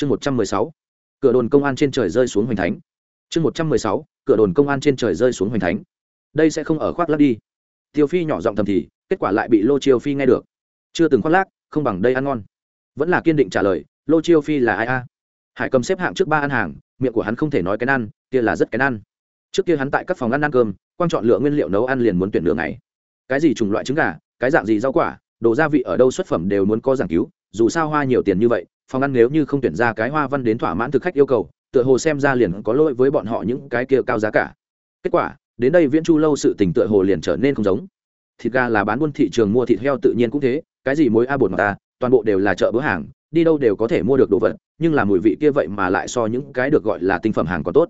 chương một trăm mười sáu, cửa đồn công an trên trời rơi xuống hoành thánh. Chương một trăm mười sáu, cửa đồn công an trên trời rơi xuống hoành thánh. Đây sẽ không ở khoác lắc đi. Tiêu phi nhỏ giọng thầm thì, kết quả lại bị lô chiêu phi nghe được. Chưa từng khoác lác, không bằng đây ăn ngon. Vẫn là kiên định trả lời, lô chiêu phi là ai a? Hải cầm xếp hạng trước ba ăn hàng, miệng của hắn không thể nói cái ăn kia là rất cái ăn trước kia hắn tại các phòng ăn ăn cơm quan chọn lựa nguyên liệu nấu ăn liền muốn tuyển lựa ngày. Cái gì chủng loại trứng gà, cái dạng gì rau quả, đồ gia vị ở đâu xuất phẩm đều muốn có giảng cứu dù sao hoa nhiều tiền như vậy, phòng ăn nếu như không tuyển ra cái hoa văn đến thỏa mãn thực khách yêu cầu, tựa hồ xem ra liền có lỗi với bọn họ những cái kia cao giá cả. Kết quả, đến đây viễn chu lâu sự tình tựa hồ liền trở nên không giống. Thịt gà là bán buôn thị trường mua thịt heo tự nhiên cũng thế, cái gì mối a bột mà ta, toàn bộ đều là chợ bữa hàng, đi đâu đều có thể mua được đồ vật, nhưng là mùi vị kia vậy mà lại so những cái được gọi là tinh phẩm hàng còn tốt.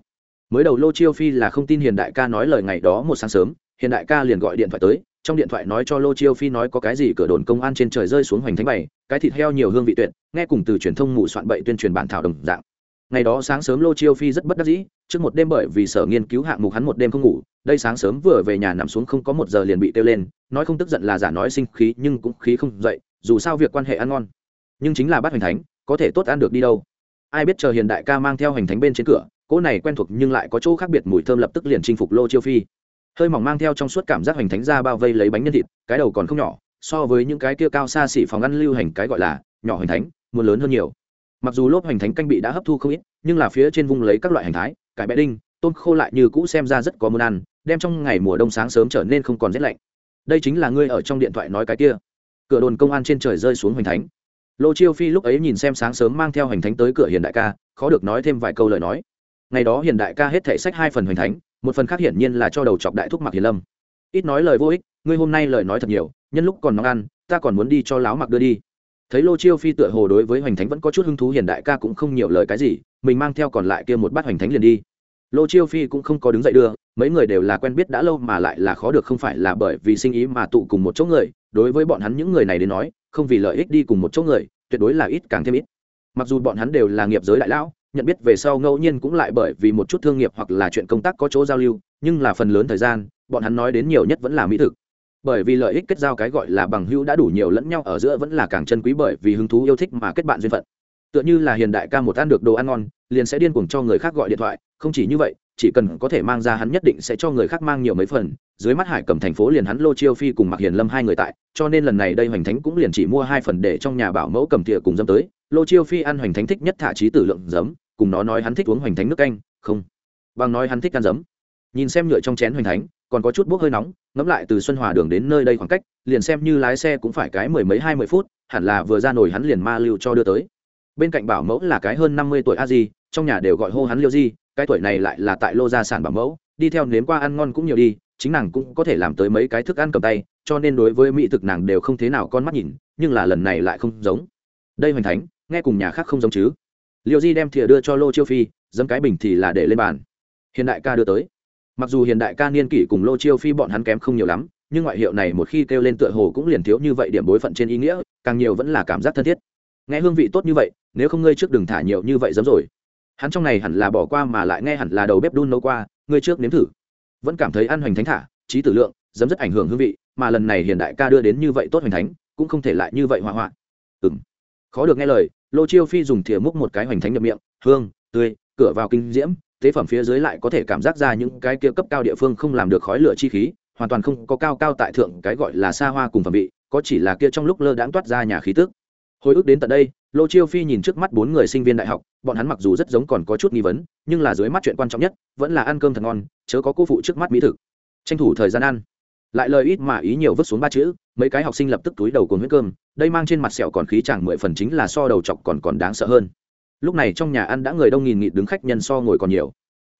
Mới đầu lô chiêu phi là không tin hiền đại ca nói lời ngày đó một sáng sớm, hiền đại ca liền gọi điện thoại tới trong điện thoại nói cho lô chiêu phi nói có cái gì cửa đồn công an trên trời rơi xuống hoành thánh bảy cái thịt heo nhiều hương vị tuyệt, nghe cùng từ truyền thông mù soạn bậy tuyên truyền bản thảo đồng dạng. Ngày đó sáng sớm lô chiêu phi rất bất đắc dĩ, trước một đêm bởi vì sở nghiên cứu hạng mục hắn một đêm không ngủ, đây sáng sớm vừa về nhà nằm xuống không có một giờ liền bị kêu lên, nói không tức giận là giả nói sinh khí nhưng cũng khí không dậy, dù sao việc quan hệ ăn ngon. Nhưng chính là bắt hoành thánh, có thể tốt ăn được đi đâu. Ai biết chờ hiền đại ca mang theo hoành thánh bên trên cửa, cỗ này quen thuộc nhưng lại có chỗ khác biệt, mùi thơm lập tức liền chinh phục lô chiêu phi hơi mỏng mang theo trong suốt cảm giác hoành thánh ra bao vây lấy bánh nhân thịt, cái đầu còn không nhỏ, so với những cái kia cao xa xỉ phòng ăn lưu hành cái gọi là nhỏ hoành thánh, muốn lớn hơn nhiều. Mặc dù lốp hoành thánh canh bị đã hấp thu không ít, nhưng là phía trên vùng lấy các loại hành thái, cải bẹ đinh, tôm khô lại như cũ xem ra rất có muốn ăn, đem trong ngày mùa đông sáng sớm trở nên không còn rét lạnh. Đây chính là ngươi ở trong điện thoại nói cái kia. Cửa đồn công an trên trời rơi xuống hoành thánh. Lô chiêu phi lúc ấy nhìn xem sáng sớm mang theo hoành thánh tới cửa hiền đại ca, khó được nói thêm vài câu lời nói. Ngày đó hiền đại ca hết thể sách hai phần hoành thánh một phần khác hiển nhiên là cho đầu chọc đại thúc mặc hiền lâm. Ít nói lời vô ích, ngươi hôm nay lời nói thật nhiều, nhân lúc còn nóng ăn, ta còn muốn đi cho láo mặc đưa đi. Thấy lô chiêu phi tựa hồ đối với hoành thánh vẫn có chút hứng thú, hiền đại ca cũng không nhiều lời cái gì, mình mang theo còn lại kia một bát hoành thánh liền đi. Lô chiêu phi cũng không có đứng dậy đưa, mấy người đều là quen biết đã lâu mà lại là khó được không phải là bởi vì sinh ý mà tụ cùng một chỗ người, đối với bọn hắn những người này đến nói, không vì lợi ích đi cùng một chỗ người, tuyệt đối là ít càng thêm ít. Mặc dù bọn hắn đều là nghiệp giới đại lão nhận biết về sau ngẫu nhiên cũng lại bởi vì một chút thương nghiệp hoặc là chuyện công tác có chỗ giao lưu, nhưng là phần lớn thời gian, bọn hắn nói đến nhiều nhất vẫn là mỹ thực. Bởi vì lợi ích kết giao cái gọi là bằng hữu đã đủ nhiều lẫn nhau ở giữa vẫn là càng chân quý bởi vì hứng thú yêu thích mà kết bạn duyên phận. Tựa như là hiền đại ca một ăn được đồ ăn ngon, liền sẽ điên cuồng cho người khác gọi điện thoại, không chỉ như vậy, chỉ cần có thể mang ra hắn nhất định sẽ cho người khác mang nhiều mấy phần. Dưới mắt hải cầm thành phố liền hắn lô chiêu phi cùng mặc hiền lâm hai người tại, cho nên lần này đây hoành thánh cũng liền chỉ mua hai phần để trong nhà bảo mẫu cầm thìa cùng dâm tới lô chiêu phi ăn hoành thánh thích nhất thả trí tử lượng giấm, cùng nó nói hắn thích uống hoành thánh nước canh, không. Bằng nói hắn thích ăn giấm. Nhìn xem nhựa trong chén hoành thánh, còn có chút bốc hơi nóng, ngẫm lại từ xuân hòa đường đến nơi đây khoảng cách, liền xem như lái xe cũng phải cái mười mấy hai mươi phút, hẳn là vừa ra nổi hắn liền ma lưu cho đưa tới. Bên cạnh bảo mẫu là cái hơn năm mươi tuổi a di, trong nhà đều gọi hô hắn liêu di, cái tuổi này lại là tại lô gia sản bảo mẫu, đi theo nếm qua ăn ngon cũng nhiều đi, chính nàng cũng có thể làm tới mấy cái thức ăn cầm tay, cho nên đối với mỹ thực nàng đều không thế nào con mắt nhìn, nhưng là lần này lại không giống. Đây hoành thánh nghe cùng nhà khác không giống chứ. Liêu di đem thìa đưa cho lô chiêu phi dẫm cái bình thì là để lên bàn. Hiện đại ca đưa tới. Mặc dù hiện đại ca niên kỷ cùng lô chiêu phi bọn hắn kém không nhiều lắm, nhưng ngoại hiệu này một khi kêu lên tựa hồ cũng liền thiếu như vậy điểm bối phận trên ý nghĩa, càng nhiều vẫn là cảm giác thân thiết. Nghe hương vị tốt như vậy, nếu không ngươi trước đừng thả nhiều như vậy dấm rồi. Hắn trong này hẳn là bỏ qua mà lại nghe hẳn là đầu bếp đun nấu qua, ngươi trước nếm thử. Vẫn cảm thấy ăn hoành thánh thả, trí tử lượng dấm rất ảnh hưởng hương vị, mà lần này hiện đại ca đưa đến như vậy tốt hoành thánh, cũng không thể lại như vậy hoa hoạn. Ừ m khó được nghe lời lô chiêu phi dùng thìa múc một cái hoành thánh nhập miệng, hương, tươi, cửa vào kinh diễm, tế phẩm phía dưới lại có thể cảm giác ra những cái kia cấp cao địa phương không làm được khói lửa chi khí, hoàn toàn không có cao cao tại thượng cái gọi là xa hoa cùng phẩm vị, có chỉ là kia trong lúc lơ đãng toát ra nhà khí tức. Hồi ức đến tận đây, lô chiêu phi nhìn trước mắt bốn người sinh viên đại học, bọn hắn mặc dù rất giống còn có chút nghi vấn, nhưng là dưới mắt chuyện quan trọng nhất, vẫn là ăn cơm thật ngon, chớ có cô phụ trước mắt mỹ thực. Tranh thủ thời gian ăn. Lại lời ít mà ý nhiều vứt xuống ba chữ mấy cái học sinh lập tức túi đầu cùng huyết cơm, đây mang trên mặt sẹo còn khí chẳng mười phần chính là so đầu chọc còn còn đáng sợ hơn. Lúc này trong nhà ăn đã người đông nghìn nghịt đứng khách nhân so ngồi còn nhiều.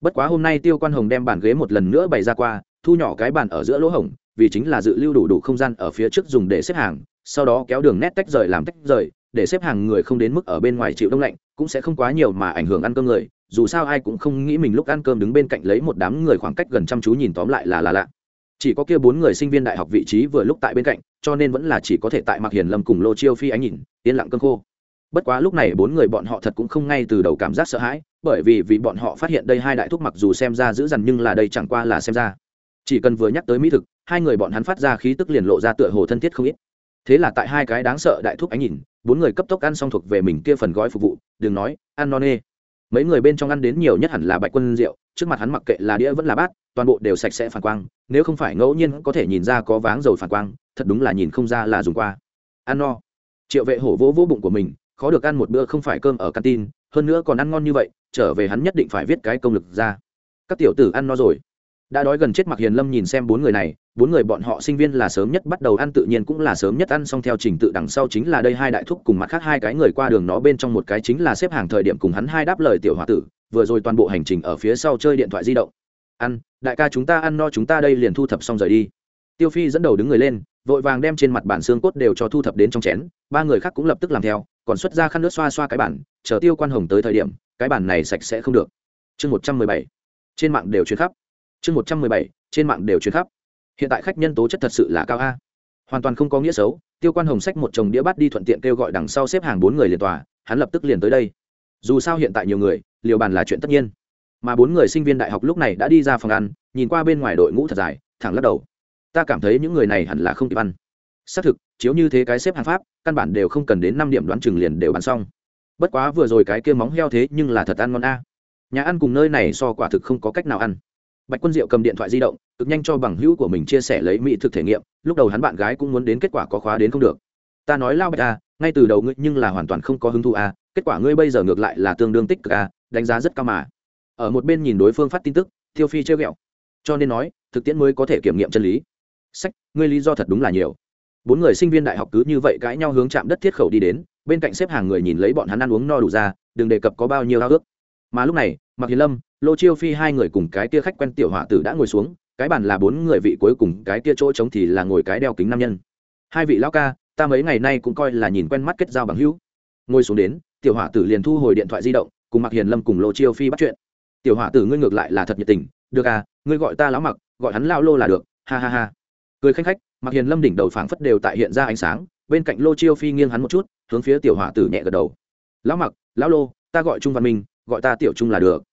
Bất quá hôm nay tiêu quan hồng đem bàn ghế một lần nữa bày ra qua, thu nhỏ cái bàn ở giữa lỗ hổng, vì chính là dự lưu đủ đủ không gian ở phía trước dùng để xếp hàng, sau đó kéo đường nét tách rời làm tách rời, để xếp hàng người không đến mức ở bên ngoài chịu đông lạnh, cũng sẽ không quá nhiều mà ảnh hưởng ăn cơm người, dù sao ai cũng không nghĩ mình lúc ăn cơm đứng bên cạnh lấy một đám người khoảng cách gần chăm chú nhìn tóm lại là là lạ chỉ có kia bốn người sinh viên đại học vị trí vừa lúc tại bên cạnh, cho nên vẫn là chỉ có thể tại mặc hiền lâm cùng lô chiêu phi ánh nhìn, yên lặng cơn khô. Bất quá lúc này bốn người bọn họ thật cũng không ngay từ đầu cảm giác sợ hãi, bởi vì vì bọn họ phát hiện đây hai đại thúc mặc dù xem ra dữ dằn nhưng là đây chẳng qua là xem ra. Chỉ cần vừa nhắc tới mỹ thực, hai người bọn hắn phát ra khí tức liền lộ ra tựa hồ thân thiết không ít. Thế là tại hai cái đáng sợ đại thúc ánh nhìn, bốn người cấp tốc ăn xong thuộc về mình kia phần gói phục vụ, đừng nói, ăn non nê mấy người bên trong ăn đến nhiều nhất hẳn là bạch quân rượu, trước mặt hắn mặc kệ là đĩa vẫn là bát, toàn bộ đều sạch sẽ phản quang, nếu không phải ngẫu nhiên có thể nhìn ra có váng dầu phản quang, thật đúng là nhìn không ra là dùng qua. Ăn no. Triệu vệ hổ vỗ vỗ bụng của mình, khó được ăn một bữa không phải cơm ở canteen, hơn nữa còn ăn ngon như vậy, trở về hắn nhất định phải viết cái công lực ra. Các tiểu tử ăn no rồi đã đói gần chết mặc hiền lâm nhìn xem bốn người này, bốn người bọn họ sinh viên là sớm nhất bắt đầu ăn tự nhiên cũng là sớm nhất ăn xong theo trình tự đằng sau chính là đây hai đại thúc cùng mặt khác hai cái người qua đường nó bên trong một cái chính là xếp hàng thời điểm cùng hắn hai đáp lời tiểu h o a tử, vừa rồi toàn bộ hành trình ở phía sau chơi điện thoại di động. Ăn, đại ca chúng ta ăn no chúng ta đây liền thu thập xong rời đi. Tiêu phi dẫn đầu đứng người lên, vội vàng đem trên mặt bản xương cốt đều cho thu thập đến trong chén, ba người khác cũng lập tức làm theo, còn xuất ra khăn nước xoa xoa cái bản, chờ tiêu quan hồng tới thời điểm, cái bản này sạch sẽ không được. Chương một trăm mười bảy, trên mạng đều chuyển khắp chương một trăm mười bảy, trên mạng đều chuyển khắp. Hiện tại khách nhân tố chất thật sự là cao a. Hoàn toàn không có nghĩa xấu, tiêu quan hồng sách một chồng đĩa bát đi thuận tiện kêu gọi đằng sau xếp hàng bốn người liền tòa, hắn lập tức liền tới đây. Dù sao hiện tại nhiều người, liều bàn là chuyện tất nhiên. Mà bốn người sinh viên đại học lúc này đã đi ra phòng ăn, nhìn qua bên ngoài đội ngũ thật dài, thẳng lắc đầu. Ta cảm thấy những người này hẳn là không kịp ăn. Xác thực, chiếu như thế cái xếp hàng pháp, căn bản đều không cần đến năm điểm đoán chừng liền đều bán xong. Bất quá vừa rồi cái kia móng heo thế nhưng là thật ăn ngon a. Nhà ăn cùng nơi này so quả thực không có cách nào ăn bạch quân diệu cầm điện thoại di động, cực nhanh cho bằng hữu của mình chia sẻ lấy mỹ thực thể nghiệm, lúc đầu hắn bạn gái cũng muốn đến kết quả có khóa đến không được. Ta nói lao bạch a ngay từ đầu ngươi nhưng là hoàn toàn không có hứng thú a kết quả ngươi bây giờ ngược lại là tương đương tích cực a đánh giá rất cao mà. Ở một bên nhìn đối phương phát tin tức tiêu phi chơi ghẹo. Cho nên nói, thực tiễn mới có thể kiểm nghiệm chân lý. Sách, ngươi lý do thật đúng là nhiều. Bốn người sinh viên đại học cứ như vậy cãi nhau hướng chạm đất thiết khẩu đi đến, bên cạnh xếp hàng người nhìn lấy bọn hắn ăn uống no đủ ra, đừng đề cập có bao nhiêu ao ước. Mà lúc này mặc hiền lâm lô chiêu phi hai người cùng cái tia khách quen tiểu họa tử đã ngồi xuống, cái bàn là bốn người vị cuối cùng, cái tia chỗ trống thì là ngồi cái đeo kính nam nhân. Hai vị lão ca, ta mấy ngày nay cũng coi là nhìn quen mắt kết giao bằng hữu. Ngồi xuống đến, tiểu họa tử liền thu hồi điện thoại di động, cùng mặc hiền lâm cùng lô chiêu phi bắt chuyện. Tiểu họa tử ngươi ngược lại là thật nhiệt tình, được à ngươi gọi ta lão mặc gọi hắn lao lô là được, ha ha ha. Cười khanh khách mặc hiền lâm đỉnh đầu phảng phất đều tại hiện ra ánh sáng, bên cạnh lô chiêu phi nghiêng hắn một chút, hướng phía tiểu họa tử nhẹ gật đầu. Lão mặc lão lô, ta gọi trung văn minh, gọi ta tiểu trung là được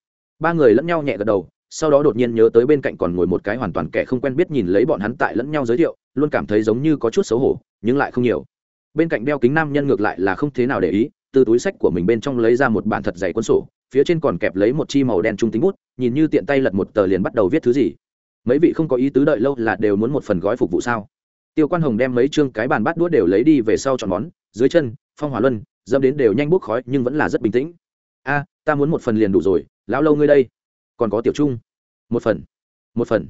ba người lẫn nhau nhẹ gật đầu, sau đó đột nhiên nhớ tới bên cạnh còn ngồi một cái hoàn toàn kẻ không quen biết nhìn lấy bọn hắn tại lẫn nhau giới thiệu, luôn cảm thấy giống như có chút xấu hổ, nhưng lại không nhiều. Bên cạnh đeo kính nam nhân ngược lại là không thế nào để ý, từ túi sách của mình bên trong lấy ra một bản thật dày cuốn sổ, phía trên còn kẹp lấy một chi màu đen trung tính bút, nhìn như tiện tay lật một tờ liền bắt đầu viết thứ gì. Mấy vị không có ý tứ đợi lâu là đều muốn một phần gói phục vụ sao? Tiêu quan hồng đem mấy chương cái bàn bát đũa đều lấy đi về sau chọn món, dưới chân, phong hỏa luân, dẫm đến đều nhanh bốc khói nhưng vẫn là rất bình tĩnh. A, ta muốn một phần liền đủ rồi lão lâu ngươi đây. Còn có tiểu trung. Một phần. Một phần.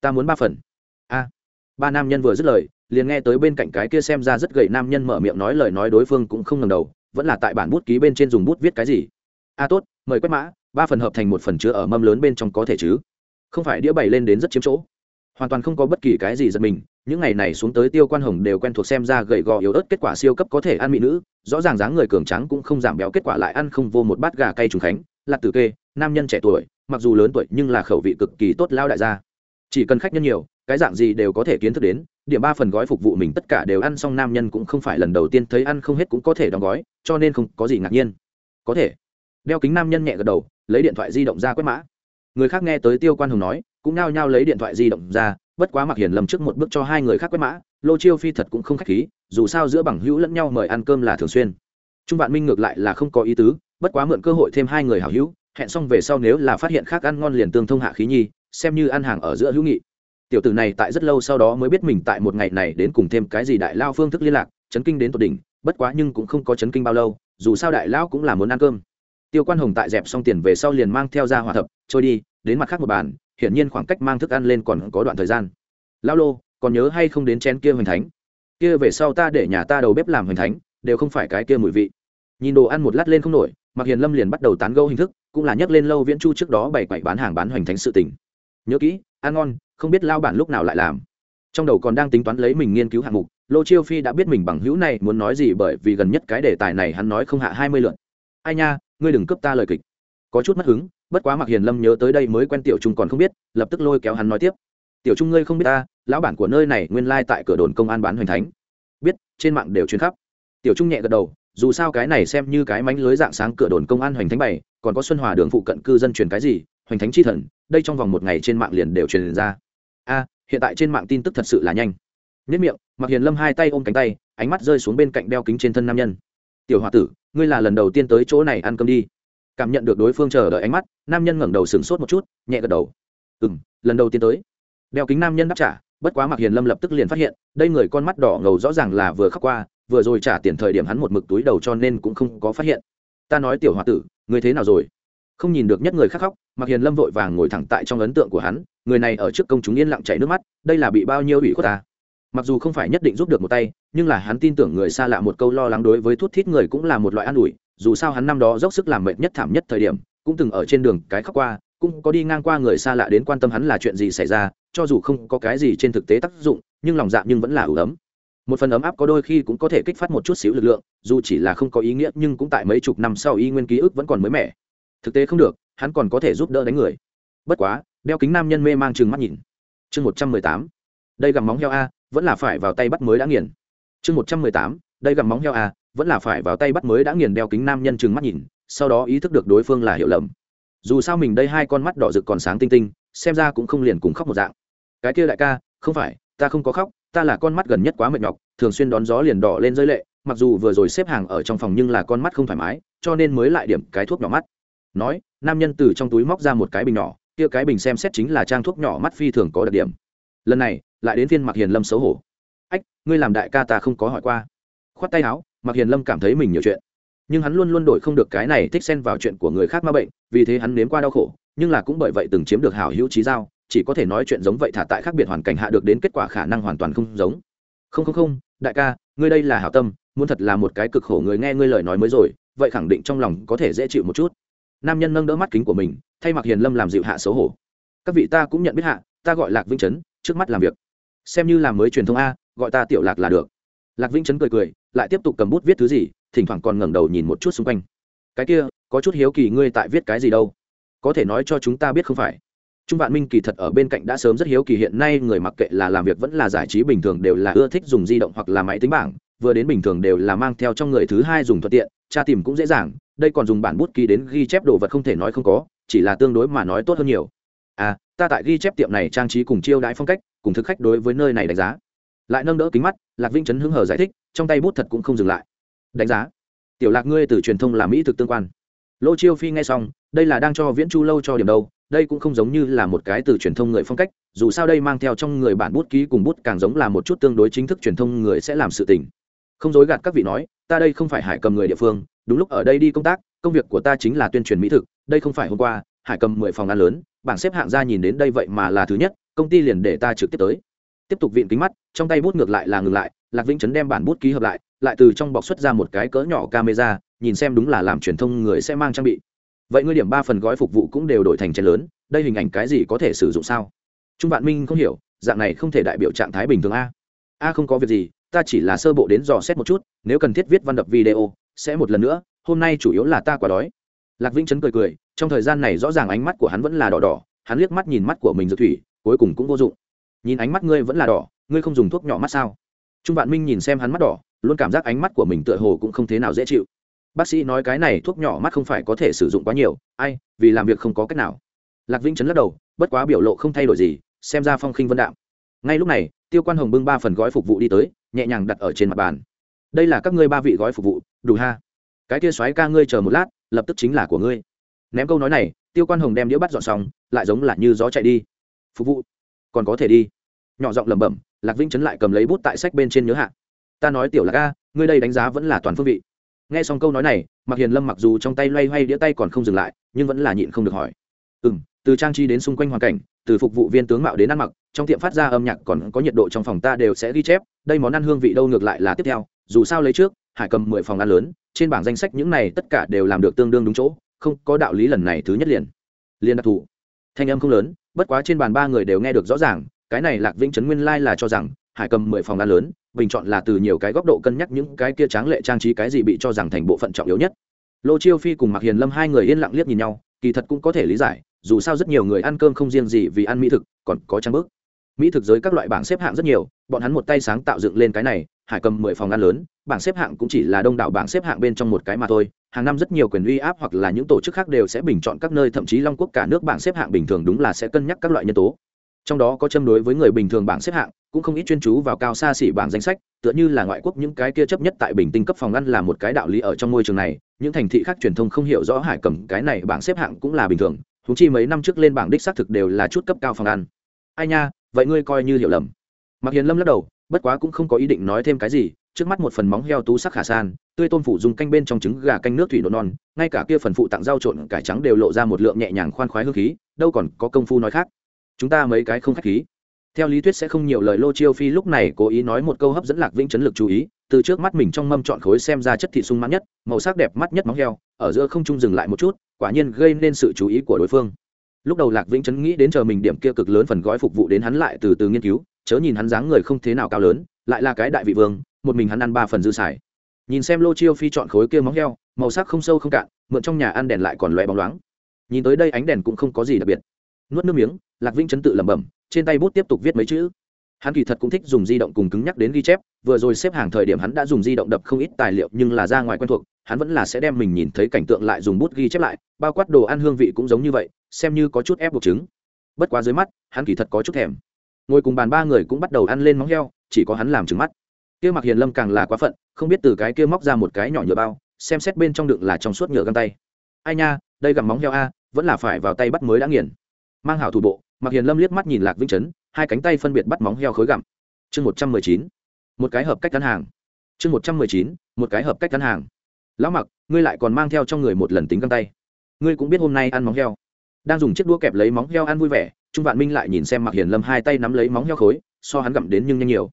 Ta muốn ba phần. A. Ba nam nhân vừa dứt lời, liền nghe tới bên cạnh cái kia xem ra rất gầy nam nhân mở miệng nói lời nói đối phương cũng không ngầm đầu, vẫn là tại bản bút ký bên trên dùng bút viết cái gì. A, tốt, mời quét mã, ba phần hợp thành một phần chứa ở mâm lớn bên trong có thể chứ? Không phải đĩa bày lên đến rất chiếm chỗ. Hoàn toàn không có bất kỳ cái gì giật mình, những ngày này xuống tới tiêu quan hồng đều quen thuộc xem ra gầy gò yếu ớt kết quả siêu cấp có thể ăn mỹ nữ, rõ ràng dáng người cường trắng cũng không giảm béo kết quả lại ăn không vô một bát gà cay trùng khánh, lạc tử kê nam nhân trẻ tuổi, mặc dù lớn tuổi nhưng là khẩu vị cực kỳ tốt lao đại gia. Chỉ cần khách nhân nhiều, cái dạng gì đều có thể kiến thức đến, điểm ba phần gói phục vụ mình tất cả đều ăn xong nam nhân cũng không phải lần đầu tiên thấy ăn không hết cũng có thể đóng gói, cho nên không có gì ngạc nhiên. Có thể. Đeo kính nam nhân nhẹ gật đầu, lấy điện thoại di động ra quét mã. Người khác nghe tới tiêu quan Hùng nói, cũng nao nhao lấy điện thoại di động ra, bất quá mặc hiền lầm trước một bước cho hai người khác quét mã, lô chiêu phi thật cũng không k h á c h khí, dù sao giữa bằng hữu lẫn nhau mời ăn cơm là thường xuyên. Trung vạn minh ngược lại là không có ý tứ, bất quá mượn cơ hội thêm hai người hảo hữu hẹn xong về sau nếu là phát hiện khác ăn ngon liền tương thông hạ khí nhi, xem như ăn hàng ở giữa hữu nghị. Tiểu tử này tại rất lâu sau đó mới biết mình tại một ngày này đến cùng thêm cái gì đại lao phương thức liên lạc, chấn kinh đến tột đỉnh, bất quá nhưng cũng không có chấn kinh bao lâu, dù sao đại lao cũng là muốn ăn cơm. Tiêu quan hồng tại dẹp xong tiền về sau liền mang theo ra hòa thập, trôi đi, đến mặt khác một bàn, hiển nhiên khoảng cách mang thức ăn lên còn có đoạn thời gian. Lao lô, còn nhớ hay không đến chén kia hoành thánh? Kia về sau ta để nhà ta đầu bếp làm hoành thánh, đều không phải cái kia mùi vị. Nhìn đồ ăn một lát lên không nổi mặc hiền lâm liền bắt đầu tán gâu hình thức cũng là nhắc lên lâu viễn chu trước đó bày quậy bán hàng bán hoành thánh sự tình. Nhớ kỹ, ăn ngon, không biết lao bản lúc nào lại làm. Trong đầu còn đang tính toán lấy mình nghiên cứu hạng mục, lô chiêu phi đã biết mình bằng hữu này muốn nói gì bởi vì gần nhất cái đề tài này hắn nói không hạ hai mươi lượn ai nha, ngươi đừng cướp ta lời kịch. Có chút mất hứng, bất quá mặc hiền lâm nhớ tới đây mới quen tiểu trung còn không biết, lập tức lôi kéo hắn nói tiếp. Tiểu trung ngươi không biết ta, lão bản của nơi này nguyên lai、like、tại cửa đồn công an bán hoành thánh. Biết, trên mạng đều chuyến khắp. Tiểu trung nhẹ gật đầu dù sao cái này xem như cái mánh lưới dạng sáng cửa đồn công an hoành thánh bảy còn có xuân hòa đường phụ cận cư dân truyền cái gì, hoành thánh chi thần, đây trong vòng một ngày trên mạng liền đều truyền ra. A, hiện tại trên mạng tin tức thật sự là nhanh. Nhất miệng mặc hiền lâm hai tay ôm cánh tay, ánh mắt rơi xuống bên cạnh đeo kính trên thân nam nhân. Tiểu h o a tử, ngươi là lần đầu tiên tới chỗ này ăn cơm đi. Cảm nhận được đối phương chờ đợi ánh mắt, nam nhân ngẩng đầu sửng sốt một chút, nhẹ gật đầu. Ừ m lần đầu tiên tới. Đeo kính nam nhân đáp trả, bất quá mặc hiền lâm lập tức liền phát hiện, đây người con mắt đỏ ngầu rõ ràng là vừa khắc qua vừa rồi trả tiền thời điểm hắn một mực túi đầu cho nên cũng không có phát hiện. Ta nói tiểu h o a tử người thế nào rồi? Không nhìn được nhất người khắc khóc mặc hiền lâm vội vàng ngồi thẳng tại trong ấn tượng của hắn, người này ở trước công chúng yên lặng chảy nước mắt, đây là bị bao nhiêu ủy khuất ta? Mặc dù không phải nhất định giúp được một tay, nhưng là hắn tin tưởng người xa lạ một câu lo lắng đối với thuốc thít người cũng là một loại an ủi, dù sao hắn năm đó dốc sức làm mệt nhất thảm nhất thời điểm, cũng từng ở trên đường cái khóc qua, cũng có đi ngang qua người xa lạ đến quan tâm hắn là chuyện gì xảy ra, cho dù không có cái gì trên thực tế tác dụng, nhưng lòng dạ nhưng vẫn là ủ ấm một phần ấm áp có đôi khi cũng có thể kích phát một chút xíu lực lượng, dù chỉ là không có ý nghĩa nhưng cũng tại mấy chục năm sau y nguyên ký ức vẫn còn mới mẻ. Thực tế không được, hắn còn có thể giúp đỡ đánh người. Bất quá, đeo kính nam nhân mê mang chừng mắt nhìn. Chương một trăm mười tám. Đây gặm móng heo a, vẫn là phải vào tay bắt mới đã nghiền. Chương một trăm mười tám. Đây gặm móng heo a, vẫn là phải vào tay bắt mới đã nghiền đeo kính nam nhân chừng mắt nhìn, sau đó ý thức được đối phương là hiểu lầm. Dù sao mình đây hai con mắt đỏ rực còn sáng tinh tinh, xem ra cũng không liền cùng khóc một dạng. Cái kia đại ca, không phải, ta không có khóc ta là con mắt gần nhất quá mệt nhọc, thường xuyên đón gió liền đỏ lên rơi lệ, mặc dù vừa rồi xếp hàng ở trong phòng nhưng là con mắt không thoải mái, cho nên mới lại điểm cái thuốc nhỏ mắt. Nói, nam nhân từ trong túi móc ra một cái bình nhỏ, kia cái bình xem xét chính là trang thuốc nhỏ mắt phi thường có đặc điểm. Lần này, lại đến phiên mặc hiền lâm xấu hổ. Ách, ngươi làm đại ca ta không có hỏi qua. Khoát tay áo mặc hiền lâm cảm thấy mình nhiều chuyện. Nhưng hắn luôn luôn đổi không được cái này thích xen vào chuyện của người khác ma bệnh, vì thế hắn nếm qua đau khổ, nhưng là cũng bởi vậy từng chiếm được hảo hữu trí giao chỉ có thể nói chuyện giống vậy thả tại khác biệt hoàn cảnh hạ được đến kết quả khả năng hoàn toàn không giống. Không không không, đại ca, ngươi đây là hảo tâm, muốn thật là một cái cực khổ người nghe ngươi lời nói mới rồi, vậy khẳng định trong lòng có thể dễ chịu một chút. Nam nhân nâng đỡ mắt kính của mình, thay mặc hiền lâm làm dịu hạ xấu hổ. Các vị ta cũng nhận biết hạ, ta gọi lạc vĩnh trấn trước mắt làm việc. Xem như làm mới truyền thông a, gọi ta tiểu lạc là được. Lạc vĩnh trấn cười cười, lại tiếp tục cầm bút viết thứ gì, thỉnh thoảng còn ngẩng đầu nhìn một chút xung quanh. Cái kia, có chút hiếu kỳ ngươi tại viết cái gì đâu? Có thể nói cho chúng ta biết không phải? Trung vạn minh kỳ thật ở bên cạnh đã sớm rất hiếu kỳ, hiện nay người mặc kệ là làm việc vẫn là giải trí bình thường đều là ưa thích dùng di động hoặc là máy tính bảng, vừa đến bình thường đều là mang theo trong người thứ hai dùng thuận tiện, tra tìm cũng dễ dàng, đây còn dùng bản bút ký đến ghi chép đồ vật không thể nói không có, chỉ là tương đối mà nói tốt hơn nhiều. À ta tại ghi chép tiệm này trang trí cùng chiêu đãi phong cách, cùng thực khách đối với nơi này đánh giá. Lại nâng đỡ kính mắt, lạc vĩnh chấn hứng hờ giải thích, trong tay bút thật cũng không dừng lại. Đánh giá. Tiểu lạc ngươi từ truyền thông là mỹ thực tương quan. Lô chiêu phi nghe xong, đây là đang cho viễn chu lâu cho điểm đâu đây cũng không giống như là một cái từ truyền thông người phong cách, dù sao đây mang theo trong người bản bút ký cùng bút càng giống là một chút tương đối chính thức truyền thông người sẽ làm sự tình. Không dối gạt các vị nói, ta đây không phải hải cầm người địa phương, đúng lúc ở đây đi công tác, công việc của ta chính là tuyên truyền mỹ thực, đây không phải hôm qua, hải cầm mười phòng ăn lớn, bảng xếp hạng ra nhìn đến đây vậy mà là thứ nhất, công ty liền để ta trực tiếp tới. Tiếp tục vịn kính mắt, trong tay bút ngược lại là ngừng lại, lạc vĩnh chấn đem bản bút ký hợp lại lại từ trong bọc xuất ra một cái cỡ nhỏ camera, nhìn xem đúng là làm truyền thông người sẽ mang trang bị vậy ngươi điểm ba phần gói phục vụ cũng đều đổi thành chén lớn, đây hình ảnh cái gì có thể sử dụng sao? Trung vạn minh không hiểu, dạng này không thể đại biểu trạng thái bình thường a. A không có việc gì, ta chỉ là sơ bộ đến dò xét một chút, nếu cần thiết viết văn đập video, sẽ một lần nữa, hôm nay chủ yếu là ta quá đói. Lạc vĩnh chấn cười cười, trong thời gian này rõ ràng ánh mắt của hắn vẫn là đỏ đỏ, hắn liếc mắt nhìn mắt của mình dược thủy, cuối cùng cũng vô dụng. Nhìn ánh mắt ngươi vẫn là đỏ, ngươi không dùng thuốc nhỏ mắt sao? Trung vạn minh nhìn xem hắn mắt đỏ, luôn cảm giác ánh mắt của mình tựa hồ cũng không thế nào dễ chịu bác sĩ nói cái này thuốc nhỏ mắt không phải có thể sử dụng quá nhiều. Ai, vì làm việc không có cách nào. Lạc vĩnh chấn lắc đầu, bất quá biểu lộ không thay đổi gì, xem ra phong khinh vân đạo ngay lúc này, tiêu quan hồng bưng ba phần gói phục vụ đi tới, nhẹ nhàng đặt ở trên mặt bàn. Đây là các ngươi ba vị gói phục vụ, đủ ha? Cái kia xoáy ca ngươi chờ một lát, lập tức chính là của ngươi. Ném câu nói này, tiêu quan hồng đem đĩa bắt dọn xong, lại giống là như gió chạy đi. Phục vụ, còn có thể đi. Nhỏ giọng lẩm bẩm, lạc vĩnh chấn lại cầm lấy bút tại sách bên trên nhớ hạ. Ta nói tiểu lạc a, ngươi đây đánh giá vẫn là toàn phương vị nghe xong câu nói này mặc hiền lâm mặc dù trong tay loay hoay đĩa tay còn không dừng lại, nhưng vẫn là nhịn không được hỏi. Ừ m từ trang trí đến xung quanh hoàn cảnh, từ phục vụ viên tướng mạo đến ăn mặc, trong tiệm phát ra âm nhạc còn có nhiệt độ trong phòng ta đều sẽ ghi chép, đây món ăn hương vị đâu ngược lại là tiếp theo, dù sao lấy trước, hải cầm mười phòng ăn lớn, trên bảng danh sách những này tất cả đều làm được tương đương đúng chỗ, không có đạo lý lần này thứ nhất liền. Liền đặc thù thanh âm không lớn, bất quá trên bàn ba người đều nghe được rõ ràng, cái này lạc vĩnh trấn nguyên lai là cho rằng hải cầm mười phòng ăn lớn, bình chọn là từ nhiều cái góc độ cân nhắc những cái kia tráng lệ trang trí cái gì bị cho rằng thành bộ phận trọng yếu nhất. Lô chiêu phi cùng mạc hiền lâm hai người yên lặng liếc nhìn nhau, kỳ thật cũng có thể lý giải, dù sao rất nhiều người ăn cơm không riêng gì vì ăn mỹ thực, còn có trang bước mỹ thực giới các loại bảng xếp hạng rất nhiều, bọn hắn một tay sáng tạo dựng lên cái này, hải cầm mười phòng ăn lớn, bảng xếp hạng cũng chỉ là đông đảo bảng xếp hạng bên trong một cái mà thôi, hàng năm rất nhiều quyền uy áp hoặc là những tổ chức khác đều sẽ bình chọn các nơi, thậm chí long quốc cả nước bảng xếp hạng bình thường đúng là sẽ cân nhắc các loại nhân tố trong đó có châm đối với người bình thường bảng xếp hạng, cũng không ít chuyên chú vào cao xa xỉ bảng danh sách, tựa như là ngoại quốc những cái kia chấp nhất tại bình tinh cấp phòng ăn là một cái đạo lý ở trong môi trường này, những thành thị khác truyền thông không hiểu rõ hải cầm cái này bảng xếp hạng cũng là bình thường thú chi mấy năm trước lên bảng đích xác thực đều là chút cấp cao phòng ăn ai nha, vậy ngươi coi như hiểu lầm. Mặc hiền lâm lắc đầu, bất quá cũng không có ý định nói thêm cái gì, trước mắt một phần móng heo tú sắc khả san, tươi tôm phủ dùng canh bên trong trứng gà canh nước thủy nộn non, ngay cả kia phần phụ tặng rau trộn cải trắng đều lộ ra một lượng nhẹ nhàng khoan khoái hương khí, đâu còn có công phu nói khác chúng ta mấy cái không khách khí. Theo lý thuyết sẽ không nhiều lời lô chiêu phi lúc này cố ý nói một câu hấp dẫn lạc vĩnh chấn lực chú ý, từ trước mắt mình trong mâm chọn khối xem ra chất thị sung mãn nhất, màu sắc đẹp mắt nhất móng heo, ở giữa không trung dừng lại một chút, quả nhiên gây nên sự chú ý của đối phương. Lúc đầu lạc vĩnh chấn nghĩ đến chờ mình điểm kia cực lớn phần gói phục vụ đến hắn lại từ từ nghiên cứu, chớ nhìn hắn dáng người không thế nào cao lớn, lại là cái đại vị vương, một mình hắn ăn ba phần dư xài. Nhìn xem lô chiêu phi chọn khối kia móng heo, màu sắc không sâu không cạn, mượn trong nhà ăn đèn lại còn loẹ bóng loáng. Nhìn tới đây ánh đèn cũng không có gì đặc biệt nuốt nước miếng, lạc vĩnh chấn tự lẩm bẩm, trên tay bút tiếp tục viết mấy chữ. Hắn kỳ thật cũng thích dùng di động cùng cứng nhắc đến ghi chép, vừa rồi xếp hàng thời điểm hắn đã dùng di động đập không ít tài liệu, nhưng là ra ngoài quen thuộc, hắn vẫn là sẽ đem mình nhìn thấy cảnh tượng lại dùng bút ghi chép lại, bao quát đồ ăn hương vị cũng giống như vậy, xem như có chút ép buộc chứng. Bất quá dưới mắt, hắn kỳ thật có chút thèm. Ngồi cùng bàn ba người cũng bắt đầu ăn lên móng heo, chỉ có hắn làm trừng mắt. Kia mặc hiền lâm càng là quá phận, không biết từ cái kia móc ra một cái nhỏ nhựa bao, xem xét bên trong đựng là trong suốt nhựa găng tay. Ai nha, đây gặm móng heo a, vẫn là phải vào tay bắt mới đã nghiền mang hảo thủ bộ mặc hiền lâm liếc mắt nhìn lạc vĩnh chấn, hai cánh tay phân biệt bắt móng heo khối gặm. Chương một trăm mười chín, một cái hợp cách cắn hàng. Chương một trăm mười chín, một cái hợp cách cắn hàng. Lão mặc ngươi lại còn mang theo trong người một lần tính găng tay. Ngươi cũng biết hôm nay ăn móng heo. Đang dùng chiếc đũa kẹp lấy móng heo ăn vui vẻ, trung vạn minh lại nhìn xem mặc hiền lâm hai tay nắm lấy móng heo khối, so hắn gặm đến nhưng nhanh nhiều.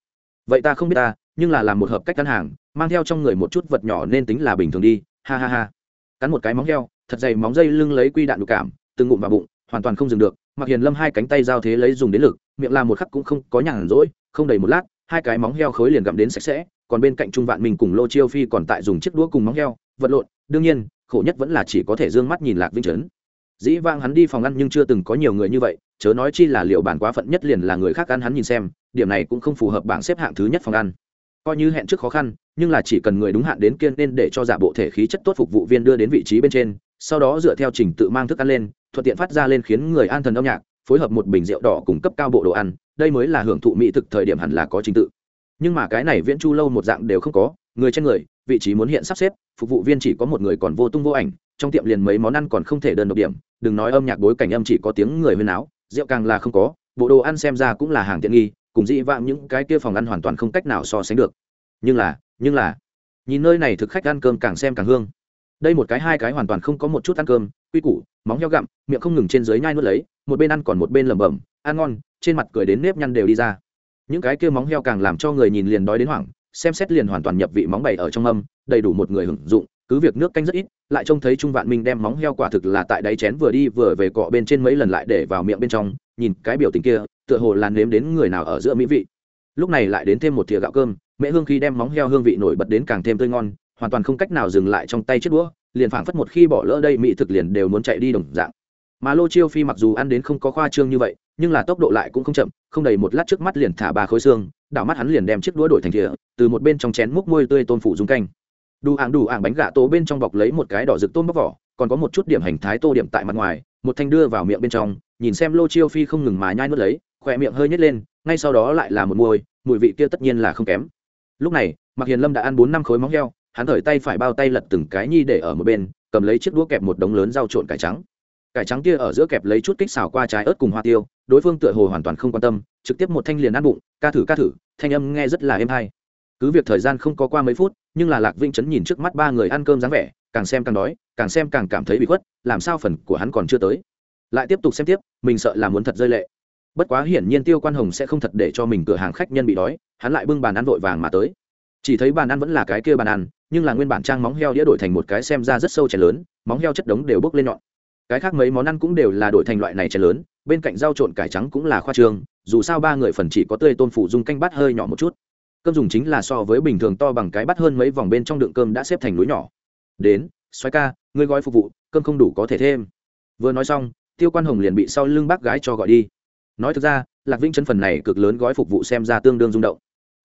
Vậy ta không biết ta, nhưng là làm một hợp cách cắn hàng, mang theo trong người một chút vật nhỏ nên tính là bình thường đi. Ha ha ha. Cắn một cái móng heo, thật dày móng dây lưng lấy quy đạn đục cảm, từng ngụm vào bụng, hoàn toàn không dừng được mặc hiền lâm hai cánh tay giao thế lấy dùng đến lực, miệng làm một khắc cũng không có nhàn rỗi, không đầy một lát, hai cái móng heo khối liền gặm đến sạch sẽ, còn bên cạnh trung vạn mình cùng lô chiêu phi còn tại dùng chiếc đũa cùng móng heo, vật lộn, đương nhiên, khổ nhất vẫn là chỉ có thể d ư ơ n g mắt nhìn lạc vinh trấn. Dĩ vang hắn đi phòng ăn nhưng chưa từng có nhiều người như vậy, chớ nói chi là liệu bản quá phận nhất liền là người khác ăn hắn nhìn xem, điểm này cũng không phù hợp bảng xếp hạng thứ nhất phòng ăn. Coi như hẹn trước khó khăn, nhưng là chỉ cần người đúng hạn đến kiên nên để cho giả bộ thể khí chất tốt phục vụ viên đưa đến vị trí bên trên, sau đó dựa theo trình tự mang thức ăn lên thuận tiện phát ra lên khiến người an thần âm nhạc, phối hợp một bình rượu đỏ cùng cấp cao bộ đồ ăn, đây mới là hưởng thụ mỹ thực thời điểm hẳn là có trình tự. Nhưng mà cái này viễn chu lâu một dạng đều không có, người trên người, vị trí muốn hiện sắp xếp, phục vụ viên chỉ có một người còn vô tung vô ảnh, trong tiệm liền mấy món ăn còn không thể đơn độc điểm, đừng nói âm nhạc bối cảnh âm chỉ có tiếng người huyên áo rượu càng là không có, bộ đồ ăn xem ra cũng là hàng tiện nghi, cùng dị vãng những cái kia phòng ăn hoàn toàn không cách nào so sánh được. Nhưng là nhưng là, nhìn nơi này thực khách ăn cơm càng xem càng hương đây một cái, hai cái hoàn toàn không có một chút ăn cơm, quy củ, móng heo gặm, miệng không ngừng trên dưới nhai nuốt lấy, một bên ăn còn một bên lẩm bẩm, ăn ngon. Trên mặt cười đến nếp nhăn đều đi ra. Những cái kia móng heo càng làm cho người nhìn liền đói đến hoảng, xem xét liền hoàn toàn nhập vị móng bày ở trong âm, đầy đủ một người hưởng dụng, cứ việc nước canh rất ít, lại trông thấy trung vạn minh đem móng heo quả thực là tại đáy chén vừa đi vừa về cọ bên trên mấy lần lại để vào miệng bên trong, nhìn cái biểu tình kia, tựa hồ là nếm đến người nào ở giữa mỹ vị. Lúc này lại đến thêm một thìa gạo cơm, mẹ hương khi đem móng heo hương vị nổi bật đến càng thêm tươi ngon hoàn toàn không cách nào dừng lại trong tay chiếc đũa, liền phảng phất một khi bỏ lỡ đây, mỹ thực liền đều muốn chạy đi đồng dạng. Mà lô chiêu phi mặc dù ăn đến không có khoa trương như vậy, nhưng là tốc độ lại cũng không chậm, không đầy một lát trước mắt liền thả ba khối xương, đảo mắt hắn liền đem chiếc đũa đổi thành thìa, từ một bên trong chén múc môi tươi tôm phủ dùng canh. Đủ ảng đủ ảng bánh gà tô bên trong bọc lấy một cái đỏ rực tôm bóc vỏ, còn có một chút điểm hành thái tô điểm tại mặt ngoài, một thanh đưa vào miệng bên trong, nhìn xem lô chiêu phi không ngừng mà nhai nuốt lấy, khỏe miệng hơi nhét lên, ngay sau đó lại là một môi, mùi vị kia tất nhiên là không kém. Lúc này mặc hiền lâm đã ăn bốn năm khối móng heo hắn thởi tay phải bao tay lật từng cái nhi để ở một bên, cầm lấy chiếc đũa kẹp một đống lớn rau trộn cải trắng. Cải trắng kia ở giữa kẹp lấy chút kích xào qua trái ớt cùng hoa tiêu, đối phương tựa hồ hoàn toàn không quan tâm, trực tiếp một thanh liền ăn bụng, ca thử ca thử. Thanh âm nghe rất là êm hay. Cứ việc thời gian không có qua mấy phút, nhưng là lạc vinh chấn nhìn trước mắt ba người ăn cơm dáng vẻ, càng xem càng đói, càng xem càng cảm thấy bị khuất, làm sao phần của hắn còn chưa tới. Lại tiếp tục xem tiếp, mình sợ là muốn thật rơi lệ. Bất quá hiển nhiên tiêu quan hồng sẽ không thật để cho mình cửa hàng khách nhân bị đói, hắn lại bưng bàn ăn vội vàng mà tới chỉ thấy bàn ăn vẫn là cái kia bàn ăn, nhưng là nguyên bản trang móng heo đĩa đổi thành một cái xem ra rất sâu chén lớn, móng heo chất đống đều bốc lên nhọn. Cái khác mấy món ăn cũng đều là đổi thành loại này chén lớn, bên cạnh rau trộn cải trắng cũng là khoa trương, dù sao ba người phần chỉ có tươi tôn phủ dùng canh bát hơi nhỏ một chút. Cơm dùng chính là so với bình thường to bằng cái bát hơn mấy vòng bên trong đựng cơm đã xếp thành núi nhỏ. Đến xoáy ca, ngươi gói phục vụ, cơm không đủ có thể thêm. Vừa nói xong, tiêu quan hồng liền bị sau lưng bác gái cho gọi đi. Nói thực ra, lạc vĩnh chân phần này cực lớn gói phục vụ xem ra tương đương rung động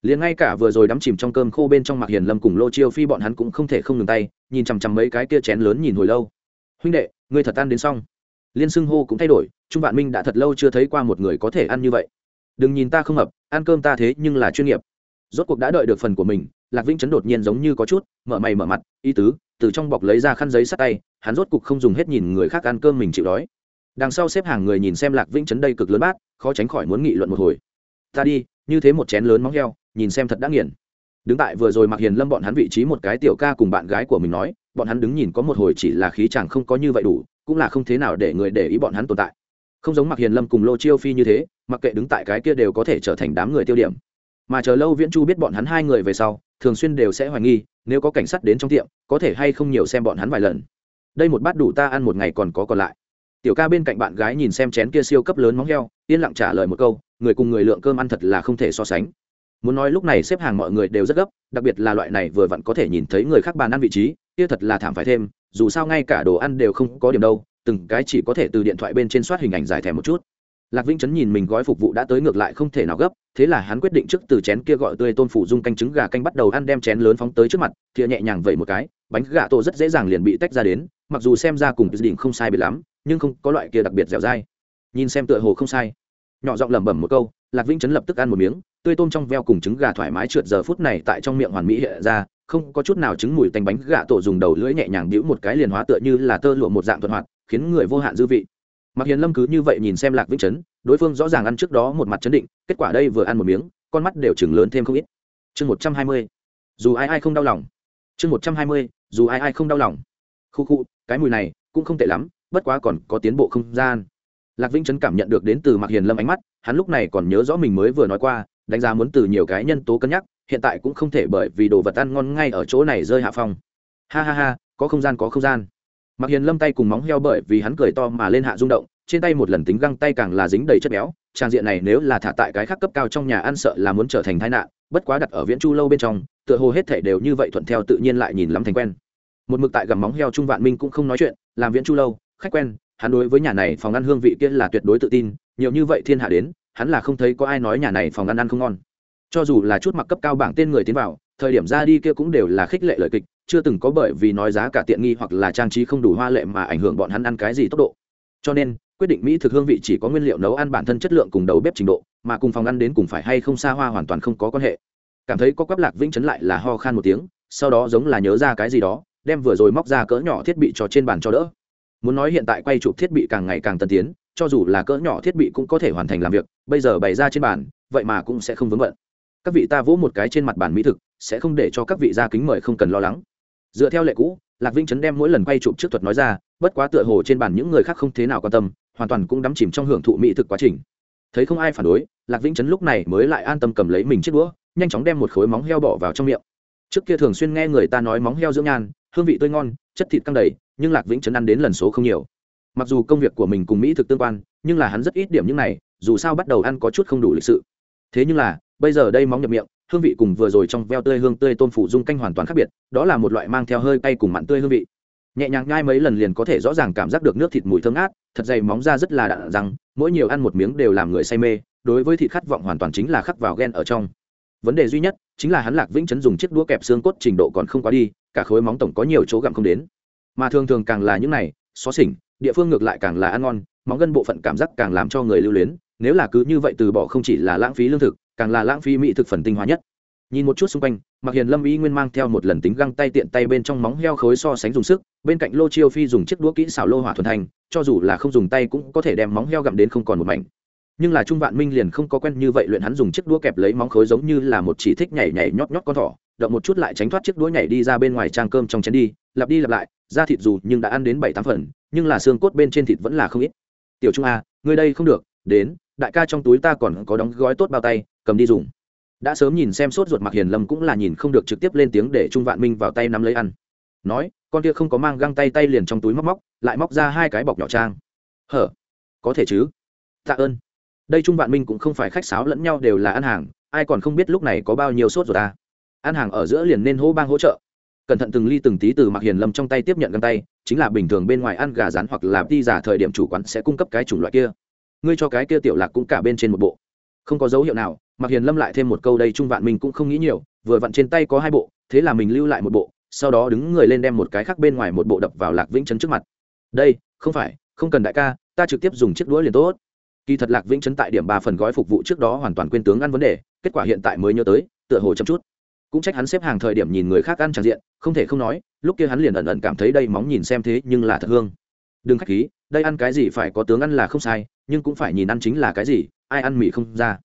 liền ngay cả vừa rồi đắm chìm trong cơm khô bên trong mạc hiền lâm cùng lô chiêu phi bọn hắn cũng không thể không ngừng tay, nhìn chằm chằm mấy cái kia chén lớn nhìn hồi lâu. Huynh đệ, ngươi thật tan đến xong. Liên xưng hô cũng thay đổi, trung vạn minh đã thật lâu chưa thấy qua một người có thể ăn như vậy. Đừng nhìn ta không hợp, ăn cơm ta thế nhưng là chuyên nghiệp. Rốt cuộc đã đợi được phần của mình, lạc vĩnh chấn đột nhiên giống như có chút, mở mày mở mặt y tứ, từ trong bọc lấy ra khăn giấy sát tay, hắn rốt cuộc không dùng hết nhìn người khác ăn cơm mình chịu đói. Đằng sau xếp hàng người nhìn xem lạc vĩnh chấn đây cực lớn bát, khó tránh khỏi muốn nghị luận một hồi. Ta đi, như thế một chén lớn móng heo nhìn xem thật đã nghiền. Đứng tại vừa rồi mặc hiền lâm bọn hắn vị trí một cái tiểu ca cùng bạn gái của mình nói, bọn hắn đứng nhìn có một hồi chỉ là khí chàng không có như vậy đủ, cũng là không thế nào để người để ý bọn hắn tồn tại. Không giống mặc hiền lâm cùng lô chiêu phi như thế, mặc kệ đứng tại cái kia đều có thể trở thành đám người tiêu điểm. Mà chờ lâu viễn chu biết bọn hắn hai người về sau, thường xuyên đều sẽ hoài nghi, nếu có cảnh sát đến trong tiệm, có thể hay không nhiều xem bọn hắn vài lần. Đây một bát đủ ta ăn một ngày còn có còn lại. Tiểu ca bên cạnh bạn gái nhìn xem chén kia siêu cấp lớn móng heo, yên lặng trả lời một câu, người cùng người lượng cơm ăn thật là không thể so sánh muốn nói lúc này xếp hàng mọi người đều rất gấp, đặc biệt là loại này vừa vặn có thể nhìn thấy người khác bàn ăn vị trí, kia thật là thảm phải thêm, dù sao ngay cả đồ ăn đều không có điểm đâu, từng cái chỉ có thể từ điện thoại bên trên soát hình ảnh dài thẻ một chút. Lạc vĩnh chấn nhìn mình gói phục vụ đã tới ngược lại không thể nào gấp, thế là hắn quyết định trước từ chén kia gọi tươi tôn phủ dung canh trứng gà canh bắt đầu ăn đem chén lớn phóng tới trước mặt, thìa nhẹ nhàng vẩy một cái, bánh gà tổ rất dễ dàng liền bị tách ra đến, mặc dù xem ra cùng đỉnh không sai bị lắm, nhưng không có loại kia đặc biệt dẻo dai. Nhìn xem tựa hồ không sai. Nhỏ giọng lẩm bẩm một câu, lạc vĩnh chấn lập tức ăn một miếng tươi tôm trong veo cùng trứng gà thoải mái trượt giờ phút này tại trong miệng hoàn mỹ hiện ra, không có chút nào trứng mùi tanh bánh gà tổ dùng đầu lưỡi nhẹ nhàng đĩu một cái liền hóa tựa như là tơ lụa một dạng thuận hoạt, khiến người vô hạn dư vị. Mặc hiền lâm cứ như vậy nhìn xem lạc vĩnh chấn, đối phương rõ ràng ăn trước đó một mặt chấn định, kết quả đây vừa ăn một miếng, con mắt đều chừng lớn thêm không ít. Chương một trăm hai mươi, dù ai ai không đau lòng. Chương một trăm hai mươi, dù ai ai không đau lòng. Khu khu, cái mùi này cũng không tệ lắm, bất quá còn có tiến bộ không gian. Lạc vĩnh chấn cảm nhận được đến từ mặc hiền lâm ánh mắt, hắn lúc này còn nhớ rõ mình mới vừa nói qua đánh giá muốn từ nhiều cái nhân tố cân nhắc, hiện tại cũng không thể bởi vì đồ vật ăn ngon ngay ở chỗ này rơi hạ phong. Ha ha ha, có không gian, có không gian. Mặc hiền lâm tay cùng móng heo bởi vì hắn cười to mà lên hạ rung động, trên tay một lần tính găng tay càng là dính đầy chất béo. Trang diện này nếu là thả tại cái khác cấp cao trong nhà ăn sợ là muốn trở thành tai nạn, bất quá đặt ở viễn chu lâu bên trong, tựa hồ hết thể đều như vậy thuận theo tự nhiên lại nhìn lắm thành quen. Một mực tại gầm móng heo trung vạn minh cũng không nói chuyện, làm viễn chu lâu, khách quen, hắn đối với nhà này phòng ăn hương vị kia là tuyệt đối tự tin, nhiều như vậy thiên hạ đến hắn là không thấy có ai nói nhà này phòng ăn ăn không ngon. Cho dù là chút mặc cấp cao bảng tên người tiến vào, thời điểm ra đi kia cũng đều là khích lệ lợi kịch, chưa từng có bởi vì nói giá cả tiện nghi hoặc là trang trí không đủ hoa lệ mà ảnh hưởng bọn hắn ăn cái gì tốc độ. Cho nên, quyết định mỹ thực hương vị chỉ có nguyên liệu nấu ăn bản thân chất lượng cùng đầu bếp trình độ, mà cùng phòng ăn đến cùng phải hay không xa hoa hoàn toàn không có quan hệ. Cảm thấy có quắp lạc vĩnh chấn lại là ho khan một tiếng, sau đó giống là nhớ ra cái gì đó, đem vừa rồi móc ra cỡ nhỏ thiết bị cho trên bàn cho đỡ. Muốn nói hiện tại quay chụp thiết bị càng ngày càng tân tiến cho dù là cỡ nhỏ thiết bị cũng có thể hoàn thành làm việc, bây giờ bày ra trên bàn, vậy mà cũng sẽ không vướng bận. Các vị ta vỗ một cái trên mặt bàn mỹ thực, sẽ không để cho các vị ra kính mời không cần lo lắng. Dựa theo lệ cũ, lạc vinh chấn đem mỗi lần quay chụp trước thuật nói ra, bất quá tựa hồ trên bàn những người khác không thế nào quan tâm, hoàn toàn cũng đắm chìm trong hưởng thụ mỹ thực quá trình. Thấy không ai phản đối, lạc vĩnh chấn lúc này mới lại an tâm cầm lấy mình chiếc đũa, nhanh chóng đem một khối móng heo bỏ vào trong miệng. Trước kia thường xuyên nghe người ta nói móng heo dưỡng nhan, hương vị tươi ngon, chất thịt căng đầy, nhưng lạc vĩnh chấn ăn đến lần số không nhiều mặc dù công việc của mình cùng mỹ thực tương quan, nhưng là hắn rất ít điểm những này, dù sao bắt đầu ăn có chút không đủ lịch sự. Thế nhưng là, bây giờ đây móng nhập miệng, hương vị cùng vừa rồi trong veo tươi hương tươi tôm phủ dung canh hoàn toàn khác biệt, đó là một loại mang theo hơi cay cùng mặn tươi hương vị. Nhẹ nhàng nhai mấy lần liền có thể rõ ràng cảm giác được nước thịt mùi thơm ngát, thật dày móng ra rất là đạn rằng, mỗi nhiều ăn một miếng đều làm người say mê, đối với thịt khát vọng hoàn toàn chính là khắc vào ghen ở trong. Vấn đề duy nhất chính là hắn lạc vĩnh chấn dùng chiếc đũa kẹp xương cốt trình độ còn không quá đi, cả khối móng tổng có nhiều chỗ gặm không đến. Mà thường thường càng là những này, xó xỉnh địa phương ngược lại càng là ăn ngon, móng gân bộ phận cảm giác càng làm cho người lưu luyến, nếu là cứ như vậy từ bỏ không chỉ là lãng phí lương thực, càng là lãng phí mỹ thực phần tinh hoa nhất. Nhìn một chút xung quanh mặc hiền lâm y nguyên mang theo một lần tính găng tay tiện tay bên trong móng heo khối so sánh dùng sức, bên cạnh lô chiêu phi dùng chiếc đũa kỹ xảo lô hỏa thuần thành, cho dù là không dùng tay cũng có thể đem móng heo gặm đến không còn một mảnh. Nhưng là trung vạn minh liền không có quen như vậy luyện hắn dùng chiếc đũa kẹp lấy móng khối giống như là một chỉ thích nhảy nhảy nhót nhót con thỏ, động một chút lại tránh thoát chiếc đũa nhảy đi ra bên ngoài trang cơm trong chén đi, lặp đi lặp lại, da thịt dù nhưng đã ăn đến bảy tám phần nhưng là xương cốt bên trên thịt vẫn là không ít. Tiểu trung a, ngươi đây không được, đến, đại ca trong túi ta còn có đóng gói tốt bao tay, cầm đi dùng. Đã sớm nhìn xem sốt ruột mặc hiền lâm cũng là nhìn không được trực tiếp lên tiếng để trung vạn minh vào tay nắm lấy ăn. Nói, con kia không có mang găng tay tay liền trong túi móc móc, lại móc ra hai cái bọc nhỏ trang. Hở, có thể chứ? Tạ ơn. Đây trung vạn minh cũng không phải khách sáo lẫn nhau đều là ăn hàng, ai còn không biết lúc này có bao nhiêu sốt ruột ta. Ăn hàng ở giữa liền nên hô bang hỗ trợ. Cẩn thận từng ly từng tí từ mặc hiền lâm trong tay tiếp nhận găng tay chính là bình thường bên ngoài ăn gà rán hoặc là đi giả thời điểm chủ quán sẽ cung cấp cái chủng loại kia. Ngươi cho cái kia tiểu lạc cũng cả bên trên một bộ. Không có dấu hiệu nào mặc hiền lâm lại thêm một câu đây trung vạn mình cũng không nghĩ nhiều, vừa vặn trên tay có hai bộ, thế là mình lưu lại một bộ, sau đó đứng người lên đem một cái khác bên ngoài một bộ đập vào lạc vĩnh chấn trước mặt. Đây, không phải, không cần đại ca, ta trực tiếp dùng chiếc đũa liền tốt. Kỳ thật lạc vĩnh chấn tại điểm ba phần gói phục vụ trước đó hoàn toàn quên tướng ăn vấn đề, kết quả hiện tại mới nhớ tới, tựa hồ chậm chút cũng trách hắn xếp hàng thời điểm nhìn người khác ăn tràn diện, không thể không nói, lúc kia hắn liền ẩn ẩn cảm thấy đây móng nhìn xem thế nhưng là thật hương. Đừng khách khí, đây ăn cái gì phải có tướng ăn là không sai, nhưng cũng phải nhìn ăn chính là cái gì, ai ăn mì không ra.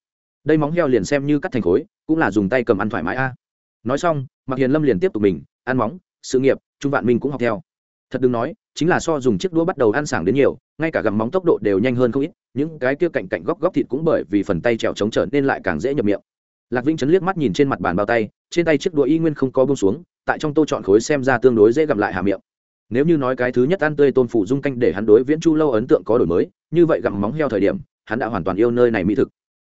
Đây móng heo liền xem như cắt thành khối, cũng là dùng tay cầm ăn thoải mái a. Nói xong mặc hiền lâm liền tiếp tục mình, ăn móng, sự nghiệp, trung vạn minh cũng học theo. Thật đừng nói, chính là so dùng chiếc đũa bắt đầu ăn sảng đến nhiều, ngay cả gặm móng tốc độ đều nhanh hơn không ít, những cái kia cạnh cạnh góc góc thịt cũng bởi vì phần tay trèo trống trở nên lại càng dễ nhập miệng. Lạc vĩnh chấn liếc mắt nhìn trên mặt bàn bao tay trên tay chiếc đũa y nguyên không có bông xuống, tại trong tô chọn khối xem ra tương đối dễ gặm lại hà miệng. Nếu như nói cái thứ nhất ăn tươi tôm phủ dung canh để hắn đối viễn chu lâu ấn tượng có đổi mới, như vậy gặm móng heo thời điểm, hắn đã hoàn toàn yêu nơi này mỹ thực.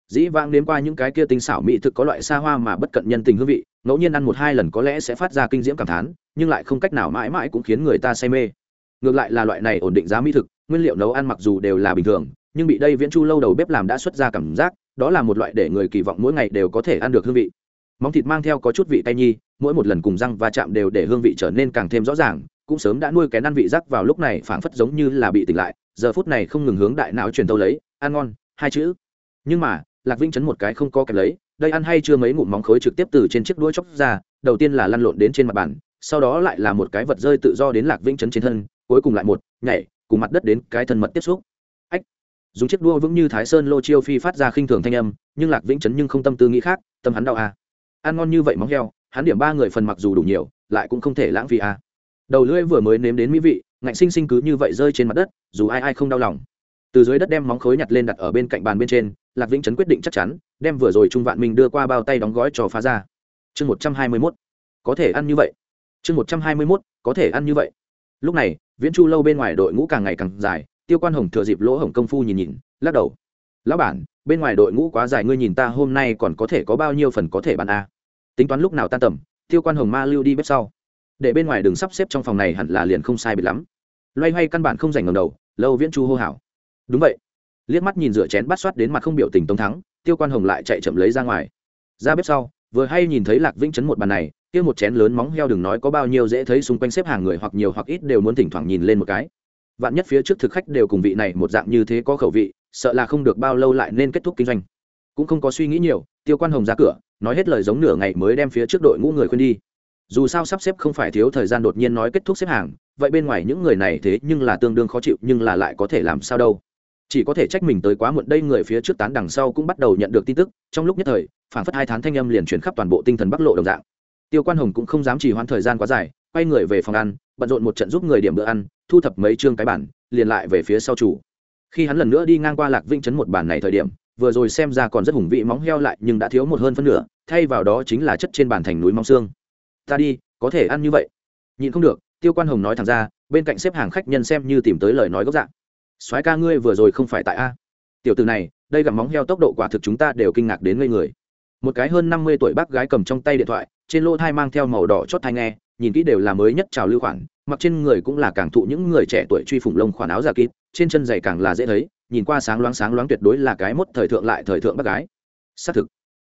Dĩ vãng đến qua những cái kia tinh xảo mỹ thực có loại xa hoa mà bất cận nhân tình hương vị, ngẫu nhiên ăn một hai lần có lẽ sẽ phát ra kinh diễm cảm thán, nhưng lại không cách nào mãi mãi cũng khiến người ta say mê. Ngược lại là loại này ổn định giá mỹ thực, nguyên liệu nấu ăn mặc dù đều là bình thường, nhưng bị đây viễn chu lâu đầu bếp làm đã xuất ra cảm giác, đó là một loại để người kỳ vọng mỗi ngày đều có thể ăn được hương vị móng thịt mang theo có chút vị tay nhi, mỗi một lần cùng răng va chạm đều để hương vị trở nên càng thêm rõ ràng, cũng sớm đã nuôi kén ăn vị rắc vào lúc này phảng phất giống như là bị tỉnh lại, giờ phút này không ngừng hướng đại não truyền tâu lấy, ăn ngon, hai chữ. Nhưng mà, lạc vinh chấn một cái không có kẹp lấy, đây ăn hay chưa mấy ngụm móng khối trực tiếp từ trên chiếc đuôi chóc ra, đầu tiên là lăn lộn đến trên mặt bàn, sau đó lại là một cái vật rơi tự do đến lạc vinh chấn trên thân, cuối cùng lại một, nhảy, cùng mặt đất đến cái thân mật tiếp xúc. Ách! Dùng chiếc đua vững như thái sơn lô chiêu phi phát ra khinh thường thanh âm, nhưng lạc vĩnh chấn nhưng không tâm tư nghĩ khác, tâm hắn đau à ăn ngon như vậy móng heo, hắn điểm ba người phần mặc dù đủ nhiều, lại cũng không thể lãng phí à. đầu lưỡi vừa mới nếm đến mỹ vị, ngạnh sinh sinh cứ như vậy rơi trên mặt đất, dù ai ai không đau lòng. Từ dưới đất đem móng khối nhặt lên đặt ở bên cạnh bàn bên trên, lạc vĩnh chấn quyết định chắc chắn, đem vừa rồi trung vạn minh đưa qua bao tay đóng gói cho phá ra. Chương một trăm hai mươi mốt. Có thể ăn như vậy. Chương một trăm hai mươi mốt, có thể ăn như vậy. Lúc này, viễn chu lâu bên ngoài đội ngũ càng ngày càng dài, tiêu quan hồng thừa dịp lỗ hồng công phu nhìn nhìn, lắc đầu. Lão bản, bên ngoài đội ngũ quá dài, ngươi nhìn ta hôm nay còn có thể có bao nhiêu phần có thể bán a? Tính toán lúc nào tan tầm, tiêu quan hồng ma lưu đi bếp sau. Để bên ngoài đường sắp xếp trong phòng này hẳn là liền không sai biệt lắm. Loay hoay căn bản không dành ngầm đầu, lâu viễn chu hô hảo đúng vậy. Liếc mắt nhìn rửa chén bắt soát đến mặt không biểu tình tống thắng, tiêu quan hồng lại chạy chậm lấy ra ngoài. Ra bếp sau, vừa hay nhìn thấy lạc vĩnh chấn một bàn này, kia một chén lớn móng heo đừng nói có bao nhiêu dễ thấy xung quanh xếp hàng người hoặc nhiều hoặc ít đều muốn thỉnh thoảng nhìn lên một cái. Vạn nhất phía trước thực khách đều cùng vị này một dạng như thế có khẩu vị, sợ là không được bao lâu lại nên kết thúc kinh doanh. Cũng không có suy nghĩ nhiều, tiêu quan hồng ra cửa nói hết lời giống nửa ngày mới đem phía trước đội ngũ người khuyên đi. Dù sao sắp xếp không phải thiếu thời gian đột nhiên nói kết thúc xếp hàng, vậy bên ngoài những người này thế nhưng là tương đương khó chịu, nhưng là lại có thể làm sao đâu. Chỉ có thể trách mình tới quá muộn, đây người phía trước tán đằng sau cũng bắt đầu nhận được tin tức, trong lúc nhất thời, phản phất hai tháng thanh âm liền chuyển khắp toàn bộ tinh thần bắc lộ đồng dạng. Tiêu quan hồng cũng không dám trì hoãn thời gian quá dài, quay người về phòng ăn, bận rộn một trận giúp người điểm bữa ăn, thu thập mấy chương cái bản, liền lại về phía sau chủ. Khi hắn lần nữa đi ngang qua lạc vĩnh chấn một bản này thời điểm, vừa rồi xem ra còn rất hùng vị móng heo lại, nhưng đã thiếu một hơn phân nửa thay vào đó chính là chất trên bàn thành núi mong xương. Ta đi, có thể ăn như vậy. Nhịn không được, tiêu quan hồng nói thẳng ra, bên cạnh xếp hàng khách nhân xem như tìm tới lời nói gốc dạng soái ca ngươi vừa rồi không phải tại a. Tiểu từ này, đây gặm móng heo tốc độ quả thực chúng ta đều kinh ngạc đến ngây người. Một cái hơn năm mươi tuổi bác gái cầm trong tay điện thoại, trên lô thai mang theo màu đỏ chót thai nghe, nhìn kỹ đều là mới nhất trào lưu khoản, mặc trên người cũng là càng thụ những người trẻ tuổi truy phủng lông khoản áo giả kín trên chân giày càng là dễ thấy, nhìn qua sáng loáng sáng loáng tuyệt đối là cái mốt thời thượng lại thời thượng bác gái. Xác thực.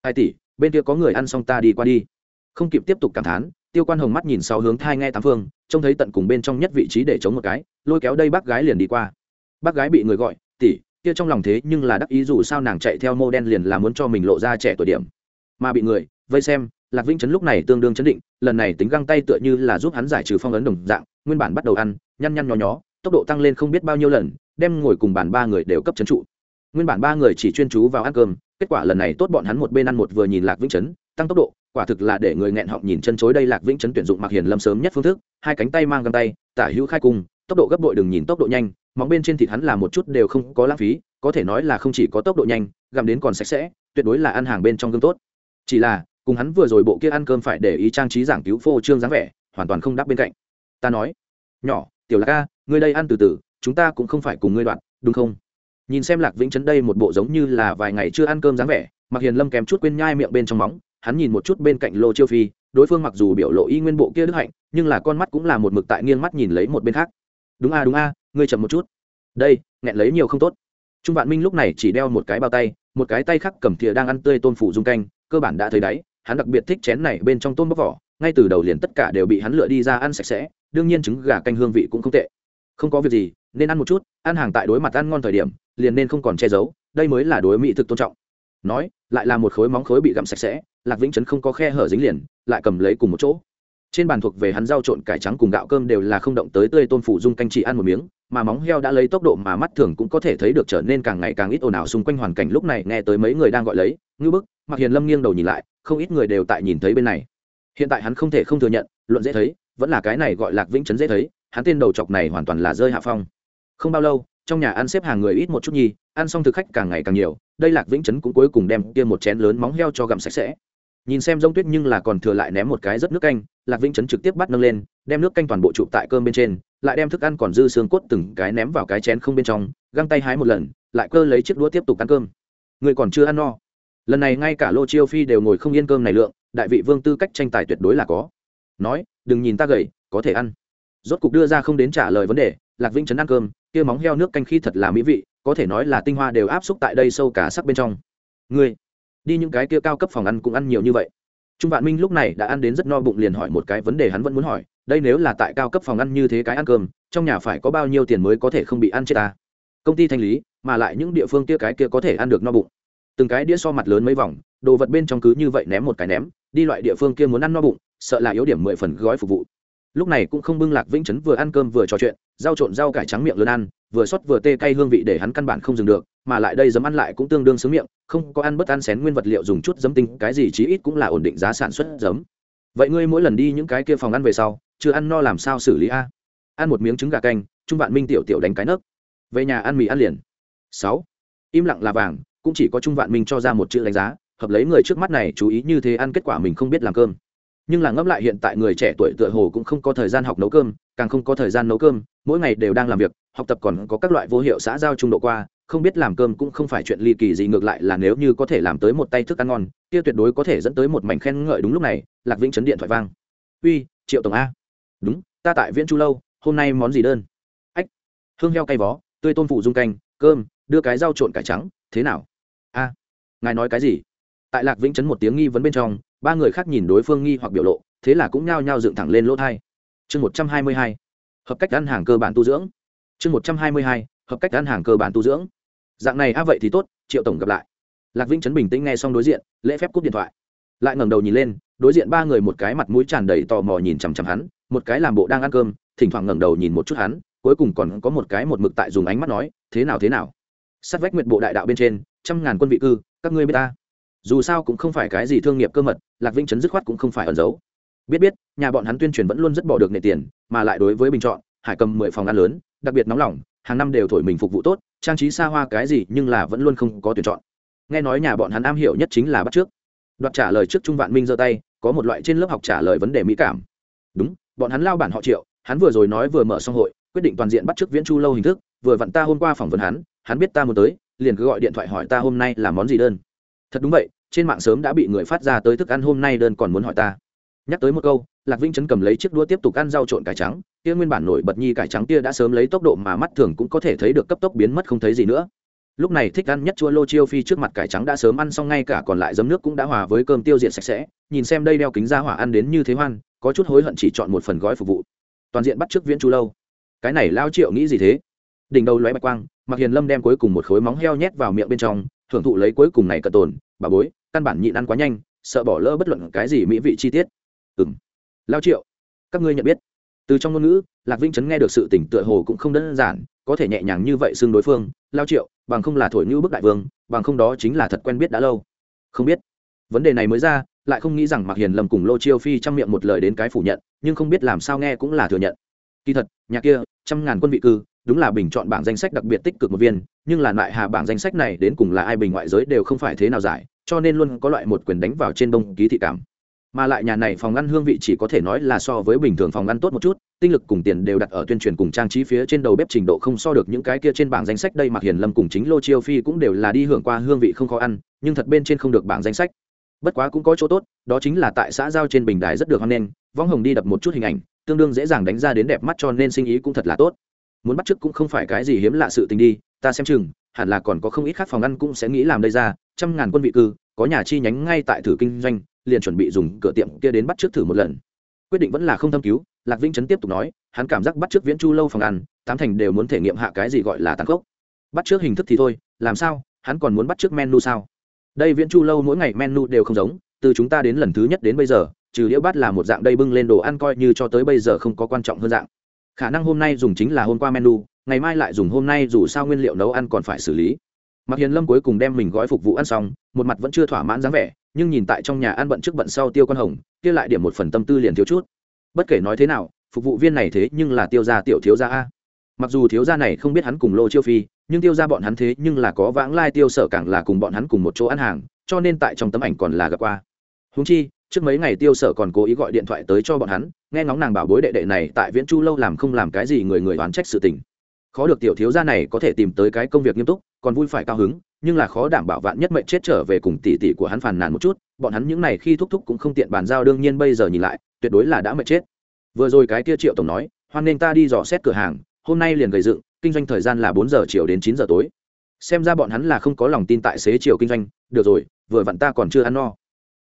Hai tỷ bên kia có người ăn xong ta đi qua đi. Không kịp tiếp tục cảm thán, tiêu quan hồng mắt nhìn sau hướng thai nghe tám phương, trông thấy tận cùng bên trong nhất vị trí để chống một cái, lôi kéo đây bác gái liền đi qua. Bác gái bị người gọi, tỷ, kia trong lòng thế nhưng là đắc ý dù sao nàng chạy theo mô đen liền là muốn cho mình lộ ra trẻ tuổi điểm. Mà bị người, vây xem, lạc vĩnh chấn lúc này tương đương chấn định, lần này tính găng tay tựa như là giúp hắn giải trừ phong ấn đồng dạng, nguyên bản bắt đầu ăn, nhăn nhăn nhó nhó, tốc độ tăng lên không biết bao nhiêu lần, đem ngồi cùng bàn ba người đều cấp chấn trụ nguyên bản ba người chỉ chuyên chú vào ăn cơm, kết quả lần này tốt bọn hắn một bên ăn một vừa nhìn lạc vĩnh chấn, tăng tốc độ, quả thực là để người nghẹn họng nhìn chân chối đây lạc vĩnh chấn tuyển dụng mặc hiền lâm sớm nhất phương thức, hai cánh tay mang găng tay, tả hữu khai cung, tốc độ gấp bội đừng nhìn tốc độ nhanh, móng bên trên thịt hắn là một chút đều không có lãng phí, có thể nói là không chỉ có tốc độ nhanh, gặm đến còn sạch sẽ, tuyệt đối là ăn hàng bên trong gương tốt. Chỉ là, cùng hắn vừa rồi bộ kia ăn cơm phải để ý trang trí giảng cứu phô trương dáng vẻ, hoàn toàn không đáp bên cạnh. Ta nói, nhỏ, tiểu lạc ca ngươi đây ăn từ từ, chúng ta cũng không phải cùng ngươi đoạn, đúng không? Nhìn xem lạc vĩnh chấn đây một bộ giống như là vài ngày chưa ăn cơm dáng vẻ mặc hiền lâm kèm chút quên nhai miệng bên trong móng, hắn nhìn một chút bên cạnh lô chiêu phi, đối phương mặc dù biểu lộ y nguyên bộ kia đức hạnh, nhưng là con mắt cũng là một mực tại nghiêng mắt nhìn lấy một bên khác. Đúng a đúng a, ngươi chậm một chút. Đây, nghẹn lấy nhiều không tốt. Trung vạn minh lúc này chỉ đeo một cái bao tay, một cái tay khác cầm thìa đang ăn tươi tôm phủ dung canh, cơ bản đã thấy đáy, hắn đặc biệt thích chén này bên trong tôm bóc vỏ, ngay từ đầu liền tất cả đều bị hắn lựa đi ra ăn sạch sẽ, đương nhiên trứng gà canh hương vị cũng không tệ. Không có việc gì nên ăn một chút, ăn hàng tại đối mặt ăn ngon thời điểm, liền nên không còn che giấu, đây mới là đối mỹ thực tôn trọng. Nói, lại là một khối móng khối bị gặm sạch sẽ, lạc vĩnh chấn không có khe hở dính liền, lại cầm lấy cùng một chỗ. Trên bàn thuộc về hắn rau trộn cải trắng cùng gạo cơm đều là không động tới tươi tôn phủ dung canh chỉ ăn một miếng, mà móng heo đã lấy tốc độ mà mắt thường cũng có thể thấy được trở nên càng ngày càng ít ồn ào xung quanh hoàn cảnh lúc này nghe tới mấy người đang gọi lấy, ngư bức mặc hiền lâm nghiêng đầu nhìn lại, không ít người đều tại nhìn thấy bên này. Hiện tại hắn không thể không thừa nhận, luận dễ thấy, vẫn là cái này gọi lạc vĩnh chấn dễ thấy, hắn tên đầu chọc này hoàn toàn là rơi hạ phong không bao lâu, trong nhà ăn xếp hàng người ít một chút nhi ăn xong thực khách càng ngày càng nhiều, đây lạc vĩnh chấn cũng cuối cùng đem kia một chén lớn móng heo cho gặm sạch sẽ. Nhìn xem rông tuyết nhưng là còn thừa lại ném một cái rất nước canh, lạc vĩnh chấn trực tiếp bắt nâng lên, đem nước canh toàn bộ chụp tại cơm bên trên, lại đem thức ăn còn dư xương cốt từng cái ném vào cái chén không bên trong, găng tay hái một lần, lại cơ lấy chiếc đũa tiếp tục ăn cơm. Người còn chưa ăn no. Lần này ngay cả lô chiêu phi đều ngồi không yên cơm này lượng, đại vị vương tư cách tranh tài tuyệt đối là có. Nói, đừng nhìn ta gầy, có thể ăn. Rốt cục đưa ra không đến trả lời vấn đề lạc vĩnh chấn ăn cơm, kia móng heo nước canh khi thật là mỹ vị, có thể nói là tinh hoa đều áp xúc tại đây sâu cả sắc bên trong. Ngươi, đi những cái kia cao cấp phòng ăn cũng ăn nhiều như vậy. Trung vạn minh lúc này đã ăn đến rất no bụng liền hỏi một cái vấn đề hắn vẫn muốn hỏi, đây nếu là tại cao cấp phòng ăn như thế cái ăn cơm, trong nhà phải có bao nhiêu tiền mới có thể không bị ăn chết ta? Công ty thanh lý, mà lại những địa phương kia cái kia có thể ăn được no bụng. Từng cái đĩa so mặt lớn mấy vòng, đồ vật bên trong cứ như vậy ném một cái ném, đi loại địa phương kia muốn ăn no bụng, sợ là yếu điểm mười phần gói phục vụ. Lúc này cũng không bưng lạc vĩnh chấn vừa ăn cơm vừa trò chuyện rau trộn rau cải trắng miệng lớn ăn, vừa xót vừa tê cay hương vị để hắn căn bản không dừng được, mà lại đây giấm ăn lại cũng tương đương sướng miệng, không có ăn bất ăn xén nguyên vật liệu dùng chút giấm tinh, cái gì chí ít cũng là ổn định giá sản xuất giấm. Vậy ngươi mỗi lần đi những cái kia phòng ăn về sau, chưa ăn no làm sao xử lý a? Ăn một miếng trứng gà canh, trung vạn minh tiểu tiểu đánh cái nấc. Về nhà ăn mì ăn liền. Sáu. Im lặng là vàng, cũng chỉ có trung vạn minh cho ra một chữ đánh giá, hợp lấy người trước mắt này chú ý như thế ăn kết quả mình không biết làm cơm nhưng là ngẫm lại hiện tại người trẻ tuổi tựa hồ cũng không có thời gian học nấu cơm, càng không có thời gian nấu cơm, mỗi ngày đều đang làm việc, học tập còn có các loại vô hiệu xã giao trung độ qua, không biết làm cơm cũng không phải chuyện ly kỳ gì, ngược lại là nếu như có thể làm tới một tay thức ăn ngon, kia tuyệt đối có thể dẫn tới một mảnh khen ngợi. Đúng lúc này, lạc vĩnh chấn điện thoại vang. Uy, triệu tổng a. Đúng, ta tại viễn chu lâu, hôm nay món gì đơn? Ách, hương heo cay vó, tươi tôm phụ dung canh, cơm, đưa cái rau trộn cải trắng, thế nào? A, ngài nói cái gì? Tại lạc vĩnh chấn một tiếng nghi vấn bên trong ba người khác nhìn đối phương nghi hoặc biểu lộ, thế là cũng nhao nhao dựng thẳng lên lỗ thai. Chương một trăm hai mươi hai, hợp cách ăn hàng cơ bản tu dưỡng. Chương một trăm hai mươi hai, hợp cách ăn hàng cơ bản tu dưỡng. Dạng này a vậy thì tốt, triệu tổng gặp lại. Lạc vĩnh chấn bình tĩnh nghe xong đối diện, lễ phép cúp điện thoại. Lại ngẩng đầu nhìn lên, đối diện ba người một cái mặt mũi tràn đầy tò mò nhìn chằm chằm hắn, một cái làm bộ đang ăn cơm, thỉnh thoảng ngẩng đầu nhìn một chút hắn, cuối cùng còn có một cái một mực tại dùng ánh mắt nói, thế nào thế nào? Sát vách nguyệt bộ đại đạo bên trên, trăm ngàn quân vị cư, các ngươi biết ta? Dù sao cũng không phải cái gì thương nghiệp cơ mật, lạc vĩnh chấn dứt khoát cũng không phải ẩn giấu. Biết biết, nhà bọn hắn tuyên truyền vẫn luôn rất bỏ được nệ tiền, mà lại đối với bình chọn, hải cầm mười phòng ăn lớn, đặc biệt nóng lỏng hàng năm đều thổi mình phục vụ tốt, trang trí xa hoa cái gì nhưng là vẫn luôn không có tuyển chọn. Nghe nói nhà bọn hắn am hiểu nhất chính là bắt trước. Đoạt trả lời trước trung vạn minh giơ tay, có một loại trên lớp học trả lời vấn đề mỹ cảm. Đúng, bọn hắn lao bản họ triệu, hắn vừa rồi nói vừa mở xong hội, quyết định toàn diện bắt trước viễn chu lâu hình thức, vừa vặn ta hôm qua phỏng vấn hắn hắn biết ta muốn tới, liền cứ gọi điện thoại hỏi ta hôm nay là món gì đơn thật đúng vậy, trên mạng sớm đã bị người phát ra tới thức ăn hôm nay đơn còn muốn hỏi ta. Nhắc tới một câu, lạc vinh chấn cầm lấy chiếc đũa tiếp tục ăn rau trộn cải trắng, kia nguyên bản nổi bật nhi cải trắng kia đã sớm lấy tốc độ mà mắt thường cũng có thể thấy được cấp tốc biến mất không thấy gì nữa. Lúc này thích ăn nhất chua lô chiêu phi trước mặt cải trắng đã sớm ăn xong ngay cả còn lại giấm nước cũng đã hòa với cơm tiêu diệt sạch sẽ, nhìn xem đây đeo kính ra hỏa ăn đến như thế hoan, có chút hối hận chỉ chọn một phần gói phục vụ. Toàn diện bắt trước viễn chu lâu. Cái này lao triệu nghĩ gì thế? Đỉnh đầu lóe bạch quang mặc hiền lâm đem cuối cùng một khối móng heo nhét vào miệng bên trong thưởng thụ lấy cuối cùng này cận tồn, bà bối, căn bản nhịn ăn quá nhanh, sợ bỏ lỡ bất luận cái gì mỹ vị chi tiết. Ừng lao triệu, các ngươi nhận biết. Từ trong ngôn ngữ, lạc vinh chấn nghe được sự tỉnh tựa hồ cũng không đơn giản, có thể nhẹ nhàng như vậy xưng đối phương, lao triệu, bằng không là thổi như bức đại vương, bằng không đó chính là thật quen biết đã lâu. Không biết. Vấn đề này mới ra, lại không nghĩ rằng mạc hiền lầm cùng lô chiêu phi trong miệng một lời đến cái phủ nhận, nhưng không biết làm sao nghe cũng là thừa nhận. Kỳ thật, nhà kia, trăm ngàn quân vị cư đúng là bình chọn bảng danh sách đặc biệt tích cực một viên, nhưng là lại hà bảng danh sách này đến cùng là ai bình ngoại giới đều không phải thế nào giải, cho nên luôn có loại một quyền đánh vào trên đông ký thị cảm. Mà lại nhà này phòng ăn hương vị chỉ có thể nói là so với bình thường phòng ăn tốt một chút, tinh lực cùng tiền đều đặt ở tuyên truyền cùng trang trí phía trên đầu bếp trình độ không so được những cái kia trên bảng danh sách đây mặc hiền lâm cùng chính lô chiêu phi cũng đều là đi hưởng qua hương vị không khó ăn, nhưng thật bên trên không được bảng danh sách. Bất quá cũng có chỗ tốt, đó chính là tại xã giao trên bình đài rất được hoan nghênh, võng hồng đi đập một chút hình ảnh, tương đương dễ dàng đánh ra đến đẹp mắt cho nên sinh ý cũng thật là tốt muốn bắt chước cũng không phải cái gì hiếm lạ sự tình đi, ta xem chừng, hẳn là còn có không ít khác phòng ăn cũng sẽ nghĩ làm đây ra, trăm ngàn quân vị cư, có nhà chi nhánh ngay tại thử kinh doanh, liền chuẩn bị dùng cửa tiệm kia đến bắt trước thử một lần. Quyết định vẫn là không thâm cứu, lạc vĩnh trấn tiếp tục nói, hắn cảm giác bắt trước viễn chu lâu phòng ăn, tám thành đều muốn thể nghiệm hạ cái gì gọi là tàn khốc. Bắt trước hình thức thì thôi, làm sao, hắn còn muốn bắt trước menu sao? Đây viễn chu lâu mỗi ngày menu đều không giống, từ chúng ta đến lần thứ nhất đến bây giờ, trừ đĩa bát là một dạng đây bưng lên đồ ăn coi như cho tới bây giờ không có quan trọng hơn dạng khả năng hôm nay dùng chính là hôm qua menu, ngày mai lại dùng hôm nay dù sao nguyên liệu nấu ăn còn phải xử lý. Mặc hiền lâm cuối cùng đem mình gói phục vụ ăn xong, một mặt vẫn chưa thỏa mãn dáng vẻ, nhưng nhìn tại trong nhà ăn bận trước bận sau tiêu con hồng, kia lại điểm một phần tâm tư liền thiếu chút. Bất kể nói thế nào, phục vụ viên này thế nhưng là tiêu gia tiểu thiếu gia a. Mặc dù thiếu gia này không biết hắn cùng lô chiêu phi, nhưng tiêu gia bọn hắn thế nhưng là có vãng lai tiêu sở càng là cùng bọn hắn cùng một chỗ ăn hàng, cho nên tại trong tấm ảnh còn là gặp qua. Húng chi trước mấy ngày tiêu sở còn cố ý gọi điện thoại tới cho bọn hắn, nghe ngóng nàng bảo bối đệ đệ này tại viễn chu lâu làm không làm cái gì người người đoán trách sự tình. Khó được tiểu thiếu gia này có thể tìm tới cái công việc nghiêm túc, còn vui phải cao hứng, nhưng là khó đảm bảo vạn nhất mệnh chết trở về cùng tỷ tỷ của hắn phàn nàn một chút, bọn hắn những này khi thúc thúc cũng không tiện bàn giao, đương nhiên bây giờ nhìn lại, tuyệt đối là đã mệnh chết. Vừa rồi cái kia triệu tổng nói, hoan nên ta đi dò xét cửa hàng, hôm nay liền gầy dựng, kinh doanh thời gian là bốn giờ chiều đến chín giờ tối. Xem ra bọn hắn là không có lòng tin tại xế chiều kinh doanh, được rồi, vừa vặn ta còn chưa ăn no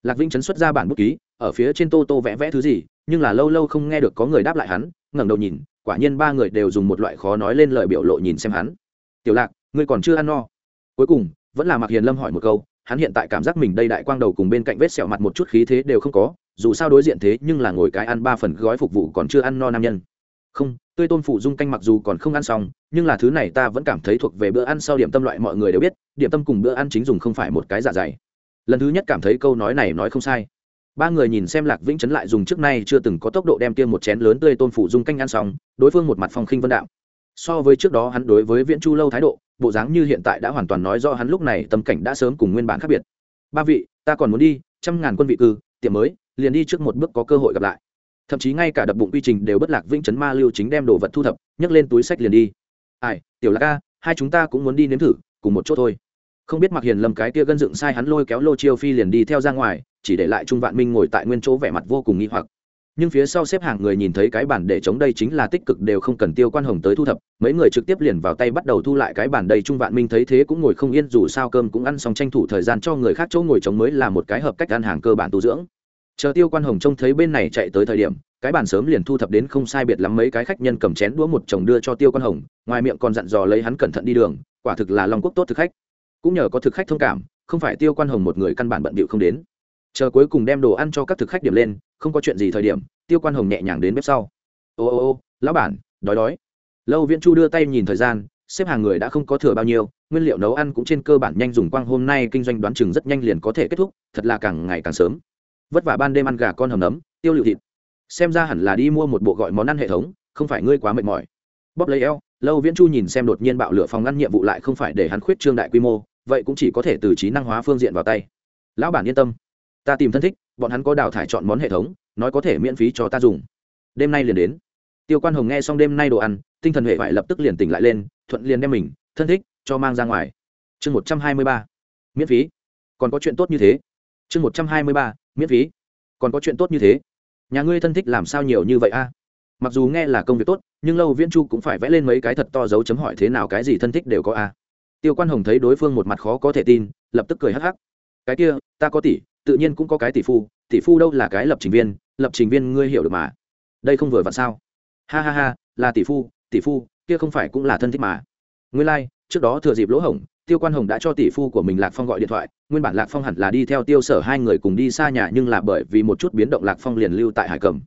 lạc vĩnh chấn xuất ra bản bút ký, ở phía trên tô tô vẽ vẽ thứ gì, nhưng là lâu lâu không nghe được có người đáp lại hắn, ngẩng đầu nhìn, quả nhiên ba người đều dùng một loại khó nói lên lời biểu lộ nhìn xem hắn. Tiểu lạc, ngươi còn chưa ăn no. Cuối cùng, vẫn là mặc hiền lâm hỏi một câu, hắn hiện tại cảm giác mình đây đại quang đầu cùng bên cạnh vết sẹo mặt một chút khí thế đều không có, dù sao đối diện thế nhưng là ngồi cái ăn ba phần gói phục vụ còn chưa ăn no nam nhân. Không, tươi tôn phụ dung canh mặc dù còn không ăn xong, nhưng là thứ này ta vẫn cảm thấy thuộc về bữa ăn sau điểm tâm loại mọi người đều biết, điểm tâm cùng bữa ăn chính dùng không phải một cái dạ dày lần thứ nhất cảm thấy câu nói này nói không sai. Ba người nhìn xem lạc vĩnh chấn lại dùng trước nay chưa từng có tốc độ đem tiêm một chén lớn tươi tôn phủ dung canh ăn xong, đối phương một mặt phong khinh vân đạo. So với trước đó hắn đối với viễn chu lâu thái độ, bộ dáng như hiện tại đã hoàn toàn nói do hắn lúc này tâm cảnh đã sớm cùng nguyên bản khác biệt. Ba vị, ta còn muốn đi, trăm ngàn quân vị cư, tiệm mới, liền đi trước một bước có cơ hội gặp lại. Thậm chí ngay cả đập bụng quy trình đều bất lạc vĩnh chấn ma lưu chính đem đồ vật thu thập, nhấc lên túi sách liền đi. Ai, tiểu lạc ca, hai chúng ta cũng muốn đi nếm thử, cùng một chỗ thôi không biết mặc hiền lâm cái kia gân dựng sai hắn lôi kéo lô chiêu phi liền đi theo ra ngoài, chỉ để lại trung vạn minh ngồi tại nguyên chỗ vẻ mặt vô cùng nghi hoặc. Nhưng phía sau xếp hàng người nhìn thấy cái bản để chống đây chính là tích cực đều không cần tiêu quan hồng tới thu thập, mấy người trực tiếp liền vào tay bắt đầu thu lại cái bản đây trung vạn minh thấy thế cũng ngồi không yên, dù sao cơm cũng ăn xong tranh thủ thời gian cho người khác chỗ ngồi chống mới là một cái hợp cách ăn hàng cơ bản tu dưỡng. Chờ tiêu quan hồng trông thấy bên này chạy tới thời điểm, cái bàn sớm liền thu thập đến không sai biệt lắm mấy cái khách nhân cầm chén đũa một chồng đưa cho tiêu quan hồng, ngoài miệng còn dặn dò lấy hắn cẩn thận đi đường, quả thực là long quốc tốt thực khách cũng nhờ có thực khách thông cảm, không phải tiêu quan hồng một người căn bản bận bịu không đến. Chờ cuối cùng đem đồ ăn cho các thực khách điểm lên, không có chuyện gì thời điểm, tiêu quan hồng nhẹ nhàng đến bếp sau. Ô ô ô, lão bản, đói đói. Lâu viễn chu đưa tay nhìn thời gian, xếp hàng người đã không có thừa bao nhiêu, nguyên liệu nấu ăn cũng trên cơ bản nhanh dùng quang hôm nay kinh doanh đoán chừng rất nhanh liền có thể kết thúc, thật là càng ngày càng sớm. Vất vả ban đêm ăn gà con hầm nấm, tiêu lựu thịt. Xem ra hẳn là đi mua một bộ gọi món ăn hệ thống, không phải ngươi quá mệt mỏi. Bóp lấy eo lâu viễn chu nhìn xem đột nhiên bạo lửa phòng ngăn nhiệm vụ lại không phải để hắn khuyết trương đại quy mô, vậy cũng chỉ có thể từ trí năng hóa phương diện vào tay. Lão bản yên tâm, ta tìm thân thích, bọn hắn có đào thải chọn món hệ thống, nói có thể miễn phí cho ta dùng. Đêm nay liền đến. Tiêu quan hồng nghe xong đêm nay đồ ăn, tinh thần huệ vải lập tức liền tỉnh lại lên, thuận liền đem mình, thân thích, cho mang ra ngoài. Chương một trăm hai mươi ba, miễn phí. Còn có chuyện tốt như thế. Chương một trăm hai mươi ba, miễn phí. Còn có chuyện tốt như thế. Nhà ngươi thân thích làm sao nhiều như vậy a? Mặc dù nghe là công việc tốt nhưng lâu viễn chu cũng phải vẽ lên mấy cái thật to dấu chấm hỏi thế nào cái gì thân thích đều có a tiêu quan hồng thấy đối phương một mặt khó có thể tin lập tức cười hắc hắc. Cái kia ta có tỷ tự nhiên cũng có cái tỷ phu tỷ phu đâu là cái lập trình viên lập trình viên ngươi hiểu được mà. Đây không vừa vặn sao? Ha ha ha là tỷ phu tỷ phu kia không phải cũng là thân thích mà. Ngươi lai、like, trước đó thừa dịp lỗ hổng tiêu quan hồng đã cho tỷ phu của mình lạc phong gọi điện thoại nguyên bản lạc phong hẳn là đi theo tiêu sở hai người cùng đi xa nhà nhưng là bởi vì một chút biến động lạc phong liền lưu tại hải cầm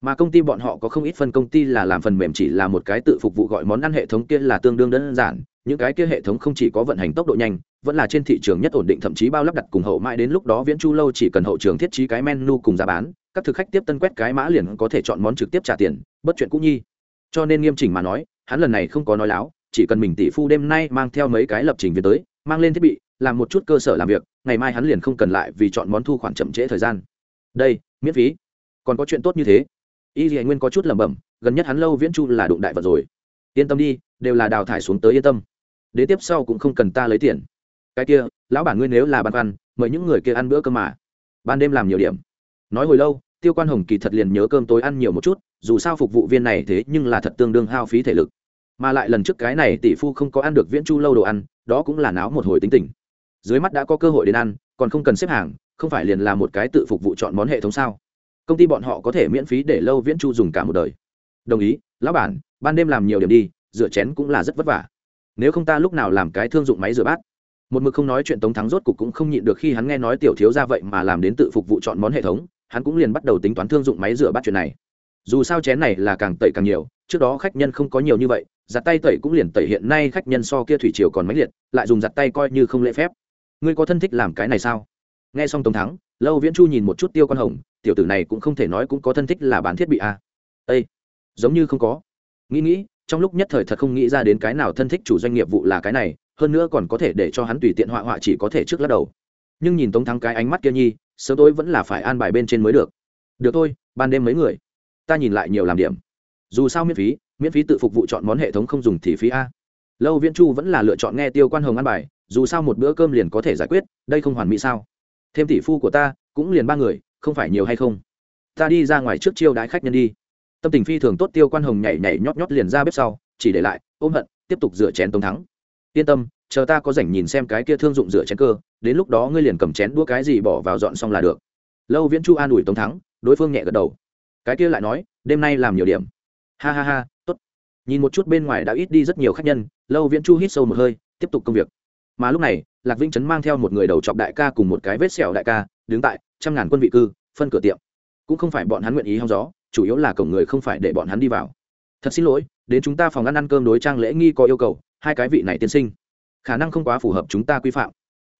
mà công ty bọn họ có không ít phân công ty là làm phần mềm chỉ là một cái tự phục vụ gọi món ăn hệ thống kia là tương đương đơn giản, những cái kia hệ thống không chỉ có vận hành tốc độ nhanh, vẫn là trên thị trường nhất ổn định, thậm chí bao lắp đặt cùng hậu mãi đến lúc đó viễn chu lâu chỉ cần hậu trường thiết trí cái menu cùng giá bán, các thực khách tiếp tân quét cái mã liền có thể chọn món trực tiếp trả tiền, bất chuyện cũng nhi. Cho nên nghiêm chỉnh mà nói, hắn lần này không có nói láo, chỉ cần mình tỷ phu đêm nay mang theo mấy cái lập trình viên tới, mang lên thiết bị, làm một chút cơ sở làm việc, ngày mai hắn liền không cần lại vì chọn món thu khoản chậm trễ thời gian. Đây, miễn phí. Còn có chuyện tốt như thế y dì nguyên có chút lẩm bẩm, gần nhất hắn lâu viễn chu là đụng đại vật rồi. Yên tâm đi, đều là đào thải xuống tới yên tâm. Đế tiếp sau cũng không cần ta lấy tiền. Cái kia, lão bản ngươi nếu là băn khoăn, mời những người kia ăn bữa cơm mà. Ban đêm làm nhiều điểm. Nói hồi lâu, tiêu quan hồng kỳ thật liền nhớ cơm tối ăn nhiều một chút, dù sao phục vụ viên này thế nhưng là thật tương đương hao phí thể lực. Mà lại lần trước cái này tỷ phu không có ăn được viễn chu lâu đồ ăn, đó cũng là náo một hồi tính tình. Dưới mắt đã có cơ hội đến ăn, còn không cần xếp hàng, không phải liền là một cái tự phục vụ chọn món hệ thống sao? Công ty bọn họ có thể miễn phí để lâu viễn chu dùng cả một đời. Đồng ý, lão bản, ban đêm làm nhiều điểm đi, rửa chén cũng là rất vất vả. Nếu không ta lúc nào làm cái thương dụng máy rửa bát. Một mực không nói chuyện tống thắng rốt cục cũng không nhịn được khi hắn nghe nói tiểu thiếu ra vậy mà làm đến tự phục vụ chọn món hệ thống, hắn cũng liền bắt đầu tính toán thương dụng máy rửa bát chuyện này. Dù sao chén này là càng tẩy càng nhiều, trước đó khách nhân không có nhiều như vậy, giặt tay tẩy cũng liền tẩy, hiện nay khách nhân so kia thủy triều còn máy liệt, lại dùng giặt tay coi như không lễ phép. Ngươi có thân thích làm cái này sao? Nghe xong tống thắng, lâu viễn chu nhìn một chút tiêu con hồng tiểu tử này cũng không thể nói cũng có thân thích là bán thiết bị a. À. ây giống như không có. Nghĩ nghĩ, trong lúc nhất thời thật không nghĩ ra đến cái nào thân thích chủ doanh nghiệp vụ là cái này, hơn nữa còn có thể để cho hắn tùy tiện họa họa chỉ có thể trước lắc đầu. Nhưng nhìn tống thắng cái ánh mắt kia nhi, sớm tối vẫn là phải an bài bên trên mới được. Được thôi, ban đêm mấy người, ta nhìn lại nhiều làm điểm. Dù sao miễn phí miễn phí tự phục vụ chọn món hệ thống không dùng thì phí a. Lâu viễn chu vẫn là lựa chọn nghe tiêu quan hồng ăn bài, dù sao một bữa cơm liền có thể giải quyết, đây không hoàn mỹ sao? Thêm tỷ phu của ta, cũng liền ba người không phải nhiều hay không? Ta đi ra ngoài trước chiêu đãi khách nhân đi. Tâm tình phi thường tốt, tiêu quan hồng nhảy nhảy nhót nhót liền ra bếp sau, chỉ để lại, ôm hận, tiếp tục rửa chén tống thắng. Yên tâm, chờ ta có rảnh nhìn xem cái kia thương dụng rửa chén cơ, đến lúc đó ngươi liền cầm chén đũa cái gì bỏ vào dọn xong là được. Lâu viễn chu an ủi tống thắng, đối phương nhẹ gật đầu. Cái kia lại nói, đêm nay làm nhiều điểm. Ha ha ha, tốt. Nhìn một chút bên ngoài đã ít đi rất nhiều khách nhân, lâu viễn chu hít sâu một hơi, tiếp tục công việc. Mà lúc này, lạc vĩnh trấn mang theo một người đầu chọc đại ca cùng một cái vết sẹo đại ca, đứng tại trăm ngàn quân vị cư, phân cửa tiệm. Cũng không phải bọn hắn nguyện ý hóng gió, chủ yếu là cổng người không phải để bọn hắn đi vào. Thật xin lỗi, đến chúng ta phòng ăn ăn cơm đối trang lễ nghi có yêu cầu, hai cái vị này tiên sinh. Khả năng không quá phù hợp chúng ta quy phạm.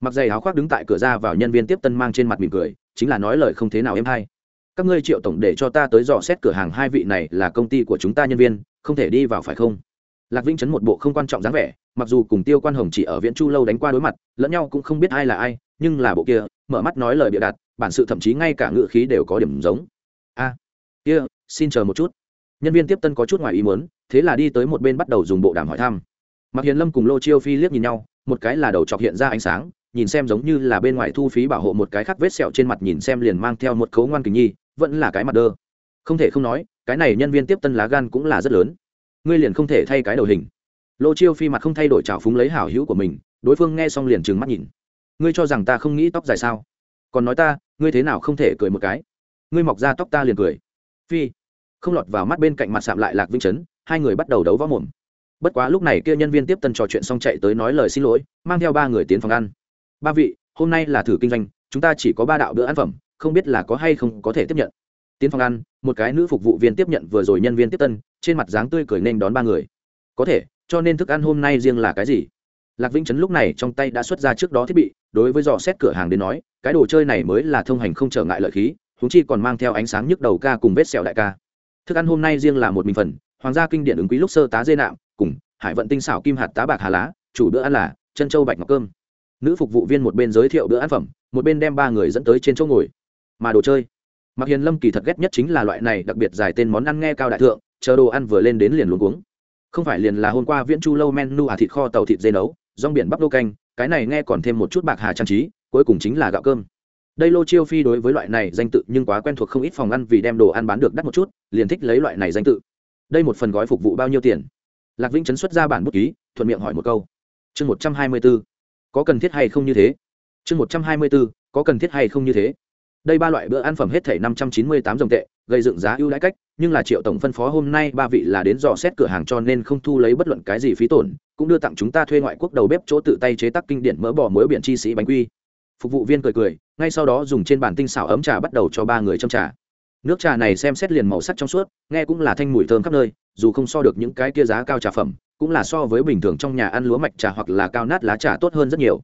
Mặc giày áo khoác đứng tại cửa ra vào nhân viên tiếp tân mang trên mặt mỉm cười, chính là nói lời không thế nào em hay. Các ngươi triệu tổng để cho ta tới dò xét cửa hàng hai vị này là công ty của chúng ta nhân viên, không thể đi vào phải không? Lạc vĩnh chấn một bộ không quan trọng dáng vẻ, mặc dù cùng tiêu quan hồng chỉ ở viễn chu lâu đánh qua đối mặt, lẫn nhau cũng không biết ai là ai, nhưng là bộ kia, mở mắt nói lời bịa đặt, bản sự thậm chí ngay cả ngự khí đều có điểm giống. A, kia, xin chờ một chút. Nhân viên tiếp tân có chút ngoài ý muốn, thế là đi tới một bên bắt đầu dùng bộ đàm hỏi thăm. Mặc hiền lâm cùng lô chiêu phi liếc nhìn nhau, một cái là đầu chọc hiện ra ánh sáng, nhìn xem giống như là bên ngoài thu phí bảo hộ một cái khác vết sẹo trên mặt nhìn xem liền mang theo một cấu ngoan kình nhi, vẫn là cái mặt đơ. Không thể không nói, cái này nhân viên tiếp tân lá gan cũng là rất lớn ngươi liền không thể thay cái đầu hình. Lô chiêu phi mặt không thay đổi trào phúng lấy hảo hữu của mình, đối phương nghe xong liền trừng mắt nhìn. Ngươi cho rằng ta không nghĩ tóc dài sao? Còn nói ta, ngươi thế nào không thể cười một cái? Ngươi mọc ra tóc ta liền cười. Phi, không lọt vào mắt bên cạnh mặt sạm lại lạc vinh chấn, hai người bắt đầu đấu võ mồm. Bất quá lúc này kia nhân viên tiếp tân trò chuyện xong chạy tới nói lời xin lỗi, mang theo ba người tiến phòng ăn. Ba vị, hôm nay là thử kinh doanh, chúng ta chỉ có ba đạo bữa ăn phẩm, không biết là có hay không có thể tiếp nhận. Tiến phòng ăn, một cái nữ phục vụ viên tiếp nhận vừa rồi nhân viên tiếp tân trên mặt dáng tươi cười nên đón ba người. Có thể, cho nên thức ăn hôm nay riêng là cái gì? Lạc vĩnh chấn lúc này trong tay đã xuất ra trước đó thiết bị, đối với dò xét cửa hàng đến nói, cái đồ chơi này mới là thông hành không trở ngại lợi khí húng chi còn mang theo ánh sáng nhức đầu ca cùng vết sẹo đại ca. Thức ăn hôm nay riêng là một mình phần, hoàng gia kinh điển ứng quý lúc sơ tá dê nạm, cùng hải vận tinh xảo kim hạt tá bạc hà lá, chủ bữa ăn là chân châu bạch ngọc cơm. Nữ phục vụ viên một bên giới thiệu bữa ăn phẩm, một bên đem ba người dẫn tới trên chỗ ngồi. Mà đồ chơi mặc hiền lâm kỳ thật ghét nhất chính là loại này, đặc biệt dài tên món ăn nghe cao đại thượng, chờ đồ ăn vừa lên đến liền luống cuống. Không phải liền là hôm qua viễn chu lâu menu à thịt kho, tàu thịt dê nấu, rong biển bắp lô canh, cái này nghe còn thêm một chút bạc hà trang trí, cuối cùng chính là gạo cơm. Đây lô chiêu phi đối với loại này danh tự nhưng quá quen thuộc không ít phòng ăn vì đem đồ ăn bán được đắt một chút, liền thích lấy loại này danh tự. Đây một phần gói phục vụ bao nhiêu tiền? Lạc vĩnh chấn xuất ra bản bút ký, thuận miệng hỏi một câu. Chương một trăm hai mươi b ố có cần thiết hay không như thế? Chương một trăm hai mươi b ố có cần thiết hay không như thế? Đây ba loại bữa ăn phẩm hết thể năm trăm chín mươi tám dòng tệ, gây dựng giá ưu đãi cách, nhưng là triệu tổng phân phó hôm nay ba vị là đến dò xét cửa hàng cho nên không thu lấy bất luận cái gì phí tổn, cũng đưa tặng chúng ta thuê ngoại quốc đầu bếp chỗ tự tay chế tác kinh điển mỡ bò muối biển chi sĩ bánh quy. Phục vụ viên cười cười, ngay sau đó dùng trên bàn tinh xảo ấm trà bắt đầu cho ba người châm trà. Nước trà này xem xét liền màu sắc trong suốt, nghe cũng là thanh mùi thơm khắp nơi, dù không so được những cái kia giá cao trà phẩm, cũng là so với bình thường trong nhà ăn lúa mạch trà hoặc là cao nát lá trà tốt hơn rất nhiều.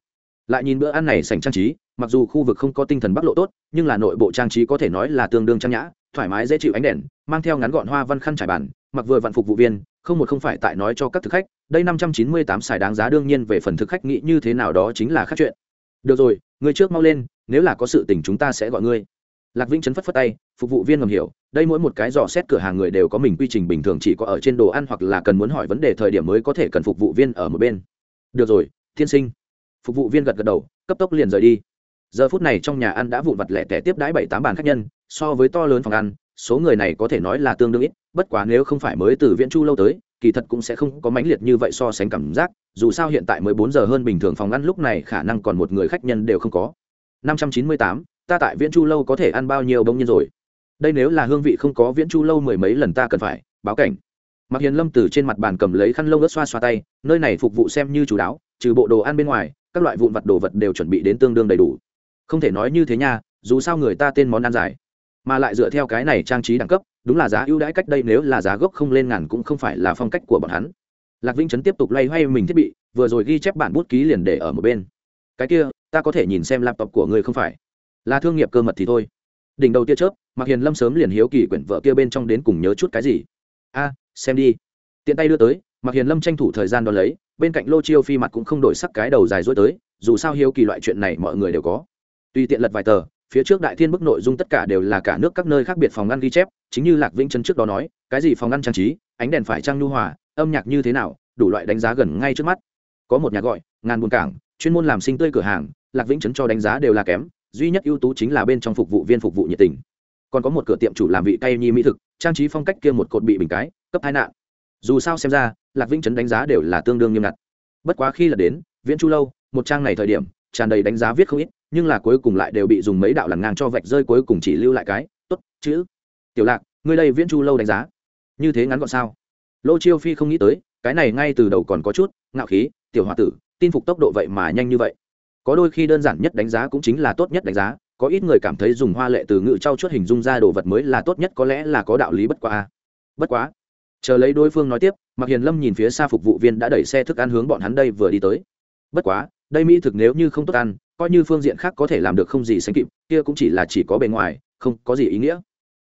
Lại nhìn bữa ăn này sành trang trí mặc dù khu vực không có tinh thần bắc lộ tốt, nhưng là nội bộ trang trí có thể nói là tương đương trang nhã, thoải mái dễ chịu ánh đèn, mang theo ngắn gọn hoa văn khăn trải bàn, mặc vừa vạn phục vụ viên, không một không phải tại nói cho các thực khách, đây năm trăm chín mươi tám xài đáng giá đương nhiên về phần thực khách nghĩ như thế nào đó chính là khác chuyện. Được rồi, người trước mau lên, nếu là có sự tình chúng ta sẽ gọi ngươi. Lạc vĩnh chấn phất phất tay, phục vụ viên ngầm hiểu, đây mỗi một cái dò xét cửa hàng người đều có mình quy trình bình thường chỉ có ở trên đồ ăn hoặc là cần muốn hỏi vấn đề thời điểm mới có thể cần phục vụ viên ở một bên. Được rồi thiên sinh. Phục vụ viên gật gật đầu, cấp tốc liền rời đi giờ phút này trong nhà ăn đã vụn vặt lẻ tẻ tiếp đãi bảy tám bàn khách nhân, so với to lớn phòng ăn, số người này có thể nói là tương đương ít, bất quá nếu không phải mới từ viễn chu lâu tới, kỳ thật cũng sẽ không có mãnh liệt như vậy so sánh cảm giác, dù sao hiện tại mới bốn giờ hơn bình thường phòng ăn lúc này khả năng còn một người khách nhân đều không có. Năm trăm chín mươi tám, ta tại viễn chu lâu có thể ăn bao nhiêu bông nhiên rồi? Đây nếu là hương vị không có viễn chu lâu mười mấy lần ta cần phải, báo cảnh. Mặc hiền lâm từ trên mặt bàn cầm lấy khăn lông ớt xoa xoa tay, nơi này phục vụ xem như chú đáo, trừ bộ đồ ăn bên ngoài, các loại vụn vặt đồ vật đều chuẩn bị đến tương đương đầy đủ không thể nói như thế nha, dù sao người ta tên món ăn dài mà lại dựa theo cái này trang trí đẳng cấp, đúng là giá ưu đãi cách đây nếu là giá gốc không lên ngàn cũng không phải là phong cách của bọn hắn. Lạc vĩnh trấn tiếp tục loay hoay mình thiết bị, vừa rồi ghi chép bản bút ký liền để ở một bên. Cái kia, ta có thể nhìn xem laptop của người không phải? Là thương nghiệp cơ mật thì thôi. Đỉnh đầu tia chớp mặc hiền lâm sớm liền hiếu kỳ quyển vợ kia bên trong đến cùng nhớ chút cái gì. A, xem đi. Tiện tay đưa tới mặc hiền lâm tranh thủ thời gian đo lấy, bên cạnh lô chiêu phi mặt cũng không đổi sắc cái đầu dài dối tới, dù sao hiếu kỳ loại chuyện này mọi người đều có tuy tiện lật vài tờ, phía trước đại thiên bức nội dung tất cả đều là cả nước các nơi khác biệt phòng ngăn ghi chép, chính như lạc vĩnh chân trước đó nói, cái gì phòng ngăn trang trí, ánh đèn phải trang nhu hòa, âm nhạc như thế nào, đủ loại đánh giá gần ngay trước mắt. Có một nhà gọi, ngàn buôn cảng, chuyên môn làm sinh tươi cửa hàng, lạc vĩnh chấn cho đánh giá đều là kém, duy nhất ưu tú chính là bên trong phục vụ viên phục vụ nhiệt tình. Còn có một cửa tiệm chủ làm vị cay nhi mỹ thực, trang trí phong cách kia một cột bị bình cái, cấp hai nạn. Dù sao xem ra, lạc vĩnh chấn đánh giá đều là tương đương nghiêm ngặt. Bất quá khi là đến, viễn chu lâu, một trang này thời điểm, tràn đầy đánh giá viết không ít nhưng là cuối cùng lại đều bị dùng mấy đạo lằn ngang cho vạch rơi cuối cùng chỉ lưu lại cái, tốt, chữ. Tiểu lạc, ngươi đây viễn chu lâu đánh giá, như thế ngắn gọn sao? Lô chiêu phi không nghĩ tới, cái này ngay từ đầu còn có chút ngạo khí, tiểu h tử, tin phục tốc độ vậy mà nhanh như vậy. Có đôi khi đơn giản nhất đánh giá cũng chính là tốt nhất đánh giá, có ít người cảm thấy dùng hoa lệ từ ngữ trau chuốt hình dung ra đồ vật mới là tốt nhất có lẽ là có đạo lý bất quá. Bất quá. Chờ lấy đối phương nói tiếp mặc hiền lâm nhìn phía xa phục vụ viên đã đẩy xe thức ăn hướng bọn hắn đây vừa đi tới. Bất quá, đây mỹ thực nếu như không tốt ăn coi như phương diện khác có thể làm được không gì sánh kịp, kia cũng chỉ là chỉ có bề ngoài, không có gì ý nghĩa.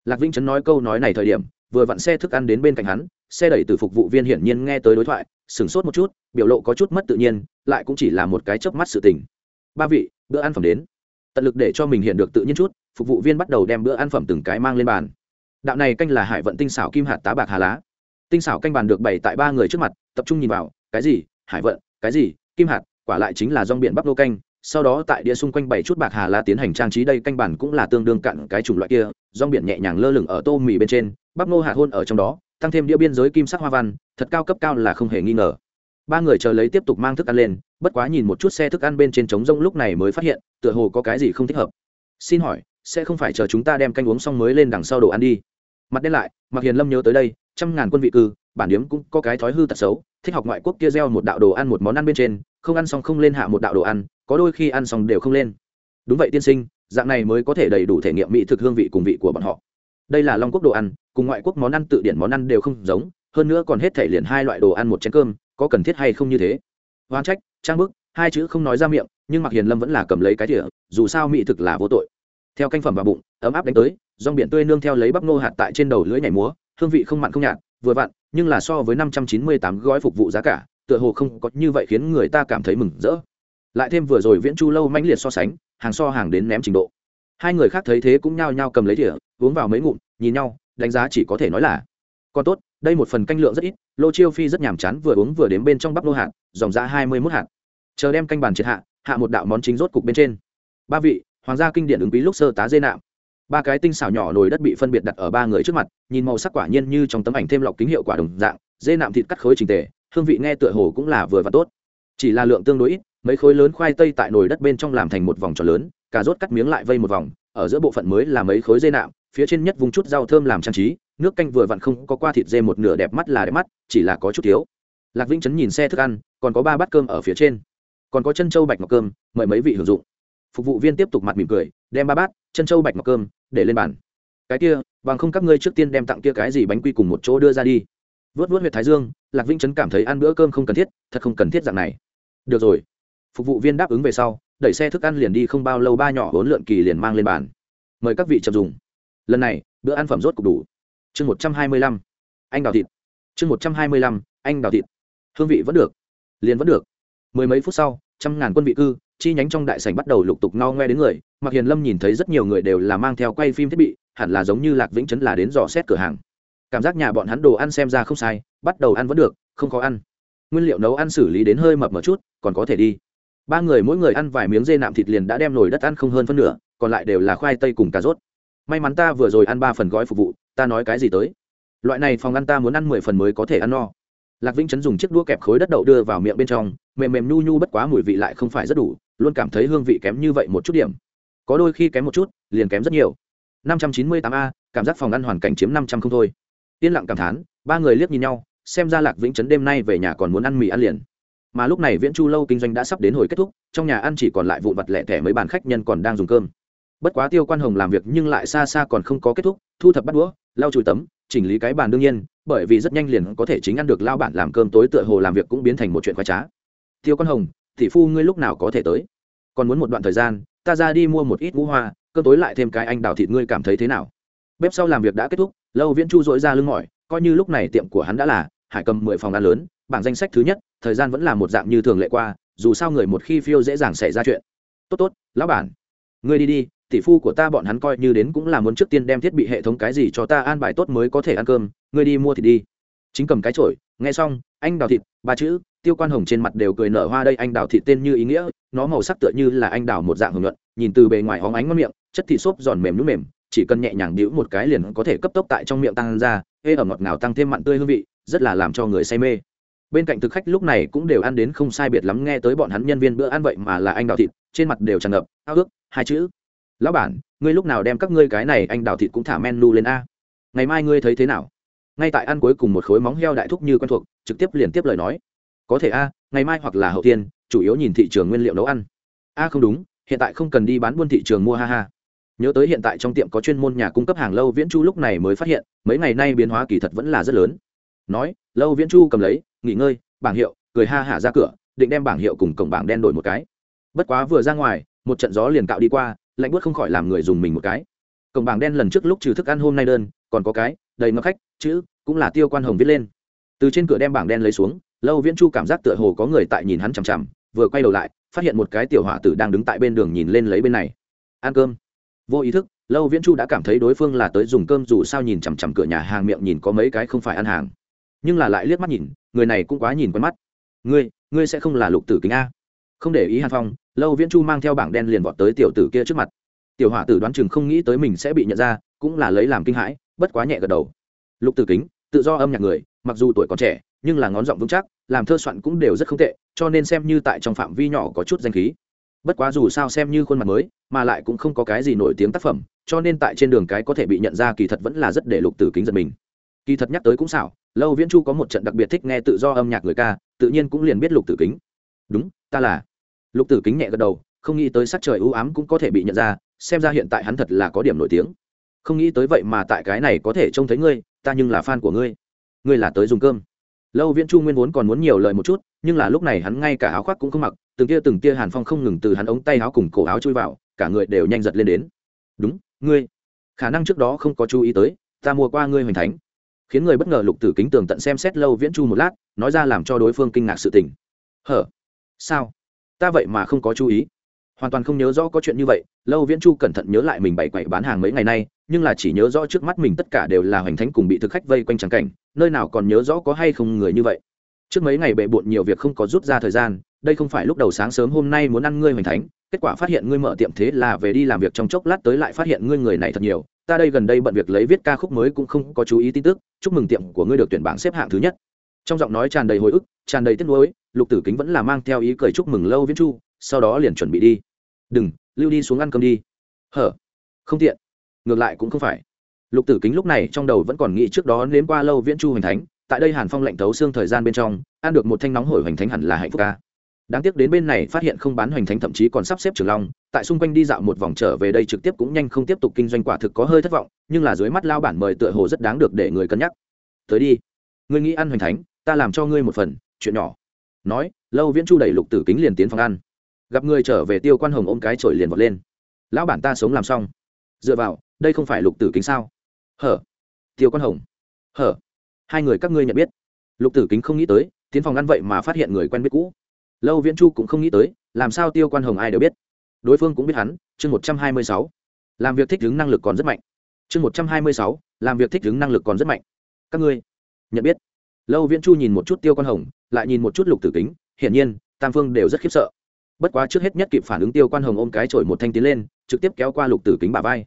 Lạc vĩnh trấn nói câu nói này thời điểm, vừa vặn xe thức ăn đến bên cạnh hắn, xe đẩy từ phục vụ viên hiển nhiên nghe tới đối thoại, sửng sốt một chút, biểu lộ có chút mất tự nhiên, lại cũng chỉ là một cái chớp mắt sự tình. Ba vị, bữa ăn phẩm đến. Tận lực để cho mình hiện được tự nhiên chút, phục vụ viên bắt đầu đem bữa ăn phẩm từng cái mang lên bàn. Đạo này canh là hải vận tinh xảo kim hạt tá bạc hà lá. Tinh xảo canh bàn được bày tại ba người trước mặt, tập trung nhìn vào, cái gì? Hải vận? Cái gì? Kim hạt? Quả lại chính là rong biển bắp nô canh sau đó tại đĩa xung quanh bảy chút bạc hà la tiến hành trang trí, đây canh bản cũng là tương đương cặn cái chủng loại kia, rong biển nhẹ nhàng lơ lửng ở tô mì bên trên, bắp nô hạt hôn ở trong đó, tăng thêm đĩa biên giới kim sắc hoa văn, thật cao cấp cao là không hề nghi ngờ. Ba người chờ lấy tiếp tục mang thức ăn lên, bất quá nhìn một chút xe thức ăn bên trên trống rông lúc này mới phát hiện, tựa hồ có cái gì không thích hợp. Xin hỏi, sẽ không phải chờ chúng ta đem canh uống xong mới lên đằng sau đồ ăn đi? Mặt đen lại mặc hiền lâm nhớ tới đây, trăm ngàn quân vị cư, bản điếm cũng có cái thói hư tật xấu, thích học ngoại quốc kia gieo một đạo đồ ăn một món ăn bên trên không ăn xong không lên hạ một đạo đồ ăn, có đôi khi ăn xong đều không lên. Đúng vậy tiên sinh, dạng này mới có thể đầy đủ thể nghiệm mỹ thực hương vị cùng vị của bọn họ. Đây là long quốc đồ ăn, cùng ngoại quốc món ăn tự điển món ăn đều không giống, hơn nữa còn hết thể liền hai loại đồ ăn một chén cơm, có cần thiết hay không như thế. Hoan trách, trang bức, hai chữ không nói ra miệng, nhưng mặc hiền lâm vẫn là cầm lấy cái thỉa dù sao mỹ thực là vô tội. Theo canh phẩm vào bụng, ấm áp đánh tới, rong biển tươi nương theo lấy bắp nô hạt tại trên đầu lưỡi nhảy múa, hương vị không mặn không nhạt, vừa vặn, nhưng là so với năm trăm chín mươi tám gói phục vụ giá cả tựa hồ không có như vậy khiến người ta cảm thấy mừng rỡ. Lại thêm vừa rồi viễn chu lâu mãnh liệt so sánh, hàng so hàng đến ném trình độ. Hai người khác thấy thế cũng nhao nhao cầm lấy thìa, uống vào mấy ngụm, nhìn nhau, đánh giá chỉ có thể nói là còn tốt, đây một phần canh lượng rất ít, lô chiêu phi rất nhàm chán vừa uống vừa đến bên trong bắp lô hạt, dòng ra hai mươi mốt hạt. Chờ đem canh bàn triệt hạ hạ một đạo món chính rốt cục bên trên. Ba vị, hoàng gia kinh điển ứng quý lúc sơ tá dê nạm. Ba cái tinh xảo nhỏ nồi đất bị phân biệt đặt ở ba người trước mặt, nhìn màu sắc quả nhiên như trong tấm ảnh thêm lọc kính hiệu quả đồng dạng, dê nạm thịt cắt khối trình tề hương vị nghe tựa hồ cũng là vừa và tốt. Chỉ là lượng tương đối ít, mấy khối lớn khoai tây tại nồi đất bên trong làm thành một vòng tròn lớn, cà rốt cắt miếng lại vây một vòng, ở giữa bộ phận mới là mấy khối dê nạm, phía trên nhất vùng chút rau thơm làm trang trí, nước canh vừa vặn không có qua thịt dê một nửa đẹp mắt là đẹp mắt, chỉ là có chút thiếu. Lạc vĩnh chấn nhìn xe thức ăn, còn có ba bát cơm ở phía trên. Còn có chân châu bạch ngọc cơm, mời mấy vị hưởng dụng. Phục vụ viên tiếp tục mặt mỉm cười, đem ba bát chân châu bạch ngọc cơm để lên bàn. Cái kia, bằng không các ngươi trước tiên đem tặng kia cái gì bánh quy cùng một chỗ đưa ra đi vớt vớt huyệt thái dương, lạc vĩnh chấn cảm thấy ăn bữa cơm không cần thiết, thật không cần thiết dạng này. Được rồi. Phục vụ viên đáp ứng về sau, đẩy xe thức ăn liền đi không bao lâu ba nhỏ hỗn lượn kỳ liền mang lên bàn. Mời các vị chậm dùng. Lần này, bữa ăn phẩm rốt cục đủ. Chương một trăm hai mươi lăm. Anh đào thịt. Chương một trăm hai mươi lăm, anh đào thịt. Hương vị vẫn được. Liền vẫn được. Mười mấy phút sau, trăm ngàn quân vị cư, chi nhánh trong đại sảnh bắt đầu lục tục no ngoe đến người. Mặc hiền lâm nhìn thấy rất nhiều người đều là mang theo quay phim thiết bị, hẳn là giống như lạc vĩnh chấn là đến dò xét cửa hàng cảm giác nhà bọn hắn đồ ăn xem ra không sai, bắt đầu ăn vẫn được, không khó ăn. Nguyên liệu nấu ăn xử lý đến hơi mập một chút, còn có thể đi. Ba người mỗi người ăn vài miếng dê nạm thịt liền đã đem nồi đất ăn không hơn phân nửa, còn lại đều là khoai tây cùng cà rốt. May mắn ta vừa rồi ăn ba phần gói phục vụ, ta nói cái gì tới? Loại này phòng ăn ta muốn ăn mười phần mới có thể ăn no. Lạc vĩnh chấn dùng chiếc đũa kẹp khối đất đậu đưa vào miệng bên trong, mềm mềm nhu nhu bất quá mùi vị lại không phải rất đủ, luôn cảm thấy hương vị kém như vậy một chút điểm. Có đôi khi kém một chút, liền kém rất nhiều. Năm trăm chín mươi tám a, cảm giác phòng ăn hoàn cảnh chiếm năm trăm không thôi yên lặng cảm thán, ba người liếc nhìn nhau, xem ra lạc vĩnh trấn đêm nay về nhà còn muốn ăn mì ăn liền. Mà lúc này viễn chu lâu kinh doanh đã sắp đến hồi kết thúc, trong nhà ăn chỉ còn lại vụn vặt lẻ thẻ mấy bàn khách nhân còn đang dùng cơm. Bất quá tiêu quan hồng làm việc nhưng lại xa xa còn không có kết thúc, thu thập bắt đũa, lau chùi tấm, chỉnh lý cái bàn đương nhiên, bởi vì rất nhanh liền có thể chính ăn được lao bản làm cơm tối tựa hồ làm việc cũng biến thành một chuyện khoái trá. Tiêu quan hồng thị phu ngươi lúc nào có thể tới? Còn muốn một đoạn thời gian, ta ra đi mua một ít ngũ hoa, cơm tối lại thêm cái anh đào thịt ngươi cảm thấy thế nào? Bếp sau làm việc đã kết thúc lâu viễn chu dội ra lưng mỏi coi như lúc này tiệm của hắn đã là hải cầm mười phòng ăn lớn bảng danh sách thứ nhất thời gian vẫn là một dạng như thường lệ qua dù sao người một khi phiêu dễ dàng xảy ra chuyện. Tốt tốt lão bản. Ngươi đi đi tỷ phu của ta bọn hắn coi như đến cũng là muốn trước tiên đem thiết bị hệ thống cái gì cho ta an bài tốt mới có thể ăn cơm ngươi đi mua thì đi. Chính cầm cái chổi nghe xong anh đào thịt ba chữ tiêu quan hồng trên mặt đều cười nở hoa đây anh đào thịt tên như ý nghĩa nó màu sắc tựa như là anh đào một dạng hưởng nhuận, nhìn từ bề ngoài hóng ánh ngon miệng chất thịt xốp giòn mềm nhút mềm chỉ cần nhẹ nhàng đĩu một cái liền có thể cấp tốc tại trong miệng tăng ra, ê ở ngọt ngào tăng thêm mặn tươi hương vị, rất là làm cho người say mê. Bên cạnh thực khách lúc này cũng đều ăn đến không sai biệt lắm, nghe tới bọn hắn nhân viên bữa ăn vậy mà là anh đào thịt, trên mặt đều tràn ngập, ao ước, hai chữ. Lão bản, ngươi lúc nào đem các ngươi cái này anh đào thịt cũng thả menu lên a? Ngày mai ngươi thấy thế nào? Ngay tại ăn cuối cùng một khối móng heo đại thúc như quen thuộc, trực tiếp liền tiếp lời nói. Có thể a, ngày mai hoặc là hậu tiên, chủ yếu nhìn thị trường nguyên liệu nấu ăn. A không đúng, hiện tại không cần đi bán buôn thị trường mua, ha ha nhớ tới hiện tại trong tiệm có chuyên môn nhà cung cấp hàng lâu viễn chu lúc này mới phát hiện, mấy ngày nay biến hóa kỳ thật vẫn là rất lớn. Nói, lâu viễn chu cầm lấy, nghỉ ngơi, bảng hiệu, cười ha hả ra cửa, định đem bảng hiệu cùng cổng bảng đen đổi một cái. Bất quá vừa ra ngoài, một trận gió liền cạo đi qua, lạnh bước không khỏi làm người dùng mình một cái. Cổng bảng đen lần trước lúc trừ thức ăn hôm nay đơn, còn có cái, đầy ngọc khách, chữ, cũng là tiêu quan hồng viết lên. Từ trên cửa đem bảng đen lấy xuống, lâu viễn chu cảm giác tựa hồ có người tại nhìn hắn chằm chằm, vừa quay đầu lại, phát hiện một cái tiểu hỏa tử đang đứng tại bên đường nhìn lên lấy bên này. Ăn cơm vô ý thức, lâu viễn chu đã cảm thấy đối phương là tới dùng cơm dù sao nhìn chằm chằm cửa nhà hàng miệng nhìn có mấy cái không phải ăn hàng. Nhưng là lại liếc mắt nhìn, người này cũng quá nhìn quen mắt. Ngươi ngươi sẽ không là lục tử kính a. Không để ý hàn phong, lâu viễn chu mang theo bảng đen liền vọt tới tiểu tử kia trước mặt. Tiểu hỏa tử đoán chừng không nghĩ tới mình sẽ bị nhận ra, cũng là lấy làm kinh hãi, bất quá nhẹ gật đầu. Lục tử kính, tự do âm nhạc người, mặc dù tuổi còn trẻ, nhưng là ngón giọng vững chắc, làm thơ soạn cũng đều rất không tệ, cho nên xem như tại trong phạm vi nhỏ có chút danh khí bất quá dù sao xem như khuôn mặt mới, mà lại cũng không có cái gì nổi tiếng tác phẩm, cho nên tại trên đường cái có thể bị nhận ra kỳ thật vẫn là rất để lục tử kính giật mình. Kỳ thật nhắc tới cũng xảo, lâu viễn chu có một trận đặc biệt thích nghe tự do âm nhạc người ca, tự nhiên cũng liền biết lục tử kính. Đúng, ta là. Lục tử kính nhẹ gật đầu, không nghĩ tới sắc trời ưu ám cũng có thể bị nhận ra, xem ra hiện tại hắn thật là có điểm nổi tiếng. Không nghĩ tới vậy mà tại cái này có thể trông thấy ngươi, ta nhưng là fan của ngươi. Ngươi là tới dùng cơm lâu viễn chu nguyên vốn còn muốn nhiều lời một chút, nhưng là lúc này hắn ngay cả áo khoác cũng không mặc, từng tia từng tia hàn phong không ngừng từ hắn ống tay áo cùng cổ áo chui vào, cả người đều nhanh giật lên đến. Đúng, ngươi. Khả năng trước đó không có chú ý tới, ta mua qua ngươi hoành thánh. Khiến người bất ngờ lục tử kính tường tận xem xét lâu viễn chu một lát, nói ra làm cho đối phương kinh ngạc sự tình. Hở? Sao? Ta vậy mà không có chú ý. Hoàn toàn không nhớ rõ có chuyện như vậy, lâu viễn chu cẩn thận nhớ lại mình bày quậy bán hàng mấy ngày nay, nhưng là chỉ nhớ rõ trước mắt mình tất cả đều là hoành thánh cùng bị thực khách vây quanh trắng cảnh nơi nào còn nhớ rõ có hay không người như vậy. Trước mấy ngày bệ bộn nhiều việc không có rút ra thời gian, đây không phải lúc đầu sáng sớm hôm nay muốn ăn ngươi hoành thánh, kết quả phát hiện ngươi mở tiệm thế là về đi làm việc trong chốc lát tới lại phát hiện ngươi người này thật nhiều, ta đây gần đây bận việc lấy viết ca khúc mới cũng không có chú ý tin tức, chúc mừng tiệm của ngươi được tuyển bảng xếp hạng thứ nhất. Trong giọng nói tràn đầy hồi ức, tràn đầy tiếc nuối, lục tử kính vẫn là mang theo ý cười chúc mừng lâu viễn chu, sau đó liền chuẩn bị đi. Đừng, lưu đi xuống ăn cơm đi. Hở, không tiện. Ngược lại cũng không phải lục tử kính lúc này trong đầu vẫn còn nghĩ trước đó nếm qua lâu viễn chu hoành thánh, tại đây hàn phong lạnh thấu xương thời gian bên trong, ăn được một thanh nóng hổi hoành thánh hẳn là hạnh phúc ca. Đáng tiếc đến bên này phát hiện không bán hoành thánh thậm chí còn sắp xếp trường long, tại xung quanh đi dạo một vòng trở về đây trực tiếp cũng nhanh không tiếp tục kinh doanh quả thực có hơi thất vọng, nhưng là dưới mắt lao bản mời tựa hồ rất đáng được để người cân nhắc. Tới đi. Ngươi nghĩ ăn hoành thánh, ta làm cho ngươi một phần, chuyện nhỏ. Nói, lâu viễn chu đẩy lục tử kính liền tiến phòng ăn. Gặp người trở về tiêu quan hồng ôm cái chổi liền vọt lên. Lão bản ta sống làm xong. Dựa vào, đây không phải lục tử kính sao? Hở? Tiêu quan hồng. Hở? Hai người các ngươi nhận biết. Lục tử kính không nghĩ tới, tiến phòng ăn vậy mà phát hiện người quen biết cũ. Lâu viễn chu cũng không nghĩ tới, làm sao tiêu quan hồng ai đều biết. Đối phương cũng biết hắn, chương một trăm hai mươi sáu. Làm việc thích ứng năng lực còn rất mạnh. Chương một trăm hai mươi sáu, làm việc thích ứng năng lực còn rất mạnh. Các ngươi nhận biết. Lâu viễn chu nhìn một chút tiêu quan hồng, lại nhìn một chút lục tử kính, hiển nhiên, tam phương đều rất khiếp sợ. Bất quá trước hết nhất kịp phản ứng tiêu quan hồng ôm cái chổi một thanh tiến lên, trực tiếp kéo qua lục tử kính bà vai.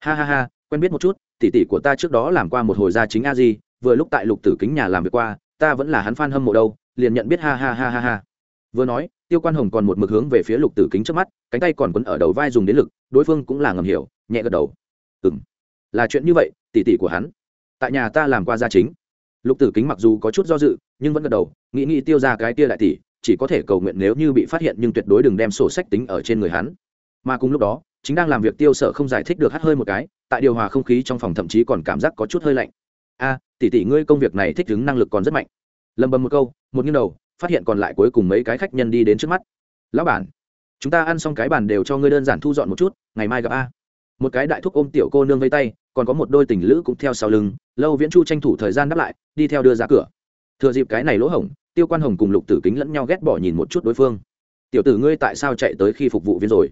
Ha ha ha quen biết một chút, tỷ tỷ của ta trước đó làm qua một hồi gia chính a di, vừa lúc tại lục tử kính nhà làm việc qua, ta vẫn là hắn f a n hâm mộ đâu, liền nhận biết ha ha ha ha ha. Vừa nói, tiêu quan hồng còn một mực hướng về phía lục tử kính trước mắt, cánh tay còn quấn ở đầu vai dùng đến lực, đối phương cũng là ngầm hiểu, nhẹ gật đầu. Ừng là chuyện như vậy, tỷ tỷ của hắn. Tại nhà ta làm qua gia chính. Lục tử kính mặc dù có chút do dự, nhưng vẫn gật đầu, nghĩ nghĩ tiêu ra cái tia đại tỷ, chỉ có thể cầu nguyện nếu như bị phát hiện nhưng tuyệt đối đừng đem sổ sách tính ở trên người hắn mà cùng lúc đó, chính đang làm việc tiêu sở không giải thích được hắt hơi một cái, tại điều hòa không khí trong phòng thậm chí còn cảm giác có chút hơi lạnh. A, tỷ tỷ ngươi công việc này thích ứng năng lực còn rất mạnh. Lầm bầm một câu, một nghiêng đầu, phát hiện còn lại cuối cùng mấy cái khách nhân đi đến trước mắt. Lão bản, chúng ta ăn xong cái bàn đều cho ngươi đơn giản thu dọn một chút, ngày mai gặp a. Một cái đại thúc ôm tiểu cô nương vây tay, còn có một đôi tình lữ cũng theo sau lưng, lâu viễn chu tranh thủ thời gian đáp lại, đi theo đưa ra cửa. Thừa dịp cái này lỗ hổng, tiêu quan hồng cùng lục tử kính lẫn nhau ghét bỏ nhìn một chút đối phương. Tiểu tử ngươi tại sao chạy tới khi phục vụ viên rồi?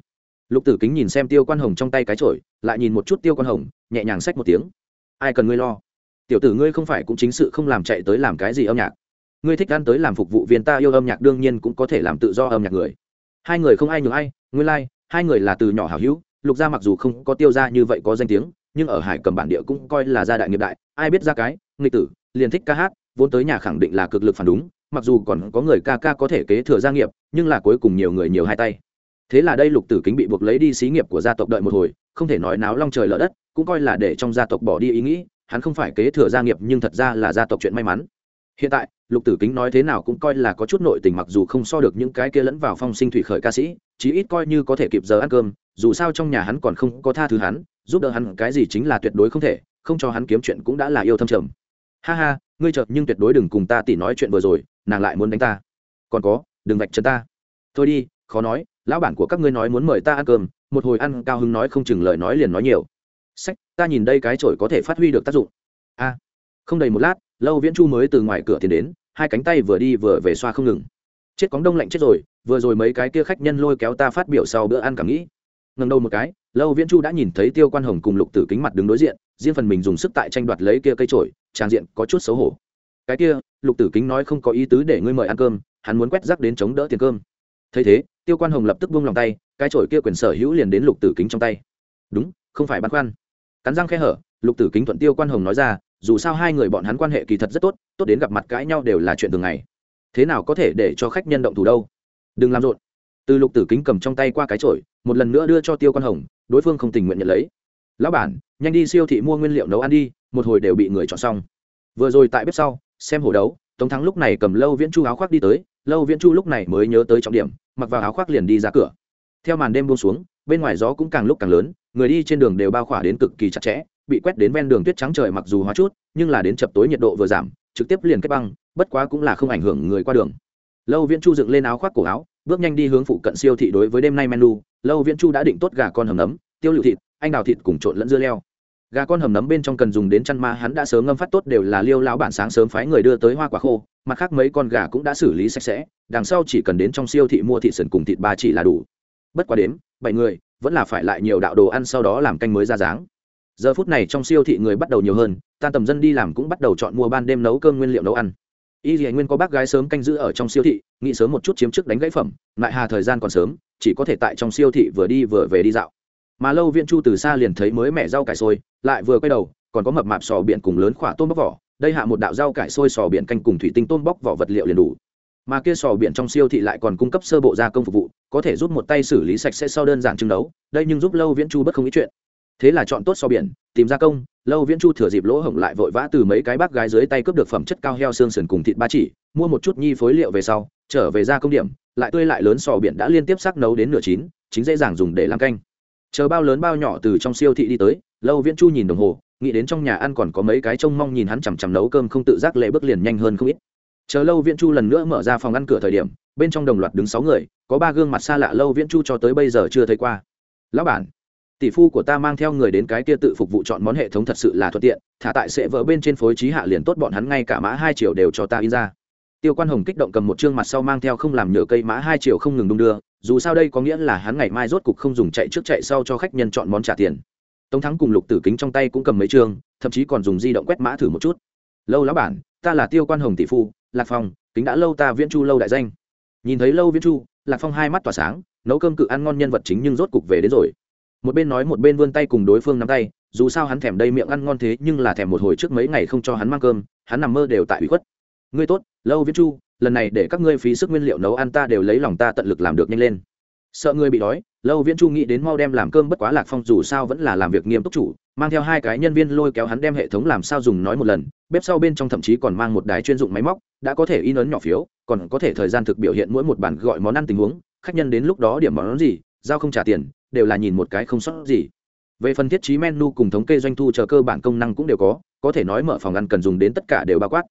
Lục tử kính nhìn xem tiêu quan hồng trong tay cái trội lại nhìn một chút tiêu quan hồng nhẹ nhàng xách một tiếng. Ai cần ngươi lo? Tiểu tử ngươi không phải cũng chính sự không làm chạy tới làm cái gì âm nhạc. Ngươi thích ăn tới làm phục vụ viên ta yêu âm nhạc đương nhiên cũng có thể làm tự do âm nhạc người. Hai người không ai nhường ai ngươi lai、like, hai người là từ nhỏ hảo hữu lục gia mặc dù không có tiêu ra như vậy có danh tiếng nhưng ở hải cầm bản địa cũng coi là gia đại nghiệp đại ai biết ra cái nghịch tử liền thích ca hát vốn tới nhà khẳng định là cực lực phản đúng mặc dù còn có người ca ca có thể kế thừa gia nghiệp nhưng là cuối cùng nhiều người nhiều hai tay thế là đây lục tử kính bị buộc lấy đi xí nghiệp của gia tộc đợi một hồi, không thể nói náo long trời lỡ đất, cũng coi là để trong gia tộc bỏ đi ý nghĩ, hắn không phải kế thừa gia nghiệp nhưng thật ra là gia tộc chuyện may mắn. Hiện tại, lục tử kính nói thế nào cũng coi là có chút nội tình mặc dù không so được những cái kia lẫn vào phong sinh thủy khởi ca sĩ, chí ít coi như có thể kịp giờ ăn cơm, dù sao trong nhà hắn còn không có tha thứ hắn, giúp đỡ hắn cái gì chính là tuyệt đối không thể, không cho hắn kiếm chuyện cũng đã là yêu thâm trầm. Ha ha, ngươi chợt nhưng tuyệt đối đừng cùng ta tỉ nói chuyện vừa rồi, nàng lại muốn đánh ta. Còn có, đừng vạch chân ta. Thôi đi, khó nói lão bản của các ngươi nói muốn mời ta ăn cơm, một hồi ăn cao hứng nói không chừng lời nói liền nói nhiều. Sách, ta nhìn đây cái chổi có thể phát huy được tác dụng. A. Không đầy một lát, lâu viễn chu mới từ ngoài cửa tiến đến, hai cánh tay vừa đi vừa về xoa không ngừng. Chết cóng đông lạnh chết rồi, vừa rồi mấy cái kia khách nhân lôi kéo ta phát biểu sau bữa ăn cảm nghĩ. Ngần đầu một cái, lâu viễn chu đã nhìn thấy tiêu quan hồng cùng lục tử kính mặt đứng đối diện, riêng phần mình dùng sức tại tranh đoạt lấy kia cây trổi trang diện có chút xấu hổ. Cái kia, lục tử kính nói không có ý tứ để ngươi mời ăn cơm, hắn muốn quét rác đến chống đỡ tiền cơm thấy thế, tiêu quan hồng lập tức buông lòng tay, cái chổi kia quyền sở hữu liền đến lục tử kính trong tay. Đúng, không phải băn khoăn. Cắn răng khe hở, lục tử kính thuận tiêu quan hồng nói ra, dù sao hai người bọn hắn quan hệ kỳ thật rất tốt tốt đến gặp mặt cãi nhau đều là chuyện thường ngày. Thế nào có thể để cho khách nhân động thủ đâu? Đừng làm rộn. Từ lục tử kính cầm trong tay qua cái chổi, một lần nữa đưa cho tiêu quan hồng, đối phương không tình nguyện nhận lấy. Lão bản, nhanh đi siêu thị mua nguyên liệu nấu ăn đi, một hồi đều bị người chọn xong. Vừa rồi tại bếp sau, xem hồ đấu, tống thắng lúc này cầm lâu viễn chu áo khoác đi tới, lâu viễn chu lúc này mới nhớ tới trọng điểm mặc vào áo khoác liền đi ra cửa. Theo màn đêm buông xuống, bên ngoài gió cũng càng lúc càng lớn, người đi trên đường đều bao khỏa đến cực kỳ chặt chẽ, bị quét đến ven đường tuyết trắng trời mặc dù hóa chút, nhưng là đến chập tối nhiệt độ vừa giảm, trực tiếp liền kết băng, bất quá cũng là không ảnh hưởng người qua đường. Lâu viễn chu dựng lên áo khoác cổ áo, bước nhanh đi hướng phụ cận siêu thị đối với đêm nay menu. Lâu viễn chu đã định tốt gà con hầm nấm, tiêu lựu thịt, anh đào thịt cùng trộn lẫn dưa leo gà con hầm nấm bên trong cần dùng đến chăn ma hắn đã sớm ngâm phát tốt đều là liêu lão bản sáng sớm phái người đưa tới hoa quả khô, mặt khác mấy con gà cũng đã xử lý sạch sẽ, đằng sau chỉ cần đến trong siêu thị mua thịt sần cùng thịt ba chỉ là đủ. Bất quá đếm, bảy người, vẫn là phải lại nhiều đạo đồ ăn sau đó làm canh mới ra dáng. Giờ phút này trong siêu thị người bắt đầu nhiều hơn tan tầm dân đi làm cũng bắt đầu chọn mua ban đêm nấu cơm nguyên liệu nấu ăn. Y dì nguyên có bác gái sớm canh giữ ở trong siêu thị, nghĩ sớm một chút chiếm trước đánh gãy phẩm lại hà thời gian còn sớm, chỉ có thể tại trong siêu thị vừa đi vừa về đi dạo mà lâu viện chu từ xa liền thấy mới mẹ rau cải sôi lại vừa quay đầu, còn có mập mạp sò biển cùng lớn khỏa tôm bóc vỏ. Đây hạ một đạo rau cải sôi sò biển canh cùng thủy tinh tôm bóc vỏ vật liệu liền đủ. Mà kia sò biển trong siêu thị lại còn cung cấp sơ bộ gia công phục vụ, có thể giúp một tay xử lý sạch sẽ sau đơn giản trưng đấu, đây nhưng giúp lâu viễn chu bất không ý chuyện. Thế là chọn tốt sò biển, tìm gia công, lâu viễn chu thừa dịp lỗ hổng lại vội vã từ mấy cái bác gái dưới tay cướp được phẩm chất cao heo xương sườn cùng thịt ba chỉ, mua một chút nhi phối liệu về sau, trở về gia công điểm, lại tươi lại lớn sò biển đã liên tiếp sắc nấu đến nửa chín, chính dễ dàng dùng để làm canh chờ bao lớn bao nhỏ từ trong siêu thị đi tới, lâu viễn chu nhìn đồng hồ, nghĩ đến trong nhà ăn còn có mấy cái trông mong nhìn hắn chằm chằm nấu cơm không tự giác lệ bước liền nhanh hơn không ít. Chờ lâu viễn chu lần nữa mở ra phòng ăn cửa thời điểm, bên trong đồng loạt đứng sáu người, có ba gương mặt xa lạ lâu viễn chu cho tới bây giờ chưa thấy qua. Lão bản, tỷ phu của ta mang theo người đến cái kia tự phục vụ chọn món hệ thống thật sự là thuận tiện, thả tại sẽ vỡ bên trên phối trí hạ liền tốt, bọn hắn ngay cả mã hai triệu đều cho ta in ra. Tiêu quan hồng kích động cầm một chương mặt sau mang theo không làm nhựa cây mã hai triệu không ngừng đung đưa dù sao đây có nghĩa là hắn ngày mai rốt cục không dùng chạy trước chạy sau cho khách nhân chọn món trả tiền. Tống thắng cùng lục tử kính trong tay cũng cầm mấy chương, thậm chí còn dùng di động quét mã thử một chút. Lâu lão bản, ta là tiêu quan hồng tỷ phu, lạc phong, kính đã lâu ta viễn chu lâu đại danh. Nhìn thấy lâu viễn chu, lạc phong hai mắt tỏa sáng, nấu cơm cự ăn ngon nhân vật chính nhưng rốt cục về đến rồi. Một bên nói một bên vươn tay cùng đối phương nắm tay, dù sao hắn thèm đây miệng ăn ngon thế nhưng là thèm một hồi trước mấy ngày không cho hắn mang cơm, hắn nằm mơ đều tại ủy khuất. Ngươi tốt, lâu viễn chu lần này để các ngươi phí sức nguyên liệu nấu ăn ta đều lấy lòng ta tận lực làm được nhanh lên. Sợ ngươi bị đói, lâu viễn chu nghĩ đến mau đem làm cơm bất quá lạc phong dù sao vẫn là làm việc nghiêm túc chủ, mang theo hai cái nhân viên lôi kéo hắn đem hệ thống làm sao dùng nói một lần, bếp sau bên trong thậm chí còn mang một đài chuyên dụng máy móc, đã có thể in ấn nhỏ phiếu, còn có thể thời gian thực biểu hiện mỗi một bản gọi món ăn tình huống, khách nhân đến lúc đó điểm món gì, giao không trả tiền, đều là nhìn một cái không sót gì. Về phần thiết trí menu cùng thống kê doanh thu chờ cơ bản công năng cũng đều có có thể nói mở phòng ăn cần dùng đến tất cả đều bao quát.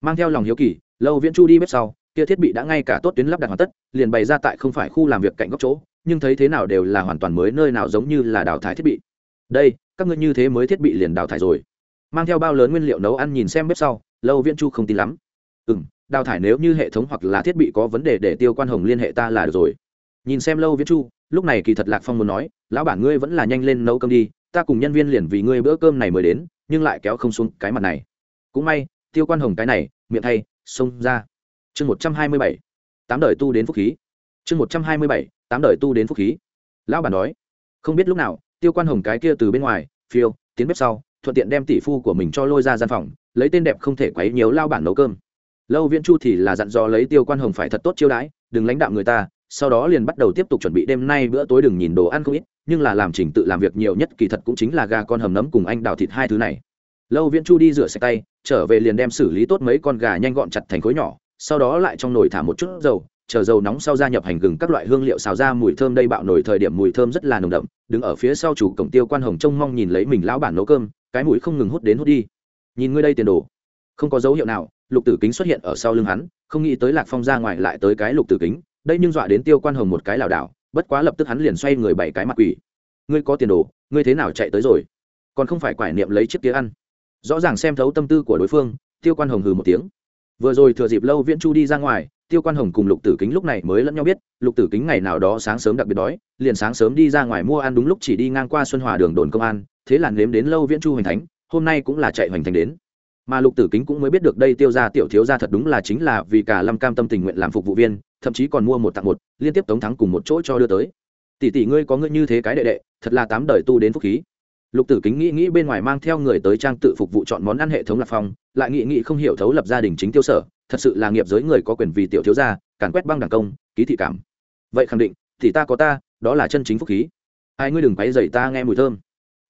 Mang theo lòng hiếu kỳ lâu viễn chu đi bếp sau, kia thiết bị đã ngay cả tốt tuyến lắp đặt hoàn tất, liền bày ra tại không phải khu làm việc cạnh góc chỗ, nhưng thấy thế nào đều là hoàn toàn mới, nơi nào giống như là đào thải thiết bị. Đây, các ngươi như thế mới thiết bị liền đào thải rồi. Mang theo bao lớn nguyên liệu nấu ăn nhìn xem bếp sau, lâu viễn chu không tin lắm. Ừ m đào thải nếu như hệ thống hoặc là thiết bị có vấn đề để tiêu quan hồng liên hệ ta là được rồi. Nhìn xem lâu viễn chu, lúc này kỳ thật lạc phong muốn nói, lão bản ngươi vẫn là nhanh lên nấu cơm đi, ta cùng nhân viên liền vì ngươi bữa cơm này mới đến, nhưng lại kéo không xuống cái mặt này. Cũng may, tiêu quan hồng cái này, miệng thay xông ra. Chương một trăm hai mươi bảy. Tám đời tu đến phúc khí. Chương một trăm hai mươi bảy. Tám đời tu đến phúc khí. Lão bản nói, không biết lúc nào, tiêu quan hồng cái kia từ bên ngoài, phiêu, tiến bếp sau, thuận tiện đem tỷ phu của mình cho lôi ra gian phòng, lấy tên đẹp không thể quấy nhiều lao bản nấu cơm. Lâu viễn chu thì là dặn dò lấy tiêu quan hồng phải thật tốt chiêu đãi, đừng lãnh đạo người ta, sau đó liền bắt đầu tiếp tục chuẩn bị đêm nay bữa tối đừng nhìn đồ ăn không ít, nhưng là làm trình tự làm việc nhiều nhất kỳ thật cũng chính là gà con hầm nấm cùng anh đào thịt hai thứ này lâu viễn chu đi rửa sạch tay, trở về liền đem xử lý tốt mấy con gà nhanh gọn chặt thành khối nhỏ, sau đó lại trong nồi thả một chút dầu, chờ dầu nóng sau gia nhập hành gừng các loại hương liệu xào ra mùi thơm đây bạo nổi thời điểm mùi thơm rất là nồng đậm, đứng ở phía sau chủ cổng tiêu quan hồng trông mong nhìn lấy mình lão bản nấu cơm, cái mũi không ngừng hút đến hút đi. Nhìn ngươi đây tiền đồ, không có dấu hiệu nào, lục tử kính xuất hiện ở sau lưng hắn, không nghĩ tới lạc phong ra ngoài lại tới cái lục tử kính, đây nhưng dọa đến tiêu quan hồng một cái lảo đảo, bất quá lập tức hắn liền xoay người bảy cái mặt quỷ. Ngươi có tiền đồ, ngươi thế nào chạy tới rồi? Còn không phải quải niệm lấy chiếc tía ăn rõ ràng xem thấu tâm tư của đối phương, tiêu quan hồng hừ một tiếng. Vừa rồi thừa dịp lâu viễn chu đi ra ngoài, tiêu quan hồng cùng lục tử kính lúc này mới lẫn nhau biết, lục tử kính ngày nào đó sáng sớm đặc biệt đói, liền sáng sớm đi ra ngoài mua ăn đúng lúc chỉ đi ngang qua xuân hòa đường đồn công an, thế là nếm đến lâu viễn chu hoành thánh, hôm nay cũng là chạy hoành thành đến. Mà lục tử kính cũng mới biết được đây tiêu ra tiểu thiếu ra thật đúng là chính là vì cả lâm cam tâm tình nguyện làm phục vụ viên, thậm chí còn mua một tặng một, liên tiếp tống thắng cùng một chỗ cho đưa tới. Tỷ tỷ ngươi có ngươi như thế cái đệ đệ, thật là tám đời tu đến phúc khí lục tử kính nghĩ nghĩ bên ngoài mang theo người tới trang tự phục vụ chọn món ăn hệ thống lạc phong, lại nghĩ nghĩ không hiểu thấu lập gia đình chính tiêu sở, thật sự là nghiệp giới người có quyền vì tiểu thiếu gia, càn quét băng đảng công, ký thị cảm. Vậy khẳng định, thì ta có ta, đó là chân chính phúc khí. Ai ngươi đừng quấy dậy ta nghe mùi thơm.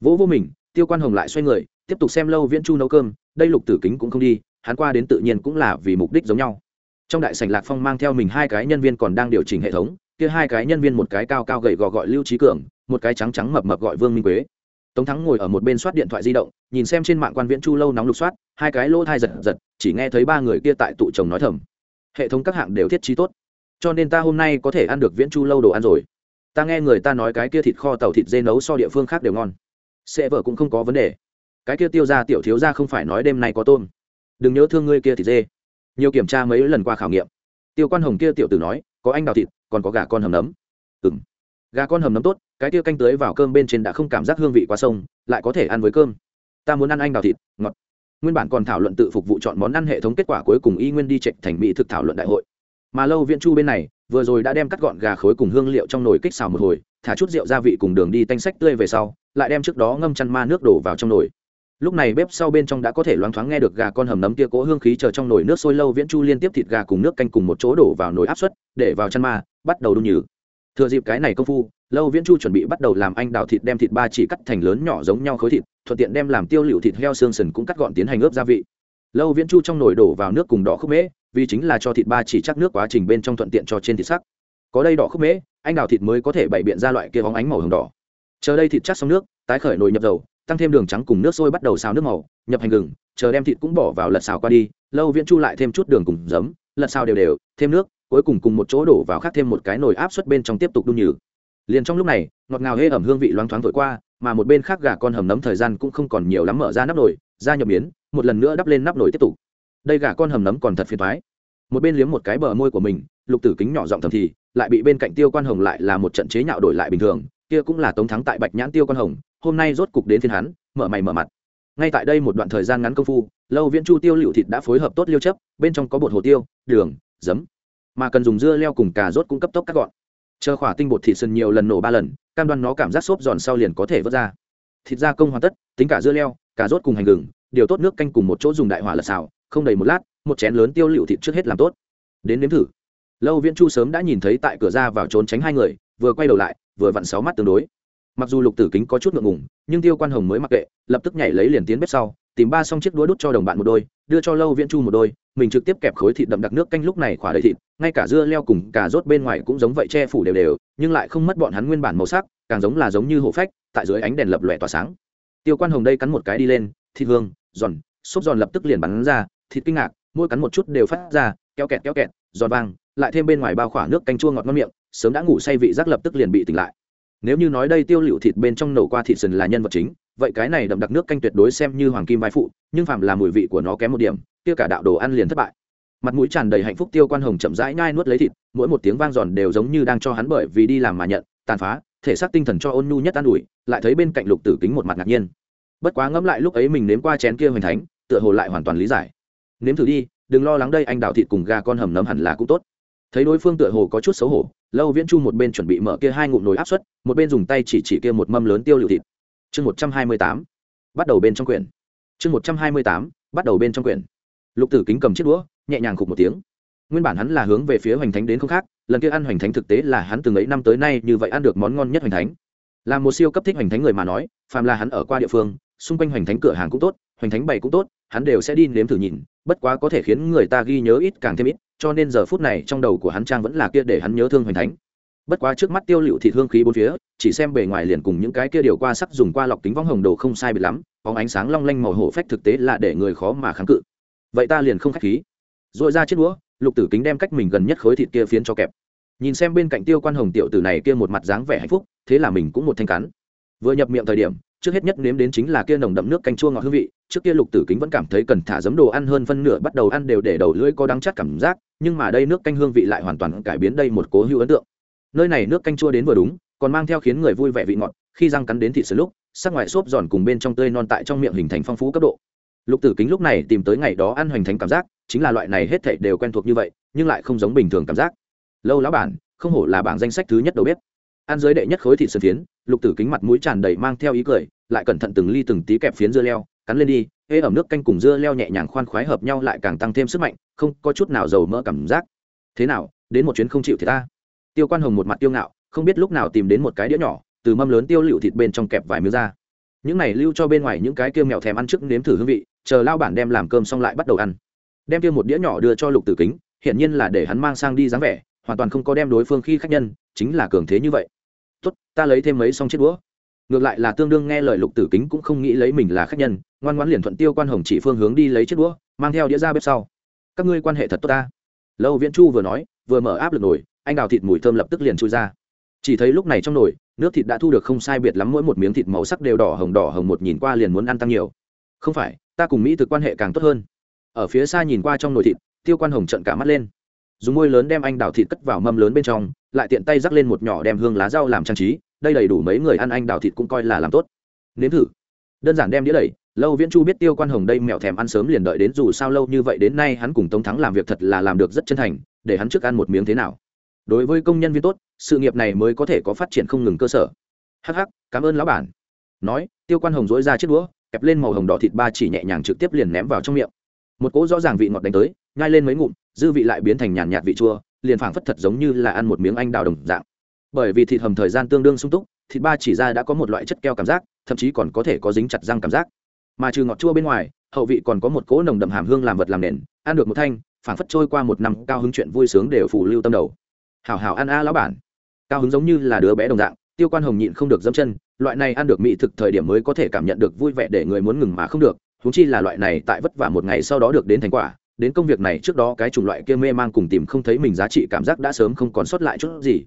Vỗ vô mình, tiêu quan hồng lại xoay người, tiếp tục xem lâu viễn chu nấu cơm, đây lục tử kính cũng không đi, hắn qua đến tự nhiên cũng là vì mục đích giống nhau. Trong đại sảnh lạc phong mang theo mình hai cái nhân viên còn đang điều chỉnh hệ thống, kia hai cái nhân viên một cái cao cao gầy gò gọi lưu trí cường, một cái trắng trắng mập mập gọi vương minh quế tống thắng ngồi ở một bên soát điện thoại di động, nhìn xem trên mạng quan viễn chu lâu nóng lục soát, hai cái lỗ thai giật giật, chỉ nghe thấy ba người kia tại tụ chồng nói thầm. Hệ thống các hạng đều thiết trí tốt, cho nên ta hôm nay có thể ăn được viễn chu lâu đồ ăn rồi. Ta nghe người ta nói cái kia thịt kho tàu thịt dê nấu so địa phương khác đều ngon. Sẽ vợ cũng không có vấn đề. Cái kia tiêu ra tiểu thiếu ra không phải nói đêm nay có tôm. Đừng nhớ thương ngươi kia thịt dê. Nhiều kiểm tra mấy lần qua khảo nghiệm. Tiêu quan hồng kia tiểu tử nói, có anh đào thịt, còn có gà con hầm nấm. Ừ m gà con hầm nấm tốt cái tia canh tưới vào cơm bên trên đã không cảm giác hương vị quá sông, lại có thể ăn với cơm. Ta muốn ăn anh đào thịt, ngọt. Nguyên bản còn thảo luận tự phục vụ chọn món ăn hệ thống kết quả cuối cùng y nguyên đi trệch thành mỹ thực thảo luận đại hội. Mà lâu Viễn chu bên này, vừa rồi đã đem cắt gọn gà khối cùng hương liệu trong nồi kích xào một hồi, thả chút rượu gia vị cùng đường đi tanh sách tươi về sau, lại đem trước đó ngâm chăn ma nước đổ vào trong nồi. Lúc này bếp sau bên trong đã có thể loáng thoáng nghe được gà con hầm nấm tia cỗ hương khí chờ trong nồi nước sôi lâu viễn chu liên tiếp thịt gà cùng nước canh cùng một chỗ đổ vào nồi áp suất, để vào chăn ma, bắt đầu đun nhừ thừa dịp cái này công phu, lâu viễn chu chuẩn bị bắt đầu làm anh đào thịt đem thịt ba chỉ cắt thành lớn nhỏ giống nhau khối thịt, thuận tiện đem làm tiêu liệu thịt heo xương sần cũng cắt gọn tiến hành ướp gia vị. Lâu viễn chu trong nồi đổ vào nước cùng đỏ khúc mễ, vì chính là cho thịt ba chỉ chắc nước quá trình bên trong thuận tiện cho trên thịt sắc. Có đây đỏ khúc mễ, anh đào thịt mới có thể bày biện ra loại kia bóng ánh màu hồng đỏ. Chờ đây thịt chắc xong nước, tái khởi nồi nhập dầu, tăng thêm đường trắng cùng nước sôi bắt đầu xào nước màu, nhập hành gừng, chờ đem thịt cũng bỏ vào lật xào qua đi, lâu viễn chu lại thêm chút đường cùng giấm, lật xào đều đều, thêm nước cuối cùng cùng một chỗ đổ vào khác thêm một cái nồi áp suất bên trong tiếp tục đun nhừ. Liền trong lúc này, ngọt ngào hê ẩm hương vị loáng thoáng thổi qua, mà một bên khác gà con hầm nấm thời gian cũng không còn nhiều lắm mở ra nắp nồi ra nhập miến một lần nữa đắp lên nắp nồi tiếp tục. Đây gà con hầm nấm còn thật phiền thoái một bên liếm một cái bờ môi của mình, lục tử kính nhỏ giọng thầm thì, lại bị bên cạnh tiêu quan hồng lại là một trận chế nhạo đổi lại bình thường, kia cũng là tống thắng tại bạch nhãn tiêu quan hồng, hôm nay rốt cục đến thiên hắn, mở mày mở mặt. Ngay tại đây một đoạn thời gian ngắn công phu, lâu viễn chu tiêu liệu thịt đã phối hợp tốt liêu chấp bên trong có bột hồ tiêu, đường, giấm mà cần dùng dưa leo cùng cà rốt cung cấp tốc cắt gọn. Chờ khỏa tinh bột thịt sần nhiều lần nổ ba lần, cam đoan nó cảm giác xốp giòn sau liền có thể vớt ra. Thịt gia công hoàn tất, tính cả dưa leo, cà rốt cùng hành gừng, điều tốt nước canh cùng một chỗ dùng đại hỏa lật xào, không đầy một lát, một chén lớn tiêu liệu thịt trước hết làm tốt. Đến nếm thử. Lâu viễn chu sớm đã nhìn thấy tại cửa ra vào trốn tránh hai người, vừa quay đầu lại, vừa vặn sáu mắt tương đối. Mặc dù lục tử kính có chút ngượng ngùng, nhưng tiêu quan hồng mới mặc kệ, lập tức nhảy lấy liền tiến bếp sau tìm ba xong chiếc đũa đút cho đồng bạn một đôi, đưa cho lâu viễn chu một đôi, mình trực tiếp kẹp khối thịt đậm đặc nước canh lúc này khỏa đầy thịt, ngay cả dưa leo cùng cà rốt bên ngoài cũng giống vậy che phủ đều đều, nhưng lại không mất bọn hắn nguyên bản màu sắc, càng giống là giống như hổ phách, tại dưới ánh đèn lập lòe tỏa sáng. Tiêu quan hồng đây cắn một cái đi lên, thịt hương, giòn, xốp giòn lập tức liền bắn ra, thịt kinh ngạc, mỗi cắn một chút đều phát ra keo kẹt keo kẹt, giòn vàng lại thêm bên ngoài bao khỏa nước canh chua ngọt ngon miệng, sớm đã ngủ say vị giác lập tức liền bị tỉnh lại. Nếu như nói đây tiêu liệu thịt bên trong nổ qua thịt sần là nhân vật chính vậy cái này đậm đặc nước canh tuyệt đối xem như hoàng kim vai phụ, nhưng phạm là mùi vị của nó kém một điểm, kia cả đạo đồ ăn liền thất bại. Mặt mũi tràn đầy hạnh phúc tiêu quan hồng chậm rãi nhai nuốt lấy thịt, mỗi một tiếng vang giòn đều giống như đang cho hắn bởi vì đi làm mà nhận, tàn phá, thể xác tinh thần cho ôn nhu nhất an ủi, lại thấy bên cạnh lục tử kính một mặt ngạc nhiên. Bất quá ngẫm lại lúc ấy mình nếm qua chén kia hoành thánh, tựa hồ lại hoàn toàn lý giải. Nếm thử đi, đừng lo lắng đây anh đào thịt cùng gà con hầm nấm hẳn là cũng tốt. Thấy đối phương tựa hồ có chút xấu hổ, lâu viễn chu một bên chuẩn bị mở kia hai ngụm nồi áp suất, một bên dùng tay chỉ chỉ kia một mâm lớn tiêu liệu thịt chương một trăm hai mươi tám, bắt đầu bên trong quyển. Chương một trăm hai mươi tám, bắt đầu bên trong quyển. Lục tử kính cầm chiếc đũa, nhẹ nhàng khục một tiếng. Nguyên bản hắn là hướng về phía hoành thánh đến không khác, lần kia ăn hoành thánh thực tế là hắn từng ấy năm tới nay như vậy ăn được món ngon nhất hoành thánh. Là một siêu cấp thích hoành thánh người mà nói, phàm là hắn ở qua địa phương, xung quanh hoành thánh cửa hàng cũng tốt, hoành thánh bày cũng tốt, hắn đều sẽ đi nếm thử nhìn, bất quá có thể khiến người ta ghi nhớ ít càng thêm ít, cho nên giờ phút này trong đầu của hắn trang vẫn là kia để hắn nhớ thương hoành thánh bất quá trước mắt tiêu liệu thịt hương khí bốn phía, chỉ xem bề ngoài liền cùng những cái kia điều qua sắc dùng qua lọc kính vong hồng đồ không sai biệt lắm có ánh sáng long lanh màu hổ phách thực tế là để người khó mà kháng cự. Vậy ta liền không khách khí. Dội ra chiếc đũa, lục tử kính đem cách mình gần nhất khối thịt kia phiến cho kẹp. Nhìn xem bên cạnh tiêu quan hồng tiểu tử này kia một mặt dáng vẻ hạnh phúc, thế là mình cũng một thanh cắn. Vừa nhập miệng thời điểm, trước hết nhất nếm đến chính là kia nồng đậm nước canh chua ngọt hương vị, trước kia lục tử kính vẫn cảm thấy cần thả giấm đồ ăn hơn phân nửa bắt đầu ăn đều để đầu lưỡi có đắng chát cảm giác, nhưng mà đây nước canh hương vị lại hoàn toàn cải biến đây một cố hữu ấn tượng nơi này nước canh chua đến vừa đúng, còn mang theo khiến người vui vẻ vị ngọt, khi răng cắn đến thịt sườn lúc, sắc ngoại xốp giòn cùng bên trong tươi non tại trong miệng hình thành phong phú cấp độ. Lục tử kính lúc này tìm tới ngày đó ăn hoành thành cảm giác, chính là loại này hết thảy đều quen thuộc như vậy, nhưng lại không giống bình thường cảm giác. Lâu lão bản, không hổ là bảng danh sách thứ nhất đầu bếp. Ăn dưới đệ nhất khối thịt sườn phiến, lục tử kính mặt mũi tràn đầy mang theo ý cười, lại cẩn thận từng ly từng tí kẹp phiến dưa leo, cắn lên đi, ê ẩm nước canh cùng dưa leo nhẹ nhàng khoan khoái hợp nhau lại càng tăng thêm sức mạnh, không có chút nào dầu mỡ cảm giác. Thế nào, đến một chuyến không chịu thì ta? Tiêu quan hồng một mặt tiêu ngạo, không biết lúc nào tìm đến một cái đĩa nhỏ, từ mâm lớn tiêu lựu thịt bên trong kẹp vài miếng ra. Những này lưu cho bên ngoài những cái kia mèo thèm ăn trước nếm thử hương vị, chờ lao bản đem làm cơm xong lại bắt đầu ăn. Đem kia một đĩa nhỏ đưa cho lục tử kính hiện nhiên là để hắn mang sang đi dáng vẻ, hoàn toàn không có đem đối phương khi khách nhân, chính là cường thế như vậy. Tốt, ta lấy thêm mấy xong chiếc đũa. Ngược lại là tương đương nghe lời lục tử kính cũng không nghĩ lấy mình là khách nhân, ngoan ngoãn liền thuận tiêu quan hồng chỉ phương hướng đi lấy chiếc đũa, mang theo đĩa ra bếp sau. Các ngươi quan hệ thật tốt ta. Lâu viễn chu vừa nói, vừa mở áp lực nồi anh đào thịt mùi thơm lập tức liền chui ra. Chỉ thấy lúc này trong nồi, nước thịt đã thu được không sai biệt lắm, mỗi một miếng thịt màu sắc đều đỏ hồng đỏ hồng, một nhìn qua liền muốn ăn tăng nhiều. Không phải, ta cùng mỹ thực quan hệ càng tốt hơn. Ở phía xa nhìn qua trong nồi thịt, tiêu quan hồng trận cả mắt lên. Dùng môi lớn đem anh đào thịt cất vào mâm lớn bên trong, lại tiện tay rắc lên một nhỏ đem hương lá rau làm trang trí, đây đầy đủ mấy người ăn anh đào thịt cũng coi là làm tốt. Nếm thử. Đơn giản đem đĩa đẩy, lâu viễn chu biết tiêu quan hồng đây mẹo thèm ăn sớm liền đợi đến dù sao lâu như vậy đến nay hắn cùng tống thắng làm việc thật là làm được rất chân thành, để hắn trước ăn một miếng thế nào đối với công nhân viên tốt, sự nghiệp này mới có thể có phát triển không ngừng cơ sở. Hh cảm ơn lão bản. Nói, tiêu quan hồng dối ra chiếc đũa, kẹp lên màu hồng đỏ thịt ba chỉ nhẹ nhàng trực tiếp liền ném vào trong miệng. Một cỗ rõ ràng vị ngọt đánh tới, nhai lên mấy ngụm, dư vị lại biến thành nhàn nhạt vị chua, liền phảng phất thật giống như là ăn một miếng anh đào đồng dạng. Bởi vì thịt hầm thời gian tương đương sung túc, thịt ba chỉ ra đã có một loại chất keo cảm giác, thậm chí còn có thể có dính chặt răng cảm giác. Mà trừ ngọt chua bên ngoài, hậu vị còn có một cỗ nồng đậm hàm hương làm vật làm nền, ăn được một thanh, phảng phất trôi qua một năm cao hứng chuyện vui sướng đều phủ lưu tâm đầu hảo hảo ăn a lão bản. Cao hứng giống như là đứa bé đồng dạng, tiêu quan hồng nhịn không được dâm chân, loại này ăn được mỹ thực thời điểm mới có thể cảm nhận được vui vẻ để người muốn ngừng mà không được húng chi là loại này tại vất vả một ngày sau đó được đến thành quả, đến công việc này trước đó cái chủng loại kia mê mang cùng tìm không thấy mình giá trị cảm giác đã sớm không còn sót lại chút gì.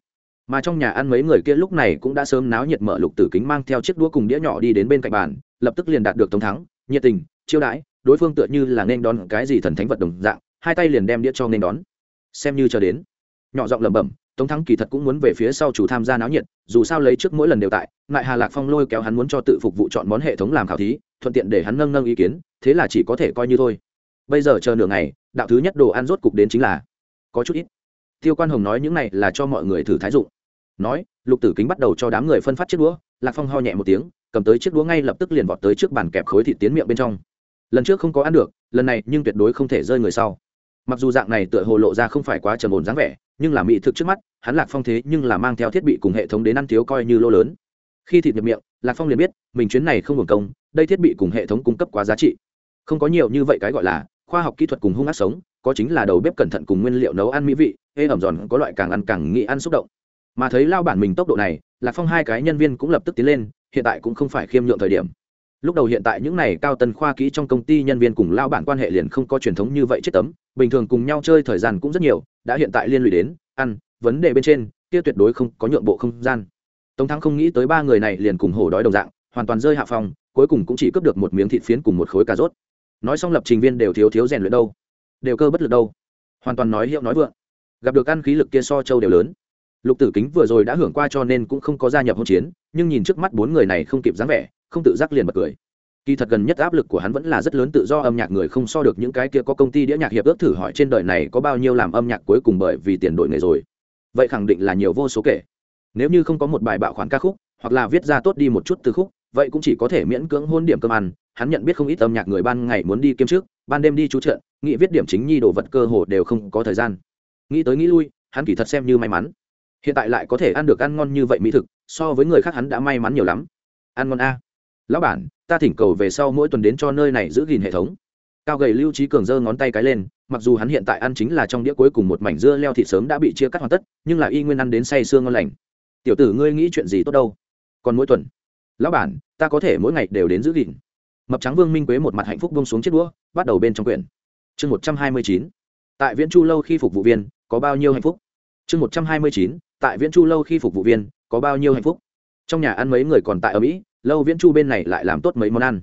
Mà trong nhà ăn mấy người kia lúc này cũng đã sớm náo nhiệt mở lục tử kính mang theo chiếc đũa cùng đĩa nhỏ đi đến bên cạnh bàn, lập tức liền đạt được tống thắng, nhiệt tình, chiêu đãi, đối phương tựa như là nên đón cái gì thần thánh vật đồng dạng, hai tay liền đem đĩa cho nên đón. Xem như cho đến nhỏ giọng lẩm bẩm, tống thắng kỳ thật cũng muốn về phía sau chủ tham gia náo nhiệt, dù sao lấy trước mỗi lần đều tại lại hà lạc phong lôi kéo hắn muốn cho tự phục vụ chọn món hệ thống làm khảo thí, thuận tiện để hắn nâng nâng ý kiến, thế là chỉ có thể coi như thôi. Bây giờ chờ nửa ngày, đạo thứ nhất đồ ăn rốt cục đến chính là, có chút ít. Tiêu quan hồng nói những này là cho mọi người thử thái dụng. Nói, lục tử kính bắt đầu cho đám người phân phát chiếc đũa, lạc phong ho nhẹ một tiếng, cầm tới chiếc đũa ngay lập tức liền vọt tới trước bàn kẹp khối thịt tiến miệng bên trong. Lần trước không có ăn được, lần này nhưng tuyệt đối không thể rơi người sau. Mặc dù dạng này tựa hồ lộ ra không phải quá trầm ổn dáng vẻ nhưng là mỹ thực trước mắt, hắn lạc phong thế nhưng là mang theo thiết bị cùng hệ thống đến ăn thiếu coi như lô lớn. Khi thịt nhập miệng, lạc phong liền biết, mình chuyến này không hưởng công, đây thiết bị cùng hệ thống cung cấp quá giá trị. Không có nhiều như vậy cái gọi là khoa học kỹ thuật cùng hung ác sống, có chính là đầu bếp cẩn thận cùng nguyên liệu nấu ăn mỹ vị, ê ẩm giòn có loại càng ăn càng nghĩ ăn xúc động. Mà thấy lao bản mình tốc độ này, lạc phong hai cái nhân viên cũng lập tức tiến lên, hiện tại cũng không phải khiêm nhượng thời điểm lúc đầu hiện tại những này cao tần khoa kỹ trong công ty nhân viên cùng lao bản quan hệ liền không có truyền thống như vậy chết tấm, bình thường cùng nhau chơi thời gian cũng rất nhiều, đã hiện tại liên lụy đến ăn, vấn đề bên trên, kia tuyệt đối không có nhượng bộ không gian. Tống thắng không nghĩ tới ba người này liền cùng hổ đói đồng dạng, hoàn toàn rơi hạ phòng, cuối cùng cũng chỉ cướp được một miếng thịt phiến cùng một khối cà rốt. Nói xong lập trình viên đều thiếu thiếu rèn luyện đâu, đều cơ bất lực đâu. Hoàn toàn nói hiệu nói vượng. Gặp được ăn khí lực kia so châu đều lớn. Lục tử kính vừa rồi đã hưởng qua cho nên cũng không có gia nhập hỗn chiến, nhưng nhìn trước mắt bốn người này không kịp dáng vẻ không tự giác liền bật cười. Kỳ thật gần nhất áp lực của hắn vẫn là rất lớn tự do âm nhạc người không so được những cái kia có công ty đĩa nhạc hiệp ước thử hỏi trên đời này có bao nhiêu làm âm nhạc cuối cùng bởi vì tiền đổi nghề rồi. Vậy khẳng định là nhiều vô số kể. Nếu như không có một bài bạo khoản ca khúc, hoặc là viết ra tốt đi một chút từ khúc, vậy cũng chỉ có thể miễn cưỡng hôn điểm cơm ăn. Hắn nhận biết không ít âm nhạc người ban ngày muốn đi kiếm trước, ban đêm đi chú trận, nghĩ viết điểm chính nhi đồ vật cơ hồ đều không có thời gian. Nghĩ tới nghĩ lui, hắn kỳ thật xem như may mắn. Hiện tại lại có thể ăn được ăn ngon như vậy mỹ thực, so với người khác hắn đã may mắn nhiều lắm. Ăn ngon a lão bản, ta thỉnh cầu về sau mỗi tuần đến cho nơi này giữ gìn hệ thống. Cao gầy lưu trí cường giơ ngón tay cái lên, mặc dù hắn hiện tại ăn chính là trong đĩa cuối cùng một mảnh dưa leo thịt sớm đã bị chia cắt hoàn tất, nhưng là y nguyên ăn đến say sương ngon lành. Tiểu tử ngươi nghĩ chuyện gì tốt đâu? Còn mỗi tuần? Lão bản, ta có thể mỗi ngày đều đến giữ gìn. Mập trắng vương minh quế một mặt hạnh phúc bông xuống chiếc đũa, bắt đầu bên trong quyển. Chương một trăm hai mươi chín, tại viễn chu lâu khi phục vụ viên, có bao nhiêu hạnh phúc? Chương một trăm hai mươi chín, tại viễn chu lâu khi phục vụ viên, có bao nhiêu hạnh phúc? Trong nhà ăn mấy người còn tại ở mỹ lâu viễn chu bên này lại làm tốt mấy món ăn.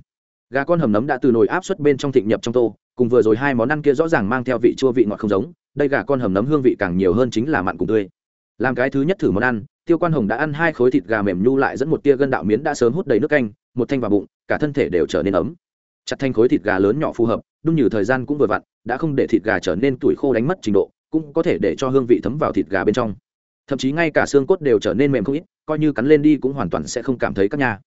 Gà con hầm nấm đã từ nồi áp suất bên trong thịnh nhập trong tô, cùng vừa rồi hai món ăn kia rõ ràng mang theo vị chua vị ngọt không giống, đây gà con hầm nấm hương vị càng nhiều hơn chính là mặn cùng tươi. Làm cái thứ nhất thử món ăn, tiêu quan hồng đã ăn hai khối thịt gà mềm nhu lại dẫn một tia gân đạo miến đã sớm hút đầy nước canh, một thanh vào bụng, cả thân thể đều trở nên ấm. Chặt thanh khối thịt gà lớn nhỏ phù hợp đun như thời gian cũng vừa vặn, đã không để thịt gà trở nên tuổi khô đánh mất trình độ, cũng có thể để cho hương vị thấm vào thịt gà bên trong. Thậm chí ngay cả xương cốt đều trở nên mềm không ít, coi như cắn lên đi cũng hoàn toàn sẽ không cảm thấy các nhà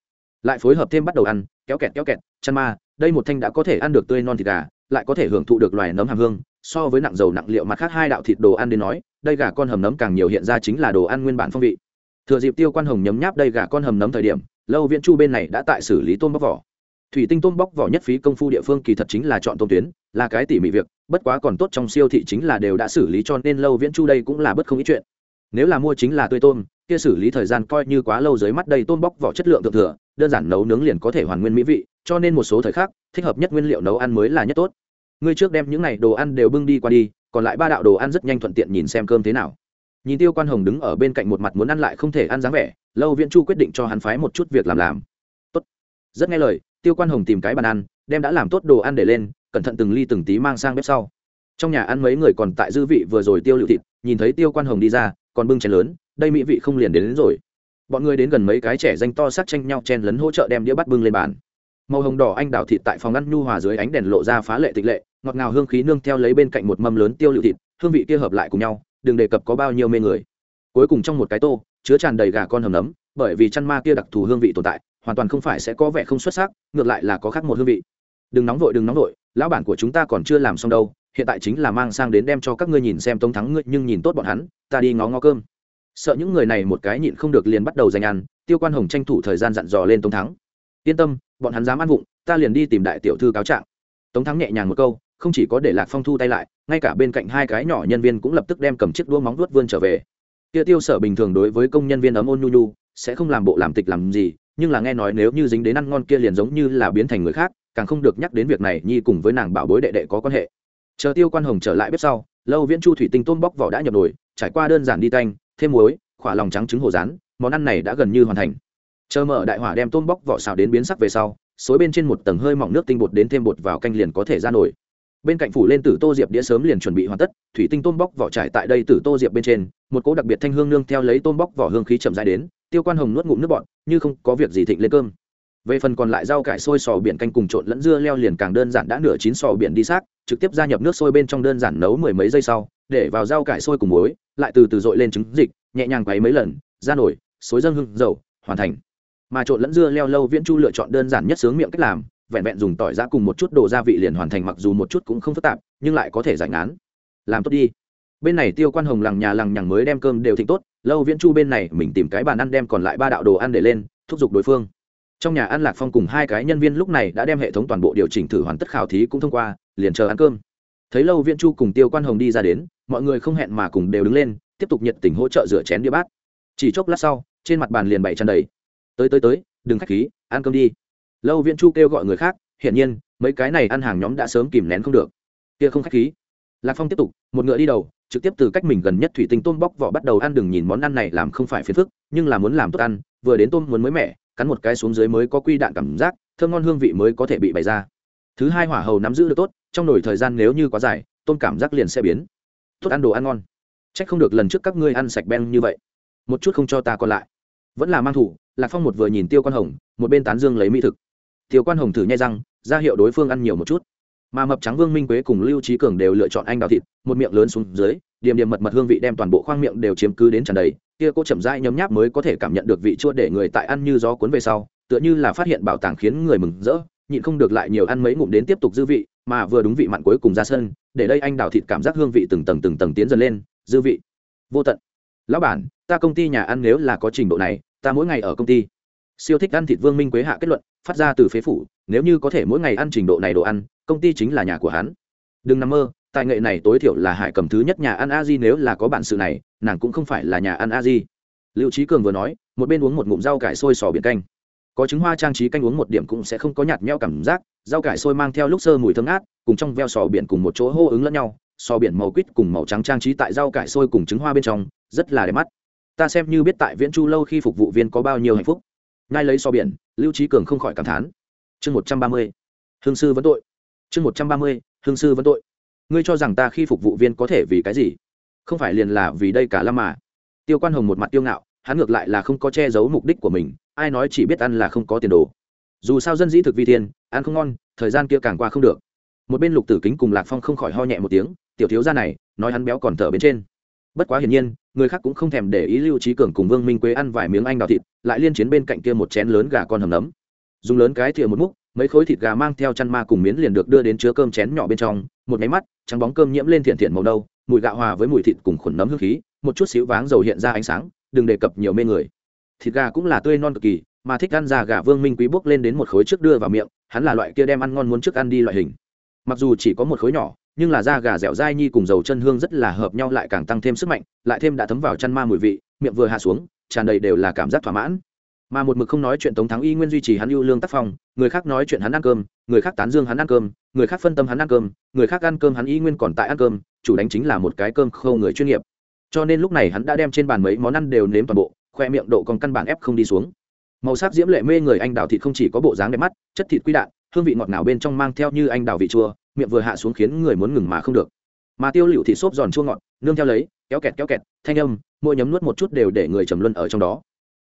lại phối hợp thêm bắt đầu ăn, kéo kẹt kéo kẹt, chăn ma, đây một thanh đã có thể ăn được tươi non thịt gà, lại có thể hưởng thụ được loài nấm hàm hương. So với nặng dầu nặng liệu mặt khác hai đạo thịt đồ ăn đến nói, đây gà con hầm nấm càng nhiều hiện ra chính là đồ ăn nguyên bản phong vị. Thừa dịp tiêu quan hồng nhấm nháp đây gà con hầm nấm thời điểm, lâu viễn chu bên này đã tại xử lý tôm bóc vỏ. Thủy tinh tôm bóc vỏ nhất phí công phu địa phương kỳ thật chính là chọn tôm tuyến, là cái tỉ mỉ việc, bất quá còn tốt trong siêu thị chính là đều đã xử lý cho nên lâu viễn chu đây cũng là bất không ít chuyện. Nếu là mua chính là tươi tôm kia xử lý thời gian coi như quá lâu dưới mắt đây tôm bóc vỏ chất lượng thượng thừa, đơn giản nấu nướng liền có thể hoàn nguyên mỹ vị, cho nên một số thời khắc, thích hợp nhất nguyên liệu nấu ăn mới là nhất tốt. Ngươi trước đem những này đồ ăn đều bưng đi qua đi, còn lại ba đạo đồ ăn rất nhanh thuận tiện nhìn xem cơm thế nào. Nhìn tiêu quan hồng đứng ở bên cạnh một mặt muốn ăn lại không thể ăn dáng vẻ, lâu viễn chu quyết định cho hắn phái một chút việc làm làm. Tốt. Rất nghe lời, tiêu quan hồng tìm cái bàn ăn, đem đã làm tốt đồ ăn để lên, cẩn thận từng ly từng tí mang sang bếp sau. Trong nhà ăn mấy người còn tại dư vị vừa rồi tiêu lựu thịt, nhìn thấy tiêu quan hồng đi ra còn bưng chén lớn đây mỹ vị không liền đến, đến rồi. Bọn người đến gần mấy cái trẻ danh to sắc tranh nhau chen lấn hỗ trợ đem đĩa bắt bưng lên bàn. Màu hồng đỏ anh đào thịt tại phòng ăn nhu hòa dưới ánh đèn lộ ra phá lệ tịch lệ ngọt ngào hương khí nương theo lấy bên cạnh một mâm lớn tiêu lựu thịt hương vị kia hợp lại cùng nhau đừng đề cập có bao nhiêu mê người. Cuối cùng trong một cái tô chứa tràn đầy gà con hầm nấm bởi vì chăn ma kia đặc thù hương vị tồn tại hoàn toàn không phải sẽ có vẻ không xuất sắc ngược lại là có khác một hương vị. Đừng nóng vội đừng nóng vội lão bản của chúng ta còn chưa làm xong đâu hiện tại chính là mang sang đến đem cho các ngươi nhìn xem tống thắng ngươi, nhưng nhìn tốt bọn hắn, ta đi ngó ngó cơm. Sợ những người này một cái nhịn không được liền bắt đầu giành ăn, tiêu quan hồng tranh thủ thời gian dặn dò lên tống thắng. Yên tâm, bọn hắn dám ăn vụng, ta liền đi tìm đại tiểu thư cáo trạng. Tống thắng nhẹ nhàng một câu, không chỉ có để lạc phong thu tay lại, ngay cả bên cạnh hai cái nhỏ nhân viên cũng lập tức đem cầm chiếc đũa móng vuốt vươn trở về. Tiêu tiêu sở bình thường đối với công nhân viên ấm ôn nhu nhu, sẽ không làm bộ làm tịch làm gì, nhưng là nghe nói nếu như dính đến ăn ngon kia liền giống như là biến thành người khác, càng không được nhắc đến việc này, nhi cùng với nàng bảo bối đệ đệ có quan hệ chờ tiêu quan hồng trở lại bếp sau, lâu viễn chu thủy tinh tôm bóc vỏ đã nhập nồi, trải qua đơn giản đi tanh, thêm muối, khỏa lòng trắng trứng hồ rán, món ăn này đã gần như hoàn thành. Chờ mở đại hỏa đem tôm bóc vỏ xào đến biến sắc về sau, xối bên trên một tầng hơi mỏng nước tinh bột đến thêm bột vào canh liền có thể ra nổi bên cạnh phủ lên tử tô diệp đĩa sớm liền chuẩn bị hoàn tất, thủy tinh tôm bóc vỏ trải tại đây tử tô diệp bên trên, một cỗ đặc biệt thanh hương nương theo lấy tôm bóc vỏ hương khí chậm dài đến, tiêu quan hồng nuốt ngụm nước bọn như không có việc gì thịnh lên cơm về phần còn lại rau cải sôi sò biển canh cùng trộn lẫn dưa leo liền càng đơn giản đã nửa chín sò biển đi xác, trực tiếp gia nhập nước sôi bên trong đơn giản nấu mười mấy giây sau, để vào rau cải sôi cùng muối, lại từ từ dội lên trứng dịch, nhẹ nhàng quấy mấy lần, ra nổi xối dâng hưng dầu, hoàn thành. Mà trộn lẫn dưa leo lâu viễn chu lựa chọn đơn giản nhất sướng miệng cách làm, vẹn vẹn dùng tỏi ra cùng một chút đồ gia vị liền hoàn thành mặc dù một chút cũng không phức tạp, nhưng lại có thể giải ngán. Làm tốt đi. Bên này tiêu quan hồng lằng nhà lằng nhằng mới đem cơm đều thịnh tốt, lâu viễn chu bên này mình tìm cái bàn ăn đem còn lại ba đạo đồ ăn để lên, thúc giục đối phương trong nhà ăn lạc phong cùng hai cái nhân viên lúc này đã đem hệ thống toàn bộ điều chỉnh thử hoàn tất khảo thí cũng thông qua, liền chờ ăn cơm. Thấy lâu viễn chu cùng tiêu quan hồng đi ra đến, mọi người không hẹn mà cùng đều đứng lên, tiếp tục nhiệt tình hỗ trợ rửa chén đĩa bát. Chỉ chốc lát sau, trên mặt bàn liền bày tràn đầy. Tới tới tới, đừng khách khí, ăn cơm đi. Lâu viễn chu kêu gọi người khác, hiển nhiên, mấy cái này ăn hàng nhóm đã sớm kìm nén không được. Kia không khách khí. Lạc phong tiếp tục, một ngựa đi đầu, trực tiếp từ cách mình gần nhất thủy tinh tôm bóc vỏ bắt đầu ăn, đừng nhìn món ăn này làm không phải phiền phức, nhưng là muốn làm tốt ăn, vừa đến tôm muốn mới mẻ cắn một cái xuống dưới mới có quy đạn cảm giác, thơm ngon hương vị mới có thể bị bày ra. Thứ hai hỏa hầu nắm giữ được tốt, trong nổi thời gian nếu như quá dài, tôm cảm giác liền sẽ biến. Tốt ăn đồ ăn ngon. C h ắ c không được lần trước các ngươi ăn sạch beng như vậy. Một chút không cho ta còn lại. Vẫn là mang thủ, lạc phong một vừa nhìn tiêu quan hồng, một bên tán dương lấy mỹ thực. Tiêu quan hồng thử nhai răng, ra hiệu đối phương ăn nhiều một chút. Mà mập trắng vương minh quế cùng lưu trí cường đều lựa chọn anh đào thịt, một miệng lớn xuống dưới, điểm điểm mật mật hương vị đem toàn bộ khoang miệng đều chiếm cứ đến tràn đầy kia cô chậm rãi nhấm nháp mới có thể cảm nhận được vị chua để người tại ăn như gió cuốn về sau, tựa như là phát hiện bảo tàng khiến người mừng rỡ, nhịn không được lại nhiều ăn mấy ngụm đến tiếp tục dư vị, mà vừa đúng vị mặn cuối cùng ra sân, để đây anh đào thịt cảm giác hương vị từng tầng từng tầng tiến dần lên, dư vị. Vô tận. Lão bản, ta công ty nhà ăn nếu là có trình độ này, ta mỗi ngày ở công ty. Siêu thích ăn thịt vương minh quế hạ kết luận, phát ra từ phế phủ, nếu như có thể mỗi ngày ăn trình độ này đồ ăn, công ty chính là nhà của hắn. Đừng nằm mơ tài nghệ này tối thiểu là hải cầm thứ nhất nhà ăn a di nếu là có bản sự này, nàng cũng không phải là nhà ăn a di. Liệu trí cường vừa nói, một bên uống một ngụm rau cải sôi sò biển canh. Có trứng hoa trang trí canh uống một điểm cũng sẽ không có nhạt nhẽo cảm giác, rau cải sôi mang theo lúc sơ mùi thơm ngát, cùng trong veo sò biển cùng một chỗ hô ứng lẫn nhau, sò biển màu quýt cùng màu trắng trang trí tại rau cải sôi cùng trứng hoa bên trong, rất là đẹp mắt. Ta xem như biết tại viễn chu lâu khi phục vụ viên có bao nhiêu hạnh phúc. Ngay lấy sò biển, lưu trí cường không khỏi cảm thán. Chương một trăm ba mươi, hương sư vẫn tội. Chương một trăm ba mươi, hương sư vẫn tội ngươi cho rằng ta khi phục vụ viên có thể vì cái gì? Không phải liền là vì đây cả lâm mà. Tiêu quan hồng một mặt tiêu ngạo, hắn ngược lại là không có che giấu mục đích của mình, ai nói chỉ biết ăn là không có tiền đồ. Dù sao dân dĩ thực vi thiên, ăn không ngon, thời gian kia càng qua không được. Một bên lục tử kính cùng lạc phong không khỏi ho nhẹ một tiếng, tiểu thiếu gia này, nói hắn béo còn thở bên trên. Bất quá hiển nhiên, người khác cũng không thèm để ý lưu trí cường cùng vương minh quế ăn vài miếng anh đào thịt, lại liên chiến bên cạnh kia một chén lớn gà con hầm nấm. Dùng lớn cái thìa một múc, mấy khối thịt gà mang theo chăn ma cùng miến liền được đưa đến chứa cơm chén nhỏ bên trong một máy mắt, trắng bóng cơm nhiễm lên thiện thiện màu nâu, mùi gạo hòa với mùi thịt cùng khuẩn nấm hương khí, một chút xíu váng dầu hiện ra ánh sáng, đừng đề cập nhiều mê người. Thịt gà cũng là tươi non cực kỳ, mà thích ăn già gà vương minh quý bốc lên đến một khối trước đưa vào miệng, hắn là loại kia đem ăn ngon muốn trước ăn đi loại hình. Mặc dù chỉ có một khối nhỏ, nhưng là da gà dẻo dai nhi cùng dầu chân hương rất là hợp nhau lại càng tăng thêm sức mạnh, lại thêm đã thấm vào chăn ma mùi vị, miệng vừa hạ xuống, tràn đầy đều là cảm giác thỏa mãn mà một mực không nói chuyện tống thắng y nguyên duy trì hắn ưu lương tác phong, người khác nói chuyện hắn ăn cơm, người khác tán dương hắn ăn cơm, người khác phân tâm hắn ăn cơm, người khác ăn cơm hắn y nguyên còn tại ăn cơm, chủ đánh chính là một cái cơm khâu người chuyên nghiệp. Cho nên lúc này hắn đã đem trên bàn mấy món ăn đều nếm toàn bộ, khoe miệng độ còn căn bản ép không đi xuống. Màu sắc diễm lệ mê người anh đào thịt không chỉ có bộ dáng đẹp mắt, chất thịt quy đạn, hương vị ngọt ngào bên trong mang theo như anh đào vị chua, miệng vừa hạ xuống khiến người muốn ngừng mà không được. Mà tiêu liệu thịt xốp giòn chua ngọt, nương theo lấy, kéo kẹt kéo kẹt, thanh âm, mỗi nhấm nuốt một chút đều để người trầm luân ở trong đó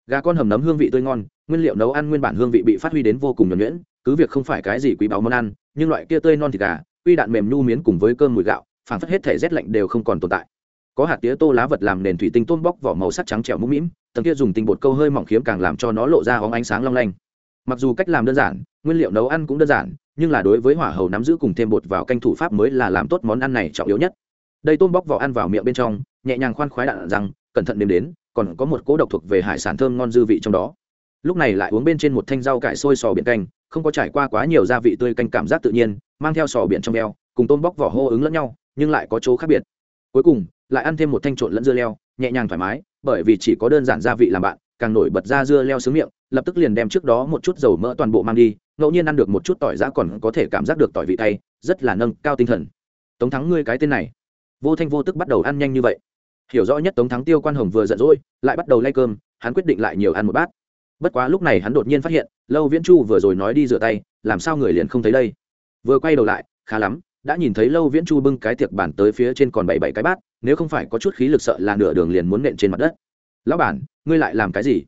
gà con hầm nấm hương vị tươi ngon, nguyên liệu nấu ăn nguyên bản hương vị bị phát huy đến vô cùng nhuẩn nhuyễn, cứ việc không phải cái gì quý báu món ăn, nhưng loại kia tươi non thịt gà, uy đạn mềm nhu miến cùng với cơm mùi gạo, phảng phất hết thể rét lạnh đều không còn tồn tại. Có hạt tía tô lá vật làm nền thủy tinh tôm bóc vỏ màu sắc trắng trẻo mũm mĩm, tầng kia dùng tinh bột câu hơi mỏng khiếm càng làm cho nó lộ ra hóng ánh sáng long lanh. Mặc dù cách làm đơn giản, nguyên liệu nấu ăn cũng đơn giản, nhưng là đối với hỏa hầu nắm giữ cùng thêm bột vào canh thủ pháp mới là làm tốt món ăn này trọng yếu nhất. Đây tôm bóc vỏ ăn vào miệng bên trong, nhẹ nhàng khoan khoái đạn rằng, cẩn thận nếm đến còn có một cỗ độc thuộc về hải sản thơm ngon dư vị trong đó. Lúc này lại uống bên trên một thanh rau cải sôi sò biển canh, không có trải qua quá nhiều gia vị tươi canh cảm giác tự nhiên, mang theo sò biển trong eo, cùng tôm bóc vỏ hô ứng lẫn nhau, nhưng lại có chỗ khác biệt. Cuối cùng, lại ăn thêm một thanh trộn lẫn dưa leo, nhẹ nhàng thoải mái, bởi vì chỉ có đơn giản gia vị làm bạn, càng nổi bật ra dưa leo sướng miệng, lập tức liền đem trước đó một chút dầu mỡ toàn bộ mang đi, ngẫu nhiên ăn được một chút tỏi giã còn có thể cảm giác được tỏi vị tay rất là nâng cao tinh thần. Tống thắng ngươi cái tên này. Vô thanh vô tức bắt đầu ăn nhanh như vậy hiểu rõ nhất tống thắng tiêu quan hồng vừa giận dỗi, lại bắt đầu lay cơm, hắn quyết định lại nhiều ăn một bát. Bất quá lúc này hắn đột nhiên phát hiện, lâu viễn chu vừa rồi nói đi rửa tay, làm sao người liền không thấy đây? Vừa quay đầu lại, khá lắm, đã nhìn thấy lâu viễn chu bưng cái tiệc bản tới phía trên còn bảy bảy cái bát, nếu không phải có chút khí lực sợ là nửa đường liền muốn nện trên mặt đất. Lão bản, ngươi lại làm cái gì?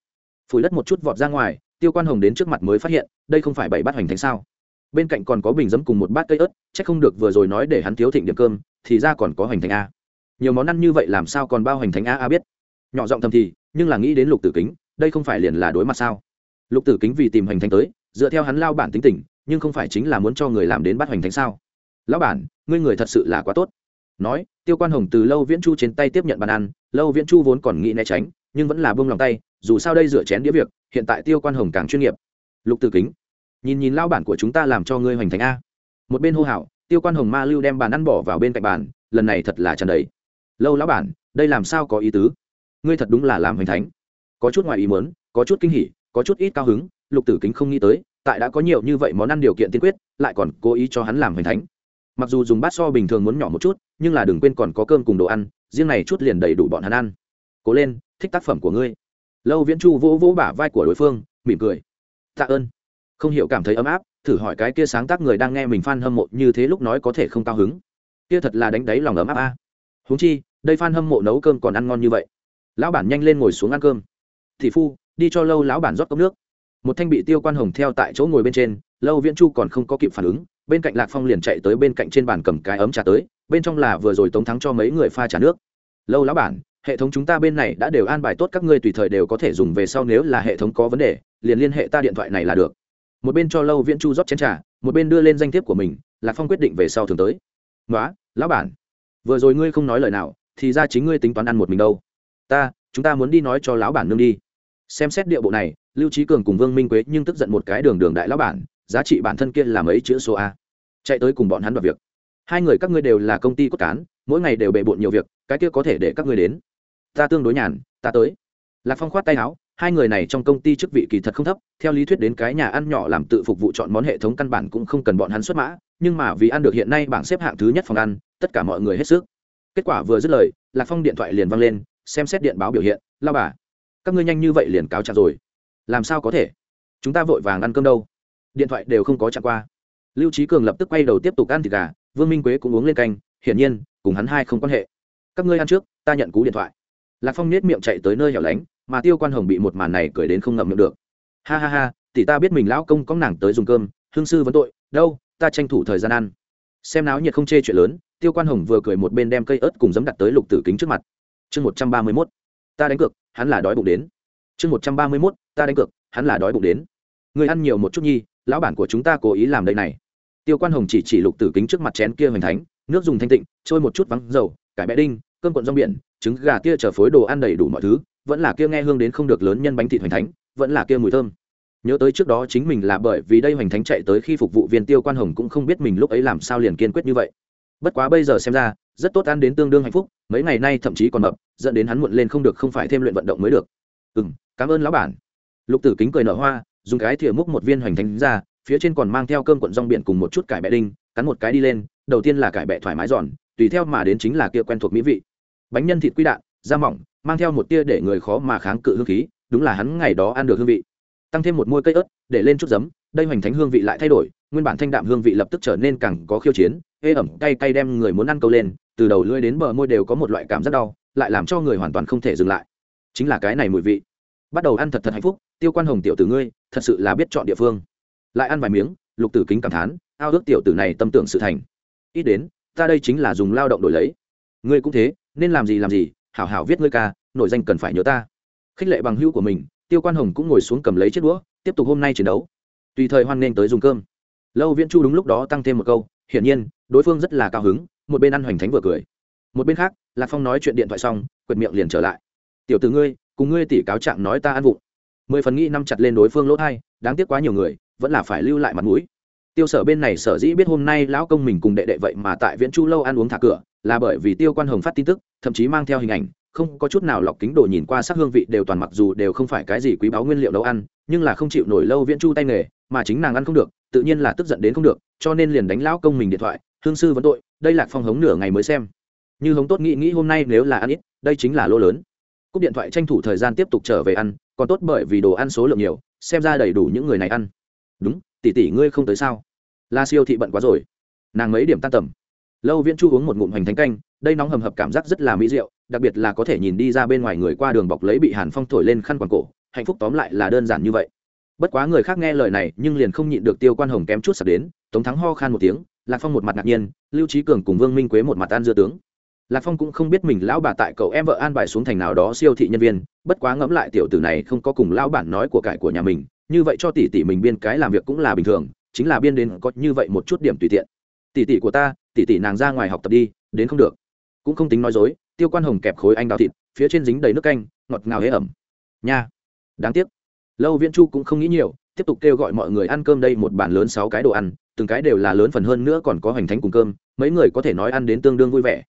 Phủi đất một chút vọt ra ngoài, tiêu quan hồng đến trước mặt mới phát hiện, đây không phải bảy bát hoành thánh sao? Bên cạnh còn có bình dấm cùng một bát cây ớt c h ắ c không được vừa rồi nói để hắn thiếu thịnh điểm cơm, thì ra còn có hoành thánh a nhiều món ăn như vậy làm sao còn bao hành thánh a a biết. Nhỏ giọng thầm thì, nhưng là nghĩ đến lục tử kính, đây không phải liền là đối mặt sao? Lục tử kính vì tìm hành thánh tới, dựa theo hắn lao bản tính tình, nhưng không phải chính là muốn cho người làm đến bắt hoành thánh sao? Lão bản, ngươi người thật sự là quá tốt. Nói, tiêu quan hồng từ lâu viễn chu trên tay tiếp nhận bàn ăn, lâu viễn chu vốn còn nghĩ né tránh, nhưng vẫn là buông lòng tay, dù sao đây rửa chén đĩa việc, hiện tại tiêu quan hồng càng chuyên nghiệp. Lục tử kính, nhìn nhìn lao bản của chúng ta làm cho ngươi hoành thành a. Một bên hô hào, tiêu quan hồng ma lưu đem bàn ăn bỏ vào bên cạnh bàn, lần này thật là tràn đầy lâu lão bản, đây làm sao có ý tứ? Ngươi thật đúng là làm hoành thánh. Có chút ngoài ý muốn, có chút kinh hỉ, có chút ít cao hứng, lục tử kính không nghĩ tới, tại đã có nhiều như vậy món ăn điều kiện tiên quyết, lại còn cố ý cho hắn làm hoành thánh. Mặc dù dùng bát so bình thường muốn nhỏ một chút, nhưng là đừng quên còn có cơm cùng đồ ăn, riêng này chút liền đầy đủ bọn hắn ăn. Cố lên, thích tác phẩm của ngươi. Lâu viễn chu vỗ vỗ bả vai của đối phương, mỉm cười. Tạ ơn. Không hiểu cảm thấy ấm áp, thử hỏi cái kia sáng tác người đang nghe mình f hâm mộ như thế lúc nói có thể không cao hứng. Kia thật là đánh đáy lòng ấm áp a. À. huống chi đây f hâm mộ nấu cơm còn ăn ngon như vậy. Lão bản nhanh lên ngồi xuống ăn cơm. Thị phu, đi cho lâu lão bản rót cốc nước. Một thanh bị tiêu quan hồng theo tại chỗ ngồi bên trên, lâu viễn chu còn không có kịp phản ứng, bên cạnh lạc phong liền chạy tới bên cạnh trên bàn cầm cái ấm trà tới, bên trong là vừa rồi tống thắng cho mấy người pha trà nước. Lâu lão bản, hệ thống chúng ta bên này đã đều an bài tốt các ngươi tùy thời đều có thể dùng về sau nếu là hệ thống có vấn đề, liền liên hệ ta điện thoại này là được. Một bên cho lâu viễn chu rót chén trà, một bên đưa lên danh thiếp của mình, lạc phong quyết định về sau thường tới. Nói lão bản, vừa rồi ngươi không nói lời nào thì ra chính ngươi tính toán ăn một mình đâu. Ta, chúng ta muốn đi nói cho lão bản nương đi. Xem xét địa bộ này, lưu trí cường cùng vương minh quế nhưng tức giận một cái đường đường đại lão bản, giá trị bản thân kia là mấy chữ số a. Chạy tới cùng bọn hắn vào việc. Hai người các ngươi đều là công ty cốt cán, mỗi ngày đều bề bộn nhiều việc, cái kia có thể để các ngươi đến. Ta tương đối nhàn, ta tới. Lạc phong khoát tay áo, hai người này trong công ty chức vị kỳ thật không thấp, theo lý thuyết đến cái nhà ăn nhỏ làm tự phục vụ chọn món hệ thống căn bản cũng không cần bọn hắn xuất mã, nhưng mà vì ăn được hiện nay bảng xếp hạng thứ nhất phòng ăn, tất cả mọi người hết sức kết quả vừa dứt lời, lạc phong điện thoại liền văng lên, xem xét điện báo biểu hiện, lao bà, các ngươi nhanh như vậy liền cáo trạng rồi. Làm sao có thể? Chúng ta vội vàng ăn cơm đâu. Điện thoại đều không có chặn qua. Lưu trí cường lập tức quay đầu tiếp tục ăn thịt gà, vương minh quế cũng uống lên canh, hiển nhiên, cùng hắn hai không quan hệ. Các ngươi ăn trước, ta nhận cú điện thoại. Lạc phong nết miệng chạy tới nơi hẻo lánh, mà tiêu quan hồng bị một màn này cười đến không ngậm miệng được. Ha ha ha, tỷ ta biết mình lão công có nàng tới dùng cơm, hương sư vấn tội, đâu, ta tranh thủ thời gian ăn. Xem náo nhiệt không chê chuyện lớn tiêu quan hồng vừa cười một bên đem cây ớt cùng giấm đặt tới lục tử kính trước mặt. Chương một trăm ba mươi mốt, ta đánh cược, hắn là đói bụng đến. Chương một trăm ba mươi mốt, ta đánh cược, hắn là đói bụng đến. Người ăn nhiều một chút nhi, lão bản của chúng ta cố ý làm đây này. Tiêu quan hồng chỉ chỉ lục tử kính trước mặt chén kia hoành thánh, nước dùng thanh tịnh, trôi một chút vắng dầu, cải bẹ đinh, cơm cuộn rong biển, trứng gà kia chở phối đồ ăn đầy đủ mọi thứ, vẫn là kia nghe hương đến không được lớn nhân bánh thịt hoành thánh, vẫn là kia mùi thơm. Nhớ tới trước đó chính mình là bởi vì đây hoành thánh chạy tới khi phục vụ viên tiêu quan hồng cũng không biết mình lúc ấy làm sao liền kiên quyết như vậy bất quá bây giờ xem ra, rất tốt ăn đến tương đương hạnh phúc, mấy ngày nay thậm chí còn mập, dẫn đến hắn muộn lên không được, không phải thêm luyện vận động mới được. Ừ m cảm ơn lão bản. Lục tử kính cười nở hoa, dùng cái thìa múc một viên hoành thánh ra, phía trên còn mang theo cơm cuộn rong biển cùng một chút cải bẹ đinh, cắn một cái đi lên, đầu tiên là cải bẹ thoải mái giòn, tùy theo mà đến chính là kia quen thuộc mỹ vị. Bánh nhân thịt quy đạn, da mỏng, mang theo một tia để người khó mà kháng cự hương khí, đúng là hắn ngày đó ăn được hương vị. Tăng thêm một môi cây ớt, để lên chút giấm, đây hoành thánh hương vị lại thay đổi, nguyên bản thanh đạm hương vị lập tức trở nên càng có khiêu chiến ê ẩm cay cay đem người muốn ăn câu lên, từ đầu lưỡi đến bờ môi đều có một loại cảm rất đau, lại làm cho người hoàn toàn không thể dừng lại. Chính là cái này mùi vị. Bắt đầu ăn thật thật hạnh phúc, tiêu quan hồng tiểu tử ngươi, thật sự là biết chọn địa phương. Lại ăn vài miếng, lục tử kính cảm thán, ao ước tiểu tử này tâm tưởng sự thành. Ít đến, ta đây chính là dùng lao động đổi lấy. Ngươi cũng thế, nên làm gì làm gì, hảo hảo viết ngươi ca nội danh cần phải nhớ ta. Khích lệ bằng hữu của mình, tiêu quan hồng cũng ngồi xuống cầm lấy chiếc đũa, tiếp tục hôm nay chiến đấu. Tùy thời hoan nên tới dùng cơm. Lâu viễn chu đúng lúc đó tăng thêm một câu hiển nhiên, đối phương rất là cao hứng, một bên ăn hoành thánh vừa cười. Một bên khác, lạc phong nói chuyện điện thoại xong, quệt miệng liền trở lại. Tiểu từ ngươi, cùng ngươi tỷ cáo trạng nói ta ăn vụng. Mười phần nghĩ năm chặt lên đối phương lỗ thai, đáng tiếc quá nhiều người, vẫn là phải lưu lại mặt mũi. Tiêu sở bên này sở dĩ biết hôm nay lão công mình cùng đệ đệ vậy mà tại viễn chu lâu ăn uống thả cửa, là bởi vì tiêu quan hồng phát tin tức, thậm chí mang theo hình ảnh, không có chút nào lọc kính đồ nhìn qua sắc hương vị đều toàn mặc dù đều không phải cái gì quý báu nguyên liệu nấu ăn, nhưng là không chịu nổi lâu viễn chu tay nghề, mà chính nàng ăn không được, tự nhiên là tức giận đến không được cho nên liền đánh lão công mình điện thoại, hương sư vấn tội, đây là phong hống nửa ngày mới xem. Như hống tốt nghĩ nghĩ hôm nay nếu là ăn ít, đây chính là lô lớn. Cúp điện thoại tranh thủ thời gian tiếp tục trở về ăn, còn tốt bởi vì đồ ăn số lượng nhiều, xem ra đầy đủ những người này ăn. Đúng, tỷ tỷ ngươi không tới sao? La siêu thị bận quá rồi. Nàng mấy điểm tan tầm. Lâu viễn chu uống một ngụm hoành thánh canh, đây nóng hầm hập cảm giác rất là mỹ rượu đặc biệt là có thể nhìn đi ra bên ngoài người qua đường bọc lấy bị hàn phong thổi lên khăn quàng cổ, hạnh phúc tóm lại là đơn giản như vậy. Bất quá người khác nghe lời này nhưng liền không nhịn được tiêu quan hồng kém chút sập đến tống thắng ho khan một tiếng, lạc phong một mặt ngạc nhiên, lưu trí cường cùng vương minh quế một mặt an dưa tướng. Lạc phong cũng không biết mình lão bà tại cậu em vợ an bài xuống thành nào đó siêu thị nhân viên, bất quá ngẫm lại tiểu tử này không có cùng lão bản nói của cải của nhà mình, như vậy cho tỷ tỷ mình biên cái làm việc cũng là bình thường, chính là biên đến có như vậy một chút điểm tùy tiện. Tỷ tỷ của ta, tỷ tỷ nàng ra ngoài học tập đi, đến không được. Cũng không tính nói dối, tiêu quan hồng kẹp khối anh đào thịt, phía trên dính đầy nước canh, ngọt ngào hế ẩm. Nha. Đáng tiếc. Lâu viễn chu cũng không nghĩ nhiều tiếp tục kêu gọi mọi người ăn cơm đây một bàn lớn sáu cái đồ ăn, từng cái đều là lớn phần hơn nữa còn có hoành thánh cùng cơm, mấy người có thể nói ăn đến tương đương vui vẻ.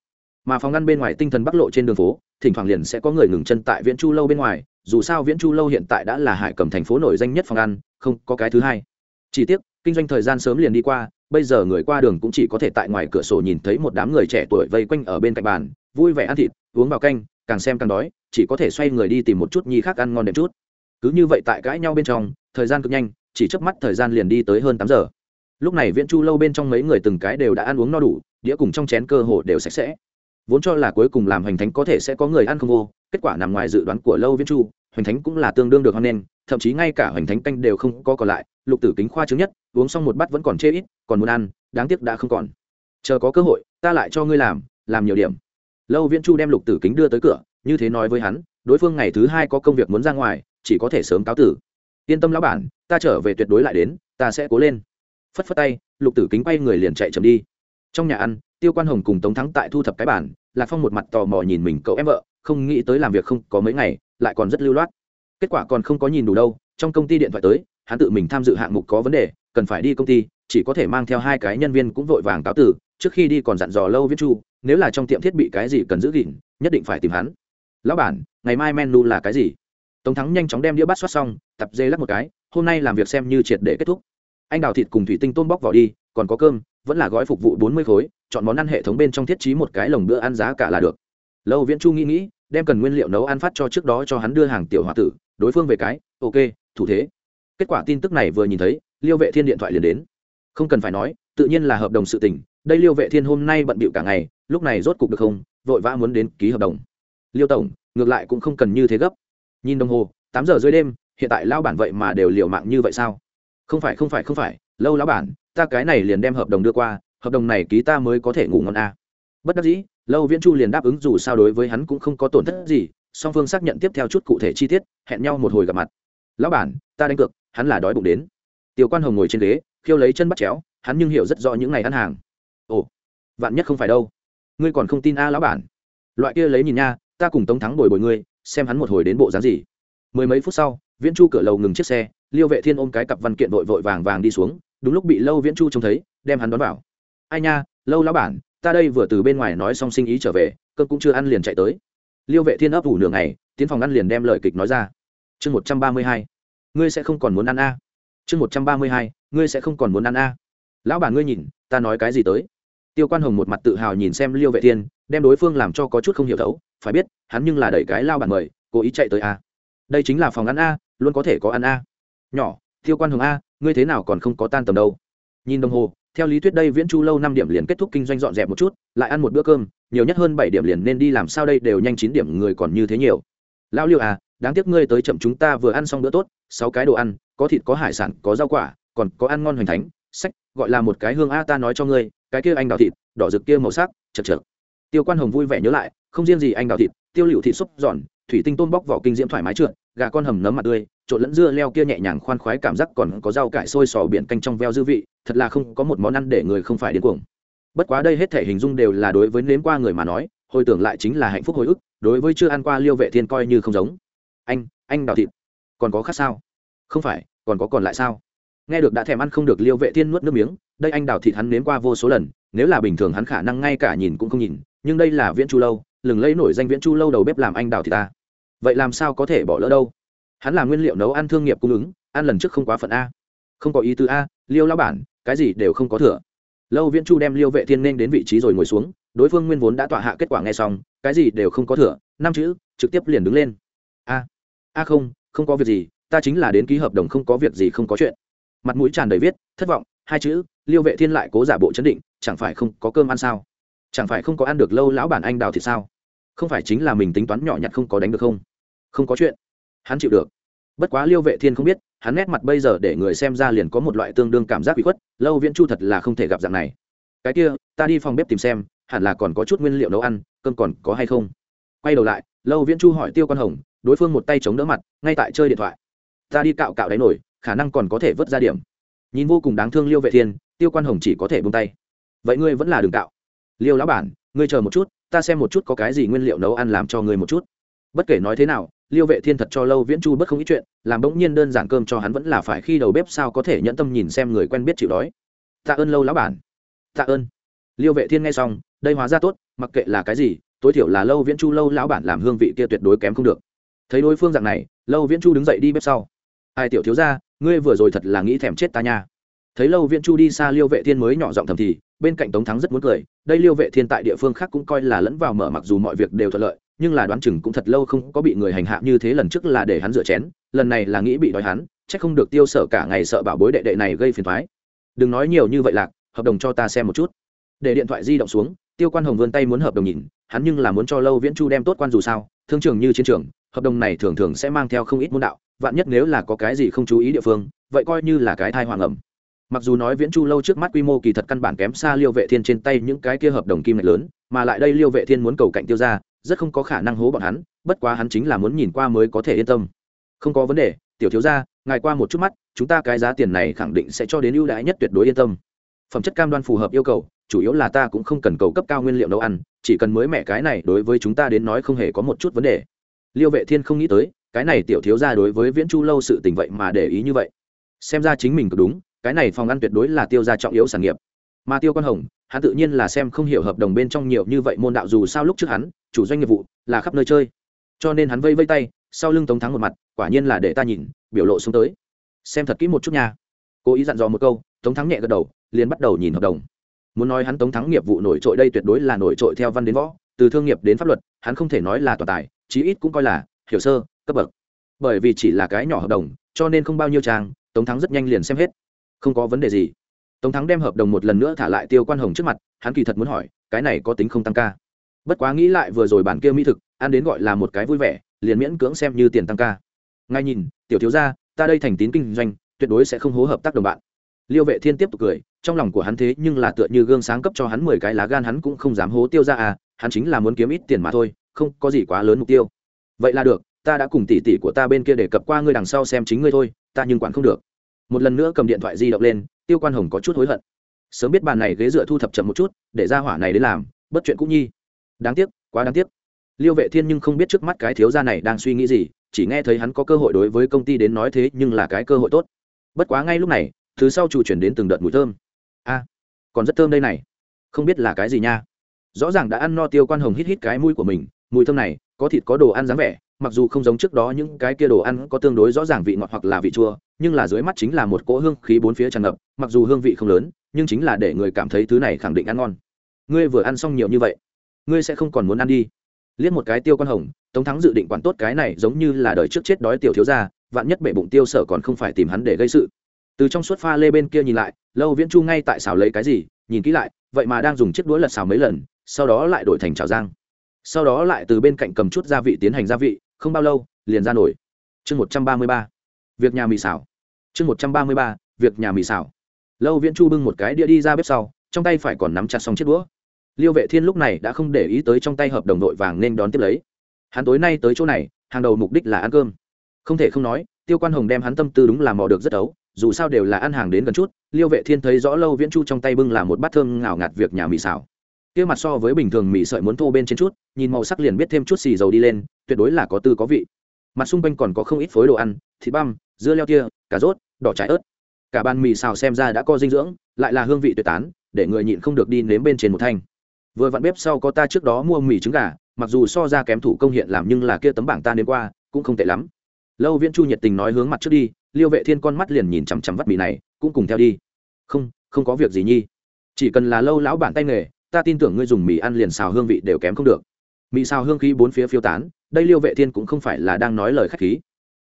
Mà phòng ăn bên ngoài tinh thần bắc lộ trên đường phố, thỉnh thoảng liền sẽ có người ngừng chân tại viễn chu lâu bên ngoài, dù sao viễn chu lâu hiện tại đã là hải cầm thành phố nổi danh nhất phòng ăn, không có cái thứ hai. Chỉ tiếc, kinh doanh thời gian sớm liền đi qua, bây giờ người qua đường cũng chỉ có thể tại ngoài cửa sổ nhìn thấy một đám người trẻ tuổi vây quanh ở bên cạnh bàn, vui vẻ ăn thịt, uống vào canh, càng xem càng đói, chỉ có thể xoay người đi tìm một chút nhi khác ăn ngon đẹp chút cứ như vậy tại cãi nhau bên trong, thời gian cực nhanh, chỉ chớp mắt thời gian liền đi tới hơn tám giờ. Lúc này viễn chu lâu bên trong mấy người từng cái đều đã ăn uống no đủ, đĩa cùng trong chén cơ hồ đều sạch sẽ. Vốn cho là cuối cùng làm hoành thánh có thể sẽ có người ăn không vô, kết quả nằm ngoài dự đoán của lâu viễn chu, hoành thánh cũng là tương đương được hoan nghênh, thậm chí ngay cả hoành thánh canh đều không có còn lại, lục tử kính khoa chứng nhất, uống xong một bát vẫn còn chê ít, còn muốn ăn, đáng tiếc đã không còn. Chờ có cơ hội, ta lại cho ngươi làm làm nhiều điểm. Lâu viễn chu đem lục tử kính đưa tới cửa, như thế nói với hắn, đối phương ngày thứ hai có công việc muốn ra ngoài chỉ có thể sớm cáo tử. Yên tâm lão bản, ta trở về tuyệt đối lại đến, ta sẽ cố lên. Phất phất tay, lục tử kính quay người liền chạy chậm đi. Trong nhà ăn, tiêu quan hồng cùng tống thắng tại thu thập cái bản lạc phong một mặt tò mò nhìn mình cậu em vợ, không nghĩ tới làm việc không có mấy ngày, lại còn rất lưu loát. Kết quả còn không có nhìn đủ đâu, trong công ty điện thoại tới, hắn tự mình tham dự hạng mục có vấn đề, cần phải đi công ty, chỉ có thể mang theo hai cái nhân viên cũng vội vàng cáo tử, trước khi đi còn dặn dò lâu viết chu, nếu là trong tiệm thiết bị cái gì cần giữ gìn, nhất định phải tìm hắn. Lão bản, ngày mai menu là cái gì? Tống thắng nhanh chóng đem đĩa bát xoát xong, tập dê lắc một cái, hôm nay làm việc xem như triệt để kết thúc. Anh đào thịt cùng thủy tinh tôm bóc vỏ đi, còn có cơm, vẫn là gói phục vụ bốn mươi khối, chọn món ăn hệ thống bên trong thiết trí một cái lồng bữa ăn giá cả là được. Lâu viễn chu nghĩ nghĩ, đem cần nguyên liệu nấu ăn phát cho trước đó cho hắn đưa hàng tiểu h tử, đối phương về cái, ok, thủ thế. Kết quả tin tức này vừa nhìn thấy, liêu vệ thiên điện thoại liền đến. Không cần phải nói, tự nhiên là hợp đồng sự tình, đây liêu vệ thiên hôm nay bận bịu cả ngày, lúc này rốt cục được không, vội vã muốn đến ký hợp đồng. Liêu tổng, ngược lại cũng không cần như thế gấp nhìn đồng hồ, tám giờ dưới đêm, hiện tại lao bản vậy mà đều liều mạng như vậy sao? Không phải không phải không phải, lâu lão bản, ta cái này liền đem hợp đồng đưa qua, hợp đồng này ký ta mới có thể ngủ ngon a bất đắc dĩ, lâu viễn chu liền đáp ứng dù sao đối với hắn cũng không có tổn thất gì, song phương xác nhận tiếp theo chút cụ thể chi tiết, hẹn nhau một hồi gặp mặt. Lão bản, ta đánh cược, hắn là đói bụng đến. Tiểu quan hồng ngồi trên ghế, khiêu lấy chân bắt chéo, hắn nhưng hiểu rất rõ những ngày ăn hàng. Ồ, vạn nhất không phải đâu. Ngươi còn không tin a lão bản. Loại kia lấy nhìn nha ta cùng tống thắng bồi bồi ngươi, xem hắn một hồi đến bộ dáng gì. Mười mấy phút sau, viễn chu cửa lầu ngừng chiếc xe, liêu vệ thiên ôm cái cặp văn kiện vội vội vàng vàng đi xuống, đúng lúc bị lâu viễn chu trông thấy, đem hắn đón vào. Ai nha, lâu lão bản, ta đây vừa từ bên ngoài nói xong sinh ý trở về, cơm cũng chưa ăn liền chạy tới. Liêu vệ thiên ấp ủ nửa ngày, tiến phòng ăn liền đem lời kịch nói ra. Chương một trăm ba mươi hai, ngươi sẽ không còn muốn ăn a. Chương một trăm ba mươi hai, ngươi sẽ không còn muốn ăn a. Lão bản ngươi nhìn, ta nói cái gì tới? Tiêu quan hồng một mặt tự hào nhìn xem liêu vệ thiên, đem đối phương làm cho có chút không hiểu thấu phải biết, hắn nhưng là đẩy cái lao bản mời, cố ý chạy tới a. Đây chính là phòng ăn a, luôn có thể có ăn a. Nhỏ, tiêu quan hồng a, ngươi thế nào còn không có tan tầm đâu? Nhìn đồng hồ, theo lý thuyết đây viễn chu lâu năm điểm liền kết thúc kinh doanh dọn dẹp một chút, lại ăn một bữa cơm, nhiều nhất hơn bảy điểm liền nên đi làm sao đây đều nhanh chín điểm, người còn như thế nhiều. Lão liêu à đáng tiếc ngươi tới chậm chúng ta vừa ăn xong bữa tốt, sáu cái đồ ăn, có thịt, có hải sản, có rau quả, còn có ăn ngon hoành thánh, sách, gọi là một cái hương a ta nói cho ngươi, cái kia anh đào thịt, đỏ rực kia màu sắc, chật chật tiêu quan hồng vui vẻ nhớ lại không riêng gì anh đào thịt, tiêu liệu thịt xúc giòn, thủy tinh tôm bóc vỏ kinh diễm thoải mái trượt, gà con hầm nấm mặt tươi, trộn lẫn dưa leo kia nhẹ nhàng khoan khoái cảm giác còn có rau cải sôi sò biển canh trong veo dư vị, thật là không có một món ăn để người không phải điên cuồng. Bất quá đây hết thể hình dung đều là đối với nếm qua người mà nói, hồi tưởng lại chính là hạnh phúc hồi ức, đối với chưa ăn qua liêu vệ thiên coi như không giống. Anh anh đào thịt, còn có khác sao? Không phải, còn có còn lại sao? Nghe được đã thèm ăn không được liêu vệ thiên nuốt nước miếng, đây anh đào thịt hắn nếm qua vô số lần, nếu là bình thường hắn khả năng ngay cả nhìn cũng không nhìn, nhưng đây là viễn chu lâu lừng lấy nổi danh viễn chu lâu đầu bếp làm anh đào thì ta. Vậy làm sao có thể bỏ lỡ đâu? Hắn là nguyên liệu nấu ăn thương nghiệp cung ứng, ăn lần trước không quá phận a. Không có ý tứ a, liêu lao bản, cái gì đều không có thừa. Lâu viễn chu đem liêu vệ thiên nên đến vị trí rồi ngồi xuống, đối phương nguyên vốn đã tọa hạ kết quả nghe xong, cái gì đều không có thừa, năm chữ, trực tiếp liền đứng lên. A a không không có việc gì, ta chính là đến ký hợp đồng không có việc gì không có chuyện. Mặt mũi tràn đầy viết, thất vọng, hai chữ, liêu vệ thiên lại cố giả bộ chấn định, chẳng phải không có cơm ăn sao? Chẳng phải không có ăn được lâu lão bản anh đào thì sao? Không phải chính là mình tính toán nhỏ nhặt không có đánh được không? Không có chuyện. Hắn chịu được. Bất quá liêu vệ thiên không biết, hắn nét mặt bây giờ để người xem ra liền có một loại tương đương cảm giác bị khuất, lâu viễn chu thật là không thể gặp dạng này. Cái kia, ta đi phòng bếp tìm xem, hẳn là còn có chút nguyên liệu nấu ăn, cơm còn có hay không? Quay đầu lại, lâu viễn chu hỏi tiêu quan hồng, đối phương một tay chống đỡ mặt, ngay tại chơi điện thoại. Ta đi cạo cạo đáy nổi khả năng còn có thể vớt ra điểm. Nhìn vô cùng đáng thương liêu vệ thiên, tiêu quan hồng chỉ có thể buông tay. Vậy ngươi vẫn là đường cạo liêu lão bản, ngươi chờ một chút, ta xem một chút có cái gì nguyên liệu nấu ăn làm cho ngươi một chút. Bất kể nói thế nào, liêu vệ thiên thật cho lâu viễn chu bất không ít chuyện, làm bỗng nhiên đơn giản cơm cho hắn vẫn là phải khi đầu bếp sao có thể nhẫn tâm nhìn xem người quen biết chịu đói. Tạ ơn lâu lão bản. Tạ ơn. Liêu vệ thiên nghe xong, đây hóa ra tốt, mặc kệ là cái gì, tối thiểu là lâu viễn chu lâu lão bản làm hương vị kia tuyệt đối kém không được. Thấy đối phương dạng này, lâu viễn chu đứng dậy đi bếp sau. Ai tiểu thiếu ra ngươi vừa rồi thật là nghĩ thèm chết ta nha. Thấy lâu viễn chu đi xa liêu vệ thiên mới nhỏ giọng thầm thì bên cạnh tống thắng rất muốn cười, đây liêu vệ thiên tại địa phương khác cũng coi là lẫn vào mở mặc dù mọi việc đều thuận lợi, nhưng là đoán chừng cũng thật lâu không có bị người hành hạ như thế lần trước là để hắn rửa chén, lần này là nghĩ bị đói hắn, chắc không được tiêu sở cả ngày sợ bảo bối đệ đệ này gây phiền thoái đừng nói nhiều như vậy lạc, hợp đồng cho ta xem một chút. Để điện thoại di động xuống, tiêu quan hồng vươn tay muốn hợp đồng nhìn, hắn nhưng là muốn cho lâu viễn chu đem tốt quan dù sao, thương trường như chiến trường, hợp đồng này thường thường sẽ mang theo không ít môn đạo, vạn nhất nếu là có cái gì không chú ý địa phương, vậy coi như là cái thai hoàng ẩm mặc dù nói viễn chu lâu trước mắt quy mô kỳ thật căn bản kém xa liêu vệ thiên trên tay những cái kia hợp đồng kim ngạch lớn, mà lại đây liêu vệ thiên muốn cầu cạnh tiêu ra rất không có khả năng hố bọn hắn, bất quá hắn chính là muốn nhìn qua mới có thể yên tâm. Không có vấn đề, tiểu thiếu gia, ngài qua một chút mắt, chúng ta cái giá tiền này khẳng định sẽ cho đến ưu đãi nhất tuyệt đối yên tâm. Phẩm chất cam đoan phù hợp yêu cầu, chủ yếu là ta cũng không cần cầu cấp cao nguyên liệu nấu ăn, chỉ cần mới mẹ cái này đối với chúng ta đến nói không hề có một chút vấn đề. Liêu vệ thiên không nghĩ tới, cái này tiểu thiếu gia đối với viễn chu lâu sự tình vậy mà để ý như vậy. Xem ra chính mình cực đúng cái này phòng ăn tuyệt đối là tiêu gia trọng yếu sản nghiệp. Mà tiêu quan hồng, hắn tự nhiên là xem không hiểu hợp đồng bên trong nhiều như vậy môn đạo dù sao lúc trước hắn, chủ doanh nghiệp vụ, là khắp nơi chơi. Cho nên hắn vây vây tay, sau lưng tống thắng một mặt, quả nhiên là để ta nhìn, biểu lộ xuống tới. Xem thật kỹ một chút nha. Cố ý dặn dò một câu, tống thắng nhẹ gật đầu, liền bắt đầu nhìn hợp đồng. Muốn nói hắn tống thắng nghiệp vụ nổi trội đây tuyệt đối là nổi trội theo văn đến võ, từ thương nghiệp đến pháp luật, hắn không thể nói là toàn tài, chí ít cũng coi là hiểu sơ, cấp bậc. Bởi vì chỉ là cái nhỏ hợp đồng, cho nên không bao nhiêu trang, tống thắng rất nhanh liền xem hết không có vấn đề gì. Tống thắng đem hợp đồng một lần nữa thả lại tiêu quan hồng trước mặt, hắn kỳ thật muốn hỏi, cái này có tính không tăng ca? Bất quá nghĩ lại vừa rồi bản kia mỹ thực, ăn đến gọi là một cái vui vẻ, liền miễn cưỡng xem như tiền tăng ca. Ngay nhìn, tiểu thiếu gia, ta đây thành tín kinh doanh, tuyệt đối sẽ không hố hợp tác đồng bạn. Liêu vệ thiên tiếp tục cười, trong lòng của hắn thế nhưng là tựa như gương sáng cấp cho hắn mười cái lá gan hắn cũng không dám hố tiêu ra à hắn chính là muốn kiếm ít tiền mà thôi, không có gì quá lớn mục tiêu. Vậy là được, ta đã cùng tỷ tỷ của ta bên kia để cập qua ngươi đằng sau xem chính ngươi thôi, ta nhưng quản không được một lần nữa cầm điện thoại di động lên, tiêu quan hồng có chút hối hận. Sớm biết bàn này ghế dựa thu thập chậm một chút, để ra hỏa này đến làm, bất chuyện cũng nhi. Đáng tiếc, quá đáng tiếc. Liêu vệ thiên nhưng không biết trước mắt cái thiếu gia này đang suy nghĩ gì, chỉ nghe thấy hắn có cơ hội đối với công ty đến nói thế nhưng là cái cơ hội tốt. Bất quá ngay lúc này, thứ sau chủ chuyển đến từng đợt mùi thơm. A, còn rất thơm đây này. Không biết là cái gì nha. Rõ ràng đã ăn no tiêu quan hồng hít hít cái mũi của mình, mùi thơm này, có thịt có đồ ăn dáng vẻ, mặc dù không giống trước đó những cái kia đồ ăn có tương đối rõ ràng vị ngọt hoặc là vị chua nhưng là dưới mắt chính là một cỗ hương khí bốn phía tràn ngập mặc dù hương vị không lớn nhưng chính là để người cảm thấy thứ này khẳng định ăn ngon. Ngươi vừa ăn xong nhiều như vậy ngươi sẽ không còn muốn ăn đi. Liếc một cái tiêu quan hồng tống thắng dự định quản tốt cái này giống như là đời trước chết đói tiểu thiếu gia, vạn nhất bể bụng tiêu sở còn không phải tìm hắn để gây sự. Từ trong suốt pha lê bên kia nhìn lại lâu viễn chu ngay tại xào lấy cái gì nhìn kỹ lại vậy mà đang dùng chiếc đũa lật xào mấy lần sau đó lại đổi thành chảo giang sau đó lại từ bên cạnh cầm chút gia vị tiến hành gia vị không bao lâu liền ra nổi. Chương một trăm ba mươi ba việc nhà mì xào chương một trăm ba mươi ba, việc nhà mì xào. Lâu viễn chu bưng một cái đĩa đi ra bếp sau, trong tay phải còn nắm chặt xong chiếc đũa. Liêu vệ thiên lúc này đã không để ý tới trong tay hợp đồng đội vàng nên đón tiếp lấy. Hắn tối nay tới chỗ này, hàng đầu mục đích là ăn cơm. Không thể không nói, tiêu quan hồng đem hắn tâm tư đúng là mò được rất ấu, dù sao đều là ăn hàng đến gần chút, liêu vệ thiên thấy rõ lâu viễn chu trong tay bưng là một bát thơm ngào ngạt việc nhà mì xào. Kia mặt so với bình thường mì sợi muốn thô bên trên chút, nhìn màu sắc liền biết thêm chút xì dầu đi lên, tuyệt đối là có tư có vị. Mặt xung quanh còn có không ít phối đồ ăn, thịt băm, dưa leo tia, cà rốt đỏ trái ớt. Cả bàn mì xào xem ra đã có dinh dưỡng, lại là hương vị tuyệt tán, để người nhịn không được đi nếm bên trên một thanh. Vừa vặn bếp sau có ta trước đó mua mì trứng gà, mặc dù so ra kém thủ công hiện làm nhưng là kia tấm bảng ta nếm qua, cũng không tệ lắm. Lâu viễn chu nhiệt tình nói hướng mặt trước đi, liêu vệ thiên con mắt liền nhìn chằm chằm vắt mì này, cũng cùng theo đi. Không không có việc gì nhi. Chỉ cần là lâu lão bản tay nghề, ta tin tưởng ngươi dùng mì ăn liền xào hương vị đều kém không được. Mì xào hương khí bốn phía phiêu tán, đây liêu vệ thiên cũng không phải là đang nói lời khách khí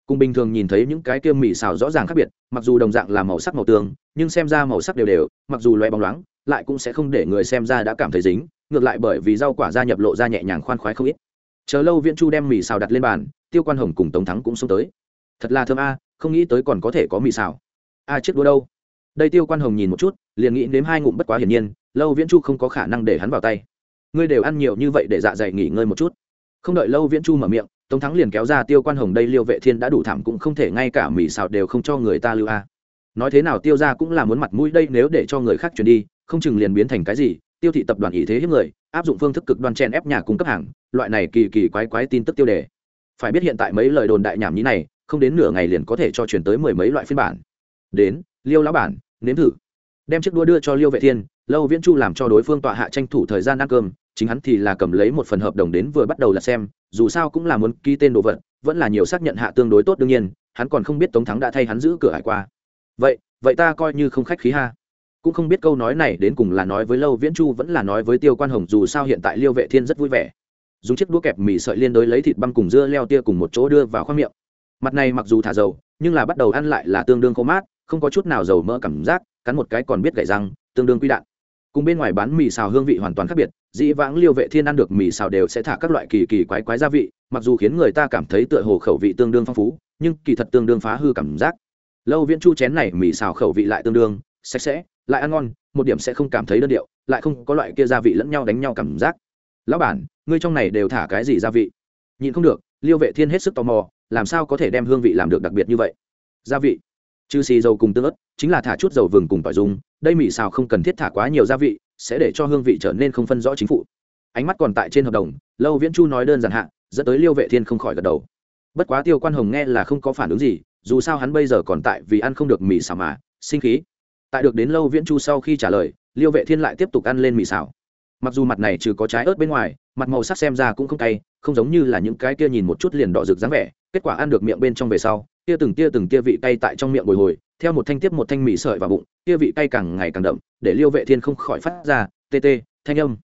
cùng bình thường nhìn thấy những cái kia mì xào rõ ràng khác biệt, mặc dù đồng dạng là màu sắc màu tường, nhưng xem ra màu sắc đều đều, mặc dù loe bóng loáng, lại cũng sẽ không để người xem ra đã cảm thấy dính, ngược lại bởi vì rau quả da nhập lộ ra nhẹ nhàng khoan khoái không ít. Chờ lâu viễn chu đem mì xào đặt lên bàn, tiêu quan hồng cùng tống thắng cũng xông tới. Thật là thơm a, không nghĩ tới còn có thể có mì xào. A chiếc đũa đâu? Đây tiêu quan hồng nhìn một chút, liền nghĩ đến hai ngụm bất quá hiển nhiên, lâu viễn chu không có khả năng để hắn vào tay. Ngươi đều ăn nhiều như vậy để dạ dày nghỉ ngơi một chút. Không đợi lâu viễn chu mở miệng tống thắng liền kéo ra tiêu quan hồng đây liêu vệ thiên đã đủ thảm cũng không thể ngay cả mì xào đều không cho người ta lưu a. Nói thế nào tiêu ra cũng là muốn mặt mũi đây, nếu để cho người khác chuyển đi, không chừng liền biến thành cái gì, tiêu thị tập đoàn ý thế hiếp người, áp dụng phương thức cực đoan chen ép nhà cung cấp hàng, loại này kỳ kỳ quái quái tin tức tiêu đề. Phải biết hiện tại mấy lời đồn đại nhảm nhí này, không đến nửa ngày liền có thể cho chuyển tới mười mấy loại phiên bản. Đến, liêu lão bản, nếm thử. Đem chiếc đua đưa cho liêu vệ thiên, lâu viễn chu làm cho đối phương tọa hạ tranh thủ thời gian ăn cơm chính hắn thì là cầm lấy một phần hợp đồng đến vừa bắt đầu là xem, dù sao cũng là muốn ký tên đồ vật, vẫn là nhiều xác nhận hạ tương đối tốt đương nhiên, hắn còn không biết tống thắng đã thay hắn giữ cửa hải qua. Vậy vậy ta coi như không khách khí ha. Cũng không biết câu nói này đến cùng là nói với lâu viễn chu vẫn là nói với tiêu quan hồng, dù sao hiện tại liêu vệ thiên rất vui vẻ. Dùng chiếc đũa kẹp mì sợi liên đối lấy thịt băm cùng dưa leo tia cùng một chỗ đưa vào khoang miệng. Mặt này mặc dù thả dầu, nhưng là bắt đầu ăn lại là tương đương khô mát, không có chút nào dầu mỡ cảm giác, cắn một cái còn biết gậy răng, tương đương quy đạn cùng bên ngoài bán mì xào hương vị hoàn toàn khác biệt, dĩ vãng liêu vệ thiên ăn được mì xào đều sẽ thả các loại kỳ kỳ quái quái gia vị, mặc dù khiến người ta cảm thấy tựa hồ khẩu vị tương đương phong phú, nhưng kỳ thật tương đương phá hư cảm giác. Lâu viễn chu chén này mì xào khẩu vị lại tương đương, sạch sẽ, lại ăn ngon, một điểm sẽ không cảm thấy đơn điệu, lại không có loại kia gia vị lẫn nhau đánh nhau cảm giác. Lão bản, ngươi trong này đều thả cái gì gia vị? Nhìn không được, liêu vệ thiên hết sức tò mò, làm sao có thể đem hương vị làm được đặc biệt như vậy? Gia vị. Trừ xì dầu cùng tương ớt, chính là thả chút dầu vừng cùng tỏi dùng đây mì xào không cần thiết thả quá nhiều gia vị, sẽ để cho hương vị trở nên không phân rõ chính phủ. Ánh mắt còn tại trên hợp đồng, lâu viễn chu nói đơn giản hạ, dẫn tới liêu vệ thiên không khỏi gật đầu. Bất quá tiêu quan hồng nghe là không có phản ứng gì, dù sao hắn bây giờ còn tại vì ăn không được mì xào mà, sinh khí. Tại được đến lâu viễn chu sau khi trả lời, liêu vệ thiên lại tiếp tục ăn lên mì xào. Mặc dù mặt này trừ có trái ớt bên ngoài, mặt màu sắc xem ra cũng không cay, không giống như là những cái kia nhìn một chút liền đỏ rực dáng vẻ, kết quả ăn được miệng bên trong về sau kia từng tia từng tia vị cay tại trong miệng bồi hồi theo một thanh tiếp một thanh mì sợi vào bụng, kia vị cay càng ngày càng đậm, để liêu vệ thiên không khỏi phát ra tê tê, thanh âm.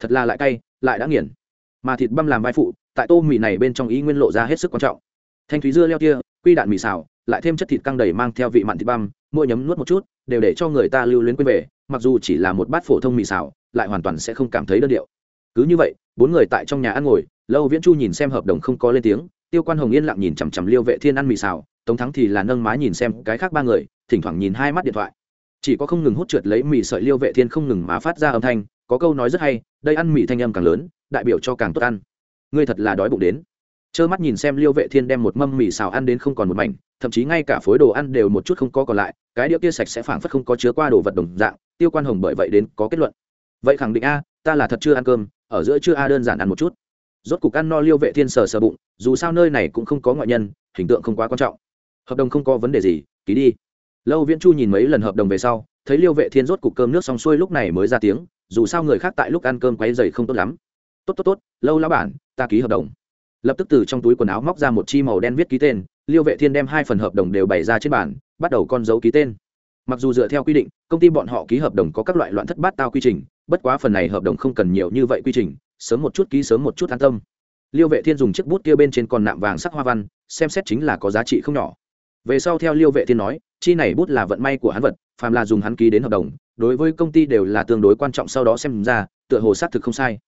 Thật là lại cay, lại đã nghiền. Mà thịt băm làm vai phụ, tại tô mì này bên trong ý nguyên lộ ra hết sức quan trọng. Thanh thúy dưa leo kia, quy đạn mì xào, lại thêm chất thịt căng đầy mang theo vị mặn thịt băm, mỗi nhấm nuốt một chút, đều để cho người ta lưu luyến quên về, mặc dù chỉ là một bát phổ thông mì xào, lại hoàn toàn sẽ không cảm thấy đơn điệu. Cứ như vậy, bốn người tại trong nhà ăn ngồi, lâu viễn chu nhìn xem hợp đồng không có lên tiếng, tiêu quan hồng yên lặng nhìn chằm chằm liêu vệ thiên ăn mì xào tống thắng thì là nâng má nhìn xem cái khác ba người, thỉnh thoảng nhìn hai mắt điện thoại. Chỉ có không ngừng hút trượt lấy mì sợi liêu vệ thiên không ngừng má phát ra âm thanh, có câu nói rất hay, đây ăn mì thanh âm càng lớn, đại biểu cho càng tốt ăn. Ngươi thật là đói bụng đến. Trơ mắt nhìn xem liêu vệ thiên đem một mâm mì xào ăn đến không còn một mảnh, thậm chí ngay cả phối đồ ăn đều một chút không có còn lại, cái đĩa kia sạch sẽ phảng phất không có chứa qua đồ vật đồng dạng, tiêu quan hồng bởi vậy đến có kết luận. Vậy khẳng định a, ta là thật chưa ăn cơm, ở giữa chưa a đơn giản ăn một chút. Rốt cục ăn no liêu vệ thiên sờ sờ bụng, dù sao nơi này cũng không có ngoại nhân, hình tượng không quá quan trọng hợp đồng không có vấn đề gì, ký đi. Lâu viễn chu nhìn mấy lần hợp đồng về sau, thấy liêu vệ thiên rốt cục cơm nước xong xuôi lúc này mới ra tiếng, dù sao người khác tại lúc ăn cơm quấy dày không tốt lắm. Tốt tốt tốt, lâu lão bản, ta ký hợp đồng. Lập tức từ trong túi quần áo móc ra một chi màu đen viết ký tên, liêu vệ thiên đem hai phần hợp đồng đều bày ra trên bàn, bắt đầu con dấu ký tên. Mặc dù dựa theo quy định, công ty bọn họ ký hợp đồng có các loại loạn thất bát tao quy trình, bất quá phần này hợp đồng không cần nhiều như vậy quy trình, sớm một chút ký sớm một chút an tâm. Liêu vệ thiên dùng chiếc bút kia bên trên còn nạm vàng sắc hoa văn, xem xét chính là có giá trị không nhỏ về sau theo liêu vệ thiên nói, chi này bút là vận may của hắn vật, phàm là dùng hắn ký đến hợp đồng, đối với công ty đều là tương đối quan trọng sau đó xem ra, tựa hồ xác thực không sai.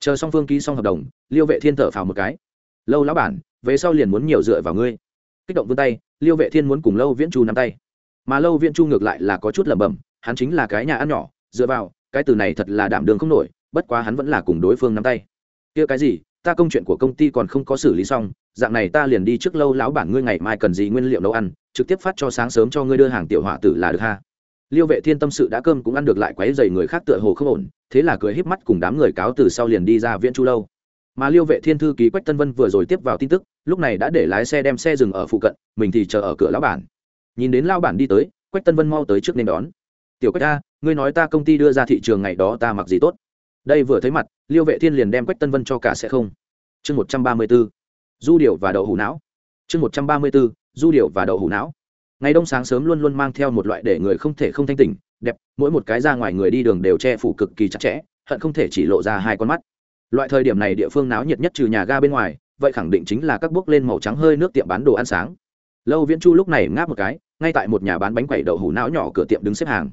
Chờ song phương ký xong hợp đồng, liêu vệ thiên thở phào một cái. Lâu lão bản, về sau liền muốn nhiều dựa vào ngươi. Kích động vươn tay, liêu vệ thiên muốn cùng lâu viễn chu nắm tay. Mà lâu viễn chu ngược lại là có chút lẩm bẩm, hắn chính là cái nhà ăn nhỏ, dựa vào, cái từ này thật là đảm đường không nổi, bất quá hắn vẫn là cùng đối phương nắm tay. Kia cái gì, ta công chuyện của công ty còn không có xử lý xong dạng này ta liền đi trước lâu lão bản ngươi ngày mai cần gì nguyên liệu nấu ăn, trực tiếp phát cho sáng sớm cho ngươi đưa hàng tiểu họa tử là được ha. Liêu vệ thiên tâm sự đã cơm cũng ăn được lại quấy dày người khác tựa hồ không ổn, thế là cười híp mắt cùng đám người cáo từ sau liền đi ra viễn chu lâu. Mà liêu vệ thiên thư ký quách tân vân vừa rồi tiếp vào tin tức, lúc này đã để lái xe đem xe dừng ở phụ cận, mình thì chờ ở cửa lão bản. Nhìn đến lao bản đi tới, quách tân vân mau tới trước nên đón. Tiểu quách ta ngươi nói ta công ty đưa ra thị trường ngày đó ta mặc gì tốt? Đây vừa thấy mặt, liêu vệ thiên liền đem quách tân vân cho cả sẽ không. Chương một trăm ba mươi 134 du điệu và đậu hủ não. Chương một trăm ba mươi bốn, du điệu và đậu hủ não. Ngày đông sáng sớm luôn luôn mang theo một loại để người không thể không thanh tỉnh, đẹp, mỗi một cái ra ngoài người đi đường đều che phủ cực kỳ chặt chẽ, hận không thể chỉ lộ ra hai con mắt. Loại thời điểm này địa phương náo nhiệt nhất trừ nhà ga bên ngoài, vậy khẳng định chính là các bước lên màu trắng hơi nước tiệm bán đồ ăn sáng. Lâu viễn chu lúc này ngáp một cái, ngay tại một nhà bán bánh quẩy đậu hủ não nhỏ cửa tiệm đứng xếp hàng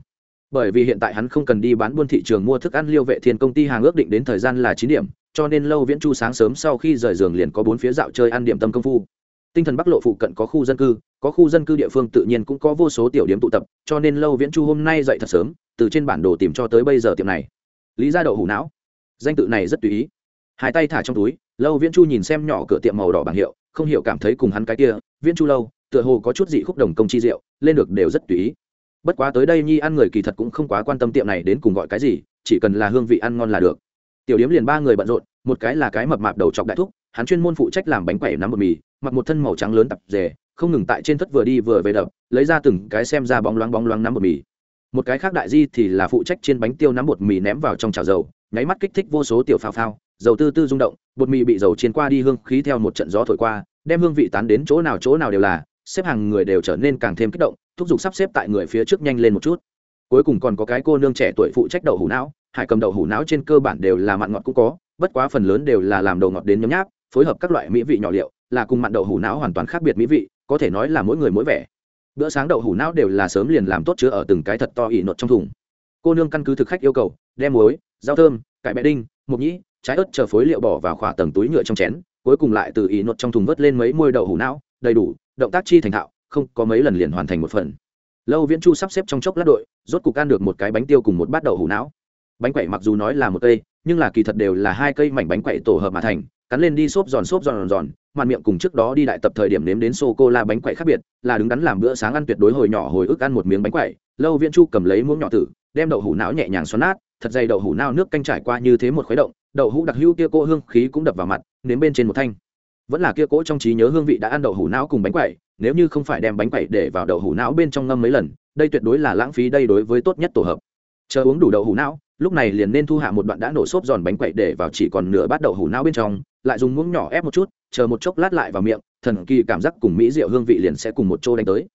bởi vì hiện tại hắn không cần đi bán buôn thị trường mua thức ăn liêu vệ thiên công ty hàng ước định đến thời gian là chín điểm, cho nên lâu viễn chu sáng sớm sau khi rời giường liền có bốn phía dạo chơi ăn điểm tâm công phu. Tinh thần bắc lộ phụ cận có khu dân cư, có khu dân cư địa phương tự nhiên cũng có vô số tiểu điểm tụ tập, cho nên lâu viễn chu hôm nay dậy thật sớm, từ trên bản đồ tìm cho tới bây giờ tiệm này. Lý ra đậu hủ não. Danh tự này rất tùy ý. Hai tay thả trong túi, lâu viễn chu nhìn xem nhỏ cửa tiệm màu đỏ bảng hiệu, không hiểu cảm thấy cùng hắn cái kia, viễn chu lâu, tựa hồ có chút dị khúc đồng công chi rượu lên được đều rất tùy ý bất quá tới đây nhi ăn người kỳ thật cũng không quá quan tâm tiệm này đến cùng gọi cái gì, chỉ cần là hương vị ăn ngon là được. Tiểu điếm liền ba người bận rộn, một cái là cái mập mạp đầu chọc đại thúc, hắn chuyên môn phụ trách làm bánh quẩy nắm bột mì, mặc một thân màu trắng lớn tập rề không ngừng tại trên thất vừa đi vừa về đập, lấy ra từng cái xem ra bóng loáng bóng loáng nắm bột mì. Một cái khác đại di thì là phụ trách trên bánh tiêu nắm bột mì ném vào trong chảo dầu, nháy mắt kích thích vô số tiểu phao phao, dầu tư tư rung động, bột mì bị dầu chiên qua đi, hương khí theo một trận gió thổi qua, đem hương vị tán đến chỗ nào chỗ nào đều là xếp hàng người đều trở nên càng thêm kích động, thúc giục sắp xếp tại người phía trước nhanh lên một chút. Cuối cùng còn có cái cô nương trẻ tuổi phụ trách đậu hủ não, hải cầm đậu hủ não trên cơ bản đều là mặn ngọt cũng có, bất quá phần lớn đều là làm đồ ngọt đến nhấm nháp, phối hợp các loại mỹ vị nhỏ liệu, là cùng mặn đậu hủ não hoàn toàn khác biệt mỹ vị, có thể nói là mỗi người mỗi vẻ. Bữa sáng đậu hủ não đều là sớm liền làm tốt chứa ở từng cái thật to ỉ nột trong thùng. Cô nương căn cứ thực khách yêu cầu, đem muối, rau thơm, cải bẹ đinh, mộc nhĩ, trái ớt chờ phối liệu bỏ vào khỏa tầng túi nhựa trong chén, cuối cùng lại từ ỉ nột trong thùng vớt lên mấy môi đậu hủ não đầy đủ, động tác chi thành thạo, không có mấy lần liền hoàn thành một phần. Lâu viễn chu sắp xếp trong chốc lát đội, rốt cục ăn được một cái bánh tiêu cùng một bát đậu hủ não. Bánh quậy mặc dù nói là một cây, nhưng là kỳ thật đều là hai cây mảnh bánh quậy tổ hợp mà thành, cắn lên đi xốp giòn xốp giòn giòn, màn miệng cùng trước đó đi đại tập thời điểm nếm đến sô cô la bánh quậy khác biệt, là đứng đắn làm bữa sáng ăn tuyệt đối hồi nhỏ hồi ức ăn một miếng bánh quậy lâu viễn chu cầm lấy muỗng nhỏ tử, đem đậu hủ não nhẹ nhàng xoắn nát, thật dày đậu hủ não nước canh trải qua như thế một khuấy động, đậu hũ đặc hữu kia cô hương khí cũng đập vào mặt, nếm bên trên một thanh vẫn là kia cỗ trong trí nhớ hương vị đã ăn đậu hủ não cùng bánh quậy nếu như không phải đem bánh quậy để vào đậu hủ não bên trong ngâm mấy lần, đây tuyệt đối là lãng phí đây đối với tốt nhất tổ hợp. Chờ uống đủ đậu hủ não, lúc này liền nên thu hạ một đoạn đã nổ xốp giòn bánh quậy để vào chỉ còn nửa bát đậu hủ não bên trong, lại dùng muỗng nhỏ ép một chút, chờ một chốc lát lại vào miệng, thần kỳ cảm giác cùng mỹ rượu hương vị liền sẽ cùng một chỗ đánh tới.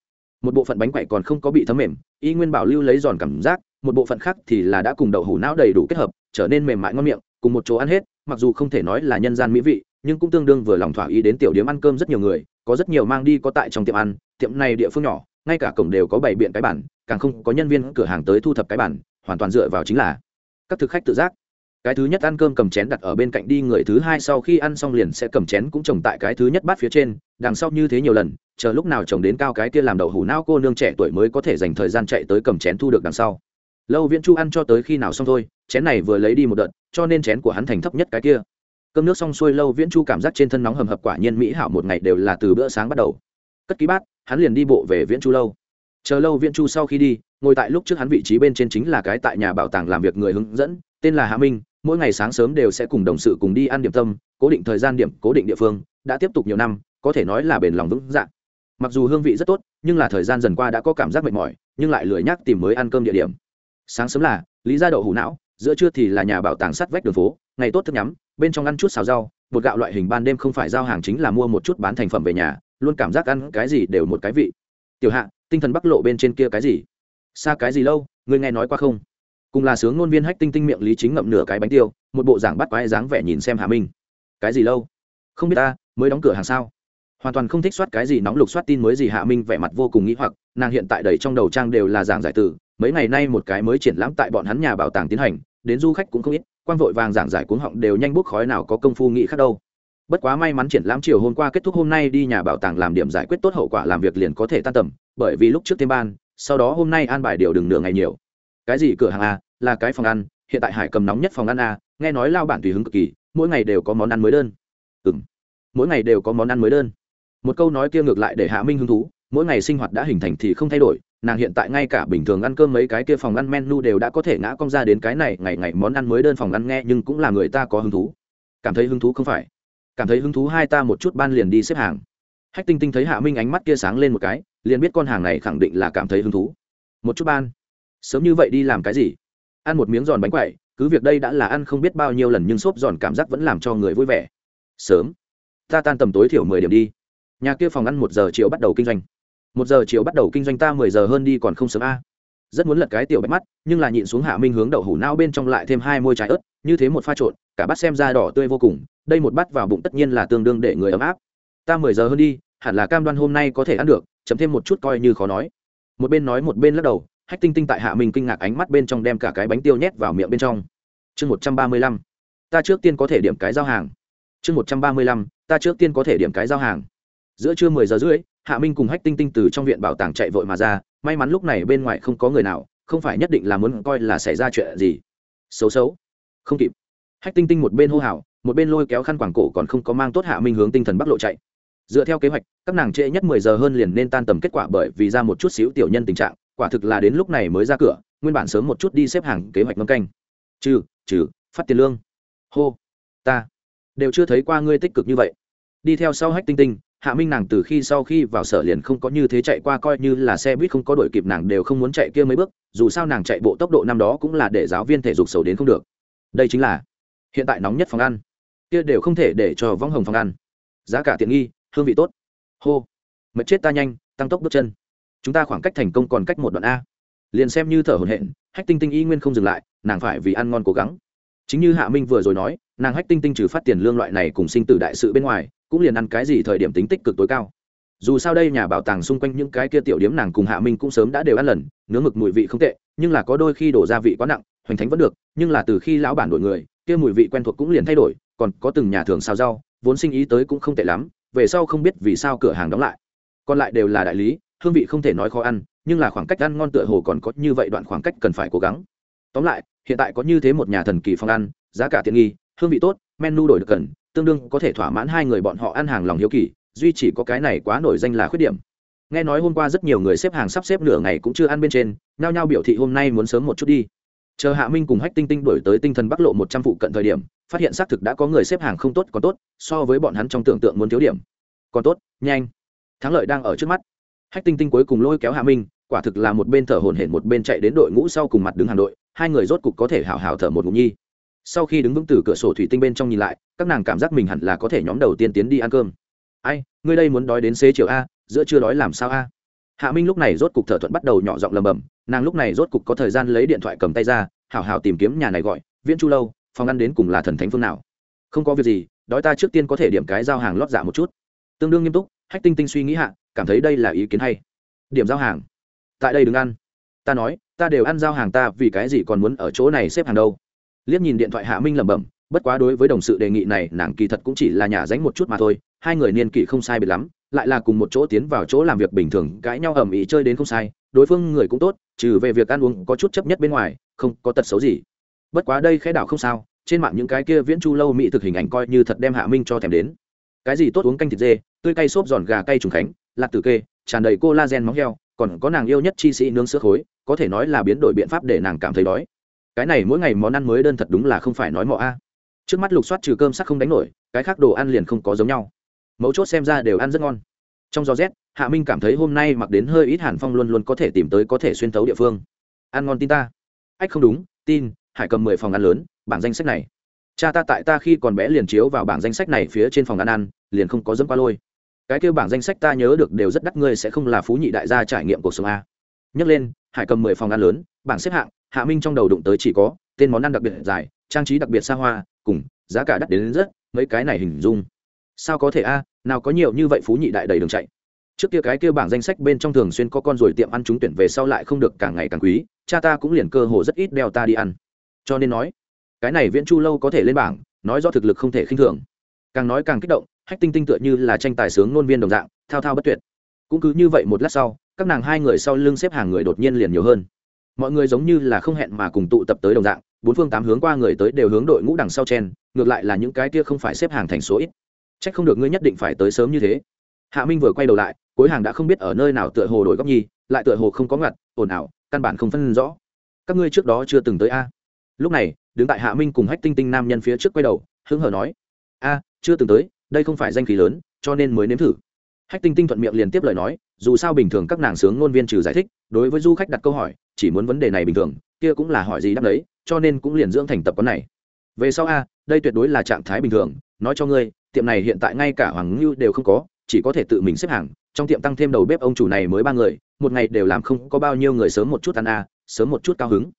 Một bộ phận bánh quậy còn không có bị thấm mềm, y nguyên bảo lưu lấy giòn cảm giác, một bộ phận khác thì là đã cùng đậu hủ não đầy đủ kết hợp, trở nên mềm mại ngon miệng, cùng một chỗ ăn hết, mặc dù không thể nói là nhân gian mỹ vị nhưng cũng tương đương vừa lòng thỏa ý đến tiểu điếm ăn cơm rất nhiều người, có rất nhiều mang đi có tại trong tiệm ăn, tiệm này địa phương nhỏ, ngay cả cổng đều có bảy biện cái bản, càng không có nhân viên cửa hàng tới thu thập cái bản, hoàn toàn dựa vào chính là các thực khách tự giác. Cái thứ nhất ăn cơm cầm chén đặt ở bên cạnh đi, người thứ hai sau khi ăn xong liền sẽ cầm chén cũng trồng tại cái thứ nhất bát phía trên, đằng sau như thế nhiều lần, chờ lúc nào trồng đến cao cái kia làm đậu hủ não cô nương trẻ tuổi mới có thể dành thời gian chạy tới cầm chén thu được đằng sau. Lâu viễn chu ăn cho tới khi nào xong thôi, chén này vừa lấy đi một đợt, cho nên chén của hắn thành thấp nhất cái kia cơm nước xong xuôi lâu viễn chu cảm giác trên thân nóng hầm hập quả nhiên mỹ hảo một ngày đều là từ bữa sáng bắt đầu. Cất ký bát, hắn liền đi bộ về viễn chu lâu. Chờ lâu viễn chu sau khi đi, ngồi tại lúc trước hắn vị trí bên trên chính là cái tại nhà bảo tàng làm việc người hướng dẫn, tên là hạ minh, mỗi ngày sáng sớm đều sẽ cùng đồng sự cùng đi ăn điểm tâm, cố định thời gian điểm, cố định địa phương, đã tiếp tục nhiều năm, có thể nói là bền lòng vững dạng mặc dù hương vị rất tốt, nhưng là thời gian dần qua đã có cảm giác mệt mỏi, nhưng lại lười nhác tìm mới ăn cơm địa điểm. Sáng sớm là, lý gia đậu hủ não giữa trưa thì là nhà bảo tàng sắt vách đường phố, ngày tốt thức nhắm, bên trong ăn chút xào rau, bột gạo loại hình ban đêm không phải giao hàng chính là mua một chút bán thành phẩm về nhà, luôn cảm giác ăn cái gì đều một cái vị. Tiểu hạ, tinh thần bắc lộ bên trên kia cái gì? Xa cái gì lâu, ngươi nghe nói qua không? Cùng là sướng ngôn viên hách tinh tinh miệng lý chính ngậm nửa cái bánh tiêu, một bộ giảng bắt quái dáng vẻ nhìn xem hạ minh. Cái gì lâu? Không biết ta, mới đóng cửa hàng sao? Hoàn toàn không thích soát cái gì nóng lục soát tin mới gì hạ minh vẻ mặt vô cùng nghĩ hoặc, nàng hiện tại đầy trong đầu trang đều là giảng giải từ, mấy ngày nay một cái mới triển lãm tại bọn hắn nhà bảo tàng tiến hành đến du khách cũng không ít quan vội vàng giảng giải cuống họng đều nhanh bút khói nào có công phu nghĩ khác đâu. Bất quá may mắn triển lãm chiều hôm qua kết thúc hôm nay đi nhà bảo tàng làm điểm giải quyết tốt hậu quả làm việc liền có thể tan tầm, bởi vì lúc trước thêm ban, sau đó hôm nay an bài điều đừng nửa ngày nhiều. Cái gì cửa hàng a, là cái phòng ăn, hiện tại hải cầm nóng nhất phòng ăn a, nghe nói lao bản tùy hứng cực kỳ, mỗi ngày đều có món ăn mới đơn. Ừ m mỗi ngày đều có món ăn mới đơn. Một câu nói kia ngược lại để hạ minh hứng thú, mỗi ngày sinh hoạt đã hình thành thì không thay đổi nàng hiện tại ngay cả bình thường ăn cơm mấy cái kia phòng ăn menu đều đã có thể ngã cong ra đến cái này, ngày ngày món ăn mới đơn phòng ăn nghe, nhưng cũng là người ta có hứng thú. Cảm thấy hứng thú không phải. Cảm thấy hứng thú hai ta một chút ban liền đi xếp hàng. Hách tinh tinh thấy hạ minh ánh mắt kia sáng lên một cái, liền biết con hàng này khẳng định là cảm thấy hứng thú. Một chút ban. Sớm như vậy đi làm cái gì? Ăn một miếng giòn bánh quậy cứ việc đây đã là ăn không biết bao nhiêu lần nhưng xốp giòn cảm giác vẫn làm cho người vui vẻ. Sớm. Ta tan tầm tối thiểu mười điểm đi. Nhà kia phòng ăn một giờ chiều bắt đầu kinh doanh một giờ chiều bắt đầu kinh doanh ta mười giờ hơn đi còn không sớm a. Rất muốn lật cái tiểu bạch mắt, nhưng là nhịn xuống hạ minh hướng đậu hủ nao bên trong lại thêm hai môi trái ớt, như thế một pha trộn, cả bát xem ra đỏ tươi vô cùng, đây một bát vào bụng tất nhiên là tương đương để người ấm áp. Ta mười giờ hơn đi, hẳn là cam đoan hôm nay có thể ăn được, chấm thêm một chút coi như khó nói. Một bên nói một bên lắc đầu, hách tinh tinh tại hạ minh kinh ngạc ánh mắt bên trong đem cả cái bánh tiêu nhét vào miệng bên trong. Chương một trăm ba mươi lăm, ta trước tiên có thể điểm cái giao hàng. Chương một trăm ba mươi lăm, ta trước tiên có thể điểm cái giao hàng. Giữa trưa mười giờ rưỡi hạ minh cùng hách tinh tinh từ trong viện bảo tàng chạy vội mà ra, may mắn lúc này bên ngoài không có người nào, không phải nhất định là muốn coi là xảy ra chuyện gì. Xấu xấu. Không kịp. Hách tinh tinh một bên hô hào, một bên lôi kéo khăn quảng cổ còn không có mang tốt hạ minh hướng tinh thần bắc lộ chạy. Dựa theo kế hoạch, các nàng trễ nhất mười giờ hơn liền nên tan tầm kết quả bởi vì ra một chút xíu tiểu nhân tình trạng, quả thực là đến lúc này mới ra cửa, nguyên bản sớm một chút đi xếp hàng kế hoạch ngâm canh. Trừ trừ, phát tiền lương. Hô, ta, đều chưa thấy qua ngươi tích cực như vậy. Đi theo sau hách tinh tinh hạ minh nàng từ khi sau khi vào sở liền không có như thế chạy qua coi như là xe buýt không có đuổi kịp nàng đều không muốn chạy kia mấy bước, dù sao nàng chạy bộ tốc độ năm đó cũng là để giáo viên thể dục sầu đến không được. Đây chính là, hiện tại nóng nhất phòng ăn. Kia đều không thể để cho vong hồng phòng ăn. Giá cả tiện nghi, hương vị tốt. Hô. Mệt chết ta nhanh, tăng tốc bước chân. Chúng ta khoảng cách thành công còn cách một đoạn a. Liền xem như thở hổn hển, hách tinh tinh y nguyên không dừng lại, nàng phải vì ăn ngon cố gắng chính như hạ minh vừa rồi nói, nàng hách tinh tinh trừ phát tiền lương loại này cùng sinh tử đại sự bên ngoài, cũng liền ăn cái gì thời điểm tính tích cực tối cao. Dù sao đây nhà bảo tàng xung quanh những cái kia tiểu điếm nàng cùng hạ minh cũng sớm đã đều ăn lần, nướng mực mùi vị không tệ, nhưng là có đôi khi đổ gia vị quá nặng, hoành thánh vẫn được, nhưng là từ khi lão bản đổi người, kia mùi vị quen thuộc cũng liền thay đổi, còn có từng nhà thường xào rau, vốn sinh ý tới cũng không tệ lắm, về sau không biết vì sao cửa hàng đóng lại. Còn lại đều là đại lý, hương vị không thể nói khó ăn, nhưng là khoảng cách ăn ngon tựa hồ còn có như vậy đoạn khoảng cách cần phải cố gắng. Tóm lại hiện tại có như thế một nhà thần kỳ phòng ăn, giá cả tiện nghi, hương vị tốt, menu đổi được cần, tương đương có thể thỏa mãn hai người bọn họ ăn hàng lòng hiếu kỳ, duy chỉ có cái này quá nổi danh là khuyết điểm. Nghe nói hôm qua rất nhiều người xếp hàng sắp xếp nửa ngày cũng chưa ăn bên trên, nhao nhao biểu thị hôm nay muốn sớm một chút đi. Chờ hạ minh cùng hách tinh tinh đổi tới tinh thần bắc lộ một trăm phụ cận thời điểm, phát hiện xác thực đã có người xếp hàng không tốt còn tốt, so với bọn hắn trong tưởng tượng muốn thiếu điểm. Còn tốt, nhanh. Thắng lợi đang ở trước mắt. Hách tinh tinh cuối cùng lôi kéo hạ minh, quả thực là một bên thở hổn hển một bên chạy đến đội ngũ sau cùng mặt đứng hàng đội hai người rốt cục có thể hào hào thở một ngụm nhi. Sau khi đứng vững từ cửa sổ thủy tinh bên trong nhìn lại, các nàng cảm giác mình hẳn là có thể nhóm đầu tiên tiến đi ăn cơm. Ai, ngươi đây muốn đói đến xế chiều a, giữa chưa đói làm sao a? Hạ minh lúc này rốt cục thở thuận bắt đầu nhỏ giọng lầm bầm, nàng lúc này rốt cục có thời gian lấy điện thoại cầm tay ra, hảo hảo tìm kiếm nhà này gọi, viễn chu lâu, phòng ăn đến cùng là thần thánh phương nào? Không có việc gì, đói ta trước tiên có thể điểm cái giao hàng lót dạ một chút. Tương đương nghiêm túc, hách tinh tinh suy nghĩ hạ, cảm thấy đây là ý kiến hay. Điểm giao hàng? Tại đây đừng ăn ta nói, ta đều ăn giao hàng ta, vì cái gì còn muốn ở chỗ này xếp hàng đâu? Liếc nhìn điện thoại hạ minh lẩm bẩm, bất quá đối với đồng sự đề nghị này, nàng kỳ thật cũng chỉ là nhà dánh một chút mà thôi, hai người niên kỷ không sai biệt lắm, lại là cùng một chỗ tiến vào chỗ làm việc bình thường, cãi nhau ầm ĩ chơi đến không sai, đối phương người cũng tốt, trừ về việc ăn uống có chút chấp nhất bên ngoài, không có tật xấu gì. Bất quá đây khẽ đảo không sao, trên mạng những cái kia viễn chu lâu mỹ thực hình ảnh coi như thật đem hạ minh cho thèm đến. Cái gì tốt uống canh thịt dê, tươi cay xốp giòn gà cay trùng khánh lạc tử kê, tràn đầy collagen móng heo còn có nàng yêu nhất chi sĩ nướng sữa khối, có thể nói là biến đổi biện pháp để nàng cảm thấy đói. Cái này mỗi ngày món ăn mới đơn thật đúng là không phải nói mọ a. Trước mắt lục soát trừ cơm sắc không đánh nổi, cái khác đồ ăn liền không có giống nhau. Mấu chốt xem ra đều ăn rất ngon. Trong gió rét, hạ minh cảm thấy hôm nay mặc đến hơi ít hàn phong luôn luôn có thể tìm tới có thể xuyên tấu địa phương. Ăn ngon tin ta. Ách không đúng, tin, hải cầm mười phòng ăn lớn, bảng danh sách này. Cha ta tại ta khi còn bé liền chiếu vào bảng danh sách này phía trên phòng ăn ăn, liền không có dẫm qua lôi cái kêu bảng danh sách ta nhớ được đều rất đắt ngươi sẽ không là phú nhị đại gia trải nghiệm cuộc sống a. Nhắc lên hải cầm mười phòng ăn lớn bảng xếp hạng hạ minh trong đầu đụng tới chỉ có tên món ăn đặc biệt dài trang trí đặc biệt xa hoa cùng giá cả đắt đến, đến rất mấy cái này hình dung. Sao có thể a nào có nhiều như vậy phú nhị đại đầy đường chạy. Trước kia cái kia bảng danh sách bên trong thường xuyên có con rồi tiệm ăn trúng tuyển về sau lại không được càng ngày càng quý cha ta cũng liền cơ hồ rất ít đeo ta đi ăn. Cho nên nói cái này viễn chu lâu có thể lên bảng nói do thực lực không thể khinh thường. Càng nói càng kích động hách tinh tinh tựa như là tranh tài sướng nôn viên đồng dạng, thao thao bất tuyệt. Cũng cứ như vậy một lát sau, các nàng hai người sau lưng xếp hàng người đột nhiên liền nhiều hơn. Mọi người giống như là không hẹn mà cùng tụ tập tới đồng dạng, bốn phương tám hướng qua người tới đều hướng đội ngũ đằng sau chen, ngược lại là những cái kia không phải xếp hàng thành số ít. C h ắ c không được ngươi nhất định phải tới sớm như thế. Hạ minh vừa quay đầu lại, cuối hàng đã không biết ở nơi nào tựa hồ đổi góc nhi, lại tựa hồ không có ngặt, ồn ào, căn bản không phân rõ. Các ngươi trước đó chưa từng tới a? Lúc này, đứng tại hạ minh cùng hách tinh tinh nam nhân phía trước quay đầu, hứng hở nói, a, chưa từng tới đây không phải danh khí lớn, cho nên mới nếm thử. Hách tinh tinh thuận miệng liền tiếp lời nói, dù sao bình thường các nàng sướng ngôn viên trừ giải thích, đối với du khách đặt câu hỏi, chỉ muốn vấn đề này bình thường, kia cũng là hỏi gì đáp đấy cho nên cũng liền dưỡng thành tập quán này. Về sau a, đây tuyệt đối là trạng thái bình thường, nói cho ngươi, tiệm này hiện tại ngay cả hoàng ngưu đều không có, chỉ có thể tự mình xếp hàng, trong tiệm tăng thêm đầu bếp ông chủ này mới ba người, một ngày đều làm không có bao nhiêu người sớm một chút ăn a, sớm một chút cao hứng.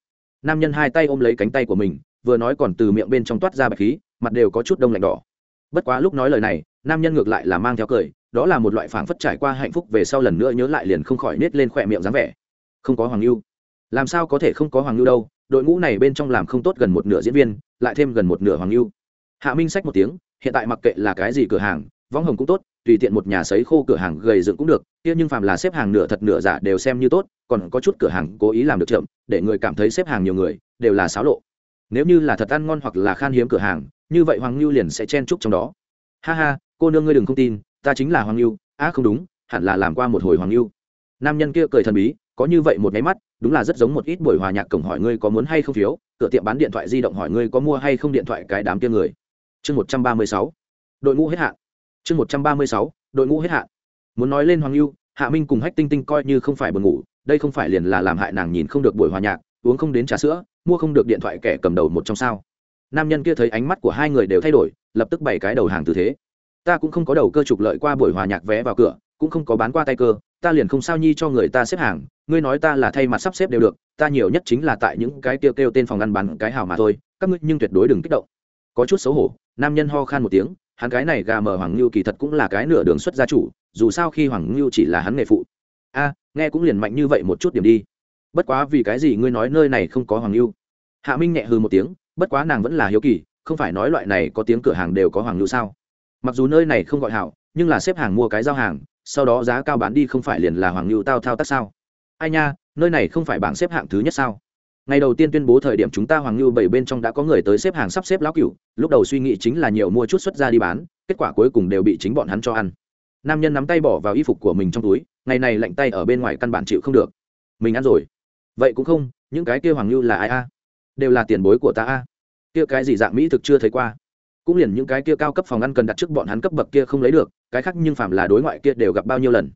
Nam nhân hai tay ôm lấy cánh tay của mình, vừa nói còn từ miệng bên trong toát ra bạch khí, mặt đều có chút đông lạnh đỏ bất quá lúc nói lời này, nam nhân ngược lại là mang theo cười, đó là một loại phảng phất trải qua hạnh phúc về sau lần nữa nhớ lại liền không khỏi nết lên khỏe miệng dáng vẻ. Không có hoàng lưu làm sao có thể không có hoàng lưu đâu, đội ngũ này bên trong làm không tốt gần một nửa diễn viên, lại thêm gần một nửa hoàng lưu hạ minh sách một tiếng, hiện tại mặc kệ là cái gì cửa hàng, võng hồng cũng tốt, tùy tiện một nhà sấy khô cửa hàng gầy dựng cũng được, kia nhưng phàm là xếp hàng nửa thật nửa giả đều xem như tốt, còn có chút cửa hàng cố ý làm được chậm, để người cảm thấy xếp hàng nhiều người, đều là xáo lộ. Nếu như là thật ăn ngon hoặc là khan hiếm cửa hàng như vậy hoàng lưu liền sẽ chen chúc trong đó. Ha ha cô nương ngươi đừng không tin ta chính là hoàng lưu á à, không đúng hẳn là làm qua một hồi hoàng lưu nam nhân kia cười thần bí có như vậy một máy mắt đúng là rất giống một ít buổi hòa nhạc cổng hỏi ngươi có muốn hay không phiếu cửa tiệm bán điện thoại di động hỏi ngươi có mua hay không điện thoại cái đám kia người. Chương một trăm ba mươi sáu. Đội ngũ hết hạn. Chương một trăm ba mươi sáu đội ngũ hết hạn. Muốn nói lên hoàng lưu hạ minh cùng hách tinh tinh coi như không phải buồn ngủ đây không phải liền là làm hại nàng nhìn không được buổi hòa nhạc uống không đến trà sữa mua không được điện thoại kẻ cầm đầu một trong sao nam nhân kia thấy ánh mắt của hai người đều thay đổi, lập tức bày cái đầu hàng tư thế. Ta cũng không có đầu cơ trục lợi qua buổi hòa nhạc vé vào cửa, cũng không có bán qua tay cơ, ta liền không sao nhi cho người ta xếp hàng, ngươi nói ta là thay mặt sắp xếp đều được, ta nhiều nhất chính là tại những cái kêu kêu tên phòng ăn bán cái hào mà thôi, các ngươi nhưng tuyệt đối đừng kích động. Có chút xấu hổ, nam nhân ho khan một tiếng, hắn cái này gà mờ hoàng ngưu kỳ thật cũng là cái nửa đường xuất gia chủ, dù sao khi hoàng ngưu chỉ là hắn nghề phụ. A, nghe cũng liền mạnh như vậy một chút điểm đi. Bất quá vì cái gì ngươi nói nơi này không có hoàng ngưu hạ minh nhẹ hư một tiếng bất quá nàng vẫn là hiếu kỳ, không phải nói loại này có tiếng cửa hàng đều có hoàng lưu sao? Mặc dù nơi này không gọi hảo, nhưng là xếp hàng mua cái giao hàng, sau đó giá cao bán đi không phải liền là hoàng lưu tao thao tác sao? Ai nha, nơi này không phải bảng xếp hạng thứ nhất sao? Ngày đầu tiên tuyên bố thời điểm chúng ta hoàng lưu bảy bên trong đã có người tới xếp hàng sắp xếp lão cựu lúc đầu suy nghĩ chính là nhiều mua chút xuất ra đi bán, kết quả cuối cùng đều bị chính bọn hắn cho ăn. Nam nhân nắm tay bỏ vào y phục của mình trong túi, ngày này lạnh tay ở bên ngoài căn bản chịu không được. Mình ăn rồi. Vậy cũng không, những cái kia hoàng lưu là ai a? Đều là tiền bối của ta a. Kia cái gì dạng mỹ thực chưa thấy qua? Cũng liền những cái kia cao cấp phòng ăn cần đặt trước bọn hắn cấp bậc kia không lấy được, cái khác nhưng phàm là đối ngoại kia đều gặp bao nhiêu lần.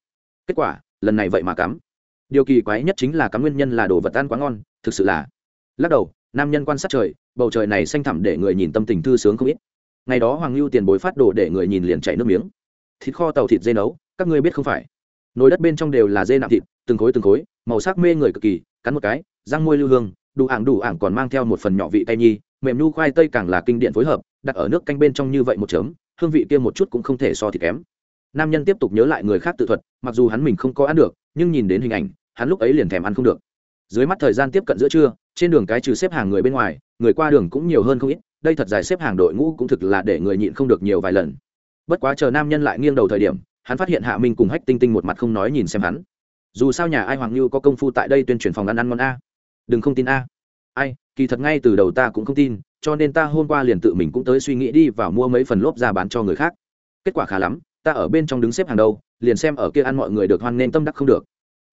Kết quả, lần này vậy mà cắm. Điều kỳ quái nhất chính là cắm nguyên nhân là đồ vật ăn quá ngon, thực sự là. Lắc đầu, nam nhân quan sát trời, bầu trời này xanh thẳm để người nhìn tâm tình thư sướng không ít. Ngày đó hoàng lưu tiền bối phát đồ để người nhìn liền chảy nước miếng. Thịt kho tàu thịt dê nấu, các ngươi biết không phải? Nồi đất bên trong đều là dê nạm thịt, từng khối từng khối, màu sắc mê người cực kỳ, cắn một cái, răng môi lưu hương đủ ảng đủ ảng còn mang theo một phần nhỏ vị tay nhi, mềm nu khoai tây càng là kinh điện phối hợp, đặt ở nước canh bên trong như vậy một chấm, hương vị kia một chút cũng không thể so thì kém. Nam nhân tiếp tục nhớ lại người khác tự thuật, mặc dù hắn mình không có ăn được, nhưng nhìn đến hình ảnh, hắn lúc ấy liền thèm ăn không được. Dưới mắt thời gian tiếp cận giữa trưa, trên đường cái trừ xếp hàng người bên ngoài, người qua đường cũng nhiều hơn không ít, đây thật dài xếp hàng đội ngũ cũng thực là để người nhịn không được nhiều vài lần. Bất quá chờ nam nhân lại nghiêng đầu thời điểm, hắn phát hiện hạ minh cùng hách tinh tinh một mặt không nói nhìn xem hắn. Dù sao nhà ai hoàng như có công phu tại đây tuyên truyền phòng ăn ăn ngon a? Đừng không tin a. Ai, kỳ thật ngay từ đầu ta cũng không tin, cho nên ta hôm qua liền tự mình cũng tới suy nghĩ đi vào mua mấy phần lốp ra bán cho người khác. Kết quả khá lắm, ta ở bên trong đứng xếp hàng đầu liền xem ở kia ăn mọi người được hoan nên tâm đắc không được.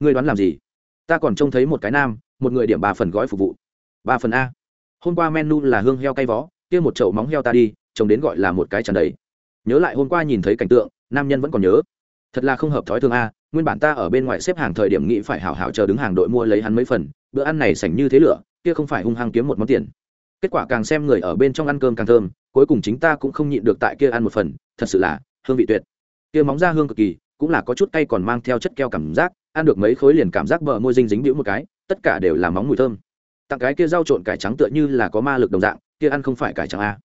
Ngươi đoán làm gì? Ta còn trông thấy một cái nam, một người điểm ba phần gói phục vụ. Ba phần a. Hôm qua menu là hương heo cay vó, kia một chậu móng heo ta đi, trông đến gọi là một cái tràn đầy. Nhớ lại hôm qua nhìn thấy cảnh tượng, nam nhân vẫn còn nhớ thật là không hợp thói thường a, nguyên bản ta ở bên ngoài xếp hàng thời điểm nghĩ phải hảo hảo chờ đứng hàng đội mua lấy hắn mấy phần, bữa ăn này sảnh như thế lửa, kia không phải hung hăng kiếm một món tiền. Kết quả càng xem người ở bên trong ăn cơm càng thơm, cuối cùng chính ta cũng không nhịn được tại kia ăn một phần, thật sự là hương vị tuyệt. Kia móng ra hương cực kỳ, cũng là có chút cay còn mang theo chất keo cảm giác, ăn được mấy khối liền cảm giác bờ môi dinh dính bĩu một cái, tất cả đều là móng mùi thơm. Tặng cái kia rau trộn cải trắng tựa như là có ma lực đồng dạng, kia ăn không phải cải trắng a.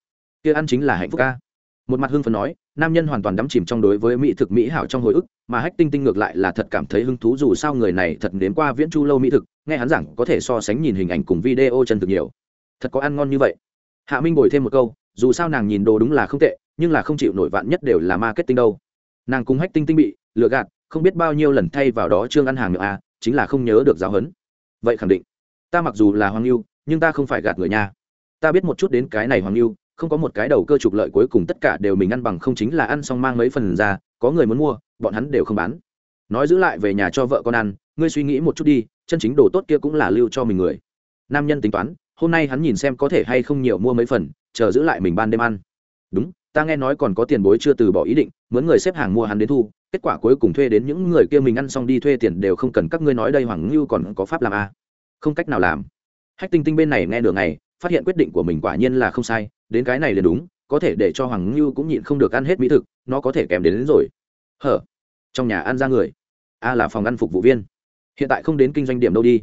Kia ăn chính là hạnh phúc a một mặt hưng phấn nói, nam nhân hoàn toàn đắm chìm trong đối với mỹ thực mỹ hảo trong hồi ức, mà hách tinh tinh ngược lại là thật cảm thấy hứng thú dù sao người này thật đến qua viễn chu lâu mỹ thực, nghe hắn rằng có thể so sánh nhìn hình ảnh cùng video chân thực nhiều. Thật có ăn ngon như vậy. Hạ minh bồi thêm một câu, dù sao nàng nhìn đồ đúng là không tệ, nhưng là không chịu nổi vạn nhất đều là marketing đâu. Nàng cùng hách tinh tinh bị lừa gạt, không biết bao nhiêu lần thay vào đó trương ăn hàng nhựa a à, chính là không nhớ được giáo huấn vậy khẳng định, ta mặc dù là hoàng lưu nhưng ta không phải gạt người nha ta biết một chút đến cái này hoàng lưu không có một cái đầu cơ trục lợi cuối cùng tất cả đều mình ăn bằng không chính là ăn xong mang mấy phần ra, có người muốn mua, bọn hắn đều không bán. Nói giữ lại về nhà cho vợ con ăn, ngươi suy nghĩ một chút đi, chân chính đồ tốt kia cũng là lưu cho mình người. Nam nhân tính toán, hôm nay hắn nhìn xem có thể hay không nhiều mua mấy phần, chờ giữ lại mình ban đêm ăn. Đúng, ta nghe nói còn có tiền bối chưa từ bỏ ý định, mướn người xếp hàng mua hắn đến thu, kết quả cuối cùng thuê đến những người kia mình ăn xong đi thuê tiền đều không cần các ngươi nói đây hoàng ngưu còn có pháp làm a à? không cách nào làm. Hách tinh tinh bên này nghe được ngày phát hiện quyết định của mình quả nhiên là không sai đến cái này liền đúng có thể để cho hoàng ngưu cũng nhịn không được ăn hết mỹ thực nó có thể kèm đến, đến rồi. Hở? Trong nhà ăn ra người. A là phòng ăn phục vụ viên. Hiện tại không đến kinh doanh điểm đâu đi.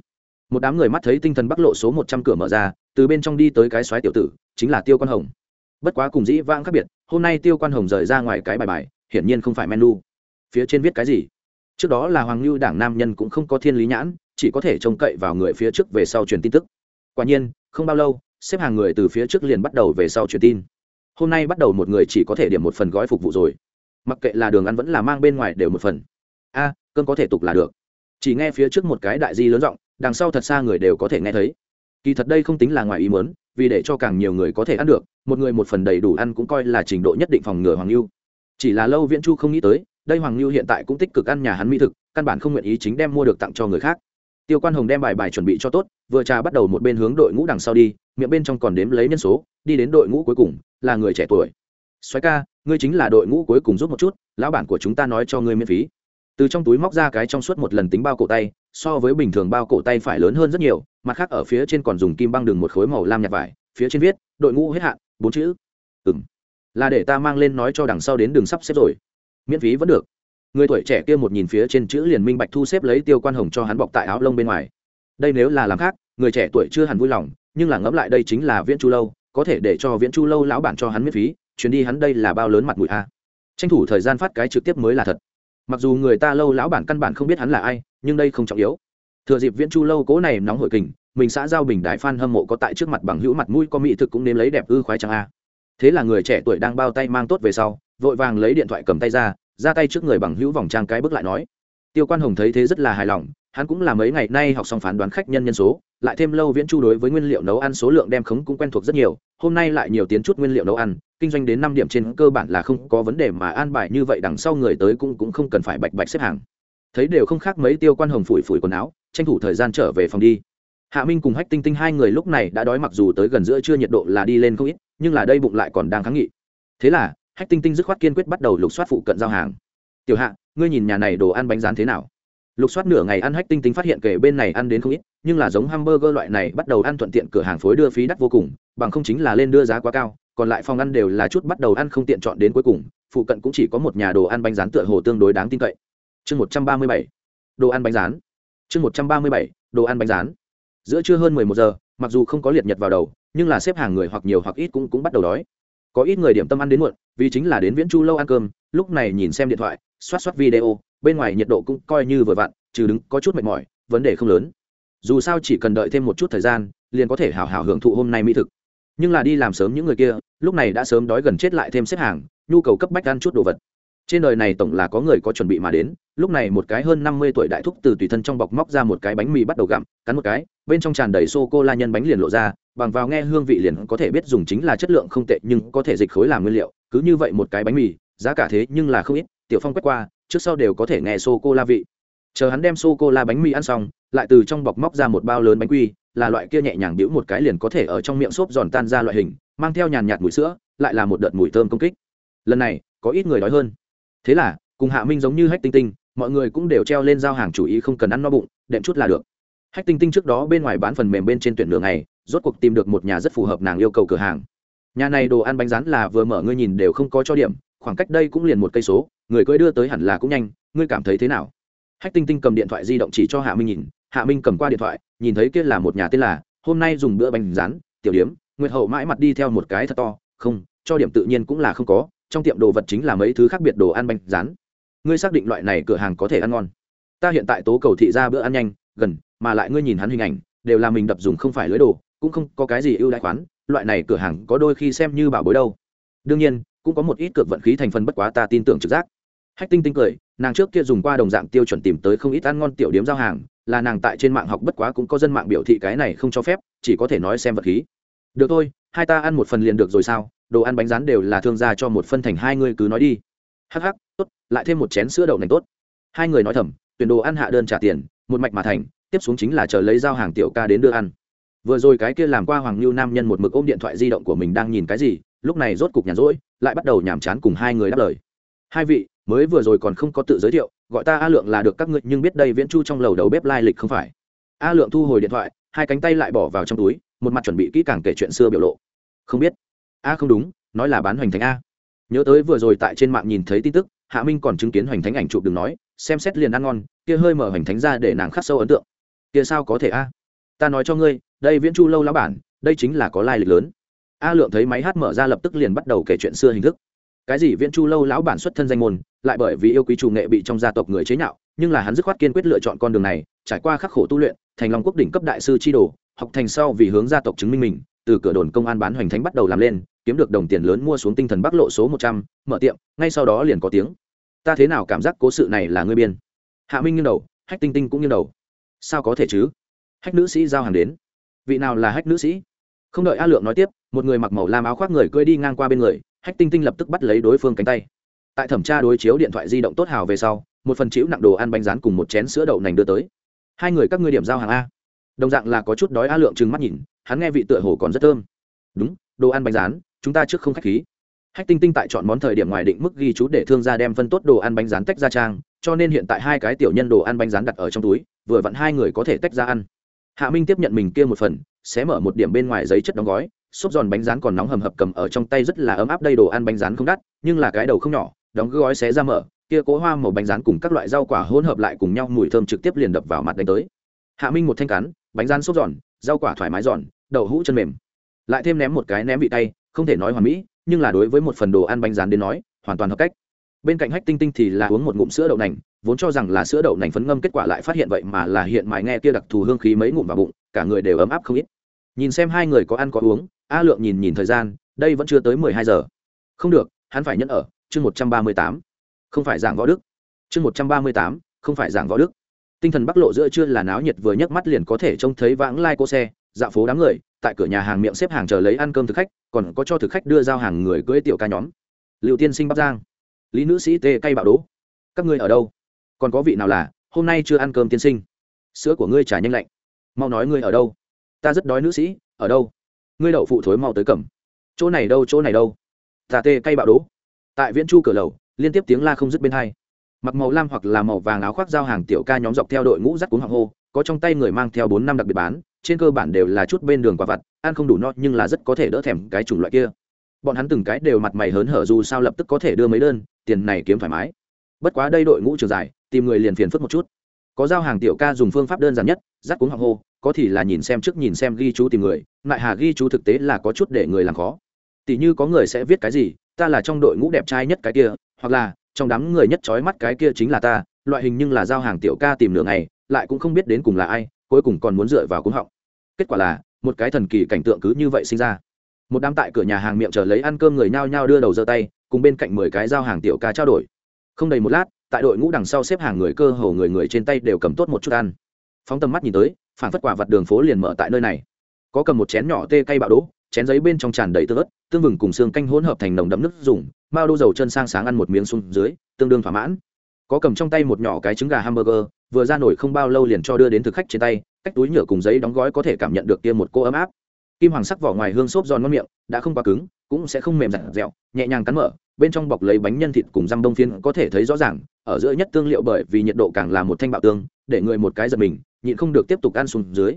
Một đám người mắt thấy tinh thần bắc lộ số một trăm cửa mở ra từ bên trong đi tới cái xoáy tiểu tử chính là tiêu quan hồng. Bất quá cùng dĩ vãng khác biệt hôm nay tiêu quan hồng rời ra ngoài cái bài bài hiển nhiên không phải menu. Phía trên viết cái gì? Trước đó là hoàng lưu đảng nam nhân cũng không có thiên lý nhãn chỉ có thể trông cậy vào người phía trước về sau truyền tin tức. Quả nhiên không bao lâu, xếp hàng người từ phía trước liền bắt đầu về sau truyền tin. Hôm nay bắt đầu một người chỉ có thể điểm một phần gói phục vụ rồi. Mặc kệ là đường ăn vẫn là mang bên ngoài đều một phần. A cơn có thể tục là được. Chỉ nghe phía trước một cái đại di lớn giọng, đằng sau thật xa người đều có thể nghe thấy. Kỳ thật đây không tính là ngoài ý mớn vì để cho càng nhiều người có thể ăn được, một người một phần đầy đủ ăn cũng coi là trình độ nhất định phòng ngừa hoàng lưu chỉ là lâu viễn chu không nghĩ tới, đây hoàng lưu hiện tại cũng tích cực ăn nhà hắn mỹ thực, căn bản không nguyện ý chính đem mua được tặng cho người khác tiêu quan hồng đem bài bài chuẩn bị cho tốt, vừa trà bắt đầu một bên hướng đội ngũ đằng sau đi, miệng bên trong còn đếm lấy nhân số, đi đến đội ngũ cuối cùng, là người trẻ tuổi. Xoáy ca, ngươi chính là đội ngũ cuối cùng giúp một chút, lão bản của chúng ta nói cho ngươi miễn phí. Từ trong túi móc ra cái trong suốt một lần tính bao cổ tay, so với bình thường bao cổ tay phải lớn hơn rất nhiều, mặt khác ở phía trên còn dùng kim băng đường một khối màu lam nhạt vải, phía trên viết, đội ngũ hết hạn, bốn chữ. Ừng là để ta mang lên nói cho đằng sau đến đường sắp xếp rồi. Miễn phí vẫn được người tuổi trẻ kia một nhìn phía trên chữ liền minh bạch thu xếp lấy tiêu quan hồng cho hắn bọc tại áo lông bên ngoài. Đây nếu là làm khác, người trẻ tuổi chưa hẳn vui lòng, nhưng là ngẫm lại đây chính là viễn chu lâu, có thể để cho viễn chu lâu lão bản cho hắn miễn phí, chuyến đi hắn đây là bao lớn mặt mũi a. Tranh thủ thời gian phát cái trực tiếp mới là thật. Mặc dù người ta lâu lão bản căn bản không biết hắn là ai, nhưng đây không trọng yếu. Thừa dịp viễn chu lâu cố này nóng hội kình, mình xã giao bình đại phan hâm mộ có tại trước mặt bằng hữu mặt mũi có mỹ thực cũng nếm lấy đẹp ư khoái chẳng a. Thế là người trẻ tuổi đang bao tay mang tốt về sau, vội vàng lấy điện thoại cầm tay ra ra tay trước người bằng hữu vòng trang cái bước lại nói. Tiêu quan hồng thấy thế rất là hài lòng, hắn cũng là mấy ngày nay học xong phán đoán khách nhân nhân số, lại thêm lâu viễn chu đối với nguyên liệu nấu ăn số lượng đem khống cũng quen thuộc rất nhiều, hôm nay lại nhiều tiến chút nguyên liệu nấu ăn, kinh doanh đến năm điểm trên cơ bản là không có vấn đề mà an bài như vậy đằng sau người tới cũng cũng không cần phải bạch bạch xếp hàng. Thấy đều không khác mấy tiêu quan hồng phủi phủi quần áo, tranh thủ thời gian trở về phòng đi. Hạ minh cùng hách tinh tinh hai người lúc này đã đói mặc dù tới gần giữa trưa nhiệt độ là đi lên không ít, nhưng là đây bụng lại còn đang kháng nghị. Thế là hách tinh tinh dứt khoát kiên quyết bắt đầu lục soát phụ cận giao hàng. Tiểu hạ, ngươi nhìn nhà này đồ ăn bánh rán thế nào? Lục soát nửa ngày ăn hách tinh tinh phát hiện kể bên này ăn đến không ít, nhưng là giống hamburger loại này bắt đầu ăn thuận tiện cửa hàng phối đưa phí đắt vô cùng, bằng không chính là lên đưa giá quá cao, còn lại phòng ăn đều là chút bắt đầu ăn không tiện chọn đến cuối cùng, phụ cận cũng chỉ có một nhà đồ ăn bánh rán tựa hồ tương đối đáng tin cậy. Chương một trăm ba mươi bảy, đồ ăn bánh rán. Chương một trăm ba mươi bảy, đồ ăn bánh rán. Giữa trưa hơn mười một giờ, mặc dù không có liệt nhật vào đầu, nhưng là xếp hàng người hoặc nhiều hoặc ít cũng cũng bắt đầu đói có ít người điểm tâm ăn đến muộn, vì chính là đến viễn chu lâu ăn cơm, lúc này nhìn xem điện thoại, xoát xoát video, bên ngoài nhiệt độ cũng coi như vừa vặn, trừ đứng có chút mệt mỏi, vấn đề không lớn. Dù sao chỉ cần đợi thêm một chút thời gian, liền có thể hào hào hưởng thụ hôm nay mỹ thực. Nhưng là đi làm sớm những người kia, lúc này đã sớm đói gần chết lại thêm xếp hàng, nhu cầu cấp bách ăn chút đồ vật. Trên đời này tổng là có người có chuẩn bị mà đến, lúc này một cái hơn năm mươi tuổi đại thúc từ tùy thân trong bọc móc ra một cái bánh mì bắt đầu gặm, cắn một cái, bên trong tràn đầy sô cô la nhân bánh liền lộ ra bằng vào nghe hương vị liền có thể biết dùng chính là chất lượng không tệ nhưng có thể dịch khối làm nguyên liệu, cứ như vậy một cái bánh mì, giá cả thế nhưng là không ít, tiểu phong quét qua, trước sau đều có thể nghe sô cô la vị. Chờ hắn đem sô cô la bánh mì ăn xong, lại từ trong bọc móc ra một bao lớn bánh quy, là loại kia nhẹ nhàng bĩu một cái liền có thể ở trong miệng xốp giòn tan ra loại hình, mang theo nhàn nhạt mùi sữa, lại là một đợt mùi thơm công kích. Lần này, có ít người đói hơn. Thế là, cùng hạ minh giống như hách tinh tinh, mọi người cũng đều treo lên giao hàng chủ ý không cần ăn no bụng, đệm chút là được. Hách tinh tinh trước đó bên ngoài bán phần mềm bên trên tuyển đường này rốt cuộc tìm được một nhà rất phù hợp nàng yêu cầu cửa hàng. Nhà này đồ ăn bánh rán là vừa mở ngươi nhìn đều không có cho điểm, khoảng cách đây cũng liền một cây số, người cưỡi đưa tới hẳn là cũng nhanh, ngươi cảm thấy thế nào? Hách tinh tinh cầm điện thoại di động chỉ cho hạ minh nhìn, hạ minh cầm qua điện thoại, nhìn thấy kia là một nhà tên là, hôm nay dùng bữa bánh rán, tiểu điếm, nguyệt hậu mãi mặt đi theo một cái thật to, không, cho điểm tự nhiên cũng là không có, trong tiệm đồ vật chính là mấy thứ khác biệt đồ ăn bánh rán. Ngươi xác định loại này cửa hàng có thể ăn ngon. Ta hiện tại tố cầu thị ra bữa ăn nhanh, gần, mà lại ngươi nhìn hắn hình ảnh, đều là mình đập dùng không phải lưới đồ cũng không có cái gì ưu đại khoán, loại này cửa hàng có đôi khi xem như bảo bối đâu. Đương nhiên, cũng có một ít cược vận khí thành phần bất quá ta tin tưởng trực giác. Hách tinh tinh cười, nàng trước kia dùng qua đồng dạng tiêu chuẩn tìm tới không ít ăn ngon tiểu điếm giao hàng, là nàng tại trên mạng học bất quá cũng có dân mạng biểu thị cái này không cho phép, chỉ có thể nói xem vật khí. Được thôi, hai ta ăn một phần liền được rồi sao, đồ ăn bánh rán đều là thương gia cho một phân thành hai người cứ nói đi. Hắc hắc, tốt, lại thêm một chén sữa đậu nành tốt. Hai người nói thầm, tuyển đồ ăn hạ đơn trả tiền, một mạch mà thành, tiếp xuống chính là chờ lấy giao hàng tiểu ca đến đưa ăn vừa rồi cái kia làm qua hoàng lưu nam nhân một mực ôm điện thoại di động của mình đang nhìn cái gì, lúc này rốt cục nhàn rỗi, lại bắt đầu nhàm chán cùng hai người đáp lời. Hai vị, mới vừa rồi còn không có tự giới thiệu, gọi ta a lượng là được các ngươi, nhưng biết đây viễn chu trong lầu đầu bếp lai lịch không phải. A lượng thu hồi điện thoại, hai cánh tay lại bỏ vào trong túi, một mặt chuẩn bị kỹ càng kể chuyện xưa biểu lộ. Không biết. A không đúng, nói là bán hoành thánh a. Nhớ tới vừa rồi tại trên mạng nhìn thấy tin tức, hạ minh còn chứng kiến hoành thánh ảnh chụp đừng nói, xem xét liền ăn ngon, kia hơi mở hoành thánh ra để nàng khắc sâu ấn tượng. Kia sao có thể a? Ta nói cho ngươi, đây viễn chu lâu lão bản, đây chính là có lai lịch lớn. A lượng thấy máy hát mở ra lập tức liền bắt đầu kể chuyện xưa hình thức. Cái gì viễn chu lâu lão bản xuất thân danh môn, lại bởi vì yêu quý chủ nghệ bị trong gia tộc người chế nhạo, nhưng là hắn dứt khoát kiên quyết lựa chọn con đường này, trải qua khắc khổ tu luyện, thành long quốc đỉnh cấp đại sư chi đồ, học thành sau vì hướng gia tộc chứng minh mình, từ cửa đồn công an bán hoành thánh bắt đầu làm lên, kiếm được đồng tiền lớn mua xuống tinh thần bắc lộ số một trăm, mở tiệm, ngay sau đó liền có tiếng. Ta thế nào cảm giác cố sự này là ngươi biên? Hạ minh nghiêng đầu, hách tinh tinh cũng nghiêng đầu. Sao có thể chứ? Hách nữ sĩ giao hàng đến. Vị nào là hách nữ sĩ? Không đợi a lượng nói tiếp, một người mặc màu lam áo khoác người cưỡi đi ngang qua bên người, hách tinh tinh lập tức bắt lấy đối phương cánh tay. Tại thẩm tra đối chiếu điện thoại di động tốt hào về sau, một phần chịu nặng đồ ăn bánh rán cùng một chén sữa đậu nành đưa tới. Hai người các ngươi điểm giao hàng a. Đồng dạng là có chút đói, a lượng trừng mắt nhìn, hắn nghe vị tựa hồ còn rất thơm. Đúng, đồ ăn bánh rán, chúng ta trước không khách khí. Hách tinh tinh tại chọn món thời điểm ngoài định mức ghi chú để thương gia đem phân tốt đồ ăn bánh rán tách ra trang, cho nên hiện tại hai cái tiểu nhân đồ ăn bánh rán đặt ở trong túi, vừa vặn hai người có thể tách ra ăn hạ minh tiếp nhận mình kia một phần, xé mở một điểm bên ngoài giấy chất đóng gói, xốp giòn bánh rán còn nóng hầm hập cầm ở trong tay rất là ấm áp đây đồ ăn bánh rán không đắt, nhưng là cái đầu không nhỏ, đóng gói xé ra mở, kia cố hoa màu bánh rán cùng các loại rau quả hỗn hợp lại cùng nhau, mùi thơm trực tiếp liền đập vào mặt đánh tới. Hạ minh một thanh cắn bánh rán xốp giòn, rau quả thoải mái giòn, đậu hũ chân mềm. Lại thêm ném một cái ném vị tay, không thể nói hoàn mỹ, nhưng là đối với một phần đồ ăn bánh rán đến nói, hoàn toàn hợp cách bên cạnh hách tinh tinh thì là uống một ngụm sữa đậu nành, vốn cho rằng là sữa đậu nành phấn ngâm kết quả lại phát hiện vậy mà là hiện mãi nghe kia đặc thù hương khí mấy ngụm vào bụng, cả người đều ấm áp không ít. Nhìn xem hai người có ăn có uống, a lượng nhìn nhìn thời gian, đây vẫn chưa tới mười hai giờ. Không được, hắn phải nhẫn ở, chương một trăm ba mươi tám. Không phải giảng võ đức. Chương một trăm ba mươi tám, không phải giảng võ đức. Tinh thần bắc lộ giữa chưa là náo nhiệt vừa nhấc mắt liền có thể trông thấy vãng lai cô xe dạo phố đám người, tại cửa nhà hàng miệng xếp hàng chờ lấy ăn cơm thực khách, còn có cho thực khách đưa giao hàng người cưỡi tiểu ca nhóm. Liệu tiên sinh bắc giang lý nữ sĩ tê cay bạo đố. Các ngươi ở đâu? Còn có vị nào là, hôm nay chưa ăn cơm tiên sinh. Sữa của ngươi trả nhanh lạnh. Mau nói ngươi ở đâu. Ta rất đói nữ sĩ, ở đâu? Ngươi đậu phụ thối mau tới cầm. Chỗ này đâu, chỗ này đâu? Ta tê cay bạo đố. Tại viễn chu cửa lầu, liên tiếp tiếng la không dứt bên hai. Mặc màu lam hoặc là màu vàng áo khoác giao hàng tiểu ca nhóm dọc theo đội ngũ rắc cuốn hoàng hô, có trong tay người mang theo bốn năm đặc biệt bán, trên cơ bản đều là chút bên đường quả vặt, ăn không đủ no nhưng là rất có thể đỡ thèm cái chủng loại kia bọn hắn từng cái đều mặt mày hớn hở dù sao lập tức có thể đưa mấy đơn, tiền này kiếm thoải mái. Bất quá đây đội ngũ trường dài tìm người liền phiền phức một chút. Có giao hàng tiểu ca dùng phương pháp đơn giản nhất rác cuống hoặc hô, có thì là nhìn xem trước nhìn xem ghi chú tìm người lại hà ghi chú thực tế là có chút để người làm khó. Tỷ như có người sẽ viết cái gì, ta là trong đội ngũ đẹp trai nhất cái kia, hoặc là, trong đám người nhất trói mắt cái kia chính là ta, loại hình nhưng là giao hàng tiểu ca tìm nửa ngày, lại cũng không biết đến cùng là ai, cuối cùng còn muốn dựa vào cuống họng. Kết quả là, một cái thần kỳ cảnh tượng cứ như vậy sinh ra một đám tại cửa nhà hàng miệng chờ lấy ăn cơm người nhao nhao đưa đầu giơ tay, cùng bên cạnh mười cái giao hàng tiểu ca trao đổi. Không đầy một lát, tại đội ngũ đằng sau xếp hàng người cơ hồ người người trên tay đều cầm tốt một chút ăn. Phóng tầm mắt nhìn tới phản phất quả vặt đường phố liền mở tại nơi này. Có cầm một chén nhỏ tê cay bạo đỗ, chén giấy bên trong tràn đầy tương ớt, tương vừng cùng xương canh hỗn hợp thành nồng đậm nước dùng, mao đô dầu chân sang sáng ăn một miếng xuống dưới, tương đương thỏa mãn. Có cầm trong tay một nhỏ cái trứng gà hamburger, vừa ra nổi không bao lâu liền cho đưa đến thực khách trên tay, cách túi nhựa cùng giấy đóng gói có thể cảm nhận được kia một cô ấm áp kim hoàng sắc vỏ ngoài hương xốp giòn ngon miệng, đã không quá cứng, cũng sẽ không mềm dặn dẻo, nhẹ nhàng cắn mở, bên trong bọc lấy bánh nhân thịt cùng răm đông phiên có thể thấy rõ ràng, ở giữa nhất tương liệu bởi vì nhiệt độ càng là một thanh bạo tương, để người một cái giật mình, nhịn không được tiếp tục ăn xuống dưới.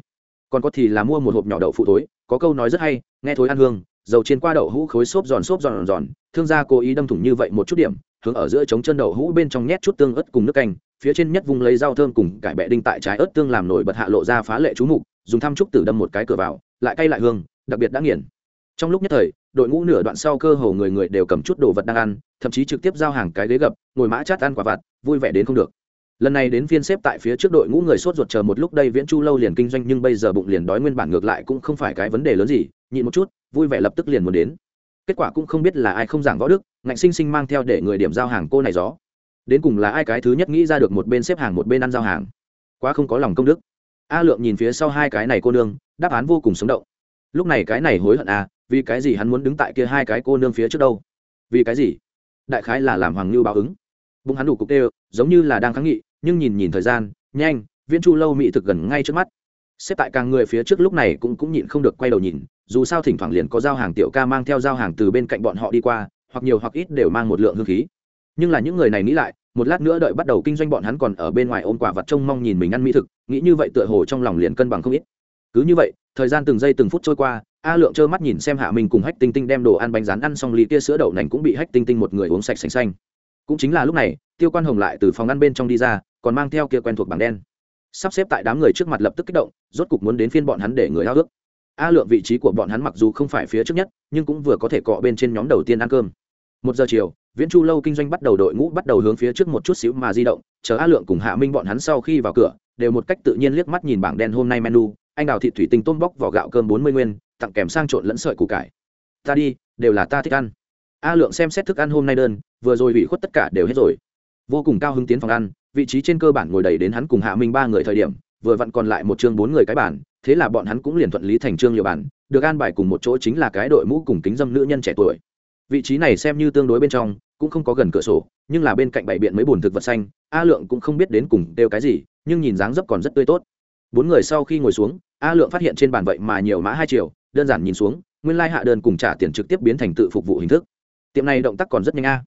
Còn có thì là mua một hộp nhỏ đậu phụ thối, có câu nói rất hay, nghe thối ăn hương, dầu chiên qua đậu hũ khối xốp giòn xốp giòn giòn. Thương gia cố ý đâm thủng như vậy một chút điểm, hướng ở giữa trống chân đậu hũ bên trong nhét chút tương ớt cùng nước canh, phía trên nhất vùng lấy rau thơm cùng cải bẹ đinh tại trái ớt tương làm nổi bật hạ lộ ra phá lệ chú mục, dùng thăm trúc tử đâm một cái cửa vào lại cay lại hương, đặc biệt đã nghiền. Trong lúc nhất thời, đội ngũ nửa đoạn sau cơ hồ người người đều cầm chút đồ vật đang ăn, thậm chí trực tiếp giao hàng cái ghế gập, ngồi mã chát ăn quả vặt, vui vẻ đến không được. Lần này đến phiên xếp tại phía trước đội ngũ người sốt ruột chờ một lúc đây viễn chu lâu liền kinh doanh nhưng bây giờ bụng liền đói nguyên bản ngược lại cũng không phải cái vấn đề lớn gì, nhịn một chút, vui vẻ lập tức liền muốn đến. Kết quả cũng không biết là ai không giảng võ đức, ngạnh sinh sinh mang theo để người điểm giao hàng cô này gió. Đến cùng là ai cái thứ nhất nghĩ ra được một bên xếp hàng một bên ăn giao hàng. Quá không có lòng công đức. A lượng nhìn phía sau hai cái này cô nương đáp án vô cùng sống động. Lúc này cái này hối hận à vì cái gì hắn muốn đứng tại kia hai cái cô nương phía trước đâu? Vì cái gì? Đại khái là làm hoàng lưu báo ứng. Bụng hắn đủ cục đều giống như là đang kháng nghị, nhưng nhìn nhìn thời gian, nhanh, viễn chu lâu mỹ thực gần ngay trước mắt. Xếp tại càng người phía trước lúc này cũng cũng nhịn không được quay đầu nhìn, dù sao thỉnh thoảng liền có giao hàng tiểu ca mang theo giao hàng từ bên cạnh bọn họ đi qua, hoặc nhiều hoặc ít đều mang một lượng hương khí. Nhưng là những người này nghĩ lại, một lát nữa đợi bắt đầu kinh doanh bọn hắn còn ở bên ngoài ôm quả vật trông mong nhìn mình ăn mỹ thực, nghĩ như vậy tựa hồ trong lòng liền cân bằng không ít cứ như vậy, thời gian từng giây từng phút trôi qua, a lượng trơ mắt nhìn xem hạ minh cùng hách tinh tinh đem đồ ăn bánh rán ăn xong ly kia sữa đậu nành cũng bị hách tinh tinh một người uống sạch xanh xanh. Cũng chính là lúc này, tiêu quan hồng lại từ phòng ăn bên trong đi ra, còn mang theo kia quen thuộc bảng đen. Sắp xếp tại đám người trước mặt lập tức kích động, rốt cục muốn đến phiên bọn hắn để người ao ước. A lượng vị trí của bọn hắn mặc dù không phải phía trước nhất, nhưng cũng vừa có thể cọ bên trên nhóm đầu tiên ăn cơm. Một giờ chiều, viễn chu lâu kinh doanh bắt đầu đội ngũ bắt đầu hướng phía trước một chút xíu mà di động, chờ a lượng cùng hạ minh bọn hắn sau khi vào cửa, đều một cách tự nhiên liếc mắt nhìn bảng đen hôm nay menu anh đào thị thủy tinh tôm bóc vỏ gạo cơm bốn mươi nguyên, tặng kèm sang trộn lẫn sợi củ cải. Ta đi, đều là ta thích ăn. A lượng xem xét thức ăn hôm nay đơn, vừa rồi bị khuất tất cả đều hết rồi. Vô cùng cao hứng tiến phòng ăn, vị trí trên cơ bản ngồi đầy đến hắn cùng hạ minh ba người thời điểm, vừa vặn còn lại một chương bốn người cái bản thế là bọn hắn cũng liền thuận lý thành trương liều bản được an bài cùng một chỗ chính là cái đội mũ cùng kính dâm nữ nhân trẻ tuổi. Vị trí này xem như tương đối bên trong, cũng không có gần cửa sổ, nhưng là bên cạnh bảy biện mấy bùn thực vật xanh, a lượng cũng không biết đến cùng đều cái gì, nhưng nhìn dáng dấp còn rất tươi tốt. Bốn người sau khi ngồi xuống a lượng phát hiện trên bàn vậy mà nhiều mã hai triệu đơn giản nhìn xuống, nguyên lai hạ đơn cùng trả tiền trực tiếp biến thành tự phục vụ hình thức. Tiệm này động tác còn rất nhanh a.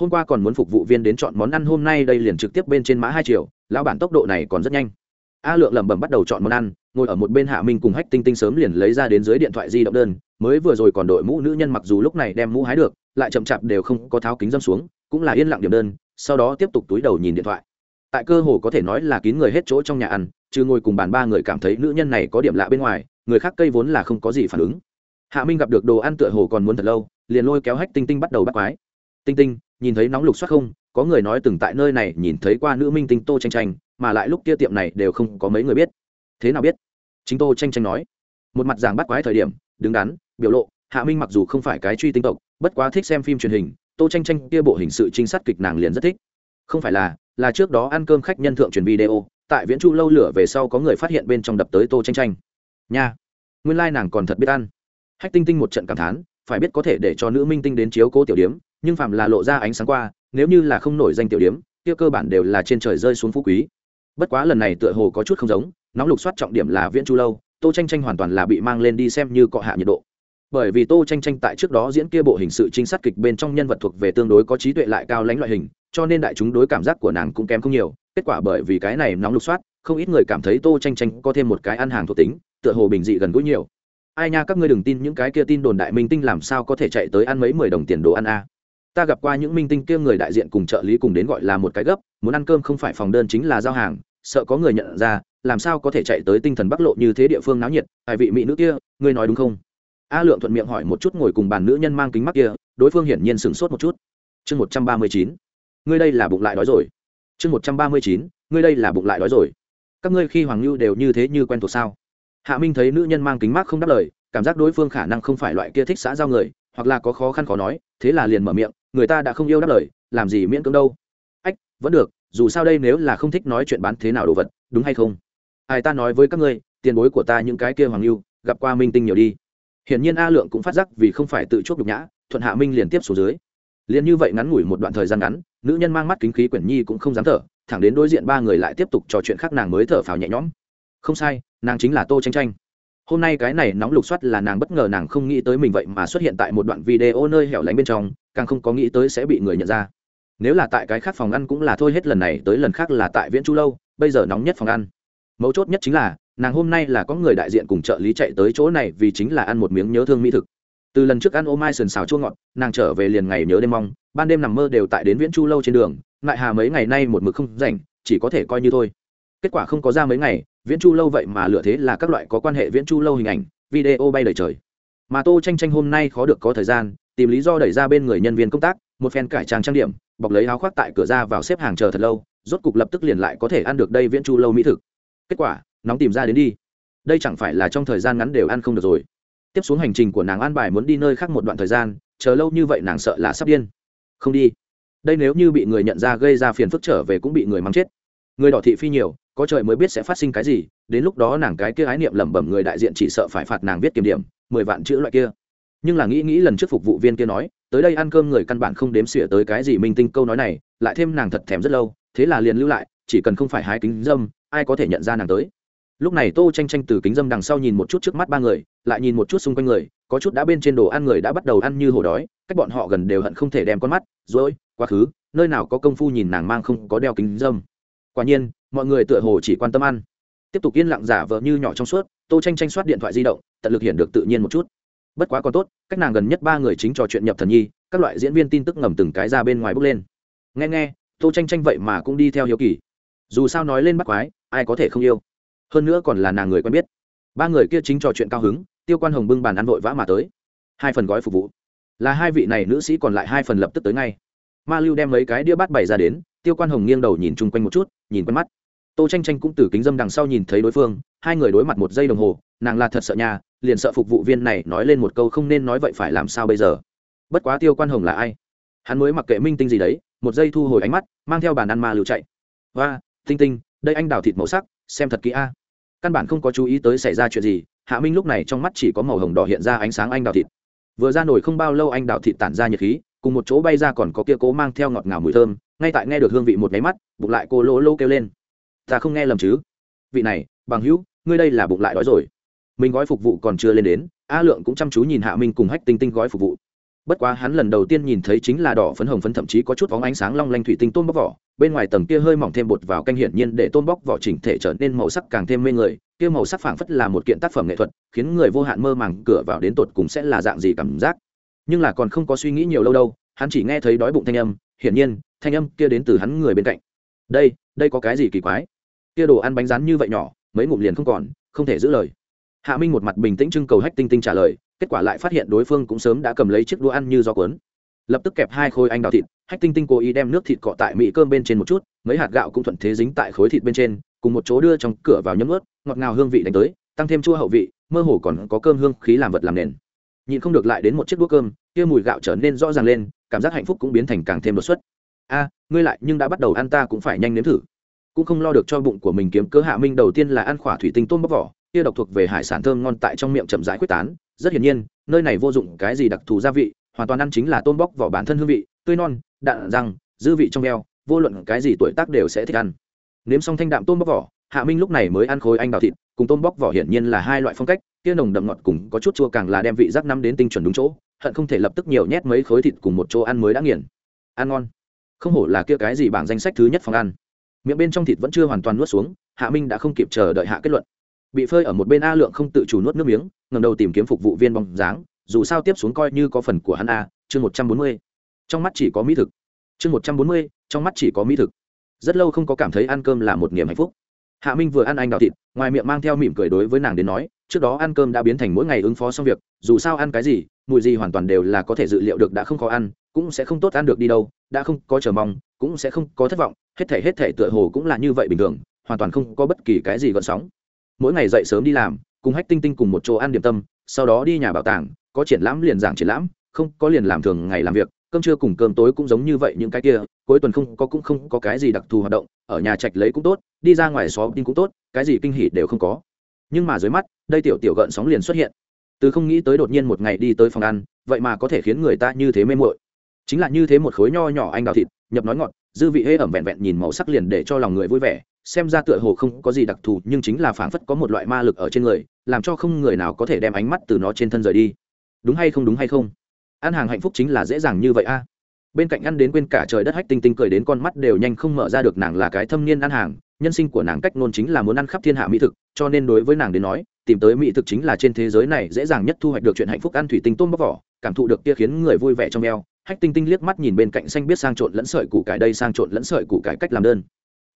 Hôm qua còn muốn phục vụ viên đến chọn món ăn, hôm nay đây liền trực tiếp bên trên mã hai triệu lão bản tốc độ này còn rất nhanh. A lượng lẩm bẩm bắt đầu chọn món ăn, ngồi ở một bên hạ minh cùng hách tinh tinh sớm liền lấy ra đến dưới điện thoại di động đơn, mới vừa rồi còn đội mũ nữ nhân mặc dù lúc này đem mũ hái được, lại chậm chạp đều không có tháo kính dâm xuống, cũng là yên lặng điểm đơn, sau đó tiếp tục túi đầu nhìn điện thoại. Tại cơ hồ có thể nói là kín người hết chỗ trong nhà ăn trừ ngồi cùng bàn ba người cảm thấy nữ nhân này có điểm lạ bên ngoài, người khác cây vốn là không có gì phản ứng. Hạ minh gặp được đồ ăn tựa hồ còn muốn thật lâu, liền lôi kéo hách tinh tinh bắt đầu bắt quái. Tinh tinh, nhìn thấy nóng lục xoát không? Có người nói từng tại nơi này nhìn thấy qua nữ minh tinh tô tranh tranh mà lại lúc kia tiệm này đều không có mấy người biết. Thế nào biết? Chính tô tranh tranh nói. Một mặt giảng bắt quái thời điểm, đứng đắn, biểu lộ, hạ minh mặc dù không phải cái truy tinh tộc, bất quá thích xem phim truyền hình, tô tranh tranh kia bộ hình sự trinh sát kịch nàng liền rất thích. Không phải là là trước đó ăn cơm khách nhân thượng truyền video tại viễn chu lâu lửa về sau có người phát hiện bên trong đập tới tô tranh tranh nha, nguyên lai、like、nàng còn thật biết ăn. Hách tinh tinh một trận cảm thán, phải biết có thể để cho nữ minh tinh đến chiếu cố tiểu điếm, nhưng phạm là lộ ra ánh sáng qua, nếu như là không nổi danh tiểu điếm, kia cơ bản đều là trên trời rơi xuống phú quý. Bất quá lần này tựa hồ có chút không giống, nóng lục soát trọng điểm là viễn chu lâu, tô tranh tranh hoàn toàn là bị mang lên đi xem như cọ hạ nhiệt độ bởi vì tô tranh tranh tại trước đó diễn kia bộ hình sự trinh sát kịch bên trong nhân vật thuộc về tương đối có trí tuệ lại cao lãnh loại hình, cho nên đại chúng đối cảm giác của nàng cũng kém không nhiều. Kết quả bởi vì cái này nóng lục soát, không ít người cảm thấy tô tranh tranh có thêm một cái ăn hàng thuộc tính, tựa hồ bình dị gần gũi nhiều. Ai nha, các ngươi đừng tin những cái kia tin đồn đại minh tinh làm sao có thể chạy tới ăn mấy mười đồng tiền đồ ăn a ta gặp qua những minh tinh kia người đại diện cùng trợ lý cùng đến gọi là một cái gấp, muốn ăn cơm không phải phòng đơn chính là giao hàng, sợ có người nhận ra, làm sao có thể chạy tới tinh thần bắc lộ như thế địa phương náo nhiệt, hai vị mỹ nữ kia, ngươi nói đúng không? A lượng thuận miệng hỏi một chút ngồi cùng bàn nữ nhân mang kính mắt kia, đối phương hiển nhiên sửng sốt một chút. Chương một trăm ba mươi chín. Ngươi đây là bụng lại đói rồi. Chương một trăm ba mươi chín. Ngươi đây là bụng lại đói rồi. Các ngươi khi hoàng lưu đều như thế như quen thuộc sao? Hạ minh thấy nữ nhân mang kính mắt không đáp lời, cảm giác đối phương khả năng không phải loại kia thích xã giao người, hoặc là có khó khăn khó nói, thế là liền mở miệng, người ta đã không yêu đáp lời, làm gì miễn cưỡng đâu. Ách, vẫn được, dù sao đây nếu là không thích nói chuyện bán thế nào đồ vật, đúng hay không? Ai ta nói với các ngươi, tiền bối của ta những cái kia hoàng lưu gặp qua minh tinh nhiều đi hiển nhiên a lượng cũng phát giác vì không phải tự chuốc nhục nhã, thuận hạ minh liền tiếp xuống dưới. Liền như vậy ngắn ngủi một đoạn thời gian ngắn, nữ nhân mang mắt kính khí quyển nhi cũng không dám thở, thẳng đến đối diện ba người lại tiếp tục trò chuyện khác nàng mới thở phào nhẹ nhõm. Không sai, nàng chính là tô tranh tranh hôm nay cái này nóng lục soát là nàng bất ngờ nàng không nghĩ tới mình vậy mà xuất hiện tại một đoạn video nơi hẻo lánh bên trong, càng không có nghĩ tới sẽ bị người nhận ra. Nếu là tại cái khác phòng ăn cũng là thôi hết lần này tới lần khác là tại viễn chu lâu, bây giờ nóng nhất phòng ăn. Mấu chốt nhất chính là nàng hôm nay là có người đại diện cùng trợ lý chạy tới chỗ này vì chính là ăn một miếng nhớ thương mỹ thực. Từ lần trước ăn ô mai sườn xào chua ngọt, nàng trở về liền ngày nhớ đêm mong, ban đêm nằm mơ đều tại đến viễn chu lâu trên đường, ngại hà mấy ngày nay một mực không rảnh, chỉ có thể coi như thôi. Kết quả không có ra mấy ngày, viễn chu lâu vậy mà lựa thế là các loại có quan hệ viễn chu lâu hình ảnh, video bay đời trời. Mà tô tranh tranh hôm nay khó được có thời gian, tìm lý do đẩy ra bên người nhân viên công tác, một phen cải trang trang điểm, bọc lấy áo khoác tại cửa ra vào xếp hàng chờ thật lâu, rốt cục lập tức liền lại có thể ăn được đây viễn chu lâu mỹ thực. Kết quả nóng tìm ra đến đi. Đây chẳng phải là trong thời gian ngắn đều ăn không được rồi. Tiếp xuống hành trình của nàng an bài muốn đi nơi khác một đoạn thời gian, chờ lâu như vậy nàng sợ là sắp điên. Không đi. Đây nếu như bị người nhận ra gây ra phiền phức trở về cũng bị người mắng chết. Người đỏ thị phi nhiều, có trời mới biết sẽ phát sinh cái gì, đến lúc đó nàng cái kia ái niệm lẩm bẩm người đại diện chỉ sợ phải phạt nàng viết kiểm điểm, mười vạn chữ loại kia. Nhưng là nghĩ nghĩ lần trước phục vụ viên kia nói, tới đây ăn cơm người căn bản không đếm xỉa tới cái gì minh tinh câu nói này, lại thêm nàng thật thèm rất lâu, thế là liền lưu lại, chỉ cần không phải hái kính dâm, ai có thể nhận ra nàng tới lúc này tô tranh tranh từ kính dâm đằng sau nhìn một chút trước mắt ba người, lại nhìn một chút xung quanh người, có chút đã bên trên đồ ăn người đã bắt đầu ăn như hổ đói, cách bọn họ gần đều hận không thể đem con mắt, rồi, quá khứ, nơi nào có công phu nhìn nàng mang không có đeo kính dâm. Quả nhiên, mọi người tựa hồ chỉ quan tâm ăn. Tiếp tục yên lặng giả vờ như nhỏ trong suốt, tô tranh tranh soát điện thoại di động, tận lực hiện được tự nhiên một chút. Bất quá còn tốt, cách nàng gần nhất ba người chính trò chuyện nhập thần nhi, các loại diễn viên tin tức ngầm từng cái ra bên ngoài bước lên. Nghe nghe, tô tranh tranh vậy mà cũng đi theo hiếu kỳ. Dù sao nói lên bắt quái, ai có thể không yêu? Hơn nữa còn là nàng người quen biết. Ba người kia chính trò chuyện cao hứng, tiêu quan hồng bưng bàn ăn vội vã mà tới. Hai phần gói phục vụ. Là hai vị này nữ sĩ còn lại hai phần lập tức tới ngay. Ma lưu đem mấy cái đĩa bát bày ra đến, tiêu quan hồng nghiêng đầu nhìn chung quanh một chút, nhìn quen mắt. Tô tranh tranh cũng từ kính dâm đằng sau nhìn thấy đối phương, hai người đối mặt một giây đồng hồ, nàng là thật sợ nhà liền sợ phục vụ viên này nói lên một câu không nên nói vậy phải làm sao bây giờ. Bất quá tiêu quan hồng là ai? Hắn mới mặc kệ minh tinh gì đấy, một giây thu hồi ánh mắt, mang theo bàn ăn ma lưu chạy. Và tinh tinh, đây anh đào thịt màu sắc, xem thật kỹ a căn bản không có chú ý tới xảy ra chuyện gì, hạ minh lúc này trong mắt chỉ có màu hồng đỏ hiện ra ánh sáng anh đào thịt. Vừa ra nổi không bao lâu anh đào thịt tản ra nhiệt khí, cùng một chỗ bay ra còn có kia cố mang theo ngọt ngào mùi thơm, ngay tại nghe được hương vị một máy mắt, bụng lại cô lỗ lô kêu lên. Ta không nghe lầm chứ? Vị này, bằng hữu, ngươi đây là bụng lại đói rồi. Mình gói phục vụ còn chưa lên đến, a lượng cũng chăm chú nhìn hạ minh cùng hách tinh tinh gói phục vụ bất quá hắn lần đầu tiên nhìn thấy chính là đỏ phấn hồng phấn, thậm chí có chút bóng ánh sáng long lanh thủy tinh tôm bóc vỏ. Bên ngoài tầng kia hơi mỏng thêm bột vào canh hiển nhiên để tôm bóc vỏ chỉnh thể trở nên màu sắc càng thêm mê người. Kia màu sắc phảng phất là một kiện tác phẩm nghệ thuật, khiến người vô hạn mơ màng cửa vào đến tột cùng sẽ là dạng gì cảm giác. Nhưng là còn không có suy nghĩ nhiều lâu đâu, hắn chỉ nghe thấy đói bụng thanh âm, hiển nhiên, thanh âm kia đến từ hắn người bên cạnh. Đây đây có cái gì kỳ quái? Kia đồ ăn bánh rán như vậy nhỏ, mấy ngụm liền không còn, không thể giữ lời hạ minh một mặt bình tĩnh trưng cầu hách tinh tinh trả lời, kết quả lại phát hiện đối phương cũng sớm đã cầm lấy chiếc đũa ăn như gió cuốn. Lập tức kẹp hai khối anh đào thịt, hách tinh tinh cố ý đem nước thịt cọ tại mỹ cơm bên trên một chút, mấy hạt gạo cũng thuận thế dính tại khối thịt bên trên, cùng một chỗ đưa trong cửa vào nhấm ướt ngọt ngào hương vị đánh tới, tăng thêm chua hậu vị, mơ hồ còn có cơm hương khí làm vật làm nền. Nhịn không được lại đến một chiếc đũa cơm, kia mùi gạo trở nên rõ ràng lên, cảm giác hạnh phúc cũng biến thành càng thêm đột xuất. A, ngươi lại, nhưng đã bắt đầu ăn ta cũng phải nhanh nếm thử. Cũng không lo được cho bụng của mình kiếm cớ, hạ minh đầu tiên là ăn khỏa thủy tinh tôm bóc vỏ kia độc thuộc về hải sản thơm ngon tại trong miệng chậm rãi quyết tán, rất hiển nhiên, nơi này vô dụng cái gì đặc thù gia vị, hoàn toàn ăn chính là tôm bóc vỏ bản thân hương vị, tươi non đạn răng, dư vị trong eo, vô luận cái gì tuổi tác đều sẽ thích ăn. Nếm xong thanh đạm tôm bóc vỏ, hạ minh lúc này mới ăn khối anh đào thịt, cùng tôm bóc vỏ hiển nhiên là hai loại phong cách, kia nồng đậm ngọt cùng có chút chua càng là đem vị giác năm đến tinh chuẩn đúng chỗ, hận không thể lập tức nhiều nhét mấy khối thịt cùng một chỗ ăn mới đã nghiền. Ăn ngon. Không hổ là kia cái gì bảng danh sách thứ nhất phòng ăn. Miệng bên trong thịt vẫn chưa hoàn toàn nuốt xuống, hạ minh đã không kịp chờ đợi hạ kết luận bị phơi ở một bên a lượng không tự chủ nuốt nước miếng ngầm đầu tìm kiếm phục vụ viên bóng dáng, dù sao tiếp xuống coi như có phần của hắn a, chương một trăm bốn mươi. Trong mắt chỉ có mỹ thực. Chương một trăm bốn mươi, trong mắt chỉ có mỹ thực. Rất lâu không có cảm thấy ăn cơm là một niềm hạnh phúc. Hạ minh vừa ăn anh đào thịt, ngoài miệng mang theo mỉm cười đối với nàng đến nói, trước đó ăn cơm đã biến thành mỗi ngày ứng phó xong việc, dù sao ăn cái gì, mùi gì hoàn toàn đều là có thể dự liệu được đã không khó ăn, cũng sẽ không tốt ăn được đi đâu, đã không có chờ mong, cũng sẽ không có thất vọng, hết thể hết thể tựa hồ cũng là như vậy bình thường, hoàn toàn không có bất kỳ cái gì gợn sóng mỗi ngày dậy sớm đi làm, cùng hách tinh tinh cùng một chỗ ăn điểm tâm, sau đó đi nhà bảo tàng, có triển lãm liền giảng triển lãm, không, có liền làm thường ngày làm việc, cơm trưa cùng cơm tối cũng giống như vậy những cái kia, cuối tuần không có cũng không có cái gì đặc thù hoạt động, ở nhà trạch lấy cũng tốt, đi ra ngoài xó tin cũng tốt, cái gì kinh hỉ đều không có. Nhưng mà dưới mắt, đây tiểu tiểu gợn sóng liền xuất hiện. Từ không nghĩ tới đột nhiên một ngày đi tới phòng ăn, vậy mà có thể khiến người ta như thế mê mội chính là như thế một khối nho nhỏ anh đào thịt, nhập nói ngọt dư vị hễ ẩm vẹn vẹn nhìn màu sắc liền để cho lòng người vui vẻ, xem ra tựa hồ không có gì đặc thù, nhưng chính là phảng phất có một loại ma lực ở trên người, làm cho không người nào có thể đem ánh mắt từ nó trên thân rời đi. Đúng hay không, đúng hay không? Ăn hàng hạnh phúc chính là dễ dàng như vậy a. Bên cạnh ăn đến quên cả trời đất hách tinh tinh cười đến con mắt đều nhanh không mở ra được, nàng là cái thâm niên ăn hàng, nhân sinh của nàng cách nôn chính là muốn ăn khắp thiên hạ mỹ thực, cho nên đối với nàng đến nói, tìm tới mỹ thực chính là trên thế giới này dễ dàng nhất thu hoạch được chuyện hạnh phúc ăn thủy tinh tôm bóc vỏ, cảm thụ được kia khiến người vui vẻ trong eo hách tinh tinh liếc mắt nhìn bên cạnh xanh biết sang trộn lẫn sợi củ cải đây sang trộn lẫn sợi củ cải cách làm đơn.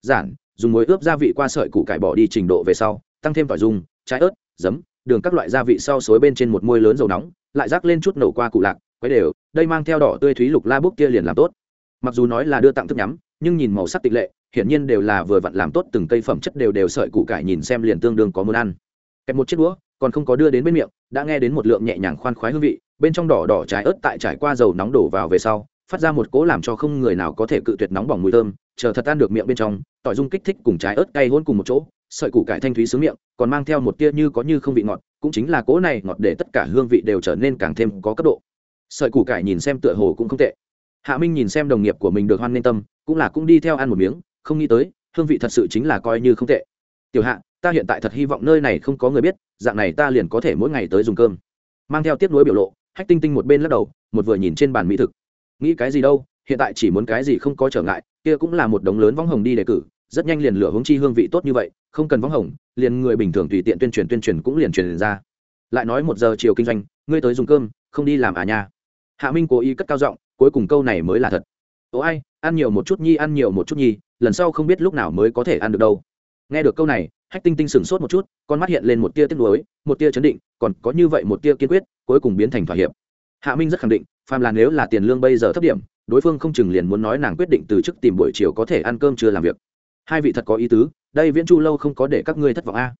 Giản, dùng muối ướp gia vị qua sợi củ cải bỏ đi trình độ về sau, tăng thêm tỏi dung trái ớt, giấm, đường các loại gia vị sau xối bên trên một môi lớn dầu nóng, lại rác lên chút nổ qua cụ lạc, quấy đều, đây mang theo đỏ tươi thúy lục la bút kia liền làm tốt. Mặc dù nói là đưa tặng thức nhắm, nhưng nhìn màu sắc tịch lệ, hiển nhiên đều là vừa vặn làm tốt, từng cây phẩm chất đều đều sợi củ cải nhìn xem liền tương đương có muốn ăn. Kẹp một chiếc đũa, còn không có đưa đến bên miệng, đã nghe đến một lượng nhẹ nhàng khoan khoái hương vị bên trong đỏ đỏ trái ớt tại trải qua dầu nóng đổ vào về sau, phát ra một cỗ làm cho không người nào có thể cự tuyệt nóng bỏng mùi thơm, chờ thật ăn được miệng bên trong, tỏi dung kích thích cùng trái ớt cay hôn cùng một chỗ, sợi củ cải thanh thúy xứ miệng, còn mang theo một tia như có như không vị ngọt, cũng chính là cỗ này ngọt để tất cả hương vị đều trở nên càng thêm có cấp độ. Sợi củ cải nhìn xem tựa hồ cũng không tệ. Hạ minh nhìn xem đồng nghiệp của mình được hoan nên tâm, cũng là cũng đi theo ăn một miếng, không nghĩ tới, hương vị thật sự chính là coi như không tệ. Tiểu hạ, ta hiện tại thật hy vọng nơi này không có người biết, dạng này ta liền có thể mỗi ngày tới dùng cơm. Mang theo tiếp nối biểu lộ hách tinh tinh một bên lắc đầu, một vừa nhìn trên bàn mỹ thực. Nghĩ cái gì đâu, hiện tại chỉ muốn cái gì không có trở ngại, kia cũng là một đống lớn võng hồng đi đề cử, rất nhanh liền lửa hướng chi hương vị tốt như vậy, không cần võng hồng, liền người bình thường tùy tiện tuyên truyền tuyên truyền cũng liền truyền ra. Lại nói một giờ chiều kinh doanh, ngươi tới dùng cơm, không đi làm à nha. Hạ minh cố ý cất cao giọng, cuối cùng câu này mới là thật. Ố ai, ăn nhiều một chút nhi, ăn nhiều một chút nhi, lần sau không biết lúc nào mới có thể ăn được đâu nghe được câu này, hách tinh tinh sửng sốt một chút, con mắt hiện lên một tia tiếc nuối, một tia chấn định, còn có như vậy một tia kiên quyết, cuối cùng biến thành thỏa hiệp. Hạ minh rất khẳng định, phàm là nếu là tiền lương bây giờ thấp điểm, đối phương không chừng liền muốn nói nàng quyết định từ chức tìm buổi chiều có thể ăn cơm chưa làm việc. Hai vị thật có ý tứ, đây viễn chu lâu không có để các ngươi thất vọng a.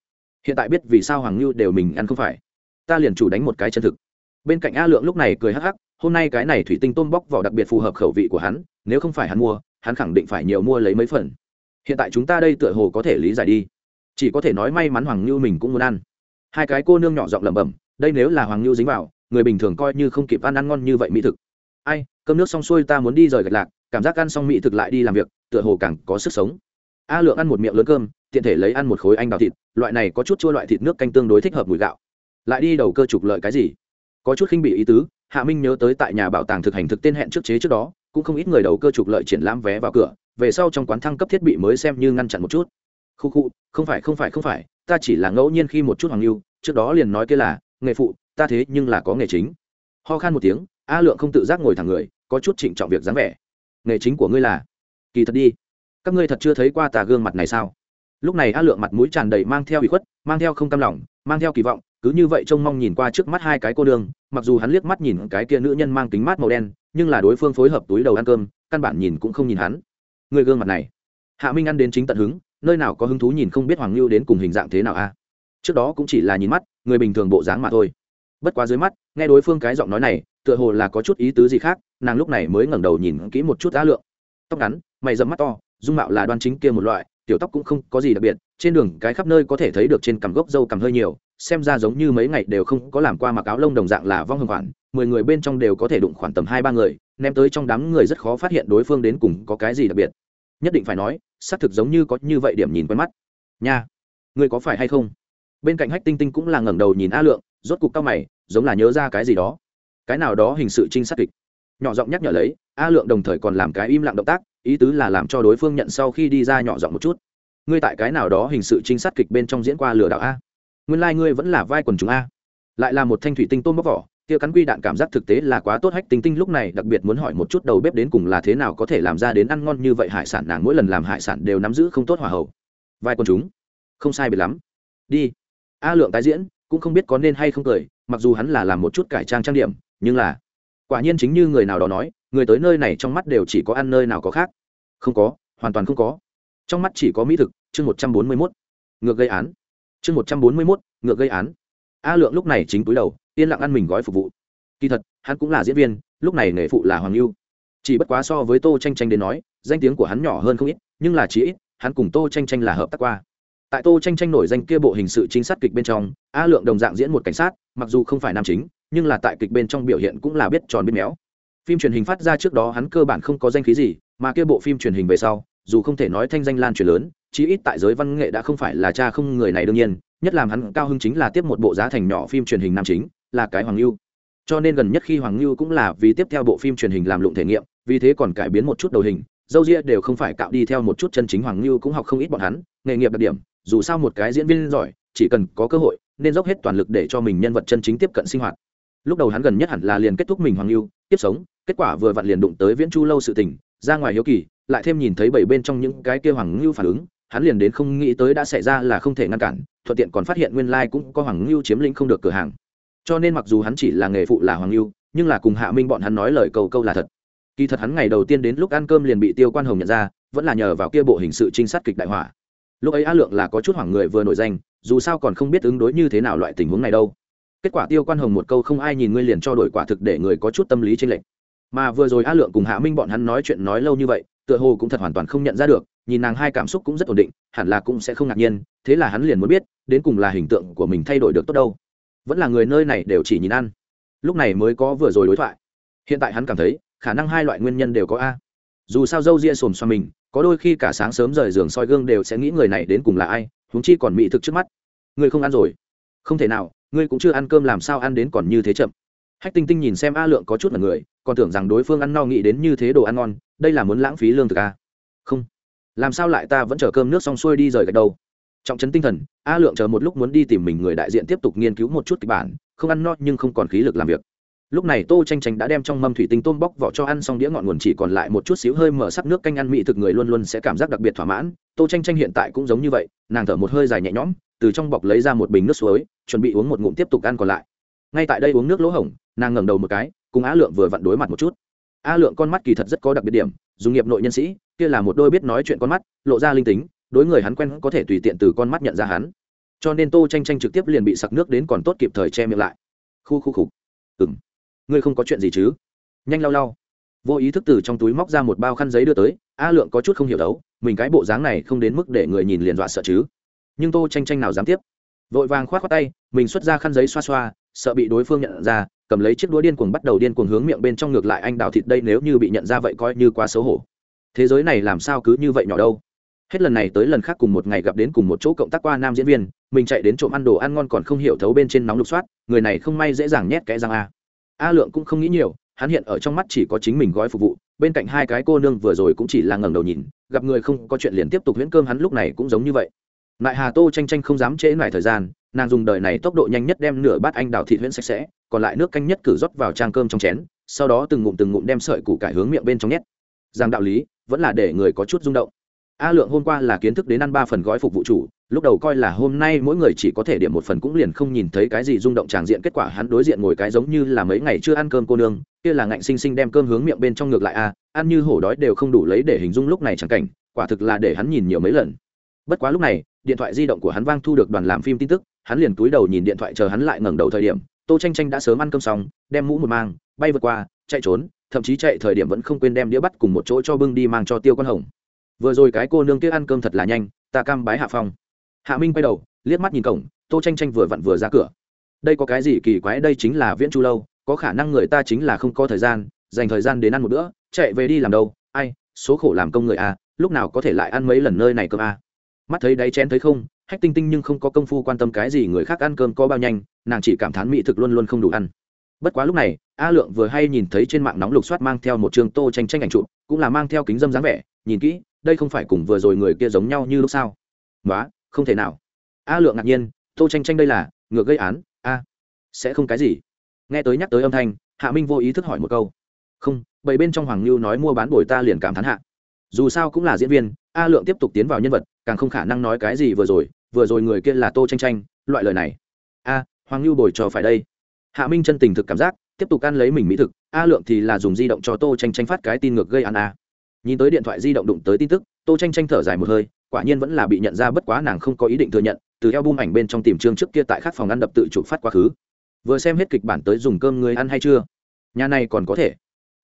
Hiện tại biết vì sao hoàng ngưu đều mình ăn không phải. Ta liền chủ đánh một cái chân thực. Bên cạnh a lượng lúc này cười hắc hắc, hôm nay cái này thủy tinh tôm bóc vỏ đặc biệt phù hợp khẩu vị của hắn, nếu không phải hắn mua, hắn khẳng định phải nhiều mua lấy mấy phần hiện tại chúng ta đây tựa hồ có thể lý giải đi. Chỉ có thể nói may mắn hoàng lưu mình cũng muốn ăn. Hai cái cô nương nhỏ giọng lẩm bẩm, đây nếu là hoàng lưu dính vào, người bình thường coi như không kịp ăn ăn ngon như vậy mỹ thực. Ai, cơm nước xong xuôi ta muốn đi rời gạch lạc, cảm giác ăn xong mỹ thực lại đi làm việc, tựa hồ càng có sức sống. A lượng ăn một miệng lớn cơm, tiện thể lấy ăn một khối anh đào thịt, loại này có chút chua loại thịt nước canh tương đối thích hợp mùi gạo. Lại đi đầu cơ trục lợi cái gì? Có chút khinh bị ý tứ, hạ minh nhớ tới tại nhà bảo tàng thực hành thực tên hẹn trước chế trước đó, cũng không ít người đầu cơ trục lợi triển lãm vé vào cửa về sau trong quán thăng cấp thiết bị mới xem như ngăn chặn một chút. Khu khu, không phải không phải không phải, ta chỉ là ngẫu nhiên khi một chút hoàng lưu trước đó liền nói kia là, nghề phụ, ta thế nhưng là có nghề chính. Ho khan một tiếng, a lượng không tự giác ngồi thẳng người, có chút trịnh trọng việc dáng vẻ. Nghề chính của ngươi là? Kỳ thật đi. Các ngươi thật chưa thấy qua tà gương mặt này sao? Lúc này a lượng mặt mũi tràn đầy mang theo bị khuất, mang theo không cam lòng, mang theo kỳ vọng, cứ như vậy trông mong nhìn qua trước mắt hai cái cô đường mặc dù hắn liếc mắt nhìn cái kia nữ nhân mang kính mát màu đen, nhưng là đối phương phối hợp túi đầu ăn cơm, căn bản nhìn cũng không nhìn hắn người gương mặt này. Hạ minh ăn đến chính tận hứng, nơi nào có hứng thú nhìn không biết hoàng lưu đến cùng hình dạng thế nào a? À? Trước đó cũng chỉ là nhìn mắt, người bình thường bộ dáng mà thôi. Bất quá dưới mắt, nghe đối phương cái giọng nói này, tựa hồ là có chút ý tứ gì khác, nàng lúc này mới ngẩng đầu nhìn kỹ một chút á lượng. Tóc ngắn, mày dẫm mắt to, dung mạo là đoan chính kia một loại, tiểu tóc cũng không có gì đặc biệt, trên đường, cái khắp nơi có thể thấy được trên cằm gốc dâu cằm hơi nhiều, xem ra giống như mấy ngày đều không có làm qua mặc áo lông đồng dạng là vong hồng khoản mười người bên trong đều có thể đụng khoảng tầm hai ba người ném tới trong đám người rất khó phát hiện đối phương đến cùng có cái gì đặc biệt. Nhất định phải nói, xác thực giống như có như vậy điểm nhìn quen mắt. Nha người có phải hay không? Bên cạnh hách tinh tinh cũng là ngẩng đầu nhìn a lượng, rốt cục cao mày, giống là nhớ ra cái gì đó. Cái nào đó hình sự trinh sát kịch. Nhỏ giọng nhắc nhở lấy, a lượng đồng thời còn làm cái im lặng động tác, ý tứ là làm cho đối phương nhận sau khi đi ra nhỏ giọng một chút. Ngươi tại cái nào đó hình sự trinh sát kịch bên trong diễn qua lừa đảo a? Nguyên lai、like、ngươi vẫn là vai quần chúng a. Lại là một thanh thủy tinh tôm bóc vỏ kia cắn quy đạn cảm giác thực tế là quá tốt hách tinh tinh lúc này đặc biệt muốn hỏi một chút đầu bếp đến cùng là thế nào có thể làm ra đến ăn ngon như vậy hải sản nàng mỗi lần làm hải sản đều nắm giữ không tốt hòa hậu. Vai quần chúng, không sai biệt lắm. Đi. A lượng tái diễn, cũng không biết có nên hay không cười, mặc dù hắn là làm một chút cải trang trang điểm, nhưng là, quả nhiên chính như người nào đó nói, người tới nơi này trong mắt đều chỉ có ăn nơi nào có khác. Không có, hoàn toàn không có. Trong mắt chỉ có mỹ thực, chương một trăm bốn mươi mốt. Ngược gây án. Chương một trăm bốn mươi mốt, ngược gây án. A lượng lúc này chính túi đầu yên lặng ăn mình gói phục vụ. Kỳ thật, hắn cũng là diễn viên, lúc này nghề phụ là hoàng lưu chỉ bất quá so với tô tranh tranh đến nói, danh tiếng của hắn nhỏ hơn không ít, nhưng là chỉ ít, hắn cùng tô tranh tranh là hợp tác qua. Tại tô tranh tranh nổi danh kia bộ hình sự chính sát kịch bên trong, a lượng đồng dạng diễn một cảnh sát, mặc dù không phải nam chính, nhưng là tại kịch bên trong biểu hiện cũng là biết tròn biết méo. Phim truyền hình phát ra trước đó hắn cơ bản không có danh khí gì, mà kia bộ phim truyền hình về sau, dù không thể nói thanh danh lan truyền lớn, chí ít tại giới văn nghệ đã không phải là cha không người này đương nhiên, nhất làm hắn cao hưng chính là tiếp một bộ giá thành nhỏ phim truyền hình nam chính là cái hoàng lưu cho nên gần nhất khi hoàng lưu cũng là vì tiếp theo bộ phim truyền hình làm lụng thể nghiệm, vì thế còn cải biến một chút đầu hình, dâu ria đều không phải cạo đi theo một chút chân chính hoàng lưu cũng học không ít bọn hắn, nghề nghiệp đặc điểm, dù sao một cái diễn viên giỏi, chỉ cần có cơ hội, nên dốc hết toàn lực để cho mình nhân vật chân chính tiếp cận sinh hoạt. Lúc đầu hắn gần nhất hẳn là liền kết thúc mình hoàng lưu tiếp sống, kết quả vừa vặn liền đụng tới viễn chu lâu sự tình, ra ngoài hiếu kỳ, lại thêm nhìn thấy bảy bên trong những cái kia hoàng lưu phản ứng, hắn liền đến không nghĩ tới đã xảy ra là không thể ngăn cản, thuận tiện còn phát hiện nguyên lai cũng có hoàng lưu chiếm lĩnh không được cửa hàng cho nên mặc dù hắn chỉ là nghề phụ là hoàng lưu nhưng là cùng hạ minh bọn hắn nói lời cầu câu là thật. Kỳ thật hắn ngày đầu tiên đến lúc ăn cơm liền bị tiêu quan hồng nhận ra, vẫn là nhờ vào kia bộ hình sự trinh sát kịch đại hỏa lúc ấy a lượng là có chút hoảng người vừa nổi danh, dù sao còn không biết ứng đối như thế nào loại tình huống này đâu. Kết quả tiêu quan hồng một câu không ai nhìn ngươi liền cho đổi quả thực để người có chút tâm lý trên lệnh mà vừa rồi a lượng cùng hạ minh bọn hắn nói chuyện nói lâu như vậy, tựa hồ cũng thật hoàn toàn không nhận ra được, nhìn nàng hai cảm xúc cũng rất ổn định, hẳn là cũng sẽ không ngạc nhiên, thế là hắn liền muốn biết, đến cùng là hình tượng của mình thay đổi được tốt đâu vẫn là người nơi này đều chỉ nhìn ăn. Lúc này mới có vừa rồi đối thoại. Hiện tại hắn cảm thấy, khả năng hai loại nguyên nhân đều có a. Dù sao dâu ria xồm xoa mình, có đôi khi cả sáng sớm rời giường soi gương đều sẽ nghĩ người này đến cùng là ai, huống chi còn mỹ thực trước mắt. Ngươi không ăn rồi. Không thể nào, ngươi cũng chưa ăn cơm làm sao ăn đến còn như thế chậm. Hách tinh tinh nhìn xem a lượng có chút là người, còn tưởng rằng đối phương ăn no nghĩ đến như thế đồ ăn ngon, đây là muốn lãng phí lương thực a. Không. Làm sao lại ta vẫn chờ cơm nước xong xuôi đi rời gạch đâu trọng trấn tinh thần, a lượng chờ một lúc muốn đi tìm mình người đại diện tiếp tục nghiên cứu một chút kịch bản, không ăn no nhưng không còn khí lực làm việc. Lúc này tô tranh tranh đã đem trong mâm thủy tinh tôm bóc vỏ cho ăn xong đĩa ngọn nguồn chỉ còn lại một chút xíu hơi mở sắc nước canh ăn mị thực người luôn luôn sẽ cảm giác đặc biệt thỏa mãn. Tô tranh tranh hiện tại cũng giống như vậy, nàng thở một hơi dài nhẹ nhõm, từ trong bọc lấy ra một bình nước suối, chuẩn bị uống một ngụm tiếp tục ăn còn lại. Ngay tại đây uống nước lỗ hổng, nàng ngẩng đầu một cái, cùng á lượng vừa vặn đối mặt một chút. A lượng con mắt kỳ thật rất có đặc biệt điểm, dùng nghiệp nội nhân sĩ, kia là một đôi biết nói chuyện con mắt, lộ ra linh tính đối người hắn quen có thể tùy tiện từ con mắt nhận ra hắn. Cho nên tô tranh tranh trực tiếp liền bị sặc nước đến còn tốt kịp thời che miệng lại. Khu khu khục. Ừng ngươi không có chuyện gì chứ? Nhanh lau lau. Vô ý thức từ trong túi móc ra một bao khăn giấy đưa tới, a lượng có chút không hiểu đấu, mình cái bộ dáng này không đến mức để người nhìn liền dọa sợ chứ. Nhưng tô tranh tranh nào dám tiếp? Vội vàng k h o á t khoác tay, mình xuất ra khăn giấy xoa xoa, sợ bị đối phương nhận ra, cầm lấy chiếc đũa điên cuồng bắt đầu điên cuồng hướng miệng bên trong ngược lại anh đào thịt đây nếu như bị nhận ra vậy coi như quá xấu hổ. Thế giới này làm sao cứ như vậy nhỏ đâu? Hết lần này tới lần khác cùng một ngày gặp đến cùng một chỗ cộng tác qua nam diễn viên, mình chạy đến trộm ăn đồ ăn ngon còn không hiểu thấu bên trên nóng lục soát, người này không may dễ dàng nhét kẽ răng a. A lượng cũng không nghĩ nhiều, hắn hiện ở trong mắt chỉ có chính mình gói phục vụ, bên cạnh hai cái cô nương vừa rồi cũng chỉ là ngẩng đầu nhìn, gặp người không có chuyện liền tiếp tục huyễn cơm hắn lúc này cũng giống như vậy. Lại hà tô tranh tranh không dám trễ lại thời gian, nàng dùng đời này tốc độ nhanh nhất đem nửa bát anh đào thịt huyễn sạch sẽ, còn lại nước canh nhất cử rót vào trang cơm trong chén, sau đó từng ngụm từng ngụm đem sợi củ cải hướng miệng bên trong nhét. Rằng đạo lý, vẫn là để người có chút rung động a lượng hôm qua là kiến thức đến ăn ba phần gói phục vụ chủ, lúc đầu coi là hôm nay mỗi người chỉ có thể điểm một phần cũng liền không nhìn thấy cái gì rung động tràng diện kết quả hắn đối diện ngồi cái giống như là mấy ngày chưa ăn cơm cô nương, kia là ngạnh sinh sinh đem cơm hướng miệng bên trong ngược lại a, ăn như hổ đói đều không đủ lấy để hình dung lúc này chẳng cảnh, quả thực là để hắn nhìn nhiều mấy lần. Bất quá lúc này, điện thoại di động của hắn vang thu được đoàn làm phim tin tức, hắn liền cúi đầu nhìn điện thoại chờ hắn lại ngẩng đầu thời điểm, tô tranh tranh đã sớm ăn cơm xong, đem mũ một mang, bay vượt qua, chạy trốn, thậm chí chạy thời điểm vẫn không quên đem đĩa bắt cùng một chỗ cho bưng đi mang cho tiêu Quan hồng vừa rồi cái cô nương kia ăn cơm thật là nhanh, ta cam bái hạ phong hạ minh quay đầu, liếc mắt nhìn cổng, tô tranh tranh vừa vặn vừa ra cửa đây có cái gì kỳ quái, đây chính là viễn chu lâu, có khả năng người ta chính là không có thời gian, dành thời gian đến ăn một bữa, chạy về đi làm đâu, ai, số khổ làm công người à? lúc nào có thể lại ăn mấy lần nơi này cơm à? mắt thấy đáy chén thấy không, hách tinh tinh nhưng không có công phu quan tâm cái gì người khác ăn cơm có bao nhanh, nàng chỉ cảm thán mỹ thực luôn luôn không đủ ăn bất quá lúc này, a lượng vừa hay nhìn thấy trên mạng nóng lục soát mang theo một trường tô tranh tranh ảnh trụ cũng là mang theo kính dâm dáng vẻ, nhìn kỹ đây không phải cùng vừa rồi người kia giống nhau như lúc sao? Nói không thể nào. A lượng ngạc nhiên, tô tranh tranh đây là, ngược gây án, a, sẽ không cái gì. Nghe tới nhắc tới âm thanh, hạ minh vô ý thức hỏi một câu. Không bảy bên trong hoàng lưu nói mua bán bồi ta liền cảm thán hạ. Dù sao cũng là diễn viên, a lượng tiếp tục tiến vào nhân vật, càng không khả năng nói cái gì vừa rồi vừa rồi người kia là tô tranh tranh loại lời này. A, hoàng lưu bồi trò phải đây. Hạ minh chân tình thực cảm giác, tiếp tục ăn lấy mình mỹ thực, a lượng thì là dùng di động cho tô tranh tranh phát cái tin ngược gây ăn a nhìn tới điện thoại di động đụng tới tin tức, tô tranh tranh thở dài một hơi, quả nhiên vẫn là bị nhận ra bất quá nàng không có ý định thừa nhận, từ eo bung ảnh bên trong tìm chương trước kia tại khắc phòng ăn đập tự chụp phát quá khứ. Vừa xem hết kịch bản tới dùng cơm người ăn hay chưa? Nhà này còn có thể.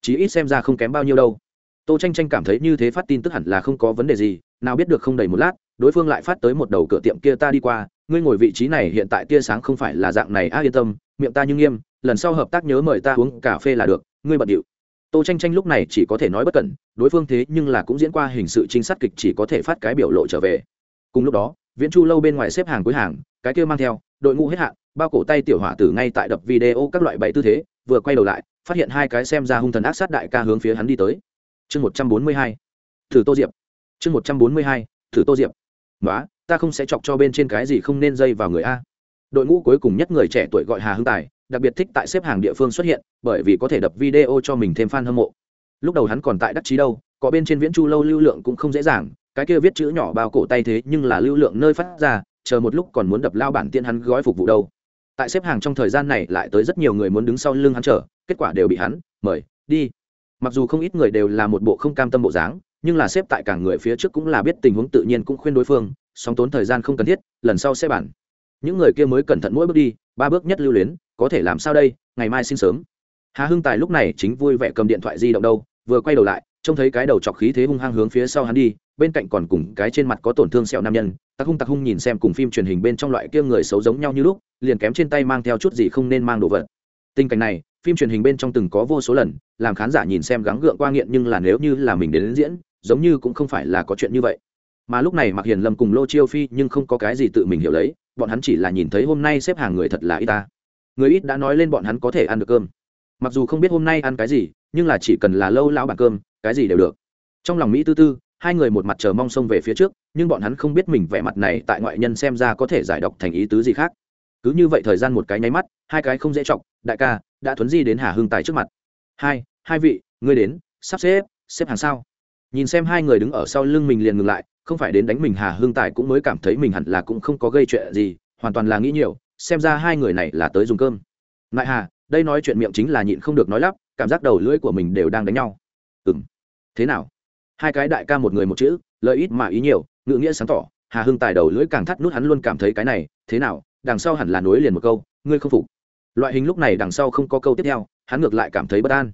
Chí ít xem ra không kém bao nhiêu đâu. Tô tranh tranh cảm thấy như thế phát tin tức hẳn là không có vấn đề gì, nào biết được không đầy một lát, đối phương lại phát tới một đầu cửa tiệm kia ta đi qua, ngươi ngồi vị trí này hiện tại tia sáng không phải là dạng này, a, yên tâm, miệng ta như nghiêm, lần sau hợp tác nhớ mời ta uống cà phê là được, ngươi bận điệu tô tranh tranh lúc này chỉ có thể nói bất cẩn, đối phương thế nhưng là cũng diễn qua hình sự trinh sát kịch chỉ có thể phát cái biểu lộ trở về. Cùng lúc đó, viễn chu lâu bên ngoài xếp hàng cuối hàng, cái kia mang theo, đội ngũ hết hạn, bao cổ tay tiểu hỏa tử ngay tại đập video các loại bảy tư thế, vừa quay đầu lại, phát hiện hai cái xem ra hung thần ác sát đại ca hướng phía hắn đi tới. Chương một trăm bốn mươi hai, thử tô diệp. Chương một trăm bốn mươi hai, thử tô diệp. Nói ta không sẽ chọc cho bên trên cái gì không nên dây vào người a. Đội ngũ cuối cùng nhất người trẻ tuổi gọi hà hưng tài đặc biệt thích tại xếp hàng địa phương xuất hiện, bởi vì có thể đập video cho mình thêm fan hâm mộ. Lúc đầu hắn còn tại đắc chí đâu, có bên trên viễn chu lâu lưu lượng cũng không dễ dàng, cái kia viết chữ nhỏ bao cổ tay thế nhưng là lưu lượng nơi phát ra, chờ một lúc còn muốn đập lao bản tiên hắn gói phục vụ đâu. Tại xếp hàng trong thời gian này lại tới rất nhiều người muốn đứng sau lưng hắn chờ, kết quả đều bị hắn mời, đi. Mặc dù không ít người đều là một bộ không cam tâm bộ dáng, nhưng là xếp tại cả người phía trước cũng là biết tình huống tự nhiên cũng khuyên đối phương, song tốn thời gian không cần thiết, lần sau sẽ bản những người kia mới cẩn thận mỗi bước đi, ba bước nhất lưu luyến có thể làm sao đây ngày mai xin sớm. Hà hưng tài lúc này chính vui vẻ cầm điện thoại di động đâu vừa quay đầu lại trông thấy cái đầu chọc khí thế hung hăng hướng phía sau hắn đi bên cạnh còn cùng cái trên mặt có tổn thương sẹo nam nhân tặc hung tặc hung nhìn xem cùng phim truyền hình bên trong loại kia người xấu giống nhau như lúc liền kém trên tay mang theo chút gì không nên mang đồ vật. Tình cảnh này phim truyền hình bên trong từng có vô số lần làm khán giả nhìn xem gắng gượng qua nghiện nhưng là nếu như là mình đến, đến diễn giống như cũng không phải là có chuyện như vậy. Mà lúc này mặc hiền lâm cùng lô chiêu phi nhưng không có cái gì tự mình hiểu lấy bọn hắn chỉ là nhìn thấy hôm nay xếp hàng người thật là y ta người ít đã nói lên bọn hắn có thể ăn được cơm. Mặc dù không biết hôm nay ăn cái gì, nhưng là chỉ cần là lâu lão bản cơm, cái gì đều được. Trong lòng mỹ tư tư, hai người một mặt chờ mong xông về phía trước, nhưng bọn hắn không biết mình vẻ mặt này tại ngoại nhân xem ra có thể giải đọc thành ý tứ gì khác. Cứ như vậy thời gian một cái nháy mắt, hai cái không dễ chọc, đại ca, đã thuấn di đến hà hưng tài trước mặt. Hai hai vị, ngươi đến, sắp xếp xếp hàng sao? Nhìn xem hai người đứng ở sau lưng mình liền ngừng lại, không phải đến đánh mình hà hương tài cũng mới cảm thấy mình hẳn là cũng không có gây chuyện gì, hoàn toàn là nghĩ nhiều xem ra hai người này là tới dùng cơm. Nại hà, đây nói chuyện miệng chính là nhịn không được nói lắp, cảm giác đầu lưỡi của mình đều đang đánh nhau. Ừ m thế nào? Hai cái đại ca một người một chữ, lợi ít mà ý nhiều, ngữ nghĩa sáng tỏ, hà hưng tài đầu lưỡi càng thắt nút hắn luôn cảm thấy cái này, thế nào, đằng sau hẳn là nối liền một câu, ngươi không phục. Loại hình lúc này đằng sau không có câu tiếp theo, hắn ngược lại cảm thấy bất an.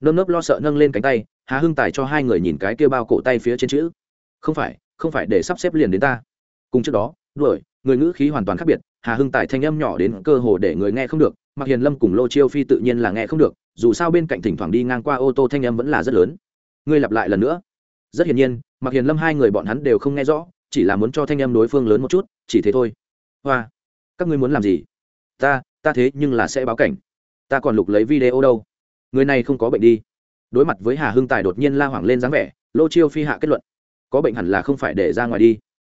Nơm nớp lo sợ nâng lên cánh tay, hà hưng tài cho hai người nhìn cái kia bao cổ tay phía trên chữ. Không phải không phải để sắp xếp liền đến ta. Cùng trước đó, đuổi, người ngữ khí hoàn toàn khác biệt hà hưng tài thanh âm nhỏ đến cơ hồ để người nghe không được mặc hiền lâm cùng lô chiêu phi tự nhiên là nghe không được, dù sao bên cạnh thỉnh thoảng đi ngang qua ô tô thanh âm vẫn là rất lớn. Ngươi lặp lại lần nữa. Rất hiển nhiên mặc hiền lâm hai người bọn hắn đều không nghe rõ, chỉ là muốn cho thanh âm đối phương lớn một chút, chỉ thế thôi. Hoa, các ngươi muốn làm gì? Ta ta thế nhưng là sẽ báo cảnh. Ta còn lục lấy video đâu? Người này không có bệnh đi. Đối mặt với hà hưng tài đột nhiên la hoảng lên dáng vẻ, lô chiêu phi hạ kết luận. Có bệnh hẳn là không phải để ra ngoài đi.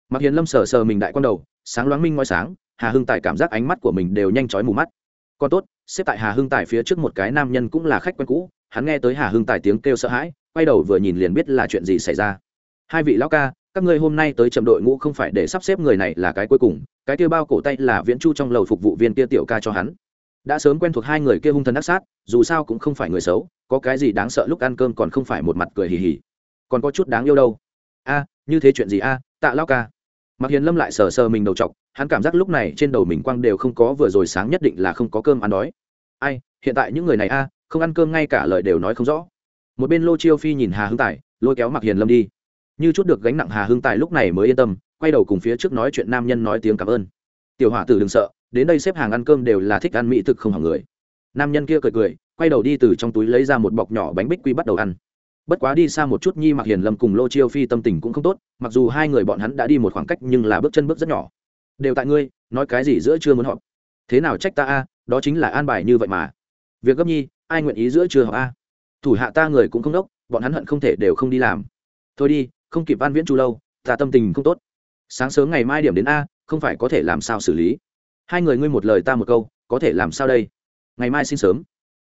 Mặc hiền lâm sờ sờ mình đại con đầu, sáng loáng minh ngoi sáng hà hưng tài cảm giác ánh mắt của mình đều nhanh chói mù mắt. Còn tốt, xếp tại hà hưng tài phía trước một cái nam nhân cũng là khách quen cũ, hắn nghe tới hà hưng tài tiếng kêu sợ hãi, quay đầu vừa nhìn liền biết là chuyện gì xảy ra. Hai vị lão ca, các ngươi hôm nay tới chậm đội ngũ không phải để sắp xếp người này là cái cuối cùng, cái kia bao cổ tay là viễn chu trong lầu phục vụ viên kia tiểu ca cho hắn. Đã sớm quen thuộc hai người kia hung thần ác sát, dù sao cũng không phải người xấu, có cái gì đáng sợ lúc ăn cơm còn không phải một mặt cười hì hì. Còn có chút đáng yêu đâu. A, như thế chuyện gì a? Tạ lao ca mặc hiền lâm lại sờ sờ mình đầu t hắn cảm giác lúc này trên đầu mình quang đều không có vừa rồi sáng nhất định là không có cơm ăn đói. Ai, hiện tại những người này a à, không ăn cơm ngay cả lời đều nói không rõ. Một bên lô chiêu phi nhìn hà hưng tài, lôi kéo mặc hiền lâm đi. Như chút được gánh nặng hà hưng tài lúc này mới yên tâm, quay đầu cùng phía trước nói chuyện nam nhân nói tiếng cảm ơn. Tiểu hỏa tử đừng sợ, đến đây xếp hàng ăn cơm đều là thích ăn mỹ thực không hỏng người. Nam nhân kia cười cười, quay đầu đi từ trong túi lấy ra một bọc nhỏ bánh bích quy bắt đầu ăn bất quá đi xa một chút, nhi mặc hiền lâm cùng lô chiêu phi tâm tình cũng không tốt, mặc dù hai người bọn hắn đã đi một khoảng cách nhưng là bước chân bước rất nhỏ. Đều tại ngươi, nói cái gì giữa chưa muốn họp? Thế nào trách ta a, đó chính là an bài như vậy mà. Việc gấp nhi, ai nguyện ý giữa chưa họp a? Thủ hạ ta người cũng không đốc, bọn hắn hận không thể đều không đi làm. Thôi đi, không kịp an viễn chu lâu, ta tâm tình không tốt. Sáng sớm ngày mai điểm đến a, không phải có thể làm sao xử lý? Hai người ngươi một lời ta một câu, có thể làm sao đây? Ngày mai xin sớm.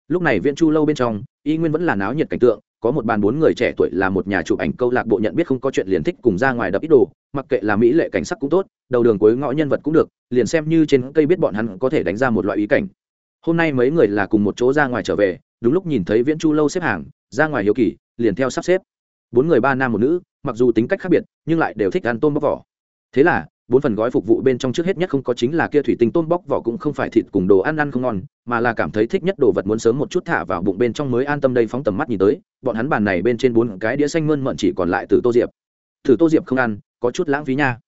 Lúc này viễn chu lâu bên trong, y nguyên vẫn là náo nhiệt cảnh tượng có một bàn bốn người trẻ tuổi là một nhà chụp ảnh câu lạc bộ nhận biết không có chuyện liền thích cùng ra ngoài đập ít đồ, mặc kệ là mỹ lệ cảnh sắc cũng tốt, đầu đường cuối ngõ nhân vật cũng được, liền xem như trên cây biết bọn hắn có thể đánh ra một loại ý cảnh. Hôm nay mấy người là cùng một chỗ ra ngoài trở về, đúng lúc nhìn thấy viễn chu lâu xếp hàng, ra ngoài hiếu kỳ, liền theo sắp xếp. Bốn người ba nam một nữ, mặc dù tính cách khác biệt, nhưng lại đều thích ăn tôm bóc vỏ. Thế là bốn phần gói phục vụ bên trong trước hết nhất không có chính là kia thủy tinh tôm bóc vỏ cũng không phải thịt cùng đồ ăn ăn không ngon, mà là cảm thấy thích nhất đồ vật muốn sớm một chút thả vào bụng bên trong mới an tâm đây phóng tầm mắt nhìn tới, bọn hắn bàn này bên trên bốn cái đĩa xanh mơn mận chỉ còn lại từ tô diệp. Thử tô diệp không ăn, có chút lãng phí nha.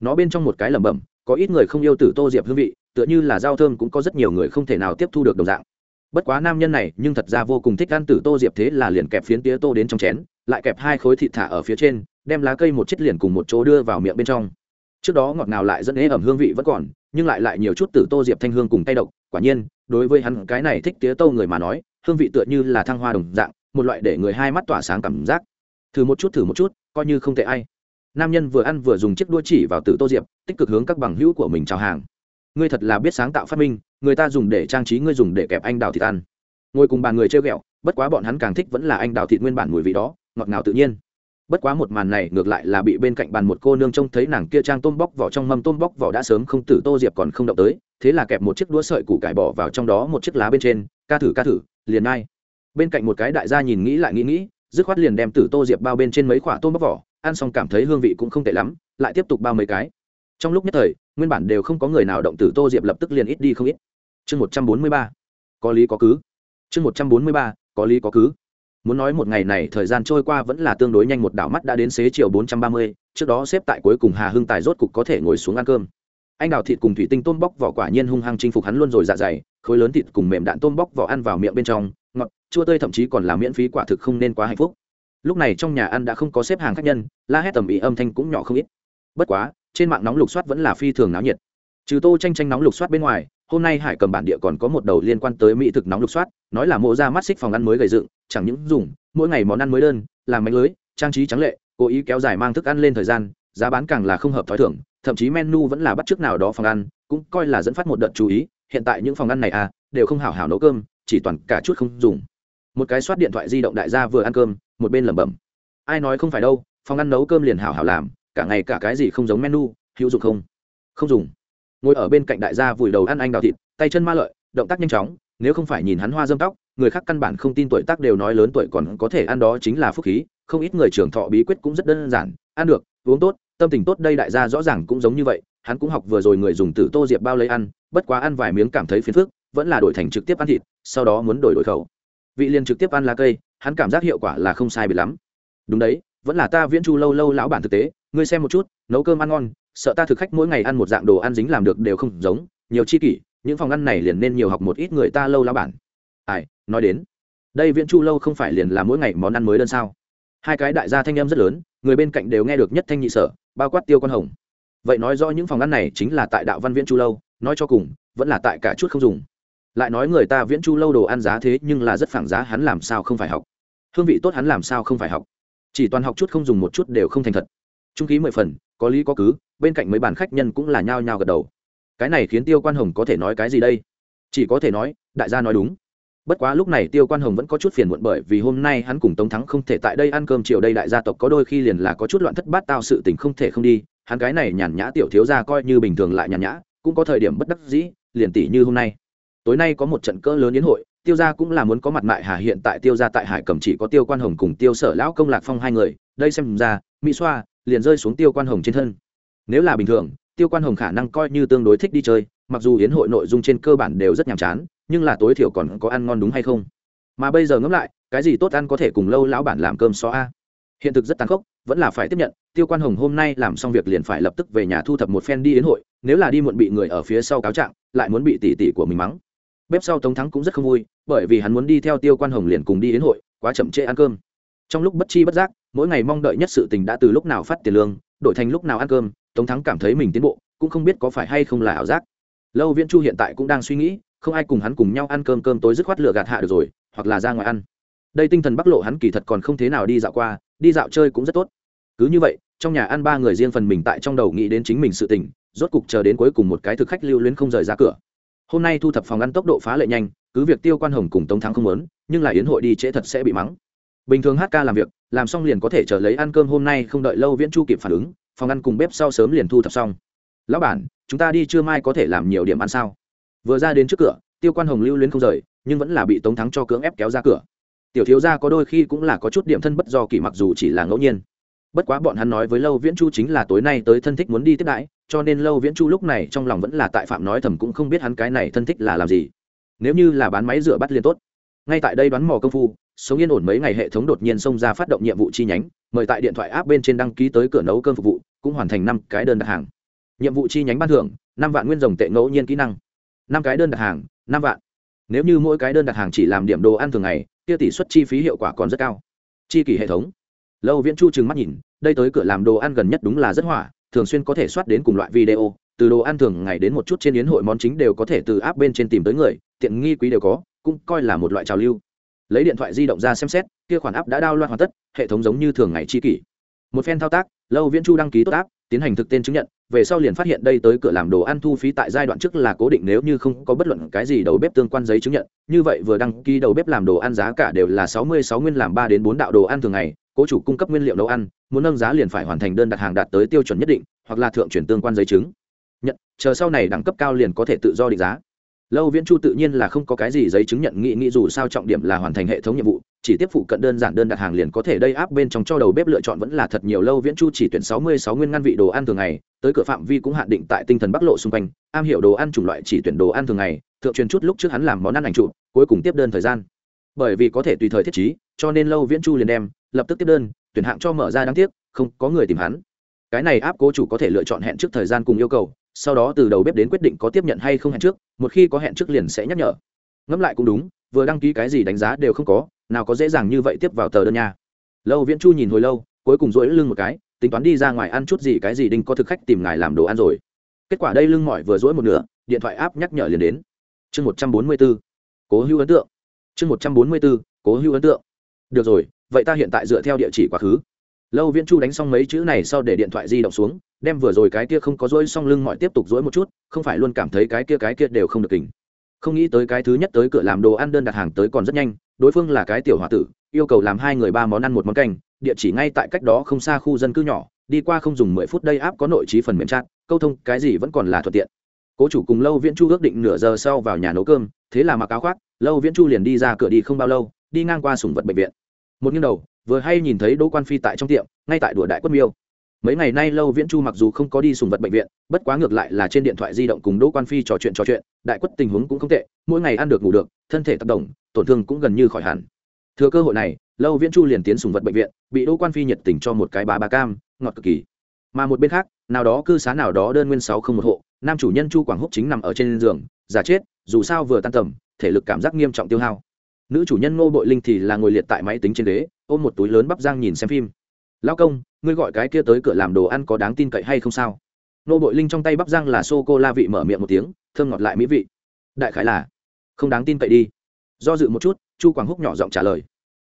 Nó bên trong một cái lẩm bẩm, có ít người không yêu tử tô diệp hương vị, tựa như là giao thơm cũng có rất nhiều người không thể nào tiếp thu được đồng dạng. Bất quá nam nhân này, nhưng thật ra vô cùng thích ăn tử tô diệp, thế là liền kẹp phiến tía tô đến trong chén, lại kẹp hai khối thịt thả ở phía trên, đem lá cây một chiếc liền cùng một chỗ đưa vào miệng bên trong trước đó ngọt ngào lại dẫn ế ẩm hương vị vẫn còn, nhưng lại lại nhiều chút tử tô diệp thanh hương cùng tay độc. Quả nhiên, đối với hắn cái này thích tía tô người mà nói, hương vị tựa như là thăng hoa đồng dạng, một loại để người hai mắt tỏa sáng cảm giác. Thử một chút, thử một chút, coi như không tệ ai. Nam nhân vừa ăn vừa dùng chiếc đua chỉ vào tử tô diệp, tích cực hướng các bằng hữu của mình chào hàng. Ngươi thật là biết sáng tạo phát minh, người ta dùng để trang trí, ngươi dùng để kẹp anh đào thịt ăn. Ngồi cùng bàn người chơi ghẹo, bất quá bọn hắn càng thích vẫn là anh đào thịt nguyên bản mùi vị đó, ngọt ngào tự nhiên bất quá một màn này ngược lại là bị bên cạnh bàn một cô nương trông thấy nàng kia trang tôm bóc vỏ trong mâm tôm bóc vỏ đã sớm không tử tô diệp còn không động tới, thế là kẹp một chiếc đũa sợi củ cải bỏ vào trong đó một chiếc lá bên trên, ca thử ca thử, liền ai? Bên cạnh một cái đại gia nhìn nghĩ lại nghĩ nghĩ, dứt khoát liền đem tử tô diệp bao bên trên mấy quả tôm bóc vỏ, ăn xong cảm thấy hương vị cũng không tệ lắm, lại tiếp tục bao mấy cái. Trong lúc nhất thời, nguyên bản đều không có người nào động tử tô diệp lập tức liền ít đi không ít. Chương một trăm bốn mươi ba, có lý có cứ. Chương một trăm bốn mươi ba, có lý có cứ muốn nói một ngày này thời gian trôi qua vẫn là tương đối nhanh một đảo mắt đã đến xế chiều bốn trăm ba mươi, trước đó xếp tại cuối cùng hà hưng tài rốt cục có thể ngồi xuống ăn cơm. Anh đào thịt cùng thủy tinh tôm bóc vỏ quả nhiên hung hăng chinh phục hắn luôn rồi dạ dày, khối lớn thịt cùng mềm đạn tôm bóc vỏ ăn vào miệng bên trong, ngọt, chua tươi thậm chí còn là miễn phí quả thực không nên quá hạnh phúc. Lúc này trong nhà ăn đã không có xếp hàng khách nhân, la hét tầm ý âm thanh cũng nhỏ không ít. Bất quá, trên mạng nóng lục soát vẫn là phi thường náo nhiệt. Trừ tô tranh tranh nóng lục soát bên ngoài hôm nay hải cầm bản địa còn có một đầu liên quan tới mỹ thực nóng lục soát, nói là mộ ra mắt xích phòng ăn mới gầy dựng, chẳng những dùng, mỗi ngày món ăn mới đơn, làm bánh lưới, trang trí trắng lệ, cố ý kéo dài mang thức ăn lên thời gian, giá bán càng là không hợp t h ó i thưởng thậm chí menu vẫn là bắt t r ư ớ c nào đó phòng ăn, cũng coi là dẫn phát một đợt chú ý, hiện tại những phòng ăn này à đều không hảo hảo nấu cơm, chỉ toàn cả chút không dùng. Một cái soát điện thoại di động đại gia vừa ăn cơm, một bên lẩm bẩm. Ai nói không phải đâu, phòng ăn nấu cơm liền hảo hảo làm, cả ngày cả cái gì không giống menu, hữu dụng không? Không dùng ngồi ở bên cạnh đại gia vùi đầu ăn anh đào thịt, tay chân ma lợi, động tác nhanh chóng, nếu không phải nhìn hắn hoa dâm tóc, người khác căn bản không tin tuổi tác đều nói lớn tuổi còn có thể ăn đó chính là phúc khí, không ít người trưởng thọ bí quyết cũng rất đơn giản, ăn được, uống tốt, tâm tình tốt đây đại gia rõ ràng cũng giống như vậy, hắn cũng học vừa rồi người dùng tử tô diệp bao lấy ăn, bất quá ăn vài miếng cảm thấy phiền phức, vẫn là đổi thành trực tiếp ăn thịt, sau đó muốn đổi đổi khẩu. Vị liền trực tiếp ăn lá cây, hắn cảm giác hiệu quả là không sai bị lắm. Đúng đấy, vẫn là ta viễn chu lâu lâu lão bản thực tế, ngươi xem một chút, nấu cơm ăn ngon sợ ta thực khách mỗi ngày ăn một dạng đồ ăn dính làm được đều không giống, nhiều chi kỷ, những phòng ăn này liền nên nhiều học một ít người ta lâu la bản ai, nói đến, đây viễn chu lâu không phải liền là mỗi ngày món ăn mới đơn sao? Hai cái đại gia thanh em rất lớn, người bên cạnh đều nghe được nhất thanh nhị sở, bao quát tiêu quan hồng. Vậy nói rõ những phòng ăn này chính là tại đạo văn viễn chu lâu, nói cho cùng, vẫn là tại cả chút không dùng. Lại nói người ta viễn chu lâu đồ ăn giá thế nhưng là rất phản giá, hắn làm sao không phải học? Hương vị tốt hắn làm sao không phải học? Chỉ toàn học chút không dùng một chút đều không thành thật. Trung ký mười phần, có lý có cứ bên cạnh mấy bàn khách nhân cũng là nhao nhao gật đầu. Cái này khiến tiêu quan hồng có thể nói cái gì đây? Chỉ có thể nói, đại gia nói đúng. Bất quá lúc này tiêu quan hồng vẫn có chút phiền muộn bởi vì hôm nay hắn cùng tống thắng không thể tại đây ăn cơm chiều đây đại gia tộc có đôi khi liền là có chút loạn thất bát tao sự tình không thể không đi. Hắn cái này nhàn nhã tiểu thiếu ra coi như bình thường lại nhàn nhã, cũng có thời điểm bất đắc dĩ, liền tỷ như hôm nay. Tối nay có một trận cỡ lớn yến hội, tiêu gia cũng là muốn có mặt mại hà hiện tại tiêu gia tại hải cầm chỉ có tiêu quan hồng cùng tiêu sở lão công lạc phong hai người. Đây xem ra, mỹ xoa liền rơi xuống tiêu quan hồng trên thân nếu là bình thường, tiêu quan hồng khả năng coi như tương đối thích đi chơi, mặc dù yến hội nội dung trên cơ bản đều rất nhàm chán, nhưng là tối thiểu còn có ăn ngon đúng hay không? Mà bây giờ ngẫm lại, cái gì tốt ăn có thể cùng lâu lão bản làm cơm xó a? Hiện thực rất tàn khốc, vẫn là phải tiếp nhận, tiêu quan hồng hôm nay làm xong việc liền phải lập tức về nhà thu thập một phen đi yến hội, nếu là đi muộn bị người ở phía sau cáo trạng, lại muốn bị tỷ tỷ của mình mắng. Bếp sau tống thắng cũng rất không vui, bởi vì hắn muốn đi theo tiêu quan hồng liền cùng đi đến hội, quá chậm trễ ăn cơm. Trong lúc bất chi bất giác, mỗi ngày mong đợi nhất sự tình đã từ lúc nào phát tiền lương, đổi thành lúc nào ăn cơm tống thắng cảm thấy mình tiến bộ, cũng không biết có phải hay không là ảo giác. Lâu viễn chu hiện tại cũng đang suy nghĩ, không ai cùng hắn cùng nhau ăn cơm cơm tối dứt khoát lửa gạt hạ được rồi, hoặc là ra ngoài ăn. Đây tinh thần bắc lộ hắn kỳ thật còn không thế nào đi dạo qua, đi dạo chơi cũng rất tốt. Cứ như vậy, trong nhà ăn ba người riêng phần mình tại trong đầu nghĩ đến chính mình sự tình, rốt cục chờ đến cuối cùng một cái thực khách lưu luyến không rời ra cửa. Hôm nay thu thập phòng ăn tốc độ phá lệ nhanh, cứ việc tiêu quan hồng cùng tống thắng không muốn, nhưng là yến hội đi trễ thật sẽ bị mắng. Bình thường hát ca làm việc, làm xong liền có thể chờ lấy ăn cơm hôm nay, không đợi lâu viễn chu kịp phản ứng phòng ăn cùng bếp sau sớm liền thu thập xong. Lão bản, chúng ta đi trưa mai có thể làm nhiều điểm ăn sao? Vừa ra đến trước cửa, tiêu quan hồng lưu luyến không rời, nhưng vẫn là bị tống thắng cho cưỡng ép kéo ra cửa. Tiểu thiếu gia có đôi khi cũng là có chút điểm thân bất do kỳ mặc dù chỉ là ngẫu nhiên. Bất quá bọn hắn nói với lâu viễn chu chính là tối nay tới thân thích muốn đi tiếp đãi, cho nên lâu viễn chu lúc này trong lòng vẫn là tại phạm nói thầm cũng không biết hắn cái này thân thích là làm gì. Nếu như là bán máy rửa bắt liền tốt. Ngay tại đây đoán mò công phu sống yên ổn mấy ngày, hệ thống đột nhiên xông ra phát động nhiệm vụ chi nhánh, mời tại điện thoại app bên trên đăng ký tới cửa nấu cơm phục vụ, cũng hoàn thành năm cái đơn đặt hàng. Nhiệm vụ chi nhánh ban thưởng, năm vạn nguyên rồng tệ ngẫu nhiên kỹ năng. Năm cái đơn đặt hàng, năm vạn. Nếu như mỗi cái đơn đặt hàng chỉ làm điểm đồ ăn thường ngày, kia tỷ suất chi phí hiệu quả còn rất cao. Chi kỷ hệ thống. Lâu viễn chu trừng mắt nhìn, đây tới cửa làm đồ ăn gần nhất đúng là rất hỏa, thường xuyên có thể soát đến cùng loại video, từ đồ ăn thường ngày đến một chút trên yến hội món chính đều có thể từ app bên trên tìm tới người, tiện nghi quý đều có, cũng coi là một loại trào lưu lấy điện thoại di động ra xem xét, kia khoản áp đã đao loạn hoàn tất, hệ thống giống như thường ngày chi kỷ. Một phen thao tác, lâu viễn chu đăng ký tốt áp tiến hành thực tên chứng nhận, về sau liền phát hiện đây tới cửa làm đồ ăn thu phí tại giai đoạn trước là cố định nếu như không có bất luận cái gì đầu bếp tương quan giấy chứng nhận. Như vậy vừa đăng ký đầu bếp làm đồ ăn giá cả đều là sáu mươi sáu nguyên làm ba đến bốn đạo đồ ăn thường ngày, cố chủ cung cấp nguyên liệu nấu ăn, muốn nâng giá liền phải hoàn thành đơn đặt hàng đạt tới tiêu chuẩn nhất định, hoặc là thượng chuyển tương quan giấy chứng. Nhận, chờ sau này đẳng cấp cao liền có thể tự do định giá lâu viễn chu tự nhiên là không có cái gì giấy chứng nhận nghị nghị dù sao trọng điểm là hoàn thành hệ thống nhiệm vụ, chỉ tiếp phụ cận đơn giản đơn đặt hàng liền có thể đây áp bên trong cho đầu bếp lựa chọn vẫn là thật nhiều. Lâu viễn chu chỉ tuyển sáu mươi sáu nguyên ngăn vị đồ ăn thường ngày, tới cửa phạm vi cũng hạn định tại tinh thần bắc lộ xung quanh, am hiểu đồ ăn chủng loại chỉ tuyển đồ ăn thường ngày, thượng truyền chút lúc trước hắn làm món ăn ảnh trụ, cuối cùng tiếp đơn thời gian. Bởi vì có thể tùy thời thiết trí, cho nên lâu viễn chu liền đem, lập tức tiếp đơn, tuyển hạng cho mở ra đáng tiếc, không có người tìm hắn. Cái này áp cố chủ có thể lựa chọn hẹn trước thời gian cùng yêu cầu sau đó từ đầu bếp đến quyết định có tiếp nhận hay không hẹn trước, một khi có hẹn trước liền sẽ nhắc nhở. Ngẫm lại cũng đúng, vừa đăng ký cái gì đánh giá đều không có, nào có dễ dàng như vậy tiếp vào tờ đơn nha. Lâu viễn chu nhìn hồi lâu, cuối cùng dỗi lưng một cái, tính toán đi ra ngoài ăn chút gì cái gì đinh có thực khách tìm ngài làm đồ ăn rồi. Kết quả đây lưng mỏi vừa dỗi một nửa, điện thoại áp nhắc nhở liền đến. Chương một trăm bốn mươi b ố cố hữu ấn tượng. Chương một trăm bốn mươi b ố cố hữu ấn tượng. Được rồi, vậy ta hiện tại dựa theo địa chỉ quá khứ lâu viễn chu đánh xong mấy chữ này sau để điện thoại di động xuống, đem vừa rồi cái kia không có dỗi xong lưng mọi tiếp tục dỗi một chút, không phải luôn cảm thấy cái kia cái kia đều không được kỉnh không nghĩ tới cái thứ nhất tới cửa làm đồ ăn đơn đặt hàng tới còn rất nhanh, đối phương là cái tiểu h o a tử, yêu cầu làm hai người ba món ăn một món canh, địa chỉ ngay tại cách đó không xa khu dân cư nhỏ, đi qua không dùng mười phút đây áp có nội trí phần mềm chat, câu thông cái gì vẫn còn là thuận tiện. Cố chủ cùng lâu viễn chu ước định nửa giờ sau vào nhà nấu cơm, thế là mặc áo khoác, lâu viễn chu liền đi ra cửa đi không bao lâu, đi ngang qua sùng vật bệnh viện. Một nghiêng đầu vừa hay nhìn thấy đỗ quan phi tại trong tiệm, ngay tại đùa đại quất miêu. Mấy ngày nay lâu viễn chu mặc dù không có đi sùng vật bệnh viện, bất quá ngược lại là trên điện thoại di động cùng đỗ quan phi trò chuyện trò chuyện, đại quất tình huống cũng không tệ, mỗi ngày ăn được ngủ được, thân thể tác động tổn thương cũng gần như khỏi hẳn. Thừa cơ hội này, lâu viễn chu liền tiến sùng vật bệnh viện, bị đỗ quan phi nhiệt tình cho một cái bá bà cam, ngọt cực kỳ. Mà một bên khác, nào đó cư xá nào đó đơn nguyên sáu không một hộ, nam chủ nhân chu quảng húc chính nằm ở trên giường, giả chết, dù sao vừa tan tầm, thể lực cảm giác nghiêm trọng tiêu hao. Nữ chủ nhân ngô bội linh thì là ngồi liệt tại máy tính trên ghế ôm một túi lớn bắp giang nhìn xem phim. Lão công, ngươi gọi cái kia tới cửa làm đồ ăn có đáng tin cậy hay không sao? Nô bội linh trong tay bắp giang là sô cô la vị mở miệng một tiếng, thơm ngọt lại mỹ vị. Đại khái là không đáng tin cậy đi. Do dự một chút, chu quảng húc nhỏ giọng trả lời.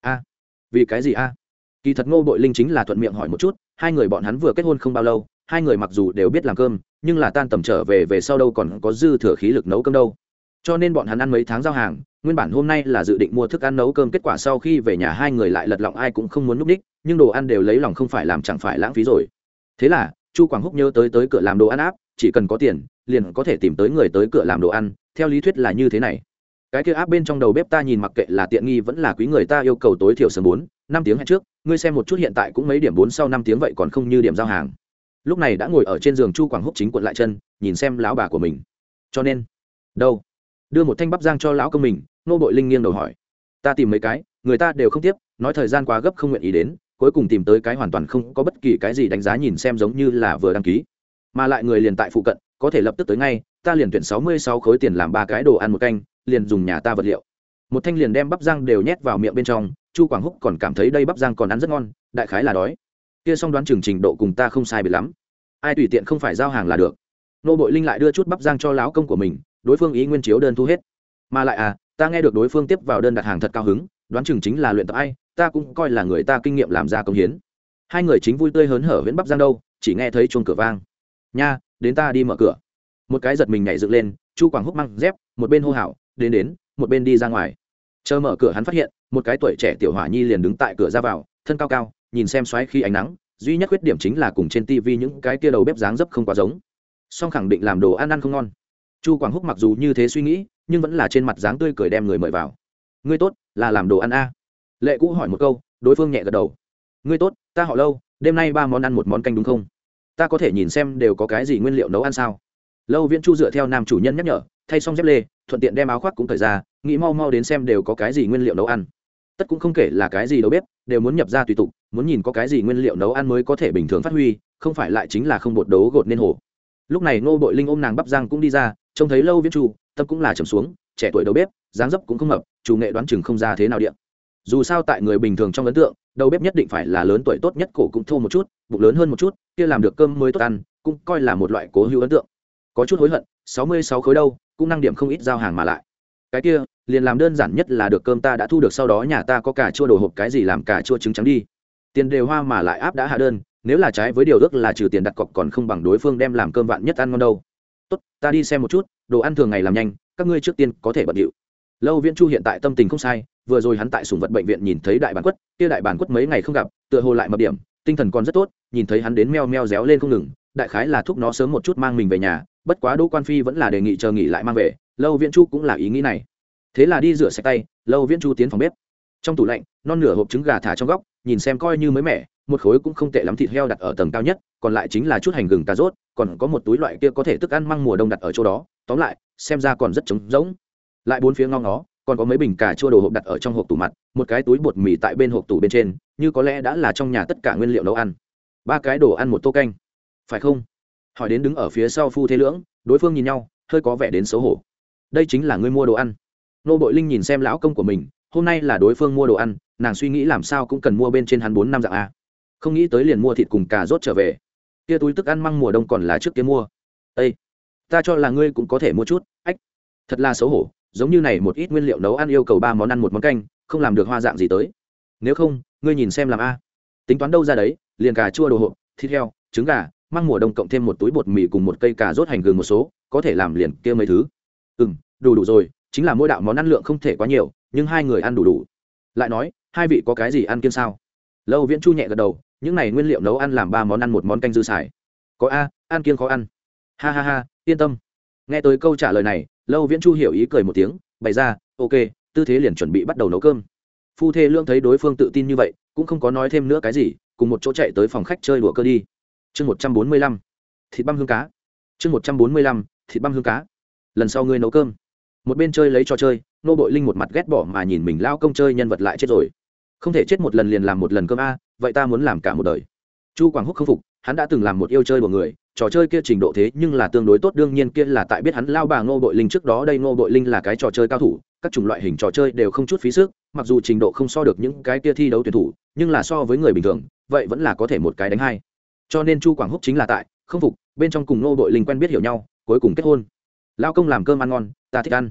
A, vì cái gì a? Kỳ thật ngô bội linh chính là thuận miệng hỏi một chút, hai người bọn hắn vừa kết hôn không bao lâu, hai người mặc dù đều biết làm cơm, nhưng là tan tầm trở về về sau đâu còn có dư thừa khí lực nấu cơm đâu. Cho nên bọn hắn ăn mấy tháng giao hàng nguyên bản hôm nay là dự định mua thức ăn nấu cơm, kết quả sau khi về nhà hai người lại lật lọng ai cũng không muốn núp đích, nhưng đồ ăn đều lấy lòng không phải làm chẳng phải lãng phí rồi. Thế là, chu quảng húc nhớ tới tới cửa làm đồ ăn áp, chỉ cần có tiền, liền có thể tìm tới người tới cửa làm đồ ăn, theo lý thuyết là như thế này. Cái kia áp bên trong đầu bếp ta nhìn mặc kệ là tiện nghi vẫn là quý người ta yêu cầu tối thiểu sớm bốn, năm tiếng hẹn trước, ngươi xem một chút hiện tại cũng mấy điểm bốn sau năm tiếng vậy còn không như điểm giao hàng. Lúc này đã ngồi ở trên giường chu quảng húc chính quận lại chân, nhìn xem lão bà của mình. Cho nên, đâu? Đưa một thanh bắp giang cho lão công mình nô bội linh nghiêng đầu hỏi. Ta tìm mấy cái, người ta đều không tiếp, nói thời gian quá gấp không nguyện ý đến, cuối cùng tìm tới cái hoàn toàn không có bất kỳ cái gì đánh giá nhìn xem giống như là vừa đăng ký. Mà lại người liền tại phụ cận, có thể lập tức tới ngay, ta liền tuyển sáu mươi sáu khối tiền làm ba cái đồ ăn một canh, liền dùng nhà ta vật liệu. Một thanh liền đem bắp rang đều nhét vào miệng bên trong, chu quảng húc còn cảm thấy đây bắp rang còn ăn rất ngon, đại khái là đói. Kia xong đoán chừng trình độ cùng ta không sai biệt lắm. Ai tùy tiện không phải giao hàng là được. Nô bội linh lại đưa chút bắp rang cho láo công của mình, đối phương ý nguyên chiếu đơn thu hết. Mà lại à ta nghe được đối phương tiếp vào đơn đặt hàng thật cao hứng, đoán chừng chính là luyện tập ai, ta cũng coi là người ta kinh nghiệm làm ra công hiến. Hai người chính vui tươi hớn hở viễn bắp giang đâu, chỉ nghe thấy chuông cửa vang. Nha, đến ta đi mở cửa. Một cái giật mình nhảy dựng lên, chu quảng húc măng dép, một bên hô hào, đến đến, một bên đi ra ngoài. Chờ mở cửa hắn phát hiện, một cái tuổi trẻ tiểu hỏa nhi liền đứng tại cửa ra vào, thân cao cao, nhìn xem xoáy khi ánh nắng, duy nhất khuyết điểm chính là cùng trên tivi những cái kia đầu bếp dáng dấp không quá giống. Song khẳng định làm đồ ăn ăn không ngon chu quảng húc mặc dù như thế suy nghĩ, nhưng vẫn là trên mặt dáng tươi cười đem người mời vào. Ngươi tốt, là làm đồ ăn a? Lệ cũ hỏi một câu, đối phương nhẹ gật đầu. Ngươi tốt, ta họ lâu, đêm nay ba món ăn một món canh đúng không? Ta có thể nhìn xem đều có cái gì nguyên liệu nấu ăn sao? Lâu viễn chu dựa theo nam chủ nhân nhắc nhở, thay xong dép lê, thuận tiện đem áo khoác cũng thời ra, nghĩ mau mau đến xem đều có cái gì nguyên liệu nấu ăn. Tất cũng không kể là cái gì đâu bếp, đều muốn nhập ra tùy tục, muốn nhìn có cái gì nguyên liệu nấu ăn mới có thể bình thường phát huy, không phải lại chính là không bột đấu gột nên hồ. Lúc này ngô bội linh ôm nàng bắp giang cũng đi ra trông thấy lâu viễn chu, tâm cũng là trầm xuống, trẻ tuổi đầu bếp, dáng dấp cũng không mập, chủ nghệ đoán chừng không ra thế nào điện. Dù sao tại người bình thường trong ấn tượng, đầu bếp nhất định phải là lớn tuổi tốt nhất cổ cũng thô một chút, bụng lớn hơn một chút, kia làm được cơm mới tốt ăn, cũng coi là một loại cố hữu ấn tượng. Có chút hối hận, sáu mươi sáu khối đâu, cũng năng điểm không ít giao hàng mà lại. Cái kia, liền làm đơn giản nhất là được cơm ta đã thu được, sau đó nhà ta có cả chua đồ hộp cái gì làm cả chua trứng trắng đi. Tiền đều hoa mà lại áp đã hạ đơn, nếu là trái với điều ước là trừ tiền đặt cọc còn không bằng đối phương đem làm cơm vạn nhất ăn ngon đâu tốt, ta đi xem một chút, đồ ăn thường ngày làm nhanh, các ngươi trước tiên có thể bận điệu. Lâu viễn chu hiện tại tâm tình không sai, vừa rồi hắn tại sùng vật bệnh viện nhìn thấy đại bản quất, kia đại bản quất mấy ngày không gặp, tựa hồ lại mập điểm, tinh thần còn rất tốt, nhìn thấy hắn đến meo meo réo lên không ngừng, đại khái là thúc nó sớm một chút mang mình về nhà, bất quá đỗ quan phi vẫn là đề nghị chờ nghỉ lại mang về, lâu viễn chu cũng là ý nghĩ này. Thế là đi rửa sạch tay, lâu viễn chu tiến phòng bếp. Trong tủ lạnh, non nửa hộp trứng gà thả trong góc, nhìn xem coi như mới mẻ một khối cũng không tệ lắm thịt heo đặt ở tầng cao nhất, còn lại chính là chút hành gừng cà rốt, còn có một túi loại kia có thể thức ăn măng mùa đông đặt ở chỗ đó. Tóm lại, xem ra còn rất trống rỗng. Lại bốn phía ngon nó còn có mấy bình cà chua đồ hộp đặt ở trong hộp tủ mặt, một cái túi bột mì tại bên hộp tủ bên trên, như có lẽ đã là trong nhà tất cả nguyên liệu nấu ăn. Ba cái đồ ăn một tô canh. Phải không? Hỏi đến đứng ở phía sau phu thế lưỡng, đối phương nhìn nhau, hơi có vẻ đến xấu hổ. Đây chính là ngươi mua đồ ăn. Nô bội linh nhìn xem lão công của mình, hôm nay là đối phương mua đồ ăn, nàng suy nghĩ làm sao cũng cần mua bên trên hắn bốn năm dạng a không nghĩ tới liền mua thịt cùng cà rốt trở về. Kia túi tức ăn măng mùa đông còn là trước kia mua. Ây ta cho là ngươi cũng có thể mua chút, ách, thật là xấu hổ, giống như này một ít nguyên liệu nấu ăn yêu cầu ba món ăn một món canh, không làm được hoa dạng gì tới. Nếu không, ngươi nhìn xem làm a. Tính toán đâu ra đấy, liền cà chua đồ hộp, thịt heo, trứng gà, măng mùa đông cộng thêm một túi bột mì cùng một cây cà rốt hành gừng một số, có thể làm liền kia mấy thứ. Ừ m đủ đủ rồi, chính là mỗi đạo món ăn lượng không thể quá nhiều, nhưng hai người ăn đủ đủ. Lại nói, hai vị có cái gì ăn kiêng sao? Lâu viễn chu nhẹ gật đầu những này nguyên liệu nấu ăn làm ba món ăn, một món canh dư xài. Có a, ăn kiêng khó ăn. Ha ha ha, yên tâm. Nghe tới câu trả lời này, lâu viễn chu hiểu ý cười một tiếng, bày ra, ok, tư thế liền chuẩn bị bắt đầu nấu cơm. Phu thê lương thấy đối phương tự tin như vậy, cũng không có nói thêm nữa cái gì, cùng một chỗ chạy tới phòng khách chơi đùa cơ đi. Chương một trăm bốn mươi lăm, thịt băm hương cá. Chương một trăm bốn mươi lăm, thịt băm hương cá. Lần sau ngươi nấu cơm. Một bên chơi lấy trò chơi, nô bội linh một mặt ghét bỏ mà nhìn mình lao công chơi nhân vật lại chết rồi. Không thể chết một lần liền làm một lần cơm a vậy ta muốn làm cả một đời. Chu quảng húc không phục, hắn đã từng làm một yêu chơi của người, trò chơi kia trình độ thế nhưng là tương đối tốt, đương nhiên kia là tại biết hắn lao bà ngô bội linh trước đó, đây ngô bội linh là cái trò chơi cao thủ, các chủng loại hình trò chơi đều không chút phí sức, mặc dù trình độ không so được những cái kia thi đấu tuyển thủ, nhưng là so với người bình thường, vậy vẫn là có thể một cái đánh hai. Cho nên chu quảng húc chính là tại, không phục, bên trong cùng nô đội linh quen biết hiểu nhau, cuối cùng kết hôn. Lao công làm cơm ăn ngon, ta thích ăn.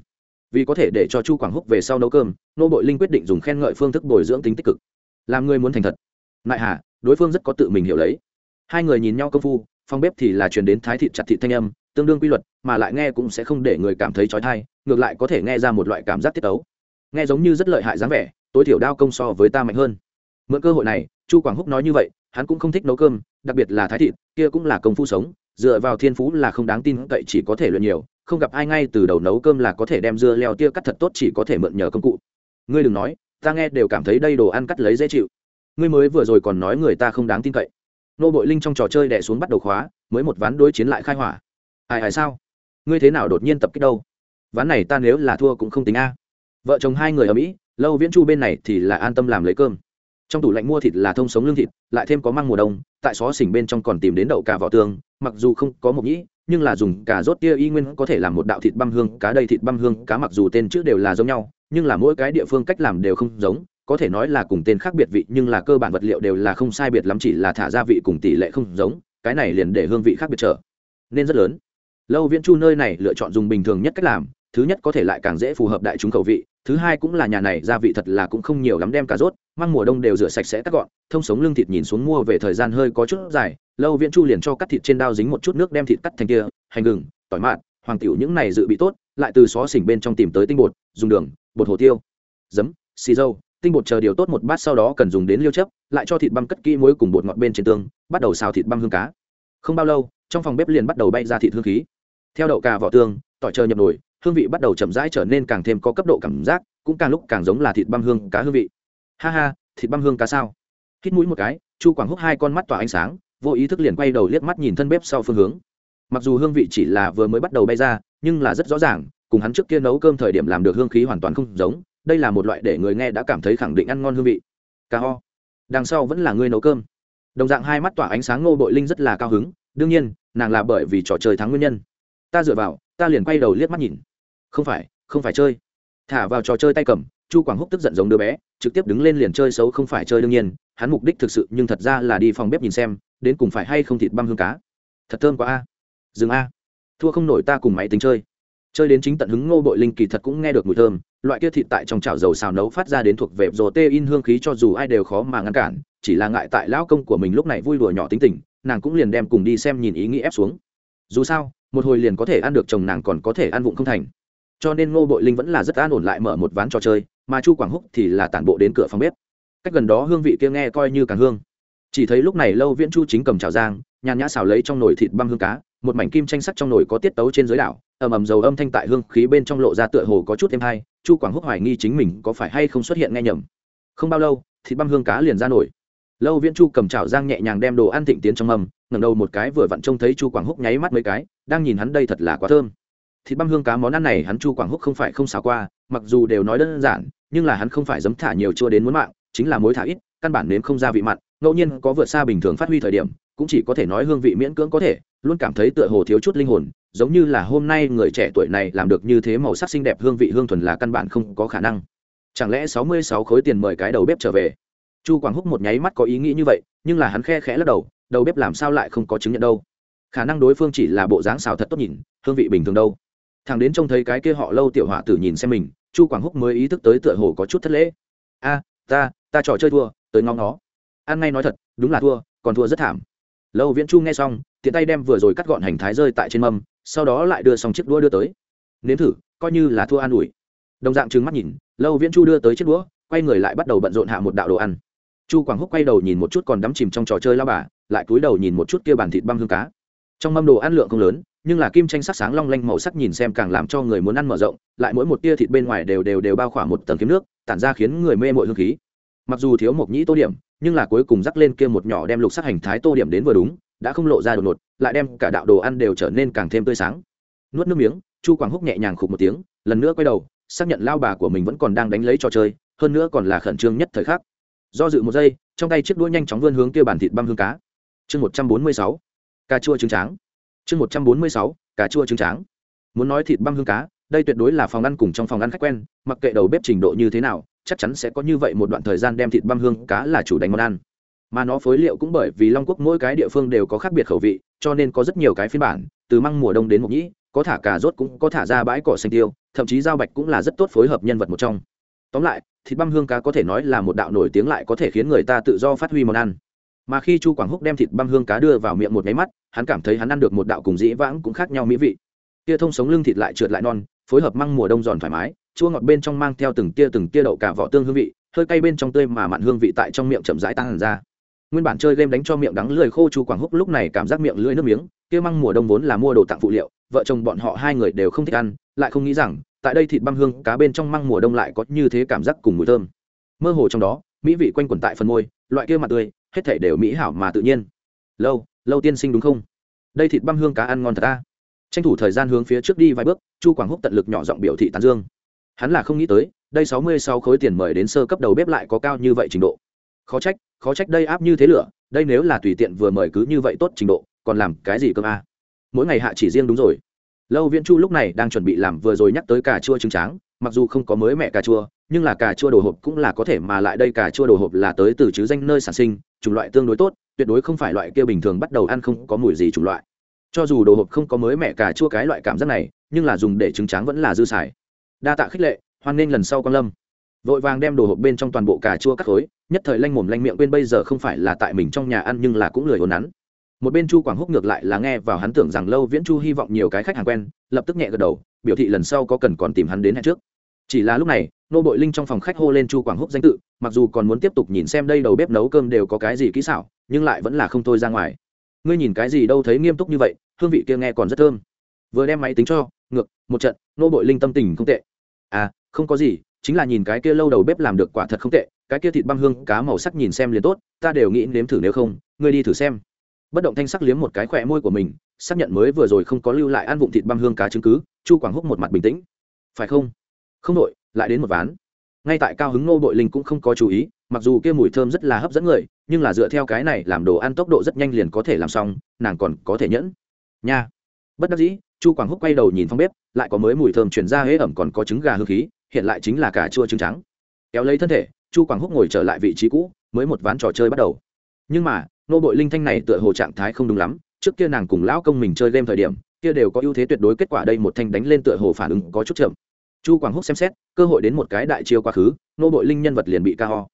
Vì có thể để cho chu quảng húc về sau nấu cơm nô bội linh quyết định dùng khen ngợi phương thức bồi dưỡng tính tích cực. Làm người muốn thành thật nại hà, đối phương rất có tự mình hiểu lấy. Hai người nhìn nhau công phu phong bếp thì là truyền đến thái thịt chặt thịt thanh âm, tương đương quy luật, mà lại nghe cũng sẽ không để người cảm thấy trói thai ngược lại có thể nghe ra một loại cảm giác tiết ấu nghe giống như rất lợi hại dáng vẻ, tối thiểu đao công so với ta mạnh hơn. Mượn cơ hội này, chu quảng húc nói như vậy, hắn cũng không thích nấu cơm, đặc biệt là thái thịt, kia cũng là công phu sống, dựa vào thiên phú là không đáng tin cậy chỉ có thể luyện nhiều, không gặp ai ngay từ đầu nấu cơm là có thể đem dưa leo tia cắt thật tốt chỉ có thể mượn nhờ công cụ. Ngươi đừng nói, ta nghe đều cảm thấy đây đồ ăn cắt lấy dễ chịu ngươi mới vừa rồi còn nói người ta không đáng tin cậy. Nô bội linh trong trò chơi đẻ xuống bắt đầu khóa, mới một ván đối chiến lại khai hỏa. Ai ai sao? Ngươi thế nào đột nhiên tập kích đâu? Ván này ta nếu là thua cũng không tính a. Vợ chồng hai người ở mỹ, lâu viễn chu bên này thì là an tâm làm lấy cơm. Trong tủ lạnh mua thịt là thông sống lương thịt, lại thêm có măng mùa đông, tại xó xỉnh bên trong còn tìm đến đậu cà vỏ tương, mặc dù không có một nhĩ, nhưng là dùng cà rốt tia y nguyên có thể làm một đạo thịt băm hương, cá đây thịt băm hương, cá mặc dù tên chữ đều là giống nhau, nhưng là mỗi cái địa phương cách làm đều không giống có thể nói là cùng tên khác biệt vị, nhưng là cơ bản vật liệu đều là không sai biệt lắm, chỉ là thả gia vị cùng tỷ lệ không giống, cái này liền để hương vị khác biệt trở nên rất lớn. Lâu viễn chu nơi này lựa chọn dùng bình thường nhất cách làm, thứ nhất có thể lại càng dễ phù hợp đại chúng khẩu vị, thứ hai cũng là nhà này gia vị thật là cũng không nhiều lắm đem cà rốt mang mùa đông đều rửa sạch sẽ tắt gọn, thông sống lưng thịt nhìn xuống mua về thời gian hơi có chút dài, lâu viễn chu liền cho cắt thịt trên đao dính một chút nước đem thịt cắt thành kia, hành gừng, tỏi mạt, hoàng tiểu những này dự bị tốt, lại từ xó xỉnh bên trong tìm tới tinh bột, dùng đường, bột hồ tiêu, giấm, xì dâu tinh bột chờ điều tốt một bát sau đó cần dùng đến liêu chấp lại cho thịt băm cất kỹ muối cùng bột ngọt bên trên tương, bắt đầu xào thịt băm hương cá. Không bao lâu, trong phòng bếp liền bắt đầu bay ra thịt hương khí. Theo đậu cà vỏ tương, tỏi chờ nhập nổi hương vị bắt đầu chậm rãi trở nên càng thêm có cấp độ cảm giác, cũng càng lúc càng giống là thịt băm hương cá hương vị. Ha ha, thịt băm hương cá sao? Hít mũi một cái, chu quảng húc hai con mắt tỏa ánh sáng, vô ý thức liền quay đầu liếc mắt nhìn thân bếp sau phương hướng. Mặc dù hương vị chỉ là vừa mới bắt đầu bay ra, nhưng là rất rõ ràng, cùng hắn trước kia nấu cơm thời điểm làm được hương khí hoàn toàn không giống đây là một loại để người nghe đã cảm thấy khẳng định ăn ngon hương vị. Cà ho. Đằng sau vẫn là ngươi nấu cơm. Đồng dạng hai mắt tỏa ánh sáng ngô bội linh rất là cao hứng, đương nhiên, nàng là bởi vì trò chơi thắng nguyên nhân. Ta dựa vào, ta liền quay đầu liếc mắt nhìn. Không phải không phải chơi. Thả vào trò chơi tay cầm, chu quảng húc tức giận giống đứa bé, trực tiếp đứng lên liền chơi xấu không phải chơi đương nhiên, hắn mục đích thực sự nhưng thật ra là đi phòng bếp nhìn xem, đến cùng phải hay không thịt băm hương cá. Thật thơm quá a. Dừng a. Thua không nổi ta cùng máy tính chơi. Chơi đến chính tận hứng ngô bội linh kỳ thật cũng nghe được mùi thơm loại kia thịt tại trong chảo dầu xào nấu phát ra đến thuộc về rồ tê in hương khí cho dù ai đều khó mà ngăn cản, chỉ là ngại tại lão công của mình lúc này vui đùa nhỏ tính tình, nàng cũng liền đem cùng đi xem nhìn ý nghĩ ép xuống. Dù sao, một hồi liền có thể ăn được chồng nàng còn có thể ăn vụng không thành. Cho nên ngô bội linh vẫn là rất an ổn lại mở một ván trò chơi, mà chu quảng húc thì là tản bộ đến cửa phòng bếp. Cách gần đó hương vị kia nghe coi như càng hương chỉ thấy lúc này lâu viễn chu chính cầm chảo giang, nhàn nhã xào lấy trong nồi thịt băm hương cá, một mảnh kim tranh sắc trong nồi có tiết tấu trên dưới đảo, ầm ầm dầu âm thanh tại hương khí bên trong lộ ra tựa hồ có chút thêm hay chu quảng húc hoài nghi chính mình có phải hay không xuất hiện nghe nhầm. Không bao lâu, thịt băm hương cá liền ra nổi. Lâu viễn chu cầm chảo giang nhẹ nhàng đem đồ ăn thịnh tiến trong mầm ngẩng đầu một cái vừa vặn trông thấy chu quảng húc nháy mắt mấy cái, đang nhìn hắn đây thật là quá thơm. Thịt băm hương cá món ăn này hắn chu quảng húc không phải không xào qua, mặc dù đều nói đơn giản, nhưng là hắn không phải dấm thả nhiều chua đến muốn mạng, chính là mối thả ít, căn bản nếm không ra vị mặn ngẫu nhiên có vượt xa bình thường phát huy thời điểm, cũng chỉ có thể nói hương vị miễn cưỡng có thể, luôn cảm thấy tựa hồ thiếu chút linh hồn, giống như là hôm nay người trẻ tuổi này làm được như thế màu sắc xinh đẹp hương vị hương thuần là căn bản không có khả năng. Chẳng lẽ sáu mươi sáu khối tiền mời cái đầu bếp trở về? Chu quảng húc một nháy mắt có ý nghĩ như vậy, nhưng là hắn khe khẽ lắc đầu đầu bếp làm sao lại không có chứng nhận đâu? Khả năng đối phương chỉ là bộ dáng xào thật tốt nhìn, hương vị bình thường đâu? Thằng đến trông thấy cái kia họ lâu tiểu họa tử nhìn xem mình, chu quảng húc mới ý thức tới tựa hồ có chút thất lễ. A, ta ta trò chơi thua, tới ngóng nó ăn ngay nói thật, đúng là thua, còn thua rất thảm. Lâu viễn chu nghe xong, tiện tay đem vừa rồi cắt gọn hành thái rơi tại trên mâm, sau đó lại đưa xong chiếc đũa đưa tới. Nếm thử, coi như là thua an ủi. Đồng dạng trừng mắt nhìn, lâu viễn chu đưa tới chiếc đũa, quay người lại bắt đầu bận rộn hạ một đạo đồ ăn. Chu quảng húc quay đầu nhìn một chút còn đắm chìm trong trò chơi lao bà, lại cúi đầu nhìn một chút kia bàn thịt băm hương cá. Trong mâm đồ ăn lượng không lớn, nhưng là kim tranh sắc sáng long lanh màu sắc nhìn xem càng làm cho người muốn ăn mở rộng, lại mỗi một tia thịt bên ngoài đều đều đều bao khỏa một tầng kiếm nước, tản ra khiến người mê mội hương khí. Mặc dù thiếu một nhĩ tô điểm nhưng là cuối cùng rắc lên kia một nhỏ đem lục sắc hành thái tô điểm đến vừa đúng, đã không lộ ra đột ngột, lại đem cả đạo đồ ăn đều trở nên càng thêm tươi sáng. Nuốt nước miếng, chu quảng húc nhẹ nhàng khục một tiếng, lần nữa quay đầu, xác nhận lao bà của mình vẫn còn đang đánh lấy trò chơi, hơn nữa còn là khẩn trương nhất thời khắc. Do dự một giây, trong tay chiếc đũa nhanh chóng vươn hướng kia bàn thịt băm hương cá. Chương một trăm bốn mươi sáu, cà chua trứng tráng. Chương một trăm bốn mươi sáu, cà chua trứng tráng. Muốn nói thịt băm hương cá, đây tuyệt đối là phòng ăn cùng trong phòng ăn khách quen, mặc kệ đầu bếp trình độ như thế nào chắc chắn sẽ có như vậy một đoạn thời gian đem thịt băm hương cá là chủ đánh món ăn. Mà nó phối liệu cũng bởi vì long quốc mỗi cái địa phương đều có khác biệt khẩu vị, cho nên có rất nhiều cái phiên bản, từ măng mùa đông đến mục nhĩ, có thả cà rốt cũng có thả ra bãi cỏ xanh tiêu, thậm chí dao bạch cũng là rất tốt phối hợp nhân vật một trong. Tóm lại, thịt băm hương cá có thể nói là một đạo nổi tiếng lại có thể khiến người ta tự do phát huy món ăn. Mà khi chu quảng húc đem thịt băm hương cá đưa vào miệng một máy mắt, hắn cảm thấy hắn ăn được một đạo cùng dĩ vãng cũng khác nhau mỹ vị. Tia thông sống lưng thịt lại trượt lại non, phối hợp măng mùa đông giòn thoải mái chua ngọt bên trong mang theo từng tia từng tia đậu cả vỏ tương hương vị, hơi cay bên trong tươi mà mặn hương vị tại trong miệng chậm rãi tăng hẳn ra. Nguyên bản chơi game đánh cho miệng đắng lười khô chu quảng húc lúc này cảm giác miệng lưỡi nước miếng, kia măng mùa đông vốn là mua đồ tặng phụ liệu, vợ chồng bọn họ hai người đều không thích ăn, lại không nghĩ rằng, tại đây thịt băm hương cá bên trong măng mùa đông lại có như thế cảm giác cùng mùi thơm. Mơ hồ trong đó, mỹ vị quanh quẩn tại phần môi, loại kia mặt tươi, hết thể đều mỹ hảo mà tự nhiên. Lâu lâu tiên sinh đúng không? Đây thịt băm hương cá ăn ngon thật ta tranh thủ thời gian hướng phía trước đi vài bước, chu quảng húc tận lực nhỏ giọng biểu thị tán dương hắn là không nghĩ tới, đây sáu mươi sáu khối tiền mời đến sơ cấp đầu bếp lại có cao như vậy trình độ. Khó trách khó trách đây áp như thế lửa, đây nếu là tùy tiện vừa mời cứ như vậy tốt trình độ, còn làm cái gì cơm a à? mỗi ngày hạ chỉ riêng đúng rồi. Lâu viễn chu lúc này đang chuẩn bị làm vừa rồi nhắc tới cà chua trứng tráng, mặc dù không có mới mẹ cà chua, nhưng là cà chua đồ hộp cũng là có thể mà lại đây cà chua đồ hộp là tới từ chứ danh nơi sản sinh, chủng loại tương đối tốt, tuyệt đối không phải loại kia bình thường bắt đầu ăn không có mùi gì chủng loại. Cho dù đồ hộp không có mới mẹ cà chua cái loại cảm giác này, nhưng là dùng để trứng tráng vẫn là dư xài đa tạ khích lệ, hoan nghênh lần sau con lâm. Vội vàng đem đồ hộp bên trong toàn bộ cà chua cắt khối, nhất thời lanh mồm lanh miệng quên bây giờ không phải là tại mình trong nhà ăn nhưng là cũng lười hồn nắn. Một bên chu quảng húc ngược lại là nghe vào hắn tưởng rằng lâu viễn chu hy vọng nhiều cái khách hàng quen, lập tức nhẹ gật đầu, biểu thị lần sau có cần còn tìm hắn đến hẹn trước. Chỉ là lúc này, nô bội linh trong phòng khách hô lên chu quảng húc danh tự, mặc dù còn muốn tiếp tục nhìn xem đây đầu bếp nấu cơm đều có cái gì kỹ xảo, nhưng lại vẫn là không thôi ra ngoài. Ngươi nhìn cái gì đâu thấy nghiêm túc như vậy, hương vị kia nghe còn rất thơm. Vừa đem máy tính cho, ngược, một trận, nô bội linh tâm tình không tệ à không có gì, chính là nhìn cái kia lâu đầu bếp làm được quả thật không tệ, cái kia thịt băm hương cá màu sắc nhìn xem liền tốt, ta đều nghĩ nếm thử nếu không, ngươi đi thử xem. Bất động thanh sắc liếm một cái khỏe môi của mình, xác nhận mới vừa rồi không có lưu lại ăn vụng thịt băm hương cá chứng cứ, chu quảng húc một mặt bình tĩnh. Phải không? Không đội lại đến một ván. Ngay tại cao hứng ngô bội linh cũng không có chú ý, mặc dù kia mùi thơm rất là hấp dẫn người, nhưng là dựa theo cái này làm đồ ăn tốc độ rất nhanh liền có thể làm xong, nàng còn có thể nhẫn. Nha. Bất đắc dĩ chu quảng húc quay đầu nhìn phong bếp, lại có mới mùi thơm chuyển ra hế ẩm còn có trứng gà hương khí, hiện lại chính là cả chua trứng trắng. Kéo lấy thân thể, chu quảng húc ngồi trở lại vị trí cũ, mới một ván trò chơi bắt đầu. Nhưng mà, nô bội linh thanh này tựa hồ trạng thái không đúng lắm, trước kia nàng cùng lão công mình chơi game thời điểm, kia đều có ưu thế tuyệt đối kết quả đây một thanh đánh lên tựa hồ phản ứng có chút chậm. Chu quảng húc xem xét, cơ hội đến một cái đại chiêu quá khứ, nô bội linh nhân vật liền bị ca ho.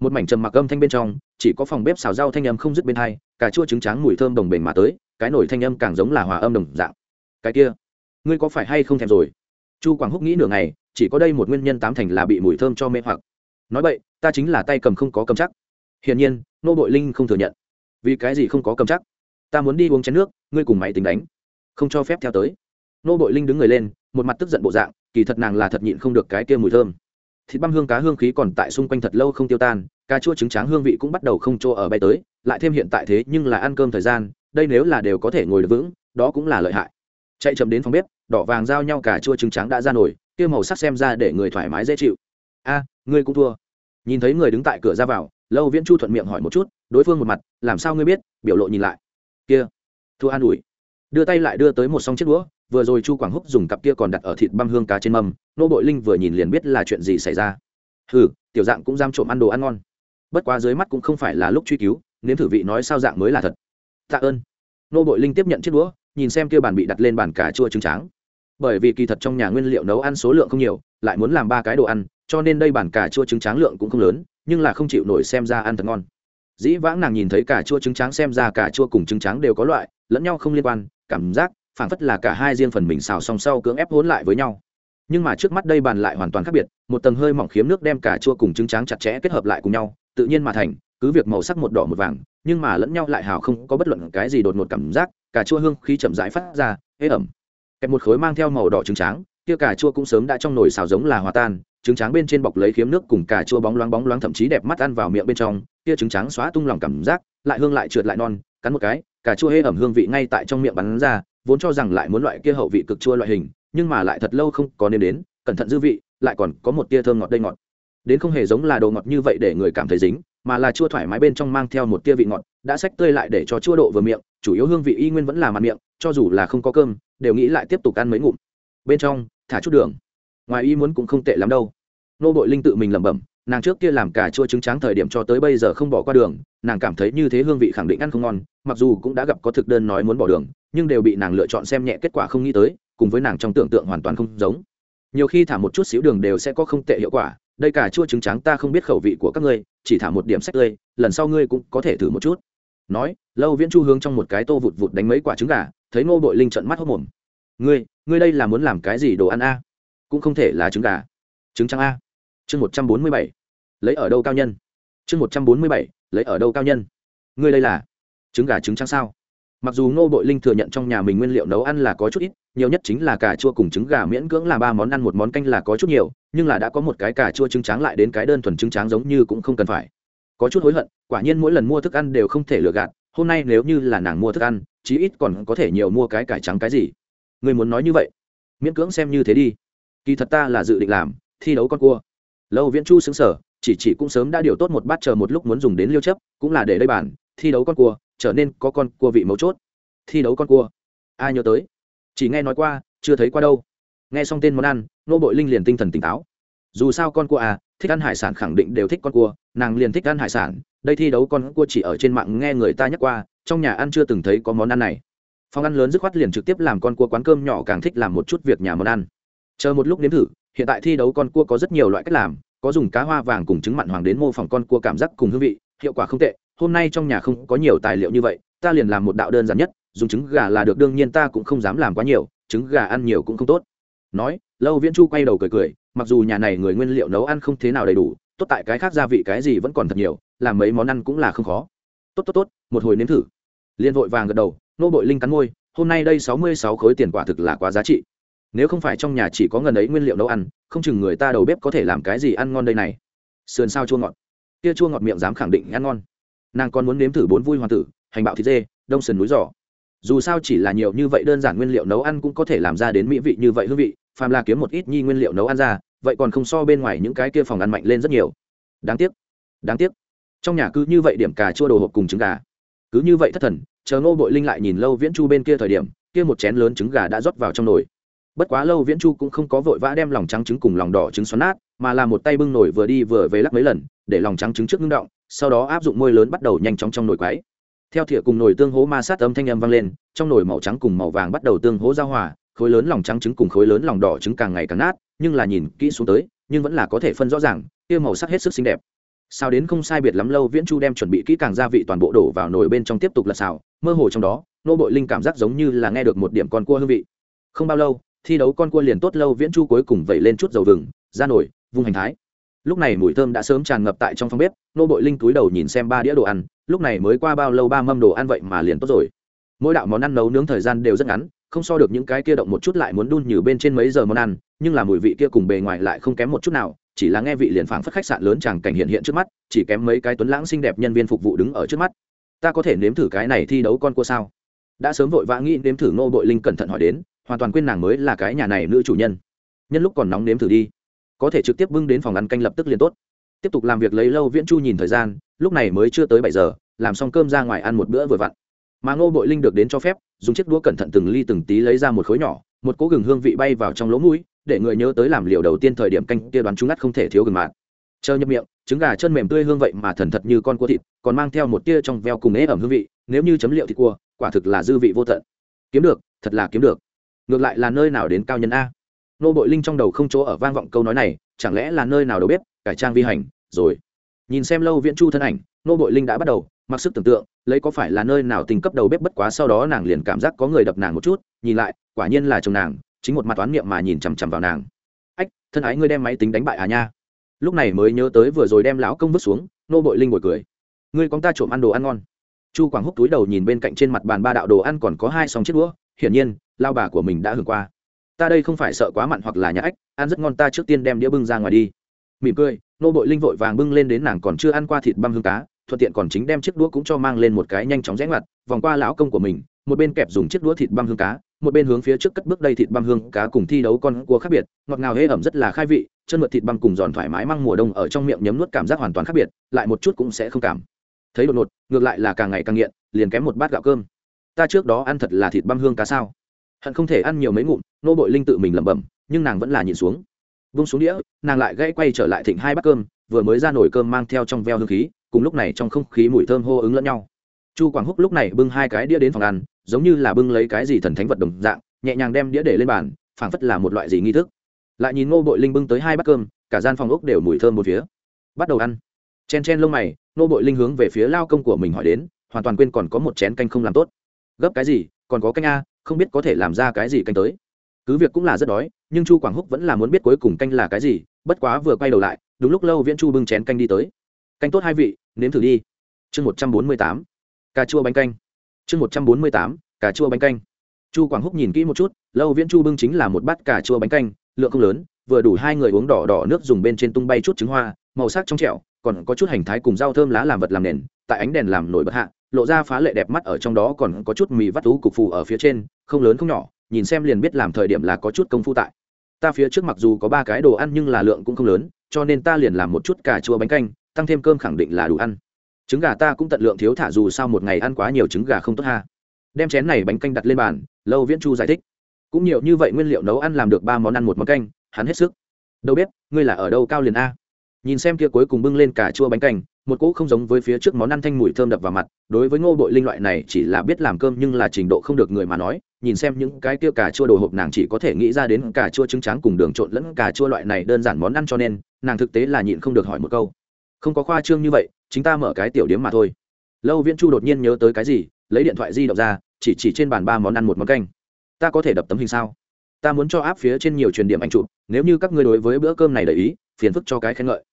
Một mảnh trầm mặc âm thanh bên trong, chỉ có phòng bếp xào rau thanh âm không dứt bên hai, cà chua trứng trắng mùi thơm đồng bền mà tới, cái nổi thanh âm càng giống là hòa âm đồng dạng cái kia. Ngươi có phải hay không thèm rồi? Chu quảng húc nghĩ nửa ngày, chỉ có đây một nguyên nhân tám thành là bị mùi thơm cho mê hoặc. Nói vậy, ta chính là tay cầm không có cầm chắc. Hiển nhiên, nô bội linh không thừa nhận. Vì cái gì không có cầm chắc? Ta muốn đi uống chén nước, ngươi cùng máy tính đánh. Không cho phép theo tới. Nô bội linh đứng người lên, một mặt tức giận bộ dạng, kỳ thật nàng là thật nhịn không được cái kia mùi thơm. Thịt băm hương cá hương khí còn tại xung quanh thật lâu không tiêu tan, cà chua trứng tráng hương vị cũng bắt đầu không chỗ ở bay tới, lại thêm hiện tại thế nhưng là ăn cơm thời gian, đây nếu là đều có thể ngồi được vững, đó cũng là lợi hại chạy chậm đến phòng bếp, đỏ vàng giao nhau cả chua trứng trắng đã ra nổi kia màu sắc xem ra để người thoải mái dễ chịu. A, ngươi cũng thua. Nhìn thấy người đứng tại cửa ra vào, lâu viễn chu thuận miệng hỏi một chút, đối phương một mặt, làm sao ngươi biết? Biểu lộ nhìn lại. Kia, thua an ủi. Đưa tay lại đưa tới một song chiếc đũa, vừa rồi chu quảng húc dùng cặp kia còn đặt ở thịt băm hương cá trên mâm, nô bội linh vừa nhìn liền biết là chuyện gì xảy ra. Hừ, tiểu dạng cũng dám trộm ăn đồ ăn ngon. Bất quá dưới mắt cũng không phải là lúc truy cứu, nếm thử vị nói sao dạng mới là thật. Tạ ơn. Nô bội linh tiếp nhận chiếc đũa nhìn xem kia bàn bị đặt lên bàn cà chua trứng tráng. Bởi vì kỳ thật trong nhà nguyên liệu nấu ăn số lượng không nhiều, lại muốn làm ba cái đồ ăn, cho nên đây bản cà chua trứng tráng lượng cũng không lớn, nhưng là không chịu nổi xem ra ăn thật ngon. Dĩ vãng nàng nhìn thấy cà chua trứng tráng xem ra cà chua cùng trứng tráng đều có loại, lẫn nhau không liên quan, cảm giác, phảng phất là cả hai riêng phần mình xào song sau cưỡng ép hỗn lại với nhau. Nhưng mà trước mắt đây bàn lại hoàn toàn khác biệt, một tầng hơi mỏng khiếm nước đem cà chua cùng trứng tráng chặt chẽ kết hợp lại cùng nhau, tự nhiên mà thành, cứ việc màu sắc một đỏ một vàng, nhưng mà lẫn nhau lại hào không có bất luận cái gì đột ngột cảm giác cà chua hương khí chậm rãi phát ra, ế ẩm. Kẹp một khối mang theo màu đỏ trứng tráng, kia cà chua cũng sớm đã trong nồi xào giống là hòa tan, trứng tráng bên trên bọc lấy khiếm nước cùng cà chua bóng loáng bóng loáng thậm chí đẹp mắt ăn vào miệng bên trong, kia trứng tráng xóa tung lòng cảm giác, lại hương lại trượt lại non, cắn một cái, cà chua hê ẩm hương vị ngay tại trong miệng bắn ra, vốn cho rằng lại muốn loại kia hậu vị cực chua loại hình, nhưng mà lại thật lâu không có nêm đến, cẩn thận dư vị, lại còn có một tia thơm ngọt đây ngọt. Đến không hề giống là đồ ngọt như vậy để người cảm thấy dính mà là chua thoải mái bên trong mang theo một tia vị ngọt, đã sách tươi lại để cho chua độ vừa miệng, chủ yếu hương vị y nguyên vẫn là mặt miệng, cho dù là không có cơm, đều nghĩ lại tiếp tục ăn mấy ngụm. Bên trong, thả chút đường. Ngoài ý muốn cũng không tệ lắm đâu. Nô bội linh tự mình lẩm bẩm, nàng trước kia làm cả chua trứng trắng thời điểm cho tới bây giờ không bỏ qua đường, nàng cảm thấy như thế hương vị khẳng định ăn không ngon, mặc dù cũng đã gặp có thực đơn nói muốn bỏ đường, nhưng đều bị nàng lựa chọn xem nhẹ kết quả không nghĩ tới, cùng với nàng trong tưởng tượng hoàn toàn không giống. Nhiều khi thả một chút xíu đường đều sẽ có không tệ hiệu quả đây cả chua trứng trắng ta không biết khẩu vị của các ngươi, chỉ thả một điểm sách tươi, lần sau ngươi cũng có thể thử một chút. Nói, lâu viễn chu hướng trong một cái tô vụt vụt đánh mấy quả trứng gà, thấy ngô bội linh trận mắt hốc mồm. Ngươi ngươi đây là muốn làm cái gì đồ ăn a? Cũng không thể là trứng gà. Trứng trắng a. Chương một trăm bốn mươi bảy. Lấy ở đâu cao nhân? Chương một trăm bốn mươi bảy. Lấy ở đâu cao nhân? Ngươi đây là trứng gà trứng trắng sao? Mặc dù ngô bội linh thừa nhận trong nhà mình nguyên liệu nấu ăn là có chút ít nhiều nhất chính là cà chua cùng trứng gà miễn cưỡng là ba món ăn, một món canh là có chút nhiều, nhưng là đã có một cái cà chua trứng trắng lại đến cái đơn thuần trứng trắng giống như cũng không cần phải. Có chút hối hận, quả nhiên mỗi lần mua thức ăn đều không thể lừa gạt, hôm nay nếu như là nàng mua thức ăn, chí ít còn có thể nhiều mua cái cải trắng cái gì. Người muốn nói như vậy, miễn cưỡng xem như thế đi. Kỳ thật ta là dự định làm, thi đấu con cua. Lâu viễn chu xứng sở, chỉ chỉ cũng sớm đã điều tốt một bát chờ một lúc muốn dùng đến liêu chấp, cũng là để đây bản thi đấu con cua, trở nên có con cua vị mấu chốt. Thi đấu con cua. Ai nhớ tới? Chỉ nghe nói qua, chưa thấy qua đâu. Nghe xong tên món ăn, nô bội linh liền tinh thần tỉnh táo. Dù sao con cua à thích ăn hải sản khẳng định đều thích con cua, nàng liền thích ăn hải sản. Đây thi đấu con cua chỉ ở trên mạng nghe người ta nhắc qua, trong nhà ăn chưa từng thấy có món ăn này. Phòng ăn lớn dứt khoát liền trực tiếp làm con cua quán cơm nhỏ càng thích làm một chút việc nhà món ăn. Chờ một lúc nếm thử, hiện tại thi đấu con cua có rất nhiều loại cách làm, có dùng cá hoa vàng cùng trứng mặn hoàng đến mô phỏng con cua cảm giác cùng hương vị, hiệu quả không tệ. Hôm nay trong nhà không có nhiều tài liệu như vậy, ta liền làm một đạo đơn giản nhất dùng trứng gà là được, đương nhiên ta cũng không dám làm quá nhiều, trứng gà ăn nhiều cũng không tốt. Nói, lâu viễn chu quay đầu cười cười, mặc dù nhà này người nguyên liệu nấu ăn không thế nào đầy đủ, tốt tại cái khác gia vị cái gì vẫn còn thật nhiều, làm mấy món ăn cũng là không khó. Tốt tốt tốt, một hồi nếm thử. Liên vội vàng gật đầu, nô bội linh cắn môi, hôm nay đây sáu mươi sáu khối tiền quả thực là quá giá trị. Nếu không phải trong nhà chỉ có ngần ấy nguyên liệu nấu ăn, không chừng người ta đầu bếp có thể làm cái gì ăn ngon đây này. Sườn sao chua ngọt. Kia chua ngọt miệng dám khẳng định ăn ngon. Nàng còn muốn nếm thử bốn vui hoàng tử, hành bạo thịt dê, đông sườn núi giò dù sao chỉ là nhiều như vậy đơn giản nguyên liệu nấu ăn cũng có thể làm ra đến mỹ vị như vậy hương vị, phàm là kiếm một ít nhi nguyên liệu nấu ăn ra, vậy còn không so bên ngoài những cái kia phòng ăn mạnh lên rất nhiều. Đáng tiếc đáng tiếc. Trong nhà cứ như vậy điểm cà chua đồ hộp cùng trứng gà. Cứ như vậy thất thần, chờ ngô bội linh lại nhìn lâu viễn chu bên kia thời điểm, kia một chén lớn trứng gà đã rót vào trong nồi. Bất quá lâu viễn chu cũng không có vội vã đem lòng trắng trứng cùng lòng đỏ trứng xoắn nát, mà là một tay bưng nồi vừa đi vừa về lắc mấy lần, để lòng trắng trứng trước ngưng động, sau đó áp dụng môi lớn bắt đầu nhanh chóng trong nồi quáy theo thìa cùng nồi tương hố ma sát âm thanh âm vang lên, trong nồi màu trắng cùng màu vàng bắt đầu tương hố giao hòa, khối lớn lòng trắng trứng cùng khối lớn lòng đỏ trứng càng ngày càng nát, nhưng là nhìn kỹ xuống tới, nhưng vẫn là có thể phân rõ ràng, kia màu sắc hết sức xinh đẹp. Sao đến không sai biệt lắm lâu viễn chu đem chuẩn bị kỹ càng gia vị toàn bộ đổ vào nồi bên trong tiếp tục lật xào, mơ hồ trong đó, nô bội linh cảm giác giống như là nghe được một điểm con cua hương vị. Không bao lâu, thi đấu con cua liền tốt lâu viễn chu cuối cùng vẩy lên chút dầu vừng, ra nổi vung hành thái. Lúc này mùi thơm đã sớm tràn ngập tại trong phòng bếp, nô bội linh túi đầu nhìn xem ba đĩa đồ ăn lúc này mới qua bao lâu ba mâm đồ ăn vậy mà liền tốt rồi. Mỗi đạo món ăn nấu nướng thời gian đều rất ngắn, không so được những cái kia động một chút lại muốn đun nhừ bên trên mấy giờ món ăn, nhưng là mùi vị kia cùng bề ngoài lại không kém một chút nào, chỉ là nghe vị liền phảng phất khách sạn lớn chẳng cảnh hiện hiện trước mắt, chỉ kém mấy cái tuấn lãng xinh đẹp nhân viên phục vụ đứng ở trước mắt. Ta có thể nếm thử cái này thi đấu con cua sao? Đã sớm vội vã nghĩ nếm thử Ngô bội linh cẩn thận hỏi đến, hoàn toàn quên nàng mới là cái nhà này nữ chủ nhân. Nhân lúc còn nóng nếm thử đi. Có thể trực tiếp bưng đến phòng ăn canh lập tức liền tốt tiếp tục làm việc lấy lâu viễn chu nhìn thời gian, lúc này mới chưa tới bảy giờ, làm xong cơm ra ngoài ăn một bữa vừa vặn. Mà ngô bội linh được đến cho phép, dùng chiếc đũa cẩn thận từng ly từng tí lấy ra một khối nhỏ, một cỗ gừng hương vị bay vào trong lỗ mũi, để người nhớ tới làm liều đầu tiên thời điểm canh kia đoán chúng ngắt không thể thiếu gừng mạt. Chờ nhập miệng, trứng gà chân mềm tươi hương vậy mà thần thật như con cua thịt, còn mang theo một tia trong veo cùng ế ẩm hương vị, nếu như chấm liệu thịt cua, quả thực là dư vị vô tận. Kiếm được, thật là kiếm được. Ngược lại là nơi nào đến cao nhân a? Nô bội linh trong đầu không chỗ ở vang vọng câu nói này, chẳng lẽ là nơi nào đầu bếp, cải trang vi hành rồi. Nhìn xem lâu viễn chu thân ảnh nô bội linh đã bắt đầu, mặc sức tưởng tượng, lấy có phải là nơi nào tình cấp đầu bếp bất quá sau đó nàng liền cảm giác có người đập nàng một chút, nhìn lại, quả nhiên là chồng nàng, chính một mặt toán niệm mà nhìn chằm chằm vào nàng. Ách, thân ái ngươi đem máy tính đánh bại à nha? Lúc này mới nhớ tới vừa rồi đem lão công vứt xuống nô bội linh ngồi cười. Ngươi con ta trộm ăn đồ ăn ngon. Chu quảng húc túi đầu nhìn bên cạnh trên mặt bàn ba đạo đồ ăn còn có hai song chiếc đũa, hiển nhiên, lao bà của mình đã hưởng qua. Ta đây không phải sợ quá mặn hoặc là nhã ách, ăn rất ngon ta trước tiên đem đĩa bưng ra ngoài đi mỉm cười, nô bội linh vội vàng bưng lên đến nàng còn chưa ăn qua thịt băm hương cá, thuận tiện còn chính đem chiếc đũa cũng cho mang lên một cái nhanh chóng rẽ ngoặt, vòng qua lão công của mình, một bên kẹp dùng chiếc đũa thịt băm hương cá, một bên hướng phía trước cất bước đây thịt băm hương cá cùng thi đấu con cua khác biệt, ngọt ngào hế ẩm rất là khai vị, chân mượt thịt băm cùng giòn thoải mái mang mùa đông ở trong miệng nhấm nuốt cảm giác hoàn toàn khác biệt, lại một chút cũng sẽ không cảm thấy đột ngột, ngược lại là càng ngày càng nghiện, liền kém một bát gạo cơm. Ta trước đó ăn thật là thịt băm hương cá sao? Hận không thể ăn nhiều mấy ngụm, nô bội linh tự mình lẩm bẩm, nhưng nàng vẫn là nhìn xuống vung xuống đĩa, nàng lại gãy quay trở lại thịnh hai bát cơm, vừa mới ra nổi cơm mang theo trong veo hương khí, cùng lúc này trong không khí mùi thơm hô ứng lẫn nhau. Chu quảng húc lúc này bưng hai cái đĩa đến phòng ăn, giống như là bưng lấy cái gì thần thánh vật đồng dạng, nhẹ nhàng đem đĩa để lên bàn, phảng phất là một loại gì nghi thức. Lại nhìn ngô bội linh bưng tới hai bát cơm, cả gian phòng ốc đều mùi thơm một phía. Bắt đầu ăn. Chen chen lông mày, ngô bội linh hướng về phía lao công của mình hỏi đến, hoàn toàn quên còn có một chén canh không làm tốt. Gấp cái gì, còn có canh a, không biết có thể làm ra cái gì canh tới cứ việc cũng là rất đói, nhưng chu quảng húc vẫn là muốn biết cuối cùng canh là cái gì, bất quá vừa quay đầu lại, đúng lúc lâu viễn chu bưng chén canh đi tới. Canh tốt hai vị, nếm thử đi. Chương một trăm bốn mươi tám. Cà chua bánh canh. Chương một trăm bốn mươi tám. Cà chua bánh canh. Chu quảng húc nhìn kỹ một chút, lâu viễn chu bưng chính là một bát cà chua bánh canh, lượng không lớn, vừa đủ hai người uống đỏ đỏ nước dùng bên trên tung bay chút trứng hoa, màu sắc trong trẻo, còn có chút hành thái cùng rau thơm lá làm vật làm nền, tại ánh đèn làm nổi bật hạ, lộ ra phá lệ đẹp mắt ở trong đó còn có chút mì vắt tú cục phù ở phía trên, không lớn không nhỏ nhìn xem liền biết làm thời điểm là có chút công phu tại. Ta phía trước mặc dù có ba cái đồ ăn nhưng là lượng cũng không lớn, cho nên ta liền làm một chút cà chua bánh canh, tăng thêm cơm khẳng định là đủ ăn. Trứng gà ta cũng tận lượng thiếu thả dù sao một ngày ăn quá nhiều trứng gà không tốt ha. Đem chén này bánh canh đặt lên bàn, lâu viễn chu giải thích. Cũng nhiều như vậy nguyên liệu nấu ăn làm được ba món ăn một món canh, hắn hết sức. Đâu biết, ngươi là ở đâu cao liền a? Nhìn xem kia cuối cùng bưng lên cà chua bánh canh một cỗ không giống với phía trước món ăn thanh mùi thơm đập vào mặt, đối với ngô bội linh loại này chỉ là biết làm cơm nhưng là trình độ không được người mà nói, nhìn xem những cái kia cà chua đồ hộp nàng chỉ có thể nghĩ ra đến cà chua trứng tráng cùng đường trộn lẫn cà chua loại này đơn giản món ăn cho nên, nàng thực tế là nhịn không được hỏi một câu. Không có khoa trương như vậy, chính ta mở cái tiểu điếm mà thôi. Lâu viễn chu đột nhiên nhớ tới cái gì, lấy điện thoại di động ra, chỉ chỉ trên bàn ba món ăn một món canh. Ta có thể đập tấm hình sao? Ta muốn cho áp phía trên nhiều truyền điểm ảnh chụp, nếu như các ngươi đối với bữa cơm này để ý, phiền phức cho cái khen ngợi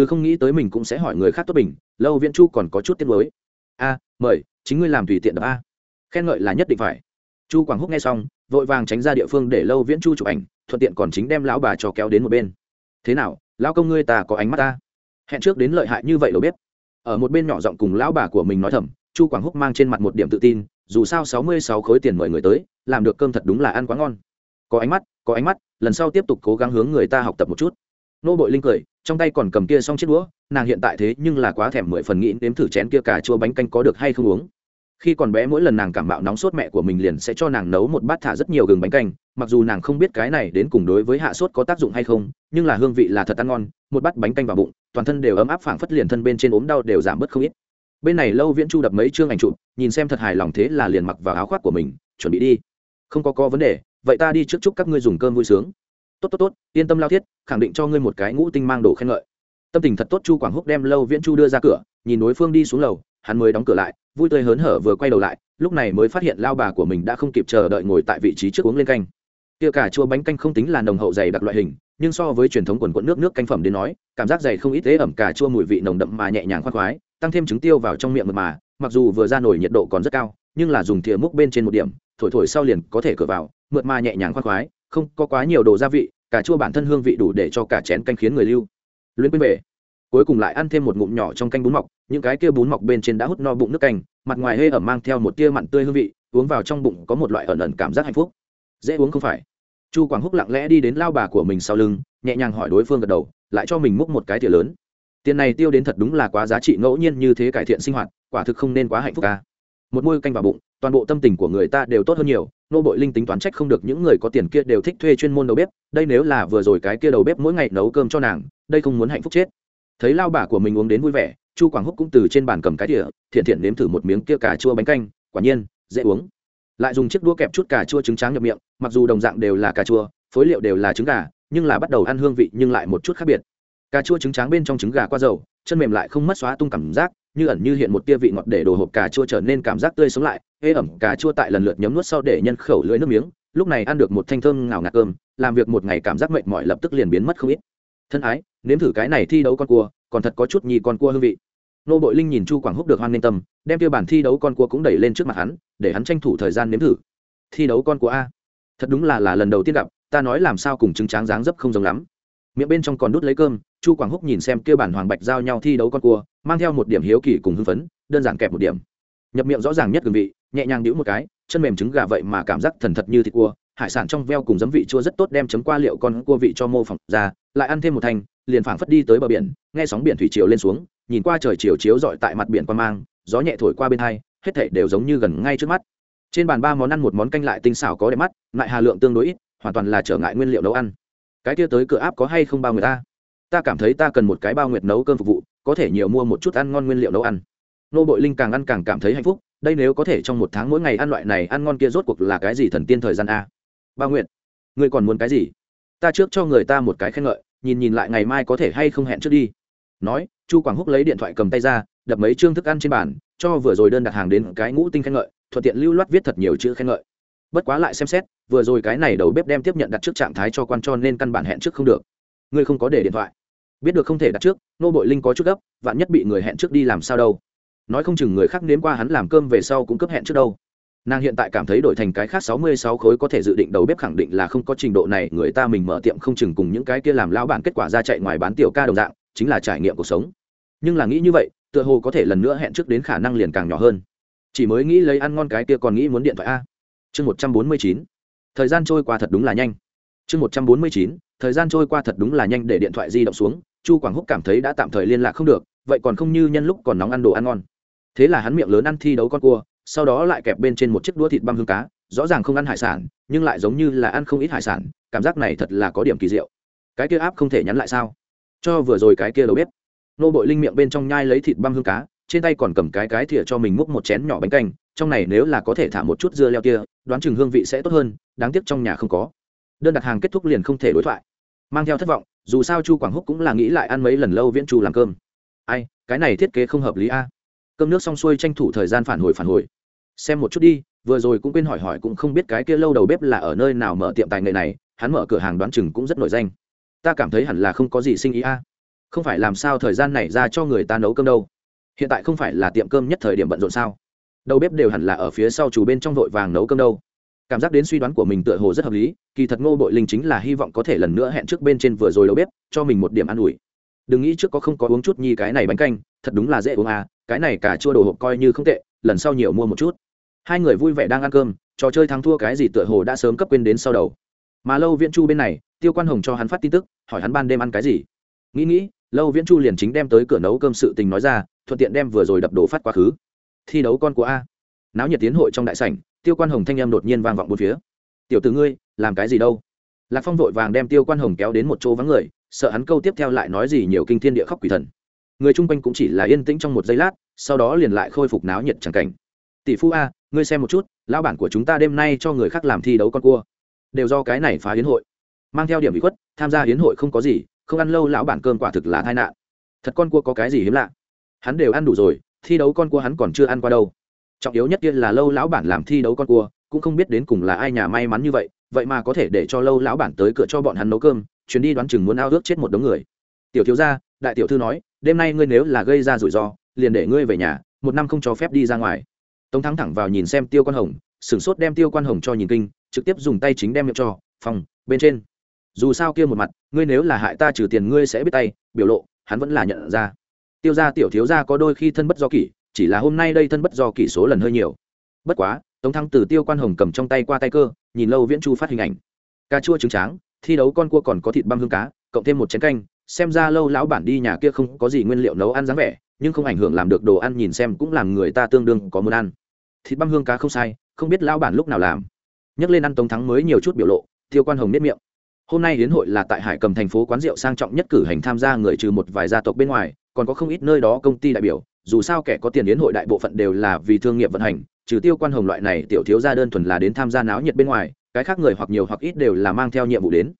từ không nghĩ tới mình cũng sẽ hỏi người khác tốt bình, lâu viễn chu còn có chút tiếc nuối. A, mời, chính ngươi làm tùy tiện đập a. Khen ngợi là nhất định phải. Chu quảng húc nghe xong, vội vàng tránh ra địa phương để lâu viễn chu chụp ảnh, thuận tiện còn chính đem lão bà cho kéo đến một bên. Thế nào, lão công ngươi ta có ánh mắt ta hẹn trước đến lợi hại như vậy đâu biết. Ở một bên nhỏ giọng cùng lão bà của mình nói thầm, chu quảng húc mang trên mặt một điểm tự tin, dù sao sáu mươi sáu khối tiền mời người tới, làm được cơm thật đúng là ăn quá ngon. Có ánh mắt, có ánh mắt, lần sau tiếp tục cố gắng hướng người ta học tập một chút. Nô bội linh cười trong tay còn cầm kia xong chiếc đũa, nàng hiện tại thế nhưng là quá thèm mười phần nghĩ nếm thử chén kia cà chua bánh canh có được hay không uống. Khi còn bé mỗi lần nàng cảm mạo nóng sốt mẹ của mình liền sẽ cho nàng nấu một bát thả rất nhiều gừng bánh canh, mặc dù nàng không biết cái này đến cùng đối với hạ sốt có tác dụng hay không, nhưng là hương vị là thật ăn ngon, một bát bánh canh vào bụng, toàn thân đều ấm áp phảng phất liền thân bên trên ốm đau đều giảm bớt không ít. Bên này lâu viễn chu đập mấy chương ảnh chụp, nhìn xem thật hài lòng thế là liền mặc vào áo khoác của mình, chuẩn bị đi. Không có có vấn đề, vậy ta đi trước chúc các ngươi dùng cơm vui sướng tốt tốt tốt, yên tâm lao thiết, khẳng định cho ngươi một cái ngũ tinh mang đồ khen ngợi. Tâm tình thật tốt, chu quảng húc đem lâu viễn chu đưa ra cửa, nhìn đối phương đi xuống lầu, hắn mới đóng cửa lại, vui tươi hớn hở vừa quay đầu lại, lúc này mới phát hiện lao bà của mình đã không kịp chờ đợi ngồi tại vị trí trước uống lên canh. Kia cả chua bánh canh không tính là nồng hậu dày đặc loại hình, nhưng so với truyền thống quần quận nước nước canh phẩm đến nói, cảm giác dày không ít tế ẩm cà chua mùi vị nồng đậm mà nhẹ nhàng khoan khoái, tăng thêm trứng tiêu vào trong miệng mật mà, mặc dù vừa ra nổi nhiệt độ còn rất cao, nhưng là dùng thìa múc bên trên một điểm, thổi thổi sau liền có thể cửa vào, mượt mà nhẹ nhàng khoan khoái không có quá nhiều đồ gia vị, cà chua bản thân hương vị đủ để cho cả chén canh khiến người lưu. Luyến quên về. Cuối cùng lại ăn thêm một ngụm nhỏ trong canh bún mọc, những cái kia bún mọc bên trên đã hút no bụng nước canh, mặt ngoài hơi ẩm mang theo một tia mặn tươi hương vị, uống vào trong bụng có một loại ẩn ẩn cảm giác hạnh phúc. Dễ uống không phải. Chu quảng húc lặng lẽ đi đến lao bà của mình sau lưng, nhẹ nhàng hỏi đối phương gật đầu, lại cho mình múc một cái thìa lớn. Tiền này tiêu đến thật đúng là quá giá trị ngẫu nhiên như thế cải thiện sinh hoạt, quả thực không nên quá hạnh phúc ca một môi canh vào bụng, toàn bộ tâm tình của người ta đều tốt hơn nhiều nô bội linh tính toán trách không được những người có tiền kia đều thích thuê chuyên môn đầu bếp, đây nếu là vừa rồi cái kia đầu bếp mỗi ngày nấu cơm cho nàng, đây không muốn hạnh phúc chết. Thấy lao bà của mình uống đến vui vẻ, chu quảng húc cũng từ trên bàn cầm cái đĩa thiện thiện nếm thử một miếng kia cà chua bánh canh, quả nhiên, dễ uống. Lại dùng chiếc đũa kẹp chút cà chua trứng tráng nhập miệng, mặc dù đồng dạng đều là cà chua, phối liệu đều là trứng gà, nhưng là bắt đầu ăn hương vị nhưng lại một chút khác biệt. Cà chua trứng tráng bên trong trứng gà qua dầu, chân mềm lại không mất xóa tung cảm giác như ẩn như hiện một tia vị ngọt để đồ hộp cà chua trở nên cảm giác tươi sống lại ê ẩm cà chua tại lần lượt nhấm nuốt sau để nhân khẩu lưỡi nước miếng, lúc này ăn được một thanh thơm ngào ngạt cơm, làm việc một ngày cảm giác mệt mỏi lập tức liền biến mất không ít. Thân ái, nếm thử cái này thi đấu con cua, còn thật có chút nhì con cua hương vị. Nô bội linh nhìn chu quảng húc được hoan nên tâm, đem tiêu bản thi đấu con cua cũng đẩy lên trước mặt hắn, để hắn tranh thủ thời gian nếm thử. Thi đấu con cua a. Thật đúng là là lần đầu tiên gặp, ta nói làm sao cùng chứng tráng dáng dấp không giống lắm miệng bên trong còn đút lấy cơm, chu quảng húc nhìn xem kêu bản hoàng bạch giao nhau thi đấu con cua, mang theo một điểm hiếu kỳ cùng hưng phấn, đơn giản kẹp một điểm. Nhập miệng rõ ràng nhất gừng vị, nhẹ nhàng đĩu một cái, chân mềm trứng gà vậy mà cảm giác thần thật như thịt cua. Hải sản trong veo cùng giấm vị chua rất tốt đem chấm qua liệu con cua vị cho mô phỏng ra, lại ăn thêm một thành liền phảng phất đi tới bờ biển, nghe sóng biển thủy triều lên xuống, nhìn qua trời chiều chiếu dọi tại mặt biển qua mang, gió nhẹ thổi qua bên hai, hết thảy đều giống như gần ngay trước mắt. Trên bàn ba món ăn một món canh lại tinh xảo có đẹp mắt, lại hà lượng tương đối ít, hoàn toàn là trở ngại nguyên liệu nấu ăn cái kia tới cửa áp có hay không bao người ta? Ta cảm thấy ta cần một cái bao nguyệt nấu cơm phục vụ có thể nhiều mua một chút ăn ngon nguyên liệu nấu ăn. Nô bội linh càng ăn càng cảm thấy hạnh phúc đây nếu có thể trong một tháng mỗi ngày ăn loại này ăn ngon kia rốt cuộc là cái gì thần tiên thời gian a? Bao nguyện, ngươi còn muốn cái gì? Ta trước cho người ta một cái khen ngợi nhìn nhìn lại ngày mai có thể hay không hẹn trước đi. Nói chu quảng húc lấy điện thoại cầm tay ra đập mấy chương thức ăn trên bàn cho vừa rồi đơn đặt hàng đến cái ngũ tinh khen ngợi thuận tiện lưu loát viết thật nhiều chữ khen ngợi bất quá lại xem xét, vừa rồi cái này đầu bếp đem tiếp nhận đặt trước trạng thái cho quan cho nên căn bản hẹn trước không được. Ngươi không có để điện thoại. Biết được không thể đặt trước, nô bội linh có chút gấp, vạn nhất bị người hẹn trước đi làm sao đâu. Nói không chừng người khác nếm qua hắn làm cơm về sau cũng cấp hẹn trước đâu. Nàng hiện tại cảm thấy đổi thành cái khác sáu mươi sáu khối có thể dự định đầu bếp khẳng định là không có trình độ này, người ta mình mở tiệm không chừng cùng những cái kia làm lao bản kết quả ra chạy ngoài bán tiểu ca đồng dạng, chính là trải nghiệm cuộc sống. Nhưng là nghĩ như vậy, tựa hồ có thể lần nữa hẹn trước đến khả năng liền càng nhỏ hơn. Chỉ mới nghĩ lấy ăn ngon cái kia còn nghĩ muốn điện thoại a chương một trăm bốn mươi chín. Thời gian trôi qua thật đúng là nhanh. Chương một trăm bốn mươi chín. Thời gian trôi qua thật đúng là nhanh để điện thoại di động xuống. Chu quảng húc cảm thấy đã tạm thời liên lạc không được, vậy còn không như nhân lúc còn nóng ăn đồ ăn ngon. Thế là hắn miệng lớn ăn thi đấu con cua, sau đó lại kẹp bên trên một chiếc đũa thịt băm hương cá, rõ ràng không ăn hải sản, nhưng lại giống như là ăn không ít hải sản, cảm giác này thật là có điểm kỳ diệu. Cái kia áp không thể nhắn lại sao? Cho vừa rồi cái kia đầu bếp. Nô bội linh miệng bên trong nhai lấy thịt băm hương cá trên tay còn cầm cái cái thìa cho mình múc một chén nhỏ bánh canh, trong này nếu là có thể thả một chút dưa leo kia, đoán chừng hương vị sẽ tốt hơn, đáng tiếc trong nhà không có. Đơn đặt hàng kết thúc liền không thể đối thoại. Mang theo thất vọng, dù sao chu quảng húc cũng là nghĩ lại ăn mấy lần lâu viễn chu làm cơm. Ai, cái này thiết kế không hợp lý a. Cơm nước xong xuôi tranh thủ thời gian phản hồi phản hồi. Xem một chút đi, vừa rồi cũng quên hỏi hỏi cũng không biết cái kia lâu đầu bếp là ở nơi nào mở tiệm tài nghệ này, hắn mở cửa hàng đoán chừng cũng rất nổi danh. Ta cảm thấy hẳn là không có gì sinh ý a. Không phải làm sao thời gian này ra cho người ta nấu cơm đâu hiện tại không phải là tiệm cơm nhất thời điểm bận rộn sao? Đầu bếp đều hẳn là ở phía sau chủ bên trong vội vàng nấu cơm đâu. Cảm giác đến suy đoán của mình tựa hồ rất hợp lý, kỳ thật ngô bội linh chính là hy vọng có thể lần nữa hẹn trước bên trên vừa rồi đầu bếp, cho mình một điểm ăn ủi. Đừng nghĩ trước có không có uống chút nhi cái này bánh canh, thật đúng là dễ uống à cái này cả chua đồ hộp coi như không tệ, lần sau nhiều mua một chút. Hai người vui vẻ đang ăn cơm, trò chơi thắng thua cái gì tựa hồ đã sớm cấp quên đến sau đầu. Mà lâu viễn chu bên này, tiêu quan hồng cho hắn phát tin tức, hỏi hắn ban đêm ăn cái gì. Nghĩ nghĩ lâu viễn chu liền chính đem tới cửa nấu cơm sự tình nói ra, thuận tiện đem vừa rồi đập đổ phát quá khứ. Thi đấu con của a. Náo nhiệt tiến hội trong đại sảnh, tiêu quan hồng thanh em đột nhiên vang vọng bốn phía. Tiểu từ ngươi, làm cái gì đâu? Lạc phong vội vàng đem tiêu quan hồng kéo đến một chỗ vắng người, sợ hắn câu tiếp theo lại nói gì nhiều kinh thiên địa khóc quỷ thần. Người chung quanh cũng chỉ là yên tĩnh trong một giây lát, sau đó liền lại khôi phục náo nhiệt chẳng cảnh. Tỷ phú a, ngươi xem một chút, lão bản của chúng ta đêm nay cho người khác làm thi đấu con cua. Đều do cái này phá hiến hội. Mang theo điểm bị khuất, tham gia hiến hội không có gì không ăn lâu lão bản cơm quả thực là tai nạn. Thật con cua có cái gì hiếm lạ? Hắn đều ăn đủ rồi, thi đấu con cua hắn còn chưa ăn qua đâu. Trọng yếu nhất kia là lâu lão bản làm thi đấu con cua, cũng không biết đến cùng là ai nhà may mắn như vậy vậy mà có thể để cho lâu lão bản tới cửa cho bọn hắn nấu cơm, chuyến đi đoán chừng muốn ao ước chết một đống người. Tiểu thiếu gia, đại tiểu thư nói, đêm nay ngươi nếu là gây ra rủi ro, liền để ngươi về nhà, một năm không cho phép đi ra ngoài. Tống thắng thẳng vào nhìn xem tiêu quan hồng, sửng sốt đem tiêu quan hồng cho nhìn kinh, trực tiếp dùng tay chính đem miệng cho phòng bên trên dù sao kia một mặt, ngươi nếu là hại ta trừ tiền ngươi sẽ biết tay, biểu lộ, hắn vẫn là nhận ra. Tiêu gia tiểu thiếu gia có đôi khi thân bất do kỷ, chỉ là hôm nay đây thân bất do kỷ số lần hơi nhiều. Bất quá, tống thắng từ tiêu quan hồng cầm trong tay qua tay cơ, nhìn lâu viễn chu phát hình ảnh. Cà chua trứng tráng, thi đấu con cua còn có thịt băm hương cá, cộng thêm một chén canh, xem ra lâu lão bản đi nhà kia không có gì nguyên liệu nấu ăn dáng vẻ, nhưng không ảnh hưởng làm được đồ ăn nhìn xem cũng làm người ta tương đương có muốn ăn. Thịt băm hương cá không sai, không biết lão bản lúc nào làm. Nhắc lên ăn tống thắng mới nhiều chút biểu lộ, tiêu quan hồng nếp miệng hôm nay hiến hội là tại hải cầm thành phố quán rượu sang trọng nhất cử hành tham gia người trừ một vài gia tộc bên ngoài, còn có không ít nơi đó công ty đại biểu, dù sao kẻ có tiền hiến hội đại bộ phận đều là vì thương nghiệp vận hành, trừ tiêu quan hồng loại này tiểu thiếu gia đơn thuần là đến tham gia náo nhiệt bên ngoài, cái khác người hoặc nhiều hoặc ít đều là mang theo nhiệm vụ đến.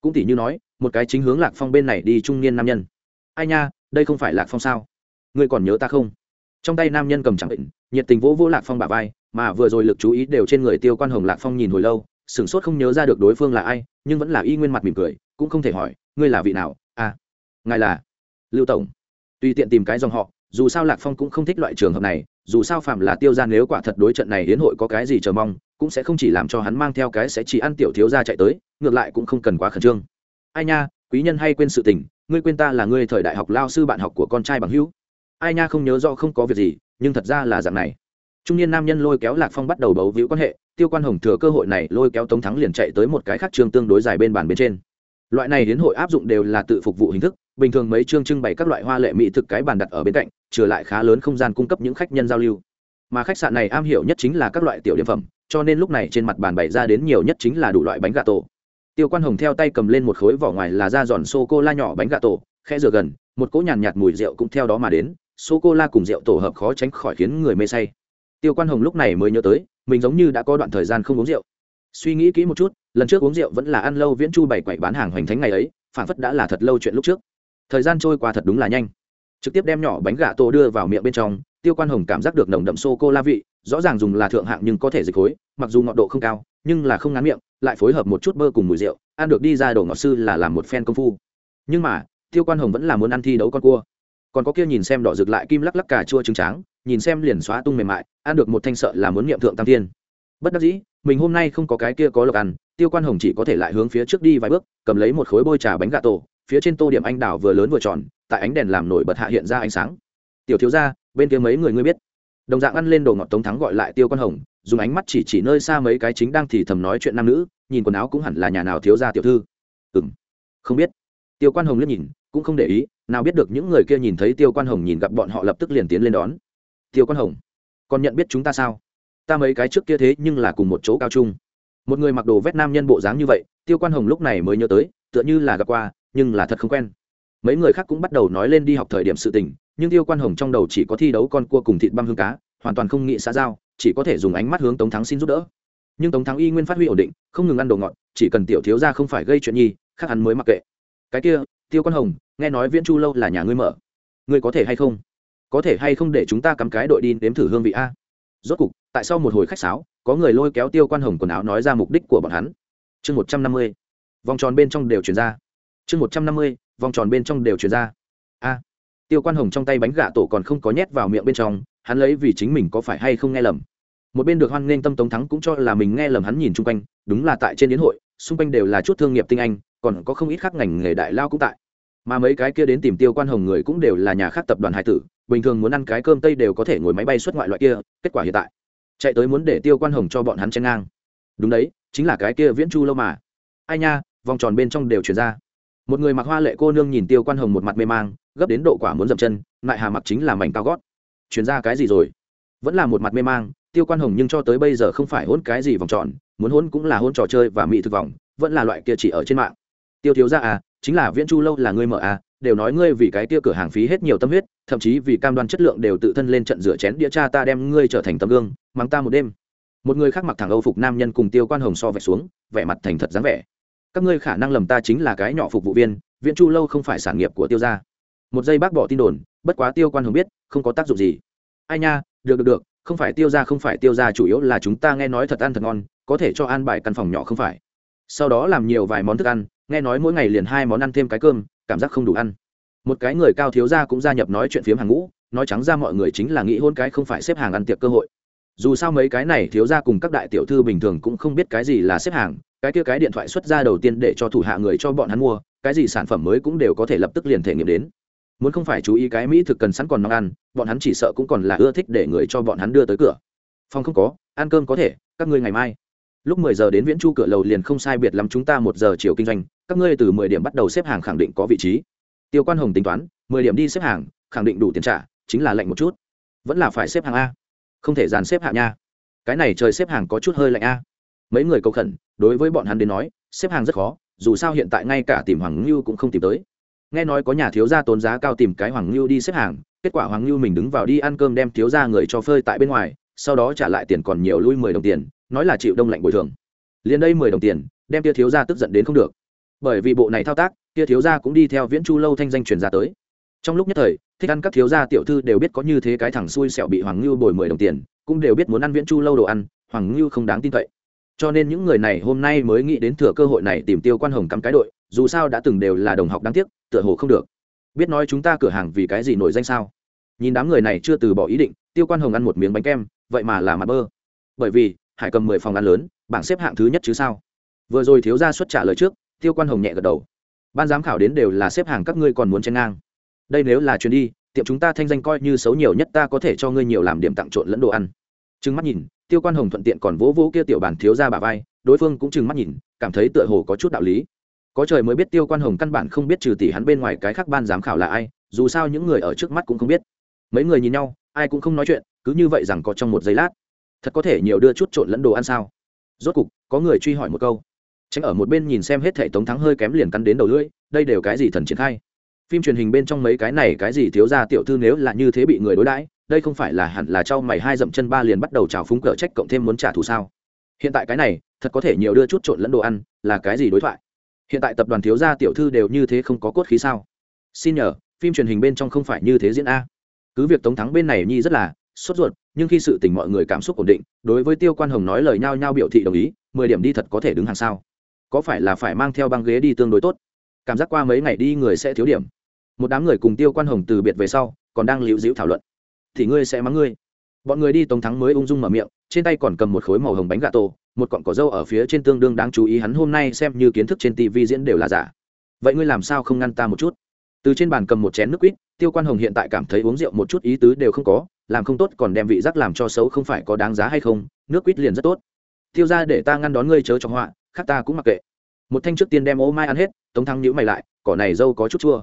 Cũng tỷ như nói, một cái chính hướng lạc phong bên này đi trung niên nam nhân. Ai nha, đây không phải lạc phong sao? Ngươi còn nhớ ta không? Trong tay nam nhân cầm chẳng định, nhiệt tình vỗ vỗ lạc phong bà vai, mà vừa rồi lực chú ý đều trên người tiêu quan hồng lạc phong nhìn hồi lâu sửng sốt không nhớ ra được đối phương là ai, nhưng vẫn là y nguyên mặt mỉm cười, cũng không thể hỏi, ngươi là vị nào? À ngài là lưu tổng. Tùy tiện tìm cái dòng họ, dù sao lạc phong cũng không thích loại trường hợp này, dù sao phạm là tiêu ra nếu quả thật đối trận này hiến hội có cái gì chờ mong, cũng sẽ không chỉ làm cho hắn mang theo cái sẽ chỉ ăn tiểu thiếu ra chạy tới, ngược lại cũng không cần quá khẩn trương. Ai nha, quý nhân hay quên sự tình, ngươi quên ta là ngươi thời đại học lao sư bạn học của con trai bằng hữu. Ai nha, không nhớ do không có việc gì, nhưng thật ra là dạng này. Trung niên nam nhân lôi kéo lạc phong bắt đầu bấu víu quan hệ tiêu quan hồng thừa cơ hội này lôi kéo tống thắng liền chạy tới một cái khác chương tương đối dài bên bàn bên trên. Loại này hiến hội áp dụng đều là tự phục vụ hình thức, bình thường mấy chương trưng bày các loại hoa lệ mỹ thực cái bàn đặt ở bên cạnh, trừ lại khá lớn không gian cung cấp những khách nhân giao lưu. Mà khách sạn này am hiểu nhất chính là các loại tiểu điểm phẩm, cho nên lúc này trên mặt bàn bày ra đến nhiều nhất chính là đủ loại bánh gà tổ. Tiêu quan hồng theo tay cầm lên một khối vỏ ngoài là da giòn sô cô la nhỏ bánh gà tổ, khe rửa gần, một cỗ nhàn nhạt mùi rượu cũng theo đó mà đến sô cô la cùng rượu tổ hợp khó tránh khỏi khiến người mê say. Tiêu quan hồng lúc này mới nhớ tới mình giống như đã có đoạn thời gian không uống rượu. Suy nghĩ kỹ một chút, lần trước uống rượu vẫn là ăn lâu viễn chu bày quậy bán hàng hoành thánh ngày ấy phản phất đã là thật lâu chuyện lúc trước. Thời gian trôi qua thật đúng là nhanh. Trực tiếp đem nhỏ bánh gà tô đưa vào miệng bên trong, tiêu quan hồng cảm giác được nồng đậm sô cô la vị, rõ ràng dùng là thượng hạng nhưng có thể dịch khối, mặc dù ngọt độ không cao, nhưng là không ngán miệng, lại phối hợp một chút bơ cùng mùi rượu, ăn được đi ra đồ ngọt sư là làm một phen công phu. Nhưng mà, tiêu quan hồng vẫn là muốn ăn thi đấu con cua. Còn có kia nhìn xem đỏ rực lại kim lắc lắc cà chua trứng tráng nhìn xem liền xóa tung mềm mại, ăn được một thanh sợ là muốn niệm thượng tam tiên bất đắc dĩ, mình hôm nay không có cái kia có lộc ăn, tiêu quan hồng chỉ có thể lại hướng phía trước đi vài bước, cầm lấy một khối bôi trà bánh gà tổ, phía trên tô điểm anh đào vừa lớn vừa tròn, tại ánh đèn làm nổi bật hạ hiện ra ánh sáng. Tiểu thiếu ra bên kia mấy người ngươi biết? Đồng dạng ăn lên đồ ngọt tống thắng gọi lại tiêu quan hồng, dùng ánh mắt chỉ chỉ nơi xa mấy cái chính đang thì thầm nói chuyện nam nữ, nhìn quần áo cũng hẳn là nhà nào thiếu ra tiểu thư. Ừ m không biết. Tiêu quan hồng liếc nhìn, cũng không để ý, nào biết được những người kia nhìn thấy tiêu quan hồng nhìn gặp bọn họ lập tức liền tiến lên đón tiêu quan hồng, còn nhận biết chúng ta sao? Ta mấy cái trước kia thế nhưng là cùng một chỗ cao trung. Một người mặc đồ vét nam nhân bộ dáng như vậy, tiêu quan hồng lúc này mới nhớ tới, tựa như là gặp qua, nhưng là thật không quen. Mấy người khác cũng bắt đầu nói lên đi học thời điểm sự tình, nhưng tiêu quan hồng trong đầu chỉ có thi đấu con cua cùng thịt băm hương cá, hoàn toàn không nghĩ xã giao, chỉ có thể dùng ánh mắt hướng tống thắng xin giúp đỡ. Nhưng tống thắng y nguyên phát huy ổn định, không ngừng ăn đồ ngọt, chỉ cần tiểu thiếu ra không phải gây chuyện nhi, khác hắn mới mặc kệ. Cái kia, tiêu quan hồng, nghe nói viễn chu lâu là nhà ngươi mở. Ngươi có thể hay không? Có thể hay không để chúng ta cắm cái đội đi nếm thử hương vị a? Rốt cục, tại sau một hồi khách sáo, có người lôi kéo tiêu quan hồng quần áo nói ra mục đích của bọn hắn. Chương một trăm năm mươi, vòng tròn bên trong đều chuyển ra. Chương một trăm năm mươi, vòng tròn bên trong đều chuyển ra. A. Tiêu quan hồng trong tay bánh gà tổ còn không có nhét vào miệng bên trong, hắn lấy vì chính mình có phải hay không nghe lầm. Một bên được hoan nghênh tâm tống thắng cũng cho là mình nghe lầm hắn nhìn chung quanh, đúng là tại trên đến hội, xung quanh đều là chút thương nghiệp tinh anh, còn có không ít khác ngành nghề đại lao cũng tại mà mấy cái kia đến tìm tiêu quan hồng người cũng đều là nhà khác tập đoàn hải tử, bình thường muốn ăn cái cơm tây đều có thể ngồi máy bay xuất ngoại loại kia, kết quả hiện tại, chạy tới muốn để tiêu quan hồng cho bọn hắn chen ngang. Đúng đấy, chính là cái kia viễn chu lâu mà. Ai nha, vòng tròn bên trong đều chuyển ra. Một người mặc hoa lệ cô nương nhìn tiêu quan hồng một mặt mê mang, gấp đến độ quả muốn dậm chân lại hà mặc chính là mảnh cao gót. Chuyển ra cái gì rồi? Vẫn là một mặt mê mang, tiêu quan hồng nhưng cho tới bây giờ không phải hôn cái gì vòng tròn, muốn hôn cũng là hôn trò chơi và mỹ thực vòng, vẫn là loại kia chỉ ở trên mạng. Tiêu thiếu ra à chính là viễn chu lâu là ngươi mở à đều nói ngươi vì cái kia cửa hàng phí hết nhiều tâm huyết, thậm chí vì cam đoan chất lượng đều tự thân lên trận rửa chén đĩa cha ta đem ngươi trở thành tấm gương, mắng ta một đêm. Một người khác mặc thẳng âu phục nam nhân cùng tiêu quan hồng so vẹt xuống, vẻ mặt thành thật dáng vẻ. Các ngươi khả năng lầm ta chính là cái nhỏ phục vụ viên, viễn chu lâu không phải sản nghiệp của tiêu gia. Một giây bác bỏ tin đồn, bất quá tiêu quan hồng biết, không có tác dụng gì. Ai nha, được được được, không phải tiêu gia, không phải tiêu gia chủ yếu là chúng ta nghe nói thật ăn thật ngon, có thể cho ăn bài căn phòng nhỏ không phải. Sau đó làm nhiều vài món thức ăn nghe nói mỗi ngày liền hai món ăn thêm cái cơm, cảm giác không đủ ăn. Một cái người cao thiếu gia cũng gia nhập nói chuyện phiếm hàng ngũ, nói trắng ra mọi người chính là nghĩ hôn cái không phải xếp hàng ăn tiệc cơ hội. Dù sao mấy cái này thiếu gia cùng các đại tiểu thư bình thường cũng không biết cái gì là xếp hàng, cái kia cái điện thoại xuất ra đầu tiên để cho thủ hạ người cho bọn hắn mua, cái gì sản phẩm mới cũng đều có thể lập tức liền thể nghiệm đến. Muốn không phải chú ý cái mỹ thực cần sẵn còn nóng ăn, bọn hắn chỉ sợ cũng còn là ưa thích để người cho bọn hắn đưa tới cửa. Phòng không có, ăn cơm có thể, các ngươi ngày mai. Lúc mười giờ đến viễn chu cửa lầu liền không sai biệt lắm chúng ta một giờ chiều kinh doanh các ngươi từ mười điểm bắt đầu xếp hàng khẳng định có vị trí. Tiêu quan hồng tính toán, mười điểm đi xếp hàng, khẳng định đủ tiền trả, chính là lạnh một chút. Vẫn là phải xếp hàng a. Không thể dàn xếp hạng nha. Cái này trời xếp hàng có chút hơi lạnh a. Mấy người cầu khẩn, đối với bọn hắn đến nói, xếp hàng rất khó, dù sao hiện tại ngay cả tìm hoàng ngưu cũng không tìm tới. Nghe nói có nhà thiếu gia tốn giá cao tìm cái hoàng ngưu đi xếp hàng, kết quả hoàng ngưu mình đứng vào đi ăn cơm đem thiếu gia người cho phơi tại bên ngoài, sau đó trả lại tiền còn nhiều lui mười đồng tiền, nói là chịu đông lạnh bồi thường. Liền đây mười đồng tiền, đem tia thiếu gia tức giận đến không được bởi vì bộ này thao tác, kia thiếu gia cũng đi theo viễn chu lâu thanh danh truyền ra tới. Trong lúc nhất thời, thích ăn các thiếu gia tiểu thư đều biết có như thế cái thằng xui xẻo bị hoàng ngưu bồi mười đồng tiền, cũng đều biết muốn ăn viễn chu lâu đồ ăn, hoàng ngưu không đáng tin cậy. Cho nên những người này hôm nay mới nghĩ đến thừa cơ hội này tìm tiêu quan hồng cắm cái đội, dù sao đã từng đều là đồng học đáng tiếc, tựa hồ không được. Biết nói chúng ta cửa hàng vì cái gì nổi danh sao? Nhìn đám người này chưa từ bỏ ý định, tiêu quan hồng ăn một miếng bánh kem, vậy mà là mặt bơ. Bởi vì, hải cầm mười phòng ăn lớn, bảng xếp hạng thứ nhất chứ sao? Vừa rồi thiếu gia xuất trả lời trước tiêu quan hồng nhẹ gật đầu. Ban giám khảo đến đều là xếp hàng các ngươi còn muốn chen ngang. Đây nếu là chuyến đi, tiệm chúng ta thanh danh coi như xấu nhiều nhất ta có thể cho ngươi nhiều làm điểm tặng trộn lẫn đồ ăn. Trừng mắt nhìn, tiêu quan hồng thuận tiện còn vỗ vỗ kia tiểu bản thiếu ra bà vai, đối phương cũng trừng mắt nhìn, cảm thấy tựa hồ có chút đạo lý. Có trời mới biết tiêu quan hồng căn bản không biết trừ tỷ hắn bên ngoài cái khác ban giám khảo là ai, dù sao những người ở trước mắt cũng không biết. Mấy người nhìn nhau, ai cũng không nói chuyện, cứ như vậy rằng có trong một giây lát. Thật có thể nhiều đưa chút trộn lẫn đồ ăn sao? Rốt cục, có người truy hỏi một câu tránh ở một bên nhìn xem hết thể tống thắng hơi kém liền cắn đến đầu lưỡi, đây đều cái gì thần triển khai? Phim truyền hình bên trong mấy cái này cái gì thiếu ra tiểu thư nếu là như thế bị người đối đãi, đây không phải là hẳn là cho mày hai dậm chân ba liền bắt đầu trào phúng cờ trách cộng thêm muốn trả thù sao? Hiện tại cái này, thật có thể nhiều đưa chút trộn lẫn đồ ăn, là cái gì đối thoại? Hiện tại tập đoàn thiếu gia tiểu thư đều như thế không có cốt khí sao? Xin nhờ, phim truyền hình bên trong không phải như thế diễn a. Cứ việc tống thắng bên này nhi rất là sốt ruột, nhưng khi sự tình mọi người cảm xúc ổn định, đối với tiêu quan hồng nói lời nhao nhao biểu thị đồng ý, mười điểm đi thật có thể đứng hàng sao? Có phải là phải mang theo băng ghế đi tương đối tốt? Cảm giác qua mấy ngày đi người sẽ thiếu điểm. Một đám người cùng tiêu quan hồng từ biệt về sau, còn đang liễu dĩu thảo luận. Thì ngươi sẽ mắng ngươi. Bọn người đi tống thắng mới ung dung mở miệng, trên tay còn cầm một khối màu hồng bánh gà tổ, một cọng cỏ dâu ở phía trên tương đương đáng chú ý hắn hôm nay xem như kiến thức trên tv diễn đều là giả. Vậy ngươi làm sao không ngăn ta một chút? Từ trên bàn cầm một chén nước quýt, tiêu quan hồng hiện tại cảm thấy uống rượu một chút ý tứ đều không có, làm không tốt còn đem vị giác làm cho xấu không phải có đáng giá hay không, nước quýt liền rất tốt. Tiêu ra để ta ngăn đón ngươi chớ trong họa khác ta cũng mặc kệ. Một thanh trước tiên đem ô mai ăn hết, tống thắng nhữ mày lại, cỏ này dâu có chút chua.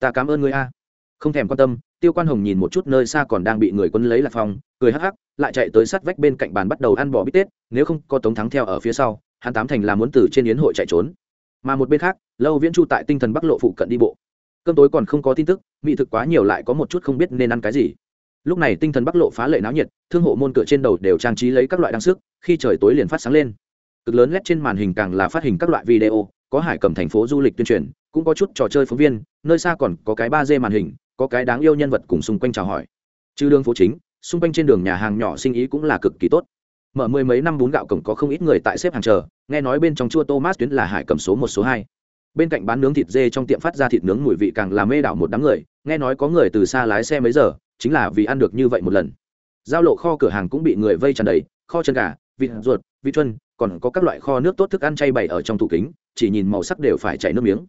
Ta cảm ơn ngươi a. Không thèm quan tâm, tiêu quan hồng nhìn một chút nơi xa còn đang bị người quân lấy lạc phong, cười hắc hắc, lại chạy tới sát vách bên cạnh bàn bắt đầu ăn bò bít tết, nếu không có tống thắng theo ở phía sau, hắn tám thành là muốn từ trên yến hội chạy trốn. Mà một bên khác, lâu viễn chu tại tinh thần bắc lộ phụ cận đi bộ. Cơm tối còn không có tin tức, mỹ thực quá nhiều lại có một chút không biết nên ăn cái gì. Lúc này tinh thần bắc lộ phá lệ náo nhiệt, thương hộ môn cửa trên đầu đều trang trí lấy các loại đăng sức, khi trời tối liền phát sáng lên cực lớn lét trên màn hình càng là phát hình các loại video, có hải cầm thành phố du lịch tuyên truyền, cũng có chút trò chơi phóng viên, nơi xa còn có cái ba d màn hình, có cái đáng yêu nhân vật cùng xung quanh chào hỏi. Trừ đường phố chính, xung quanh trên đường nhà hàng nhỏ sinh ý cũng là cực kỳ tốt. Mở mười mấy năm bún gạo cổng có không ít người tại xếp hàng chờ, nghe nói bên trong chua thomas tuyến là hải cầm số một, số hai. Bên cạnh bán nướng thịt dê trong tiệm phát ra thịt nướng mùi vị càng làm mê đảo một đám người, nghe nói có người từ xa lái xe mấy giờ, chính là vì ăn được như vậy một lần. Giao lộ kho cửa hàng cũng bị người vây tràn đầy, kho chân gà, vịt ruột vị chuân còn có các loại kho nước tốt thức ăn chay bày ở trong tủ kính, chỉ nhìn màu sắc đều phải chảy nước miếng.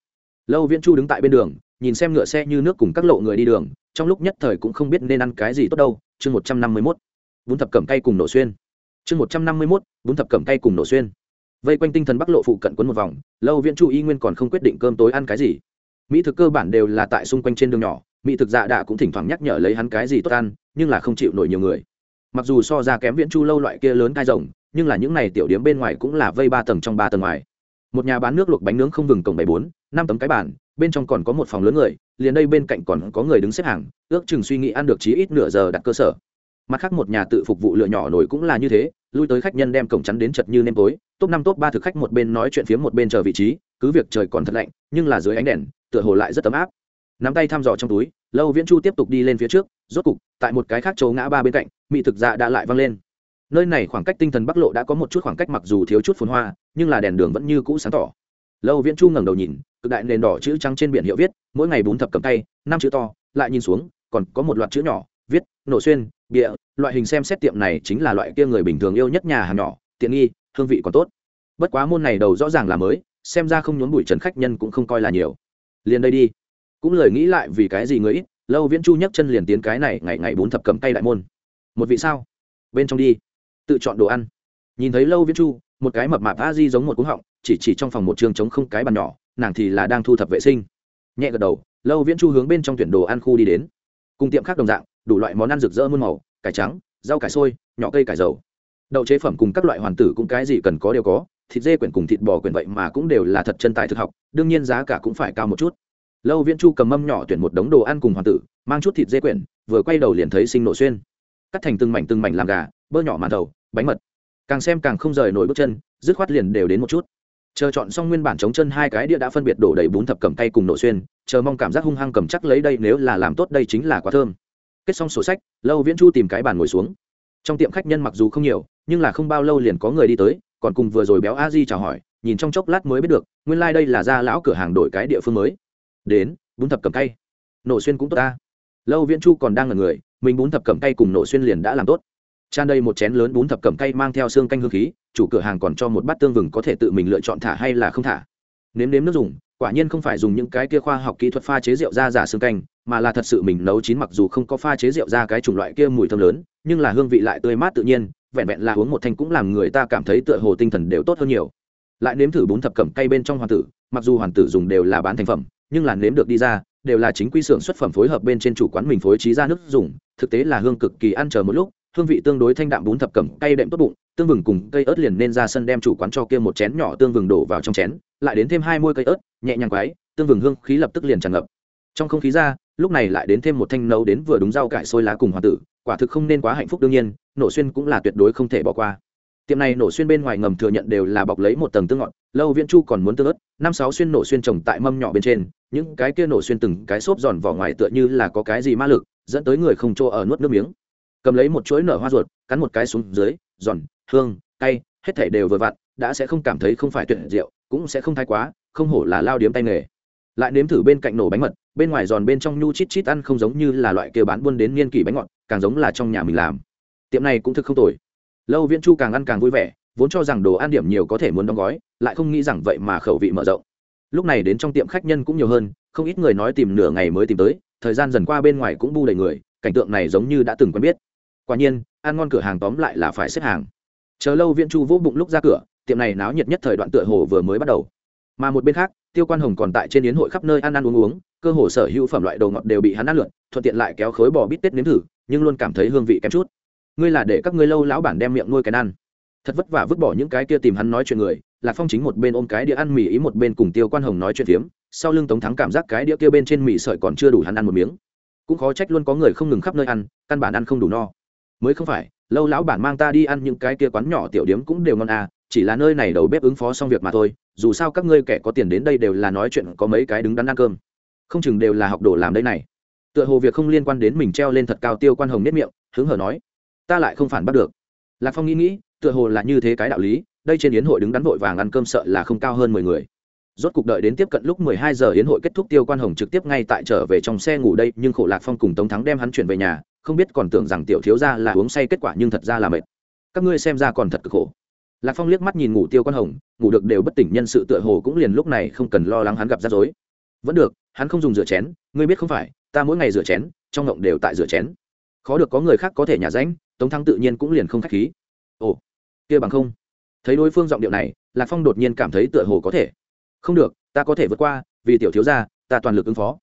Lâu viễn chu đứng tại bên đường, nhìn xem ngựa xe như nước cùng các lộ người đi đường, trong lúc nhất thời cũng không biết nên ăn cái gì tốt đâu. Chương một trăm năm mươi mốt, bún thập cẩm cay cùng nổ xuyên. Chương một trăm năm mươi mốt, bún thập cẩm cay cùng nổ xuyên. Vây quanh tinh thần bắc lộ phụ cận quấn một vòng, lâu viễn chu y nguyên còn không quyết định cơm tối ăn cái gì. Mỹ thực cơ bản đều là tại xung quanh trên đường nhỏ, mỹ thực dạ đạ cũng thỉnh thoảng nhắc nhở lấy hắn cái gì tốt ăn, nhưng là không chịu nổi nhiều người. Mặc dù so ra kém viễn chu lâu loại kia lớn cai rồng nhưng là những này tiểu điếm bên ngoài cũng là vây ba tầng trong ba tầng ngoài. Một nhà bán nước luộc bánh nướng không vừng cổng bảy bốn, năm tấm cái bàn, bên trong còn có một phòng lớn người, liền đây bên cạnh còn có người đứng xếp hàng, ước chừng suy nghĩ ăn được chí ít nửa giờ đặt cơ sở. Mặt khác một nhà tự phục vụ lựa nhỏ nổi cũng là như thế, lui tới khách nhân đem cổng chắn đến chật như nêm tối, top năm top ba thực khách một bên nói chuyện phía một bên chờ vị trí, cứ việc trời còn thật lạnh, nhưng là dưới ánh đèn, tựa hồ lại rất ấm áp. Nắm tay thăm dò trong túi, lâu viễn chu tiếp tục đi lên phía trước, rốt cục, tại một cái khác chỗ ngã ba bên cạnh, mỹ thực dạ đã lại văng lên nơi này khoảng cách tinh thần bắc lộ đã có một chút khoảng cách mặc dù thiếu chút phồn hoa, nhưng là đèn đường vẫn như cũ sáng tỏ. Lâu viễn chu ngẩng đầu nhìn, cực đại nền đỏ chữ trắng trên biển hiệu viết, mỗi ngày bốn thập cầm tay, năm chữ to, lại nhìn xuống, còn có một loạt chữ nhỏ, viết, nổ xuyên, bịa. Loại hình xem xét tiệm này chính là loại kia người bình thường yêu nhất nhà hàng nhỏ, tiện nghi, hương vị còn tốt. Bất quá môn này đầu rõ ràng là mới, xem ra không nhốn bụi trần khách nhân cũng không coi là nhiều. Liền đây đi. Cũng lời nghĩ lại vì cái gì người ít, lâu viễn chu nhấc chân liền tiến cái này ngày ngày bốn thập cầm tay đại môn. Một vị sao? Bên trong đi tự chọn đồ ăn. Nhìn thấy lâu viễn chu, một cái mập mạp a di giống một cúng họng, chỉ chỉ trong phòng một trường trống không cái bàn nhỏ, nàng thì là đang thu thập vệ sinh. Nhẹ gật đầu, lâu viễn chu hướng bên trong tuyển đồ ăn khu đi đến. Cùng tiệm khác đồng dạng, đủ loại món ăn rực rỡ muôn màu, cải trắng, rau cải sôi nhỏ cây cải dầu. Đậu chế phẩm cùng các loại hoàn tử cũng cái gì cần có đều có, thịt dê quyển cùng thịt bò quyển vậy mà cũng đều là thật chân tài thực học, đương nhiên giá cả cũng phải cao một chút. Lâu viễn chu cầm mâm nhỏ tuyển một đống đồ ăn cùng hoàn tử, mang chút thịt dê quyển, vừa quay đầu liền thấy sinh nổ xuyên. Cắt thành từng mảnh từng mảnh làm gà, bơ nhỏ màn đầu bánh mật. Càng xem càng không rời nổi bước chân, dứt khoát liền đều đến một chút. Chờ chọn xong nguyên bản chống chân hai cái đĩa đã phân biệt đổ đầy bún thập cầm tay cùng nổ xuyên, chờ mong cảm giác hung hăng cầm chắc lấy đây nếu là làm tốt đây chính là quá thơm. Kết xong sổ sách, lâu viễn chu tìm cái bàn ngồi xuống. Trong tiệm khách nhân mặc dù không nhiều, nhưng là không bao lâu liền có người đi tới, còn cùng vừa rồi béo a di chào hỏi, nhìn trong chốc lát mới biết được, nguyên lai、like、đây là gia lão cửa hàng đổi cái địa phương mới. Đến, bún thập cầm tay nổ xuyên cũng tốt ta. Lâu viễn chu còn đang là người, mình bún thập cầm tay cùng nổ xuyên liền đã làm tốt tràn đầy một chén lớn bún thập cẩm cay mang theo xương canh hương khí, chủ cửa hàng còn cho một bát tương vừng có thể tự mình lựa chọn thả hay là không thả. Nếm nếm nước dùng, quả nhiên không phải dùng những cái kia khoa học kỹ thuật pha chế rượu ra giả xương canh, mà là thật sự mình nấu chín mặc dù không có pha chế rượu ra cái chủng loại kia mùi thơm lớn, nhưng là hương vị lại tươi mát tự nhiên, vẹn vẹn là uống một thanh cũng làm người ta cảm thấy tựa hồ tinh thần đều tốt hơn nhiều. Lại nếm thử bún thập cẩm cay bên trong hoàn tử, mặc dù hoàn tử dùng đều là bán thành phẩm, nhưng là nếm được đi ra, đều là chính quy xưởng xuất phẩm phối hợp bên trên chủ quán mình phối trí ra nước dùng, thực tế là hương cực kỳ ăn chờ một lúc hương vị tương đối thanh đạm bún thập cẩm, cay đệm tốt bụng, tương vừng cùng cây ớt liền nên ra sân đem chủ quán cho kia một chén nhỏ tương vừng đổ vào trong chén, lại đến thêm hai môi cây ớt, nhẹ nhàng quái tương vừng hương khí lập tức liền tràn ngập. Trong không khí ra, lúc này lại đến thêm một thanh nấu đến vừa đúng rau cải sôi lá cùng hoàng tử, quả thực không nên quá hạnh phúc đương nhiên, nổ xuyên cũng là tuyệt đối không thể bỏ qua. Tiệm này nổ xuyên bên ngoài ngầm thừa nhận đều là bọc lấy một tầng tương ngọt, lâu viễn chu còn muốn tương ớt, năm sáu xuyên nổ xuyên trồng tại mâm nhỏ bên trên, những cái kia nổ xuyên từng cái xốp giòn vỏ ngoài tựa như là có cái gì ma lực, dẫn tới người không chỗ ở nuốt nước miếng cầm lấy một chuỗi nở hoa ruột, cắn một cái xuống dưới, giòn, hương, cay, hết thể đều vừa vặn, đã sẽ không cảm thấy không phải tuyệt rượu cũng sẽ không thái quá, không hổ là lao điếm tay nghề. Lại nếm thử bên cạnh nổ bánh mật, bên ngoài giòn bên trong nhu chít chít ăn không giống như là loại kia bán buôn đến niên kỷ bánh ngọt, càng giống là trong nhà mình làm. Tiệm này cũng thực không tồi. Lâu viễn chu càng ăn càng vui vẻ, vốn cho rằng đồ ăn điểm nhiều có thể muốn đóng gói, lại không nghĩ rằng vậy mà khẩu vị mở rộng. Lúc này đến trong tiệm khách nhân cũng nhiều hơn, không ít người nói tìm nửa ngày mới tìm tới, thời gian dần qua bên ngoài cũng bu đầy người, cảnh tượng này giống như đã từng quen biết quả nhiên, ăn ngon cửa hàng tóm lại là phải xếp hàng. Chờ lâu viễn chu vỗ bụng lúc ra cửa, tiệm này náo nhiệt nhất thời đoạn tựa hồ vừa mới bắt đầu. Mà một bên khác, tiêu quan hồng còn tại trên yến hội khắp nơi ăn ăn uống uống, cơ hồ sở hữu phẩm loại đồ ngọt đều bị hắn ăn lượn, thuận tiện lại kéo khối bò bít tết nếm thử, nhưng luôn cảm thấy hương vị kém chút. Ngươi là để các ngươi lâu lão bản đem miệng nuôi cái ăn thật vất vả vứt bỏ những cái kia tìm hắn nói chuyện người, lạc phong chính một bên ôm cái đĩa ăn mì ý một bên cùng tiêu quan hồng nói chuyện phiếm, sau lưng tống thắng cảm giác cái đĩa kia bên trên mì sợi còn chưa đủ hắn ăn một miếng. Cũng khó trách luôn có người không ngừng khắp nơi ăn, căn bản ăn không đủ no mới không phải, lâu lão bản mang ta đi ăn những cái kia quán nhỏ tiểu điếm cũng đều ngon à chỉ là nơi này đầu bếp ứng phó xong việc mà thôi, dù sao các ngươi kẻ có tiền đến đây đều là nói chuyện có mấy cái đứng đắn ăn cơm. Không chừng đều là học đồ làm đây này. Tựa hồ việc không liên quan đến mình treo lên thật cao tiêu quan hồng nếp miệng, hứng hở nói, ta lại không phản bắt được. Lạc phong nghĩ nghĩ, tựa hồ là như thế cái đạo lý, đây trên yến hội đứng đắn vội vàng ăn cơm sợ là không cao hơn mười người. Rốt cục đợi đến tiếp cận lúc mười hai giờ yến hội kết thúc tiêu quan hồng trực tiếp ngay tại trở về trong xe ngủ đây, nhưng khổ lạc phong cùng tống thắng đem hắn chuyển về nhà không biết còn tưởng rằng tiểu thiếu gia là uống say kết quả nhưng thật ra là mệt. Các ngươi xem ra còn thật cực khổ. Lạc phong liếc mắt nhìn ngủ tiêu quan hồng, ngủ được đều bất tỉnh nhân sự tựa hồ cũng liền lúc này không cần lo lắng hắn gặp rắc rối. Vẫn được, hắn không dùng rửa chén, ngươi biết không phải, ta mỗi ngày rửa chén, trong ngộng đều tại rửa chén. Khó được có người khác có thể nhả ránh tống thắng tự nhiên cũng liền không k h á c h khí. Ồ, kia bằng không. Thấy đối phương giọng điệu này, lạc phong đột nhiên cảm thấy tựa hồ có thể. Không được, ta có thể vượt qua, vì tiểu thiếu gia, ta toàn lực ứng phó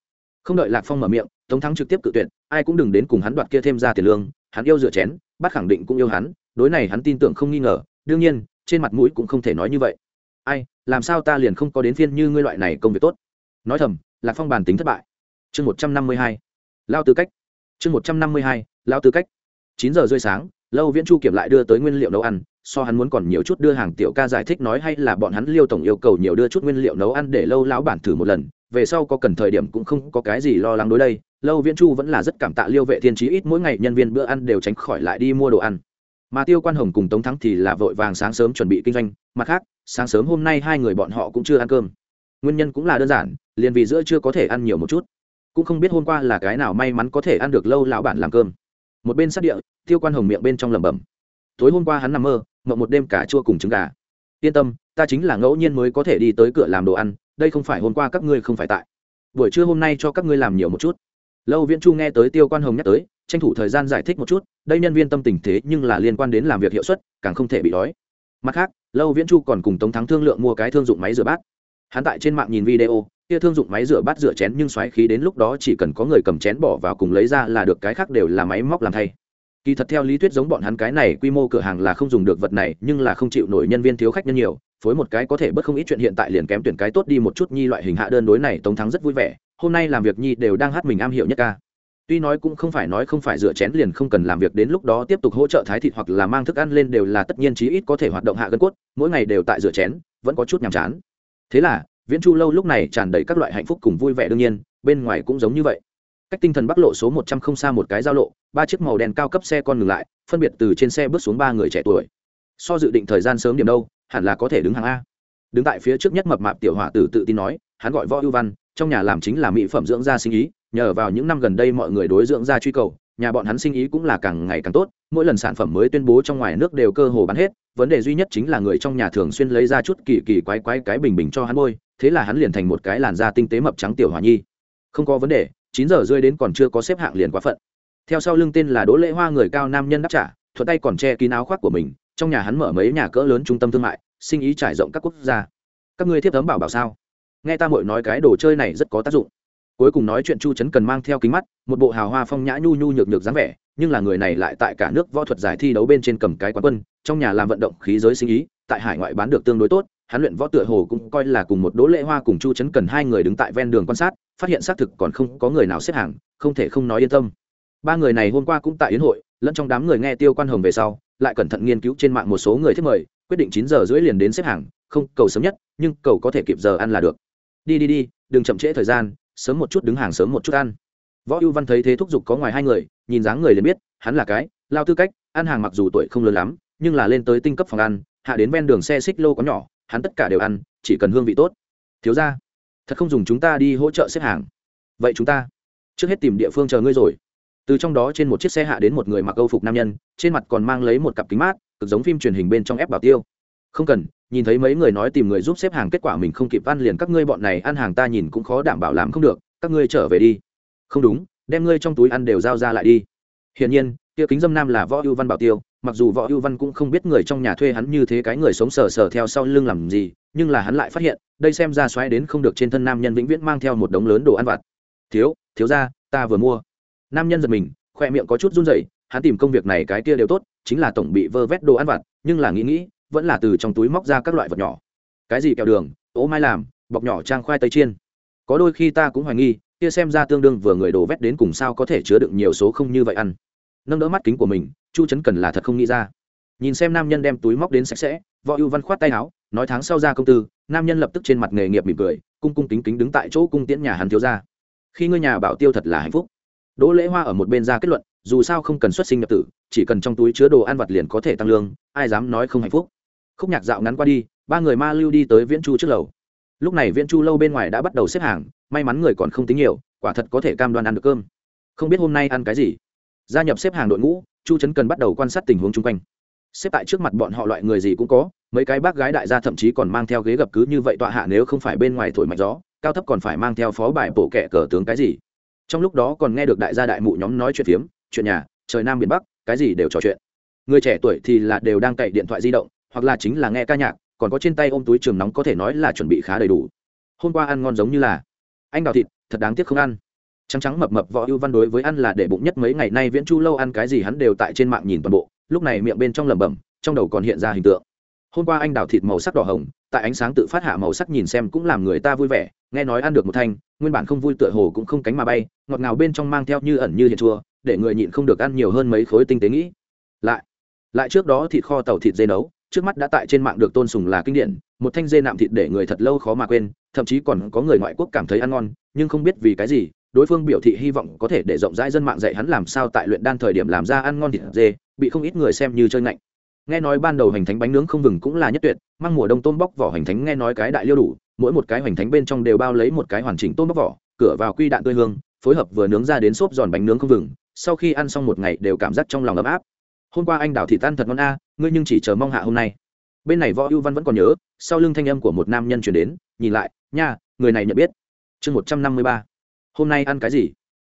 không đợi lạc phong mở miệng, tống thắng trực tiếp cự tuyệt, ai cũng đừng đến cùng hắn đoạt kia thêm ra tiền lương, hắn yêu dựa chén bắt khẳng định cũng yêu hắn, đối này hắn tin tưởng không nghi ngờ, đương nhiên, trên mặt mũi cũng không thể nói như vậy. Ai, làm sao ta liền không có đến phiên như ngươi loại này công việc tốt? Nói thầm, lạc phong bàn tính thất bại. Chương một trăm năm mươi hai, lao tư cách. Chương một trăm năm mươi hai, lao tư cách. Chín giờ rơi sáng, lâu viễn chu kiểm lại đưa tới nguyên liệu nấu ăn, so hắn muốn còn nhiều chút đưa hàng tiểu ca giải thích nói hay là bọn hắn liêu tổng yêu cầu nhiều đưa chút nguyên liệu nấu ăn để lâu lão bản thử một lần về sau có cần thời điểm cũng không có cái gì lo lắng đối đây, lâu viễn chu vẫn là rất cảm tạ liêu vệ thiên trí ít mỗi ngày nhân viên bữa ăn đều tránh khỏi lại đi mua đồ ăn. Mà tiêu quan hồng cùng tống thắng thì là vội vàng sáng sớm chuẩn bị kinh doanh, mặt khác, sáng sớm hôm nay hai người bọn họ cũng chưa ăn cơm. Nguyên nhân cũng là đơn giản, liền vì giữa chưa có thể ăn nhiều một chút. Cũng không biết hôm qua là cái nào may mắn có thể ăn được lâu lão bản làm cơm. Một bên sát địa, tiêu quan hồng miệng bên trong lẩm bẩm. Tối hôm qua hắn nằm mơ, mộng một đêm cả chua cùng trứng gà. Yên tâm, ta chính là ngẫu nhiên mới có thể đi tới cửa làm đồ ăn đây không phải hôm qua các ngươi không phải tại. Buổi trưa hôm nay cho các ngươi làm nhiều một chút. Lâu viễn chu nghe tới tiêu quan hồng nhắc tới, tranh thủ thời gian giải thích một chút, đây nhân viên tâm tình thế nhưng là liên quan đến làm việc hiệu suất, càng không thể bị đói. Mặt khác, lâu viễn chu còn cùng tống thắng thương lượng mua cái thương dụng máy rửa bát. Hắn tại trên mạng nhìn video, kia thương dụng máy rửa bát rửa chén nhưng xoáy khí đến lúc đó chỉ cần có người cầm chén bỏ vào cùng lấy ra là được, cái khác đều là máy móc làm thay kỳ thật theo lý thuyết giống bọn hắn cái này, quy mô cửa hàng là không dùng được vật này, nhưng là không chịu nổi nhân viên thiếu khách nhân nhiều, phối một cái có thể bất không ít chuyện hiện tại liền kém tuyển cái tốt đi một chút nhi loại hình hạ đơn đối này, tống thắng rất vui vẻ, hôm nay làm việc nhi đều đang hát mình am hiểu nhất ca. Tuy nói cũng không phải nói không phải rửa chén liền không cần làm việc đến lúc đó tiếp tục hỗ trợ thái thịt hoặc là mang thức ăn lên đều là tất nhiên chí ít có thể hoạt động hạ gân cốt, mỗi ngày đều tại rửa chén, vẫn có chút nhàm chán. Thế là, viễn chu lâu lúc này tràn đầy các loại hạnh phúc cùng vui vẻ đương nhiên, bên ngoài cũng giống như vậy cách tinh thần bắc lộ số một trăm không xa một cái giao lộ, ba chiếc màu đen cao cấp xe con ngừng lại, phân biệt từ trên xe bước xuống ba người trẻ tuổi. So dự định thời gian sớm điểm đâu, hẳn là có thể đứng hàng a. Đứng tại phía trước nhất mập mạp tiểu hỏa tử tự tin nói, hắn gọi võ ưu văn, trong nhà làm chính là mỹ phẩm dưỡng da sinh ý, nhờ vào những năm gần đây mọi người đối dưỡng da truy cầu, nhà bọn hắn sinh ý cũng là càng ngày càng tốt, mỗi lần sản phẩm mới tuyên bố trong ngoài nước đều cơ hồ bán hết, vấn đề duy nhất chính là người trong nhà thường xuyên lấy ra chút kỳ kỳ quái quái cái bình bình cho hắn bôi, thế là hắn liền thành một cái làn da tinh tế mập trắng tiểu hòa nhi. Không có vấn đề chín giờ rơi đến còn chưa có xếp hạng liền quá phận. Theo sau lưng tên là đỗ lễ hoa người cao nam nhân đáp trả, thuận tay còn che kín áo khoác của mình, trong nhà hắn mở mấy nhà cỡ lớn trung tâm thương mại, sinh ý trải rộng các quốc gia. Các ngươi thiếp tấm bảo bảo sao? Nghe ta mội nói cái đồ chơi này rất có tác dụng. Cuối cùng nói chuyện chu chấn cần mang theo kính mắt, một bộ hào hoa phong nhã nhu nhu nhược nhược dáng vẻ, nhưng là người này lại tại cả nước võ thuật giải thi đấu bên trên cầm cái quán quân, trong nhà làm vận động khí giới sinh ý, tại hải ngoại bán được tương đối tốt, hắn luyện võ tựa hồ cũng coi là cùng một đỗ lễ hoa cùng chu chấn cần hai người đứng tại ven đường quan sát phát hiện xác thực còn không có người nào xếp hàng, không thể không nói yên tâm. Ba người này hôm qua cũng tại yến hội, lẫn trong đám người nghe tiêu quan hồng về sau, lại cẩn thận nghiên cứu trên mạng một số người thiết mời, quyết định chín giờ rưỡi liền đến xếp hàng, không cầu sớm nhất, nhưng cầu có thể kịp giờ ăn là được. Đi đi đi, đừng chậm trễ thời gian, sớm một chút đứng hàng sớm một chút ăn. Võ ưu văn thấy thế thúc giục có ngoài hai người, nhìn dáng người liền biết, hắn là cái, lao tư cách, ăn hàng mặc dù tuổi không lớn lắm, nhưng là lên tới tinh cấp phòng ăn, hạ đến ven đường xe xích lô có nhỏ, hắn tất cả đều ăn, chỉ cần hương vị tốt. Thiếu ra thật không dùng chúng ta đi hỗ trợ xếp hàng. Vậy chúng ta, trước hết tìm địa phương chờ ngươi rồi. Từ trong đó trên một chiếc xe hạ đến một người mặc âu phục nam nhân, trên mặt còn mang lấy một cặp kính mát, cực giống phim truyền hình bên trong ép bảo tiêu. Không cần, nhìn thấy mấy người nói tìm người giúp xếp hàng kết quả mình không kịp ăn liền các ngươi bọn này ăn hàng ta nhìn cũng khó đảm bảo làm không được, các ngươi trở về đi. Không đúng, đem ngươi trong túi ăn đều giao ra lại đi hiển nhiên, kia kính dâm nam là võ ưu văn bảo tiêu, mặc dù võ ưu văn cũng không biết người trong nhà thuê hắn như thế cái người sống sờ sờ theo sau lưng làm gì, nhưng là hắn lại phát hiện, đây xem ra xoáy đến không được trên thân nam nhân vĩnh viễn mang theo một đống lớn đồ ăn vặt. Thiếu thiếu ra ta vừa mua. Nam nhân giật mình, khoe miệng có chút run rẩy, hắn tìm công việc này cái kia đều tốt, chính là tổng bị vơ vét đồ ăn vặt, nhưng là nghĩ nghĩ, vẫn là từ trong túi móc ra các loại vật nhỏ. Cái gì kẹo đường ố mai làm, bọc nhỏ trang khoai tây chiên. Có đôi khi ta cũng hoài nghi kia xem ra tương đương vừa người đồ vét đến cùng sao có thể chứa đựng nhiều số không như vậy ăn. Nâng đỡ mắt kính của mình, chu trấn cần là thật không nghĩ ra. Nhìn xem nam nhân đem túi móc đến sạch sẽ, võ ưu văn khoát tay áo, nói tháng sau ra công tư, nam nhân lập tức trên mặt nghề nghiệp mỉm cười, cung cung kính kính đứng tại chỗ cung tiễn nhà hắn thiếu ra khi ngôi nhà bảo tiêu thật là hạnh phúc. Đỗ lễ hoa ở một bên ra kết luận, dù sao không cần xuất sinh nhập tử, chỉ cần trong túi chứa đồ ăn vặt liền có thể tăng lương, ai dám nói không hạnh phúc. Khúc nhạc dạo ngắn qua đi, ba người ma lưu đi tới viễn chu trước lầu. Lúc này viễn chu lâu bên ngoài đã bắt đầu xếp hàng may mắn người còn không tính nhiều, quả thật có thể cam đoan ăn được cơm. Không biết hôm nay ăn cái gì. Gia nhập xếp hàng đội ngũ, chu trấn cần bắt đầu quan sát tình huống chung quanh. Xếp tại trước mặt bọn họ loại người gì cũng có, mấy cái bác gái đại gia thậm chí còn mang theo ghế gập cứ như vậy tọa hạ nếu không phải bên ngoài thổi mạnh gió, cao thấp còn phải mang theo phó bài bổ kẻ cờ tướng cái gì. Trong lúc đó còn nghe được đại gia đại mụ nhóm nói chuyện phiếm, chuyện nhà, trời nam biển bắc, cái gì đều trò chuyện. Người trẻ tuổi thì là đều đang cậy điện thoại di động, hoặc là chính là nghe ca nhạc, còn có trên tay ôm túi trường nóng có thể nói là chuẩn bị khá đầy đủ. Hôm qua ăn ngon giống như là anh đào thịt, thật đáng tiếc không ăn. Trắng trắng mập mập võ ưu văn đối với ăn là để bụng nhất mấy ngày nay viễn chu lâu ăn cái gì hắn đều tại trên mạng nhìn toàn bộ, lúc này miệng bên trong lẩm bẩm, trong đầu còn hiện ra hình tượng. Hôm qua anh đào thịt màu sắc đỏ hồng, tại ánh sáng tự phát hạ màu sắc nhìn xem cũng làm người ta vui vẻ, nghe nói ăn được một thanh, nguyên bản không vui tựa hồ cũng không cánh mà bay, ngọt ngào bên trong mang theo như ẩn như hiện chua, để người nhịn không được ăn nhiều hơn mấy khối tinh tế nghĩ. Lại lại trước đó thịt kho tàu thịt dê nấu trước mắt đã tại trên mạng được tôn sùng là kinh điển, một thanh dê nạm thịt để người thật lâu khó mà quên, thậm chí còn có người ngoại quốc cảm thấy ăn ngon, nhưng không biết vì cái gì, đối phương biểu thị hy vọng có thể để rộng rãi dân mạng dạy hắn làm sao tại luyện đan thời điểm làm ra ăn ngon thịt dê, bị không ít người xem như chơi ngạnh. Nghe nói ban đầu hành thánh bánh nướng không vừng cũng là nhất tuyệt, mang mùa đông tôm bóc vỏ hành thánh nghe nói cái đại liêu đủ, mỗi một cái hành thánh bên trong đều bao lấy một cái hoàn chỉnh tôm bóc vỏ, cửa vào quy đạn tươi hương, phối hợp vừa nướng ra đến xốp giòn bánh nướng không vừng sau khi ăn xong một ngày đều cảm giác trong lòng ấm áp. Hôm qua anh đào thị tan thật ngon a ngươi nhưng chỉ chờ mong hạ hôm nay. Bên này võ ưu văn vẫn còn nhớ, sau lưng thanh âm của một nam nhân chuyển đến, nhìn lại, nha, người này nhận biết. Chương một trăm năm mươi ba. Hôm nay ăn cái gì?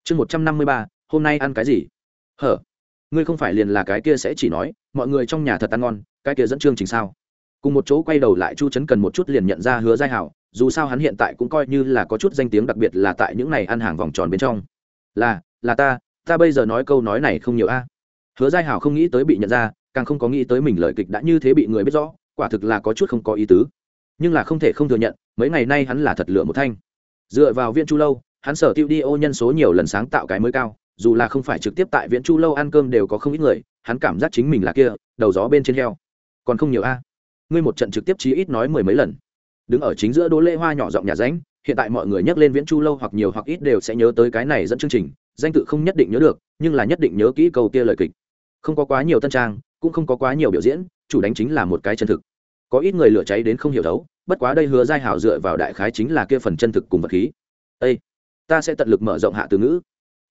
Chương một trăm năm mươi ba. Hôm nay ăn cái gì? Hở, ngươi không phải liền là cái kia sẽ chỉ nói, mọi người trong nhà thật ăn ngon, cái kia dẫn chương trình sao? Cùng một chỗ quay đầu lại chu chấn cần một chút liền nhận ra hứa giai hảo, dù sao hắn hiện tại cũng coi như là có chút danh tiếng đặc biệt là tại những này ăn hàng vòng tròn bên trong. Là là ta ta bây giờ nói câu nói này không nhiều a. Hứa giai hảo không nghĩ tới bị nhận ra càng không có nghĩ tới mình lời kịch đã như thế bị người biết rõ, quả thực là có chút không có ý tứ. Nhưng là không thể không thừa nhận, mấy ngày nay hắn là thật lựa một thanh. Dựa vào Viễn chu lâu, hắn sở tiêu đi ô nhân số nhiều lần sáng tạo cái mới cao, dù là không phải trực tiếp tại Viễn chu lâu ăn cơm đều có không ít người, hắn cảm giác chính mình là kia, đầu gió bên trên heo. Còn không nhiều a. Ngươi một trận trực tiếp chí ít nói mười mấy lần. Đứng ở chính giữa đỗ lễ hoa nhỏ giọng nhà ránh, hiện tại mọi người nhắc lên viễn chu lâu hoặc nhiều hoặc ít đều sẽ nhớ tới cái này dẫn chương trình, danh tự không nhất định nhớ được, nhưng là nhất định nhớ kỹ câu kia lời kịch. Không có quá nhiều tân trang cũng không có quá nhiều biểu diễn chủ đánh chính là một cái chân thực. Có ít người lửa cháy đến không hiểu đấu bất quá đây hứa giai hảo dựa vào đại khái chính là kia phần chân thực cùng vật khí. Ây ta sẽ tận lực mở rộng hạ từ ngữ.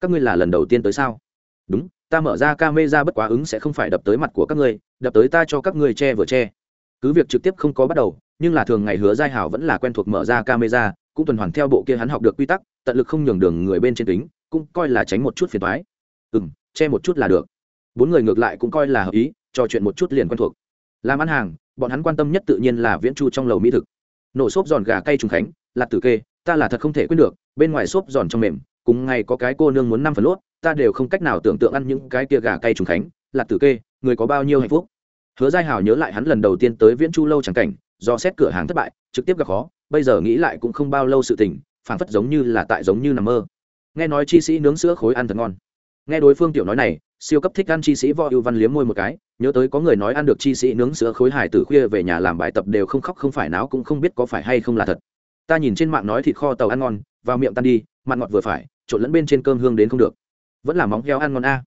Các ngươi là lần đầu tiên tới sao? Đúng ta mở ra ca mê ra bất quá ứng sẽ không phải đập tới mặt của các ngươi đập tới ta cho các ngươi che vừa che. Cứ việc trực tiếp không có bắt đầu nhưng là thường ngày hứa giai hảo vẫn là quen thuộc mở ra camera cũng tuần hoàn theo bộ kia hắn học được quy tắc tận lực không nhường đường người bên trên tính, cũng coi là tránh một chút phiền thoái ừ m che một chút là được bốn người ngược lại cũng coi là hợp ý, trò chuyện một chút liền quen thuộc. Làm ăn hàng, bọn hắn quan tâm nhất tự nhiên là viễn chu trong lầu mỹ thực. Nổ xốp giòn gà cay trùng khánh, lạc tử kê, ta là thật không thể quên được, bên ngoài xốp giòn trong mềm, cùng ngày có cái cô nương muốn năm phần lốt, ta đều không cách nào tưởng tượng ăn những cái tia gà cay trùng khánh. Là tử kê, người có bao nhiêu hạnh phúc? Hứa giai hào nhớ lại hắn lần đầu tiên tới viễn chu lâu chẳng cảnh, do xét cửa hàng thất bại, trực tiếp gặp khó, bây giờ nghĩ lại cũng không bao lâu sự tình, phảng phất giống như là tại giống như nằm mơ. Nghe nói chi sĩ nướng sữa khối ăn thật ngon nghe đối phương tiểu nói này, siêu cấp thích ăn chi sĩ võ ưu văn liếm môi một cái, nhớ tới có người nói ăn được chi sĩ nướng sữa khối hải tử khuya về nhà làm bài tập đều không khóc không phải náo cũng không biết có phải hay không là thật. Ta nhìn trên mạng nói thịt kho tàu ăn ngon, vào miệng tan đi, mặn ngọt vừa phải, trộn lẫn bên trên cơm hương đến không được. Vẫn là móng heo ăn ngon a.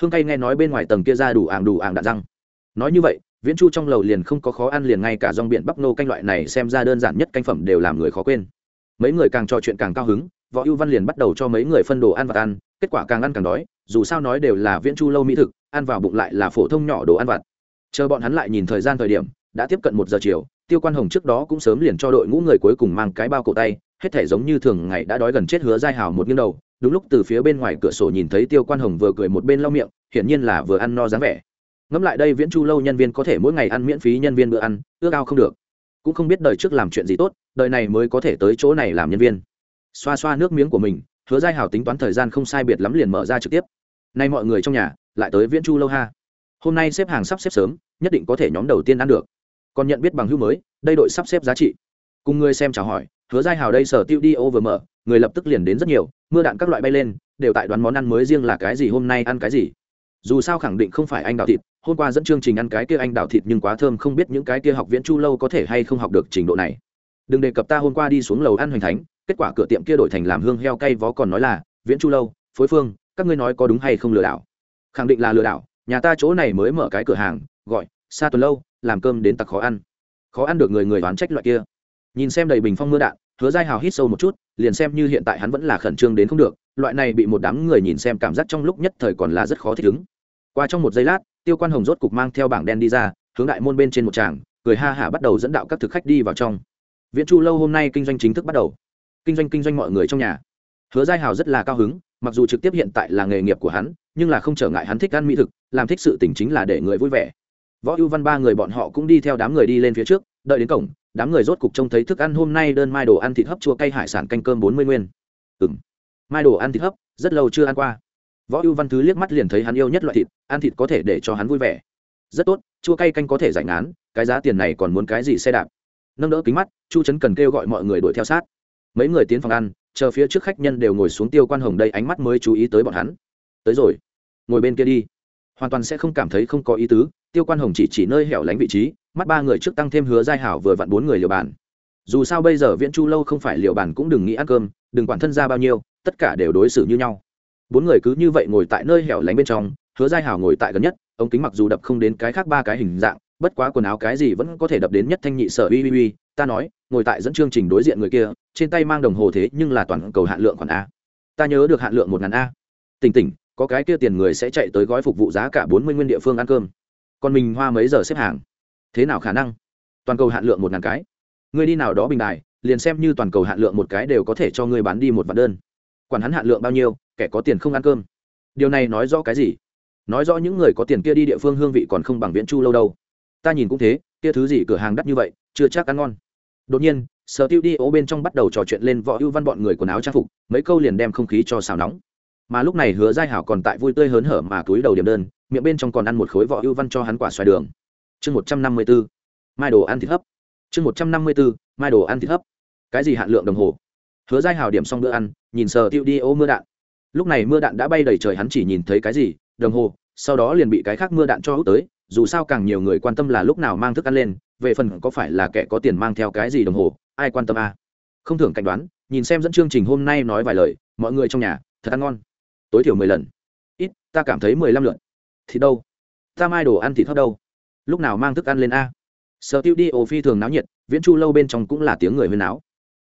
Hương cay nghe nói bên ngoài tầng kia ra đủ ảng đủ ảng đạn răng. Nói như vậy, viễn chu trong lầu liền không có khó ăn liền ngay cả dòng biển bắp nô canh loại này xem ra đơn giản nhất canh phẩm đều làm người khó quên. Mấy người càng trò chuyện càng cao hứng, võ ưu văn liền bắt đầu cho mấy người phân đồ ăn và ăn, kết quả càng ăn càng đói dù sao nói đều là viễn chu lâu mỹ thực, ăn vào bụng lại là phổ thông nhỏ đồ ăn vặt. Chờ bọn hắn lại nhìn thời gian thời điểm, đã tiếp cận một giờ chiều, tiêu quan hồng trước đó cũng sớm liền cho đội ngũ người cuối cùng mang cái bao cổ tay, hết thể giống như thường ngày đã đói gần chết hứa giai hào một nghiêng đầu, đúng lúc từ phía bên ngoài cửa sổ nhìn thấy tiêu quan hồng vừa cười một bên lau miệng, hiển nhiên là vừa ăn no dáng vẻ. Ngẫm lại đây viễn chu lâu nhân viên có thể mỗi ngày ăn miễn phí nhân viên bữa ăn, ước ao không được. Cũng không biết đời trước làm chuyện gì tốt, đời này mới có thể tới chỗ này làm nhân viên. Xoa xoa nước miếng của mình, hứa giai hào tính toán thời gian không sai biệt lắm liền mở ra trực tiếp nay mọi người trong nhà, lại tới viễn chu lâu ha. Hôm nay xếp hàng sắp xếp sớm, nhất định có thể nhóm đầu tiên ăn được. Còn nhận biết bằng hữu mới, đây đội sắp xếp giá trị. Cùng người xem chào hỏi, hứa giai hào đây sở tiêu đi ô vừa mở, người lập tức liền đến rất nhiều, mưa đạn các loại bay lên, đều tại đoán món ăn mới riêng là cái gì, hôm nay ăn cái gì. Dù sao khẳng định không phải anh đào thịt, hôm qua dẫn chương trình ăn cái kia anh đào thịt nhưng quá thơm, không biết những cái kia học viễn chu lâu có thể hay không học được trình độ này. Đừng đề cập ta hôm qua đi xuống lầu ăn hoành thánh, kết quả cửa tiệm kia đổi thành làm hương heo cay vó còn nói là, viễn chu lâu, phối phương các ngươi nói có đúng hay không lừa đảo? Khẳng định là lừa đảo, nhà ta chỗ này mới mở cái cửa hàng, gọi xa tuần lâu, làm cơm đến tặc khó ăn. Khó ăn được người người đoán trách loại kia. Nhìn xem đầy bình phong mưa đạn, hứa giai hào hít sâu một chút, liền xem như hiện tại hắn vẫn là khẩn trương đến không được, loại này bị một đám người nhìn xem cảm giác trong lúc nhất thời còn là rất khó thích ứng. Qua trong một giây lát, tiêu quan hồng rốt cục mang theo bảng đen đi ra, hướng đại môn bên trên một tràng, cười ha hả bắt đầu dẫn đạo các thực khách đi vào trong. Viễn chu lâu hôm nay kinh doanh chính thức bắt đầu. Kinh doanh kinh doanh mọi người trong nhà hứa giai hào rất là cao hứng, mặc dù trực tiếp hiện tại là nghề nghiệp của hắn, nhưng là không trở ngại hắn thích ăn mỹ thực, làm thích sự tình chính là để người vui vẻ. Võ ưu văn ba người bọn họ cũng đi theo đám người đi lên phía trước, đợi đến cổng, đám người rốt cục trông thấy thức ăn hôm nay đơn mai đồ ăn thịt hấp chua cay hải sản canh cơm bốn mươi nguyên. Ừ m mai đồ ăn thịt hấp, rất lâu chưa ăn qua. Võ ưu văn thứ liếc mắt liền thấy hắn yêu nhất loại thịt, ăn thịt có thể để cho hắn vui vẻ. Rất tốt, chua cay canh có thể giải ngán, cái giá tiền này còn muốn cái gì xe đạp. Nâng đỡ kính mắt, chu trấn cần kêu gọi mọi người đuổi theo sát. Mấy người tiến phòng ăn chờ phía trước khách nhân đều ngồi xuống tiêu quan hồng đây ánh mắt mới chú ý tới bọn hắn. Tới rồi, ngồi bên kia đi. Hoàn toàn sẽ không cảm thấy không có ý tứ, tiêu quan hồng chỉ chỉ nơi hẻo lánh vị trí, mắt ba người trước tăng thêm hứa giai hảo vừa vặn bốn người liều bàn. Dù sao bây giờ viễn chu lâu không phải liều bàn cũng đừng nghĩ ăn cơm, đừng quản thân ra bao nhiêu, tất cả đều đối xử như nhau. Bốn người cứ như vậy ngồi tại nơi hẻo lánh bên trong, hứa giai hảo ngồi tại gần nhất, ống kính mặc dù đập không đến cái khác ba cái hình dạng, bất quá quần áo cái gì vẫn có thể đập đến nhất thanh nhị sở uy uy uy ta nói, ngồi tại dẫn chương trình đối diện người kia, trên tay mang đồng hồ thế nhưng là toàn cầu hạn lượng khoản a. Ta nhớ được hạn lượng một ngàn a. Tỉnh tỉnh, có cái kia tiền người sẽ chạy tới gói phục vụ giá cả bốn mươi nguyên địa phương ăn cơm. Còn mình hoa mấy giờ xếp hàng? Thế nào khả năng? Toàn cầu hạn lượng một ngàn cái. Người đi nào đó bình đài, liền xem như toàn cầu hạn lượng một cái đều có thể cho người bán đi một vạn đơn. Quản hắn hạn lượng bao nhiêu, kẻ có tiền không ăn cơm. Điều này nói rõ cái gì? Nói rõ những người có tiền kia đi địa phương hương vị còn không bằng viễn chu lâu đâu. Ta nhìn cũng thế, kia thứ gì cửa hàng đắt như vậy, chưa chắc ăn ngon đột nhiên, sở tiêu đi ô bên trong bắt đầu trò chuyện lên võ ưu văn bọn người quần áo trang phục, mấy câu liền đem không khí cho xào nóng. Mà lúc này hứa giai hảo còn tại vui tươi hớn hở mà túi đầu điểm đơn, miệng bên trong còn ăn một khối võ ưu văn cho hắn quả xoài đường. Chương một trăm năm mươi b ố mai đồ ăn thịt hấp. Chương một trăm năm mươi b ố mai đồ ăn thịt hấp. Cái gì hạn lượng đồng hồ? Hứa giai hảo điểm xong bữa ăn, nhìn sở tiêu đi ô mưa đạn. Lúc này mưa đạn đã bay đầy trời hắn chỉ nhìn thấy cái gì? Đồng hồ, sau đó liền bị cái khác mưa đạn cho hút tới dù sao càng nhiều người quan tâm là lúc nào mang thức ăn lên, về phần có phải là kẻ có tiền mang theo cái gì đồng hồ, ai quan tâm à? không thường cảnh đoán, nhìn xem dẫn chương trình hôm nay nói vài lời, mọi người trong nhà, thật ăn ngon. Tối thiểu mười lần. Ít, ta cảm thấy mười lăm lượn thì đâu? Ta mai đồ ăn thịt thấp đâu? Lúc nào mang thức ăn lên a? Sở tiêu đi ồ phi thường náo nhiệt, viễn chu lâu bên trong cũng là tiếng người huyên náo.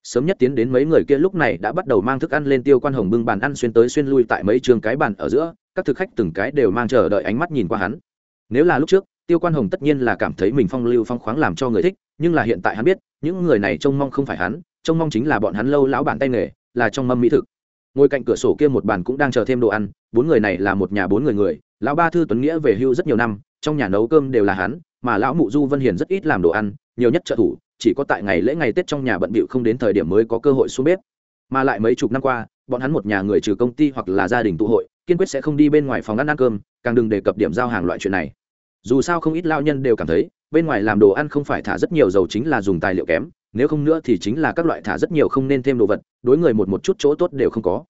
Sớm nhất tiến đến mấy người kia lúc này đã bắt đầu mang thức ăn lên tiêu quan hồng bưng bàn ăn xuyên tới xuyên lui tại mấy trường cái bàn ở giữa, các thực khách từng cái đều mang chờ đợi ánh mắt nhìn qua hắn nếu là lúc trước, tiêu quan hồng tất nhiên là cảm thấy mình phong lưu phong khoáng làm cho người thích, nhưng là hiện tại hắn biết, những người này trông mong không phải hắn, trông mong chính là bọn hắn lâu lão bản tay nghề, là trong mâm mỹ thực. Ngồi cạnh cửa sổ kia một bàn cũng đang chờ thêm đồ ăn, bốn người này là một nhà bốn người người, lão ba thư tuấn nghĩa về hưu rất nhiều năm, trong nhà nấu cơm đều là hắn, mà lão mụ du vân hiền rất ít làm đồ ăn, nhiều nhất trợ thủ, chỉ có tại ngày lễ ngày tết trong nhà bận bịu không đến thời điểm mới có cơ hội xuống bếp. Mà lại mấy chục năm qua, bọn hắn một nhà người trừ công ty hoặc là gia đình tụ hội, kiên quyết sẽ không đi bên ngoài phòng ăn ăn cơm càng đừng đề cập điểm giao hàng loại chuyện này. Dù sao không ít lao nhân đều cảm thấy, bên ngoài làm đồ ăn không phải thả rất nhiều dầu chính là dùng tài liệu kém, nếu không nữa thì chính là các loại thả rất nhiều không nên thêm đồ vật, đối người một một chút chỗ tốt đều không có.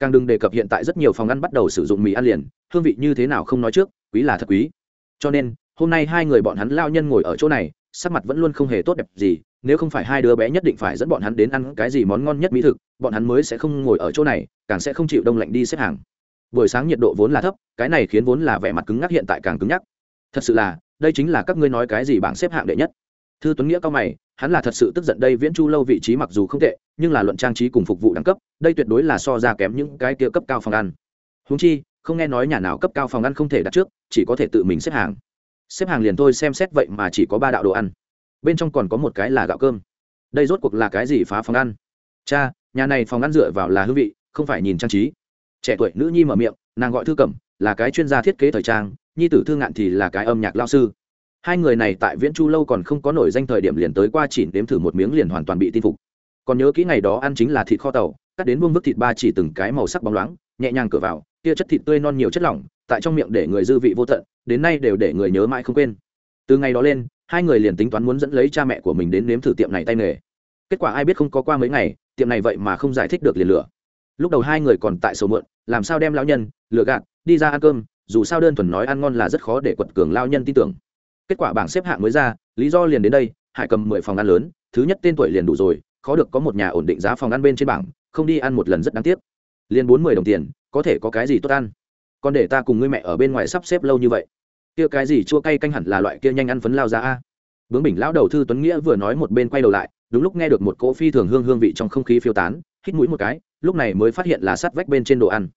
Càng đừng đề cập hiện tại rất nhiều phòng ăn bắt đầu sử dụng mì ăn liền, hương vị như thế nào không nói trước, quý là thật quý. Cho nên, hôm nay hai người bọn hắn lao nhân ngồi ở chỗ này, sắc mặt vẫn luôn không hề tốt đẹp gì, nếu không phải hai đứa bé nhất định phải dẫn bọn hắn đến ăn cái gì món ngon nhất mỹ thực, bọn hắn mới sẽ không ngồi ở chỗ này, càng sẽ không chịu đông lạnh đi xếp hàng buổi sáng nhiệt độ vốn là thấp, cái này khiến vốn là vẻ mặt cứng ngắc hiện tại càng cứng nhắc. Thật sự là, đây chính là các ngươi nói cái gì bảng xếp hạng đệ nhất. Thư tuấn nghĩa cao mày, hắn là thật sự tức giận đây viễn chu lâu vị trí mặc dù không tệ, nhưng là luận trang trí cùng phục vụ đẳng cấp, đây tuyệt đối là so ra kém những cái kia cấp cao phòng ăn. Húng chi, không nghe nói nhà nào cấp cao phòng ăn không thể đặt trước, chỉ có thể tự mình xếp hàng. Xếp hàng liền thôi xem xét vậy mà chỉ có ba đạo đồ ăn. Bên trong còn có một cái là gạo cơm. Đây rốt cuộc là cái gì phá phòng ăn? Cha, nhà này phòng ăn dựa vào là hương vị, không phải nhìn trang trí trẻ tuổi nữ nhi mở miệng, nàng gọi thư cẩm, là cái chuyên gia thiết kế thời trang, nhi tử thư ngạn thì là cái âm nhạc lao sư. Hai người này tại viễn chu lâu còn không có nổi danh thời điểm liền tới qua chỉ nếm thử một miếng liền hoàn toàn bị tin phục. Còn nhớ kỹ ngày đó ăn chính là thịt kho tàu, cắt đến buông vứt thịt ba chỉ từng cái màu sắc bóng loáng, nhẹ nhàng cửa vào, kia chất thịt tươi non nhiều chất lỏng, tại trong miệng để người dư vị vô tận, đến nay đều để người nhớ mãi không quên. Từ ngày đó lên, hai người liền tính toán muốn dẫn lấy cha mẹ của mình đến nếm thử tiệm này tay nghề. Kết quả ai biết không có qua mấy ngày, tiệm này vậy mà không giải thích được liền lửa lúc đầu hai người còn tại sầu mượn, làm sao đem lao nhân lựa gạt, đi ra ăn cơm, dù sao đơn thuần nói ăn ngon là rất khó để quật cường lao nhân tin tưởng. Kết quả bảng xếp hạng mới ra, lý do liền đến đây, hải cầm mười phòng ăn lớn, thứ nhất tên tuổi liền đủ rồi, khó được có một nhà ổn định giá phòng ăn bên trên bảng, không đi ăn một lần rất đáng tiếc. Liền bốn mươi đồng tiền, có thể có cái gì tốt ăn? Còn để ta cùng ngươi mẹ ở bên ngoài sắp xếp lâu như vậy. Kia cái gì chua cay canh hẳn là loại kia nhanh ăn phấn lao ra a. Bướng bình lão đầu thư tuấn nghĩa vừa nói một bên quay đầu lại, đúng lúc nghe được một cỗ phi thường hương hương vị trong không khí phiêu tán, hít mũi một cái lúc này mới phát hiện là sắt vách bên trên đồ ăn.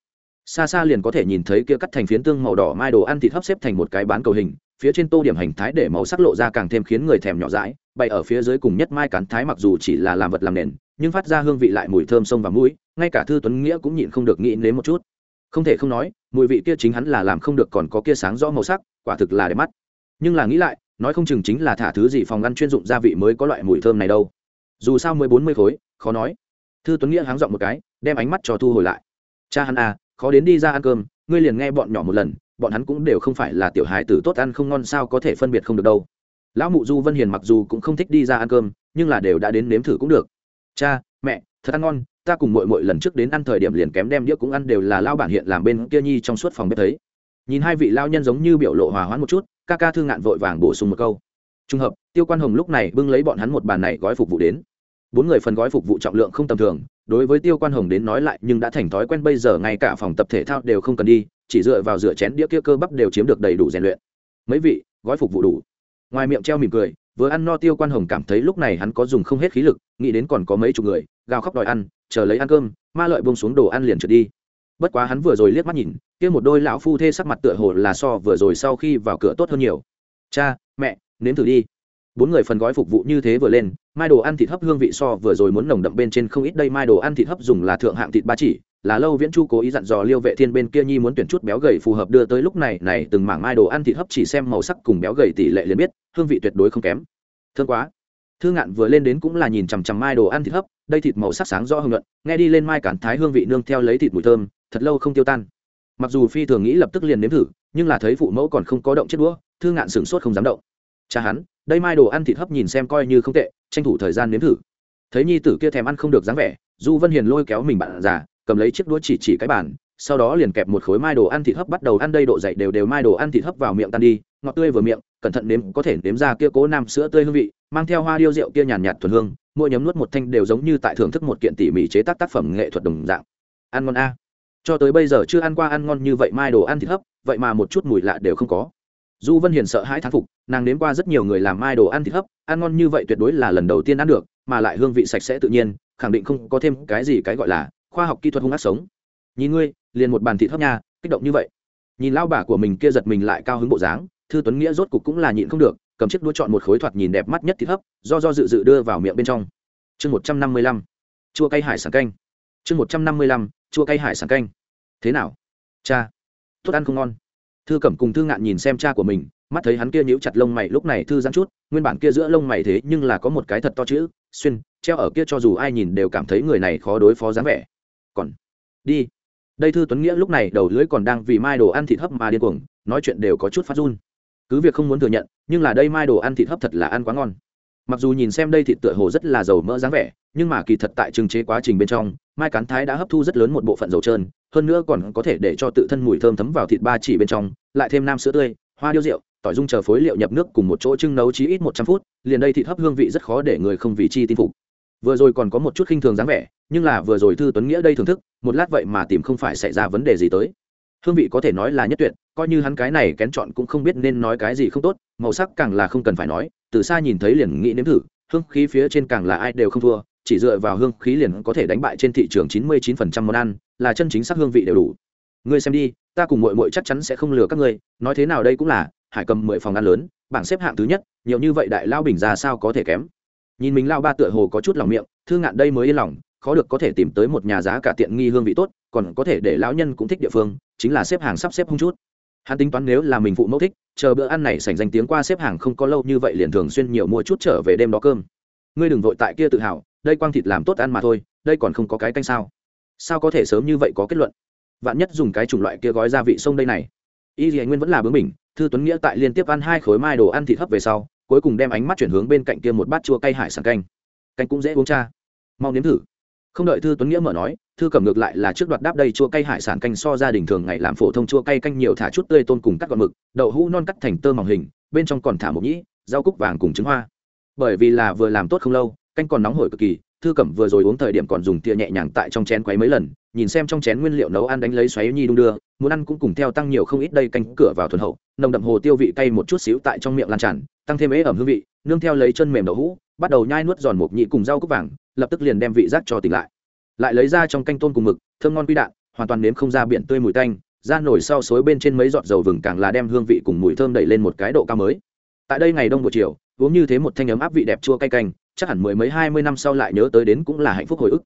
Xa xa liền có thể nhìn thấy kia cắt thành phiến tương màu đỏ mai đồ ăn thịt hấp xếp thành một cái bán cầu hình, phía trên tô điểm hành thái để màu sắc lộ ra càng thêm khiến người thèm nhỏ dãi, bày ở phía dưới cùng nhất mai cắn thái mặc dù chỉ là làm vật làm nền, nhưng phát ra hương vị lại mùi thơm sông và mũi, ngay cả thư tuấn nghĩa cũng nhịn không được nghĩ đến một chút. Không thể không nói, mùi vị kia chính hắn là làm không được còn có kia sáng rõ màu sắc, quả thực là đẹp mắt. Nhưng là nghĩ lại, nói không chừng chính là thả thứ gì phòng ăn chuyên dụng gia vị mới có loại mùi thơm này đâu. Dù sao mới bốn mươi khối, khó nói. Thư tuấn nghĩa háng dọn một cái đem ánh mắt cho thu hồi lại. Cha hắn à khó đến đi ra ăn cơm, ngươi liền nghe bọn nhỏ một lần, bọn hắn cũng đều không phải là tiểu hài tử tốt ăn không ngon sao có thể phân biệt không được đâu. Lão mụ du vân hiền mặc dù cũng không thích đi ra ăn cơm, nhưng là đều đã đến nếm thử cũng được. Cha, mẹ, thật ăn ngon, ta cùng mội mội lần trước đến ăn thời điểm liền kém đem đĩa cũng ăn đều là lao bản hiện làm bên kia nhi trong suốt phòng bếp thấy. Nhìn hai vị lao nhân giống như biểu lộ hòa hoãn một chút, ca ca thương ngạn vội vàng bổ sung một câu. Trùng hợp, tiêu quan hồng lúc này bưng lấy bọn hắn một bàn này gói phục vụ đến. Bốn người phần gói phục vụ trọng lượng không tầm thường đối với tiêu quan hồng đến nói lại, nhưng đã thành thói quen, bây giờ ngay cả phòng tập thể thao đều không cần đi, chỉ dựa vào rửa chén đĩa kia cơ bắp đều chiếm được đầy đủ rèn luyện. Mấy vị, gói phục vụ đủ. Ngoài miệng treo mỉm cười, vừa ăn no tiêu quan hồng cảm thấy lúc này hắn có dùng không hết khí lực, nghĩ đến còn có mấy chục người, gào khóc đòi ăn, chờ lấy ăn cơm, ma lợi bông xuống đồ ăn liền trượt đi. Bất quá hắn vừa rồi liếc mắt nhìn, kia một đôi lão phu thê sắc mặt tựa hồ là so vừa rồi sau khi vào cửa tốt hơn nhiều. Cha, mẹ, nếm thử đi bốn người phần gói phục vụ như thế vừa lên, mai đồ ăn thịt hấp hương vị so vừa rồi muốn nồng đậm bên trên không ít. Đây mai đồ ăn thịt hấp dùng là thượng hạng thịt ba chỉ, là lâu viễn chu cố ý dặn dò liêu vệ thiên bên kia nhi muốn tuyển chút béo gầy phù hợp đưa tới. Lúc này này từng mảng mai đồ ăn thịt hấp chỉ xem màu sắc cùng béo gầy tỷ lệ liền biết, hương vị tuyệt đối không kém. Thương quá. Thư ngạn vừa lên đến cũng là nhìn chằm chằm mai đồ ăn thịt hấp, đây thịt màu sắc sáng rõ hưng luận nghe đi lên mai cản thái hương vị nương theo lấy thịt mùi thơm, thật lâu không tiêu tan. Mặc dù phi thường nghĩ lập tức liền nếm thử, nhưng là thấy phụ mẫu còn không có động chết đũa, thư ngạn sửng sốt không dám động. Cha hắn đây mai đồ ăn thịt hấp nhìn xem coi như không tệ, tranh thủ thời gian nếm thử. Thấy nhi tử kia thèm ăn không được dáng vẻ, du vân hiền lôi kéo mình bạn già, cầm lấy chiếc đũa chỉ chỉ cái bàn, sau đó liền kẹp một khối mai đồ ăn thịt hấp bắt đầu ăn đây độ dậy đều đều mai đồ ăn thịt hấp vào miệng tan đi, ngọt tươi vừa miệng, cẩn thận nếm, có thể nếm ra kia cố nam sữa tươi hương vị, mang theo hoa điêu rượu kia nhàn nhạt thuần hương, mỗi nhấm nuốt một thanh đều giống như tại thưởng thức một kiện tỉ mỉ chế tác tác phẩm nghệ thuật đồng dạng. Ăn ngon a. Cho tới bây giờ chưa ăn qua ăn ngon như vậy mai đồ ăn thịt hấp, vậy mà một chút mùi lạ đều không có du vân hiền sợ hãi thán phục, nàng nếm qua rất nhiều người làm mai đồ ăn thịt hấp, ăn ngon như vậy tuyệt đối là lần đầu tiên ăn được, mà lại hương vị sạch sẽ tự nhiên, khẳng định không có thêm cái gì cái gọi là khoa học kỹ thuật hung ác sống. Nhìn ngươi, liền một bàn thịt hấp nha, kích động như vậy. Nhìn lao bà của mình kia giật mình lại cao hứng bộ dáng, thư tuấn nghĩa rốt cục cũng là nhịn không được, cầm chiếc đũa chọn một khối thoạt nhìn đẹp mắt nhất thịt hấp, do do dự dự đưa vào miệng bên trong. Chương một trăm năm mươi lăm, chua cây hải sản canh. Chương một trăm năm mươi lăm, chua cây hải sản canh. Thế nào? Cha, tốt ăn không ngon thư cẩm cùng thư ngạn nhìn xem cha của mình, mắt thấy hắn kia nhíu chặt lông mày, lúc này thư giãn chút, nguyên bản kia giữa lông mày thế nhưng là có một cái thật to chữ, xuyên, treo ở kia cho dù ai nhìn đều cảm thấy người này khó đối phó dáng vẻ. Còn, đi. Đây thư tuấn nghĩa lúc này đầu lưỡi còn đang vì mai đồ ăn thịt hấp mà điên cuồng, nói chuyện đều có chút phát run. Cứ việc không muốn thừa nhận, nhưng là đây mai đồ ăn thịt hấp thật là ăn quá ngon mặc dù nhìn xem đây thịt tựa hồ rất là dầu mỡ dáng vẻ, nhưng mà kỳ thật tại trừng chế quá trình bên trong, mai cán thái đã hấp thu rất lớn một bộ phận dầu trơn, hơn nữa còn có thể để cho tự thân mùi thơm thấm vào thịt ba chỉ bên trong, lại thêm nam sữa tươi, hoa điêu rượu, tỏi dung chờ phối liệu nhập nước cùng một chỗ trưng nấu chí ít một trăm phút, liền đây thịt hấp hương vị rất khó để người không vì chi tin phục. Vừa rồi còn có một chút khinh thường dáng vẻ, nhưng là vừa rồi thư tuấn nghĩa đây thưởng thức, một lát vậy mà tìm không phải xảy ra vấn đề gì tới. Hương vị có thể nói là nhất tuyệt, coi như hắn cái này kén chọn cũng không biết nên nói cái gì không tốt, màu sắc càng là không cần phải nói từ xa nhìn thấy liền nghĩ nếm thử, hương khí phía trên càng là ai đều không thua, chỉ dựa vào hương khí liền có thể đánh bại trên thị trường 99% món ăn, là chân chính sắc hương vị đều đủ. Ngươi xem đi, ta cùng muội muội chắc chắn sẽ không lừa các ngươi, nói thế nào đây cũng là, hải cầm mười phòng ăn lớn, bảng xếp hạng thứ nhất, nhiều như vậy đại lao bình ra sao có thể kém. Nhìn mình lao ba tựa hồ có chút lòng miệng thương ngạn đây mới yên lòng, khó được có thể tìm tới một nhà giá cả tiện nghi hương vị tốt, còn có thể để lão nhân cũng thích địa phương, chính là xếp hàng sắp xếp không chút hắn tính toán nếu là mình phụ mẫu thích, chờ bữa ăn này sành danh tiếng qua xếp hàng không có lâu như vậy liền thường xuyên nhiều mua chút trở về đêm đó cơm. Ngươi đừng vội tại kia tự hào, đây quang thịt làm tốt ăn mà thôi, đây còn không có cái canh sao? Sao có thể sớm như vậy có kết luận? Vạn nhất dùng cái chủng loại kia gói gia vị sông đây này. Y anh nguyên vẫn là bướng mình thư tuấn nghĩa tại liên tiếp ăn hai khối mai đồ ăn thịt hấp về sau, cuối cùng đem ánh mắt chuyển hướng bên cạnh kia một bát chua cay hải sản canh. Canh cũng dễ uống cha. Mau nếm thử không đợi thư tuấn nghĩa mở nói, thư cầm ngược lại là trước đoạt đáp đầy chua cay hải sản canh so gia đình thường ngày làm phổ thông chua cay canh nhiều thả chút tươi tôn cùng cắt gọn mực, đậu hũ non cắt thành tơ mỏng hình, bên trong còn thả một nhĩ, rau cúc vàng cùng trứng hoa. Bởi vì là vừa làm tốt không lâu, canh còn nóng hổi cực kỳ, thư cẩm vừa rồi uống thời điểm còn dùng tia nhẹ nhàng tại trong chén quấy mấy lần, nhìn xem trong chén nguyên liệu nấu ăn đánh lấy xoáy nhi đung đưa, muốn ăn cũng cùng theo tăng nhiều không ít đây canh cửa vào thuần hậu, nồng đậm hồ tiêu vị cay một chút xíu tại trong miệng lan tràn, tăng thêm ế ẩm hương vị, nương theo lấy chân mềm đậu hũ, bắt đầu nhai nuốt giòn mộc nhị cùng rau cúc vàng lập tức liền đem vị giác cho tỉnh lại. Lại lấy ra trong canh tôm cùng mực, thơm ngon quy đạn, hoàn toàn nếm không ra biển tươi mùi tanh, ra nổi sau xối bên trên mấy giọt dầu vừng càng là đem hương vị cùng mùi thơm đẩy lên một cái độ cao mới. Tại đây ngày đông buổi chiều, uống như thế một thanh ấm áp vị đẹp chua cay canh chắc hẳn mười mấy hai mươi năm sau lại nhớ tới đến cũng là hạnh phúc hồi ức.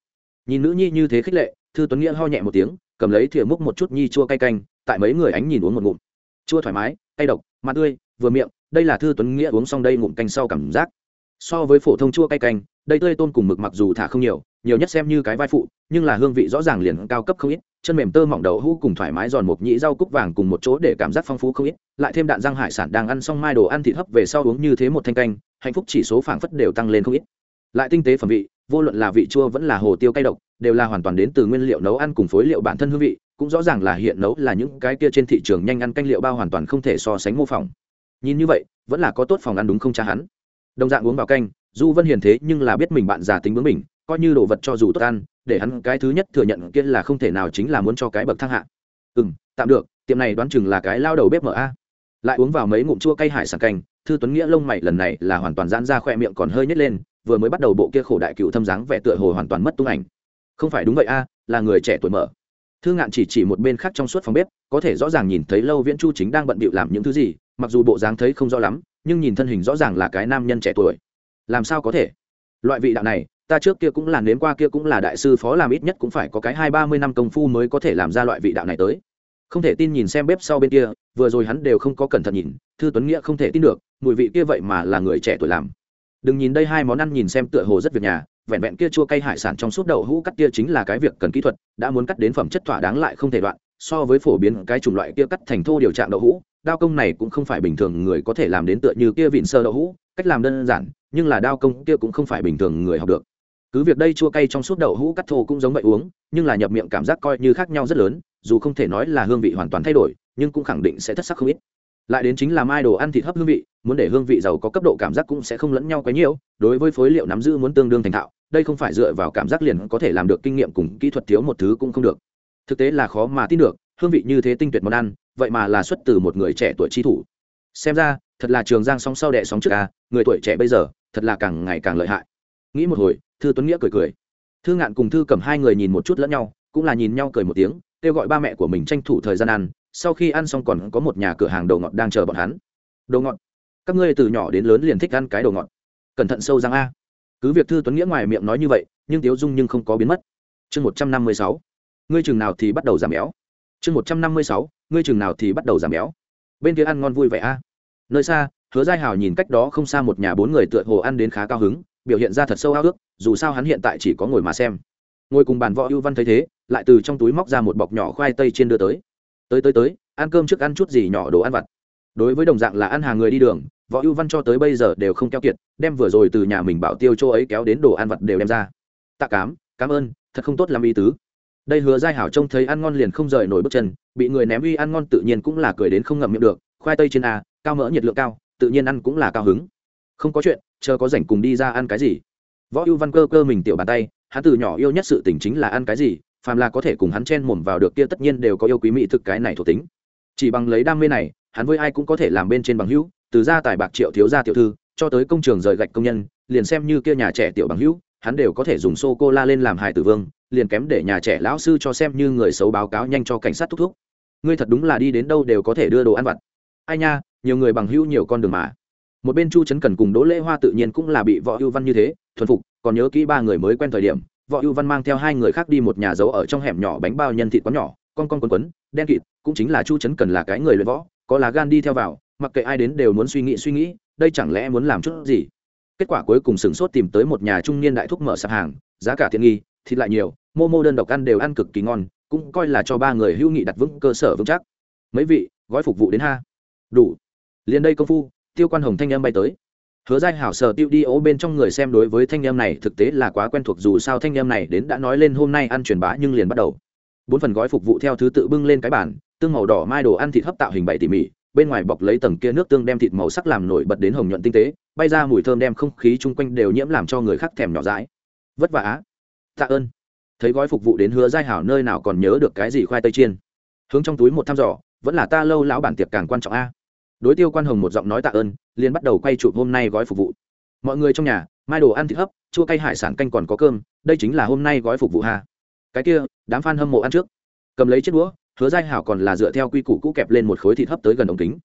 Nhìn nữ nhi như thế khích lệ, thư tuấn nghĩa ho nhẹ một tiếng, cầm lấy thìa múc một chút nhi chua cay canh tại mấy người ánh nhìn uống một ngụm. Chua thoải mái, cay độc mặt tươi, vừa miệng, đây là thư tuấn nghĩa uống xong đây ngụm canh sau cảm giác so với phổ thông chua cay canh, đây tươi tôm cùng mực mặc dù thả không nhiều nhiều nhất xem như cái vai phụ, nhưng là hương vị rõ ràng liền cao cấp không ít, chân mềm tơ mỏng đầu hũ cùng thoải mái giòn mộc nhĩ rau cúc vàng cùng một chỗ để cảm giác phong phú không ít, lại thêm đạn răng hải sản đang ăn xong mai đồ ăn thịt hấp về sau uống như thế một thanh canh, hạnh phúc chỉ số phảng phất đều tăng lên không ít. Lại tinh tế phẩm vị, vô luận là vị chua vẫn là hồ tiêu cay độc, đều là hoàn toàn đến từ nguyên liệu nấu ăn cùng phối liệu bản thân hương vị, cũng rõ ràng là hiện nấu là những cái kia trên thị trường nhanh ăn canh liệu bao hoàn toàn không thể so sánh mô phỏng. Nhìn như vậy, vẫn là có tốt phòng ăn đúng không cha hắn? Đồng dạng uống vào canh du vân hiền thế nhưng là biết mình bạn già tính bướng mình coi như đồ vật cho dù tốt ăn, để hắn cái thứ nhất thừa nhận kia là không thể nào chính là muốn cho cái bậc thang hạ. Ừ m tạm được, tiệm này đoán chừng là cái lao đầu bếp mở a. Lại uống vào mấy ngụm chua cay hải sản canh, thư tuấn nghĩa lông mày lần này là hoàn toàn giãn ra khoe miệng còn hơi nhét lên, vừa mới bắt đầu bộ kia khổ đại cựu thâm dáng vẻ tựa hồ hoàn toàn mất tung ảnh. Không phải đúng vậy a, là người trẻ tuổi mở. Thư ngạn chỉ chỉ một bên khác trong suốt phòng bếp, có thể rõ ràng nhìn thấy lâu viễn chu chính đang bận bịu làm những thứ gì, mặc dù bộ dáng thấy không rõ lắm nhưng nhìn thân hình rõ ràng là cái nam nhân trẻ tuổi. Làm sao có thể? Loại vị đạo này, ta trước kia cũng là nếm qua kia cũng là đại sư phó làm ít nhất cũng phải có cái hai ba mươi năm công phu mới có thể làm ra loại vị đạo này tới. Không thể tin nhìn xem bếp sau bên kia, vừa rồi hắn đều không có cẩn thận nhìn, thư tuấn nghĩa không thể tin được, mùi vị kia vậy mà là người trẻ tuổi làm. Đừng nhìn đây hai món ăn nhìn xem tựa hồ rất việc nhà, vẹn vẹn kia chua cay hải sản trong suốt đậu hũ cắt kia chính là cái việc cần kỹ thuật, đã muốn cắt đến phẩm chất thỏa đáng lại không thể đoạn so với phổ biến cái chủng loại kia cắt thành thô điều trạng đậu hũ, đao công này cũng không phải bình thường người có thể làm đến tựa như kia vịn sơ đậu hũ, cách làm đơn giản, nhưng là đao công kia cũng không phải bình thường người học được. Cứ việc đây chua cay trong suốt đậu hũ cắt thô cũng giống vậy uống, nhưng là nhập miệng cảm giác coi như khác nhau rất lớn, dù không thể nói là hương vị hoàn toàn thay đổi, nhưng cũng khẳng định sẽ thất sắc không ít. Lại đến chính là mai đồ ăn thịt hấp hương vị, muốn để hương vị giàu có cấp độ cảm giác cũng sẽ không lẫn nhau quá nhiều, đối với phối liệu nắm giữ muốn tương đương thành thạo, đây không phải dựa vào cảm giác liền có thể làm được kinh nghiệm cùng kỹ thuật thiếu một thứ cũng không được thực tế là khó mà tin được, hương vị như thế tinh tuyệt món ăn, vậy mà là xuất từ một người trẻ tuổi chi thủ. Xem ra, thật là trường giang sóng sau đẻ sóng trước a người tuổi trẻ bây giờ, thật là càng ngày càng lợi hại. Nghĩ một hồi, thư tuấn nghĩa cười cười. Thư ngạn cùng thư cầm hai người nhìn một chút lẫn nhau, cũng là nhìn nhau cười một tiếng, kêu gọi ba mẹ của mình tranh thủ thời gian ăn, sau khi ăn xong còn có một nhà cửa hàng đồ ngọt đang chờ bọn hắn. Đồ ngọt. Các ngươi từ nhỏ đến lớn liền thích ăn cái đồ ngọt. Cẩn thận sâu răng a. Cứ việc thư tuấn nghĩa ngoài miệng nói như vậy, nhưng tiếu dung nhưng không có biến mất. Chương một trăm năm mươi sáu ngươi chừng nào thì bắt đầu giảm béo. Chương một trăm năm mươi sáu, ngươi chừng nào thì bắt đầu giảm béo. Bên kia ăn ngon vui vẻ a. Nơi xa, hứa giai hào nhìn cách đó không xa một nhà bốn người tựa hồ ăn đến khá cao hứng, biểu hiện ra thật sâu ao ước, dù sao hắn hiện tại chỉ có ngồi mà xem. Ngồi cùng bàn võ ưu văn thấy thế, lại từ trong túi móc ra một bọc nhỏ khoai tây trên đưa tới. Tới tới tới, ăn cơm trước ăn chút gì nhỏ đồ ăn vặt. Đối với đồng dạng là ăn hàng người đi đường, võ ưu văn cho tới bây giờ đều không keo kiệt, đem vừa rồi từ nhà mình bảo tiêu chỗ ấy kéo đến đồ ăn vặt đều đem ra. Tạ cám, cảm ơn, thật không tốt làm ý tứ đây hứa giai hảo trông thấy ăn ngon liền không rời nổi bước chân, bị người ném uy ăn ngon tự nhiên cũng là cười đến không ngậm miệng được, khoai tây trên a, cao mỡ nhiệt lượng cao, tự nhiên ăn cũng là cao hứng. Không có chuyện, chờ có rảnh cùng đi ra ăn cái gì. Võ ưu văn cơ cơ mình tiểu bàn tay, hắn từ nhỏ yêu nhất sự tình chính là ăn cái gì, phàm là có thể cùng hắn chen mồm vào được kia tất nhiên đều có yêu quý mỹ thực cái này thuộc tính. Chỉ bằng lấy đam mê này, hắn với ai cũng có thể làm bên trên bằng hữu, từ gia tài bạc triệu thiếu gia tiểu thư, cho tới công trường rời gạch công nhân, liền xem như kia nhà trẻ tiểu bằng hữu, hắn đều có thể dùng sô cô la lên làm hài tử vương liền kém để nhà trẻ lão sư cho xem như người xấu báo cáo nhanh cho cảnh sát thúc thúc. Ngươi thật đúng là đi đến đâu đều có thể đưa đồ ăn vặt. Ai nha, nhiều người bằng hữu nhiều con đường mà. Một bên chu trấn cần cùng đỗ lễ hoa tự nhiên cũng là bị võ ưu văn như thế, thuần phục, còn nhớ kỹ ba người mới quen thời điểm, võ ưu văn mang theo hai người khác đi một nhà giấu ở trong hẻm nhỏ bánh bao nhân thịt quán nhỏ, con con quấn quấn, đen kịt, cũng chính là chu trấn cần là cái người luyện võ, có là gan đi theo vào, mặc kệ ai đến đều muốn suy nghĩ suy nghĩ, đây chẳng lẽ muốn làm chút gì. Kết quả cuối cùng sửng sốt tìm tới một nhà trung niên đại thúc mở sạp hàng, giá cả tiện nghi thịt lại nhiều, mô mô đơn độc ăn đều ăn cực kỳ ngon, cũng coi là cho ba người hữu nghị đặt vững cơ sở vững chắc. Mấy vị, gói phục vụ đến ha. Đủ. Liền đây công phu, tiêu quan hồng thanh em bay tới. Hứa giai hảo sở tiêu đi ố bên trong người xem đối với thanh em này thực tế là quá quen thuộc dù sao thanh em này đến đã nói lên hôm nay ăn truyền bá nhưng liền bắt đầu. Bốn phần gói phục vụ theo thứ tự bưng lên cái bản tương màu đỏ mai đồ ăn thịt hấp tạo hình bảy tỉ mỉ, bên ngoài bọc lấy tầng kia nước tương đem thịt màu sắc làm nổi bật đến hồng nhuận tinh tế, bay ra mùi thơm đem không khí chung quanh đều nhiễm làm cho người khác thèm nhỏ dãi. Vất vả á tạ ơn. Thấy gói phục vụ đến hứa giai hảo nơi nào còn nhớ được cái gì khoai tây chiên. Hướng trong túi một thăm dò, vẫn là ta lâu lão bản tiệc càng quan trọng a. Đối tiêu quan hồng một giọng nói tạ ơn, liền bắt đầu quay chụp hôm nay gói phục vụ. Mọi người trong nhà, mai đồ ăn thịt hấp, chua cay hải sản canh còn có cơm, đây chính là hôm nay gói phục vụ hà cái kia, đám f a n hâm mộ ăn trước. Cầm lấy chiếc đũa, hứa giai hảo còn là dựa theo quy củ cũ kẹp lên một khối thịt hấp tới gần ống kính.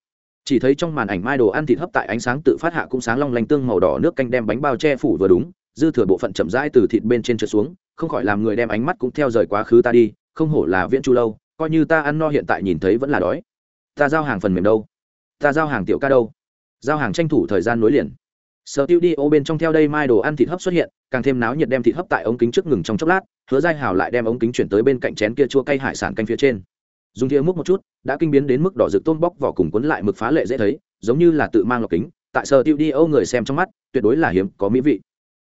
Chỉ thấy trong màn ảnh mai đồ ăn thịt hấp tại ánh sáng tự phát hạ cũng sáng long lanh tương màu đỏ nước canh đem bánh bao che phủ vừa đúng dư thừa bộ phận chậm rãi từ thịt bên trên trượt xuống, không khỏi làm người đem ánh mắt cũng theo rời quá khứ ta đi, không hổ là viễn chu lâu, coi như ta ăn no hiện tại nhìn thấy vẫn là đói. Ta giao hàng phần mềm đâu? Ta giao hàng tiểu ca đâu? Giao hàng tranh thủ thời gian nối liền. Sở tiêu đi ô bên trong theo đây mai đồ ăn thịt hấp xuất hiện, càng thêm náo nhiệt đem thịt hấp tại ống kính trước ngừng trong chốc lát, hứa giai hào lại đem ống kính chuyển tới bên cạnh chén kia chua cay hải sản canh phía trên. Dùng thìa múc một chút, đã kinh biến đến mức đỏ rực tôm bóc vỏ cùng cuốn lại mực phá lệ dễ thấy, giống như là tự mang lọc kính, tại sở tiêu đi ô người xem trong mắt, tuyệt đối là hiếm, có mỹ vị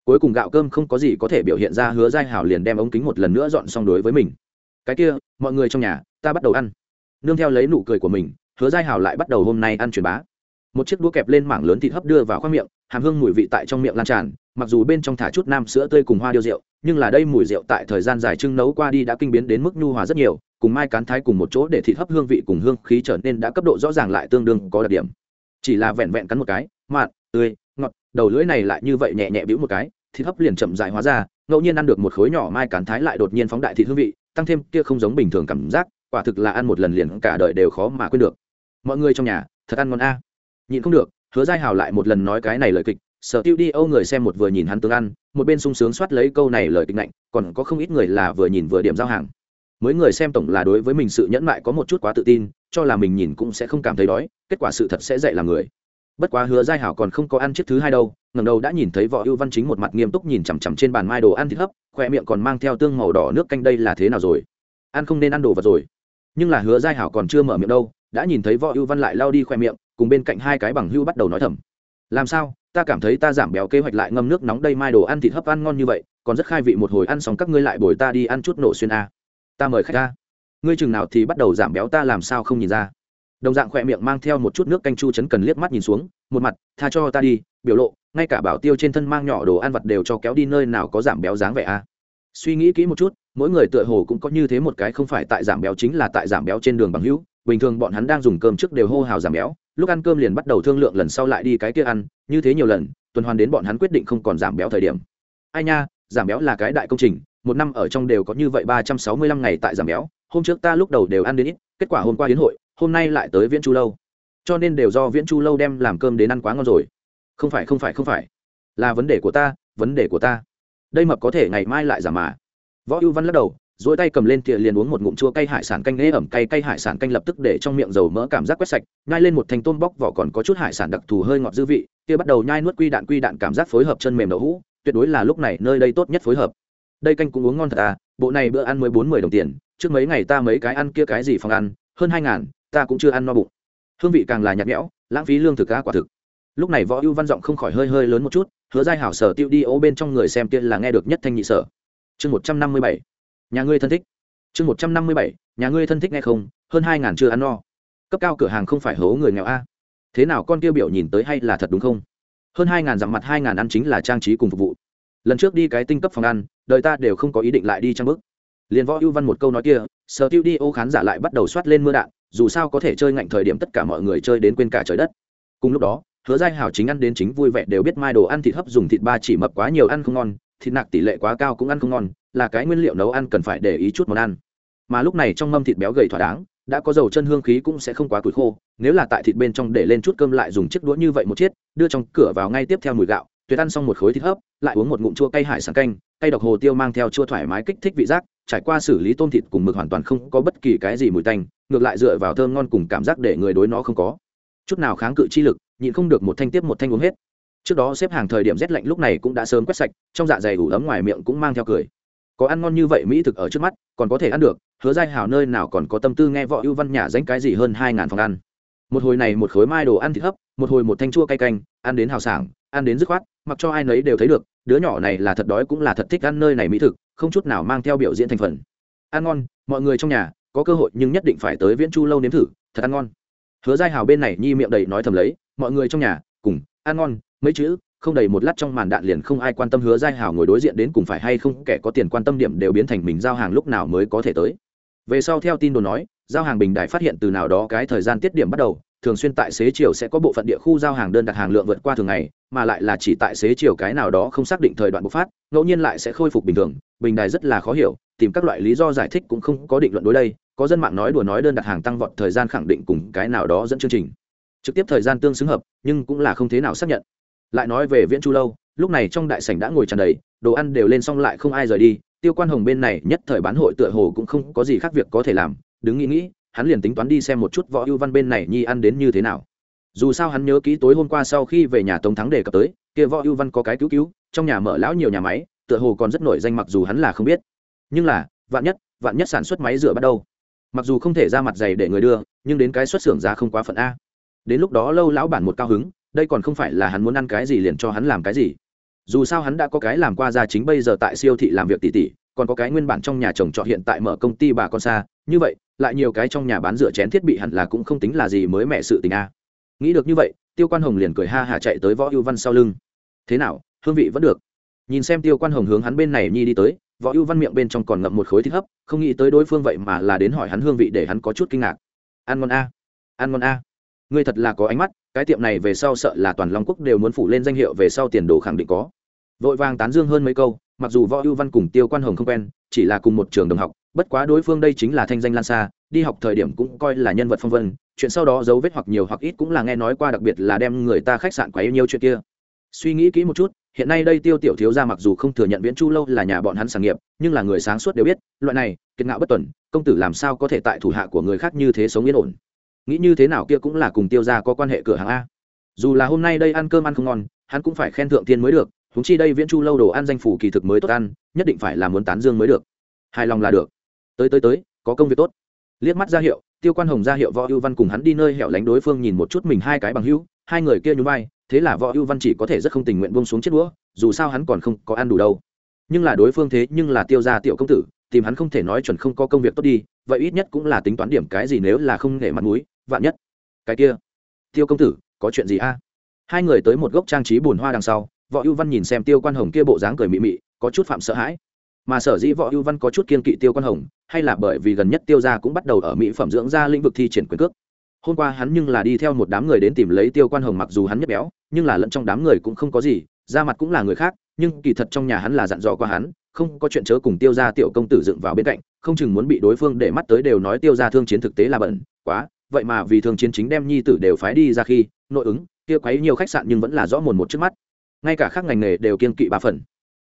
cuối cùng gạo cơm không có gì có thể biểu hiện ra hứa giai hảo liền đem ống kính một lần nữa dọn xong đối với mình. Cái kia, mọi người trong nhà, ta bắt đầu ăn. Nương theo lấy nụ cười của mình, hứa giai hảo lại bắt đầu hôm nay ăn truyền bá. Một chiếc đũa kẹp lên mảng lớn thịt hấp đưa vào khoang miệng, hàm hương mùi vị tại trong miệng lan tràn, mặc dù bên trong thả chút nam sữa tươi cùng hoa điêu rượu, nhưng là đây mùi rượu tại thời gian dài trưng nấu qua đi đã kinh biến đến mức nhu hòa rất nhiều, cùng mai cán thái cùng một chỗ để thịt hấp hương vị cùng hương khí trở nên đã cấp độ rõ ràng lại tương đương có đặc điểm. Chỉ là vẹn vẹn cắn một cái, mặn, tươi, ngọt, đầu lưỡi này lại như vậy nhẹ nhẹ bĩu một cái thịt hấp liền chậm dại hóa ra, ngẫu nhiên ăn được một khối nhỏ mai cán thái lại đột nhiên phóng đại thịt hương vị, tăng thêm kia không giống bình thường cảm giác, quả thực là ăn một lần liền cả đời đều khó mà quên được. Mọi người trong nhà, thật ăn ngon a. Nhịn không được, hứa giai hào lại một lần nói cái này lời kịch, sở tiêu đi âu người xem một vừa nhìn hắn tướng ăn, một bên sung sướng soát lấy câu này lời kịch lạnh còn có không ít người là vừa nhìn vừa điểm giao hàng. Mới người xem tổng là đối với mình sự nhẫn mại có một chút quá tự tin, cho là mình nhìn cũng sẽ không cảm thấy đói, kết quả sự thật sẽ dạy là người bất quá hứa giai hảo còn không có ăn chiếc thứ hai đâu ngầm đầu đã nhìn thấy võ ưu văn chính một mặt nghiêm túc nhìn chằm chằm trên bàn mai đồ ăn thịt hấp khoe miệng còn mang theo tương màu đỏ nước canh đây là thế nào rồi? Ăn không nên ăn đồ vật rồi. Nhưng là hứa giai hảo còn chưa mở miệng đâu, đã nhìn thấy võ ưu văn lại lao đi khoe miệng, cùng bên cạnh hai cái bằng hưu bắt đầu nói thầm. Làm sao? Ta cảm thấy ta giảm béo kế hoạch lại ngâm nước nóng đây mai đồ ăn thịt hấp ăn ngon như vậy, còn rất khai vị một hồi ăn xong các ngươi lại bồi ta đi ăn chút nổ xuyên a. Ta mời khách ta ngươi chừng nào thì bắt đầu giảm béo ta làm sao không nhìn ra? Đồng dạng khỏe miệng mang theo một chút nước canh chu chấn cần liếc mắt nhìn xuống, một mặt, tha cho ta đi, biểu lộ, ngay cả bảo tiêu trên thân mang nhỏ đồ ăn vặt đều cho kéo đi nơi nào có giảm béo dáng vẻ a. Suy nghĩ kỹ một chút, mỗi người tựa hồ cũng có như thế một cái không phải tại giảm béo chính là tại giảm béo trên đường bằng hữu. Bình thường bọn hắn đang dùng cơm trước đều hô hào giảm béo, lúc ăn cơm liền bắt đầu thương lượng lần sau lại đi cái kia ăn, như thế nhiều lần, tuần hoàn đến bọn hắn quyết định không còn giảm béo thời điểm. Ai nha, giảm béo là cái đại công trình, một năm ở trong đều có như vậy ba trăm sáu mươi lăm ngày tại giảm béo, hôm trước ta lúc đầu đều ăn đến ít kết quả hôm qua hiến hội, hôm nay lại tới viễn chu lâu. Cho nên đều do viễn chu lâu đem làm cơm đến ăn quá ngon rồi. Không phải không phải không phải. Là vấn đề của ta, vấn đề của ta. Đây mập có thể ngày mai lại giảm mà. Võ ưu văn lắc đầu dỗi tay cầm lên thìa liền uống một ngụm chua cay hải sản canh ế ẩm, cay cay hải sản canh lập tức để trong miệng dầu mỡ cảm giác quét sạch, nhai lên một thành tôm bóc vỏ còn có chút hải sản đặc thù hơi ngọt dư vị, kia bắt đầu nhai nuốt quy đạn quy đạn cảm giác phối hợp chân mềm đậu hũ, tuyệt đối là lúc này nơi đây tốt nhất phối hợp. Đây canh cũng uống ngon thật à bộ này bữa ăn mới bốn mươi đồng tiền trước mấy ngày ta mấy cái ăn kia cái gì phòng ăn, hơn hai ngàn, ta cũng chưa ăn no bụng. Hương vị càng là nhạt nhẽo, lãng phí lương thực ca quả thực. Lúc này võ ưu văn giọng không khỏi hơi hơi lớn một chút, hứa giai hảo sở tiêu đi ô bên trong người xem kia là nghe được nhất thanh nhị sở. Chương một trăm năm mươi bảy, nhà ngươi thân thích. Chương một trăm năm mươi bảy, nhà ngươi thân thích nghe không, hơn hai ngàn chưa ăn no. Cấp cao cửa hàng không phải hố người nghèo a. Thế nào con tiêu biểu nhìn tới hay là thật đúng không? Hơn hai ngàn dặm mặt hai ngàn ăn chính là trang trí cùng phục vụ. Lần trước đi cái tinh cấp phòng ăn, đời ta đều không có ý định lại đi trang bức liền võ ưu văn một câu nói kia, sở tiêu đi ô khán giả lại bắt đầu soát lên mưa đạn, dù sao có thể chơi ngạnh thời điểm tất cả mọi người chơi đến quên cả trời đất. Cùng lúc đó, hứa giai hảo chính ăn đến chính vui vẻ đều biết mai đồ ăn thịt hấp dùng thịt ba chỉ mập quá nhiều ăn không ngon, thịt nạc tỷ lệ quá cao cũng ăn không ngon, là cái nguyên liệu nấu ăn cần phải để ý chút món ăn. Mà lúc này trong mâm thịt béo gầy thỏa đáng, đã có dầu chân hương khí cũng sẽ không quá tuổi khô, nếu là tại thịt bên trong để lên chút cơm lại dùng chiếc đũa như vậy một chiếc, đưa trong cửa vào ngay tiếp theo mùi gạo tuyệt ăn xong một khối thịt hấp, lại uống một ngụm chua cay hải sản canh, cay độc hồ tiêu mang theo chua thoải mái kích thích vị giác, trải qua xử lý tôm thịt cùng mực hoàn toàn không có bất kỳ cái gì mùi tanh, ngược lại dựa vào thơm ngon cùng cảm giác để người đối nó không có. Chút nào kháng cự chi lực, nhịn không được một thanh tiếp một thanh uống hết. Trước đó xếp hàng thời điểm rét lạnh lúc này cũng đã sớm quét sạch, trong dạ dày ủ ấm ngoài miệng cũng mang theo cười. Có ăn ngon như vậy mỹ thực ở trước mắt, còn có thể ăn được, hứa giai hào nơi nào còn có tâm tư nghe võ ưu văn nhà danh cái gì hơn hai ngàn phòng ăn một hồi này một khối mai đồ ăn thịt hấp, một hồi một thanh chua cay canh, ăn đến hào sảng, ăn đến dứt khoát, mặc cho ai nấy đều thấy được, đứa nhỏ này là thật đói cũng là thật thích ăn nơi này mỹ thực, không chút nào mang theo biểu diễn thành phần. Ăn ngon, mọi người trong nhà, có cơ hội nhưng nhất định phải tới viễn chu lâu nếm thử, thật ăn ngon. Hứa giai hào bên này nhi miệng đầy nói thầm lấy, mọi người trong nhà, cùng, ăn ngon, mấy chữ, không đầy một lát trong màn đạn liền không ai quan tâm hứa giai hào ngồi đối diện đến cùng phải hay không, kẻ có tiền quan tâm điểm đều biến thành mình giao hàng lúc nào mới có thể tới. Về sau theo tin đồn nói giao hàng bình đại phát hiện từ nào đó cái thời gian tiết điểm bắt đầu, thường xuyên tại xế chiều sẽ có bộ phận địa khu giao hàng đơn đặt hàng lượng vượt qua thường ngày, mà lại là chỉ tại xế chiều cái nào đó không xác định thời đoạn bộc phát, ngẫu nhiên lại sẽ khôi phục bình thường, bình đài rất là khó hiểu, tìm các loại lý do giải thích cũng không có định luận đối đây, có dân mạng nói đùa nói đơn đặt hàng tăng vọt thời gian khẳng định cùng cái nào đó dẫn chương trình. Trực tiếp thời gian tương xứng hợp, nhưng cũng là không thế nào xác nhận. Lại nói về viễn chu lâu, lúc này trong đại sảnh đã ngồi tràn đầy, đồ ăn đều lên xong lại không ai rời đi, tiêu quan hồng bên này nhất thời bán hội tựa hồ cũng không có gì khác việc có thể làm đứng nghĩ nghĩ hắn liền tính toán đi xem một chút võ ưu văn bên này nhi ăn đến như thế nào. Dù sao hắn nhớ kỹ tối hôm qua sau khi về nhà tống thắng đề cập tới kia võ ưu văn có cái cứu cứu trong nhà mở lão nhiều nhà máy tựa hồ còn rất nổi danh mặc dù hắn là không biết. Nhưng là vạn nhất vạn nhất sản xuất máy rửa bắt đầu. Mặc dù không thể ra mặt dày để người đưa nhưng đến cái xuất xưởng giá không quá phận a. Đến lúc đó lâu lão bản một cao hứng đây còn không phải là hắn muốn ăn cái gì liền cho hắn làm cái gì. Dù sao hắn đã có cái làm qua ra, chính bây giờ tại siêu thị làm việc tỉ tỉ còn có cái nguyên bản trong nhà chồng trọ hiện tại mở công ty bà con xa như vậy lại nhiều cái trong nhà bán rửa chén thiết bị hẳn là cũng không tính là gì mới mẹ sự tình a. Nghĩ được như vậy, tiêu quan hồng liền cười ha hả chạy tới võ ưu văn sau lưng. Thế nào, hương vị vẫn được? Nhìn xem tiêu quan hồng hướng hắn bên này nhi đi tới, võ ưu văn miệng bên trong còn ngậm một khối thịt hấp, không nghĩ tới đối phương vậy mà là đến hỏi hắn hương vị để hắn có chút kinh ngạc. Ăn ngon a, ăn ngon a. Ngươi thật là có ánh mắt, cái tiệm này về sau sợ là toàn long quốc đều muốn phủ lên danh hiệu về sau tiền đồ khẳng định có. Vội vàng tán dương hơn mấy câu, mặc dù võ ưu văn cùng tiêu quan hồng không quen, chỉ là cùng một trường đồng học bất quá đối phương đây chính là thanh danh lan xa đi học thời điểm cũng coi là nhân vật phong vân, chuyện sau đó dấu vết hoặc nhiều hoặc ít cũng là nghe nói qua, đặc biệt là đem người ta khách sạn quá yêu nhiêu chuyện kia. Suy nghĩ kỹ một chút, hiện nay đây tiêu tiểu thiếu ra mặc dù không thừa nhận viễn chu lâu là nhà bọn hắn sản nghiệp, nhưng là người sáng suốt đều biết, loại này, kiệt ngạo bất tuần, công tử làm sao có thể tại thủ hạ của người khác như thế sống yên ổn? Nghĩ như thế nào kia cũng là cùng tiêu ra có quan hệ cửa hàng a. Dù là hôm nay đây ăn cơm ăn không ngon, hắn cũng phải khen thượng tiên mới được húng chi đây viễn chu lâu đồ ăn danh phủ kỳ thực mới tốt ăn, nhất định phải là muốn tán dương mới được. Hài lòng là được tới tới tới, có công việc tốt. Liếc mắt ra hiệu, tiêu quan hồng ra hiệu võ ưu văn cùng hắn đi nơi hẻo lánh đối phương nhìn một chút mình hai cái bằng hữu, hai người kia nhún vai, thế là võ ưu văn chỉ có thể rất không tình nguyện bông xuống chiếc đũa, dù sao hắn còn không có ăn đủ đâu. Nhưng là đối phương thế nhưng là tiêu gia tiểu công tử, tìm hắn không thể nói chuẩn không có công việc tốt đi, vậy ít nhất cũng là tính toán điểm cái gì nếu là không nể mặt mũi, vạn nhất. Cái kia, tiêu công tử, có chuyện gì a? Hai người tới một gốc trang trí bùn hoa đằng sau, võ ưu văn nhìn xem tiêu quan hồng kia bộ dáng cười mị mị, có chút phạm sợ hãi mà sở dĩ võ ưu văn có chút kiên kỵ tiêu quan hồng, hay là bởi vì gần nhất tiêu gia cũng bắt đầu ở mỹ phẩm dưỡng ra lĩnh vực thi triển quyền cước. Hôm qua hắn nhưng là đi theo một đám người đến tìm lấy tiêu quan hồng mặc dù hắn nhất béo, nhưng là lẫn trong đám người cũng không có gì, da mặt cũng là người khác, nhưng kỳ thật trong nhà hắn là dặn dò qua hắn, không có chuyện chớ cùng tiêu gia tiểu công tử dựng vào bên cạnh, không chừng muốn bị đối phương để mắt tới đều nói tiêu gia thương chiến thực tế là bẩn, quá, vậy mà vì thương chiến chính đem nhi tử đều phái đi ra khi, nội ứng, kia quấy nhiều khách sạn nhưng vẫn là rõ mồn một trước mắt. Ngay cả các ngành nghề đều kiên kỵ ba phần.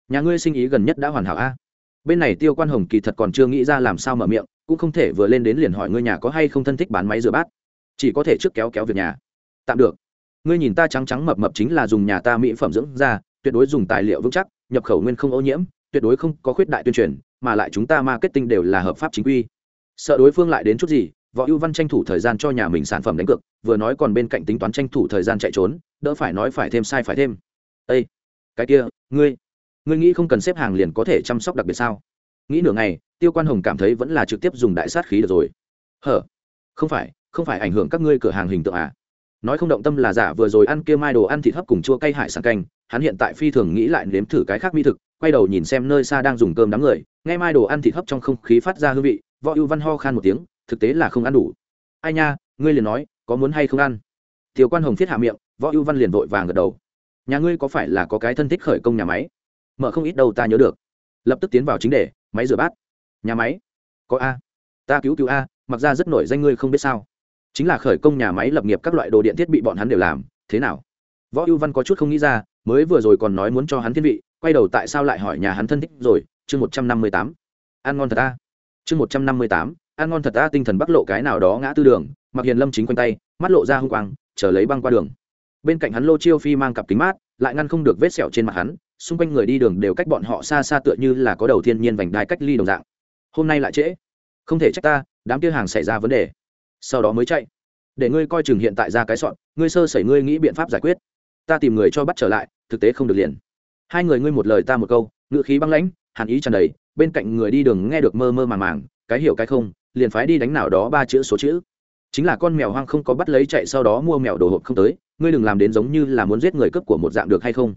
Nhà ngươi sinh ý gần nhất đã hoàn hảo a? Bên này tiêu quan hồng kỳ thật còn chưa nghĩ ra làm sao mở miệng, cũng không thể vừa lên đến liền hỏi ngươi nhà có hay không thân thích bán máy rửa bát. Chỉ có thể trước kéo kéo việc nhà. Tạm được. Ngươi nhìn ta trắng trắng mập mập chính là dùng nhà ta mỹ phẩm dưỡng da, tuyệt đối dùng tài liệu vững chắc, nhập khẩu nguyên không ô nhiễm, tuyệt đối không có khuyết đại tuyên truyền, mà lại chúng ta marketing đều là hợp pháp chính quy. Sợ đối phương lại đến chút gì, võ ưu văn tranh thủ thời gian cho nhà mình sản phẩm đánh cược, vừa nói còn bên cạnh tính toán tranh thủ thời gian chạy trốn, đỡ phải nói phải thêm sai phải thêm. Ây cái kia, ngươi ngươi nghĩ không cần xếp hàng liền có thể chăm sóc đặc biệt sao? Nghĩ nửa ngày, tiêu quan hồng cảm thấy vẫn là trực tiếp dùng đại sát khí được rồi. Hở? Không phải không phải ảnh hưởng các ngươi cửa hàng hình tượng à? Nói không động tâm là giả vừa rồi ăn kia mai đồ ăn thịt hấp cùng chua cay hải sản canh, hắn hiện tại phi thường nghĩ lại nếm thử cái khác mỹ thực, quay đầu nhìn xem nơi xa đang dùng cơm đám người, nghe mai đồ ăn thịt hấp trong không khí phát ra hương vị, võ ưu văn ho khan một tiếng, thực tế là không ăn đủ. Ai nha, ngươi liền nói, có muốn hay không ăn? Tiểu quan hồng thiết hạ miệng, võ ưu văn liền vội vàng gật đầu. Nhà ngươi có phải là có cái thân thích khởi công nhà máy? Mở không ít đâu ta nhớ được. Lập tức tiến vào chính đề, máy rửa bát. Nhà máy? Có a. Ta cứu cứu a, mặc ra rất nổi danh ngươi không biết sao. Chính là khởi công nhà máy lập nghiệp các loại đồ điện thiết bị bọn hắn đều làm, thế nào? Võ ưu văn có chút không nghĩ ra, mới vừa rồi còn nói muốn cho hắn thiên vị, quay đầu tại sao lại hỏi nhà hắn thân thích rồi, chương một trăm năm mươi tám. Ăn ngon thật ta chương một trăm năm mươi tám, ăn ngon thật ta tinh thần bắc lộ cái nào đó ngã tư đường mặc hiền lâm chính quanh tay, mắt lộ ra h u n g quang, chờ lấy băng qua đường. Bên cạnh hắn lô chiêu phi mang cặp kính mát, lại ngăn không được vết sẹo trên mặt hắn xung quanh người đi đường đều cách bọn họ xa xa tựa như là có đầu thiên nhiên vành đai cách ly đồng dạng. Hôm nay lại trễ. Không thể trách ta, đám kia hàng xảy ra vấn đề. Sau đó mới chạy. Để ngươi coi chừng hiện tại ra cái sọn ngươi sơ sẩy ngươi nghĩ biện pháp giải quyết. Ta tìm người cho bắt trở lại, thực tế không được liền. Hai người ngươi một lời ta một câu ngự khí băng lãnh, hàn ý tràn đầy, bên cạnh người đi đường nghe được mơ mơ màng màng, cái hiểu cái không, liền phái đi đánh nào đó ba chữ số chữ. Chính là con mèo hoang không có bắt lấy chạy sau đó mua mèo đồ hộp không tới, ngươi đừng làm đến giống như là muốn giết người cướp của một dạng được hay không?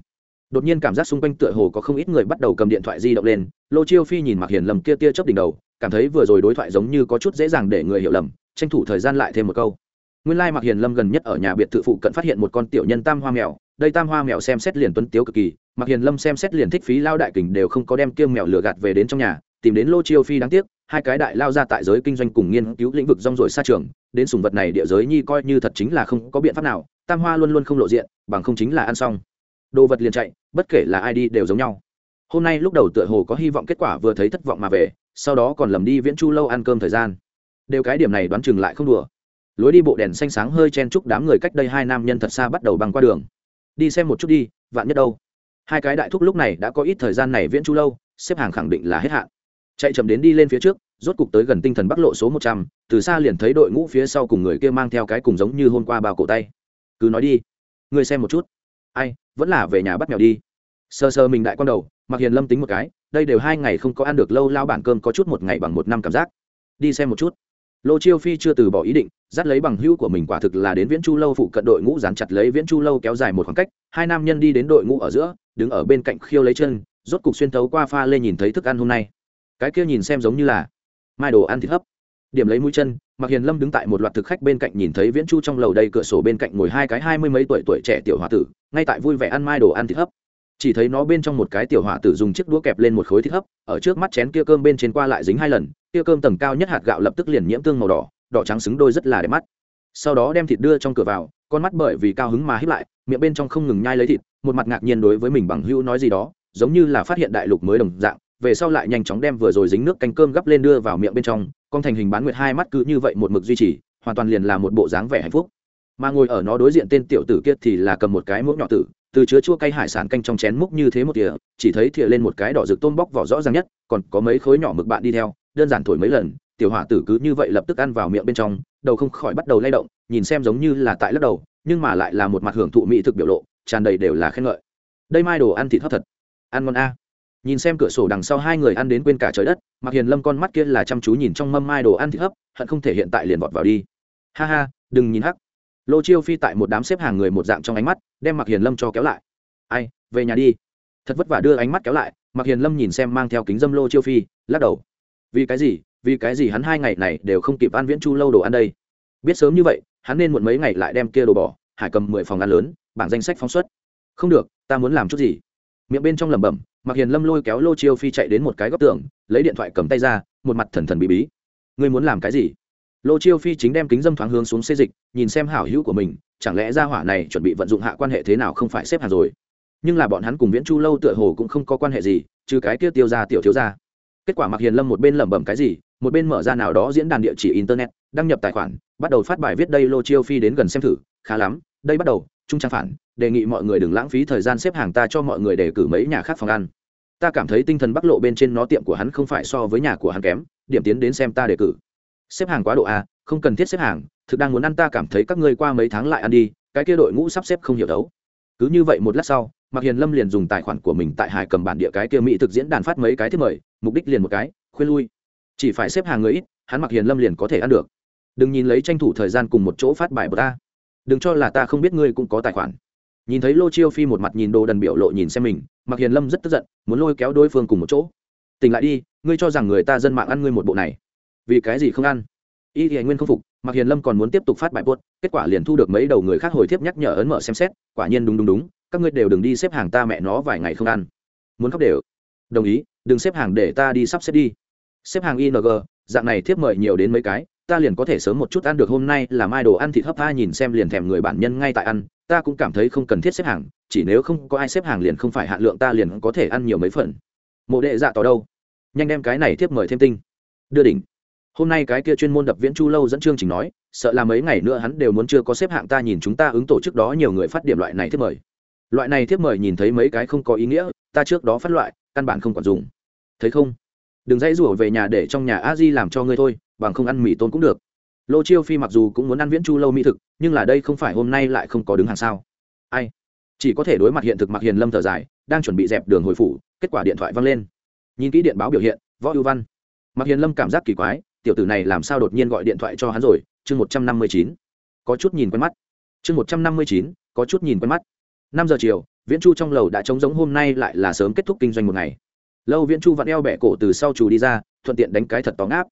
Đột nhiên cảm giác xung quanh tựa hồ có không ít người bắt đầu cầm điện thoại di động lên, lô chiêu phi nhìn mặc hiền lầm kia tia chớp đỉnh đầu, cảm thấy vừa rồi đối thoại giống như có chút dễ dàng để người hiểu lầm, tranh thủ thời gian lại thêm một câu. Nguyên lai mặc hiền lâm gần nhất ở nhà biệt thự phụ cận phát hiện một con tiểu nhân tam hoa mèo, đây tam hoa mèo xem xét liền tuấn tiếu cực kỳ mặc hiền lâm xem xét liền thích phí lao đại kình đều không có đem kiêng mèo lừa gạt về đến trong nhà, tìm đến lô chiêu phi đáng tiếc, hai cái đại lao ra tại giới kinh doanh cùng nghiên cứu lĩnh vực rong rổi xa trường, đến sùng vật này địa giới nhi coi như thật chính là không có biện pháp nào, tam hoa luôn luôn không lộ diện, bằng không chính là ăn xong đồ vật liền chạy, bất kể là ai đi đều giống nhau. Hôm nay lúc đầu tựa hồ có hy vọng kết quả vừa thấy thất vọng mà về, sau đó còn lầm đi viễn chu lâu ăn cơm thời gian. Đều cái điểm này đoán chừng lại không đùa. Lối đi bộ đèn xanh sáng hơi chen chúc đám người cách đây hai nam nhân thật xa bắt đầu băng qua đường. Đi xem một chút đi, vạn nhất đâu. Hai cái đại thúc lúc này đã có ít thời gian này viễn chu lâu, xếp hàng khẳng định là hết hạn. Chạy chậm đến đi lên phía trước, rốt cục tới gần tinh thần bắc lộ số một trăm, từ xa liền thấy đội ngũ phía sau cùng người kia mang theo cái cùng giống như hôm qua bao cổ tay. Cứ nói đi ngươi xem một chút ai, vẫn là về nhà bắt mèo đi. Sơ sơ mình đại con đầu mặc hiền lâm tính một cái, đây đều hai ngày không có ăn được lâu lao bản cơm có chút một ngày bằng một năm cảm giác. Đi xem một chút. Lô chiêu phi chưa từ bỏ ý định, dắt lấy bằng hữu của mình quả thực là đến viễn chu lâu phụ cận đội ngũ dán chặt lấy viễn chu lâu kéo dài một khoảng cách, hai nam nhân đi đến đội ngũ ở giữa, đứng ở bên cạnh khiêu lấy chân, rốt cục xuyên thấu qua pha lê nhìn thấy thức ăn hôm nay. Cái kia nhìn xem giống như là mai đồ ăn thịt hấp. Điểm lấy mũi chân mặc hiền lâm đứng tại một loạt thực khách bên cạnh nhìn thấy viễn chu trong lầu đây cửa sổ bên cạnh ngồi hai cái hai mươi mấy tuổi tuổi trẻ tiểu h ò a tử, ngay tại vui vẻ ăn mai đồ ăn thịt hấp. Chỉ thấy nó bên trong một cái tiểu hỏa tử dùng chiếc đũa kẹp lên một khối thịt hấp, ở trước mắt chén kia cơm bên trên qua lại dính hai lần, kia cơm tầng cao nhất hạt gạo lập tức liền nhiễm tương màu đỏ đỏ trắng xứng đôi rất là đẹp mắt. Sau đó đem thịt đưa trong cửa vào, con mắt bởi vì cao hứng mà hít lại, miệng bên trong không ngừng nhai lấy thịt, một mặt ngạc nhiên đối với mình bằng hữu nói gì đó, giống như là phát hiện đại lục mới đồng dạng về sau lại nhanh chóng đem vừa rồi dính nước canh cơm gắp lên đưa vào miệng bên trong, con thành hình bán nguyệt hai mắt cứ như vậy một mực duy trì, hoàn toàn liền là một bộ dáng vẻ hạnh phúc. Mà ngồi ở nó đối diện tên tiểu tử kia thì là cầm một cái muỗng nhỏ tử, từ chứa chua cay hải sản canh trong chén múc như thế một tỉa, chỉ thấy thìa lên một cái đỏ rực tôm bóc vỏ rõ ràng nhất, còn có mấy khối nhỏ mực bạn đi theo, đơn giản thổi mấy lần, tiểu hỏa tử cứ như vậy lập tức ăn vào miệng bên trong, đầu không khỏi bắt đầu lay động, nhìn xem giống như là tại lắc đầu, nhưng mà lại là một mặt hưởng thụ mỹ thực biểu lộ, tràn đầy đều là khen ngợi. Đây mai đồ ăn thịt thấp thật. Ăn ngon a nhìn xem cửa sổ đằng sau hai người ăn đến quên cả trời đất mặc hiền lâm con mắt kia là chăm chú nhìn trong mâm mai đồ ăn thịt hấp, hận không thể hiện tại liền vọt vào đi. Ha ha, đừng nhìn hắc. Lô chiêu phi tại một đám xếp hàng người một dạng trong ánh mắt, đem mặc hiền lâm cho kéo lại. Ai, về nhà đi. Thật vất vả đưa ánh mắt kéo lại mặc hiền lâm nhìn xem mang theo kính dâm lô chiêu phi, lắc đầu. Vì cái gì, vì cái gì hắn hai ngày này đều không kịp ăn viễn chu lâu đồ ăn đây? Biết sớm như vậy, hắn nên muộn mấy ngày lại đem kia đồ bỏ, hải cầm mười phòng ăn lớn, bảng danh sách phóng xuất. Không được, ta muốn làm chút gì. Miệng bên trong lẩm bẩm mặc hiền lâm lôi kéo lô chiêu phi chạy đến một cái góc tường, lấy điện thoại cầm tay ra, một mặt thần thần bí bí. Ngươi muốn làm cái gì? Lô chiêu phi chính đem kính dâm thoáng hướng xuống xê dịch, nhìn xem hảo hữu của mình, chẳng lẽ ra hỏa này chuẩn bị vận dụng hạ quan hệ thế nào không phải xếp hàng rồi? Nhưng là bọn hắn cùng viễn chu lâu tựa hồ cũng không có quan hệ gì, trừ cái kia tiêu ra tiểu thiếu ra kết quả mặc hiền lâm một bên lẩm bẩm cái gì, một bên mở ra nào đó diễn đàn địa chỉ internet, đăng nhập tài khoản, bắt đầu phát bài viết đây lô chiêu phi đến gần xem thử, khá lắm, đây bắt đầu, trung trang phản đề nghị mọi người đừng lãng phí thời gian xếp hàng ta cho mọi người để cử mấy nhà khác phòng ăn. Ta cảm thấy tinh thần bắc lộ bên trên nó tiệm của hắn không phải so với nhà của hắn kém, điểm tiến đến xem ta đề cử. Xếp hàng quá độ a không cần thiết xếp hàng, thực đang muốn ăn ta cảm thấy các ngươi qua mấy tháng lại ăn đi, cái kia đội ngũ sắp xếp không hiểu đấu. Cứ như vậy một lát sau, mạc hiền lâm liền dùng tài khoản của mình tại hải cầm bản địa cái kia mỹ thực diễn đàn phát mấy cái thiết mời, mục đích liền một cái, khuyên lui. Chỉ phải xếp hàng người ít, hắn mạc hiền lâm liền có thể ăn được. Đừng nhìn lấy tranh thủ thời gian cùng một chỗ phát bài bờ ta. Đừng cho là ta không biết ngươi cũng có tài khoản nhìn thấy lô chiêu phi một mặt nhìn đồ đần biểu lộ nhìn xem mình Mặc hiền lâm rất tức giận, muốn lôi kéo đối phương cùng một chỗ. Tỉnh lại đi, ngươi cho rằng người ta dân mạng ăn ngươi một bộ này. Vì cái gì không ăn? Y thì nguyên không phục Mặc hiền lâm còn muốn tiếp tục phát bài buốt kết quả liền thu được mấy đầu người khác hồi thiếp nhắc nhở ấn mở xem xét, quả nhiên đúng đúng đúng, các ngươi đều đừng đi xếp hàng ta mẹ nó vài ngày không ăn. Muốn khóc đều. Đồng ý, đừng xếp hàng để ta đi sắp xếp đi. Xếp hàng ing dạng này thiếp mời nhiều đến mấy cái, ta liền có thể sớm một chút ăn được hôm nay, là mai đồ ăn thịt hấp tha nhìn xem liền thèm người bản nhân ngay tại ăn ta cũng cảm thấy không cần thiết xếp hàng, chỉ nếu không có ai xếp hàng liền không phải hạn lượng ta liền có thể ăn nhiều mấy phần. Mộ đệ dạ tỏ đâu? Nhanh đem cái này thiếp mời thêm tinh. Đưa đỉnh. Hôm nay cái kia chuyên môn đập viễn chu lâu dẫn chương trình nói, sợ là mấy ngày nữa hắn đều muốn chưa có xếp hạng ta nhìn chúng ta ứng tổ chức đó nhiều người phát điểm loại này thiếp mời. Loại này thiếp mời nhìn thấy mấy cái không có ý nghĩa, ta trước đó phát loại, căn bản không còn dùng. Thấy không? Đừng dãy rủa về nhà để trong nhà a di làm cho ngươi thôi, bằng không ăn mì tôn cũng được lô chiêu phi mặc dù cũng muốn ăn viễn chu lâu mỹ thực, nhưng là đây không phải hôm nay lại không có đứng hàng sao? Ai? Chỉ có thể đối mặt hiện thực mặc hiền lâm thở dài, đang chuẩn bị dẹp đường hồi phủ, kết quả điện thoại văng lên. Nhìn kỹ điện báo biểu hiện, võ ưu văn. Mặc hiền lâm cảm giác kỳ quái, tiểu tử này làm sao đột nhiên gọi điện thoại cho hắn rồi? Chương một trăm năm mươi chín. Có chút nhìn quen mắt. Chương một trăm năm mươi chín, có chút nhìn quen mắt. Năm giờ chiều, viễn chu trong lầu đã trống giống hôm nay lại là sớm kết thúc kinh doanh một ngày. Lâu viễn chu vặn eo bẻ cổ từ sau trù đi ra, thuận tiện đánh cái thật tóng áp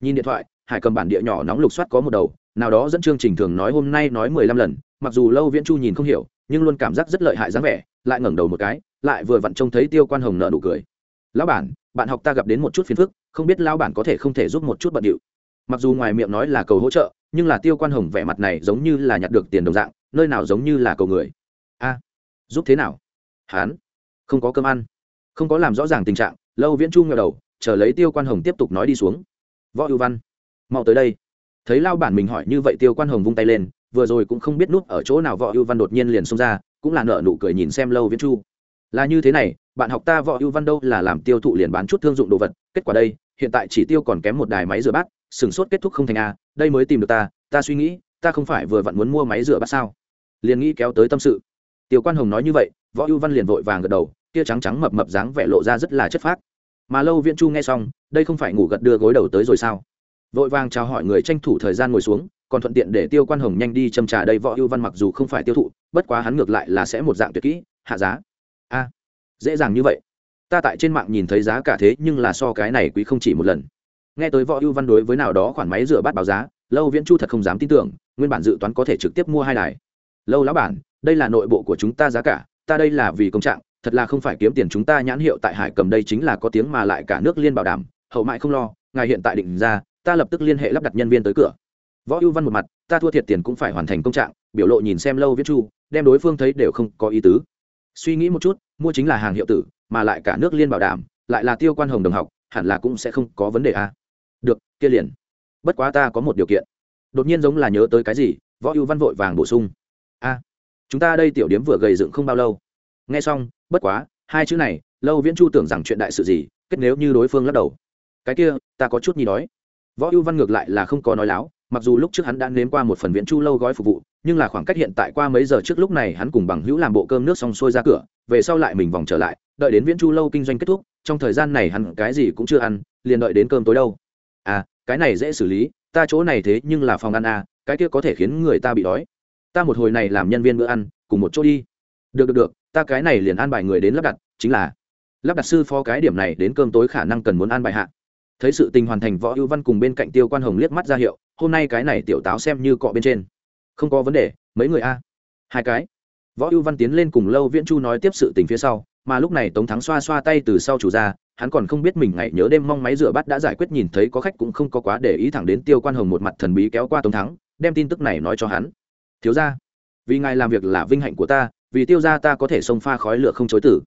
nhìn điện thoại hải cầm bản địa nhỏ nóng lục soát có một đầu, nào đó dẫn chương trình thường nói hôm nay nói mười lăm lần, mặc dù lâu viễn chu nhìn không hiểu, nhưng luôn cảm giác rất lợi hại dáng vẻ, lại ngẩng đầu một cái, lại vừa vặn trông thấy tiêu quan hồng nợ nụ cười. Lão bản, bạn học ta gặp đến một chút phiền phức, không biết lão bản có thể không thể giúp một chút bận điệu. Mặc dù ngoài miệng nói là cầu hỗ trợ, nhưng là tiêu quan hồng vẻ mặt này giống như là nhặt được tiền đồng dạng, nơi nào giống như là cầu người. A, giúp thế nào? Hán, không có cơm ăn, không có làm rõ ràng tình trạng. Lâu viễn chu ngờ đầu, chờ lấy tiêu quan hồng tiếp tục nói đi xuống. Võ ưu văn mau tới đây. Thấy lao bản mình hỏi như vậy tiêu quan hồng vung tay lên, vừa rồi cũng không biết nút ở chỗ nào võ ưu văn đột nhiên liền xông ra, cũng là nợ nụ cười nhìn xem lâu viễn chu. Là như thế này, bạn học ta võ ưu văn đâu là làm tiêu thụ liền bán chút thương dụng đồ vật, kết quả đây, hiện tại chỉ tiêu còn kém một đài máy rửa bát, sừng sốt kết thúc không thành a, đây mới tìm được ta ta suy nghĩ, ta không phải vừa vặn muốn mua máy rửa bát sao? Liền nghĩ kéo tới tâm sự. Tiêu quan hồng nói như vậy, võ ưu văn liền vội vàng gật đầu, tia trắng trắng mập mập dáng vẻ lộ ra rất là chất phác. Mà lâu viễn chu nghe xong, đây không phải ngủ gật đưa gối đầu tới rồi sao? Vội vàng chào hỏi người tranh thủ thời gian ngồi xuống, còn thuận tiện để tiêu quan hồng nhanh đi châm trà đây võ ưu văn mặc dù không phải tiêu thụ, bất quá hắn ngược lại là sẽ một dạng tuyệt kỹ, hạ giá. A, dễ dàng như vậy. Ta tại trên mạng nhìn thấy giá cả thế nhưng là so cái này quý không chỉ một lần. Nghe tới võ ưu văn đối với nào đó khoản máy rửa bát báo giá, lâu viễn chu thật không dám tin tưởng, nguyên bản dự toán có thể trực tiếp mua hai đài. Lâu lão bản, đây là nội bộ của chúng ta giá cả, ta đây là vì công trạng, thật là không phải kiếm tiền chúng ta nhãn hiệu tại hải cầm đây chính là có tiếng mà lại cả nước liên bảo đảm, hậu mãi không lo, ngài hiện tại định ra ta lập tức liên hệ lắp đặt nhân viên tới cửa. Võ ưu văn một mặt, ta thua thiệt tiền cũng phải hoàn thành công trạng, biểu lộ nhìn xem lâu viết chu, đem đối phương thấy đều không có ý tứ. Suy nghĩ một chút, mua chính là hàng hiệu tử, mà lại cả nước liên bảo đảm, lại là tiêu quan hồng đồng học, hẳn là cũng sẽ không có vấn đề à. được, kia liền. Bất quá ta có một điều kiện. Đột nhiên giống là nhớ tới cái gì, võ ưu văn vội vàng bổ sung. A chúng ta đây tiểu điếm vừa gầy dựng không bao lâu. Nghe xong, bất quá, hai chữ này, lâu viễn chu tưởng rằng chuyện đại sự gì, kết nếu như đối phương lắc đầu. Cái kia, ta có chút nhi đói võ ưu văn ngược lại là không có nói láo, mặc dù lúc trước hắn đã nếm qua một phần viễn chu lâu gói phục vụ, nhưng là khoảng cách hiện tại qua mấy giờ trước lúc này hắn cùng bằng hữu làm bộ cơm nước xong xuôi ra cửa, về sau lại mình vòng trở lại, đợi đến viễn chu lâu kinh doanh kết thúc, trong thời gian này hắn cái gì cũng chưa ăn, liền đợi đến cơm tối đâu. À cái này dễ xử lý, ta chỗ này thế nhưng là phòng ăn à cái kia có thể khiến người ta bị đói. Ta một hồi này làm nhân viên bữa ăn, cùng một chỗ đi. Được được được, ta cái này liền an bài người đến lắp đặt, chính là lắp đặt sư phó cái điểm này đến cơm tối khả năng cần muốn an bài hạ thấy sự tình hoàn thành, võ ưu văn cùng bên cạnh tiêu quan hồng liếc mắt ra hiệu, hôm nay cái này tiểu táo xem như cọ bên trên. Không có vấn đề, mấy người a? Hai cái. Võ ưu văn tiến lên cùng lâu viễn chu nói tiếp sự tình phía sau, mà lúc này tống thắng xoa xoa tay từ sau chủ ra, hắn còn không biết mình ngày nhớ đêm mong máy rửa bát đã giải quyết, nhìn thấy có khách cũng không có quá để ý thẳng đến tiêu quan hồng một mặt thần bí kéo qua tống thắng, đem tin tức này nói cho hắn. Thiếu ra vì ngài làm việc là vinh hạnh của ta, vì tiêu ra ta có thể xông pha khói lửa không chối tử.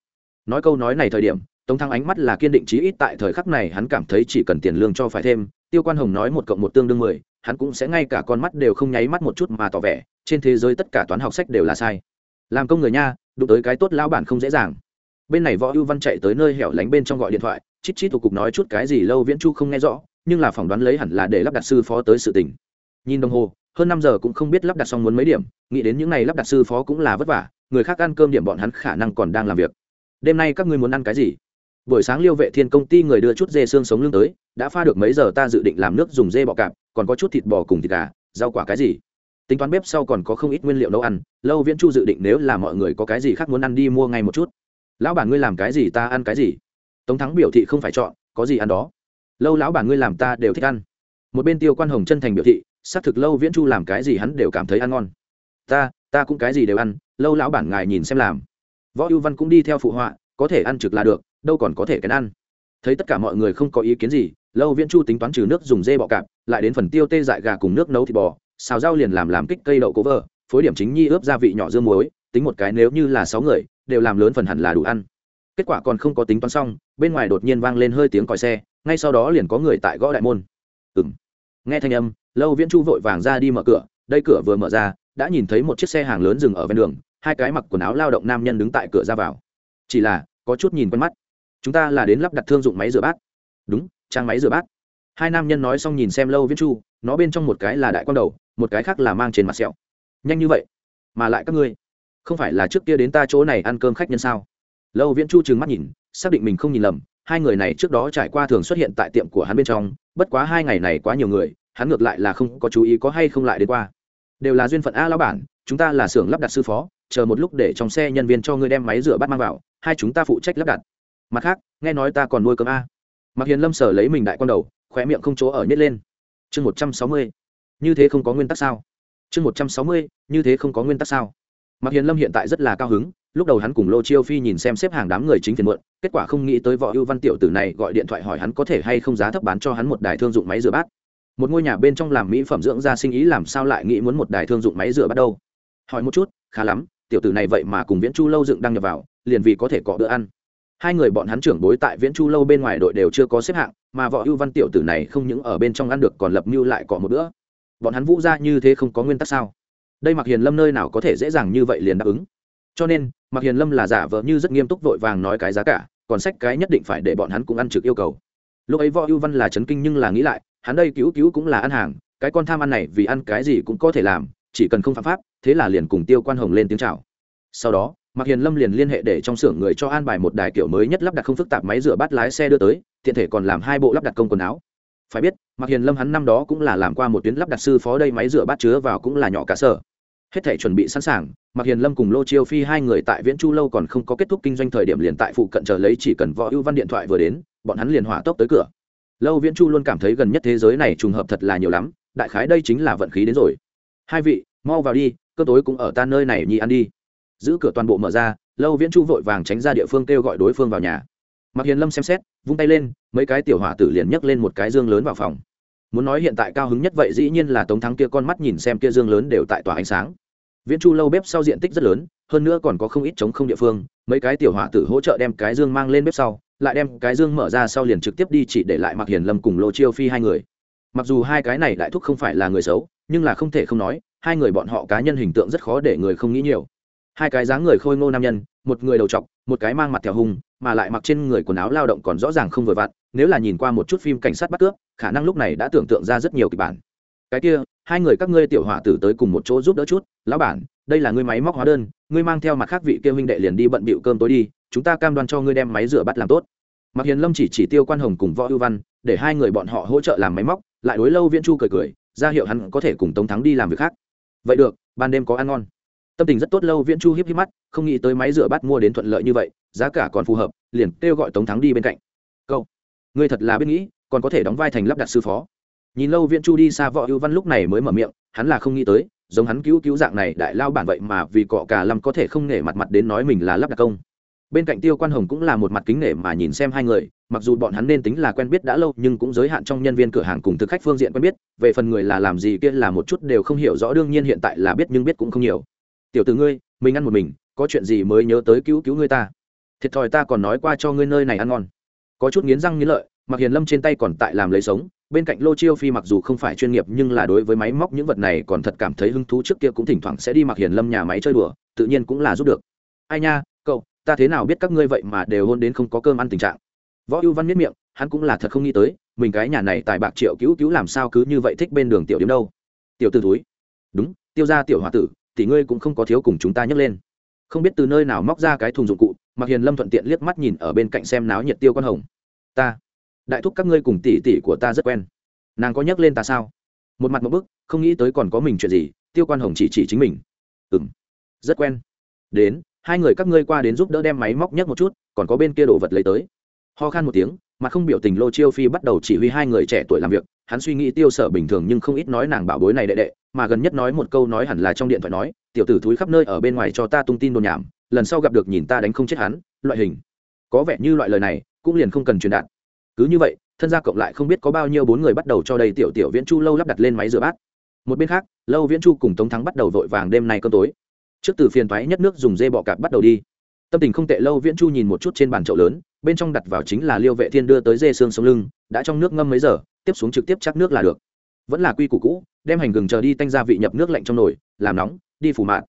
Nói câu nói này thời điểm tống thăng ánh mắt là kiên định chí ít tại thời khắc này hắn cảm thấy chỉ cần tiền lương cho phải thêm, tiêu quan hồng nói một cộng một tương đương mười, hắn cũng sẽ ngay cả con mắt đều không nháy mắt một chút mà tỏ vẻ, trên thế giới tất cả toán học sách đều là sai. Làm công người nha, đụng tới cái tốt lão bản không dễ dàng. Bên này võ ưu văn chạy tới nơi hẻo lánh bên trong gọi điện thoại, chít chít thủ cục nói chút cái gì lâu viễn chu không nghe rõ, nhưng là phỏng đoán lấy hẳn là để lắp đặt sư phó tới sự tình. Nhìn đồng hồ, hơn năm giờ cũng không biết lắp đặt xong muốn mấy điểm, nghĩ đến những n à y lắp đặt sư phó cũng là vất vả, người khác ăn cơm điểm bọn hắn khả năng còn đang làm việc. Đêm nay các ngươi muốn ăn cái gì? Buổi sáng liêu vệ thiên công ty người đưa chút dê xương sống lương tới, đã pha được mấy giờ ta dự định làm nước dùng dê bọ cạp, còn có chút thịt bò cùng thịt gà, rau quả cái gì. Tính toán bếp sau còn có không ít nguyên liệu nấu ăn, lâu viễn chu dự định nếu là mọi người có cái gì khác muốn ăn đi mua ngay một chút. Lão bản ngươi làm cái gì ta ăn cái gì? Tống thắng biểu thị không phải chọn, có gì ăn đó? Lâu lão bản ngươi làm ta đều thích ăn. Một bên tiêu quan hồng chân thành biểu thị, xác thực lâu viễn chu làm cái gì hắn đều cảm thấy ăn ngon. Ta ta cũng cái gì đều ăn, lâu lão bản ngài nhìn xem làm. Võ ưu văn cũng đi theo phụ họa, có thể ăn trực là được đâu còn có thể kén ăn. Thấy tất cả mọi người không có ý kiến gì lâu viễn chu tính toán trừ nước dùng dê bọ cạp lại đến phần tiêu tê dại gà cùng nước nấu thịt bò xào rau liền làm làm kích cây đậu cố vợ, phối điểm chính nhi ướp gia vị nhỏ dưa muối tính một cái nếu như là sáu người đều làm lớn phần hẳn là đủ ăn. Kết quả còn không có tính toán xong bên ngoài đột nhiên vang lên hơi tiếng còi xe ngay sau đó liền có người tại gõ đại môn. Ừ m nghe thanh âm lâu viễn chu vội vàng ra đi mở cửa đây cửa vừa mở ra đã nhìn thấy một chiếc xe hàng lớn dừng ở ven đường hai cái mặc quần áo lao động nam nhân đứng tại cửa ra vào. Chỉ là có chút nhìn quen mắt chúng ta là đến lắp đặt thương dụng máy rửa bát. Đúng, trang máy rửa bát. Hai nam nhân nói xong nhìn xem lâu viễn chu, nó bên trong một cái là đại quan đầu, một cái khác là mang trên mặt sẹo. Nhanh như vậy, mà lại các ngươi, không phải là trước kia đến ta chỗ này ăn cơm khách nhân sao? Lâu viễn chu trừng mắt nhìn, xác định mình không nhìn lầm, hai người này trước đó trải qua thường xuất hiện tại tiệm của hắn bên trong, bất quá hai ngày này quá nhiều người, hắn ngược lại là không có chú ý có hay không lại đến qua. Đều là duyên phận a lão bản, chúng ta là xưởng lắp đặt sư phó, chờ một lúc để trong xe nhân viên cho ngươi đem máy rửa bát mang vào, hai chúng ta phụ trách lắp đặt mặt khác, nghe nói ta còn nuôi cơm a. Mặc hiền lâm sở lấy mình đại con đầu, khóe miệng không chỗ ở nhét lên. Chương một trăm sáu mươi. Như thế không có nguyên tắc sao? Chương một trăm sáu mươi, như thế không có nguyên tắc sao? Mặc hiền lâm hiện tại rất là cao hứng, lúc đầu hắn cùng lô chiêu phi nhìn xem xếp hàng đám người chính phiền muộn, kết quả không nghĩ tới võ ưu văn tiểu tử này gọi điện thoại hỏi hắn có thể hay không giá thấp bán cho hắn một đài thương dụng máy rửa bát. Một ngôi nhà bên trong làm mỹ phẩm dưỡng ra sinh ý làm sao lại nghĩ muốn một đài thương dụng máy rửa bát đâu? Hỏi một chút, khá lắm, tiểu tử này vậy mà cùng viễn chu lâu dựng đăng nhập vào, liền vì có thể cọ bữa ăn hai người bọn hắn trưởng bối tại viễn chu lâu bên ngoài đội đều chưa có xếp hạng, mà võ ưu văn tiểu tử này không những ở bên trong ăn được còn lập mưu lại cọ một bữa. Bọn hắn vũ ra như thế không có nguyên tắc sao? Đây mặc hiền lâm nơi nào có thể dễ dàng như vậy liền đáp ứng? Cho nên mặc hiền lâm là giả vờ như rất nghiêm túc vội vàng nói cái giá cả, còn sách cái nhất định phải để bọn hắn cũng ăn trực yêu cầu. Lúc ấy võ ưu văn là chấn kinh nhưng là nghĩ lại, hắn đây cứu cứu cũng là ăn hàng, cái con tham ăn này vì ăn cái gì cũng có thể làm, chỉ cần không phạm pháp, thế là liền cùng tiêu quan hồng lên tiếng chào. Sau đó Mạc Hiền Lâm liền liên hệ để trong xưởng người cho an bài một đài kiểu mới nhất lắp đặt không phức tạp máy rửa bát lái xe đưa tới, tiện thể còn làm hai bộ lắp đặt công quần áo. Phải biết, Mạc Hiền Lâm hắn năm đó cũng là làm qua một tuyến lắp đặt sư phó đây máy rửa bát chứa vào cũng là nhỏ cả sở. Hết thảy chuẩn bị sẵn sàng, Mạc Hiền Lâm cùng Lô Chiêu Phi hai người tại Viễn Chu lâu còn không có kết thúc kinh doanh thời điểm liền tại phụ cận chờ lấy chỉ cần Võ Ưu Văn điện thoại vừa đến, bọn hắn liền hỏa tốc tới cửa. Lâu Viễn Chu luôn cảm thấy gần nhất thế giới này trùng hợp thật là nhiều lắm, đại khái đây chính là vận khí đến rồi. Hai vị, mau vào đi, cơ tối cũng ở ta nơi này nhỉ ăn đi. Giữ cửa toàn bộ mở ra, lâu viễn chu vội vàng tránh ra địa phương kêu gọi đối phương vào nhà. Mặc hiền lâm xem xét vung tay lên mấy cái tiểu hỏa tử liền nhấc lên một cái dương lớn vào phòng. Muốn nói hiện tại cao hứng nhất vậy dĩ nhiên là tống thắng kia con mắt nhìn xem kia dương lớn đều tại tòa ánh sáng. Viễn chu lâu bếp sau diện tích rất lớn hơn nữa còn có không ít chống không địa phương mấy cái tiểu hỏa tử hỗ trợ đem cái dương mang lên bếp sau lại đem cái dương mở ra sau liền trực tiếp đi chỉ để lại mặc hiền lâm cùng lô chiêu phi hai người. Mặc dù hai cái này đại thúc không phải là người xấu nhưng là không thể không nói hai người bọn họ cá nhân hình tượng rất khó để người không nghĩ nhiều hai cái dáng người khôi ngô nam nhân, một người đầu trọc, một cái mang mặt theo hung mà lại mặc trên người quần áo lao động còn rõ ràng không vừa vặn, nếu là nhìn qua một chút phim cảnh sát bắt cướp, khả năng lúc này đã tưởng tượng ra rất nhiều kịch bản. Cái kia, hai người các ngươi tiểu hỏa tử tới cùng một chỗ giúp đỡ chút, lão bản, đây là ngươi máy móc hóa đơn, ngươi mang theo mặt khác vị kia huynh đệ liền đi bận bịu cơm tối đi, chúng ta cam đoan cho ngươi đem máy rửa bắt làm tốt. Mặc hiền lâm chỉ chỉ tiêu quan hồng cùng võ ưu văn, để hai người bọn họ hỗ trợ làm máy móc, lại đối lâu viễn chu cười cười, ra hiệu hắn có thể cùng tống thắng đi làm việc khác. Vậy được, ban đêm có ăn ngon tâm tình rất tốt lâu viễn chu hiếp hiếp mắt, không nghĩ tới máy rửa bát mua đến thuận lợi như vậy, giá cả còn phù hợp, liền kêu gọi tống thắng đi bên cạnh. Câu người thật là biết nghĩ, còn có thể đóng vai thành lắp đặt sư phó. Nhìn lâu viễn chu đi xa võ ưu văn lúc này mới mở miệng, hắn là không nghĩ tới, giống hắn cứu cứu dạng này đại lao bản vậy mà vì cọ cả lâm có thể không nể mặt mặt đến nói mình là lắp đặt công. Bên cạnh tiêu quan hồng cũng là một mặt kính nể mà nhìn xem hai người, mặc dù bọn hắn nên tính là quen biết đã lâu, nhưng cũng giới hạn trong nhân viên cửa hàng cùng thực khách phương diện quen biết, về phần người là làm gì kia là một chút đều không hiểu rõ, đương nhiên hiện tại là biết nhưng biết cũng không nhiều tiểu từ ngươi, mình ăn một mình, có chuyện gì mới nhớ tới cứu cứu ngươi ta? Thiệt thòi ta còn nói qua cho ngươi nơi này ăn ngon. Có chút nghiến răng nghiến lợi mặc hiền lâm trên tay còn tại làm lấy sống, bên cạnh lô chiêu phi mặc dù không phải chuyên nghiệp nhưng là đối với máy móc những vật này còn thật cảm thấy hứng thú trước kia cũng thỉnh thoảng sẽ đi mặc hiền lâm nhà máy chơi đùa, tự nhiên cũng là giúp được. Ai nha, cậu, ta thế nào biết các ngươi vậy mà đều hôn đến không có cơm ăn tình trạng? Võ ưu văn miết miệng, hắn cũng là thật không nghĩ tới, mình cái nhà này tài bạc triệu cứu cứu làm sao cứ như vậy thích bên đường tiểu điếm đâu. Tiểu t ử túi đúng, tiêu ra tiểu h o a tử thì ngươi cũng không có thiếu cùng chúng ta nhấc lên. Không biết từ nơi nào móc ra cái thùng dụng cụ mặc hiền lâm thuận tiện liếc mắt nhìn ở bên cạnh xem náo nhiệt tiêu quan hồng. Ta, đại thúc các ngươi cùng tỷ tỷ của ta rất quen. Nàng có nhấc lên ta sao? Một mặt một bức, không nghĩ tới còn có mình chuyện gì, tiêu quan hồng chỉ chỉ chính mình. Ừ m rất quen. Đến, hai người các ngươi qua đến giúp đỡ đem máy móc nhấc một chút, còn có bên kia đồ vật lấy tới. Ho khan một tiếng, mà không biểu tình lô chiêu phi bắt đầu chỉ huy hai người trẻ tuổi làm việc hắn suy nghĩ tiêu sở bình thường nhưng không ít nói nàng bảo bối này đệ đệ, mà gần nhất nói một câu nói hẳn là trong điện thoại nói, tiểu tử thúi khắp nơi ở bên ngoài cho ta tung tin đồn nhảm, lần sau gặp được nhìn ta đánh không chết hắn, loại hình. Có vẻ như loại lời này cũng liền không cần truyền đạt. Cứ như vậy, thân gia cộng lại không biết có bao nhiêu bốn người bắt đầu cho đây tiểu tiểu viễn chu lâu lắp đặt lên máy rửa bát. Một bên khác, lâu viễn chu cùng tống thắng bắt đầu vội vàng đêm nay cơn tối. Trước từ phiền thoái nhất nước dùng dê bọ cạp bắt đầu đi. Tâm tình không tệ, lâu viễn chu nhìn một chút trên bàn chậu lớn, bên trong đặt vào chính là liêu vệ thiên đưa tới dê xương sống lưng, đã trong nước ngâm mấy giờ tiếp xuống trực tiếp chắc nước là được. Vẫn là quy củ cũ, đem hành gừng chờ đi tanh gia vị nhập nước lạnh trong nồi, làm nóng, đi phủ mạn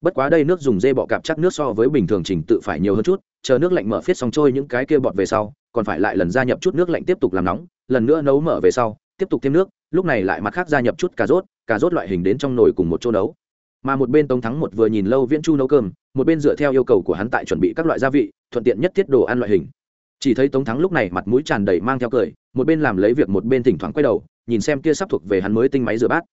bất quá đây nước dùng dê bọ cạp chắc nước so với bình thường trình tự phải nhiều hơn chút, chờ nước lạnh mở phiết xong trôi những cái kia bọt về sau, còn phải lại lần gia nhập chút nước lạnh tiếp tục làm nóng, lần nữa nấu mở về sau, tiếp tục thêm nước, lúc này lại mặt khác gia nhập chút cà rốt cà rốt loại hình đến trong nồi cùng một chỗ nấu. Mà một bên tống thắng một vừa nhìn lâu viễn chu nấu cơm, một bên dựa theo yêu cầu của hắn tại chuẩn bị các loại gia vị, thuận tiện nhất thiết đồ ăn loại hình chỉ thấy tống thắng lúc này mặt mũi tràn đầy mang theo cười, một bên làm lấy việc một bên thỉnh thoảng quay đầu, nhìn xem kia sắp thuộc về hắn mới tinh máy rửa bát.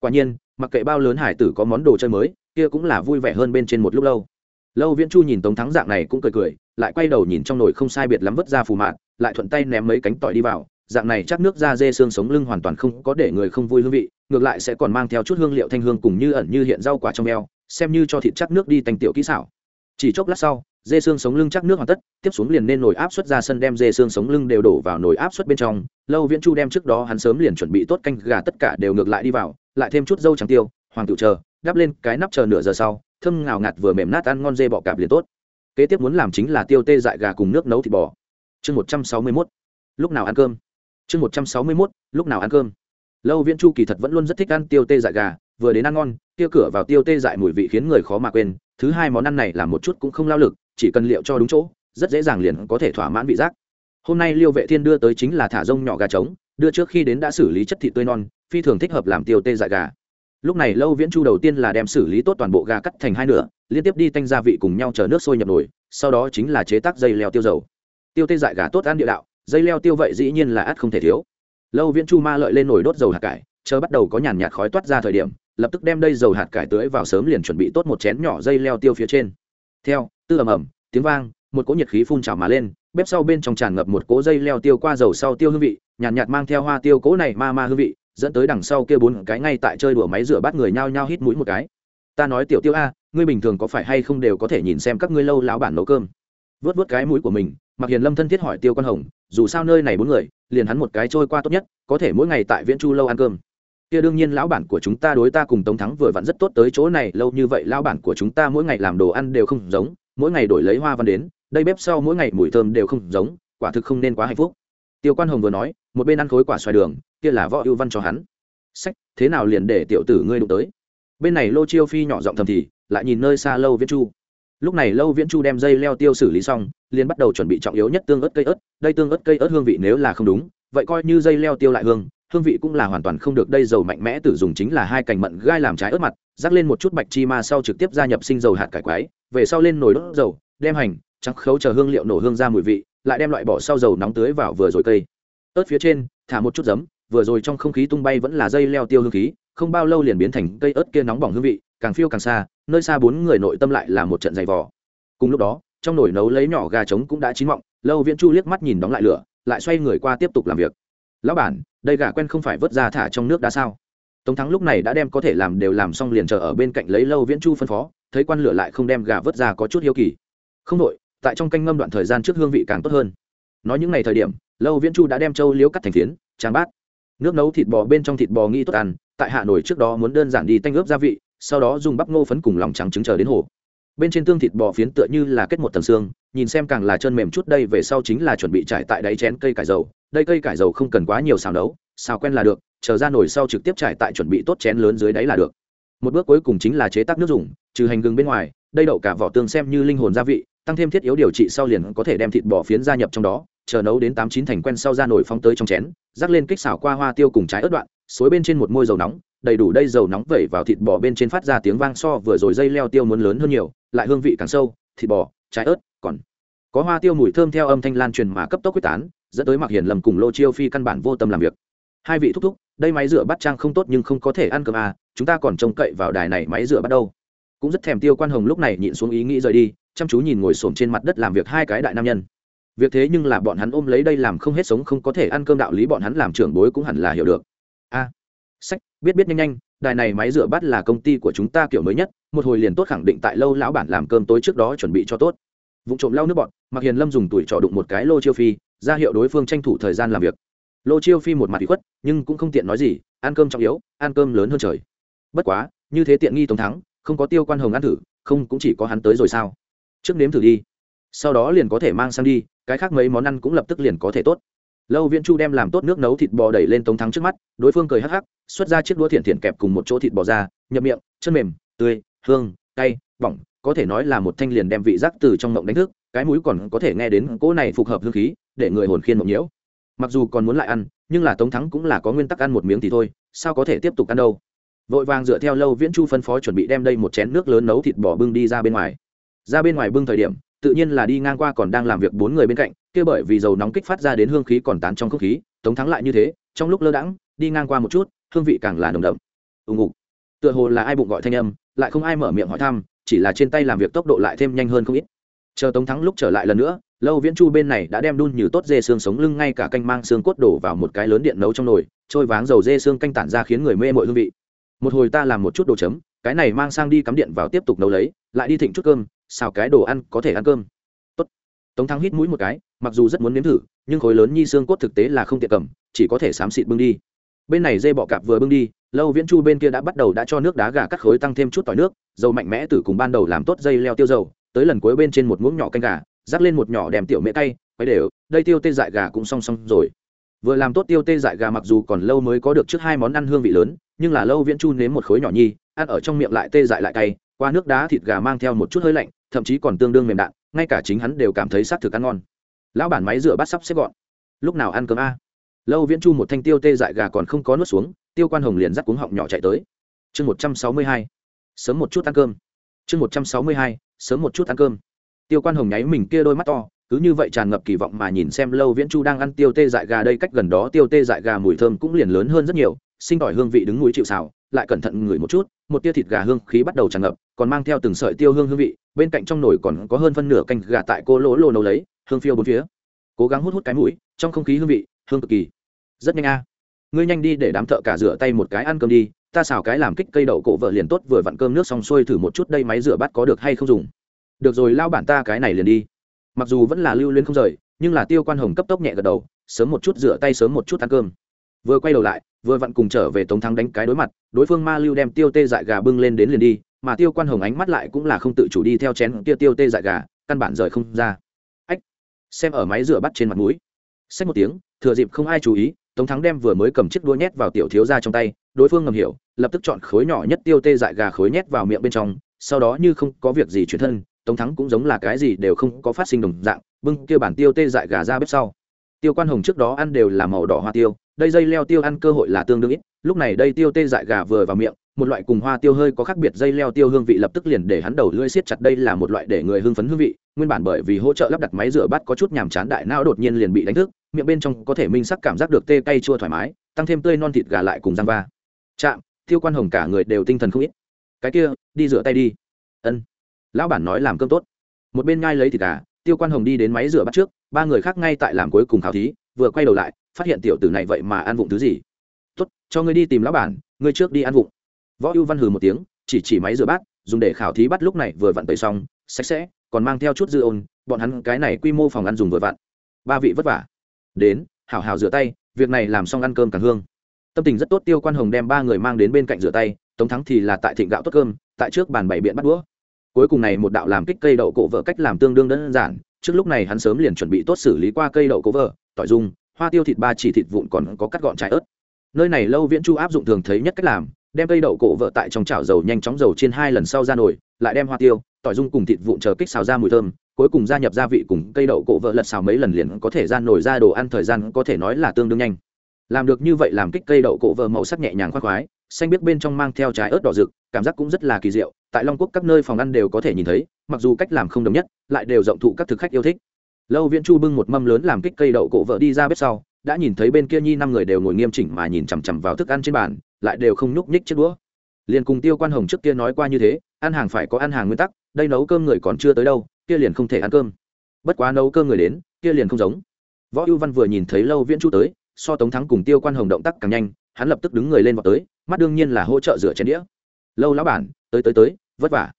Quả nhiên, mặc kệ bao lớn hải tử có món đồ chơi mới, kia cũng là vui vẻ hơn bên trên một lúc lâu. Lâu viễn chu nhìn tống thắng dạng này cũng cười cười, lại quay đầu nhìn trong nồi không sai biệt lắm vứt ra phù mạn lại thuận tay ném mấy cánh tỏi đi vào, dạng này chắc nước da dê xương sống lưng hoàn toàn không có để người không vui hương vị, ngược lại sẽ còn mang theo chút hương liệu thanh hương cùng như ẩn như hiện rau quả trong eo, xem như cho thịt chắc nước đi thành tiểu kỹ xảo. Chỉ chốc lát sau dê xương sống lưng chắc nước hoàn tất, tiếp xuống liền nên nồi áp suất ra sân đem dê xương sống lưng đều đổ vào nồi áp suất bên trong. Lâu viễn chu đem trước đó hắn sớm liền chuẩn bị tốt canh gà tất cả đều ngược lại đi vào, lại thêm chút dâu trắng tiêu, hoàng tử chờ, đắp lên cái nắp chờ nửa giờ sau, thơm ngào ngạt vừa mềm nát ăn ngon dê bọ cạp liền tốt. Kế tiếp muốn làm chính là tiêu tê dại gà cùng nước nấu thịt bò. Chương một trăm sáu mươi mốt. Lúc nào ăn cơm? Chương một trăm sáu mươi mốt, lúc nào ăn cơm? Lâu viễn chu kỳ thật vẫn luôn rất thích ăn tiêu tê dại gà, vừa đến ăn ngon tiêu cửa vào tiêu tê dại mùi vị khiến người khó mà quên. Thứ hai món ăn này là một chút cũng không lao lực chỉ cần liệu cho đúng chỗ, rất dễ dàng liền có thể thỏa mãn vị giác. Hôm nay liêu vệ thiên đưa tới chính là thả rông nhỏ gà trống, đưa trước khi đến đã xử lý chất thịt tươi non, phi thường thích hợp làm tiêu tê dại gà. Lúc này lâu viễn chu đầu tiên là đem xử lý tốt toàn bộ gà cắt thành hai nửa, liên tiếp đi tanh gia vị cùng nhau chờ nước sôi nhập nồi, sau đó chính là chế tác dây leo tiêu dầu. Tiêu tê dại gà tốt ăn địa đạo, dây leo tiêu vậy dĩ nhiên là ắt không thể thiếu. Lâu viễn chu ma lợi lên nồi đốt dầu hạt cải, chờ bắt đầu có nhàn nhạt khói toát ra thời điểm, lập tức đem đây dầu hạt cải tưới vào sớm liền chuẩn bị tốt một chén nhỏ dây leo tiêu phía trên theo tư ầm ầm tiếng vang một cỗ nhiệt khí phun trào mà lên bếp sau bên trong tràn ngập một cỗ dây leo tiêu qua dầu sau tiêu hương vị nhàn nhạt, nhạt mang theo hoa tiêu cỗ này ma ma hương vị dẫn tới đằng sau kia bốn cái ngay tại chơi đùa máy rửa bát người nhao nhao hít mũi một cái. Ta nói tiểu tiêu a ngươi bình thường có phải hay không đều có thể nhìn xem các ngươi lâu lão bản nấu cơm? Vớt vớt cái mũi của mình mặc hiền lâm thân thiết hỏi tiêu quan hồng dù sao nơi này bốn người liền hắn một cái trôi qua tốt nhất có thể mỗi ngày tại viễn chu lâu ăn cơm kia đương nhiên lão bản của chúng ta đối ta cùng tống thắng vừa vặn rất tốt tới chỗ này, lâu như vậy lão bản của chúng ta mỗi ngày làm đồ ăn đều không giống, mỗi ngày đổi lấy hoa văn đến, đây bếp sau mỗi ngày mùi thơm đều không giống, quả thực không nên quá hạnh phúc. Tiêu quan hồng vừa nói, một bên ăn khối quả xoài đường, kia là võ ưu văn cho hắn. Sách, thế nào liền để tiểu tử ngươi đụng tới? Bên này lô chiêu phi nhỏ giọng thầm thì, lại nhìn nơi xa lâu viễn chu. Lúc này lâu viễn chu đem dây leo tiêu xử lý xong, liền bắt đầu chuẩn bị trọng yếu nhất tương ớt cây ớt. Đây tương ớt cây ớt hương vị nếu là không đúng, vậy coi như dây leo tiêu lại hương hương vị cũng là hoàn toàn không được, đây dầu mạnh mẽ tử dùng chính là hai cành mận gai làm trái ớt mặt, rắc lên một chút bạch chi ma sau trực tiếp gia nhập sinh dầu hạt cải quái, về sau lên nồi đốt dầu, đem hành, trắng khấu chờ hương liệu nổ hương ra mùi vị, lại đem loại bỏ sau dầu nóng tưới vào vừa rồi cây. Ớt phía trên, thả một chút giấm, vừa rồi trong không khí tung bay vẫn là dây leo tiêu hương khí, không bao lâu liền biến thành cây ớt kia nóng bỏng hương vị, càng phiêu càng xa, nơi xa bốn người nội tâm lại là một trận dày vò. Cùng lúc đó, trong nồi nấu lấy nhỏ gà trống cũng đã chín mọng, lâu viễn chu liếc mắt nhìn đóng lại lửa, lại xoay người qua tiếp tục làm việc. Lão bản đây gà quen không phải vớt ra thả trong nước đã sao? Tống thắng lúc này đã đem có thể làm đều làm xong liền chờ ở bên cạnh lấy lâu viễn chu phân phó, thấy quan lửa lại không đem gà vớt ra có chút hiếu kỳ. Không đội tại trong canh ngâm đoạn thời gian trước hương vị càng tốt hơn. Nói những ngày thời điểm, lâu viễn chu đã đem châu liếu cắt thành phiến tráng bát. Nước nấu thịt bò bên trong thịt bò nghĩ tốt ăn, tại hạ nổi trước đó muốn đơn giản đi tanh ướp gia vị, sau đó dùng bắp ngô phấn cùng lòng trắng trứng chờ đến hồ bên trên tương thịt bò phiến tựa như là kết một tầng xương, nhìn xem càng là chân mềm chút, đây về sau chính là chuẩn bị trải tại đáy chén cây cải dầu. Đây cây cải dầu không cần quá nhiều xào nấu, xào quen là được, chờ ra nồi sau trực tiếp trải tại chuẩn bị tốt chén lớn dưới đáy là được. Một bước cuối cùng chính là chế tác nước dùng, trừ hành gừng bên ngoài, đây đậu cả vỏ tương xem như linh hồn gia vị, tăng thêm thiết yếu điều trị sau liền có thể đem thịt bò phiến gia nhập trong đó, chờ nấu đến tám chín thành quen sau ra nổi phong tới trong chén, rắc lên kích xào qua hoa tiêu cùng trái ớt đoạn, xối bên trên một môi dầu nóng đầy đủ đây dầu nóng vẩy vào thịt bò bên trên phát ra tiếng vang so vừa rồi dây leo tiêu muốn lớn hơn nhiều, lại hương vị càng sâu, thịt bò, trái ớt, còn có hoa tiêu mùi thơm theo âm thanh lan truyền mà cấp tốc quyết tán, dẫn tới mặc hiền lầm cùng lô chiêu phi căn bản vô tâm làm việc. Hai vị thúc thúc, đây máy rửa bắt trang không tốt nhưng không có thể ăn cơm à chúng ta còn trông cậy vào đài này máy rửa bắt đâu. Cũng rất thèm tiêu quan hồng lúc này nhịn xuống ý nghĩ rời đi, chăm chú nhìn ngồi xổm trên mặt đất làm việc hai cái đại nam nhân. Việc thế nhưng là bọn hắn ôm lấy đây làm không hết sống không có thể ăn cơm đạo lý bọn hắn làm trưởng bối cũng hẳn là hiểu được. A, sách biết biết nhanh nhanh, đài này máy rửa bát là công ty của chúng ta kiểu mới nhất, một hồi liền tốt khẳng định tại lâu lão bản làm cơm tối trước đó chuẩn bị cho tốt. Vụ trộm lau nước bọn mặc hiền lâm dùng tuổi trọ đụng một cái lô chiêu phi, ra hiệu đối phương tranh thủ thời gian làm việc. Lô chiêu phi một mặt bị khuất, nhưng cũng không tiện nói gì, ăn cơm trọng yếu, ăn cơm lớn hơn trời. Bất quá, như thế tiện nghi tổng thắng, không có tiêu quan hồng ăn thử, không cũng chỉ có hắn tới rồi sao? Trước nếm thử đi. Sau đó liền có thể mang sang đi, cái khác mấy món ăn cũng lập tức liền có thể tốt lâu viễn chu đem làm tốt nước nấu thịt bò đẩy lên tống thắng trước mắt, đối phương cười hắc hắc, xuất ra chiếc đũa thiện thiện kẹp cùng một chỗ thịt bò ra, nhập miệng, chân mềm, tươi, hương, cay, bỏng, có thể nói là một thanh liền đem vị giác từ trong mộng đánh thức, cái mũi còn có thể nghe đến cỗ này phục hợp hương khí, để người hồn khiên mộng nhiễu. Mặc dù còn muốn lại ăn, nhưng là tống thắng cũng là có nguyên tắc ăn một miếng thì thôi, sao có thể tiếp tục ăn đâu? Vội vàng dựa theo lâu viễn chu phân phó chuẩn bị đem đây một chén nước lớn nấu thịt bò bưng đi ra bên ngoài. Ra bên ngoài bưng thời điểm, tự nhiên là đi ngang qua còn đang làm việc bốn người bên cạnh kia bởi vì dầu nóng kích phát ra đến hương khí còn tán trong không khí, tống thắng lại như thế, trong lúc lơ đãng, đi ngang qua một chút, hương vị càng là nồng đậm. Ùng ục tựa hồ là ai bụng gọi thanh âm, lại không ai mở miệng hỏi thăm, chỉ là trên tay làm việc tốc độ lại thêm nhanh hơn không ít. Chờ tống thắng lúc trở lại lần nữa, lâu viễn chu bên này đã đem đun như tốt dê xương sống lưng ngay cả canh mang xương cốt đổ vào một cái lớn điện nấu trong nồi, trôi váng dầu dê xương canh tản ra khiến người mê mội hương vị. Một hồi ta làm một chút đồ chấm, cái này mang sang đi cắm điện vào tiếp tục nấu lấy, lại đi thịnh chút cơm, xào cái đồ ăn có thể ăn cơm tống thắng hít mũi một cái, mặc dù rất muốn nếm thử, nhưng khối lớn nhi xương cốt thực tế là không tiện cầm, chỉ có thể xám xịt bưng đi. Bên này dê bọ cạp vừa bưng đi, lâu viễn chu bên kia đã bắt đầu đã cho nước đá gà cắt khối tăng thêm chút tỏi nước, dầu mạnh mẽ từ cùng ban đầu làm tốt dây leo tiêu dầu, tới lần cuối bên trên một muỗng nhỏ canh gà, rắc lên một nhỏ đèm tiểu mễ tay quay đều, đây tiêu tê dại gà cũng song song rồi. Vừa làm tốt tiêu tê dại gà mặc dù còn lâu mới có được trước hai món ăn hương vị lớn, nhưng là lâu viễn chu nếm một khối nhỏ nhi, ăn ở trong miệng lại tê dại lại cay, qua nước đá thịt gà mang theo một chút hơi lạnh, thậm chí còn tương đương mềm đạn ngay cả chính hắn đều cảm thấy xác thực ăn ngon. Lão bản máy rửa bát sắp xếp gọn. Lúc nào ăn cơm a? Lâu viễn chu một thanh tiêu tê dại gà còn không có nuốt xuống, tiêu quan hồng liền dắt cuống họng nhỏ chạy tới. Chương một trăm sáu mươi hai. Sớm một chút ăn cơm. Chương một trăm sáu mươi hai. Sớm một chút ăn cơm. Tiêu quan hồng nháy mình kia đôi mắt to, cứ như vậy tràn ngập kỳ vọng mà nhìn xem lâu viễn chu đang ăn tiêu tê dại gà đây cách gần đó tiêu tê dại gà mùi thơm cũng liền lớn hơn rất nhiều, sinh tỏi hương vị đứng núi chịu xào, lại cẩn thận ngửi một chút, một tia thịt gà hương khí bắt đầu tràn ngập, còn mang theo từng sợi tiêu hương hương vị bên cạnh trong nồi còn có hơn phân nửa canh gà tại cô lỗ lô nấu lấy, hương phiêu bốn phía. Cố gắng hút hút cái mũi, trong không khí hương vị, hương cực kỳ. Rất nhanh a. Ngươi nhanh đi để đám thợ cả rửa tay một cái ăn cơm đi, ta xào cái làm kích cây đậu cổ vợ liền tốt, vừa vặn cơm nước xong xuôi thử một chút đây máy rửa bát có được hay không dùng. Được rồi, lao bản ta cái này liền đi. Mặc dù vẫn là lưu luyến không rời, nhưng là tiêu quan hồng cấp tốc nhẹ gật đầu, sớm một chút rửa tay, sớm một chút ăn cơm. Vừa quay đầu lại, vừa vặn cùng trở về tống thắng đánh cái đối mặt, đối phương ma lưu đem tiêu tê dại gà bưng lên đến liền đi mà tiêu quan hồng ánh mắt lại cũng là không tự chủ đi theo chén kia tiêu tê dại gà, căn bản rời không ra. Ách, xem ở máy rửa bắt trên mặt mũi. Xách một tiếng, thừa dịp không ai chú ý, tống thắng đem vừa mới cầm chiếc đũa nhét vào tiểu thiếu ra trong tay, đối phương ngầm hiểu, lập tức chọn khối nhỏ nhất tiêu tê dại gà khối nhét vào miệng bên trong, sau đó như không có việc gì chuyển thân, tống thắng cũng giống là cái gì đều không có phát sinh đồng dạng, bưng kia bản tiêu tê dại gà ra bếp sau. Tiêu quan hồng trước đó ăn đều là màu đỏ hoa tiêu, đây dây leo tiêu ăn cơ hội là tương đương ít, lúc này đây tiêu tê dại gà vừa vào miệng một loại cùng hoa tiêu hơi có khác biệt dây leo tiêu hương vị lập tức liền để hắn đầu lưỡi siết chặt. Đây là một loại để người hưng phấn hương vị, nguyên bản bởi vì hỗ trợ lắp đặt máy rửa bát có chút nhàm chán, đại não đột nhiên liền bị đánh thức, miệng bên trong có thể minh sắc cảm giác được tê cay chua thoải mái, tăng thêm tươi non thịt gà lại cùng răng va. Chạm, tiêu quan hồng cả người đều tinh thần không ít. Cái kia, đi rửa tay đi. Ân. Lão bản nói làm cơm tốt. Một bên ngai lấy thịt gà, tiêu quan hồng đi đến máy rửa bát trước, ba người khác ngay tại làm cuối cùng khảo thí, vừa quay đầu lại, phát hiện tiểu tử này vậy mà ăn vụng thứ gì. Tốt, cho ngươi đi tìm lão bản, ngươi trước đi ăn vụng võ ưu văn hừ một tiếng, chỉ chỉ máy rửa bát, dùng để khảo thí bắt lúc này vừa vặn tẩy xong, sạch sẽ, còn mang theo chút dư ôn, bọn hắn cái này quy mô phòng ăn dùng vừa vặn. Ba vị vất vả. Đến, hảo hảo rửa tay, việc này làm xong ăn cơm càng hương. Tâm tình rất tốt, tiêu quan hồng đem ba người mang đến bên cạnh rửa tay, tống thắng thì là tại thịnh gạo tốt cơm, tại trước bàn bảy biện bắt đũa. Cuối cùng này một đạo làm kích cây đậu cổ vợ cách làm tương đương đơn giản, trước lúc này hắn sớm liền chuẩn bị tốt xử lý qua cây đậu cổ vợ, tỏi dung hoa tiêu thịt ba chỉ thịt vụn còn có cắt gọn trái ớt. Nơi này lâu viễn chu áp dụng thường thấy nhất cách làm đem cây đậu cổ vợ tại trong chảo dầu nhanh chóng dầu trên hai lần sau ra nồi, lại đem hoa tiêu, tỏi dung cùng thịt vụn chờ kích xào ra mùi thơm, cuối cùng gia nhập gia vị cùng cây đậu cổ vợ lật xào mấy lần liền có thể ra nổi ra đồ ăn thời gian có thể nói là tương đương nhanh. Làm được như vậy làm kích cây đậu cổ vợ màu sắc nhẹ nhàng khoác khoái, xanh biết bên trong mang theo trái ớt đỏ rực, cảm giác cũng rất là kỳ diệu, tại long quốc các nơi phòng ăn đều có thể nhìn thấy, mặc dù cách làm không đồng nhất, lại đều rộng thụ các thực khách yêu thích. Lâu viễn chu bưng một mâm lớn làm kích cây đậu cổ vợ đi ra bếp sau, đã nhìn thấy bên kia nhi năm người đều ngồi nghiêm chỉnh mà nhìn chằm chằm vào thức ăn trên bàn lại đều không nhúc nhích chiếc đũa. Liền cùng tiêu quan hồng trước kia nói qua như thế, ăn hàng phải có ăn hàng nguyên tắc, đây nấu cơm người còn chưa tới đâu, kia liền không thể ăn cơm. Bất quá nấu cơm người đến, kia liền không giống. Võ ưu văn vừa nhìn thấy lâu viễn chu tới, so tống thắng cùng tiêu quan hồng động tác càng nhanh, hắn lập tức đứng người lên vào tới, mắt đương nhiên là hỗ trợ rửa chén đĩa. Lâu lão bản, tới tới tới, vất vả.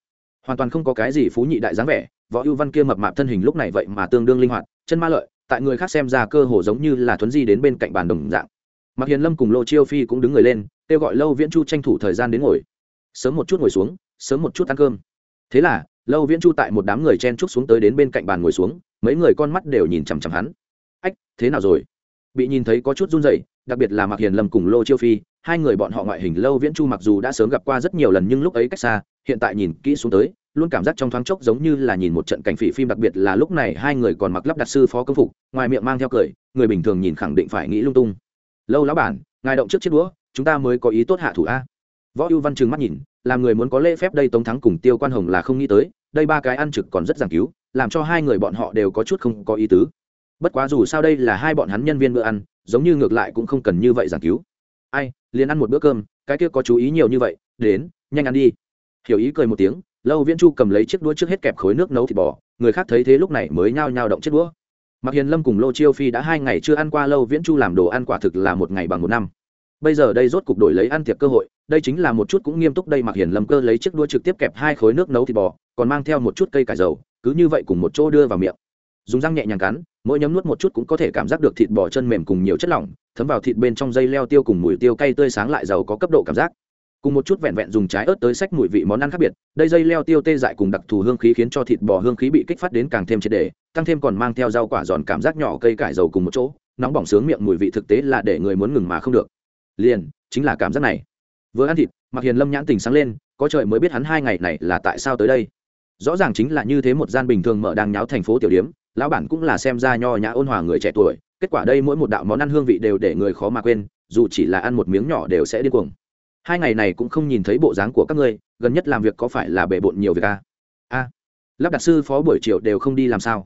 Hoàn toàn không có cái gì phú nhị đại dáng vẻ, võ ưu văn kia mập mạp thân hình lúc này vậy mà tương đương linh hoạt, chân ma lợi, tại người khác xem ra cơ hồ giống như là thuấn di đến bên cạnh bàn đồng dạng. Mặc hiền lâm cùng lô chiêu phi cũng đứng người lên kêu gọi lâu viễn chu tranh thủ thời gian đến ngồi. Sớm một chút ngồi xuống, sớm một chút ăn cơm. Thế là, lâu viễn chu tại một đám người chen chúc xuống tới đến bên cạnh bàn ngồi xuống, mấy người con mắt đều nhìn chằm chằm hắn. Ách, thế nào rồi? Bị nhìn thấy có chút run rẩy, đặc biệt là mạc hiền lâm cùng lô chiêu phi, hai người bọn họ ngoại hình lâu viễn chu mặc dù đã sớm gặp qua rất nhiều lần nhưng lúc ấy cách xa, hiện tại nhìn kỹ xuống tới, luôn cảm giác trong thoáng chốc giống như là nhìn một trận cảnh phỉ phim, đặc biệt là lúc này hai người còn mặc lắp đặt sư phó công phục, ngoài miệng mang theo cười, người bình thường nhìn khẳng định phải nghĩ lung tung. Lâu lão bản, ngài động trước chiếc đũa chúng ta mới có ý tốt hạ thủ a. Võ ưu văn trừng mắt nhìn, làm người muốn có lễ phép đây tống thắng cùng tiêu quan hồng là không nghĩ tới, đây ba cái ăn trực còn rất giảng cứu, làm cho hai người bọn họ đều có chút không có ý tứ. Bất quá dù sao đây là hai bọn hắn nhân viên bữa ăn, giống như ngược lại cũng không cần như vậy giảng cứu. Ai, liền ăn một bữa cơm, cái kia có chú ý nhiều như vậy, đến, nhanh ăn đi. Hiểu ý cười một tiếng, lâu viễn chu cầm lấy chiếc đũa trước hết kẹp khối nước nấu thịt bò, người khác thấy thế lúc này mới nhao nhao động chiếc đũa. Mặc hiền lâm cùng lô chiêu phi đã hai ngày chưa ăn qua lâu viễn chu làm đồ ăn quả thực là một ngày bằng một năm bây giờ đây rốt cục đổi lấy ăn tiệc cơ hội, đây chính là một chút cũng nghiêm túc đây mặc hiền lâm cơ lấy chiếc đua trực tiếp kẹp hai khối nước nấu thịt bò, còn mang theo một chút cây cải dầu, cứ như vậy cùng một chỗ đưa vào miệng. Dùng răng nhẹ nhàng cắn, mỗi nhấm nuốt một chút cũng có thể cảm giác được thịt bò chân mềm cùng nhiều chất lỏng, thấm vào thịt bên trong dây leo tiêu cùng mùi tiêu cay tươi sáng lại giàu có cấp độ cảm giác. Cùng một chút vẹn vẹn dùng trái ớt tới sách mùi vị món ăn khác biệt, đây dây leo tiêu tê dại cùng đặc thù hương khí khiến cho thịt bò hương khí bị kích phát đến càng thêm triệt đề tăng thêm còn mang theo rau quả giòn cảm giác nhỏ cây cải dầu cùng một chỗ, nóng bỏng sướng miệng mùi vị thực tế là để người muốn ngừng mà không được liền, chính là cảm giác này. Vừa ăn thịt mặc hiền lâm nhãn tình sáng lên, có trời mới biết hắn hai ngày này là tại sao tới đây. Rõ ràng chính là như thế một gian bình thường mở đang nháo thành phố tiểu điếm, lão bản cũng là xem ra nho nhã ôn hòa người trẻ tuổi, kết quả đây mỗi một đạo món ăn hương vị đều để người khó mà quên, dù chỉ là ăn một miếng nhỏ đều sẽ điên cuồng. Hai ngày này cũng không nhìn thấy bộ dáng của các ngươi, gần nhất làm việc có phải là bề bộn nhiều việc à? a. Lắp đặt sư phó buổi chiều đều không đi làm sao?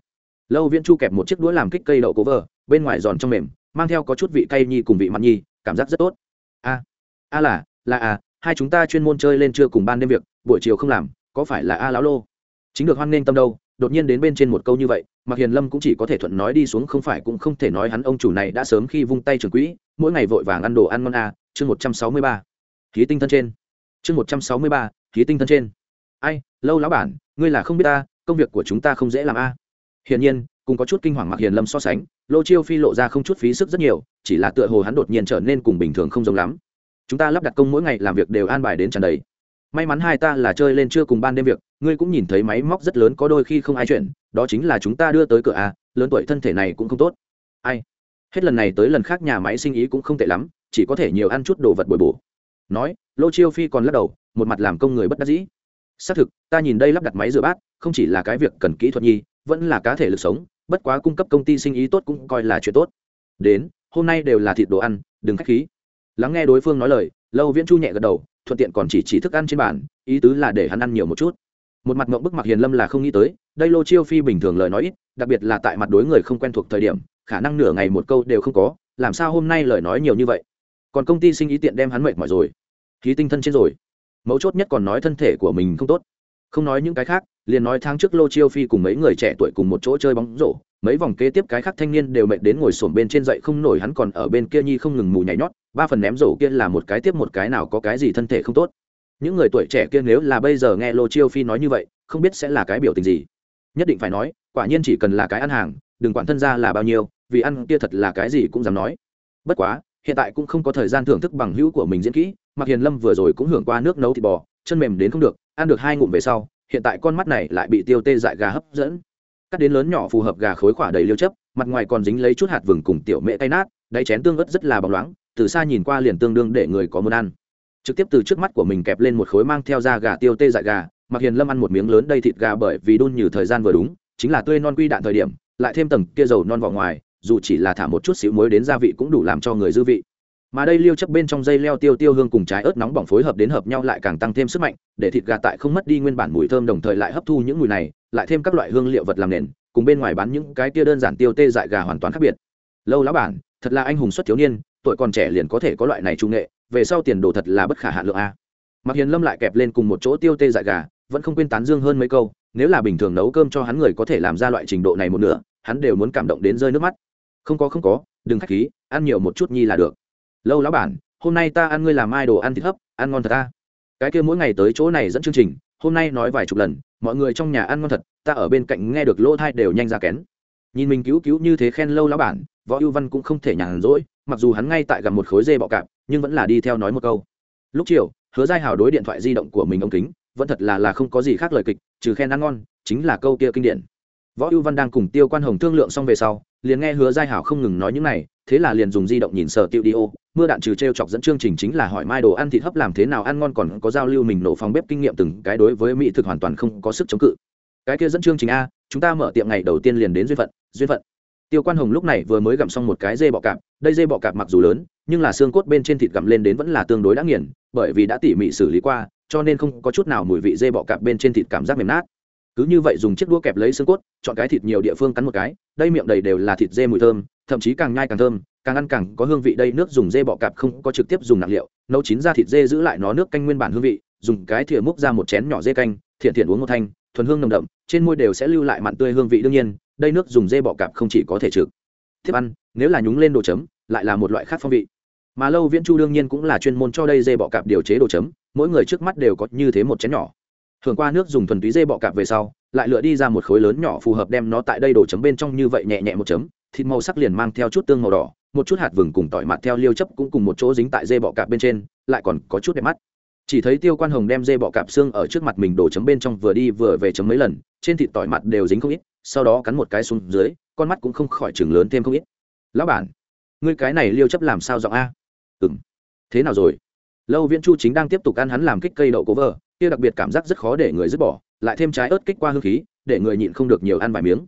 Lâu viễn chu kẹp một chiếc đũa làm kích cây đậu cố vờ, bên ngoài giòn trong mềm, mang theo có chút vị cay nhi cùng vị mặn nhi cảm giác rất tốt. A a là là à hai chúng ta chuyên môn chơi lên trưa cùng ban đêm việc, buổi chiều không làm, có phải là a lão lô? Chính được hoan nghênh tâm đâu, đột nhiên đến bên trên một câu như vậy mặc hiền lâm cũng chỉ có thể thuận nói đi xuống, không phải cũng không thể nói hắn ông chủ này đã sớm khi vung tay trường quỹ, mỗi ngày vội vàng ăn đồ ăn ngon a chương một trăm sáu mươi ba. Khí tinh thân trên. Chương một trăm sáu mươi ba khí tinh thân trên. Ai, lâu lão bản, ngươi là không biết ta, công việc của chúng ta không dễ làm a hiển nhiên, cùng có chút kinh hoàng mặc hiền lâm so sánh lô chiêu phi lộ ra không chút phí sức rất nhiều, chỉ là tựa hồ hắn đột nhiên trở nên cùng bình thường không giống lắm. Chúng ta lắp đặt công mỗi ngày làm việc đều an bài đến tràn đầy. May mắn hai ta là chơi lên chưa cùng ban đêm việc, ngươi cũng nhìn thấy máy móc rất lớn có đôi khi không ai chuyển, đó chính là chúng ta đưa tới cửa a, lớn tuổi thân thể này cũng không tốt. Ai? Hết lần này tới lần khác nhà máy sinh ý cũng không tệ lắm, chỉ có thể nhiều ăn chút đồ vật bồi bổ. Nói, lô chiêu phi còn lắc đầu, một mặt làm công người bất đắc dĩ. Xác thực, ta nhìn đây lắp đặt máy rửa bát, không chỉ là cái việc cần kỹ thuật nhi, vẫn là cá thể lực sống bất quá cung cấp công ty sinh ý tốt cũng coi là chuyện tốt. Đến, hôm nay đều là thịt đồ ăn, đừng k h á c h khí. Lắng nghe đối phương nói lời, lâu viễn chu nhẹ gật đầu, thuận tiện còn chỉ chỉ thức ăn trên bàn, ý tứ là để hắn ăn nhiều một chút. Một mặt mộng bức mặc hiền lâm là không nghĩ tới, đây lô chiêu phi bình thường lời nói ít, đặc biệt là tại mặt đối người không quen thuộc thời điểm, khả năng nửa ngày một câu đều không có, làm sao hôm nay lời nói nhiều như vậy? Còn công ty sinh ý tiện đem hắn mệt mỏi rồi. Khí tinh thân trên rồi. Mấu chốt nhất còn nói thân thể của mình không tốt không nói những cái khác, liền nói tháng trước lô chiêu phi cùng mấy người trẻ tuổi cùng một chỗ chơi bóng rổ, mấy vòng kế tiếp cái khác thanh niên đều mệt đến ngồi sổm bên trên dậy không nổi hắn còn ở bên kia nhi không ngừng mù nhảy nhót, ba phần ném rổ kia là một cái tiếp một cái nào có cái gì thân thể không tốt. Những người tuổi trẻ kia nếu là bây giờ nghe lô chiêu phi nói như vậy, không biết sẽ là cái biểu tình gì. Nhất định phải nói, quả nhiên chỉ cần là cái ăn hàng, đừng quản thân ra là bao nhiêu, vì ăn kia thật là cái gì cũng dám nói. Bất quá, hiện tại cũng không có thời gian thưởng thức bằng hữu của mình diễn kỹ mặc hiền lâm vừa rồi cũng hưởng qua nước nấu thịt bò, chân mềm đến không được ăn được hai ngụm về sau, hiện tại con mắt này lại bị tiêu tê dại gà hấp dẫn. Cắt đến lớn nhỏ phù hợp gà khối khỏa đầy liêu chấp, mặt ngoài còn dính lấy chút hạt vừng cùng tiểu mễ tay nát, đáy chén tương ớt rất là bóng loáng, từ xa nhìn qua liền tương đương để người có muốn ăn. Trực tiếp từ trước mắt của mình kẹp lên một khối mang theo da gà tiêu tê dại gà mặc hiền lâm ăn một miếng lớn đây thịt gà bởi vì đun như thời gian vừa đúng, chính là tươi non quy đạn thời điểm, lại thêm tầng kia dầu non vỏ ngoài, dù chỉ là thả một chút xíu muối đến gia vị cũng đủ làm cho người dư vị mà đây liêu chấp bên trong dây leo tiêu tiêu hương cùng trái ớt nóng bỏng phối hợp đến hợp nhau lại càng tăng thêm sức mạnh, để thịt gà tại không mất đi nguyên bản mùi thơm đồng thời lại hấp thu những mùi này, lại thêm các loại hương liệu vật làm nền, cùng bên ngoài bán những cái tia đơn giản tiêu tê dại gà hoàn toàn khác biệt. Lâu lão bản, thật là anh hùng xuất thiếu niên, tuổi còn trẻ liền có thể có loại này trung nghệ, về sau tiền đồ thật là bất khả hạ lượng a. Mặc hiền lâm lại kẹp lên cùng một chỗ tiêu tê dại gà, vẫn không quên tán dương hơn mấy câu, nếu là bình thường nấu cơm cho hắn người có thể làm ra loại trình độ này một nửa, hắn đều muốn cảm động đến rơi nước mắt. Không có không có, đừng khách khí, ăn nhiều một chút nhi là được lâu lão bản hôm nay ta ăn ngươi làm ai đồ ăn thịt hấp, ăn ngon thật ta. Cái kia mỗi ngày tới chỗ này dẫn chương trình, hôm nay nói vài chục lần, mọi người trong nhà ăn ngon thật, ta ở bên cạnh nghe được lỗ thai đều nhanh ra kén. Nhìn mình cứu cứu như thế khen lâu lão bản võ ưu văn cũng không thể nhàn rỗi, mặc dù hắn ngay tại gặp một khối dê bọ cạp, nhưng vẫn là đi theo nói một câu. Lúc chiều, hứa giai hào đối điện thoại di động của mình ông kính, vẫn thật là là không có gì khác lời kịch, trừ khen ăn ngon, chính là câu kia kinh điển. Võ ưu văn đang cùng tiêu quan hồng thương lượng xong về sau liền nghe hứa giai hảo không ngừng nói những này, thế là liền dùng di động nhìn sở tiêu đi ô. Mưa đạn trừ t r e o chọc dẫn chương trình chính là hỏi mai đồ ăn thịt hấp làm thế nào, ăn ngon còn có giao lưu mình nổ phòng bếp kinh nghiệm từng cái đối với mỹ thực hoàn toàn không có sức chống cự. Cái kia dẫn chương trình a, chúng ta mở tiệm ngày đầu tiên liền đến duyên phận duyên phận. Tiêu quan hồng lúc này vừa mới gặm xong một cái dê bọ cạp, đây dê bọ cạp mặc dù lớn, nhưng là xương cốt bên trên thịt gặm lên đến vẫn là tương đối đã nghiền, bởi vì đã tỉ mỉ xử lý qua, cho nên không có chút nào mùi vị dê bọ cạp bên trên thịt cảm giác mềm nát cứ như vậy dùng chiếc đũa kẹp lấy xương cốt, chọn cái thịt nhiều địa phương cắn một cái, đây miệng đầy đều là thịt dê mùi thơm, thậm chí càng nhai càng thơm, càng ăn càng có hương vị, đây nước dùng dê bọ cạp không có trực tiếp dùng nặng liệu, nấu chín ra thịt dê giữ lại nó nước canh nguyên bản hương vị, dùng cái thìa múc ra một chén nhỏ dê canh, thiện thiện uống một thanh, thuần hương nồng đậm, trên môi đều sẽ lưu lại mặn tươi hương vị đương nhiên, đây nước dùng dê bọ cạp không chỉ có thể trực tiếp ăn, nếu là nhúng lên đồ chấm, lại là một loại khác phong vị. Mà lâu viễn chu đương nhiên cũng là chuyên môn cho đây dê bọ cạp điều chế đồ chấm, mỗi người trước mắt đều có như thế một chén nhỏ thường qua nước dùng thuần túy dê bọ cạp về sau, lại lựa đi ra một khối lớn nhỏ phù hợp đem nó tại đây đổ chấm bên trong như vậy nhẹ nhẹ một chấm, thịt màu sắc liền mang theo chút tương màu đỏ, một chút hạt vừng cùng tỏi mặt theo liêu chấp cũng cùng một chỗ dính tại dê bọ cạp bên trên, lại còn có chút đẹp mắt. Chỉ thấy tiêu quan hồng đem dê bọ cạp xương ở trước mặt mình đổ chấm bên trong vừa đi vừa về chấm mấy lần, trên thịt tỏi mặt đều dính không ít, sau đó cắn một cái xuống dưới, con mắt cũng không khỏi chừng lớn thêm không ít. Lão bản, ngươi cái này liêu chấp làm sao giọng a? Ừng thế nào rồi? Lâu viễn chu chính đang tiếp tục ăn hắn làm kích cây đậu cố vờ kia đặc biệt cảm giác rất khó để người dứt bỏ, lại thêm trái ớt kích qua hương khí, để người nhịn không được nhiều ăn vài miếng.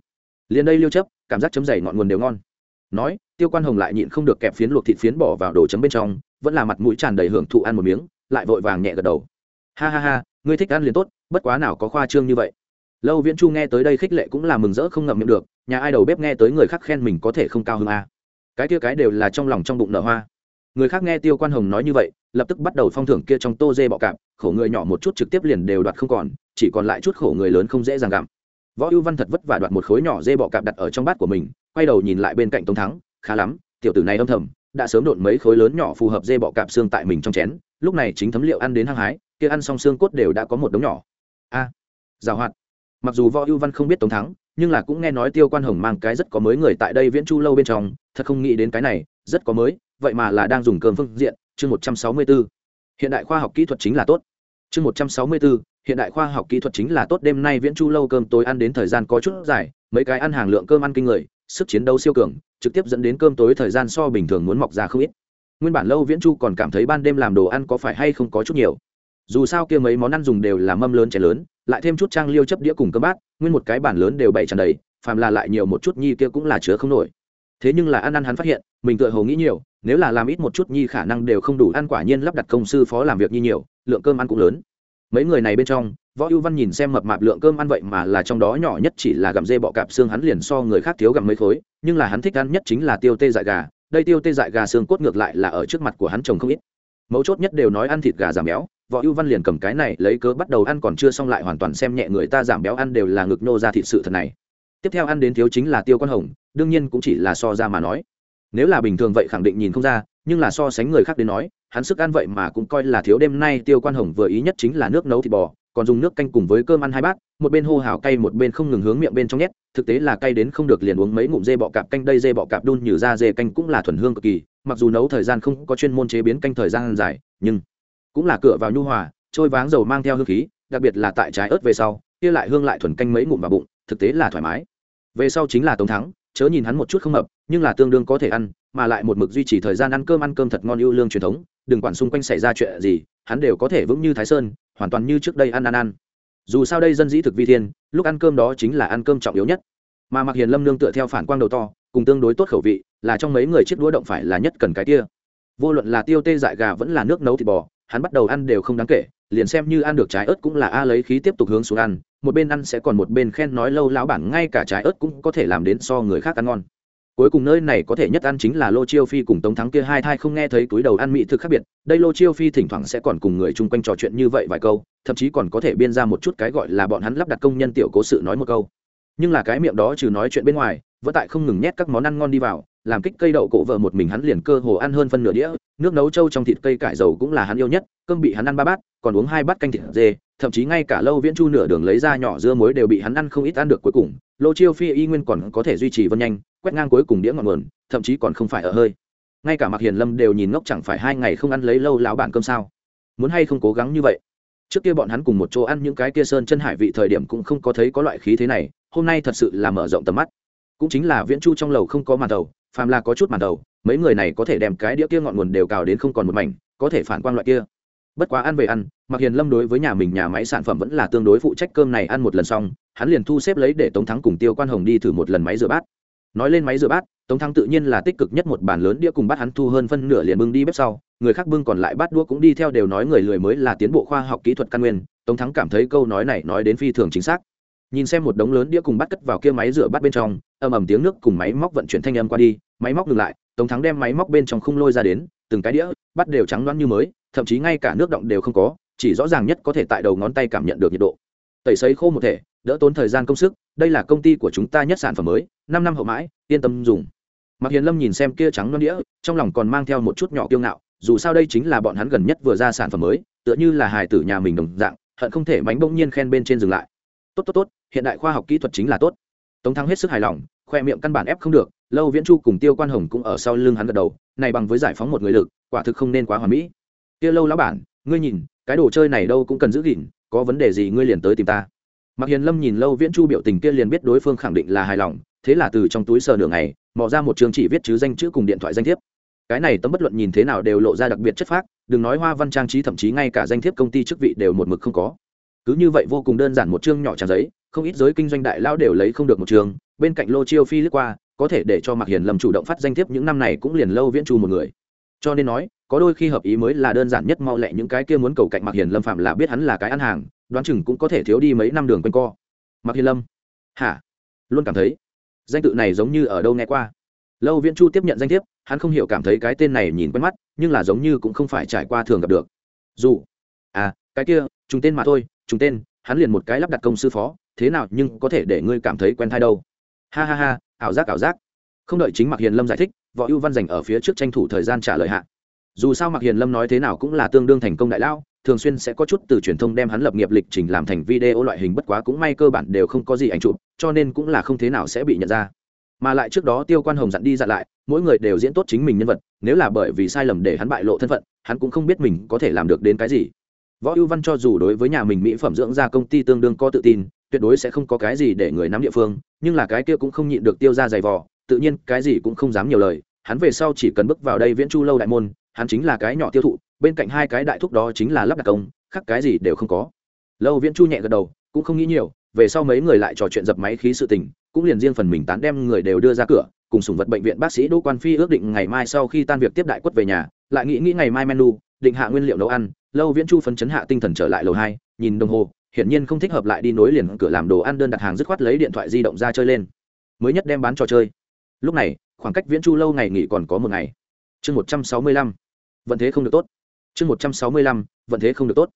Liền đây liêu chấp, cảm giác chấm dày ngọn nguồn đều ngon. Nói, tiêu quan hồng lại nhịn không được kẹp phiến luộc thịt phiến bỏ vào đồ chấm bên trong, vẫn là mặt mũi tràn đầy hưởng thụ ăn một miếng, lại vội vàng nhẹ gật đầu. Ha ha ha, ngươi thích ăn liền tốt, bất quá nào có khoa trương như vậy. Lâu viễn chu nghe tới đây khích lệ cũng là mừng rỡ không ngậm miệng được, nhà ai đầu bếp nghe tới người khác khen mình có thể không cao hơn a à. cái kia cái đều là trong lòng trong bụng nở hoa người khác nghe tiêu quan hồng nói như vậy lập tức bắt đầu phong thưởng kia trong tô dê bọ cạp khổ người nhỏ một chút trực tiếp liền đều đoạt không còn chỉ còn lại chút khổ người lớn không dễ dàng gặm. Võ ưu văn thật vất vả đoạt một khối nhỏ dê bọ cạp đặt ở trong bát của mình quay đầu nhìn lại bên cạnh tống thắng khá lắm tiểu tử này âm thầm đã sớm đột mấy khối lớn nhỏ phù hợp dê bọ cạp xương tại mình trong chén lúc này chính thấm liệu ăn đến hăng hái kia ăn xong xương cốt đều đã có một đống nhỏ. A à, hoạt. Mặc dù võ ưu văn không biết tống thắng nhưng là cũng nghe nói tiêu quan hồng mang cái rất có mới người tại đây viễn chu lâu bên trong thật không nghĩ đến cái này rất có mới vậy mà là đang dùng cơm phương diện, chương một trăm sáu mươi b ố hiện đại khoa học kỹ thuật chính là tốt. Chương một trăm sáu mươi b ố hiện đại khoa học kỹ thuật chính là tốt. Đêm nay viễn chu lâu cơm tối ăn đến thời gian có chút dài, mấy cái ăn hàng lượng cơm ăn kinh người, sức chiến đấu siêu cường, trực tiếp dẫn đến cơm tối thời gian so bình thường muốn mọc ra không ít. Nguyên bản lâu viễn chu còn cảm thấy ban đêm làm đồ ăn có phải hay không có chút nhiều. Dù sao kia mấy món ăn dùng đều là mâm lớn chén lớn, lại thêm chút trang liêu chấp đĩa cùng cơm bát, nguyên một cái bản lớn đều bày tràn đầy, phàm là lại nhiều một chút nhi kia cũng là chứa không nổi. Thế nhưng là ăn ăn hắn phát hiện, mình tựa hồ nghĩ nhiều nếu là làm ít một chút nhi khả năng đều không đủ, ăn quả nhiên lắp đặt công sư phó làm việc nhi nhiều, lượng cơm ăn cũng lớn. Mấy người này bên trong, võ ưu văn nhìn xem mập mạp lượng cơm ăn vậy mà là trong đó nhỏ nhất chỉ là gặm dê bọ cạp xương hắn liền so người khác thiếu gặm mấy khối, nhưng là hắn thích ăn nhất chính là tiêu tê dại gà. Đây tiêu tê dại gà xương cốt ngược lại là ở trước mặt của hắn chồng không ít. Mấu chốt nhất đều nói ăn thịt gà giảm béo, võ ưu văn liền cầm cái này lấy cớ bắt đầu ăn còn chưa xong lại hoàn toàn xem nhẹ người ta giảm béo ăn đều là ngực nô ra thịt sự thật này. Tiếp theo ăn đến thiếu chính là tiêu con hồng, đương nhiên cũng chỉ là so ra mà nói nếu là bình thường vậy khẳng định nhìn không ra, nhưng là so sánh người khác đến nói, hắn sức ăn vậy mà cũng coi là thiếu. Đêm nay tiêu quan hồng vừa ý nhất chính là nước nấu thịt bò, còn dùng nước canh cùng với cơm ăn hai bát, một bên hô hào cay một bên không ngừng hướng miệng bên trong nhét, thực tế là cay đến không được liền uống mấy ngụm dê bọ cạp canh. Đây dê bọ cạp đun như ra dê canh cũng là thuần hương cực kỳ, mặc dù nấu thời gian không có chuyên môn chế biến canh thời gian dài, nhưng cũng là cửa vào nhu hòa, trôi váng dầu mang theo hương khí, đặc biệt là tại trái ớt về sau, kia lại hương lại thuần canh mấy ngụm vào bụng, thực tế là thoải mái. Về sau chính là tống thắng chớ nhìn hắn một chút không hợp nhưng là tương đương có thể ăn, mà lại một mực duy trì thời gian ăn cơm ăn cơm thật ngon ưu lương truyền thống, đừng quản xung quanh xảy ra chuyện gì, hắn đều có thể vững như thái sơn, hoàn toàn như trước đây ăn ăn ăn. Dù sao đây dân dĩ thực vi thiên, lúc ăn cơm đó chính là ăn cơm trọng yếu nhất. Mà mặc hiền lâm nương tựa theo phản quang đầu to, cùng tương đối tốt khẩu vị, là trong mấy người chiếc đũa động phải là nhất cần cái kia. Vô luận là tiêu tê dại gà vẫn là nước nấu thịt bò, hắn bắt đầu ăn đều không đáng kể, liền xem như ăn được trái ớt cũng là a lấy khí tiếp tục hướng xuống ăn một bên ăn sẽ còn một bên khen nói lâu lão bản ngay cả trái ớt cũng có thể làm đến so người khác ăn ngon. Cuối cùng nơi này có thể nhất ăn chính là lô chiêu phi cùng tống thắng kia hai thai không nghe thấy túi đầu ăn mỹ thực khác biệt. Đây lô chiêu phi thỉnh thoảng sẽ còn cùng người chung quanh trò chuyện như vậy vài câu, thậm chí còn có thể biên ra một chút cái gọi là bọn hắn lắp đặt công nhân tiểu cố sự nói một câu. Nhưng là cái miệng đó trừ nói chuyện bên ngoài, vẫn tại không ngừng nhét các món ăn ngon đi vào, làm kích cây đậu cổ vợ một mình hắn liền cơ hồ ăn hơn phân nửa đĩa, nước nấu trâu trong thịt cây cải dầu cũng là hắn yêu nhất, cơm bị hắn ăn ba bát, còn uống hai bát canh thịt dê thậm chí ngay cả lâu viễn chu nửa đường lấy ra nhỏ dưa muối đều bị hắn ăn không ít ăn được cuối cùng. Lô chiêu phi y nguyên còn có thể duy trì vân nhanh, quét ngang cuối cùng đĩa ngọn nguồn, thậm chí còn không phải ở hơi. Ngay cả mặc hiền lâm đều nhìn ngốc chẳng phải hai ngày không ăn lấy lâu lão bản cơm sao? Muốn hay không cố gắng như vậy? Trước kia bọn hắn cùng một chỗ ăn những cái kia sơn chân hải vị thời điểm cũng không có thấy có loại khí thế này, hôm nay thật sự là mở rộng tầm mắt. Cũng chính là viễn chu trong lầu không có màn đầu, phàm là có chút màn đầu, mấy người này có thể đem cái đĩa kia ngọn nguồn đều cào đến không còn một mảnh, có thể phản quang loại kia bất quá ăn về ăn mặc hiền lâm đối với nhà mình nhà máy sản phẩm vẫn là tương đối phụ trách cơm này ăn một lần xong, hắn liền thu xếp lấy để tống thắng cùng tiêu quan hồng đi thử một lần máy rửa bát. Nói lên máy rửa bát, tống thắng tự nhiên là tích cực nhất một bàn lớn đĩa cùng bát hắn thu hơn phân nửa liền bưng đi bếp sau, người khác bưng còn lại bát đũa cũng đi theo đều nói người lười mới là tiến bộ khoa học kỹ thuật căn nguyên, tống thắng cảm thấy câu nói này nói đến phi thường chính xác. Nhìn xem một đống lớn đĩa cùng bắt cất vào kia máy rửa bát bên trong, ầm ầm tiếng nước cùng máy móc vận chuyển thanh âm qua đi, máy móc ngừng lại, tống thắng đem máy móc bên trong khung lôi ra đến, từng cái đĩa bắt đều trắng loãng như mới thậm chí ngay cả nước động đều không có, chỉ rõ ràng nhất có thể tại đầu ngón tay cảm nhận được nhiệt độ. Tẩy sấy khô một thể, đỡ tốn thời gian công sức, đây là công ty của chúng ta nhất sản phẩm mới, năm năm hậu mãi, yên tâm dùng. Mặc hiền lâm nhìn xem kia trắng non đĩa, trong lòng còn mang theo một chút nhỏ kiêu ngạo, dù sao đây chính là bọn hắn gần nhất vừa ra sản phẩm mới, tựa như là hài tử nhà mình đồng dạng, hận không thể mánh bỗng nhiên khen bên trên dừng lại. Tốt tốt tốt, hiện đại khoa học kỹ thuật chính là tốt. Tống thắng hết sức hài lòng, khoe miệng căn bản ép không được, lâu viễn chu cùng tiêu quan hồng cũng ở sau lưng hắn gật đầu, này bằng với giải phóng một người lực, quả thực không nên quá hoàn mỹ kia lâu lão bản, ngươi nhìn, cái đồ chơi này đâu cũng cần giữ gìn, có vấn đề gì ngươi liền tới tìm ta. Mặc hiền lâm nhìn lâu viễn chu biểu tình kia liền biết đối phương khẳng định là hài lòng, thế là từ trong túi sờ nửa ngày, mò ra một trường chỉ viết chứ danh chữ cùng điện thoại danh thiếp. Cái này tấm bất luận nhìn thế nào đều lộ ra đặc biệt chất phác, đừng nói hoa văn trang trí thậm chí ngay cả danh thiếp công ty chức vị đều một mực không có. Cứ như vậy vô cùng đơn giản một chương nhỏ trang giấy, không ít giới kinh doanh đại lão đều lấy không được một trường bên cạnh lô chiêu phi lướt qua, có thể để cho mạc hiền lâm chủ động phát danh thiếp những năm này cũng liền lâu viễn chu một người. Cho nên nói có đôi khi hợp ý mới là đơn giản nhất, mau lẹ những cái kia muốn cầu cạnh mạc hiền lâm phạm là biết hắn là cái ăn hàng, đoán chừng cũng có thể thiếu đi mấy năm đường quanh co. Mạc hiền lâm, hả? Luôn cảm thấy, danh tự này giống như ở đâu nghe qua. Lâu viễn chu tiếp nhận danh thiếp, hắn không hiểu cảm thấy cái tên này nhìn quen mắt, nhưng là giống như cũng không phải trải qua thường gặp được. Dù à cái kia chúng tên mà thôi chúng tên, hắn liền một cái lắp đặt công sư phó, thế nào nhưng có thể để ngươi cảm thấy quen thai đâu. Ha ha ha, ảo giác ảo giác. Không đợi chính mạc hiền lâm giải thích, võ ưu văn dành ở phía trước tranh thủ thời gian trả lời hạ dù sao mạc hiền lâm nói thế nào cũng là tương đương thành công đại lao, thường xuyên sẽ có chút từ truyền thông đem hắn lập nghiệp lịch trình làm thành video loại hình bất quá cũng may cơ bản đều không có gì ảnh chụp, cho nên cũng là không thế nào sẽ bị nhận ra. Mà lại trước đó tiêu quan hồng dặn đi dặn lại, mỗi người đều diễn tốt chính mình nhân vật, nếu là bởi vì sai lầm để hắn bại lộ thân phận, hắn cũng không biết mình có thể làm được đến cái gì. Võ ưu văn cho dù đối với nhà mình mỹ phẩm dưỡng ra công ty tương đương có tự tin, tuyệt đối sẽ không có cái gì để người nắm địa phương, nhưng là cái kia cũng không nhịn được tiêu ra giày vò, tự nhiên cái gì cũng không dám nhiều lời, hắn về sau chỉ cần bước vào đây viễn chu lâu đại môn hắn chính là cái nhỏ tiêu thụ, bên cạnh hai cái đại thúc đó chính là lắp đặt công, khác cái gì đều không có. Lâu viễn chu nhẹ gật đầu, cũng không nghĩ nhiều, về sau mấy người lại trò chuyện dập máy khí sự tình, cũng liền riêng phần mình tán đem người đều đưa ra cửa, cùng sùng vật bệnh viện bác sĩ đỗ quan phi ước định ngày mai sau khi tan việc tiếp đại quất về nhà, lại nghĩ nghĩ ngày mai menu, định hạ nguyên liệu nấu ăn, lâu viễn chu phấn chấn hạ tinh thần trở lại lầu hai, nhìn đồng hồ, hiển nhiên không thích hợp lại đi nối liền cửa làm đồ ăn đơn đặt hàng dứt khoát lấy điện thoại di động ra chơi lên. Mới nhất đem bán trò chơi. Lúc này, khoảng cách viễn chu lâu ngày nghỉ còn có một ngày chương một trăm sáu mươi lăm. Vận thế không được tốt. Chương một trăm sáu mươi lăm, vận thế không được tốt.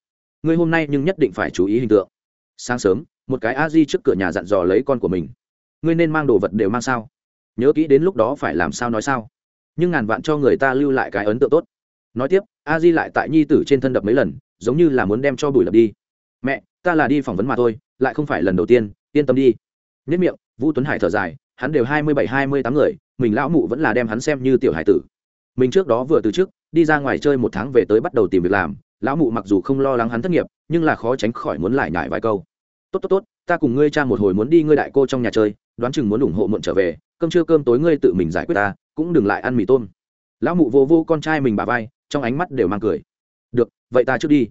Ngươi hôm nay nhưng nhất định phải chú ý hình tượng. Sáng sớm, một cái a di trước cửa nhà dặn dò lấy con của mình. Ngươi nên mang đồ vật đều mang sao? Nhớ kỹ đến lúc đó phải làm sao nói sao? Nhưng ngàn vạn cho người ta lưu lại cái ấn tượng tốt. Nói tiếp, a di lại tại nhi tử trên thân đập mấy lần, giống như là muốn đem cho bùi lập đi. Mẹ, ta là đi phỏng vấn mà thôi, lại không phải lần đầu tiên, yên tâm đi. Nhất miệng, vũ tuấn hải thở dài, hắn đều hai mươi bảy, hai mươi tám người, mình lão mụ vẫn là đem hắn xem như tiểu hải tử mình trước đó vừa từ trước đi ra ngoài chơi một tháng về tới bắt đầu tìm việc làm, lão mụ mặc dù không lo lắng hắn thất nghiệp, nhưng là khó tránh khỏi muốn lại nhải vài câu. Tốt tốt tốt, ta cùng ngươi cha một hồi muốn đi ngươi đại cô trong nhà chơi, đoán chừng muốn ủng hộ muộn trở về, cơm trưa cơm tối ngươi tự mình giải quyết ta, cũng đừng lại ăn mì tôm. Lão mụ vô vô con trai mình bà vai, trong ánh mắt đều mang cười. Được, vậy ta trước đi.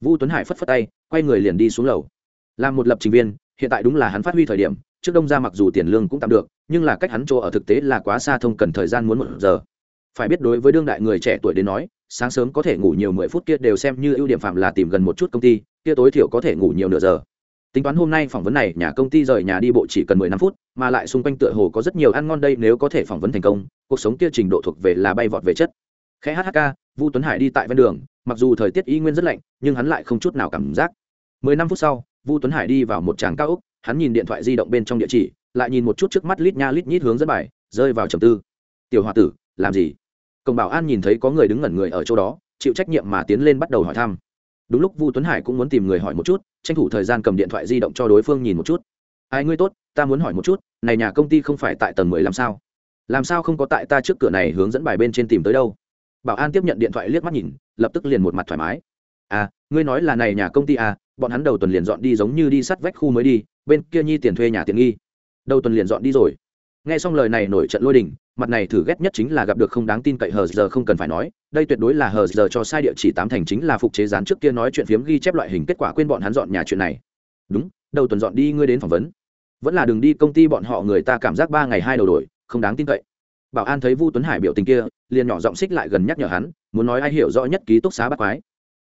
Vu tuấn hải phất phất tay, quay người liền đi xuống lầu. Làm một lập trình viên, hiện tại đúng là hắn phát huy thời điểm, trước đông ra mặc dù tiền lương cũng tạm được, nhưng là cách hắn chỗ ở thực tế là quá xa thông cần thời gian muốn một giờ phải biết đối với đương đại người trẻ tuổi đến nói, sáng sớm có thể ngủ nhiều mười phút kia đều xem như ưu điểm phạm là tìm gần một chút công ty, kia tối thiểu có thể ngủ nhiều nửa giờ. Tính toán hôm nay phỏng vấn này, nhà công ty rời nhà đi bộ chỉ cần mười năm phút, mà lại xung quanh tựa hồ có rất nhiều ăn ngon đây nếu có thể phỏng vấn thành công, cuộc sống kia trình độ thuộc về là bay vọt về chất. Khẽ hhk vu tuấn hải đi tại ven đường, mặc dù thời tiết y nguyên rất lạnh, nhưng hắn lại không chút nào cảm giác. Mười năm phút sau, vu tuấn hải đi vào một tràng cao úc hắn nhìn điện thoại di động bên trong địa chỉ, lại nhìn một chút trước mắt lít nha lít nhít hướng dẫn bài, rơi vào trầm tư. Tiểu h o a tử, làm gì? Cổng bảo an nhìn thấy có người đứng ngẩn người ở chỗ đó, chịu trách nhiệm mà tiến lên bắt đầu hỏi thăm. Đúng lúc vu tuấn hải cũng muốn tìm người hỏi một chút, tranh thủ thời gian cầm điện thoại di động cho đối phương nhìn một chút. Ai, ngươi tốt, ta muốn hỏi một chút, này nhà công ty không phải tại tầng mười làm sao? Làm sao không có tại ta trước cửa này hướng dẫn bài bên trên tìm tới đâu? Bảo an tiếp nhận điện thoại liếc mắt nhìn, lập tức liền một mặt thoải mái. À ngươi nói là này nhà công ty à bọn hắn đầu tuần liền dọn đi giống như đi sắt vách khu mới đi, bên kia nhi tiền thuê nhà tiện nghi. Đầu tuần liền dọn đi rồi. Nghe xong lời này nổi trận lôi đình mặt này thử ghét nhất chính là gặp được không đáng tin cậy hờ giờ không cần phải nói, đây tuyệt đối là hờ giờ cho sai địa chỉ tám thành chính là phục chế gián trước kia nói chuyện phiếm ghi chép loại hình kết quả quên bọn hắn dọn nhà chuyện này. Đúng, đầu tuần dọn đi ngươi đến phỏng vấn. Vẫn là đường đi công ty bọn họ người ta cảm giác ba ngày hai đầu đổi, không đáng tin cậy. Bảo an thấy vu tuấn hải biểu tình kia, liền nhỏ giọng xích lại gần nhắc nhở hắn, muốn nói ai hiểu rõ nhất ký túc xá bắt quái.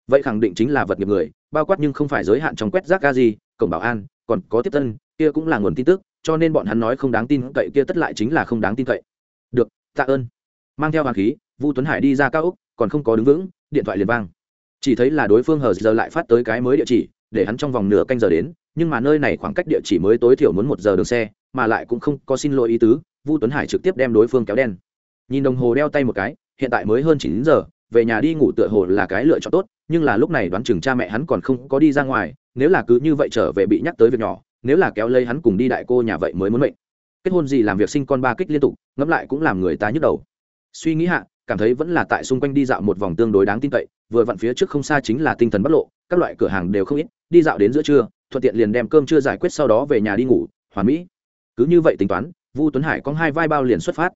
Vậy khẳng định chính là vật nghiệp người, bao quát nhưng không phải giới hạn trong quét rác ga gì, cổng bảo an, còn có tiếp tân, kia cũng là nguồn tin tức, cho nên bọn hắn nói không đáng tin cậy kia tất lại chính là không đáng tin cậy được, tạ ơn. Mang theo hoàng khí, vu tuấn hải đi ra cao úc còn không có đứng vững, điện thoại liền vang. Chỉ thấy là đối phương hờ giờ lại phát tới cái mới địa chỉ, để hắn trong vòng nửa canh giờ đến, nhưng mà nơi này khoảng cách địa chỉ mới tối thiểu muốn một giờ đường xe, mà lại cũng không có xin lỗi ý tứ, vu tuấn hải trực tiếp đem đối phương kéo đen. Nhìn đồng hồ đeo tay một cái, hiện tại mới hơn chín giờ, về nhà đi ngủ tựa hồ là cái lựa chọn tốt, nhưng là lúc này đoán chừng cha mẹ hắn còn không có đi ra ngoài, nếu là cứ như vậy trở về bị nhắc tới việc nhỏ, nếu là kéo lấy hắn cùng đi đại cô nhà vậy mới muốn mệnh kết hôn gì làm việc sinh con ba kích liên tục, ngẫm lại cũng làm người ta nhức đầu. Suy nghĩ hạ, cảm thấy vẫn là tại xung quanh đi dạo một vòng tương đối đáng tin cậy, vừa vặn phía trước không xa chính là tinh thần bất lộ, các loại cửa hàng đều không ít, đi dạo đến giữa trưa, thuận tiện liền đem cơm chưa giải quyết sau đó về nhà đi ngủ, hoàn mỹ. Cứ như vậy tính toán, vu tuấn hải có hai vai bao liền xuất phát.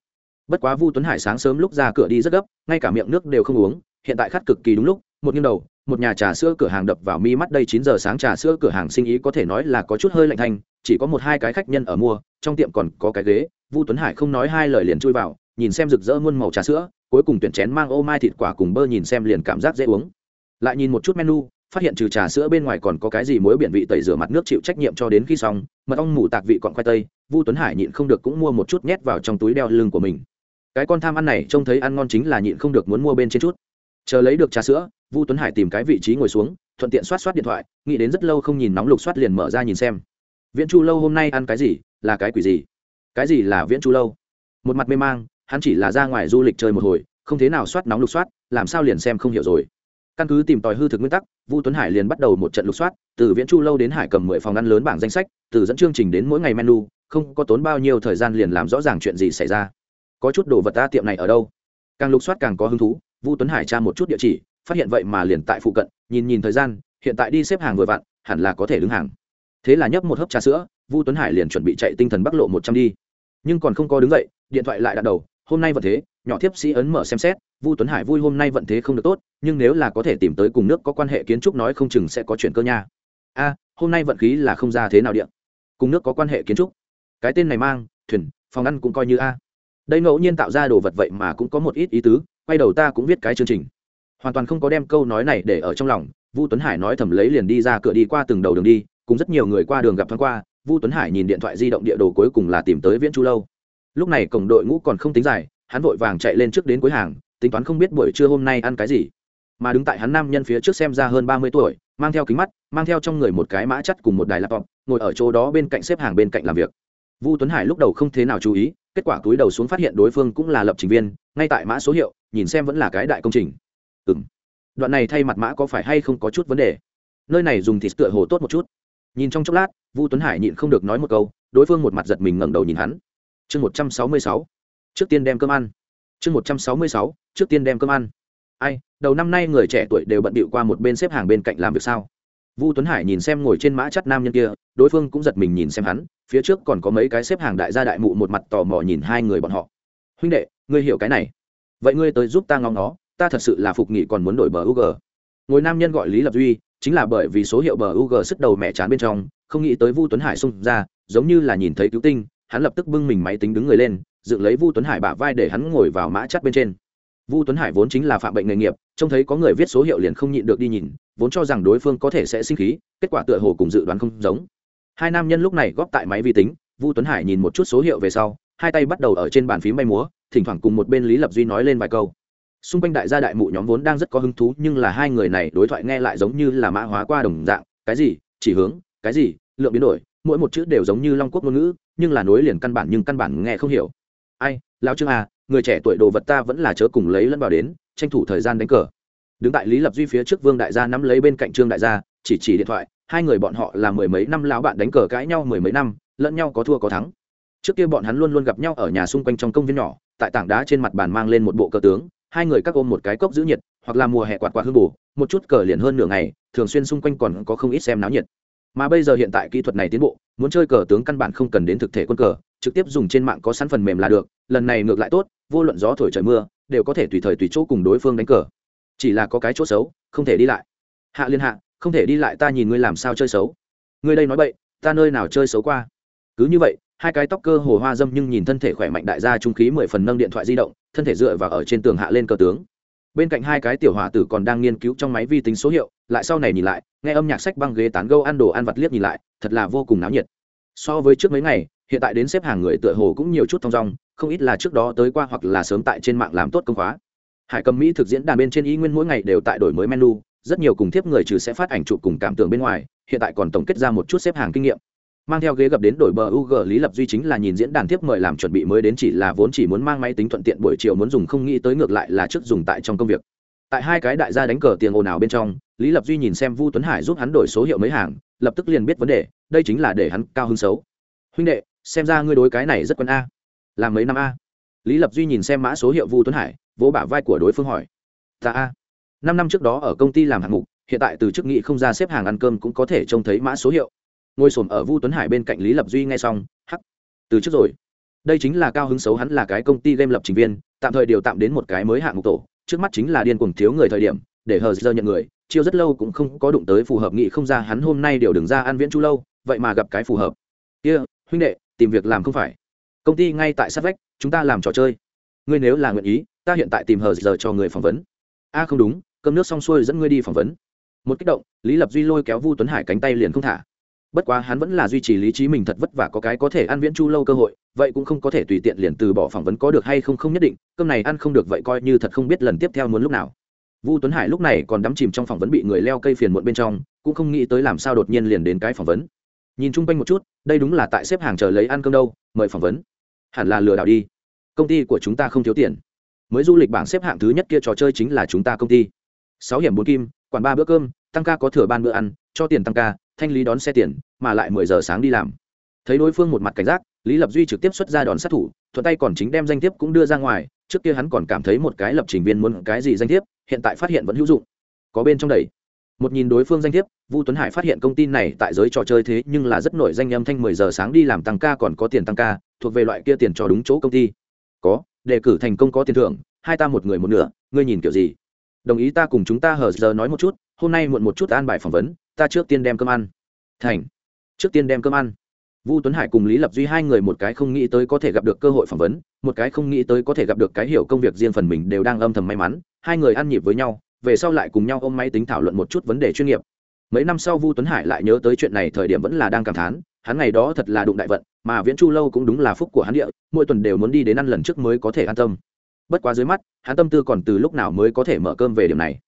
Bất quá vu tuấn hải sáng sớm lúc ra cửa đi rất gấp, ngay cả miệng nước đều không uống, hiện tại khát cực kỳ đúng lúc, một nghiêng đầu một nhà trà sữa cửa hàng đập vào mi mắt đây chín giờ sáng trà sữa cửa hàng sinh ý có thể nói là có chút hơi lạnh thành chỉ có một hai cái khách nhân ở mua, trong tiệm còn có cái ghế. Vu tuấn hải không nói hai lời liền chui vào, nhìn xem rực rỡ muôn màu trà sữa, cuối cùng tuyển chén mang ô mai thịt quả cùng bơ nhìn xem liền cảm giác dễ uống. Lại nhìn một chút menu, phát hiện trừ trà sữa bên ngoài còn có cái gì muối biển vị tẩy rửa mặt nước chịu trách nhiệm cho đến khi xong, mật ong mù tạc vị còn khoai tây, vu tuấn hải nhịn không được cũng mua một chút nhét vào trong túi đeo lưng của mình. Cái con tham ăn này trông thấy ăn ngon chính là nhịn không được muốn mua bên trên chút. Chờ lấy được trà sữa vu tuấn hải tìm cái vị trí ngồi xuống, thuận tiện soát soát điện thoại, nghĩ đến rất lâu không nhìn nóng lục soát liền mở ra nhìn xem. Viễn chu lâu hôm nay ăn cái gì, là cái quỷ gì? Cái gì là viễn chu lâu? Một mặt mê mang, hắn chỉ là ra ngoài du lịch chơi một hồi, không thế nào soát nóng lục soát làm sao liền xem không hiểu rồi. Căn cứ tìm tòi hư thực nguyên tắc, vu tuấn hải liền bắt đầu một trận lục soát từ viễn chu lâu đến hải cầm mười phòng ăn lớn bảng danh sách, từ dẫn chương trình đến mỗi ngày menu, không có tốn bao nhiêu thời gian liền làm rõ ràng chuyện gì xảy ra. Có chút đồ vật ta tiệm này ở đâu? Càng lục soát càng có hứng thú, vu tuấn hải tra một chút địa chỉ phát hiện vậy mà liền tại phụ cận, nhìn nhìn thời gian, hiện tại đi xếp hàng vừa vặn, hẳn là có thể đứng hàng. Thế là nhấp một hớp trà sữa, vu tuấn hải liền chuẩn bị chạy tinh thần bắc lộ một trăm đi. Nhưng còn không có đứng dậy, điện thoại lại đặt đầu, hôm nay vận thế, nhỏ thiếp sĩ ấn mở xem xét, vu tuấn hải vui hôm nay vận thế không được tốt, nhưng nếu là có thể tìm tới cùng nước có quan hệ kiến trúc nói không chừng sẽ có chuyện cơ nha. A, hôm nay vận khí là không ra thế nào điện cùng nước có quan hệ kiến trúc? Cái tên này mang, thuyền, phòng ăn cũng coi như a. Đây ngẫu nhiên tạo ra đồ vật vậy mà cũng có một ít ý tứ, quay đầu ta cũng viết cái chương trình hoàn toàn không có đem câu nói này để ở trong lòng, vu tuấn hải nói thầm lấy liền đi ra cửa đi qua từng đầu đường đi, cùng rất nhiều người qua đường gặp thoáng qua, vu tuấn hải nhìn điện thoại di động địa đồ cuối cùng là tìm tới viễn chu lâu. Lúc này cổng đội ngũ còn không tính dài, hắn vội vàng chạy lên trước đến cuối hàng, tính toán không biết buổi trưa hôm nay ăn cái gì. Mà đứng tại hắn nam nhân phía trước xem ra hơn ba mươi tuổi, mang theo kính mắt, mang theo trong người một cái mã chắt cùng một đài laptop, ngồi ở chỗ đó bên cạnh xếp hàng bên cạnh làm việc. Vu tuấn hải lúc đầu không thế nào chú ý, kết quả túi đầu xuống phát hiện đối phương cũng là lập trình viên, ngay tại mã số hiệu, nhìn xem vẫn là cái đại công trình ừ đoạn này thay mặt mã có phải hay không có chút vấn đề? Nơi này dùng thịt tựa hồ tốt một chút. Nhìn trong chốc lát, vu tuấn hải nhịn không được nói một câu, đối phương một mặt giật mình ngẩng đầu nhìn hắn. Chương một trăm sáu mươi sáu. Trước tiên đem cơm ăn. Chương một trăm sáu mươi sáu. Trước tiên đem cơm ăn. Ai, đầu năm nay người trẻ tuổi đều bận bịu qua một bên xếp hàng bên cạnh làm việc sao? Vu tuấn hải nhìn xem ngồi trên mã chắt nam nhân kia, đối phương cũng giật mình nhìn xem hắn, phía trước còn có mấy cái xếp hàng đại gia đại mụ một mặt tò mò nhìn hai người bọn họ. Huynh đệ, ngươi hiểu cái này. Vậy ngươi tới giúp ta ngóng nó ta thật sự là phục nghị còn muốn đổi bờ u ngồi nam nhân gọi lý lập duy, chính là bởi vì số hiệu bờ u sức đầu mẹ chán bên trong, không nghĩ tới vu tuấn hải xung ra, giống như là nhìn thấy cứu tinh, hắn lập tức bưng mình máy tính đứng người lên, dựng lấy vu tuấn hải bả vai để hắn ngồi vào mã chắt bên trên. Vu tuấn hải vốn chính là phạm bệnh nghề nghiệp, trông thấy có người viết số hiệu liền không nhịn được đi nhìn, vốn cho rằng đối phương có thể sẽ sinh khí, kết quả tựa hồ cùng dự đoán không giống. Hai nam nhân lúc này góp tại máy vi tính, vu tuấn hải nhìn một chút số hiệu về sau, hai tay bắt đầu ở trên bàn phím bay múa, thỉnh thoảng cùng một bên lý lập duy nói lên vài câu xung quanh đại gia đại mụ nhóm vốn đang rất có hứng thú, nhưng là hai người này đối thoại nghe lại giống như là mã hóa qua đồng dạng, cái gì, chỉ hướng, cái gì, lượng biến đổi, mỗi một chữ đều giống như long quốc ngôn ngữ, nhưng là nối liền căn bản nhưng căn bản nghe không hiểu. Ai lao trương à người trẻ tuổi đồ vật ta vẫn là chớ cùng lấy lẫn vào đến, tranh thủ thời gian đánh cờ. Đứng tại lý lập duy phía trước vương đại gia nắm lấy bên cạnh trương đại gia, chỉ chỉ điện thoại, hai người bọn họ là mười mấy năm lão bạn đánh cờ cãi nhau mười mấy năm, lẫn nhau có thua có thắng. Trước kia bọn hắn luôn luôn gặp nhau ở nhà xung quanh trong công viên nhỏ, tại tảng đá trên mặt bàn mang lên một bộ cờ tướng hai người các ôm một cái cốc giữ nhiệt, hoặc là mùa hè quạt quạt hư bù, một chút cờ liền hơn nửa ngày, thường xuyên xung quanh còn có không ít xem náo nhiệt. Mà bây giờ hiện tại kỹ thuật này tiến bộ, muốn chơi cờ tướng căn bản không cần đến thực thể quân cờ, trực tiếp dùng trên mạng có sẵn phần mềm là được, lần này ngược lại tốt, vô luận gió thổi trời mưa, đều có thể tùy thời tùy chỗ cùng đối phương đánh cờ. Chỉ là có cái chỗ xấu, không thể đi lại. Hạ liên hạ, không thể đi lại ta nhìn ngươi làm sao chơi xấu. Ngươi đây nói bậy, ta nơi nào chơi xấu qua? Cứ như vậy, hai cái tóc cơ hồ hoa dâm nhưng nhìn thân thể khỏe mạnh đại gia trung khí mười phần nâng điện thoại di động thân thể dựa vào ở trên tường hạ lên cờ tướng. Bên cạnh hai cái tiểu hòa tử còn đang nghiên cứu trong máy vi tính số hiệu, lại sau này nhìn lại, nghe âm nhạc sách băng ghế tán gâu ăn đồ ăn vặt liếc nhìn lại, thật là vô cùng náo nhiệt. So với trước mấy ngày, hiện tại đến xếp hàng người tựa hồ cũng nhiều chút thong dong, không ít là trước đó tới qua hoặc là sớm tại trên mạng làm tốt công khóa. Hải cầm mỹ thực diễn đàn bên trên y nguyên mỗi ngày đều tại đổi mới menu, rất nhiều cùng thiếp người trừ sẽ phát ảnh chụp cùng cảm tưởng bên ngoài, hiện tại còn tổng kết ra một chút xếp hàng kinh nghiệm mang theo ghế gặp đến đổi bờ UG Lý Lập Duy chính là nhìn diễn đàn tiếp mời làm chuẩn bị mới đến chỉ là vốn chỉ muốn mang máy tính thuận tiện buổi chiều muốn dùng không nghĩ tới ngược lại là trước dùng tại trong công việc. Tại hai cái đại gia đánh cờ tiền ồn ào bên trong, Lý Lập Duy nhìn xem Vu Tuấn Hải giúp hắn đổi số hiệu mấy hàng, lập tức liền biết vấn đề, đây chính là để hắn cao hứng xấu. Huynh đệ, xem ra ngươi đối cái này rất quân a. Làm mấy năm a? Lý Lập Duy nhìn xem mã số hiệu Vu Tuấn Hải, vỗ bả vai của đối phương hỏi. Ta a. Năm năm trước đó ở công ty làm hạng mục, hiện tại từ chức nghị không ra xếp hàng ăn cơm cũng có thể trông thấy mã số hiệu ngồi sồn ở vu tuấn hải bên cạnh lý lập duy nghe xong hắc từ trước rồi. Đây chính là cao hứng xấu hắn là cái công ty game lập trình viên tạm thời điều tạm đến một cái mới hạng mục tổ trước mắt chính là điên cuồng thiếu người thời điểm để hờ giờ nhận người chiêu rất lâu cũng không có đụng tới phù hợp nghị không ra hắn hôm nay điều đừng ra ăn viễn chu lâu vậy mà gặp cái phù hợp. Kia、yeah, huynh đệ tìm việc làm không phải. Công ty ngay tại sát vách chúng ta làm trò chơi. Ngươi nếu là nguyện ý ta hiện tại tìm hờ giờ cho người phỏng vấn. A không đúng cơm nước xong xuôi dẫn ngươi đi phỏng vấn. Một kích động lý lập duy lôi kéo vu tuấn hải cánh tay liền không thả bất quá hắn vẫn là duy trì lý trí mình thật vất vả có cái có thể ăn viễn chu lâu cơ hội, vậy cũng không có thể tùy tiện liền từ bỏ phỏng vấn có được hay không không nhất định, cơm này ăn không được vậy coi như thật không biết lần tiếp theo muốn lúc nào. Vu tuấn hải lúc này còn đắm chìm trong phỏng vấn bị người leo cây phiền muộn bên trong, cũng không nghĩ tới làm sao đột nhiên liền đến cái phỏng vấn. Nhìn chung quanh một chút, đây đúng là tại xếp hàng chờ lấy ăn cơm đâu, mời phỏng vấn. Hẳn là lừa đảo đi. Công ty của chúng ta không thiếu tiền. Mới du lịch bảng xếp hạng thứ nhất kia trò chơi chính là chúng ta công ty. Sáu hiểm bốn kim, quản ba bữa cơm, tăng ca có thừa ban bữa ăn, cho tiền tăng ca thanh lý đón xe tiền, mà lại mười giờ sáng đi làm. Thấy đối phương một mặt cảnh giác, lý lập duy trực tiếp xuất ra đòn sát thủ, thuận tay còn chính đem danh thiếp cũng đưa ra ngoài, trước kia hắn còn cảm thấy một cái lập trình viên muốn cái gì danh thiếp, hiện tại phát hiện vẫn hữu dụng. Có bên trong đầy. Một nhìn đối phương danh thiếp, vu tuấn hải phát hiện công ty này tại giới trò chơi thế nhưng là rất nổi danh âm thanh mười giờ sáng đi làm tăng ca còn có tiền tăng ca, thuộc về loại kia tiền cho đúng chỗ công ty. Có, đề cử thành công có tiền thưởng, hai ta một người một nửa, ngươi nhìn kiểu gì? Đồng ý ta cùng chúng ta hờ giờ nói một chút, hôm nay muộn một chút an bài phỏng vấn ta trước tiên đem cơm ăn. Thành, trước tiên đem cơm ăn. Vu tuấn hải cùng lý lập duy hai người một cái không nghĩ tới có thể gặp được cơ hội phỏng vấn, một cái không nghĩ tới có thể gặp được cái hiểu công việc riêng phần mình đều đang âm thầm may mắn, hai người ăn nhịp với nhau, về sau lại cùng nhau ôm máy tính thảo luận một chút vấn đề chuyên nghiệp. Mấy năm sau vu tuấn hải lại nhớ tới chuyện này thời điểm vẫn là đang cảm thán, hắn ngày đó thật là đụng đại vận, mà viễn chu lâu cũng đúng là phúc của hắn địa, mỗi tuần đều muốn đi đến ăn lần trước mới có thể an tâm. Bất quá dưới mắt, hắn tâm tư còn từ lúc nào mới có thể mở cơm về điểm này.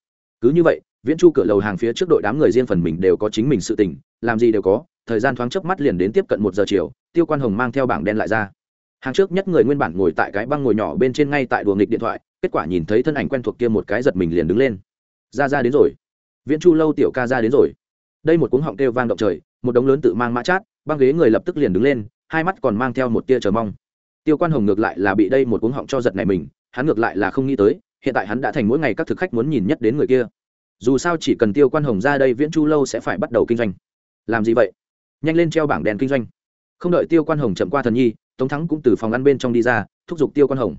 Cứ như vậy viễn chu cửa lầu hàng phía trước đội đám người riêng phần mình đều có chính mình sự tình, làm gì đều có, thời gian thoáng chớp mắt liền đến tiếp cận một giờ chiều, tiêu quan hồng mang theo bảng đen lại ra. Hàng trước nhất người nguyên bản ngồi tại cái băng ngồi nhỏ bên trên ngay tại đùa nghịch điện thoại, kết quả nhìn thấy thân ảnh quen thuộc kia một cái giật mình liền đứng lên. Ra ra đến rồi. Viễn chu lâu tiểu ca ra đến rồi. Đây một cuống họng kêu vang động trời, một đống lớn tự mang mã chát, băng ghế người lập tức liền đứng lên, hai mắt còn mang theo một tia chờ mong. Tiêu quan hồng ngược lại là bị đây một cuống họng cho giật này mình, hắn ngược lại là không nghĩ tới, hiện tại hắn đã thành mỗi ngày các thực khách muốn nhìn nhất đến người kia dù sao chỉ cần tiêu quan hồng ra đây viễn chu lâu sẽ phải bắt đầu kinh doanh. Làm gì vậy? Nhanh lên treo bảng đèn kinh doanh. Không đợi tiêu quan hồng chậm qua thần nhi, tống thắng cũng từ phòng ăn bên trong đi ra, thúc giục tiêu quan hồng.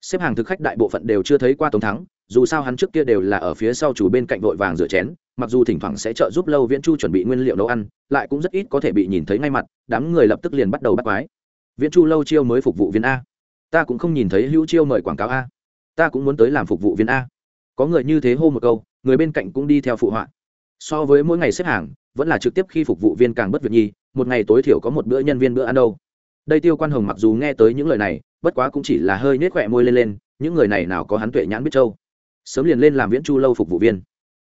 Xếp hàng thực khách đại bộ phận đều chưa thấy qua tống thắng, dù sao hắn trước kia đều là ở phía sau chủ bên cạnh vội vàng rửa chén, mặc dù thỉnh thoảng sẽ trợ giúp lâu viễn chu chuẩn bị nguyên liệu nấu ăn, lại cũng rất ít có thể bị nhìn thấy ngay mặt, đám người lập tức liền bắt đầu bắt quái. Viễn chu lâu chiêu mới phục vụ viên a. Ta cũng không nhìn thấy hữu chiêu mời quảng cáo a. Ta cũng muốn tới làm phục vụ viên a. Có người như thế hô một câu người bên cạnh cũng đi theo phụ họa. So với mỗi ngày xếp hàng, vẫn là trực tiếp khi phục vụ viên càng bất việc nhi, một ngày tối thiểu có một bữa nhân viên bữa ăn đâu. Đây tiêu quan hồng mặc dù nghe tới những lời này, bất quá cũng chỉ là hơi nết khỏe môi lên lên, những người này nào có hắn tuệ nhãn biết châu. Sớm liền lên làm viễn chu lâu phục vụ viên.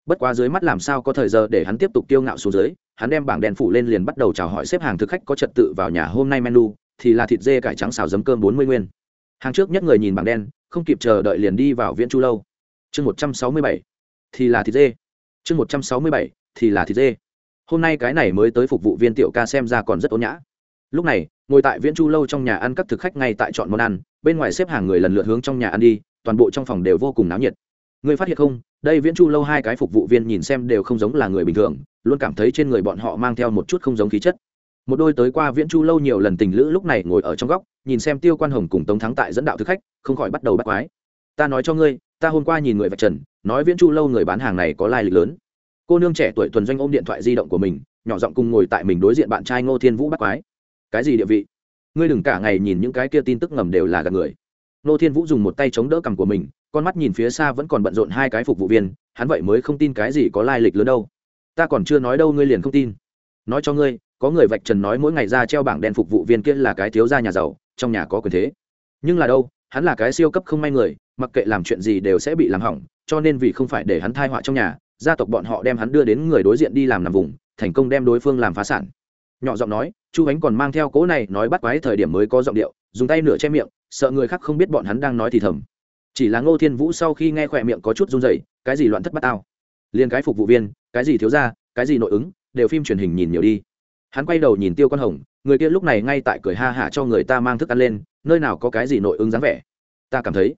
Bất quá dưới mắt làm sao có thời giờ để hắn tiếp tục tiêu ngạo xuống dưới, hắn đem bảng đèn phủ lên liền bắt đầu chào hỏi xếp hàng thực khách có trật tự vào nhà hôm nay menu, thì là thịt dê cải trắng xào giấm cơm bốn mươi nguyên. Hàng trước nhất người nhìn bảng đen, không kịp chờ đợi liền đi vào viễn chu lâu. Chương một trăm sáu mươi bảy thì là thịt dê. Chương một trăm sáu mươi bảy, thì là thịt dê. Hôm nay cái này mới tới phục vụ viên tiểu ca xem ra còn rất ôn nhã. Lúc này, ngồi tại viễn chu lâu trong nhà ăn các thực khách ngay tại chọn món ăn, bên ngoài xếp hàng người lần lượt hướng trong nhà ăn đi, toàn bộ trong phòng đều vô cùng náo nhiệt. Người phát hiện không, đây viễn chu lâu hai cái phục vụ viên nhìn xem đều không giống là người bình thường, luôn cảm thấy trên người bọn họ mang theo một chút không giống khí chất. Một đôi tới qua viễn chu lâu nhiều lần tình lữ lúc này ngồi ở trong góc, nhìn xem tiêu quan hồng cùng tống thắng tại dẫn đạo thực khách, không khỏi bắt đầu bắt quái. Ta nói cho ngươi, ta hôm qua nhìn người vạch trần nói viễn chu lâu người bán hàng này có lai lịch lớn. Cô nương trẻ tuổi Thuần doanh ôm điện thoại di động của mình, nhỏ giọng cùng ngồi tại mình đối diện bạn trai ngô thiên vũ bắt quái. Cái gì địa vị? Ngươi đừng cả ngày nhìn những cái kia tin tức ngầm đều là gạt người. Ngô thiên vũ dùng một tay chống đỡ cằm của mình, con mắt nhìn phía xa vẫn còn bận rộn hai cái phục vụ viên, hắn vậy mới không tin cái gì có lai lịch lớn đâu. Ta còn chưa nói đâu ngươi liền không tin. Nói cho ngươi, có người vạch trần nói mỗi ngày ra treo bảng đen phục vụ viên kia là cái thiếu gia nhà giàu, trong nhà có quyền thế. Nhưng là đâu, hắn là cái siêu cấp không may người, mặc kệ làm chuyện gì đều sẽ bị làm hỏng cho nên vì không phải để hắn thai họa trong nhà, gia tộc bọn họ đem hắn đưa đến người đối diện đi làm nằm vùng, thành công đem đối phương làm phá sản. Nhỏ giọng nói, chu ánh còn mang theo cố này nói bắt quái thời điểm mới có giọng điệu, dùng tay nửa che miệng, sợ người khác không biết bọn hắn đang nói thì thầm. Chỉ là ngô thiên vũ sau khi nghe khỏe miệng có chút run dày cái gì loạn thất bát tao? Liền cái phục vụ viên, cái gì thiếu ra cái gì nội ứng, đều phim truyền hình nhìn nhiều đi. Hắn quay đầu nhìn tiêu con hồng, người kia lúc này ngay tại cười ha hả cho người ta mang thức ăn lên, nơi nào có cái gì nội ứng dáng vẻ? Ta cảm thấy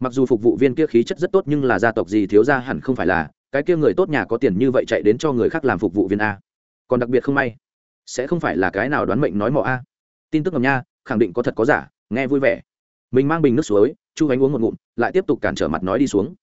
mặc dù phục vụ viên kia khí chất rất tốt nhưng là gia tộc gì thiếu ra hẳn không phải là, cái kia người tốt nhà có tiền như vậy chạy đến cho người khác làm phục vụ viên a. Còn đặc biệt không may, sẽ không phải là cái nào đoán mệnh nói mỏ a. Tin tức ngầm nha, khẳng định có thật có giả, nghe vui vẻ. Mình mang bình nước suối, chu ánh uống một ngụm, lại tiếp tục cản trở mặt nói đi xuống.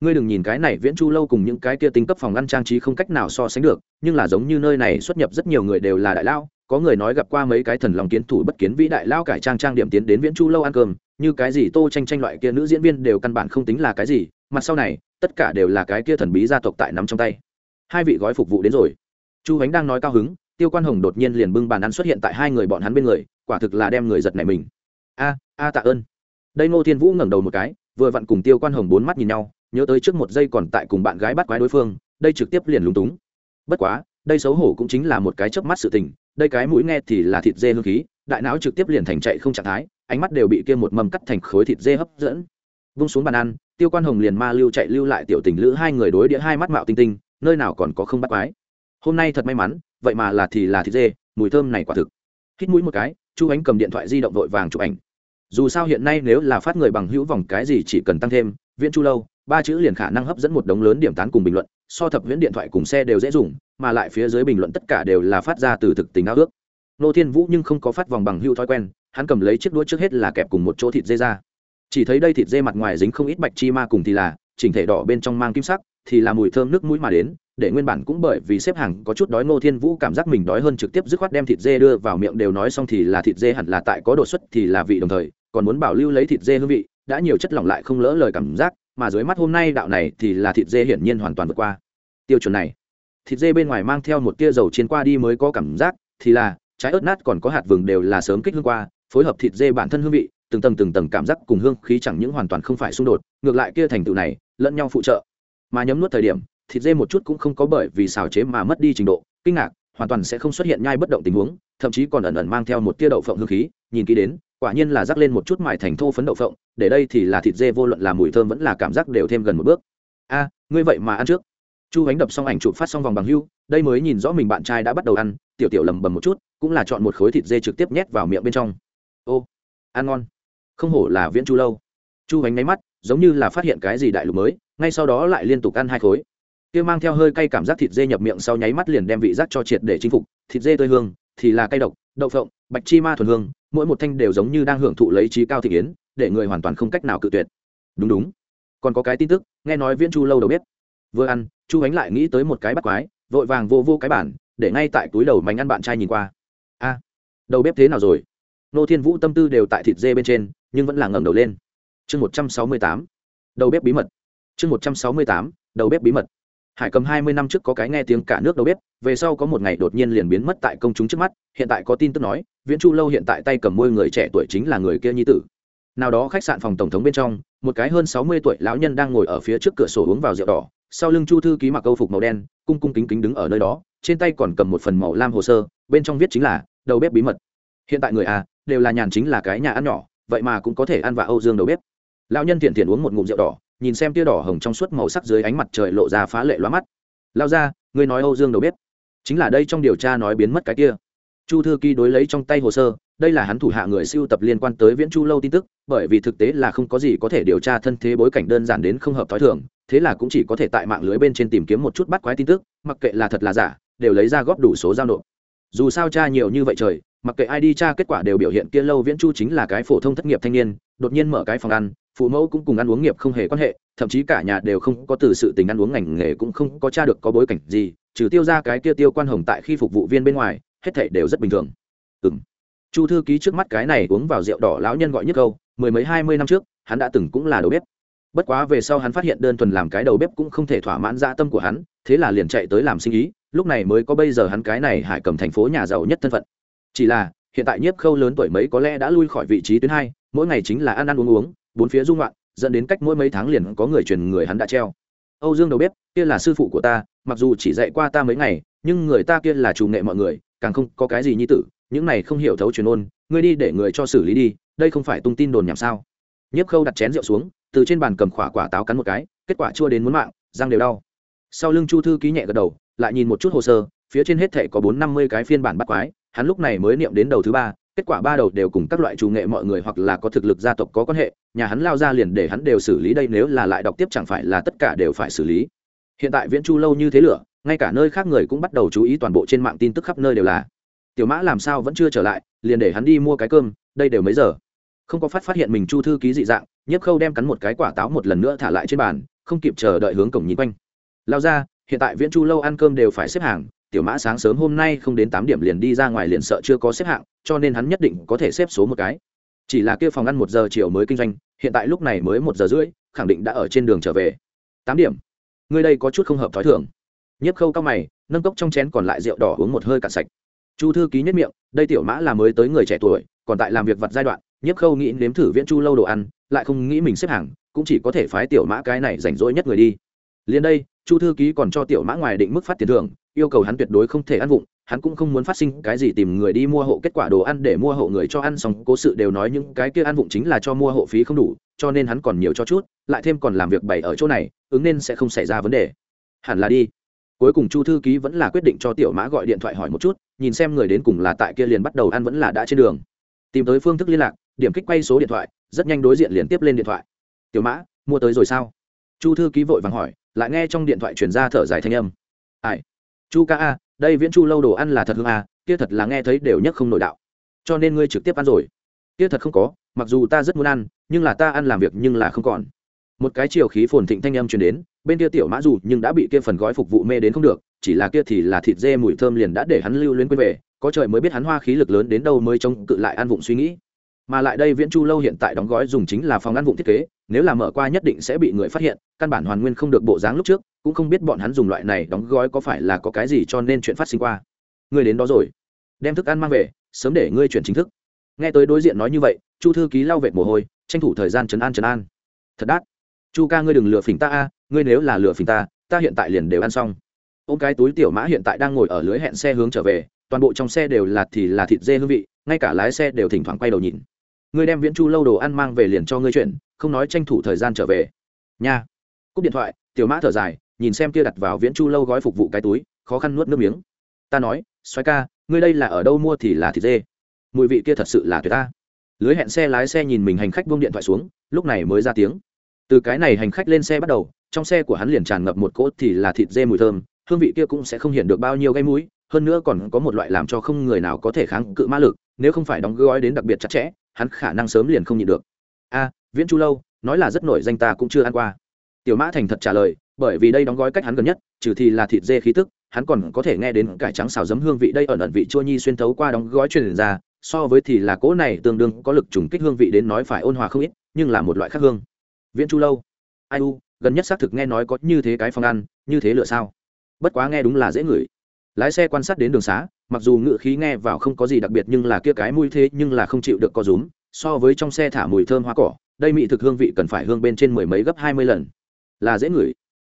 Ngươi đừng nhìn cái này viễn chu lâu cùng những cái kia tính cấp phòng ăn trang trí không cách nào so sánh được, nhưng là giống như nơi này xuất nhập rất nhiều người đều là đại lao, có người nói gặp qua mấy cái thần lòng kiến thủ bất kiến vĩ đại lao cải trang trang điểm tiến đến viễn chu lâu ăn cơm như cái gì tô tranh tranh loại kia nữ diễn viên đều căn bản không tính là cái gì mặt sau này, tất cả đều là cái kia thần bí gia tộc tại nắm trong tay. Hai vị gói phục vụ đến rồi. Chu ánh đang nói cao hứng, tiêu quan hồng đột nhiên liền bưng bàn ăn xuất hiện tại hai người bọn hắn bên người, quả thực là đem người giật này mình. A a tạ ơn. Đây ngô thiên vũ ngẩng đầu một cái, vừa vặn cùng tiêu quan hồng bốn mắt nhìn nhau, nhớ tới trước một giây còn tại cùng bạn gái bắt quái đối phương, đây trực tiếp liền lúng túng. Bất quá, đây xấu hổ cũng chính là một cái chớp mắt sự tình, đây cái mũi nghe thì là thịt dê hương khí, đại não trực tiếp liền thành chạy không trạng thái ánh mắt đều bị kia một mầm cắt thành khối thịt dê hấp dẫn. Vung xuống bàn ăn, tiêu quan hồng liền ma lưu chạy lưu lại tiểu tình lữ hai người đối đĩa hai mắt mạo tinh tinh, nơi nào còn có không bắt quái. Hôm nay thật may mắn, vậy mà là thì là thịt dê, mùi thơm này quả thực. Hít mũi một cái, chu ánh cầm điện thoại di động vội vàng chụp ảnh. Dù sao hiện nay nếu là phát người bằng hữu vòng cái gì chỉ cần tăng thêm, viễn chu lâu, ba chữ liền khả năng hấp dẫn một đống lớn điểm tán cùng bình luận, so thập viễn điện thoại cùng xe đều dễ dùng, mà lại phía dưới bình luận tất cả đều là phát ra từ thực tình ao ước. Nô thiên vũ nhưng không có phát vòng bằng hữu thói quen hắn cầm lấy chiếc đũa trước hết là kẹp cùng một chỗ thịt dê ra. Chỉ thấy đây thịt dê mặt ngoài dính không ít bạch chi ma cùng thì là, chỉnh thể đỏ bên trong mang kim sắc, thì là mùi thơm nước mũi mà đến, để nguyên bản cũng bởi vì xếp hàng có chút đói ngô thiên vũ cảm giác mình đói hơn trực tiếp dứt khoát đem thịt dê đưa vào miệng đều nói xong thì là thịt dê hẳn là tại có đột xuất thì là vị đồng thời, còn muốn bảo lưu lấy thịt dê hương vị, đã nhiều chất lỏng lại không lỡ lời cảm giác, mà dưới mắt hôm nay đạo này thì là thịt dê hiển nhiên hoàn toàn vượt qua. Tiêu chuẩn này, thịt dê bên ngoài mang theo một tia dầu chiên qua đi mới có cảm giác, thì là, trái ớt nát còn có hạt vừng đều là sớm kích hương qua phối hợp thịt dê bản thân hương vị, từng tầng từng tầng cảm giác cùng hương khí chẳng những hoàn toàn không phải xung đột, ngược lại kia thành tựu này, lẫn nhau phụ trợ. Mà nhấm nuốt thời điểm, thịt dê một chút cũng không có bởi vì xào chế mà mất đi trình độ, kinh ngạc, hoàn toàn sẽ không xuất hiện nhai bất động tình huống, thậm chí còn ẩn ẩn mang theo một tia đậu phộng hương khí, nhìn kỹ đến, quả nhiên là rắc lên một chút mài thành thô phấn đậu phộng, để đây thì là thịt dê vô luận là mùi thơm vẫn là cảm giác đều thêm gần một bước. A, ngươi vậy mà ăn trước. Chu ánh đập xong ảnh chụp phát xong vòng bằng hưu, đây mới nhìn rõ mình bạn trai đã bắt đầu ăn, tiểu tiểu lầm bầm một chút, cũng là chọn một khối thịt dê trực tiếp nhét vào miệng bên trong ô, ăn ngon. Không hổ là viễn chu lâu. Chu ánh nháy mắt, giống như là phát hiện cái gì đại lục mới, ngay sau đó lại liên tục ăn hai khối. Kia mang theo hơi cay cảm giác thịt dê nhập miệng sau nháy mắt liền đem vị giác cho triệt để chinh phục. Thịt dê tươi hương, thì là cay độc, đậu phộng, bạch chi ma thuần hương, mỗi một thanh đều giống như đang hưởng thụ lấy trí cao thị yến, để người hoàn toàn không cách nào cự tuyệt. Đúng đúng. Còn có cái tin tức, nghe nói viễn chu lâu đầu bếp. Vừa ăn, chu ánh lại nghĩ tới một cái bắt quái, vội vàng vô vô cái bản để ngay tại túi đầu mánh ăn bạn trai nhìn qua. A, đầu bếp thế nào rồi? Nô thiên vũ tâm tư đều tại thịt dê bên trên, nhưng vẫn là ngẩng đầu lên. Chương một trăm sáu mươi tám, đầu bếp bí mật. Chương một trăm sáu mươi tám, đầu bếp bí mật. Hải cầm hai mươi năm trước có cái nghe tiếng cả nước đầu bếp, về sau có một ngày đột nhiên liền biến mất tại công chúng trước mắt, hiện tại có tin tức nói, viễn chu lâu hiện tại tay cầm môi người trẻ tuổi chính là người kia nhi tử. Nào đó khách sạn phòng tổng thống bên trong, một cái hơn sáu mươi tuổi lão nhân đang ngồi ở phía trước cửa sổ uống vào rượu đỏ, sau lưng chu thư ký mặc câu phục màu đen, cung cung kính kính đứng ở nơi đó, trên tay còn cầm một phần màu lam hồ sơ, bên trong viết chính là, đầu bếp bí mật. Hiện tại người à đều là nhàn chính là cái nhà ăn nhỏ, vậy mà cũng có thể ăn vạ âu dương đầu bếp. Lão nhân thiện thiện uống một ngụm rượu đỏ, nhìn xem tia đỏ hồng trong suốt màu sắc dưới ánh mặt trời lộ ra phá lệ loa mắt. Lao ra người nói âu dương đầu bếp. Chính là đây trong điều tra nói biến mất cái kia. Chu thư ký đối lấy trong tay hồ sơ, đây là hắn thủ hạ người siêu tập liên quan tới viễn chu lâu tin tức, bởi vì thực tế là không có gì có thể điều tra thân thế bối cảnh đơn giản đến không hợp t h ó i thường, thế là cũng chỉ có thể tại mạng lưới bên trên tìm kiếm một chút bắt quái tin tức, mặc kệ là thật là giả, đều lấy ra góp đủ số giao nộp. Dù sao cha nhiều như vậy trời mặc kệ ai đi tra kết quả đều biểu hiện kia lâu viễn chu chính là cái phổ thông thất nghiệp thanh niên, đột nhiên mở cái phòng ăn, phụ mẫu cũng cùng ăn uống nghiệp không hề quan hệ, thậm chí cả nhà đều không có từ sự tình ăn uống ngành nghề cũng không có tra được có bối cảnh gì, trừ tiêu ra cái kia tiêu quan hồng tại khi phục vụ viên bên ngoài, hết thể đều rất bình thường. Ừ m chu thư ký trước mắt cái này uống vào rượu đỏ lão nhân gọi nhất câu, mười mấy hai mươi năm trước, hắn đã từng cũng là đầu bếp. Bất quá về sau hắn phát hiện đơn thuần làm cái đầu bếp cũng không thể thỏa mãn dã tâm của hắn, thế là liền chạy tới làm sinh ý, lúc này mới có bây giờ hắn cái này hải cầm thành phố nhà giàu nhất thân phận chỉ là, hiện tại nhiếp khâu lớn tuổi mấy có lẽ đã lui khỏi vị trí tuyến hai, mỗi ngày chính là ăn ăn uống uống, bốn phía dung loạn, dẫn đến cách mỗi mấy tháng liền có người truyền người hắn đã treo. Âu dương đầu bếp, kia là sư phụ của ta, mặc dù chỉ dạy qua ta mấy ngày, nhưng người ta kia là chủ nghệ mọi người, càng không có cái gì như tử, những này không hiểu thấu truyền ôn, ngươi đi để người cho xử lý đi, đây không phải tung tin đồn nhảm sao? Nhiếp khâu đặt chén rượu xuống, từ trên bàn cầm khỏa quả táo cắn một cái, kết quả chua đến muốn mạng, răng đều đau. Sau lưng chu thư ký nhẹ gật đầu, lại nhìn một chút hồ sơ, phía trên hết thể có bốn năm mươi cái phiên bản bắt quái hắn lúc này mới niệm đến đầu thứ ba, kết quả ba đầu đều cùng các loại chủ nghệ mọi người hoặc là có thực lực gia tộc có quan hệ, nhà hắn lao ra liền để hắn đều xử lý đây nếu là lại đọc tiếp chẳng phải là tất cả đều phải xử lý. Hiện tại viễn chu lâu như thế lửa, ngay cả nơi khác người cũng bắt đầu chú ý toàn bộ trên mạng tin tức khắp nơi đều là. Tiểu mã làm sao vẫn chưa trở lại, liền để hắn đi mua cái cơm, đây đều mấy giờ? Không có phát phát hiện mình chu thư ký dị dạng, nhiếp khâu đem cắn một cái quả táo một lần nữa thả lại trên bàn, không kịp chờ đợi hướng cổng nhìn quanh. Lao ra, hiện tại viễn chu lâu ăn cơm đều phải xếp hàng tiểu mã sáng sớm hôm nay không đến tám điểm liền đi ra ngoài liền sợ chưa có xếp hạng, cho nên hắn nhất định có thể xếp số một cái. Chỉ là kia phòng ăn một giờ chiều mới kinh doanh, hiện tại lúc này mới một giờ rưỡi, khẳng định đã ở trên đường trở về. Tám điểm. Ngươi đây có chút không hợp t h ó i thường. Nhiếp khâu cao mày, nâng cốc trong chén còn lại rượu đỏ uống một hơi cạn sạch. Chu thư ký nhất miệng, đây tiểu mã là mới tới người trẻ tuổi, còn tại làm việc vặt giai đoạn, nhiếp khâu nghĩ nếm thử viễn chu lâu đồ ăn, lại không nghĩ mình xếp hàng, cũng chỉ có thể phái tiểu mã cái này rảnh rỗi nhất người đi. Liền đây chu thư ký còn cho tiểu mã ngoài định mức phát tiền thưởng, yêu cầu hắn tuyệt đối không thể ăn vụng, hắn cũng không muốn phát sinh cái gì tìm người đi mua hộ kết quả đồ ăn để mua hộ người cho ăn xong, cố sự đều nói những cái kia ăn vụng chính là cho mua hộ phí không đủ, cho nên hắn còn nhiều cho chút, lại thêm còn làm việc bày ở chỗ này, ứng nên sẽ không xảy ra vấn đề. Hẳn là đi. Cuối cùng chu thư ký vẫn là quyết định cho tiểu mã gọi điện thoại hỏi một chút, nhìn xem người đến cùng là tại kia liền bắt đầu ăn vẫn là đã trên đường. Tìm tới phương thức liên lạc, điểm kích quay số điện thoại, rất nhanh đối diện liền tiếp lên điện thoại. Tiểu mã, mua tới rồi sao? Chu thư ký vội vàng hỏi lại nghe trong điện thoại chuyển ra thở dài thanh âm. Ai? Chu ca a, đây viễn chu lâu đồ ăn là thật hương a, kia thật là nghe thấy đều nhất không nổi đạo. Cho nên ngươi trực tiếp ăn rồi. Kia thật không có, mặc dù ta rất muốn ăn, nhưng là ta ăn làm việc nhưng là không còn. Một cái chiều khí phồn thịnh thanh âm truyền đến, bên kia tiểu mã dù nhưng đã bị kia phần gói phục vụ mê đến không được, chỉ là kia thì là thịt dê mùi thơm liền đã để hắn lưu luyến quên về, có trời mới biết hắn hoa khí lực lớn đến đâu mới trông cự lại ăn vụng suy nghĩ. Mà lại đây viễn chu lâu hiện tại đóng gói dùng chính là phòng ăn vụng thiết kế nếu là mở qua nhất định sẽ bị người phát hiện, căn bản hoàn nguyên không được bộ dáng lúc trước, cũng không biết bọn hắn dùng loại này đóng gói có phải là có cái gì cho nên chuyện phát sinh qua. Ngươi đến đó rồi. Đem thức ăn mang về, sớm để ngươi chuyển chính thức. Nghe tới đối diện nói như vậy, chu thư ký lau vệt mồ hôi, tranh thủ thời gian trấn an trấn an. Thật đắt chu ca ngươi đừng lừa phỉnh ta a, ngươi nếu là lừa phỉnh ta ta hiện tại liền đều ăn xong. Ô cái túi tiểu mã hiện tại đang ngồi ở lưới hẹn xe hướng trở về, toàn bộ trong xe đều là thì là thịt dê hương vị, ngay cả lái xe đều thỉnh thoảng quay đầu nhìn. Ngươi đem viễn chu lâu đồ ăn mang về liền cho ngươi chuyển không nói tranh thủ thời gian trở về. Nha. Cúp điện thoại, tiểu mã thở dài, nhìn xem kia đặt vào viễn chu lâu gói phục vụ cái túi, khó khăn nuốt nước miếng. Ta nói xoay ca, ngươi đây là ở đâu mua thì là thịt dê. Mùi vị kia thật sự là tuyệt ta. Lưới hẹn xe lái xe nhìn mình hành khách buông điện thoại xuống, lúc này mới ra tiếng. Từ cái này hành khách lên xe bắt đầu, trong xe của hắn liền tràn ngập một cỗ thì là thịt dê mùi thơm, hương vị kia cũng sẽ không hiện được bao nhiêu gây mũi, hơn nữa còn có một loại làm cho không người nào có thể kháng cự ma lực, nếu không phải đóng gói đến đặc biệt chặt chẽ, hắn khả năng sớm liền không nhịn được. A viễn chu lâu, nói là rất nổi danh ta cũng chưa ăn qua. Tiểu mã thành thật trả lời, bởi vì đây đóng gói cách hắn gần nhất, trừ thì là thịt dê khí tức, hắn còn có thể nghe đến cải trắng xào giấm hương vị đây ở ẩn vị chua nhi xuyên thấu qua đóng gói truyền ra, so với thì là cỗ này tương đương có lực trùng kích hương vị đến nói phải ôn hòa không ít, nhưng là một loại khác hương. Viễn chu lâu. Ai u, gần nhất xác thực nghe nói có như thế cái phong ăn, như thế lựa sao? Bất quá nghe đúng là dễ ngửi. Lái xe quan sát đến đường xá, mặc dù ngựa khí nghe vào không có gì đặc biệt nhưng là kia cái mùi thế nhưng là không chịu được co rúm, so với trong xe thả mùi thơm hoa cỏ đây mị thực hương vị cần phải hương bên trên mười mấy gấp hai mươi lần. Là dễ ngửi.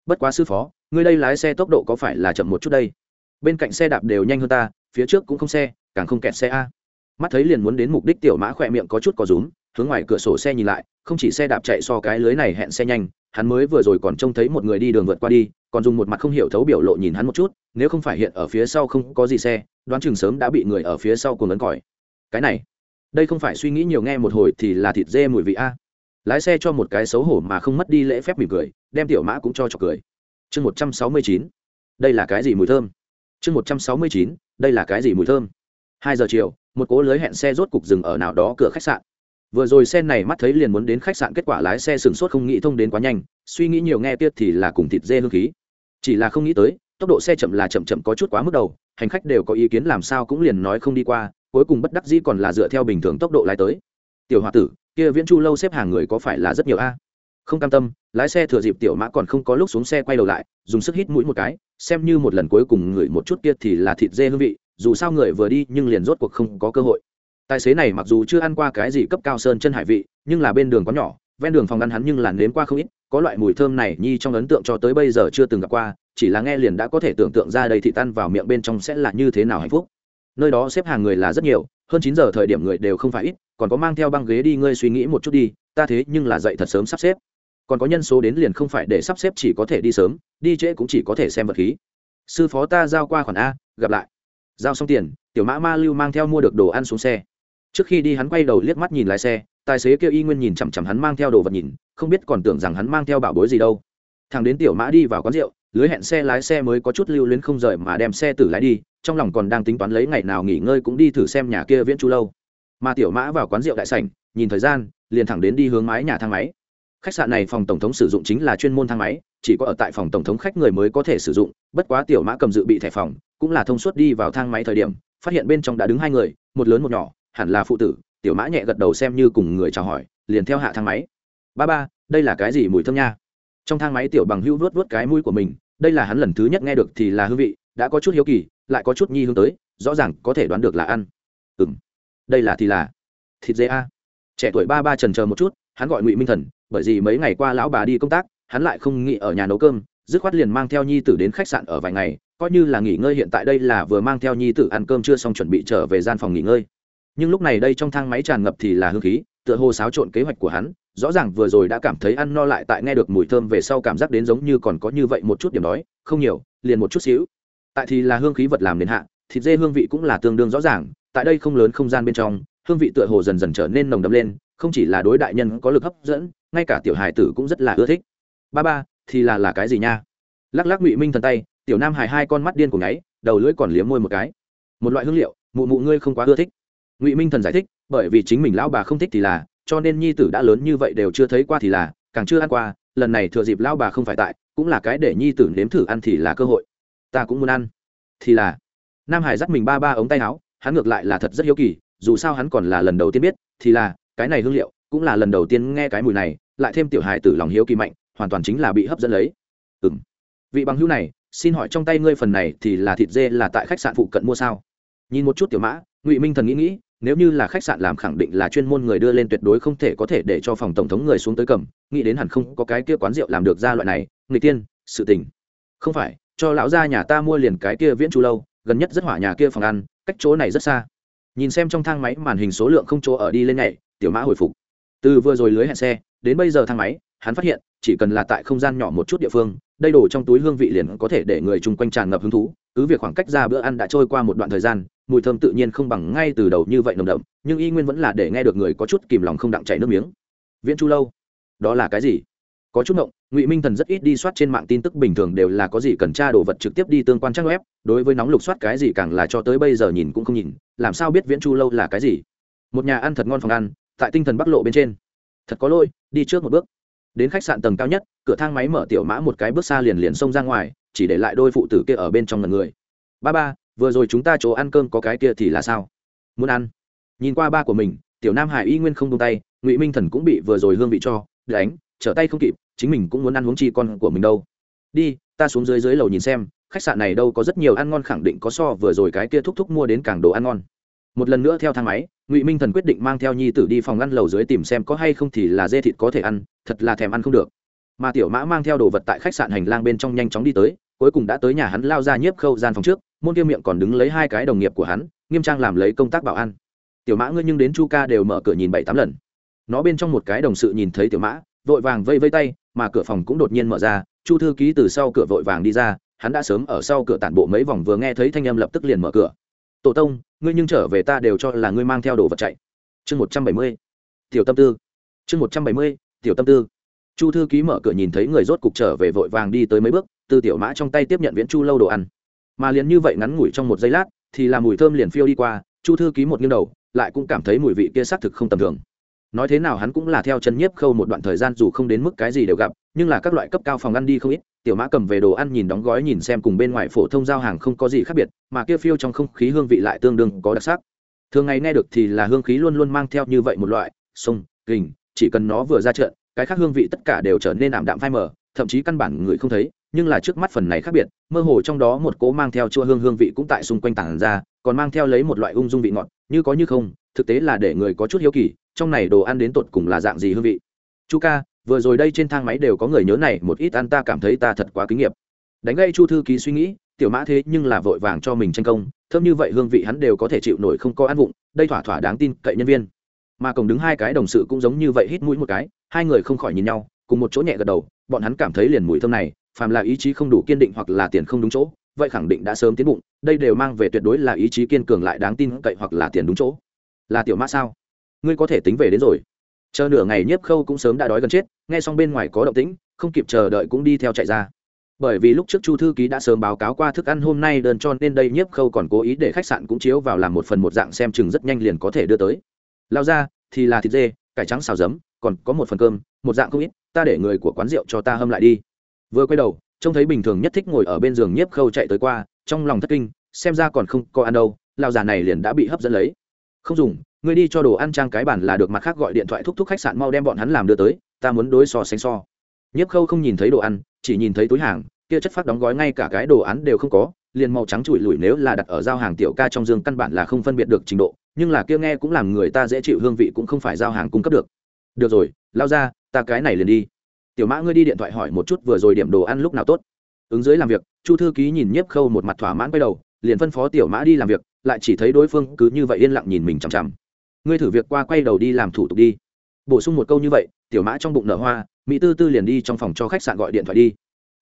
Bất quá sư phó người đây lái xe tốc độ có phải là chậm một chút đây? Bên cạnh xe đạp đều nhanh hơn ta, phía trước cũng không xe, càng không kẹt xe a. Mắt thấy liền muốn đến mục đích tiểu mã khỏe miệng có chút có rúm, hướng ngoài cửa sổ xe nhìn lại, không chỉ xe đạp chạy so cái lưới này hẹn xe nhanh, hắn mới vừa rồi còn trông thấy một người đi đường vượt qua đi, còn dùng một mặt không hiểu thấu biểu lộ nhìn hắn một chút, nếu không phải hiện ở phía sau không có gì xe, đoán chừng sớm đã bị người ở phía sau cuồng ấn còi. Cái này, đây không phải suy nghĩ nhiều nghe một hồi thì là thịt dê mùi vị a lái xe cho một cái xấu hổ mà không mất đi lễ phép mỉm cười, đem tiểu mã cũng cho trọc cười. Chương một trăm sáu mươi chín, đây là cái gì mùi thơm? Chương một trăm sáu mươi chín, đây là cái gì mùi thơm? Hai giờ chiều, một cố lưới hẹn xe rốt cục dừng ở nào đó cửa khách sạn. Vừa rồi xe này mắt thấy liền muốn đến khách sạn, kết quả lái xe sừng sốt không nghĩ thông đến quá nhanh, suy nghĩ nhiều nghe tiết thì là cùng thịt dê hương khí. Chỉ là không nghĩ tới, tốc độ xe chậm là chậm chậm có chút quá mức đầu, hành khách đều có ý kiến làm sao cũng liền nói không đi qua, cuối cùng bất đắc dĩ còn là dựa theo bình thường tốc độ lái tới. Tiểu h tử kia viễn chu lâu xếp hàng người có phải là rất nhiều a? Không cam tâm, lái xe thừa dịp tiểu mã còn không có lúc xuống xe quay đầu lại, dùng sức hít mũi một cái, xem như một lần cuối cùng ngửi một chút kia thì là thịt dê hương vị, dù sao người vừa đi nhưng liền rốt cuộc không có cơ hội. Tài xế này mặc dù chưa ăn qua cái gì cấp cao sơn chân hải vị, nhưng là bên đường có nhỏ, ven đường phòng ăn hắn nhưng làn nếm qua không ít, có loại mùi thơm này nhi trong ấn tượng cho tới bây giờ chưa từng gặp qua, chỉ là nghe liền đã có thể tưởng tượng ra đầy thị tan vào miệng bên trong sẽ là như thế nào hạnh phúc. Nơi đó xếp hàng người là rất nhiều, hơn chín giờ thời điểm người đều không phải ít còn có mang theo băng ghế đi ngươi suy nghĩ một chút đi, ta thế nhưng là dậy thật sớm sắp xếp. Còn có nhân số đến liền không phải để sắp xếp chỉ có thể đi sớm, đi trễ cũng chỉ có thể xem vật khí. Sư phó ta giao qua khoản a, gặp lại. Giao xong tiền, tiểu mã ma lưu mang theo mua được đồ ăn xuống xe. Trước khi đi hắn quay đầu liếc mắt nhìn lái xe, tài xế kêu y nguyên nhìn chằm chằm hắn mang theo đồ vật nhìn, không biết còn tưởng rằng hắn mang theo bảo bối gì đâu. Thằng đến tiểu mã đi vào quán rượu, lưới hẹn xe lái xe mới có chút lưu luyến không rời mà đem xe tử lái đi, trong lòng còn đang tính toán lấy ngày nào nghỉ ngơi cũng đi thử xem nhà kia viễn chu lâu mà tiểu mã vào quán rượu đại sảnh, nhìn thời gian, liền thẳng đến đi hướng mái nhà thang máy. Khách sạn này phòng tổng thống sử dụng chính là chuyên môn thang máy, chỉ có ở tại phòng tổng thống khách người mới có thể sử dụng, bất quá tiểu mã cầm dự bị thẻ phòng, cũng là thông suốt đi vào thang máy thời điểm, phát hiện bên trong đã đứng hai người, một lớn một nhỏ, hẳn là phụ tử, tiểu mã nhẹ gật đầu xem như cùng người chào hỏi, liền theo hạ thang máy. Ba ba, đây là cái gì mùi thơm nha? Trong thang máy tiểu bằng hữu vớt vớt cái mũi của mình, đây là hắn lần thứ nhất nghe được thì là hương vị, đã có chút hiếu kỳ, lại có chút nhi hướng tới, rõ ràng có thể đoán được là ăn. Ừ đây là thì là. Thịt dê a. Trẻ tuổi ba ba trần chờ một chút, hắn gọi ngụy minh thần, bởi vì mấy ngày qua lão bà đi công tác, hắn lại không nghĩ ở nhà nấu cơm, dứt khoát liền mang theo nhi tử đến khách sạn ở vài ngày, coi như là nghỉ ngơi hiện tại đây là vừa mang theo nhi tử ăn cơm chưa xong chuẩn bị trở về gian phòng nghỉ ngơi. Nhưng lúc này đây trong thang máy tràn ngập thì là hương khí, tựa hồ xáo trộn kế hoạch của hắn, rõ ràng vừa rồi đã cảm thấy ăn no lại tại nghe được mùi thơm về sau cảm giác đến giống như còn có như vậy một chút điểm đói, không nhiều, liền một chút xíu. Tại thì là hương khí vật làm đến hạ, thịt dê hương vị cũng là tương đương rõ ràng tại đây không lớn không gian bên trong, hương vị tựa hồ dần dần trở nên nồng đậm lên, không chỉ là đối đại nhân có lực hấp dẫn, ngay cả tiểu hài tử cũng rất là ưa thích. Ba ba, thì là là cái gì nha? Lắc lắc ngụy minh thần tay, tiểu nam hài hai con mắt điên của nháy, đầu lưỡi còn liếm môi một cái. Một loại hương liệu, mụ mụ ngươi không quá ưa thích. Ngụy minh thần giải thích, bởi vì chính mình lão bà không thích thì là, cho nên nhi tử đã lớn như vậy đều chưa thấy qua thì là, càng chưa ăn qua, lần này thừa dịp lão bà không phải tại, cũng là cái để nhi tử nếm thử ăn thì là cơ hội. Ta cũng muốn ăn. Thì là, nam hải dắt mình ba ba ống tay áo hắn ngược lại là thật rất hiếu kỳ, dù sao hắn còn là lần đầu tiên biết, thì là, cái này hương liệu, cũng là lần đầu tiên nghe cái mùi này, lại thêm tiểu hài tử lòng hiếu kỳ mạnh, hoàn toàn chính là bị hấp dẫn lấy. Ừ m vị bằng hữu này, xin hỏi trong tay ngươi phần này thì là thịt dê là tại khách sạn phụ cận mua sao? Nhìn một chút tiểu mã, ngụy minh thần nghĩ nghĩ, nếu như là khách sạn làm khẳng định là chuyên môn người đưa lên tuyệt đối không thể có thể để cho phòng tổng thống người xuống tới cầm, nghĩ đến hẳn không có cái kia quán rượu làm được ra loại này người tiên, sự tình. Không phải, cho lão gia nhà ta mua liền cái kia viễn chu lâu, gần nhất rất hỏa nhà kia phòng ăn cách chỗ này rất xa. Nhìn xem trong thang máy màn hình số lượng không chỗ ở đi lên nhảy, tiểu mã hồi phục. Từ vừa rồi lưới hẹn xe, đến bây giờ thang máy, hắn phát hiện, chỉ cần là tại không gian nhỏ một chút địa phương đây đổ trong túi hương vị liền có thể để người chung quanh tràn ngập hứng thú. Cứ việc khoảng cách ra bữa ăn đã trôi qua một đoạn thời gian, mùi thơm tự nhiên không bằng ngay từ đầu như vậy nồng đậm, nhưng y nguyên vẫn là để nghe được người có chút kìm lòng không đặng chảy nước miếng. Viễn chu lâu, đó là cái gì? Có chút ngộng, ngụy minh thần rất ít đi soát trên mạng tin tức bình thường đều là có gì cần tra đồ vật trực tiếp đi tương quan trang web, đối với nóng lục soát cái gì càng là cho tới bây giờ nhìn cũng không nhìn, làm sao biết viễn chu lâu là cái gì? Một nhà ăn thật ngon phòng ăn, tại tinh thần bắc lộ bên trên. Thật có lỗi, đi trước một bước. Đến khách sạn tầng cao nhất, cửa thang máy mở tiểu mã một cái bước xa liền liền xông ra ngoài, chỉ để lại đôi phụ tử kia ở bên trong ngần người. Ba ba, vừa rồi chúng ta chỗ ăn cơm có cái kia thì là sao? Muốn ăn? Nhìn qua ba của mình, tiểu nam hải y nguyên không tung tay, ngụy minh thần cũng bị vừa rồi hương vị cho đánh trở tay không kịp, chính mình cũng muốn ăn uống chi con của mình đâu. Đi, ta xuống dưới dưới lầu nhìn xem, khách sạn này đâu có rất nhiều ăn ngon khẳng định có so vừa rồi cái kia thúc thúc mua đến càng đồ ăn ngon. Một lần nữa theo thang máy, ngụy minh thần quyết định mang theo nhi tử đi phòng ăn lầu dưới tìm xem có hay không thì là dê thịt có thể ăn, thật là thèm ăn không được. Mà tiểu mã mang theo đồ vật tại khách sạn hành lang bên trong nhanh chóng đi tới, cuối cùng đã tới nhà hắn lao ra nhiếp khâu gian phòng trước, môn kia miệng còn đứng lấy hai cái đồng nghiệp của hắn, nghiêm trang làm lấy công tác bảo an. Tiểu mã ngươi nhưng đến chu ca đều mở cửa nhìn bảy tám lần. Nó bên trong một cái đồng sự nhìn thấy tiểu mã vội vàng vây vây tay, mà cửa phòng cũng đột nhiên mở ra, chu thư ký từ sau cửa vội vàng đi ra, hắn đã sớm ở sau cửa tản bộ mấy vòng vừa nghe thấy thanh âm lập tức liền mở cửa. Tổ tông, ngươi nhưng trở về ta đều cho là ngươi mang theo đồ vật chạy. Chương một trăm bảy mươi, tiểu tâm tư. Chương một trăm bảy mươi, tiểu tâm tư. Chu thư ký mở cửa nhìn thấy người rốt cục trở về vội vàng đi tới mấy bước, từ tiểu mã trong tay tiếp nhận viễn chu lâu đồ ăn. Mà liền như vậy ngắn ngủi trong một giây lát, thì là mùi thơm liền phiêu đi qua, chu thư ký một nghiêng đầu, lại cũng cảm thấy mùi vị kia xác thực không tầm thường nói thế nào hắn cũng là theo chân nhiếp khâu một đoạn thời gian dù không đến mức cái gì đều gặp, nhưng là các loại cấp cao phòng ăn đi không ít, tiểu mã cầm về đồ ăn nhìn đóng gói nhìn xem cùng bên ngoài phổ thông giao hàng không có gì khác biệt, mà kia phiêu trong không khí hương vị lại tương đương có đặc sắc. Thường ngày nghe được thì là hương khí luôn luôn mang theo như vậy một loại sông kình, chỉ cần nó vừa ra trận, cái khác hương vị tất cả đều trở nên ảm đạm phai mờ, thậm chí căn bản người không thấy, nhưng là trước mắt phần này khác biệt, mơ hồ trong đó một cố mang theo chua hương hương vị cũng tại xung quanh tảng ra, còn mang theo lấy một loại ung dung vị ngọt, như có như không, thực tế là để người có chút hiếu kỳ trong này đồ ăn đến tột cùng là dạng gì hương vị? Chu ca, vừa rồi đây trên thang máy đều có người nhớ này, một ít ăn ta cảm thấy ta thật quá kinh nghiệm đánh gây chu thư ký suy nghĩ, tiểu mã thế nhưng là vội vàng cho mình tranh công, thơm như vậy hương vị hắn đều có thể chịu nổi không có ăn vụng, đây thỏa thỏa đáng tin cậy nhân viên. Mà cổng đứng hai cái đồng sự cũng giống như vậy hít mũi một cái, hai người không khỏi nhìn nhau, cùng một chỗ nhẹ gật đầu, bọn hắn cảm thấy liền mùi thơm này, phàm là ý chí không đủ kiên định hoặc là tiền không đúng chỗ, vậy khẳng định đã sớm tiến bụng, đây đều mang về tuyệt đối là ý chí kiên cường lại đáng tin cậy hoặc là tiền đúng chỗ. Là tiểu mã sao? Ngươi có thể tính về đến rồi. Chờ nửa ngày nhiếp khâu cũng sớm đã đói gần chết, nghe xong bên ngoài có động tĩnh, không kịp chờ đợi cũng đi theo chạy ra. Bởi vì lúc trước chu thư ký đã sớm báo cáo qua thức ăn hôm nay đơn cho nên đây nhiếp khâu còn cố ý để khách sạn cũng chiếu vào làm một phần một dạng xem chừng rất nhanh liền có thể đưa tới. Lao ra, thì là thịt dê, cải trắng xào giấm, còn có một phần cơm, một dạng không ít, ta để người của quán rượu cho ta hâm lại đi. Vừa quay đầu, trông thấy bình thường nhất thích ngồi ở bên giường nhiếp khâu chạy tới qua, trong lòng thất kinh, xem ra còn không có ăn đâu lao già này liền đã bị hấp dẫn lấy. Không dùng ngươi đi cho đồ ăn trang cái bản là được mặt khác gọi điện thoại thúc thúc khách sạn mau đem bọn hắn làm đưa tới, ta muốn đối so sánh so. Nhiếp khâu không nhìn thấy đồ ăn, chỉ nhìn thấy túi hàng, kia chất phát đóng gói ngay cả cái đồ án đều không có, liền màu trắng trụi lủi nếu là đặt ở giao hàng tiểu ca trong dương căn bản là không phân biệt được trình độ, nhưng là kia nghe cũng làm người ta dễ chịu hương vị cũng không phải giao hàng cung cấp được. Được rồi, lao ra, ta cái này liền đi. Tiểu mã ngươi đi điện thoại hỏi một chút vừa rồi điểm đồ ăn lúc nào tốt. Ứng dưới làm việc, chu thư ký nhìn nhiếp khâu một mặt thỏa mãn quay đầu, liền phân phó tiểu mã đi làm việc, lại chỉ thấy đối phương cứ như vậy yên lặng nhìn mình chằm chằm ngươi thử việc qua quay đầu đi làm thủ tục đi. Bổ sung một câu như vậy, tiểu mã trong bụng nở hoa, mỹ tư tư liền đi trong phòng cho khách sạn gọi điện thoại đi.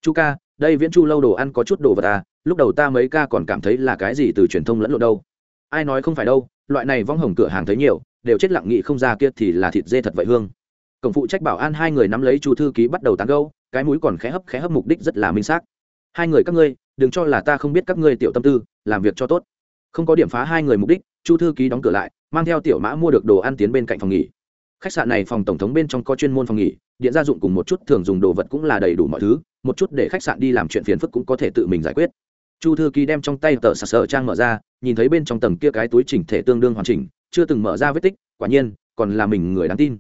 Chu ca, đây viễn chu lâu đồ ăn có chút đồ vật à lúc đầu ta mấy ca còn cảm thấy là cái gì từ truyền thông lẫn lộn đâu. Ai nói không phải đâu, loại này vong hồng cửa hàng thấy nhiều, đều chết lặng nghị không ra kia thì là thịt dê thật vậy hương. Cổng phụ trách bảo an hai người nắm lấy chu thư ký bắt đầu tán gâu cái mũi còn khẽ hấp khẽ hấp mục đích rất là minh xác. Hai người các ngươi, đừng cho là ta không biết các ngươi tiểu tâm tư, làm việc cho tốt. Không có điểm phá hai người mục đích, chu thư ký đóng cửa lại mang theo tiểu mã mua được đồ ăn tiến bên cạnh phòng nghỉ. Khách sạn này phòng tổng thống bên trong có chuyên môn phòng nghỉ, điện gia dụng cùng một chút thường dùng đồ vật cũng là đầy đủ mọi thứ, một chút để khách sạn đi làm chuyện phiền phức cũng có thể tự mình giải quyết. Chu thư ký đem trong tay tờ sạc sờ trang mở ra, nhìn thấy bên trong tầng kia cái túi chỉnh thể tương đương hoàn chỉnh, chưa từng mở ra vết tích, quả nhiên, còn là mình người đáng tin.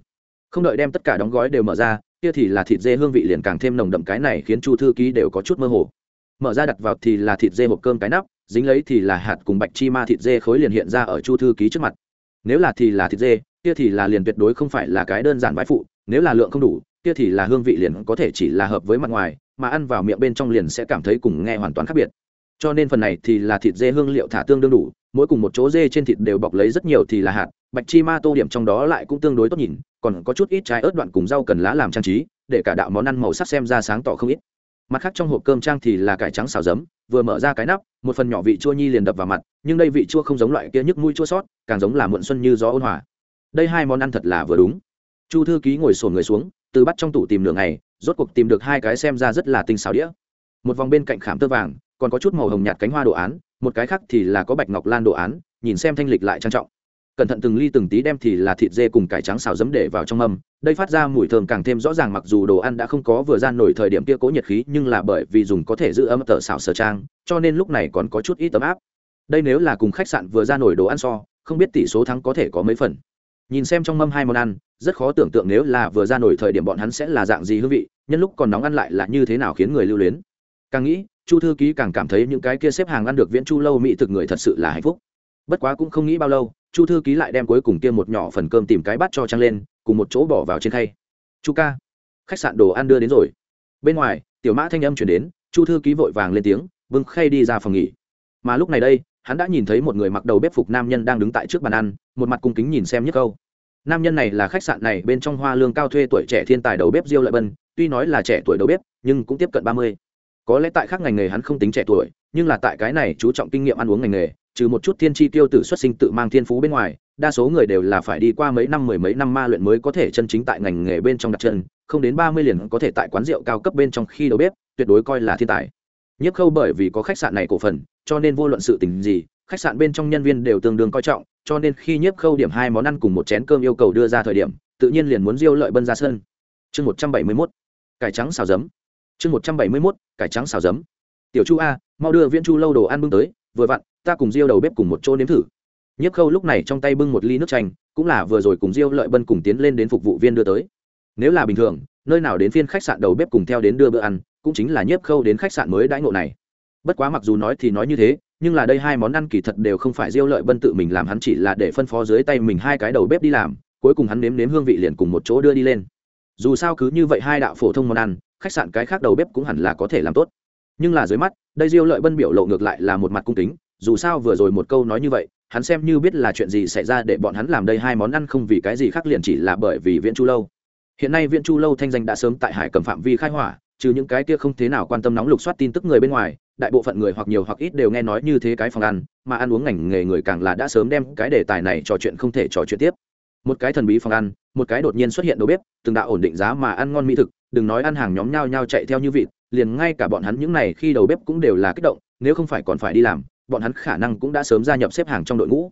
Không đợi đem tất cả đóng gói đều mở ra, kia thì là thịt dê hương vị liền càng thêm nồng đậm cái này khiến chu thư ký đều có chút mơ hồ. Mở ra đặt vào thì là thịt dê hộp cơm cái nắp, dính lấy thì là hạt cùng bạch chi ma thịt dê khối liền hiện ra ở chu thư ký trước mặt nếu là thì là thịt dê, kia thì là liền tuyệt đối không phải là cái đơn giản vãi phụ. Nếu là lượng không đủ, kia thì là hương vị liền có thể chỉ là hợp với mặt ngoài, mà ăn vào miệng bên trong liền sẽ cảm thấy cùng nghe hoàn toàn khác biệt. Cho nên phần này thì là thịt dê hương liệu thả tương đương đủ, mỗi cùng một chỗ dê trên thịt đều bọc lấy rất nhiều thì là hạt. Bạch chi ma tô điểm trong đó lại cũng tương đối tốt nhìn, còn có chút ít trái ớt đoạn cùng rau cần lá làm trang trí, để cả đạo món ăn màu sắc xem ra sáng tỏ không ít. Mặt khác trong hộp cơm trang thì là cải trắng xào giấm, vừa mở ra cái nắp một phần nhỏ vị chua nhi liền đập vào mặt, nhưng đây vị chua không giống loại kia nhức mũi chua sót, càng giống là muộn xuân như gió ôn hòa. Đây hai món ăn thật là vừa đúng. Chu thư ký ngồi sổn người xuống, từ bắt trong tủ tìm đường này rốt cuộc tìm được hai cái xem ra rất là tinh xảo đĩa. Một vòng bên cạnh khảm tơ vàng, còn có chút màu hồng nhạt cánh hoa đồ án, một cái khác thì là có bạch ngọc lan đồ án, nhìn xem thanh lịch lại trang trọng cẩn thận từng ly từng tí đem thì là thịt dê cùng cải trắng xào giấm để vào trong mâm. Đây phát ra mùi thơm càng thêm rõ ràng, mặc dù đồ ăn đã không có vừa ra nổi thời điểm kia cố nhiệt khí, nhưng là bởi vì dùng có thể giữ ấm tờ xào sờ trang, cho nên lúc này còn có chút ít tấm áp. Đây nếu là cùng khách sạn vừa ra nổi đồ ăn so, không biết tỷ số thắng có thể có mấy phần. Nhìn xem trong mâm hai món ăn, rất khó tưởng tượng nếu là vừa ra nổi thời điểm bọn hắn sẽ là dạng gì hương vị, nhân lúc còn nóng ăn lại là như thế nào khiến người lưu luyến. Càng nghĩ, chu thư ký càng cảm thấy những cái kia xếp hàng ăn được viễn chu lâu mỹ thực người thật sự là hạnh phúc bất quá cũng không nghĩ bao lâu, chu thư ký lại đem cuối cùng kia một nhỏ phần cơm tìm cái bát cho trăng lên, cùng một chỗ bỏ vào trên khay. Chu ca, khách sạn đồ ăn đưa đến rồi. Bên ngoài, tiểu mã thanh âm chuyển đến, chu thư ký vội vàng lên tiếng vâng khay đi ra phòng nghỉ. Mà lúc này đây, hắn đã nhìn thấy một người mặc đầu bếp phục nam nhân đang đứng tại trước bàn ăn, một mặt cung kính nhìn xem nhất câu. Nam nhân này là khách sạn này bên trong hoa lương cao thuê tuổi trẻ thiên tài đầu bếp diêu lợi bân, tuy nói là trẻ tuổi đầu bếp, nhưng cũng tiếp cận ba mươi. Có lẽ tại các ngành nghề hắn không tính trẻ tuổi, nhưng là tại cái này chú trọng kinh nghiệm ăn uống ngành nghề trừ một chút thiên tri tiêu tử xuất sinh tự mang thiên phú bên ngoài, đa số người đều là phải đi qua mấy năm mười mấy năm ma luyện mới có thể chân chính tại ngành nghề bên trong đặt chân, không đến ba mươi liền có thể tại quán rượu cao cấp bên trong khi đầu bếp, tuyệt đối coi là thiên tài. Nhất khâu bởi vì có khách sạn này cổ phần, cho nên vô luận sự tình gì, khách sạn bên trong nhân viên đều tương đương coi trọng, cho nên khi nhiếp khâu điểm hai món ăn cùng một chén cơm yêu cầu đưa ra thời điểm, tự nhiên liền muốn diêu lợi bân ra sân. Chương một trăm bảy mươi mốt, cải trắng xào giấm. Chương một trăm bảy mươi mốt, cải trắng xào giấm. Tiểu chu a, mau đưa viễn chu lâu đồ ăn bưng tới, vừa vặn ta cùng diêu đầu bếp cùng một chỗ nếm thử. Nhiếp khâu lúc này trong tay bưng một ly nước chanh, cũng là vừa rồi cùng diêu lợi bân cùng tiến lên đến phục vụ viên đưa tới. Nếu là bình thường, nơi nào đến phiên khách sạn đầu bếp cùng theo đến đưa bữa ăn, cũng chính là nhiếp khâu đến khách sạn mới đãi ngộ này. Bất quá mặc dù nói thì nói như thế, nhưng là đây hai món ăn kỳ thật đều không phải diêu lợi bân tự mình làm, hắn chỉ là để phân phó dưới tay mình hai cái đầu bếp đi làm, cuối cùng hắn nếm nếm hương vị liền cùng một chỗ đưa đi lên. Dù sao cứ như vậy hai đạo phổ thông món ăn, khách sạn cái khác đầu bếp cũng hẳn là có thể làm tốt. Nhưng là dưới mắt, đây diêu lợi bân biểu lộ ngược lại là một mặt cung kính dù sao vừa rồi một câu nói như vậy, hắn xem như biết là chuyện gì xảy ra để bọn hắn làm đây hai món ăn không vì cái gì khác liền chỉ là bởi vì viễn chu lâu. Hiện nay viễn chu lâu thanh danh đã sớm tại hải cầm phạm vi khai hỏa, trừ những cái kia không thế nào quan tâm nóng lục soát tin tức người bên ngoài, đại bộ phận người hoặc nhiều hoặc ít đều nghe nói như thế cái phòng ăn, mà ăn uống ngành nghề người càng là đã sớm đem cái đề tài này trò chuyện không thể trò chuyện tiếp. Một cái thần bí phòng ăn, một cái đột nhiên xuất hiện đầu bếp, từng đã ổn định giá mà ăn ngon mỹ thực, đừng nói ăn hàng nhóm nhau nhau chạy theo như vịt, liền ngay cả bọn hắn những này khi đầu bếp cũng đều là kích động, nếu không phải còn phải đi làm bọn hắn khả năng cũng đã sớm gia nhập xếp hàng trong đội ngũ.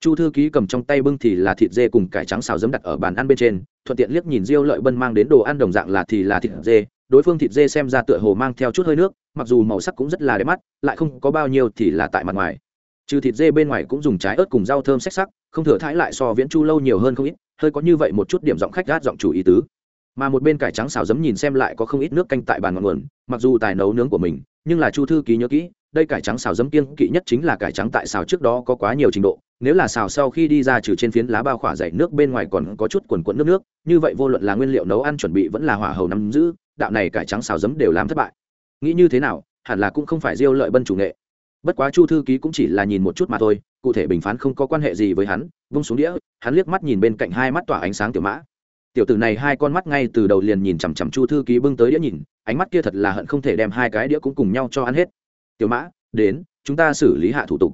Chu thư ký cầm trong tay bưng thì là thịt dê cùng cải trắng xào giấm đặt ở bàn ăn bên trên, thuận tiện liếc nhìn diêu lợi bân mang đến đồ ăn đồng dạng là thì là thịt dê. Đối phương thịt dê xem ra tựa hồ mang theo chút hơi nước, mặc dù màu sắc cũng rất là đẹp mắt, lại không có bao nhiêu thì là tại mặt ngoài. Trừ thịt dê bên ngoài cũng dùng trái ớt cùng rau thơm sắc sắc, không thừa thãi lại so viễn chu lâu nhiều hơn không ít, hơi có như vậy một chút điểm giọng khách gát giọng chủ ý tứ. Mà một bên cải trắng xào giấm nhìn xem lại có không ít nước canh tại bàn ngọn nguồn, mặc dù tài nấu nướng của mình, nhưng là chu thư ký nhớ kỹ đây cải trắng xào dấm kiêng kỵ nhất chính là cải trắng tại xào trước đó có quá nhiều trình độ, nếu là xào sau khi đi ra trừ trên phiến lá bao khỏa dày nước bên ngoài còn có chút quần quẫn nước nước, như vậy vô luận là nguyên liệu nấu ăn chuẩn bị vẫn là hỏa hầu nắm giữ, đạo này cải trắng xào dấm đều làm thất bại. Nghĩ như thế nào, hẳn là cũng không phải diêu lợi bân chủ nghệ. Bất quá chu thư ký cũng chỉ là nhìn một chút mà thôi, cụ thể bình phán không có quan hệ gì với hắn, vung xuống đĩa, hắn liếc mắt nhìn bên cạnh hai mắt tỏa ánh sáng tiểu mã. Tiểu tử này hai con mắt ngay từ đầu liền nhìn chằm chằm chu thư ký bưng tới đĩa nhìn, ánh mắt kia thật là hận không thể đem hai cái đĩa cũng cùng nhau cho ăn hết tiểu mã, đến, chúng ta xử lý hạ thủ tục.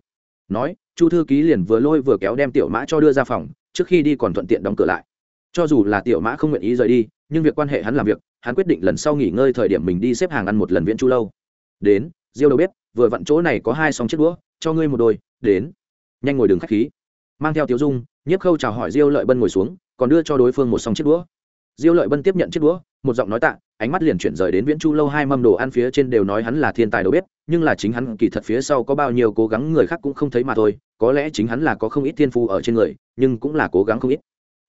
Nói, chu thư ký liền vừa lôi vừa kéo đem tiểu mã cho đưa ra phòng, trước khi đi còn thuận tiện đóng cửa lại. Cho dù là tiểu mã không nguyện ý rời đi, nhưng việc quan hệ hắn làm việc, hắn quyết định lần sau nghỉ ngơi thời điểm mình đi xếp hàng ăn một lần viễn chu lâu. Đến, diêu đầu bếp, vừa vặn chỗ này có hai song chiếc đũa, cho ngươi một đôi, đến. Nhanh ngồi đường khách khí. Mang theo tiểu dung, nhiếp khâu chào hỏi diêu lợi bân ngồi xuống, còn đưa cho đối phương một song chiếc đũa. Diêu lợi bân tiếp nhận chiếc đũa, một giọng nói tạ, ánh mắt liền chuyển rời đến viễn chu lâu hai mâm đồ ăn phía trên đều nói hắn là thiên tài đầu bếp nhưng là chính hắn kỳ thật phía sau có bao nhiêu cố gắng người khác cũng không thấy mà thôi, có lẽ chính hắn là có không ít thiên phu ở trên người, nhưng cũng là cố gắng không ít.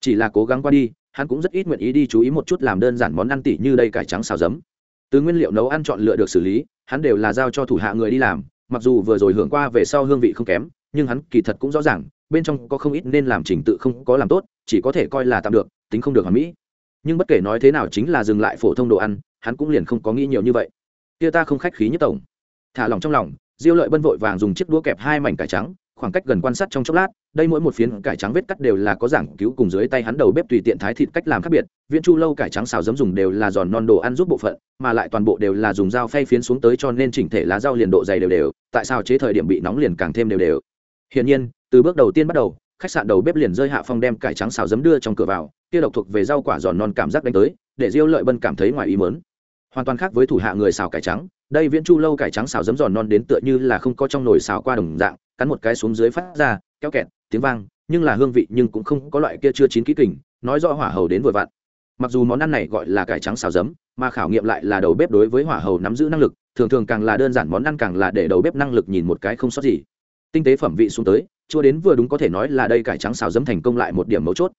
Chỉ là cố gắng qua đi, hắn cũng rất ít nguyện ý đi chú ý một chút làm đơn giản món ăn tỉ như đây cải trắng xào giấm. Từ nguyên liệu nấu ăn chọn lựa được xử lý, hắn đều là giao cho thủ hạ người đi làm, mặc dù vừa rồi hưởng qua về sau hương vị không kém, nhưng hắn kỳ thật cũng rõ ràng, bên trong có không ít nên làm trình tự không có làm tốt, chỉ có thể coi là tạm được, tính không được hoàn mỹ. Nhưng bất kể nói thế nào chính là dừng lại phổ thông đồ ăn, hắn cũng liền không có nghĩ nhiều như vậy. Kia ta không khách khí nhất tổng thả lòng trong lòng, diêu lợi bân vội vàng dùng chiếc đũa kẹp hai mảnh cải trắng, khoảng cách gần quan sát trong chốc lát, đây mỗi một phiến cải trắng vết cắt đều là có giảng cứu cùng dưới tay hắn đầu bếp tùy tiện thái thịt cách làm khác biệt, viễn chu lâu cải trắng xào giấm dùng đều là giòn non đồ ăn giúp bộ phận, mà lại toàn bộ đều là dùng dao phay phiến xuống tới cho nên chỉnh thể lá rau liền độ dày đều đều, tại sao chế thời điểm bị nóng liền càng thêm đều đều. Hiển nhiên, từ bước đầu tiên bắt đầu, khách sạn đầu bếp liền rơi hạ phong đem cải trắng xào giấm đưa trong cửa vào, kia độc thuộc về rau quả giòn non cảm giác đánh tới, để diêu lợi bân cảm thấy ngoài ý mớn hoàn toàn khác với thủ hạ người xào cải trắng đây viễn chu lâu cải trắng xào giấm giòn non đến tựa như là không có trong nồi xào qua đồng dạng, cắn một cái xuống dưới phát ra, kéo kẹt, tiếng vang, nhưng là hương vị nhưng cũng không có loại kia chưa chín kỹ kình, nói rõ hỏa hầu đến vội vặn. Mặc dù món ăn này gọi là cải trắng xào giấm, mà khảo nghiệm lại là đầu bếp đối với hỏa hầu nắm giữ năng lực, thường thường càng là đơn giản món ăn càng là để đầu bếp năng lực nhìn một cái không sót gì. Tinh tế phẩm vị xuống tới chưa đến vừa đúng có thể nói là đây cải trắng xào giấm thành công lại một điểm mấu chốt.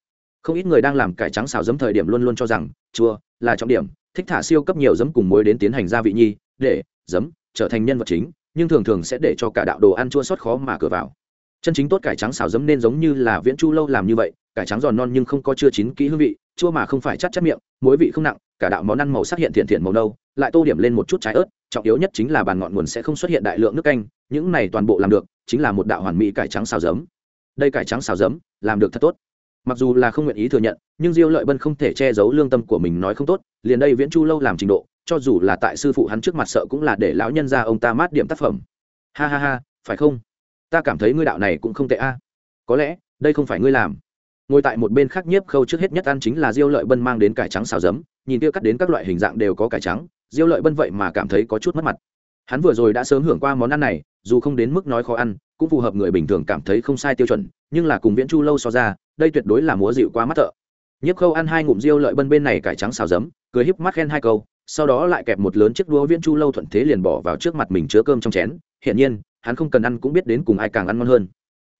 Không ít người đang làm cải trắng xào giấm thời điểm luôn luôn cho rằng, chua là trọng điểm, thích thả siêu cấp nhiều giấm cùng muối đến tiến hành gia vị nhi để, giấm, trở thành nhân vật chính, nhưng thường thường sẽ để cho cả đạo đồ ăn chua sót khó mà cửa vào. Chân chính tốt cải trắng xào giấm nên giống như là viễn chu lâu làm như vậy, cải trắng giòn non nhưng không có chưa chín kỹ hương vị, chua mà không phải chắt chắt miệng, muối vị không nặng, cả đạo món ăn màu sắc hiện thiện thiện màu nâu, lại tô điểm lên một chút trái ớt, trọng yếu nhất chính là bàn ngọn nguồn sẽ không xuất hiện đại lượng nước canh, những này toàn bộ làm được chính là một đạo hoàn mỹ cải trắng xào giấm. Đây cải trắng xào giấm, làm được thật tốt. Mặc dù là không nguyện ý thừa nhận, nhưng diêu lợi bân không thể che giấu lương tâm của mình nói không tốt, liền đây viễn chu lâu làm trình độ cho dù là tại sư phụ hắn trước mặt sợ cũng là để lão nhân ra ông ta mát điểm tác phẩm. Ha ha ha, phải không? Ta cảm thấy ngươi đạo này cũng không tệ a. Có lẽ, đây không phải ngươi làm. Ngồi tại một bên khác nhiếp khâu trước hết nhất ăn chính là diêu lợi bân mang đến cải trắng xào giấm, nhìn kia cắt đến các loại hình dạng đều có cải trắng, diêu lợi bân vậy mà cảm thấy có chút mất mặt. Hắn vừa rồi đã sớm hưởng qua món ăn này, dù không đến mức nói khó ăn, cũng phù hợp người bình thường cảm thấy không sai tiêu chuẩn, nhưng là cùng viễn chu lâu so ra, đây tuyệt đối là múa dịu quá mắt thợ. Nhiếp khâu ăn hai ngụm diêu lợi bân bên này cải trắng xào giấm, cười híp mắt khen hai câu sau đó lại kẹp một lớn chiếc đũa viễn chu lâu thuận thế liền bỏ vào trước mặt mình chứa cơm trong chén. Hiển nhiên, hắn không cần ăn cũng biết đến cùng ai càng ăn ngon hơn.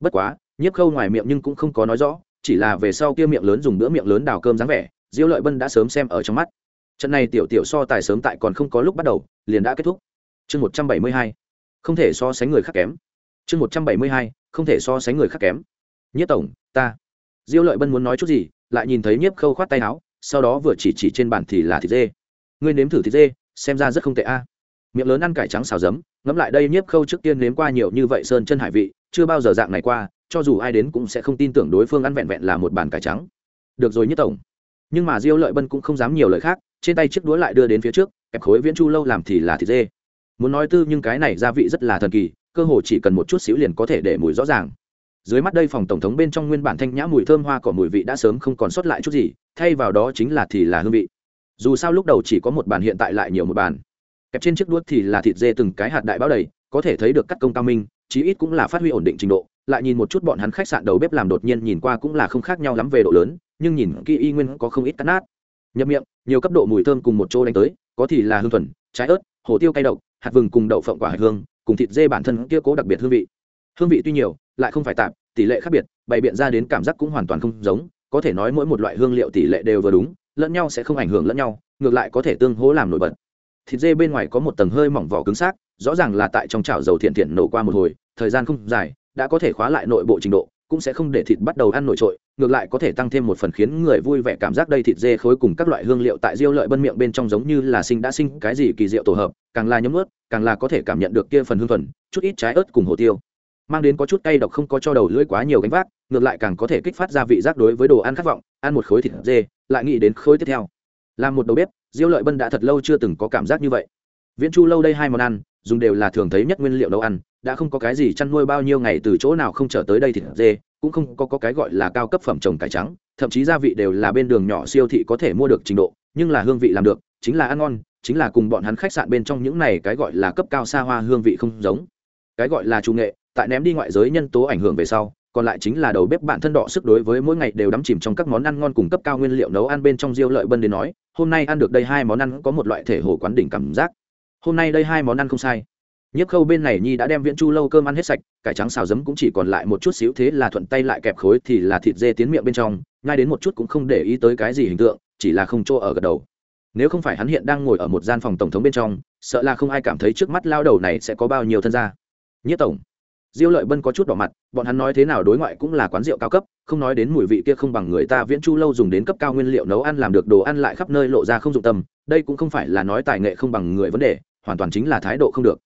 Bất quá, nhiếp khâu ngoài miệng nhưng cũng không có nói rõ, chỉ là về sau kia miệng lớn dùng bữa miệng lớn đào cơm dáng vẻ, diêu lợi bân đã sớm xem ở trong mắt. Trận này tiểu tiểu so tài sớm tại còn không có lúc bắt đầu, liền đã kết thúc. Chương một trăm bảy mươi hai, không thể so sánh người khác kém. Chương một trăm bảy mươi hai, không thể so sánh người khác kém. Nhất tổng, ta. Diêu lợi bân muốn nói chút gì, lại nhìn thấy nhiếp khâu khoát tay áo, sau đó vừa chỉ chỉ trên bàn thì là thịt dê ngươi nếm thử thịt dê, xem ra rất không tệ a. Miệng lớn ăn cải trắng xào giấm, ngẫm lại đây nhiếp khâu trước tiên nếm qua nhiều như vậy sơn chân hải vị, chưa bao giờ dạng này qua, cho dù ai đến cũng sẽ không tin tưởng đối phương ăn vẹn vẹn là một bàn cải trắng. Được rồi nhất tổng. Nhưng mà diêu lợi bân cũng không dám nhiều lời khác, trên tay chiếc đũa lại đưa đến phía trước, kẹp khối viễn chu lâu làm thì là thịt dê. Muốn nói tư nhưng cái này gia vị rất là thần kỳ, cơ hồ chỉ cần một chút xíu liền có thể để mùi rõ ràng. Dưới mắt đây phòng tổng thống bên trong nguyên bản thanh nhã mùi thơm hoa cỏ mùi vị đã sớm không còn sót lại chút gì, thay vào đó chính là thì là hương vị dù sao lúc đầu chỉ có một bàn hiện tại lại nhiều một bàn. Kẹp trên chiếc đuốt thì là thịt dê từng cái hạt đại báo đầy có thể thấy được cắt công cao minh chí ít cũng là phát huy ổn định trình độ. Lại nhìn một chút bọn hắn khách sạn đầu bếp làm đột nhiên nhìn qua cũng là không khác nhau lắm về độ lớn nhưng nhìn kỹ y nguyên có không ít cắt nát. Nhập miệng nhiều cấp độ mùi thơm cùng một chỗ đánh tới có thì là hương thuần trái ớt hổ tiêu cay đậu, hạt vừng cùng đậu phộng quả hạt hương cùng thịt dê bản thân kia cố đặc biệt hương vị. Hương vị tuy nhiều lại không phải tạm tỷ lệ khác biệt bày biện ra đến cảm giác cũng hoàn toàn không giống có thể nói mỗi một loại hương liệu tỷ lệ đều vừa đúng lẫn nhau sẽ không ảnh hưởng lẫn nhau, ngược lại có thể tương hỗ làm nổi bật. Thịt dê bên ngoài có một tầng hơi mỏng vỏ cứng xác, rõ ràng là tại trong chảo dầu thiện thiện nổ qua một hồi, thời gian không dài, đã có thể khóa lại nội bộ trình độ, cũng sẽ không để thịt bắt đầu ăn nổi trội, ngược lại có thể tăng thêm một phần khiến người vui vẻ cảm giác đây thịt dê khối cùng các loại hương liệu tại riêu lợi bân miệng bên trong giống như là sinh đã sinh cái gì kỳ diệu tổ hợp, càng là nhấm ướt càng là có thể cảm nhận được kia phần hương thuần, chút ít trái ớt cùng hồ tiêu. Mang đến có chút cay độc không có cho đầu lưỡi quá nhiều gánh vác ngược lại càng có thể kích phát ra vị giác đối với đồ ăn khát vọng ăn một khối thịt dê lại nghĩ đến khối tiếp theo. Làm một đầu bếp diêu lợi bân đã thật lâu chưa từng có cảm giác như vậy. Viễn chu lâu đây hai món ăn dùng đều là thường thấy nhất nguyên liệu nấu ăn đã không có cái gì chăn nuôi bao nhiêu ngày từ chỗ nào không trở tới đây thịt dê cũng không có, có cái gọi là cao cấp phẩm trồng cải trắng thậm chí gia vị đều là bên đường nhỏ siêu thị có thể mua được trình độ nhưng là hương vị làm được chính là ăn ngon chính là cùng bọn hắn khách sạn bên trong những này cái gọi là cấp cao xa hoa hương vị không giống. Cái gọi là trung nghệ tại ném đi ngoại giới nhân tố ảnh hưởng về sau còn lại chính là đầu bếp bản thân đọ sức đối với mỗi ngày đều đắm chìm trong các món ăn ngon cùng cấp cao nguyên liệu nấu ăn bên trong diêu lợi bân đến nói hôm nay ăn được đây hai món ăn có một loại thể hồ quán đỉnh cảm giác hôm nay đây hai món ăn không sai Nhiếp Khâu bên này Nhi đã đem Viễn Chu lâu cơm ăn hết sạch, cải trắng xào giấm cũng chỉ còn lại một chút xíu thế là thuận tay lại kẹp khối thì là thịt dê tiến miệng bên trong, ngay đến một chút cũng không để ý tới cái gì hình tượng, chỉ là không chỗ ở gật đầu. Nếu không phải hắn hiện đang ngồi ở một gian phòng tổng thống bên trong, sợ là không ai cảm thấy trước mắt lao đầu này sẽ có bao nhiêu thân gia. nhất tổng, Diêu Lợi Bân có chút đỏ mặt, bọn hắn nói thế nào đối ngoại cũng là quán rượu cao cấp, không nói đến mùi vị kia không bằng người ta Viễn Chu lâu dùng đến cấp cao nguyên liệu nấu ăn làm được đồ ăn lại khắp nơi lộ ra không dụng tâm, đây cũng không phải là nói tài nghệ không bằng người vấn đề, hoàn toàn chính là thái độ không được.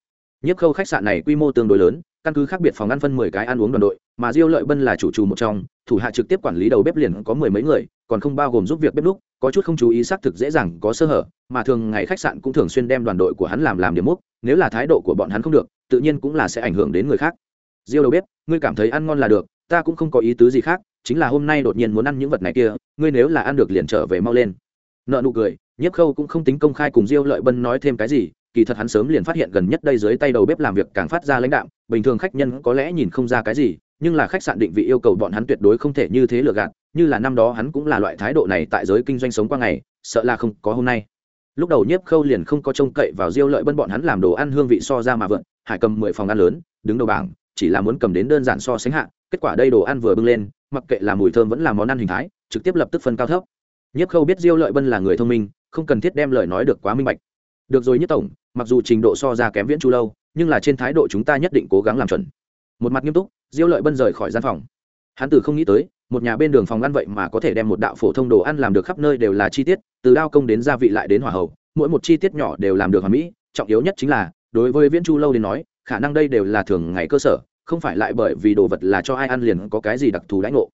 Nhiếp khâu khách sạn này quy mô tương đối lớn căn cứ khác biệt phòng ăn phân mười cái ăn uống đoàn đội mà diêu lợi bân là chủ trù một trong thủ hạ trực tiếp quản lý đầu bếp liền có mười mấy người còn không bao gồm giúp việc bếp lúc có chút không chú ý xác thực dễ dàng có sơ hở mà thường ngày khách sạn cũng thường xuyên đem đoàn đội của hắn làm làm điểm mốc nếu là thái độ của bọn hắn không được tự nhiên cũng là sẽ ảnh hưởng đến người khác diêu đầu bếp, ngươi cảm thấy ăn ngon là được, ta cũng không có ý tứ gì khác, chính là hôm nay đột nhiên muốn ăn những vật này kia, ngươi nếu là ăn được liền trở về mau lên. Nợ nụ cười, nhiếp khâu cũng không tính công khai cùng diêu lợi bân nói thêm cái gì, kỳ thật hắn sớm liền phát hiện gần nhất đây dưới tay đầu bếp làm việc càng phát ra lãnh đạm, bình thường khách nhân có lẽ nhìn không ra cái gì, nhưng là khách sạn định vị yêu cầu bọn hắn tuyệt đối không thể như thế lừa gạt, như là năm đó hắn cũng là loại thái độ này tại giới kinh doanh sống qua ngày, sợ là không có hôm nay. Lúc đầu nhiếp khâu liền không có trông cậy vào diêu lợi bân bọn hắn làm đồ ăn hương vị so ra mà vượn, hải cầm mười phòng ăn lớn, đứng đầu bảng chỉ là muốn cầm đến đơn giản so sánh hạ, kết quả đây đồ ăn vừa bưng lên, mặc kệ là mùi thơm vẫn là món ăn hình thái, trực tiếp lập tức phân cao thấp. Nhiếp khâu biết diêu lợi bân là người thông minh, không cần thiết đem lời nói được quá minh bạch. Được rồi nhất tổng, mặc dù trình độ so ra kém viễn chu lâu, nhưng là trên thái độ chúng ta nhất định cố gắng làm chuẩn. Một mặt nghiêm túc, diêu lợi bân rời khỏi gian phòng. Hắn từ không nghĩ tới, một nhà bên đường phòng ăn vậy mà có thể đem một đạo phổ thông đồ ăn làm được khắp nơi đều là chi tiết, từ đao công đến gia vị lại đến hỏa hậu, mỗi một chi tiết nhỏ đều làm được hoàn mỹ, trọng yếu nhất chính là, đối với viễn chu lâu đến nói khả năng đây đều là thường ngày cơ sở, không phải lại bởi vì đồ vật là cho ai ăn liền có cái gì đặc thù đãi ngộ.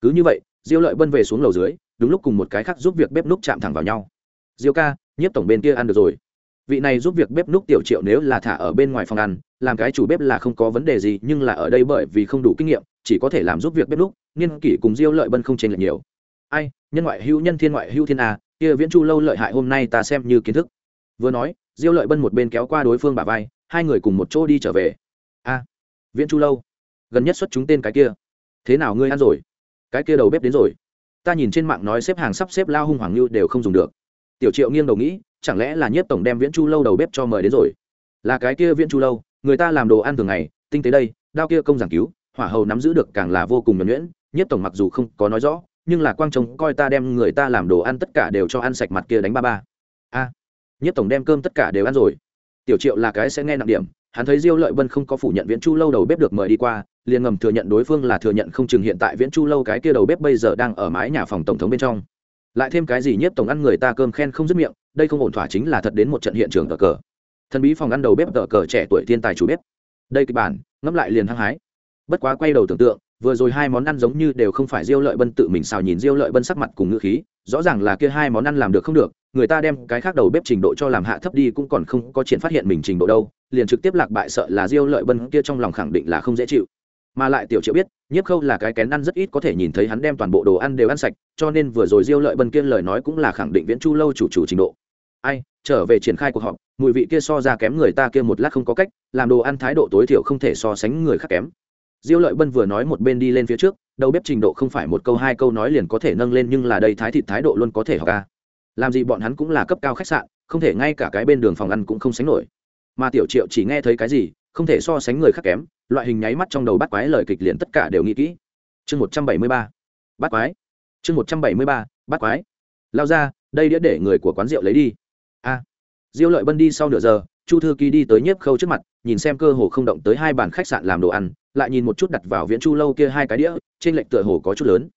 Cứ như vậy, diêu lợi bân về xuống lầu dưới, đúng lúc cùng một cái khác giúp việc bếp núc chạm thẳng vào nhau. Diêu ca, nhiếp tổng bên kia ăn được rồi. Vị này giúp việc bếp núc tiểu triệu nếu là thả ở bên ngoài phòng ăn, làm cái chủ bếp là không có vấn đề gì, nhưng là ở đây bởi vì không đủ kinh nghiệm, chỉ có thể làm giúp việc bếp núc, niên kỷ cùng diêu lợi bân không chênh lệch nhiều. Ai, nhân ngoại hữu nhân thiên ngoại hữu thiên a, kia viễn chu lâu lợi hại hôm nay ta xem như kiến thức. Vừa nói, diêu lợi bân một bên kéo qua đối phương bà vai hai người cùng một chỗ đi trở về. A viễn chu lâu. Gần nhất xuất chúng tên cái kia. Thế nào ngươi ăn rồi? Cái kia đầu bếp đến rồi. Ta nhìn trên mạng nói xếp hàng sắp xếp lao hung hoàng như đều không dùng được. Tiểu triệu nghiêng đầu nghĩ chẳng lẽ là nhiếp tổng đem viễn chu lâu đầu bếp cho mời đến rồi? Là cái kia viễn chu lâu người ta làm đồ ăn thường ngày tinh tế đây đao kia công giảng cứu hỏa hầu nắm giữ được càng là vô cùng nhuẩn nhuyễn nhiếp tổng mặc dù không có nói rõ nhưng là quang trống coi ta đem người ta làm đồ ăn tất cả đều cho ăn sạch mặt kia đánh ba ba. A à, nhiếp tổng đem cơm tất cả đều ăn rồi tiểu triệu là cái sẽ nghe nặng điểm, hắn thấy diêu lợi vân không có phủ nhận viễn chu lâu đầu bếp được mời đi qua, liền ngầm thừa nhận đối phương là thừa nhận không chừng hiện tại viễn chu lâu cái kia đầu bếp bây giờ đang ở mái nhà phòng tổng thống bên trong. Lại thêm cái gì nhiếp tổng ăn người ta cơm khen không dứt miệng, đây không ổn thỏa chính là thật đến một trận hiện trường tờ cờ. Thần bí phòng ăn đầu bếp tờ cờ trẻ tuổi thiên tài chủ bếp. Đây kịch bản, ngẫm lại liền hăng hái. Bất quá quay đầu tưởng tượng, vừa rồi hai món ăn giống như đều không phải diêu lợi bân tự mình xào nhìn diêu lợi bân sắc mặt cùng ngữ khí rõ ràng là kia hai món ăn làm được không được, người ta đem cái khác đầu bếp trình độ cho làm hạ thấp đi cũng còn không có chuyện phát hiện mình trình độ đâu, liền trực tiếp lạc bại sợ là diêu lợi bân kia trong lòng khẳng định là không dễ chịu. Mà lại tiểu triệu biết, nhiếp khâu là cái kén ăn rất ít có thể nhìn thấy hắn đem toàn bộ đồ ăn đều ăn sạch, cho nên vừa rồi diêu lợi bân kia lời nói cũng là khẳng định viễn chu lâu chủ chủ trình độ. Ai, trở về triển khai cuộc họp, mùi vị kia so ra kém người ta kia một lát không có cách, làm đồ ăn thái độ tối thiểu không thể so sánh người khác kém. Diêu lợi bân vừa nói một bên đi lên phía trước đầu bếp trình độ không phải một câu hai câu nói liền có thể nâng lên nhưng là đây thái thịt thái độ luôn có thể học ca làm gì bọn hắn cũng là cấp cao khách sạn, không thể ngay cả cái bên đường phòng ăn cũng không sánh nổi. Mà tiểu triệu chỉ nghe thấy cái gì, không thể so sánh người khác kém, loại hình nháy mắt trong đầu bắt quái lời kịch liền tất cả đều nghĩ kỹ. Chương một trăm bảy mươi ba, bắt quái. Chương một trăm bảy mươi ba, bắt quái. Lao ra, đây đĩa để người của quán rượu lấy đi. A. Diêu lợi bân đi sau nửa giờ, chu thư ký đi tới nhiếp khâu trước mặt, nhìn xem cơ hồ không động tới hai bàn khách sạn làm đồ ăn lại nhìn một chút đặt vào viễn chu lâu kia hai cái đĩa, trên lệnh tựa hồ có chút lớn.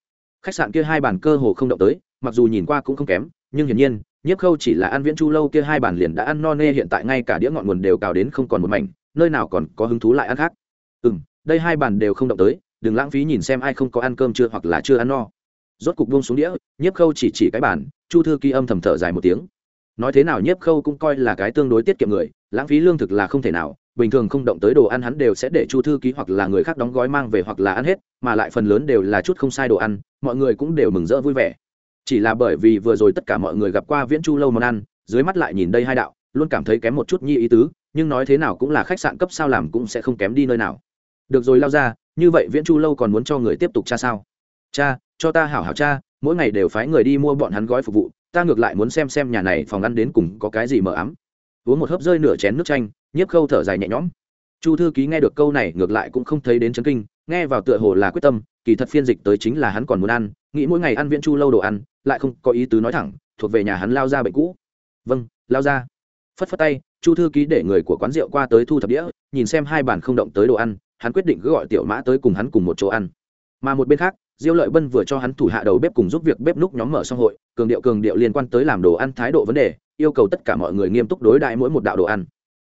Khách sạn kia hai bàn cơ hồ không động tới, mặc dù nhìn qua cũng không kém, nhưng hiển nhiên, nhiếp khâu chỉ là ăn viễn chu lâu kia hai bàn liền đã ăn no nê hiện tại ngay cả đĩa ngọn nguồn đều cào đến không còn một mảnh, nơi nào còn có hứng thú lại ăn khác. Ừ m đây hai bàn đều không động tới, đừng lãng phí nhìn xem ai không có ăn cơm chưa hoặc là chưa ăn no. Rốt cục buông xuống đĩa, nhiếp khâu chỉ chỉ cái bàn, chu thư ký âm thầm thở dài một tiếng. Nói thế nào nhiếp khâu cũng coi là cái tương đối tiết kiệm người, lãng phí lương thực là không thể nào bình thường không động tới đồ ăn hắn đều sẽ để chu thư ký hoặc là người khác đóng gói mang về hoặc là ăn hết, mà lại phần lớn đều là chút không sai đồ ăn, mọi người cũng đều mừng rỡ vui vẻ. Chỉ là bởi vì vừa rồi tất cả mọi người gặp qua viễn chu lâu món ăn, dưới mắt lại nhìn đây hai đạo, luôn cảm thấy kém một chút nhi ý tứ, nhưng nói thế nào cũng là khách sạn cấp sao làm cũng sẽ không kém đi nơi nào. Được rồi lao ra, như vậy viễn chu lâu còn muốn cho người tiếp tục cha sao? Cha, cho ta hảo hảo cha, mỗi ngày đều phái người đi mua bọn hắn gói phục vụ, ta ngược lại muốn xem xem nhà này phòng ăn đến cùng có cái gì mờ ấm. uống một hớp rơi nửa chén nước chanh nhiếp khâu thở dài nhẹ nhõm. Chu thư ký nghe được câu này, ngược lại cũng không thấy đến chấn kinh, nghe vào tựa hồ là quyết tâm, kỳ thật phiên dịch tới chính là hắn còn muốn ăn, nghĩ mỗi ngày ăn viễn chu lâu đồ ăn, lại không có ý tứ nói thẳng, thuộc về nhà hắn lao ra bệnh cũ. Vâng lao ra. Phất phất tay, chu thư ký để người của quán rượu qua tới thu thập đĩa, nhìn xem hai bàn không động tới đồ ăn, hắn quyết định cứ gọi tiểu mã tới cùng hắn cùng một chỗ ăn. Mà một bên khác, diêu lợi bân vừa cho hắn thủ hạ đầu bếp cùng giúp việc bếp núc nhóm mở xong hội, cường điệu cường điệu liên quan tới làm đồ ăn thái độ vấn đề, yêu cầu tất cả mọi người nghiêm túc đối đại mỗi một đạo đồ ăn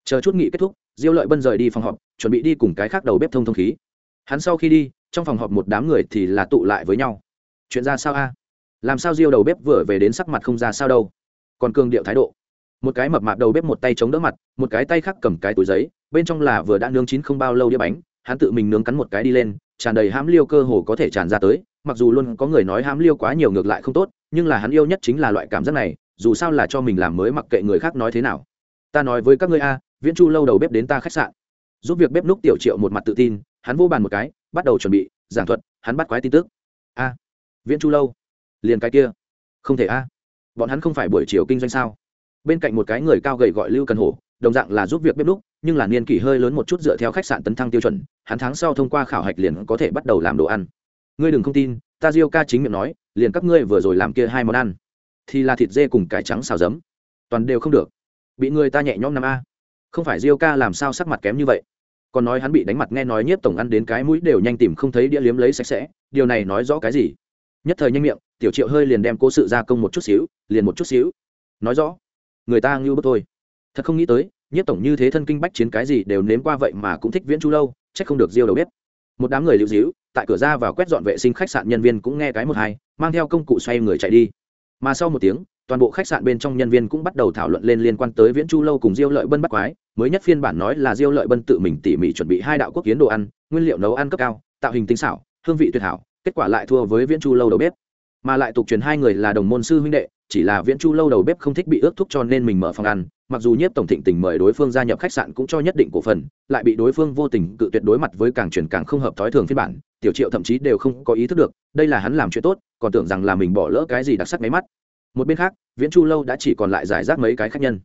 chờ chút nghị kết thúc, diêu lợi bân rời đi phòng họp, chuẩn bị đi cùng cái khác đầu bếp thông thông khí. Hắn sau khi đi, trong phòng họp một đám người thì là tụ lại với nhau. Chuyện ra sao a? Làm sao diêu đầu bếp vừa về đến sắc mặt không ra sao đâu? Còn cường điệu thái độ. Một cái mập mạp đầu bếp một tay chống đỡ mặt, một cái tay khác cầm cái túi giấy, bên trong là vừa đã nướng chín không bao lâu đĩa bánh, hắn tự mình nướng cắn một cái đi lên, tràn đầy hãm liêu cơ hồ có thể tràn ra tới, mặc dù luôn có người nói hãm liêu quá nhiều ngược lại không tốt, nhưng là hắn yêu nhất chính là loại cảm giác này, dù sao là cho mình làm mới mặc kệ người khác nói thế nào. Ta nói với các ngươi a viễn chu lâu đầu bếp đến ta khách sạn. Giúp việc bếp núc tiểu triệu một mặt tự tin, hắn vô bàn một cái, bắt đầu chuẩn bị, giảng thuật, hắn bắt quái tin tức. A, viễn chu lâu. Liền cái kia. Không thể a. Bọn hắn không phải buổi chiều kinh doanh sao? Bên cạnh một cái người cao gầy gọi lưu cần hổ, đồng dạng là giúp việc bếp lúc nhưng là niên kỷ hơi lớn một chút dựa theo khách sạn tấn thăng tiêu chuẩn, hắn tháng sau thông qua khảo hạch liền có thể bắt đầu làm đồ ăn. Ngươi đừng không tin, ta diêu ca chính miệng nói, liền các ngươi vừa rồi làm kia hai món ăn, thì là thịt dê cùng cải trắng xào giấm. Toàn đều không được. Bị người ta nhẹ nhõm năm a không phải diêu ca làm sao sắc mặt kém như vậy? Còn nói hắn bị đánh mặt nghe nói nhiếp tổng ăn đến cái mũi đều nhanh tìm không thấy đĩa liếm lấy sạch sẽ, điều này nói rõ cái gì? Nhất thời nhanh miệng, tiểu triệu hơi liền đem cố sự gia công một chút xíu, liền một chút xíu. Nói rõ, người ta ngưu bức thôi. Thật không nghĩ tới, nhiếp tổng như thế thân kinh bách chiến cái gì đều nếm qua vậy mà cũng thích viễn chu lâu, chắc không được diêu đầu bếp. Một đám người lưu díu, tại cửa ra vào quét dọn vệ sinh khách sạn nhân viên cũng nghe cái một hai, mang theo công cụ xoay người chạy đi. Mà sau một tiếng toàn bộ khách sạn bên trong nhân viên cũng bắt đầu thảo luận lên liên quan tới viễn chu lâu cùng diêu lợi bân bắt quái. Mới nhất phiên bản nói là diêu lợi bân tự mình tỉ mỉ chuẩn bị hai đạo quốc kiến đồ ăn, nguyên liệu nấu ăn cấp cao, tạo hình tinh xảo, hương vị tuyệt hảo, kết quả lại thua với viễn chu lâu đầu bếp. Mà lại tục truyền hai người là đồng môn sư huynh đệ, chỉ là viễn chu lâu đầu bếp không thích bị ước thúc cho nên mình mở phòng ăn, mặc dù nhiếp tổng thịnh tình mời đối phương gia nhập khách sạn cũng cho nhất định cổ phần, lại bị đối phương vô tình cự tuyệt đối mặt với càng truyền càng không hợp thói thường phiên bản, tiểu triệu thậm chí đều không có ý thức được, đây là hắn làm chuyện tốt, còn tưởng rằng là mình bỏ lỡ cái gì đặc sắc máy mắt một bên khác, viễn chu lâu đã chỉ còn lại giải rác mấy cái khách nhân.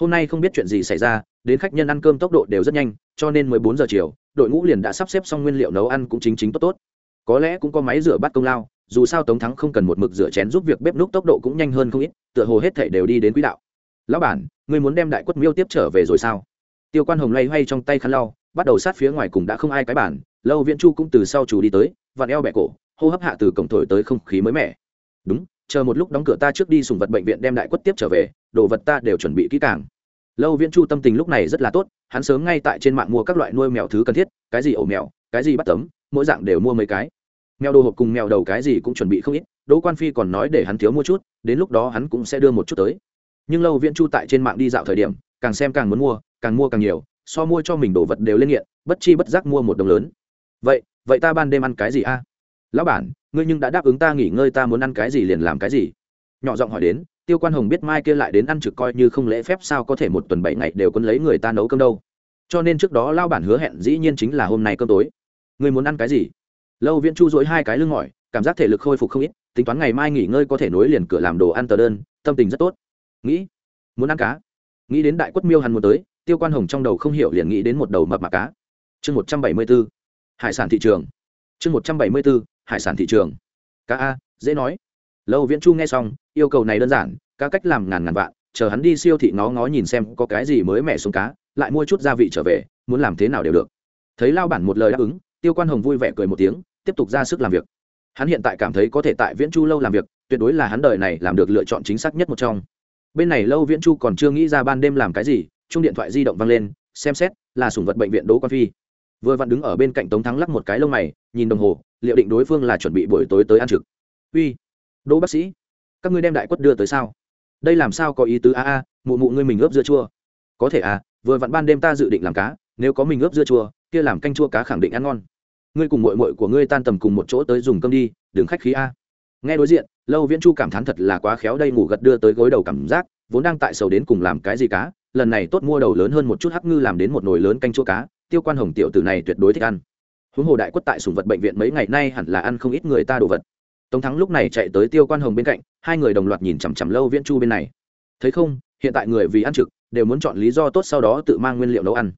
Hôm nay không biết chuyện gì xảy ra, đến khách nhân ăn cơm tốc độ đều rất nhanh, cho nên mười bốn giờ chiều, đội ngũ liền đã sắp xếp xong nguyên liệu nấu ăn cũng chính chính tốt tốt. Có lẽ cũng có máy rửa bát công lao, dù sao tống thắng không cần một mực rửa chén giúp việc bếp núc tốc độ cũng nhanh hơn không ít, tựa hồ hết thể đều đi đến quỹ đạo. Lão bản người muốn đem đại quất miêu tiếp trở về rồi sao? Tiêu quan hồng loay hoay trong tay khăn lau, bắt đầu sát phía ngoài cùng đã không ai cái bản, lâu viễn chu cũng từ sau chủ đi tới, vặn eo bẹ cổ, hô hấp hạ từ cổng thổi tới không khí mới mẻ. Đúng chờ một lúc đóng cửa ta trước đi sùng vật bệnh viện đem đại quất tiếp trở về, đồ vật ta đều chuẩn bị kỹ càng. Lâu viễn chu tâm tình lúc này rất là tốt, hắn sớm ngay tại trên mạng mua các loại nuôi mèo thứ cần thiết, cái gì ổ mèo, cái gì bắt tấm, mỗi dạng đều mua mấy cái. Mèo đồ hộp cùng mèo đầu cái gì cũng chuẩn bị không ít, đỗ quan phi còn nói để hắn thiếu mua chút, đến lúc đó hắn cũng sẽ đưa một chút tới. Nhưng lâu viễn chu tại trên mạng đi dạo thời điểm, càng xem càng muốn mua, càng mua càng nhiều, so mua cho mình đồ vật đều lên nghiện, bất chi bất giác mua một đồng lớn. Vậy vậy ta ban đêm ăn cái gì a? Lão bản ngươi nhưng đã đáp ứng ta nghỉ ngơi, ta muốn ăn cái gì liền làm cái gì. Nhỏ giọng hỏi đến, tiêu quan hồng biết mai kia lại đến ăn trực coi như không lễ phép, sao có thể một tuần bảy ngày đều quân lấy người ta nấu cơm đâu. Cho nên trước đó lao bản hứa hẹn dĩ nhiên chính là hôm nay cơm tối. Ngươi muốn ăn cái gì? Lâu viễn chu dối hai cái lưng mỏi, cảm giác thể lực khôi phục không ít, tính toán ngày mai nghỉ ngơi có thể nối liền cửa làm đồ ăn tờ đơn, tâm tình rất tốt. Nghĩ, muốn ăn cá. Nghĩ đến đại quất miêu hắn muốn tới, tiêu quan hồng trong đầu không hiểu liền nghĩ đến một đầu mập mạc cá. Chương một trăm bảy mươi b ố hải sản thị trường. Chương một trăm bảy mươi b ố hải sản thị trường. Cá a, dễ nói. Lâu viễn chu nghe xong, yêu cầu này đơn giản, cá cách làm ngàn ngàn vạn, chờ hắn đi siêu thị ngó ngó nhìn xem có cái gì mới mẻ xuống cá, lại mua chút gia vị trở về, muốn làm thế nào đều được. Thấy lao bản một lời đáp ứng, tiêu quan hồng vui vẻ cười một tiếng, tiếp tục ra sức làm việc. Hắn hiện tại cảm thấy có thể tại viễn chu lâu làm việc, tuyệt đối là hắn đời này làm được lựa chọn chính xác nhất một trong. Bên này lâu viễn chu còn chưa nghĩ ra ban đêm làm cái gì, chung điện thoại di động văng lên, xem xét, là sủng vật bệnh viện đỗ quan phi. Vừa vặn đứng ở bên cạnh tống thắng lắc một cái lông mày, nhìn đồng hồ liệu định đối phương là chuẩn bị buổi tối tới ăn trực. Uy, đỗ bác sĩ, các ngươi đem đại quất đưa tới sao? Đây làm sao có ý tứ? A a, mụ mụ ngươi mình ướp dưa chua. Có thể à vừa vặn ban đêm ta dự định làm cá, nếu có mình ướp dưa chua, kia làm canh chua cá khẳng định ăn ngon. Ngươi cùng mội mội của ngươi tan tầm cùng một chỗ tới dùng cơm đi, đừng khách khí a. Nghe đối diện, lâu viễn chu cảm thán thật là quá khéo đây, ngủ gật đưa tới gối đầu cảm giác, vốn đang tại sầu đến cùng làm cái gì cá, lần này tốt mua đầu lớn hơn một chút hắc ngư làm đến một nồi lớn canh chua cá, tiêu quan hồng tiểu tử này tuyệt đối thích ăn huống hồ đại quất tại sùng vật bệnh viện mấy ngày nay hẳn là ăn không ít người ta đồ vật. Tống thắng lúc này chạy tới tiêu quan hồng bên cạnh, hai người đồng loạt nhìn chằm chằm lâu viễn chu bên này. Thấy không, hiện tại người vì ăn trực, đều muốn chọn lý do tốt sau đó tự mang nguyên liệu nấu ăn.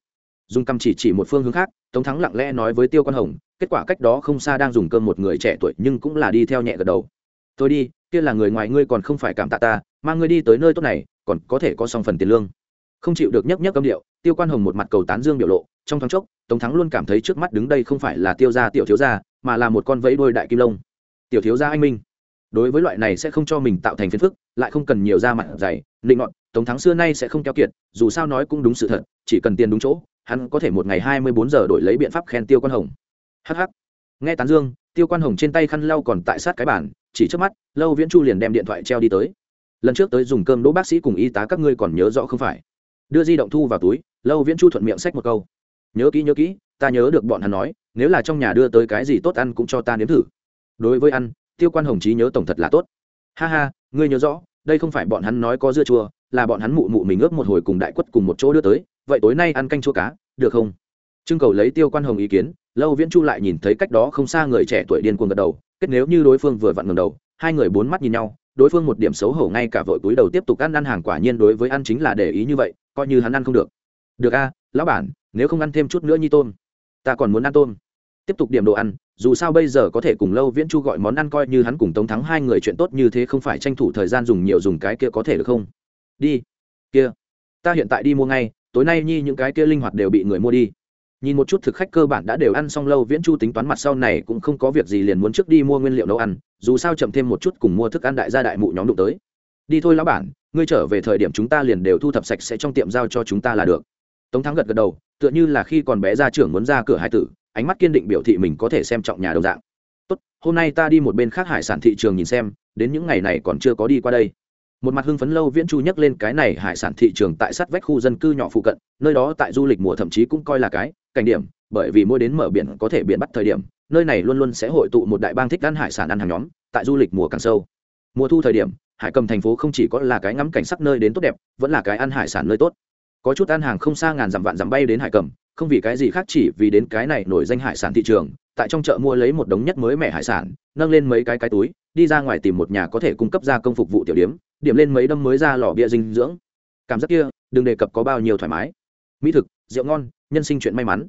Dùng cầm chỉ chỉ một phương hướng khác, tống thắng lặng lẽ nói với tiêu quan hồng, kết quả cách đó không xa đang dùng cơm một người trẻ tuổi nhưng cũng là đi theo nhẹ gật đầu. Tôi đi, kia là người ngoài ngươi còn không phải cảm tạ ta, mang ngươi đi tới nơi tốt này, còn có thể có xong phần tiền lương không chịu được nhấc nhấc âm điệu, tiêu quan hồng một mặt cầu tán dương biểu lộ, trong thoáng chốc, tống thắng luôn cảm thấy trước mắt đứng đây không phải là tiêu gia tiểu thiếu gia, mà là một con vẫy đôi đại kim lông. Tiểu thiếu gia anh minh. Đối với loại này sẽ không cho mình tạo thành phiền phức, lại không cần nhiều da mặt dày định ngọn tống thắng xưa nay sẽ không keo kiệt, dù sao nói cũng đúng sự thật, chỉ cần tiền đúng chỗ, hắn có thể một ngày hai mươi bốn giờ đổi lấy biện pháp khen tiêu quan hồng. Hh nghe tán dương, tiêu quan hồng trên tay khăn lau còn tại sát cái bản chỉ trước mắt, lâu viễn chu liền đem điện thoại treo đi tới. Lần trước tới dùng cơm đỗ bác sĩ cùng y tá các ngươi còn nhớ rõ không phải? Đưa di động thu vào túi, lâu viễn chu thuận miệng xách một câu. Nhớ kỹ nhớ kỹ, ta nhớ được bọn hắn nói, nếu là trong nhà đưa tới cái gì tốt ăn cũng cho ta nếm thử. Đối với ăn, tiêu quan hồng trí nhớ tổng thật là tốt. Ha ha, ngươi nhớ rõ, đây không phải bọn hắn nói có dưa chua, là bọn hắn mụ mụ mình ướp một hồi cùng đại quất cùng một chỗ đưa tới, vậy tối nay ăn canh chua cá, được không? Trưng cầu lấy tiêu quan hồng ý kiến, lâu viễn chu lại nhìn thấy cách đó không xa người trẻ tuổi điên cuồng gật đầu, kết nếu như đối phương vừa vặn ngầm đầu, hai người bốn mắt nhìn nhau, đối phương một điểm xấu hổ ngay cả vội túi đầu tiếp tục ăn ăn hàng quả nhiên đối với ăn chính là để ý như vậy coi như hắn ăn không được. Được a, lão bản, nếu không ăn thêm chút nữa nhi tôm. Ta còn muốn ăn tôm. Tiếp tục điểm đồ ăn, dù sao bây giờ có thể cùng lâu viễn chu gọi món ăn coi như hắn cùng tống thắng hai người chuyện tốt như thế không phải tranh thủ thời gian dùng nhiều dùng cái kia có thể được không? Đi. Kia. Ta hiện tại đi mua ngay, tối nay nhi những cái kia linh hoạt đều bị người mua đi. Nhìn một chút thực khách cơ bản đã đều ăn xong lâu viễn chu tính toán mặt sau này cũng không có việc gì liền muốn trước đi mua nguyên liệu nấu ăn, dù sao chậm thêm một chút cùng mua thức ăn đại gia đại mụ nhóm đụng tới đi thôi lão bản, ngươi trở về thời điểm chúng ta liền đều thu thập sạch sẽ trong tiệm giao cho chúng ta là được. Tống thắng gật gật đầu, tựa như là khi còn bé ra trưởng muốn ra cửa hải tử, ánh mắt kiên định biểu thị mình có thể xem trọng nhà đồng dạng. Tốt, hôm nay ta đi một bên khác hải sản thị trường nhìn xem, đến những ngày này còn chưa có đi qua đây. Một mặt hưng phấn lâu viễn chu nhắc lên cái này hải sản thị trường tại sát vách khu dân cư nhỏ phụ cận, nơi đó tại du lịch mùa thậm chí cũng coi là cái cảnh điểm, bởi vì mỗi đến mở biển có thể biển bắt thời điểm, nơi này luôn luôn sẽ hội tụ một đại bang thích ăn hải sản ăn hàng nhóm, tại du lịch mùa càng sâu. Mùa thu thời điểm hải cầm thành phố không chỉ có là cái ngắm cảnh sắc nơi đến tốt đẹp, vẫn là cái ăn hải sản nơi tốt. Có chút ăn hàng không xa ngàn dặm vạn dặm bay đến hải cầm, không vì cái gì khác chỉ vì đến cái này nổi danh hải sản thị trường, tại trong chợ mua lấy một đống nhất mới mẻ hải sản, nâng lên mấy cái cái túi, đi ra ngoài tìm một nhà có thể cung cấp gia công phục vụ tiểu điếm điểm lên mấy đâm mới ra lò bia dinh dưỡng. Cảm giác kia, đừng đề cập có bao nhiêu thoải mái. Mỹ thực, rượu ngon, nhân sinh chuyện may mắn.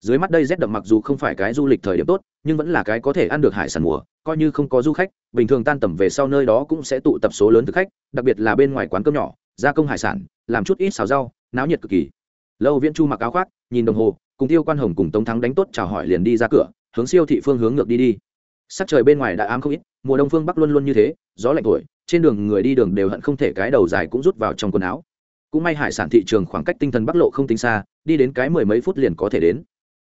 Dưới mắt đây rét đậm mặc dù không phải cái du lịch thời điểm tốt, nhưng vẫn là cái có thể ăn được hải sản mùa, coi như không có du khách bình thường tan tầm về sau nơi đó cũng sẽ tụ tập số lớn thực khách, đặc biệt là bên ngoài quán cơm nhỏ, gia công hải sản, làm chút ít xào rau, náo nhiệt cực kỳ. Lâu viễn chu mặc áo khoác, nhìn đồng hồ, cùng tiêu quan hồng cùng tống thắng đánh tốt chào hỏi liền đi ra cửa, hướng siêu thị phương hướng ngược đi đi. Sắc trời bên ngoài đã ám không ít, mùa đông phương bắc luôn luôn như thế, gió lạnh thổi, trên đường người đi đường đều hận không thể cái đầu dài cũng rút vào trong quần áo. Cũng may hải sản thị trường khoảng cách tinh thần bắc lộ không tính xa, đi đến cái mười mấy phút liền có thể đến.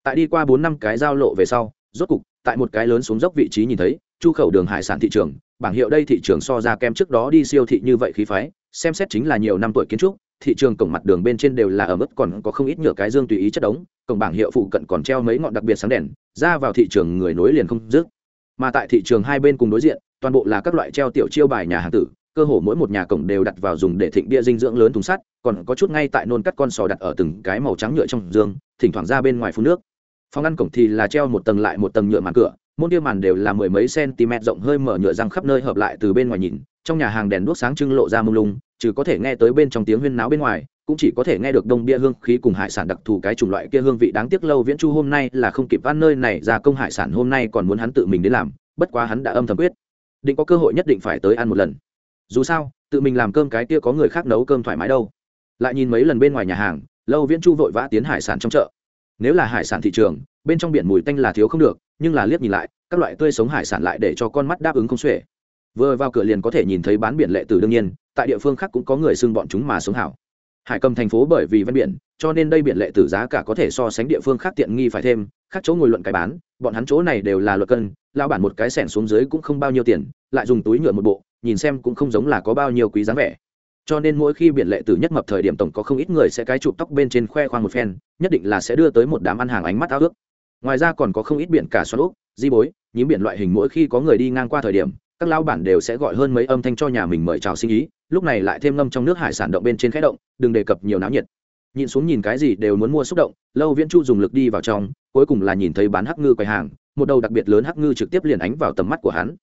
Tại đi qua bốn năm cái giao lộ về sau, rốt cục, tại một cái lớn xuống dốc vị trí nhìn thấy chu khẩu đường hải sản thị trường, bảng hiệu đây thị trường so ra kem trước đó đi siêu thị như vậy khí phái, xem xét chính là nhiều năm tuổi kiến trúc, thị trường cổng mặt đường bên trên đều là ở mức còn có không ít nhựa cái dương tùy ý chất đống, cổng bảng hiệu phụ cận còn treo mấy ngọn đặc biệt sáng đèn, ra vào thị trường người nối liền không dứt. Mà tại thị trường hai bên cùng đối diện, toàn bộ là các loại treo tiểu chiêu bài nhà hàng tử, cơ hồ mỗi một nhà cổng đều đặt vào dùng để thịnh bia dinh dưỡng lớn thùng sắt, còn có chút ngay tại nôn cắt con sò đặt ở từng cái màu trắng nhựa trong dương, thỉnh thoảng ra bên ngoài phun nước. Phòng ăn cổng thì là treo một tầng lại một tầng nhựa màn cửa môn kia màn đều là mười mấy cm rộng hơi mở nhựa răng khắp nơi hợp lại từ bên ngoài nhìn, trong nhà hàng đèn đuốc sáng trưng lộ ra mông lung, trừ có thể nghe tới bên trong tiếng huyên náo bên ngoài, cũng chỉ có thể nghe được đông bia hương khí cùng hải sản đặc thù cái chủng loại kia hương vị đáng tiếc lâu viễn chu hôm nay là không kịp ăn nơi này ra công hải sản hôm nay còn muốn hắn tự mình đến làm, bất quá hắn đã âm thầm quyết. Định có cơ hội nhất định phải tới ăn một lần. Dù sao, tự mình làm cơm cái kia có người khác nấu cơm thoải mái đâu. Lại nhìn mấy lần bên ngoài nhà hàng, lâu viễn chu vội vã tiến hải sản trong chợ. Nếu là hải sản thị trường, bên trong biển mùi tanh là thiếu không được nhưng là liếc nhìn lại, các loại tươi sống hải sản lại để cho con mắt đáp ứng không xuể. Vừa vào cửa liền có thể nhìn thấy bán biển lệ từ đương nhiên, tại địa phương khác cũng có người xưng bọn chúng mà sống hảo. Hải cầm thành phố bởi vì ven biển, cho nên đây biển lệ tử giá cả có thể so sánh địa phương khác tiện nghi phải thêm, khác chỗ ngồi luận cái bán, bọn hắn chỗ này đều là luật cân lao bản một cái sẻn xuống dưới cũng không bao nhiêu tiền, lại dùng túi nhựa một bộ, nhìn xem cũng không giống là có bao nhiêu quý dáng vẻ. Cho nên mỗi khi biển lệ tử nhất mập thời điểm tổng có không ít người sẽ cái chụp tóc bên trên khoe khoang một phen, nhất định là sẽ đưa tới một đám ăn hàng ánh mắt ao ước ngoài ra còn có không ít biển cả xoắn úp, di bối, nhím biển loại hình mỗi khi có người đi ngang qua thời điểm, các lao bản đều sẽ gọi hơn mấy âm thanh cho nhà mình mời chào sinh ý, lúc này lại thêm ngâm trong nước hải sản động bên trên khẽ động, đừng đề cập nhiều náo nhiệt. Nhìn xuống nhìn cái gì đều muốn mua xúc động, lâu viễn chu dùng lực đi vào trong, cuối cùng là nhìn thấy bán hắc ngư quầy hàng, một đầu đặc biệt lớn hắc ngư trực tiếp liền ánh vào tầm mắt của hắn.